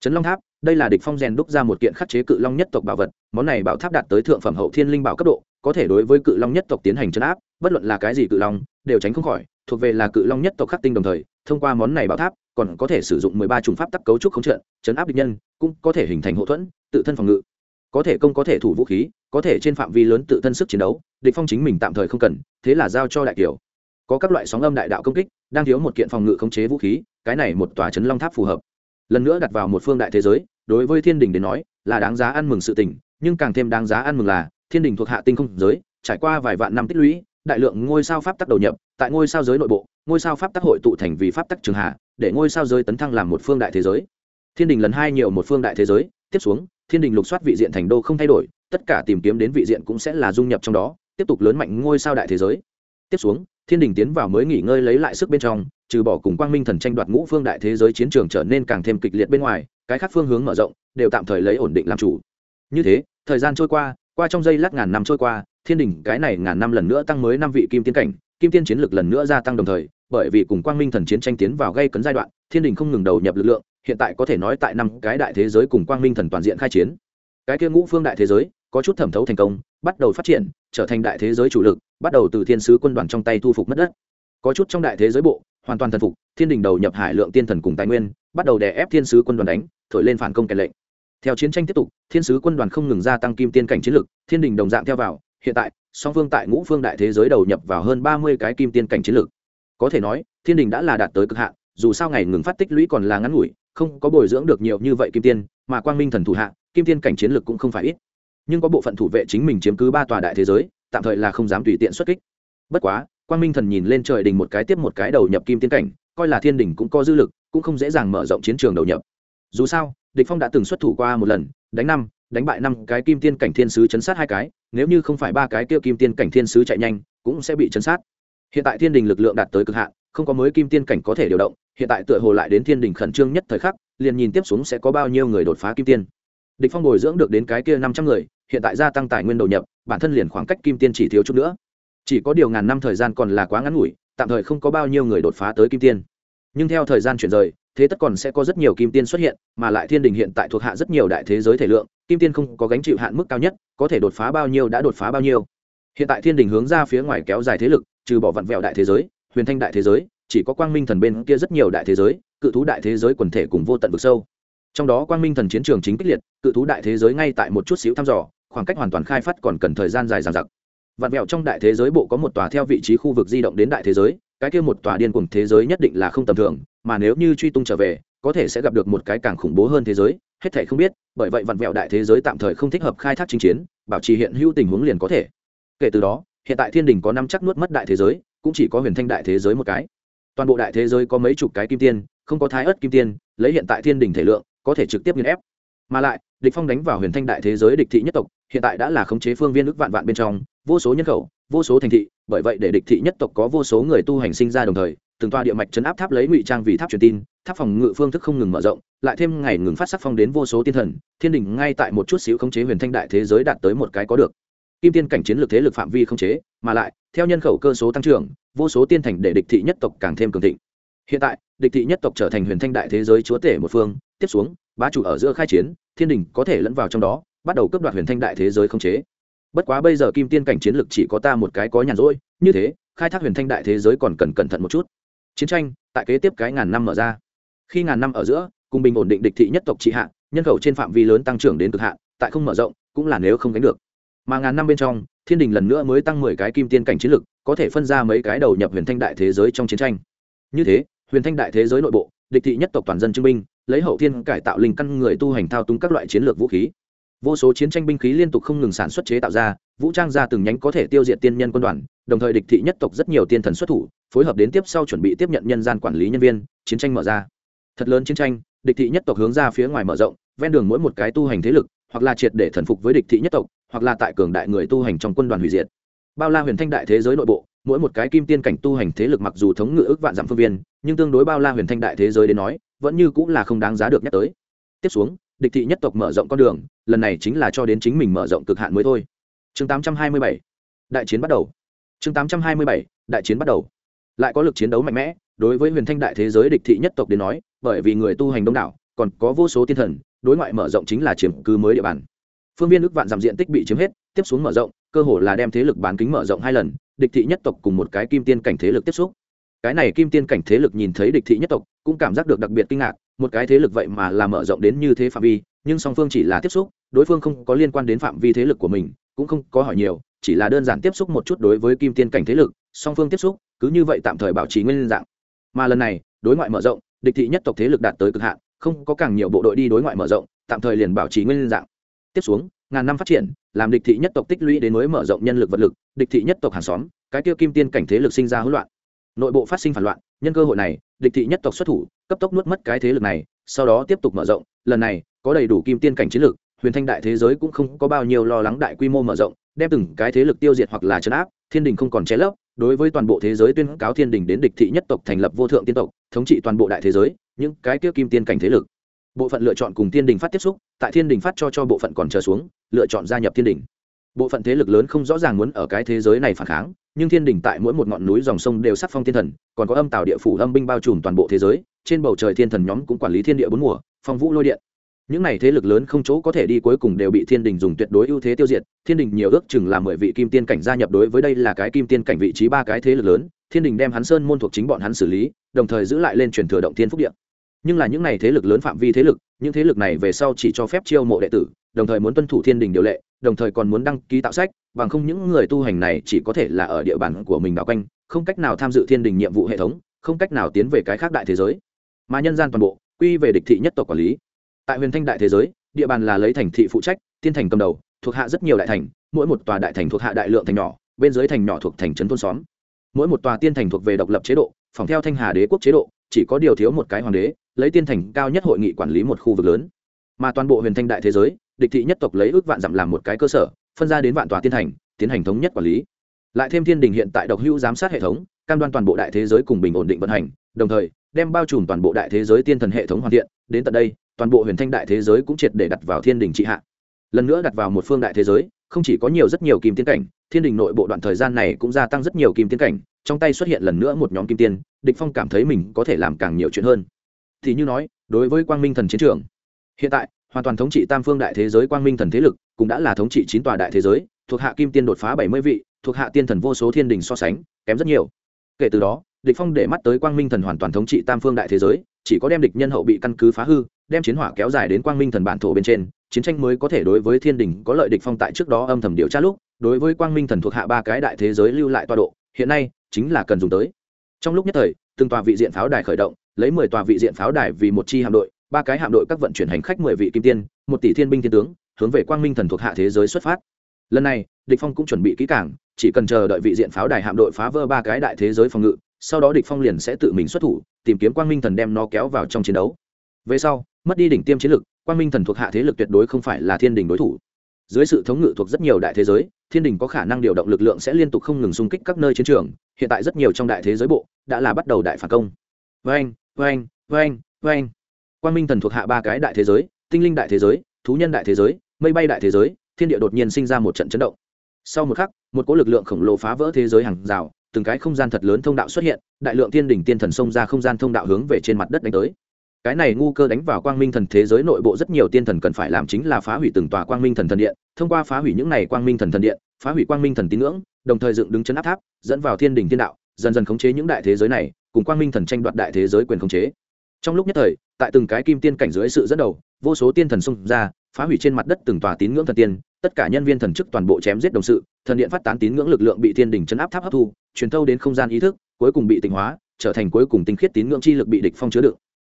trấn long tháp, đây là địch phong rèn đúc ra một kiện khắc chế cự long nhất tộc bảo vật, món này bảo tháp đạt tới thượng phẩm hậu thiên linh bảo cấp độ, có thể đối với cự long nhất tộc tiến hành chấn áp, bất luận là cái gì cự long, đều tránh không khỏi, thuộc về là cự long nhất tộc khắc tinh đồng thời, thông qua món này bảo tháp, còn có thể sử dụng mười ba chủng pháp tắc cấu trúc không trận chấn áp địch nhân, cũng có thể hình thành hộ thuẫn, tự thân phòng ngự. Có thể công có thể thủ vũ khí, có thể trên phạm vi lớn tự thân sức chiến đấu, địch phong chính mình tạm thời không cần, thế là giao cho đại kiều. Có các loại sóng âm đại đạo công kích, đang thiếu một kiện phòng ngự khống chế vũ khí, cái này một tòa chấn long tháp phù hợp lần nữa đặt vào một phương đại thế giới, đối với thiên đình đến nói, là đáng giá ăn mừng sự tình, nhưng càng thêm đáng giá ăn mừng là, thiên đình thuộc hạ tinh không giới, trải qua vài vạn năm tích lũy, đại lượng ngôi sao pháp tắc đầu nhập, tại ngôi sao giới nội bộ, ngôi sao pháp tắc hội tụ thành vì pháp tắc trường hạ, để ngôi sao giới tấn thăng làm một phương đại thế giới. Thiên đình lần hai nhiều một phương đại thế giới, tiếp xuống, thiên đình lục soát vị diện thành đô không thay đổi, tất cả tìm kiếm đến vị diện cũng sẽ là dung nhập trong đó, tiếp tục lớn mạnh ngôi sao đại thế giới. Tiếp xuống, thiên đình tiến vào mới nghỉ ngơi lấy lại sức bên trong trừ bỏ cùng quang minh thần tranh đoạt ngũ phương đại thế giới chiến trường trở nên càng thêm kịch liệt bên ngoài, cái khác phương hướng mở rộng, đều tạm thời lấy ổn định làm chủ. Như thế, thời gian trôi qua qua trong giây lát ngàn năm trôi qua, thiên đình cái này ngàn năm lần nữa tăng mới năm vị kim tiên cảnh, kim tiên chiến lực lần nữa gia tăng đồng thời, bởi vì cùng quang minh thần chiến tranh tiến vào gây cấn giai đoạn, thiên đình không ngừng đầu nhập lực lượng, hiện tại có thể nói tại năm cái đại thế giới cùng quang minh thần toàn diện khai chiến. Cái kia ngũ phương đại thế giới, có chút thẩm thấu thành công, bắt đầu phát triển, trở thành đại thế giới chủ lực, bắt đầu từ thiên sứ quân đoàn trong tay thu phục mất đất. Có chút trong đại thế giới bộ hoàn toàn thần phục, thiên đình đầu nhập hải lượng tiên thần cùng tài nguyên, bắt đầu đè ép thiên sứ quân đoàn đánh, thổi lên phản công kèn lệnh. Theo chiến tranh tiếp tục, thiên sứ quân đoàn không ngừng gia tăng kim tiên cảnh chiến lực, thiên đình đồng dạng theo vào, hiện tại, song phương tại ngũ phương đại thế giới đầu nhập vào hơn ba mươi cái kim tiên cảnh chiến lực. Có thể nói, thiên đình đã là đạt tới cực hạn, dù sao ngày ngừng phát tích lũy còn là ngắn ngủi, không có bồi dưỡng được nhiều như vậy kim tiên, mà quang minh thần thủ hạ, kim tiên cảnh chiến lực cũng không phải ít. Nhưng có bộ phận thủ vệ chính mình chiếm cứ ba tòa đại thế giới, tạm thời là không dám tùy tiện xuất kích. Bất quá quang minh thần nhìn lên trời đình một cái tiếp một cái đầu nhập kim tiên cảnh, coi là thiên đình cũng có dư lực, cũng không dễ dàng mở rộng chiến trường đầu nhập. Dù sao, địch phong đã từng xuất thủ qua một lần, đánh năm, đánh bại năm cái kim tiên cảnh thiên sứ chấn sát hai cái, nếu như không phải ba cái kia kim tiên cảnh thiên sứ chạy nhanh, cũng sẽ bị chấn sát. Hiện tại thiên đình lực lượng đạt tới cực hạn, không có mới kim tiên cảnh có thể điều động, hiện tại tựa hồ lại đến thiên đình khẩn trương nhất thời khắc, liền nhìn tiếp xuống sẽ có bao nhiêu người đột phá kim tiên. Địch phong bồi dưỡng được đến cái kia năm trăm người, hiện tại gia tăng tài nguyên đầu nhập, bản thân liền khoảng cách kim tiên chỉ thiếu chút nữa chỉ có điều ngàn năm thời gian còn là quá ngắn ngủi, tạm thời không có bao nhiêu người đột phá tới kim tiên. Nhưng theo thời gian chuyển rời, thế tất còn sẽ có rất nhiều kim tiên xuất hiện, mà lại thiên đình hiện tại thuộc hạ rất nhiều đại thế giới thể lượng, kim tiên không có gánh chịu hạn mức cao nhất, có thể đột phá bao nhiêu đã đột phá bao nhiêu. Hiện tại thiên đình hướng ra phía ngoài kéo dài thế lực, trừ bỏ vặn vẹo đại thế giới, huyền thanh đại thế giới, chỉ có quang minh thần bên kia rất nhiều đại thế giới, cự thú đại thế giới quần thể cùng vô tận vực sâu. Trong đó quang minh thần chiến trường chính kích liệt, cự thú đại thế giới ngay tại một chút xíu thăm dò, khoảng cách hoàn toàn khai phát còn cần thời gian dài dằng dặc vạn vẹo trong đại thế giới bộ có một tòa theo vị trí khu vực di động đến đại thế giới, cái kia một tòa điên cuồng thế giới nhất định là không tầm thường, mà nếu như truy tung trở về, có thể sẽ gặp được một cái càng khủng bố hơn thế giới, hết thể không biết, bởi vậy vặn vẹo đại thế giới tạm thời không thích hợp khai thác chính chiến, bảo trì hiện hữu tình huống liền có thể. Kể từ đó, hiện tại thiên đình có năm chắc nuốt mất đại thế giới, cũng chỉ có huyền thanh đại thế giới một cái. Toàn bộ đại thế giới có mấy chục cái kim tiên, không có thái ớt kim tiên, lấy hiện tại thiên đình thể lượng, có thể trực tiếp nghiên ép. Mà lại địch phong đánh vào huyền thanh đại thế giới địch thị nhất tộc, hiện tại đã là khống chế phương viên ước vạn vạn bên trong, vô số nhân khẩu, vô số thành thị, bởi vậy để địch thị nhất tộc có vô số người tu hành sinh ra đồng thời, từng toa địa mạch chấn áp tháp lấy ngụy trang vì tháp truyền tin, tháp phòng ngự phương thức không ngừng mở rộng, lại thêm ngày ngừng phát sắc phong đến vô số tiên thần, thiên đình ngay tại một chút xíu khống chế huyền thanh đại thế giới đạt tới một cái có được. Kim tiên cảnh chiến lược thế lực phạm vi khống chế, mà lại, theo nhân khẩu cơ số tăng trưởng, vô số tiên thành để địch thị nhất tộc càng thêm cường thịnh. Hiện tại, địch thị nhất tộc trở thành huyền thanh đại thế giới chúa tể một phương, tiếp xuống bá chủ ở giữa khai chiến, thiên đình có thể lẫn vào trong đó, bắt đầu cướp đoạt huyền thanh đại thế giới không chế. Bất quá bây giờ kim tiên cảnh chiến Lực chỉ có ta một cái có nhàn rỗi, như thế, khai thác huyền thanh đại thế giới còn cần cẩn thận một chút. Chiến tranh, tại kế tiếp cái ngàn năm mở ra. Khi ngàn năm ở giữa, cùng bình ổn định địch thị nhất tộc trị hạ, nhân khẩu trên phạm vi lớn tăng trưởng đến cực hạn, tại không mở rộng, cũng là nếu không đánh được. Mà ngàn năm bên trong, thiên đình lần nữa mới tăng mười cái kim tiên cảnh chiến lực có thể phân ra mấy cái đầu nhập huyền thanh đại thế giới trong chiến tranh. Như thế, huyền thanh đại thế giới nội bộ, địch thị nhất tộc toàn dân chứng minh lấy hậu thiên cải tạo linh căn người tu hành thao túng các loại chiến lược vũ khí. Vô số chiến tranh binh khí liên tục không ngừng sản xuất chế tạo ra, vũ trang ra từng nhánh có thể tiêu diệt tiên nhân quân đoàn, đồng thời địch thị nhất tộc rất nhiều tiên thần xuất thủ, phối hợp đến tiếp sau chuẩn bị tiếp nhận nhân gian quản lý nhân viên, chiến tranh mở ra. Thật lớn chiến tranh, địch thị nhất tộc hướng ra phía ngoài mở rộng, ven đường mỗi một cái tu hành thế lực, hoặc là triệt để thần phục với địch thị nhất tộc, hoặc là tại cường đại người tu hành trong quân đoàn hủy diệt. Bao la huyền thanh đại thế giới nội bộ, mỗi một cái kim tiên cảnh tu hành thế lực mặc dù thống ngự ước vạn dặm phương viên, nhưng tương đối bao la huyền thanh đại thế giới đến nói vẫn như cũng là không đáng giá được nhắc tới. Tiếp xuống, địch thị nhất tộc mở rộng con đường, lần này chính là cho đến chính mình mở rộng cực hạn mới thôi. Chương 827 đại chiến bắt đầu. Chương 827 đại chiến bắt đầu. Lại có lực chiến đấu mạnh mẽ, đối với huyền thanh đại thế giới địch thị nhất tộc đến nói, bởi vì người tu hành đông đảo, còn có vô số tiên thần, đối ngoại mở rộng chính là chiếm cứ mới địa bàn. Phương viên ước vạn giảm diện tích bị chiếm hết, tiếp xuống mở rộng, cơ hồ là đem thế lực bán kính mở rộng hai lần, địch thị nhất tộc cùng một cái kim tiên cảnh thế lực tiếp xúc cái này kim tiên cảnh thế lực nhìn thấy địch thị nhất tộc, cũng cảm giác được đặc biệt kinh ngạc, một cái thế lực vậy mà là mở rộng đến như thế phạm vi, nhưng song phương chỉ là tiếp xúc, đối phương không có liên quan đến phạm vi thế lực của mình, cũng không có hỏi nhiều, chỉ là đơn giản tiếp xúc một chút đối với kim tiên cảnh thế lực, song phương tiếp xúc, cứ như vậy tạm thời bảo trì nguyên dạng. Mà lần này, đối ngoại mở rộng, địch thị nhất tộc thế lực đạt tới cực hạn, không có càng nhiều bộ đội đi đối ngoại mở rộng, tạm thời liền bảo trì nguyên dạng. Tiếp xuống, ngàn năm phát triển, làm địch thị nhất tộc tích lũy đến mới mở rộng nhân lực vật lực, địch thị nhất tộc hàng xóm, cái kia kim tiên cảnh thế lực sinh ra hỗn loạn nội bộ phát sinh phản loạn, nhân cơ hội này, địch thị nhất tộc xuất thủ, cấp tốc nuốt mất cái thế lực này, sau đó tiếp tục mở rộng. Lần này, có đầy đủ kim tiên cảnh chiến lực huyền thanh đại thế giới cũng không có bao nhiêu lo lắng đại quy mô mở rộng, đem từng cái thế lực tiêu diệt hoặc là chấn áp, thiên đình không còn che lấp. Đối với toàn bộ thế giới tuyên cáo thiên đình đến địch thị nhất tộc thành lập vô thượng tiên tộc, thống trị toàn bộ đại thế giới, những cái kia kim tiên cảnh thế lực. Bộ phận lựa chọn cùng thiên đình phát tiếp xúc, tại thiên đình phát cho cho bộ phận còn chờ xuống, lựa chọn gia nhập thiên đình bộ phận thế lực lớn không rõ ràng muốn ở cái thế giới này phản kháng, nhưng thiên đình tại mỗi một ngọn núi dòng sông đều sắc phong thiên thần, còn có âm tạo địa phủ âm binh bao trùm toàn bộ thế giới, trên bầu trời thiên thần nhóm cũng quản lý thiên địa bốn mùa, phong vũ lôi điện. Những n à y thế lực lớn không chỗ có thể đi cuối cùng đều bị thiên đình dùng tuyệt đối ưu thế tiêu diệt, thiên đình nhiều ước chừng là mười vị kim tiên cảnh gia nhập đối với đây là cái kim tiên cảnh vị trí ba cái thế lực lớn, thiên đình đem hắn sơn môn thuộc chính bọn hắn xử lý, đồng thời giữ lại lên truyền thừa động thiên phúc điện nhưng là những n à y thế lực lớn phạm vi thế lực, những thế lực này về sau chỉ cho phép chiêu mộ đệ tử, đồng thời muốn tuân thủ thiên đình điều lệ đồng thời còn muốn đăng ký tạo sách, bằng không những người tu hành này chỉ có thể là ở địa bàn của mình đảo quanh, không cách nào tham dự thiên đình nhiệm vụ hệ thống, không cách nào tiến về cái khác đại thế giới. Mà nhân gian toàn bộ, quy về địch thị nhất tộc quản lý. Tại huyền thanh đại thế giới, địa bàn là lấy thành thị phụ trách, thiên thành cầm đầu, thuộc hạ rất nhiều đại thành, mỗi một tòa đại thành thuộc hạ đại lượng thành nhỏ, bên dưới thành nhỏ thuộc thành trấn thôn xóm. Mỗi một tòa tiên thành thuộc về độc lập chế độ, phòng theo thanh hà đế quốc chế độ, chỉ có điều thiếu một cái hoàng đế, lấy tiên thành cao nhất hội nghị quản lý một khu vực lớn mà toàn bộ huyền thanh đại thế giới, địch thị nhất tộc lấy ước vạn dặm làm một cái cơ sở, phân ra đến vạn tòa tiên thành, tiến hành thống nhất quản lý. Lại thêm thiên đình hiện tại độc hữu giám sát hệ thống, cam đoan toàn bộ đại thế giới cùng bình ổn định vận hành, đồng thời, đem bao trùm toàn bộ đại thế giới tiên thần hệ thống hoàn thiện. Đến tận đây, toàn bộ huyền thanh đại thế giới cũng triệt để đặt vào thiên đình trị hạ. Lần nữa đặt vào một phương đại thế giới, không chỉ có nhiều rất nhiều kim tiên cảnh, thiên đình nội bộ đoạn thời gian này cũng gia tăng rất nhiều kim tiên cảnh, trong tay xuất hiện lần nữa một nhóm kim tiên, địch phong cảm thấy mình có thể làm càng nhiều chuyện hơn. Thì như nói, đối với quang minh thần chiến trường hiện tại, hoàn toàn thống trị tam phương đại thế giới quang minh thần thế lực, cũng đã là thống trị chín tòa đại thế giới, thuộc hạ kim tiên đột phá bảy mươi vị, thuộc hạ tiên thần vô số thiên đình so sánh, kém rất nhiều. Kể từ đó, địch phong để mắt tới quang minh thần hoàn toàn thống trị tam phương đại thế giới, chỉ có đem địch nhân hậu bị căn cứ phá hư, đem chiến hỏa kéo dài đến quang minh thần bản thổ bên trên, chiến tranh mới có thể đối với thiên đình có lợi địch phong tại trước đó âm thầm điều tra lúc, đối với quang minh thần thuộc hạ ba cái đại thế giới lưu lại tọa độ, hiện nay, chính là cần dùng tới. Trong lúc nhất thời, từng tòa vị diện pháo đài khởi động, lấy mười tòa vị diện pháo đài vì một chi hạm đội ba cái hạm đội các vận chuyển hành khách mười vị kim tiên, một tỷ thiên binh thiên tướng, hướng về quang minh thần thuộc hạ thế giới xuất phát. Lần này, địch phong cũng chuẩn bị kỹ càng, chỉ cần chờ đợi vị diện pháo đài hạm đội phá vỡ ba cái đại thế giới phòng ngự, sau đó địch phong liền sẽ tự mình xuất thủ, tìm kiếm quang minh thần đem nó kéo vào trong chiến đấu. Về sau, mất đi đỉnh tiêm chiến lực, quang minh thần thuộc hạ thế lực tuyệt đối không phải là thiên đình đối thủ. Dưới sự thống ngự thuộc rất nhiều đại thế giới, thiên đình có khả năng điều động lực lượng sẽ liên tục không ngừng xung kích các nơi chiến trường, hiện tại rất nhiều trong đại thế giới bộ đã là bắt đầu đại phản công. Vâng vâng vâng vâng quang minh thần thuộc hạ ba cái đại thế giới, tinh linh đại thế giới, thú nhân đại thế giới, mây bay đại thế giới, thiên địa đột nhiên sinh ra một trận chấn động. Sau một khắc, một cỗ lực lượng khổng lồ phá vỡ thế giới hàng rào, từng cái không gian thật lớn thông đạo xuất hiện, đại lượng thiên đỉnh tiên thần xông ra không gian thông đạo hướng về trên mặt đất đánh tới. Cái này ngu cơ đánh vào quang minh thần thế giới nội bộ rất nhiều tiên thần cần phải làm chính là phá hủy từng tòa quang minh thần thần điện, thông qua phá hủy những này quang minh thần thần điện, phá hủy quang minh thần tín ngưỡng, đồng thời dựng đứng chân áp tháp, dẫn vào thiên đình thiên đạo, dần dần khống chế những đại thế giới này, cùng quang minh thần tranh đoạt đại thế giới quyền khống chế. Trong lúc nhất thời tại từng cái kim tiên cảnh dưới sự dẫn đầu, vô số tiên thần xung ra, phá hủy trên mặt đất từng tòa tín ngưỡng thần tiên, tất cả nhân viên thần chức toàn bộ chém giết đồng sự, thần điện phát tán tín ngưỡng lực lượng bị thiên đình chấn áp tháp hấp thu, truyền thâu đến không gian ý thức, cuối cùng bị tịnh hóa, trở thành cuối cùng tinh khiết tín ngưỡng chi lực bị địch phong chứa đựng.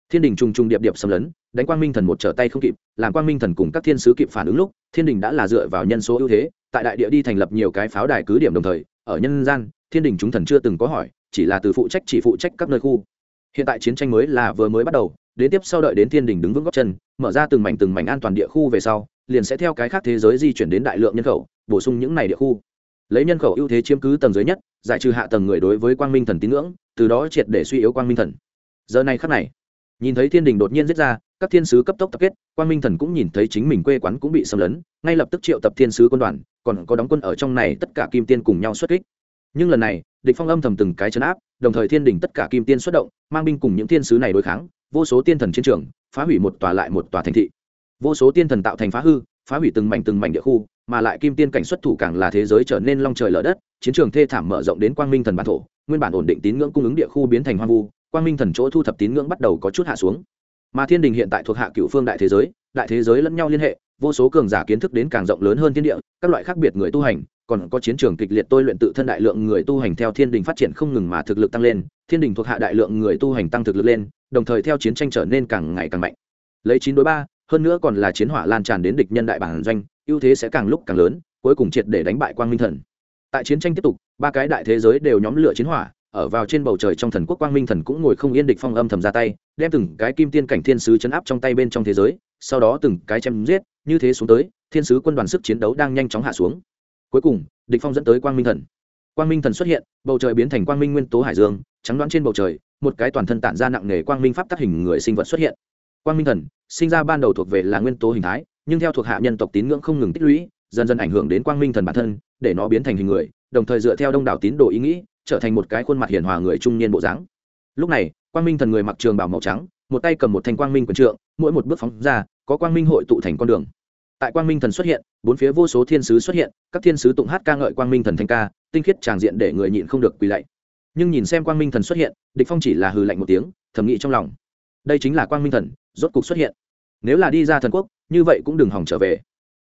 Thiên đình trùng trùng điệp điệp xâm lấn, đánh quang minh thần một trở tay không kịp, làm quang minh thần cùng các thiên sứ kịp phản ứng lúc, thiên đình đã là dựa vào nhân số ưu thế, tại đại địa đi thành lập nhiều cái pháo đài cứ điểm đồng thời, ở nhân gian, thiên đình chúng thần chưa từng có hỏi, chỉ là từ phụ trách chỉ phụ trách các nơi khu. Hiện tại chiến tranh mới là vừa mới bắt đầu đến tiếp sau đợi đến thiên đình đứng vững góc chân, mở ra từng mảnh từng mảnh an toàn địa khu về sau, liền sẽ theo cái khác thế giới di chuyển đến đại lượng nhân khẩu, bổ sung những này địa khu. Lấy nhân khẩu ưu thế chiếm cứ tầng dưới nhất, giải trừ hạ tầng người đối với quang minh thần tín ngưỡng, từ đó triệt để suy yếu quang minh thần. Giờ này khắc này, nhìn thấy thiên đình đột nhiên giết ra, các thiên sứ cấp tốc tập kết, quang minh thần cũng nhìn thấy chính mình quê quán cũng bị xâm lấn, ngay lập tức triệu tập thiên sứ quân đoàn, còn có đóng quân ở trong này tất cả kim tiên cùng nhau xuất kích. Nhưng lần này, địch phong âm thầm từng cái chấn áp, đồng thời thiên đình tất cả kim tiên xuất động, mang binh cùng những thiên sứ này đối kháng vô số tiên thần chiến trường, phá hủy một tòa lại một tòa thành thị. Vô số tiên thần tạo thành phá hư, phá hủy từng mảnh từng mảnh địa khu, mà lại kim tiên cảnh xuất thủ càng là thế giới trở nên long trời lở đất, chiến trường thê thảm mở rộng đến quang minh thần bản thổ, nguyên bản ổn định tín ngưỡng cung ứng địa khu biến thành hoang vu, quang minh thần chỗ thu thập tín ngưỡng bắt đầu có chút hạ xuống. Mà thiên đình hiện tại thuộc hạ cựu phương đại thế giới, đại thế giới lẫn nhau liên hệ, vô số cường giả kiến thức đến càng rộng lớn hơn thiên địa, các loại khác biệt người tu hành, còn có chiến trường kịch liệt tôi luyện tự thân đại lượng người tu hành theo thiên đình phát triển không ngừng mà thực lực tăng lên, thiên đình thuộc hạ đại lượng người tu hành tăng thực lực lên đồng thời theo chiến tranh trở nên càng ngày càng mạnh. Lấy chín đối ba, hơn nữa còn là chiến hỏa lan tràn đến địch nhân đại bản doanh, ưu thế sẽ càng lúc càng lớn, cuối cùng triệt để đánh bại quang minh thần. Tại chiến tranh tiếp tục, ba cái đại thế giới đều nhóm lửa chiến hỏa, ở vào trên bầu trời trong thần quốc quang minh thần cũng ngồi không yên địch phong âm thầm ra tay, đem từng cái kim tiên cảnh thiên sứ chấn áp trong tay bên trong thế giới, sau đó từng cái chém giết, như thế xuống tới, thiên sứ quân đoàn sức chiến đấu đang nhanh chóng hạ xuống. Cuối cùng, địch phong dẫn tới quang minh thần. Quang minh thần xuất hiện, bầu trời biến thành quang minh nguyên tố hải dương, trắng đoán trên bầu trời một cái toàn thân tản ra nặng nề quang minh pháp tác hình người sinh vật xuất hiện. Quang minh thần, sinh ra ban đầu thuộc về là nguyên tố hình thái, nhưng theo thuộc hạ nhân tộc tín ngưỡng không ngừng tích lũy, dần dần ảnh hưởng đến quang minh thần bản thân, để nó biến thành hình người, đồng thời dựa theo đông đảo tín đồ ý nghĩ, trở thành một cái khuôn mặt hiền hòa người trung niên bộ dáng. Lúc này, quang minh thần người mặc trường bào màu trắng, một tay cầm một thanh quang minh quần trượng, mỗi một bước phóng ra, có quang minh hội tụ thành con đường. Tại quang minh thần xuất hiện, bốn phía vô số thiên sứ xuất hiện, các thiên sứ tụng hát ca ngợi quang minh thần thanh ca, tinh khiết tràng diện để người nhịn không được quỳ lạy nhưng nhìn xem quang minh thần xuất hiện, địch phong chỉ là hừ lạnh một tiếng, thầm nghĩ trong lòng. Đây chính là quang minh thần, rốt cục xuất hiện. Nếu là đi ra thần quốc, như vậy cũng đừng hỏng trở về.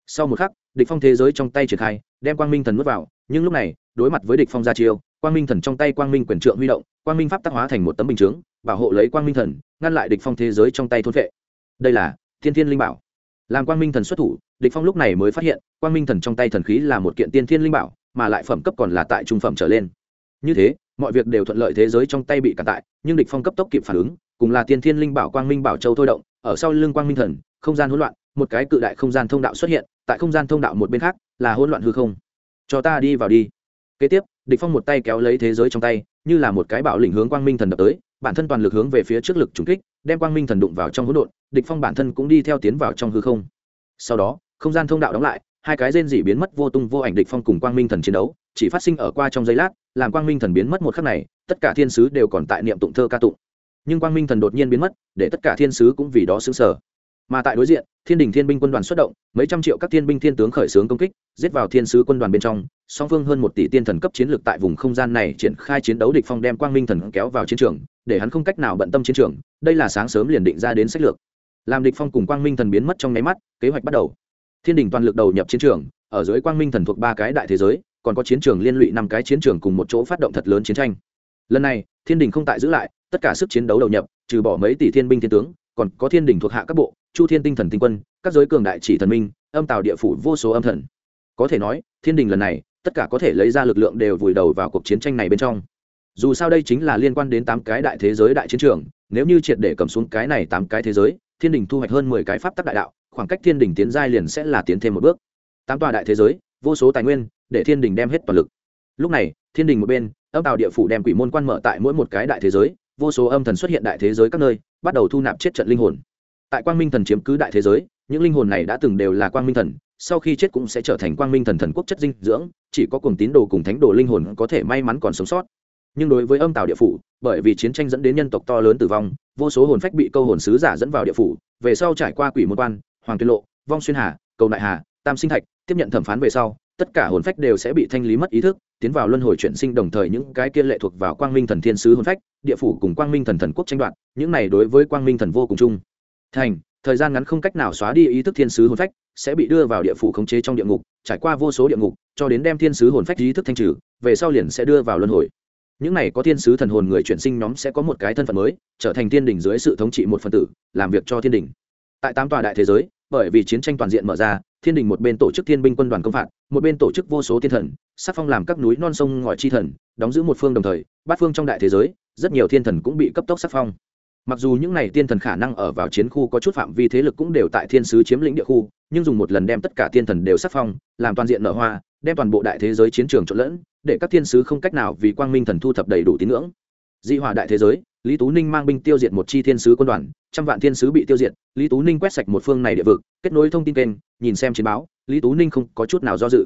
Sau một khắc, địch phong thế giới trong tay triển khai, đem quang minh thần nuốt vào, nhưng lúc này, đối mặt với địch phong ra chiêu, quang minh thần trong tay quang minh quyền trượng huy động, quang minh pháp tác hóa thành một tấm bình chướng, bảo hộ lấy quang minh thần, ngăn lại địch phong thế giới trong tay thôn vệ. Đây là thiên thiên linh bảo. Làm quang minh thần xuất thủ, địch phong lúc này mới phát hiện, quang minh thần trong tay thần khí là một kiện tiên thiên linh bảo, mà lại phẩm cấp còn là tại trung phẩm trở lên. Như thế mọi việc đều thuận lợi thế giới trong tay bị cản tại, nhưng địch phong cấp tốc kịp phản ứng, cùng là tiên thiên linh bảo quang minh bảo châu thôi động, ở sau lưng quang minh thần, không gian hỗn loạn, một cái cự đại không gian thông đạo xuất hiện, tại không gian thông đạo một bên khác, là hỗn loạn hư không. Cho ta đi vào đi. Kế tiếp, địch phong một tay kéo lấy thế giới trong tay, như là một cái bảo lĩnh hướng quang minh thần đập tới, bản thân toàn lực hướng về phía trước lực trùng kích, đem quang minh thần đụng vào trong hỗn độn, địch phong bản thân cũng đi theo tiến vào trong hư không. Sau đó, không gian thông đạo đóng lại, hai cái rên rỉ biến mất vô tung vô ảnh địch phong cùng quang minh thần chiến đấu chỉ phát sinh ở qua trong giây lát, làm quang minh thần biến mất một khắc này, tất cả thiên sứ đều còn tại niệm tụng thơ ca tụng. Nhưng quang minh thần đột nhiên biến mất, để tất cả thiên sứ cũng vì đó sững sờ. Mà tại đối diện, thiên đình thiên binh quân đoàn xuất động, mấy trăm triệu các thiên binh thiên tướng khởi xướng công kích, giết vào thiên sứ quân đoàn bên trong, song phương hơn một tỷ tiên thần cấp chiến lược tại vùng không gian này triển khai chiến đấu địch phong đem quang minh thần kéo vào chiến trường, để hắn không cách nào bận tâm chiến trường, đây là sáng sớm liền định ra đến sách lược. Làm địch phong cùng quang minh thần biến mất trong nháy mắt, kế hoạch bắt đầu. Thiên đình toàn lực đầu nhập chiến trường, ở dưới quang minh thần thuộc ba cái đại thế giới còn có chiến trường liên lụy năm cái chiến trường cùng một chỗ phát động thật lớn chiến tranh. Lần này, thiên đình không tại giữ lại, tất cả sức chiến đấu đầu nhập, trừ bỏ mấy tỷ thiên binh thiên tướng, còn có thiên đình thuộc hạ các bộ, chu thiên tinh thần tinh quân, các giới cường đại chỉ thần minh, âm tạo địa phủ vô số âm thần. Có thể nói, thiên đình lần này, tất cả có thể lấy ra lực lượng đều vùi đầu vào cuộc chiến tranh này bên trong. Dù sao đây chính là liên quan đến tám cái đại thế giới đại chiến trường, nếu như triệt để cầm xuống cái này tám cái thế giới, thiên đình thu hoạch hơn mười cái pháp tắc đại đạo, khoảng cách thiên đình tiến giai liền sẽ là tiến thêm một bước. Tám tòa đại thế giới, vô số tài nguyên để thiên đình đem hết toàn lực. Lúc này, thiên đình một bên, âm tạo địa phủ đem quỷ môn quan mở tại mỗi một cái đại thế giới, vô số âm thần xuất hiện đại thế giới các nơi, bắt đầu thu nạp chết trận linh hồn. Tại quang minh thần chiếm cứ đại thế giới, những linh hồn này đã từng đều là quang minh thần, sau khi chết cũng sẽ trở thành quang minh thần thần quốc chất dinh dưỡng, chỉ có cùng tín đồ cùng thánh đồ linh hồn có thể may mắn còn sống sót. Nhưng đối với âm tàu địa phủ, bởi vì chiến tranh dẫn đến nhân tộc to lớn tử vong, vô số hồn phách bị câu hồn sứ giả dẫn vào địa phủ, về sau trải qua quỷ môn quan, hoàng tuyên lộ, vong xuyên hà, cầu đại hà, tam sinh thạch, tiếp nhận thẩm phán về sau tất cả hồn phách đều sẽ bị thanh lý mất ý thức, tiến vào luân hồi chuyển sinh đồng thời những cái kia lệ thuộc vào quang minh thần thiên sứ hồn phách, địa phủ cùng quang minh thần thần quốc tranh đoạt, những này đối với quang minh thần vô cùng chung. Thành, thời gian ngắn không cách nào xóa đi ý thức thiên sứ hồn phách, sẽ bị đưa vào địa phủ khống chế trong địa ngục, trải qua vô số địa ngục, cho đến đem thiên sứ hồn phách ý thức thanh trừ, về sau liền sẽ đưa vào luân hồi. Những này có thiên sứ thần hồn người chuyển sinh nhóm sẽ có một cái thân phận mới, trở thành thiên đình dưới sự thống trị một phần tử, làm việc cho thiên đình. Tại tám tòa đại thế giới, bởi vì chiến tranh toàn diện mở ra thiên đình một bên tổ chức thiên binh quân đoàn công phạt, một bên tổ chức vô số thiên thần, sắc phong làm các núi non sông ngòi chi thần, đóng giữ một phương đồng thời, bát phương trong đại thế giới, rất nhiều thiên thần cũng bị cấp tốc sắc phong. Mặc dù những này tiên thần khả năng ở vào chiến khu có chút phạm vi thế lực cũng đều tại thiên sứ chiếm lĩnh địa khu, nhưng dùng một lần đem tất cả tiên thần đều sắc phong, làm toàn diện nở hoa, đem toàn bộ đại thế giới chiến trường trộn lẫn, để các thiên sứ không cách nào vì quang minh thần thu thập đầy đủ tín ngưỡng di hòa đại thế giới, lý tú ninh mang binh tiêu diệt một chi thiên sứ quân đoàn, trăm vạn thiên sứ bị tiêu diệt, lý tú ninh quét sạch một phương này địa vực, kết nối thông tin kênh, nhìn xem chiến báo, lý tú ninh không có chút nào do dự.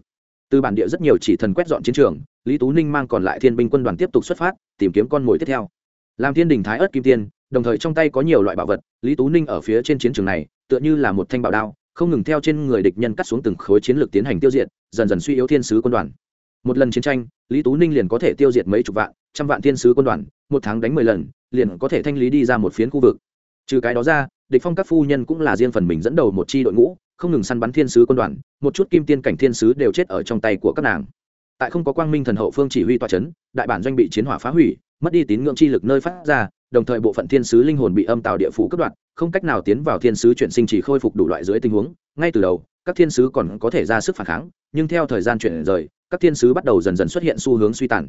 Từ bản địa rất nhiều chỉ thần quét dọn chiến trường, lý tú ninh mang còn lại thiên binh quân đoàn tiếp tục xuất phát, tìm kiếm con mồi tiếp theo. Làm thiên đình thái ớt kim tiên, đồng thời trong tay có nhiều loại bảo vật, lý tú ninh ở phía trên chiến trường này, tựa như là một thanh bảo đao, không ngừng theo trên người địch nhân cắt xuống từng khối chiến lược tiến hành tiêu diệt, dần dần suy yếu thiên sứ quân đoàn một lần chiến tranh, lý tú ninh liền có thể tiêu diệt mấy chục vạn, trăm vạn thiên sứ quân đoàn, một tháng đánh mười lần, liền có thể thanh lý đi ra một phiến khu vực. Trừ cái đó ra, địch phong các phu nhân cũng là riêng phần mình dẫn đầu một chi đội ngũ, không ngừng săn bắn thiên sứ quân đoàn, một chút kim tiên cảnh thiên sứ đều chết ở trong tay của các nàng. Tại không có quang minh thần hậu phương chỉ huy tòa chấn, đại bản doanh bị chiến hỏa phá hủy, mất đi tín ngưỡng chi lực nơi phát ra, đồng thời bộ phận thiên sứ linh hồn bị âm tạo địa phủ cấp đoạn không cách nào tiến vào thiên sứ chuyển sinh chỉ khôi phục đủ loại dưới tình huống, ngay từ đầu các thiên sứ còn có thể ra sức phản kháng, nhưng theo thời gian chuyển rời, các thiên sứ bắt đầu dần dần xuất hiện xu hướng suy tàn.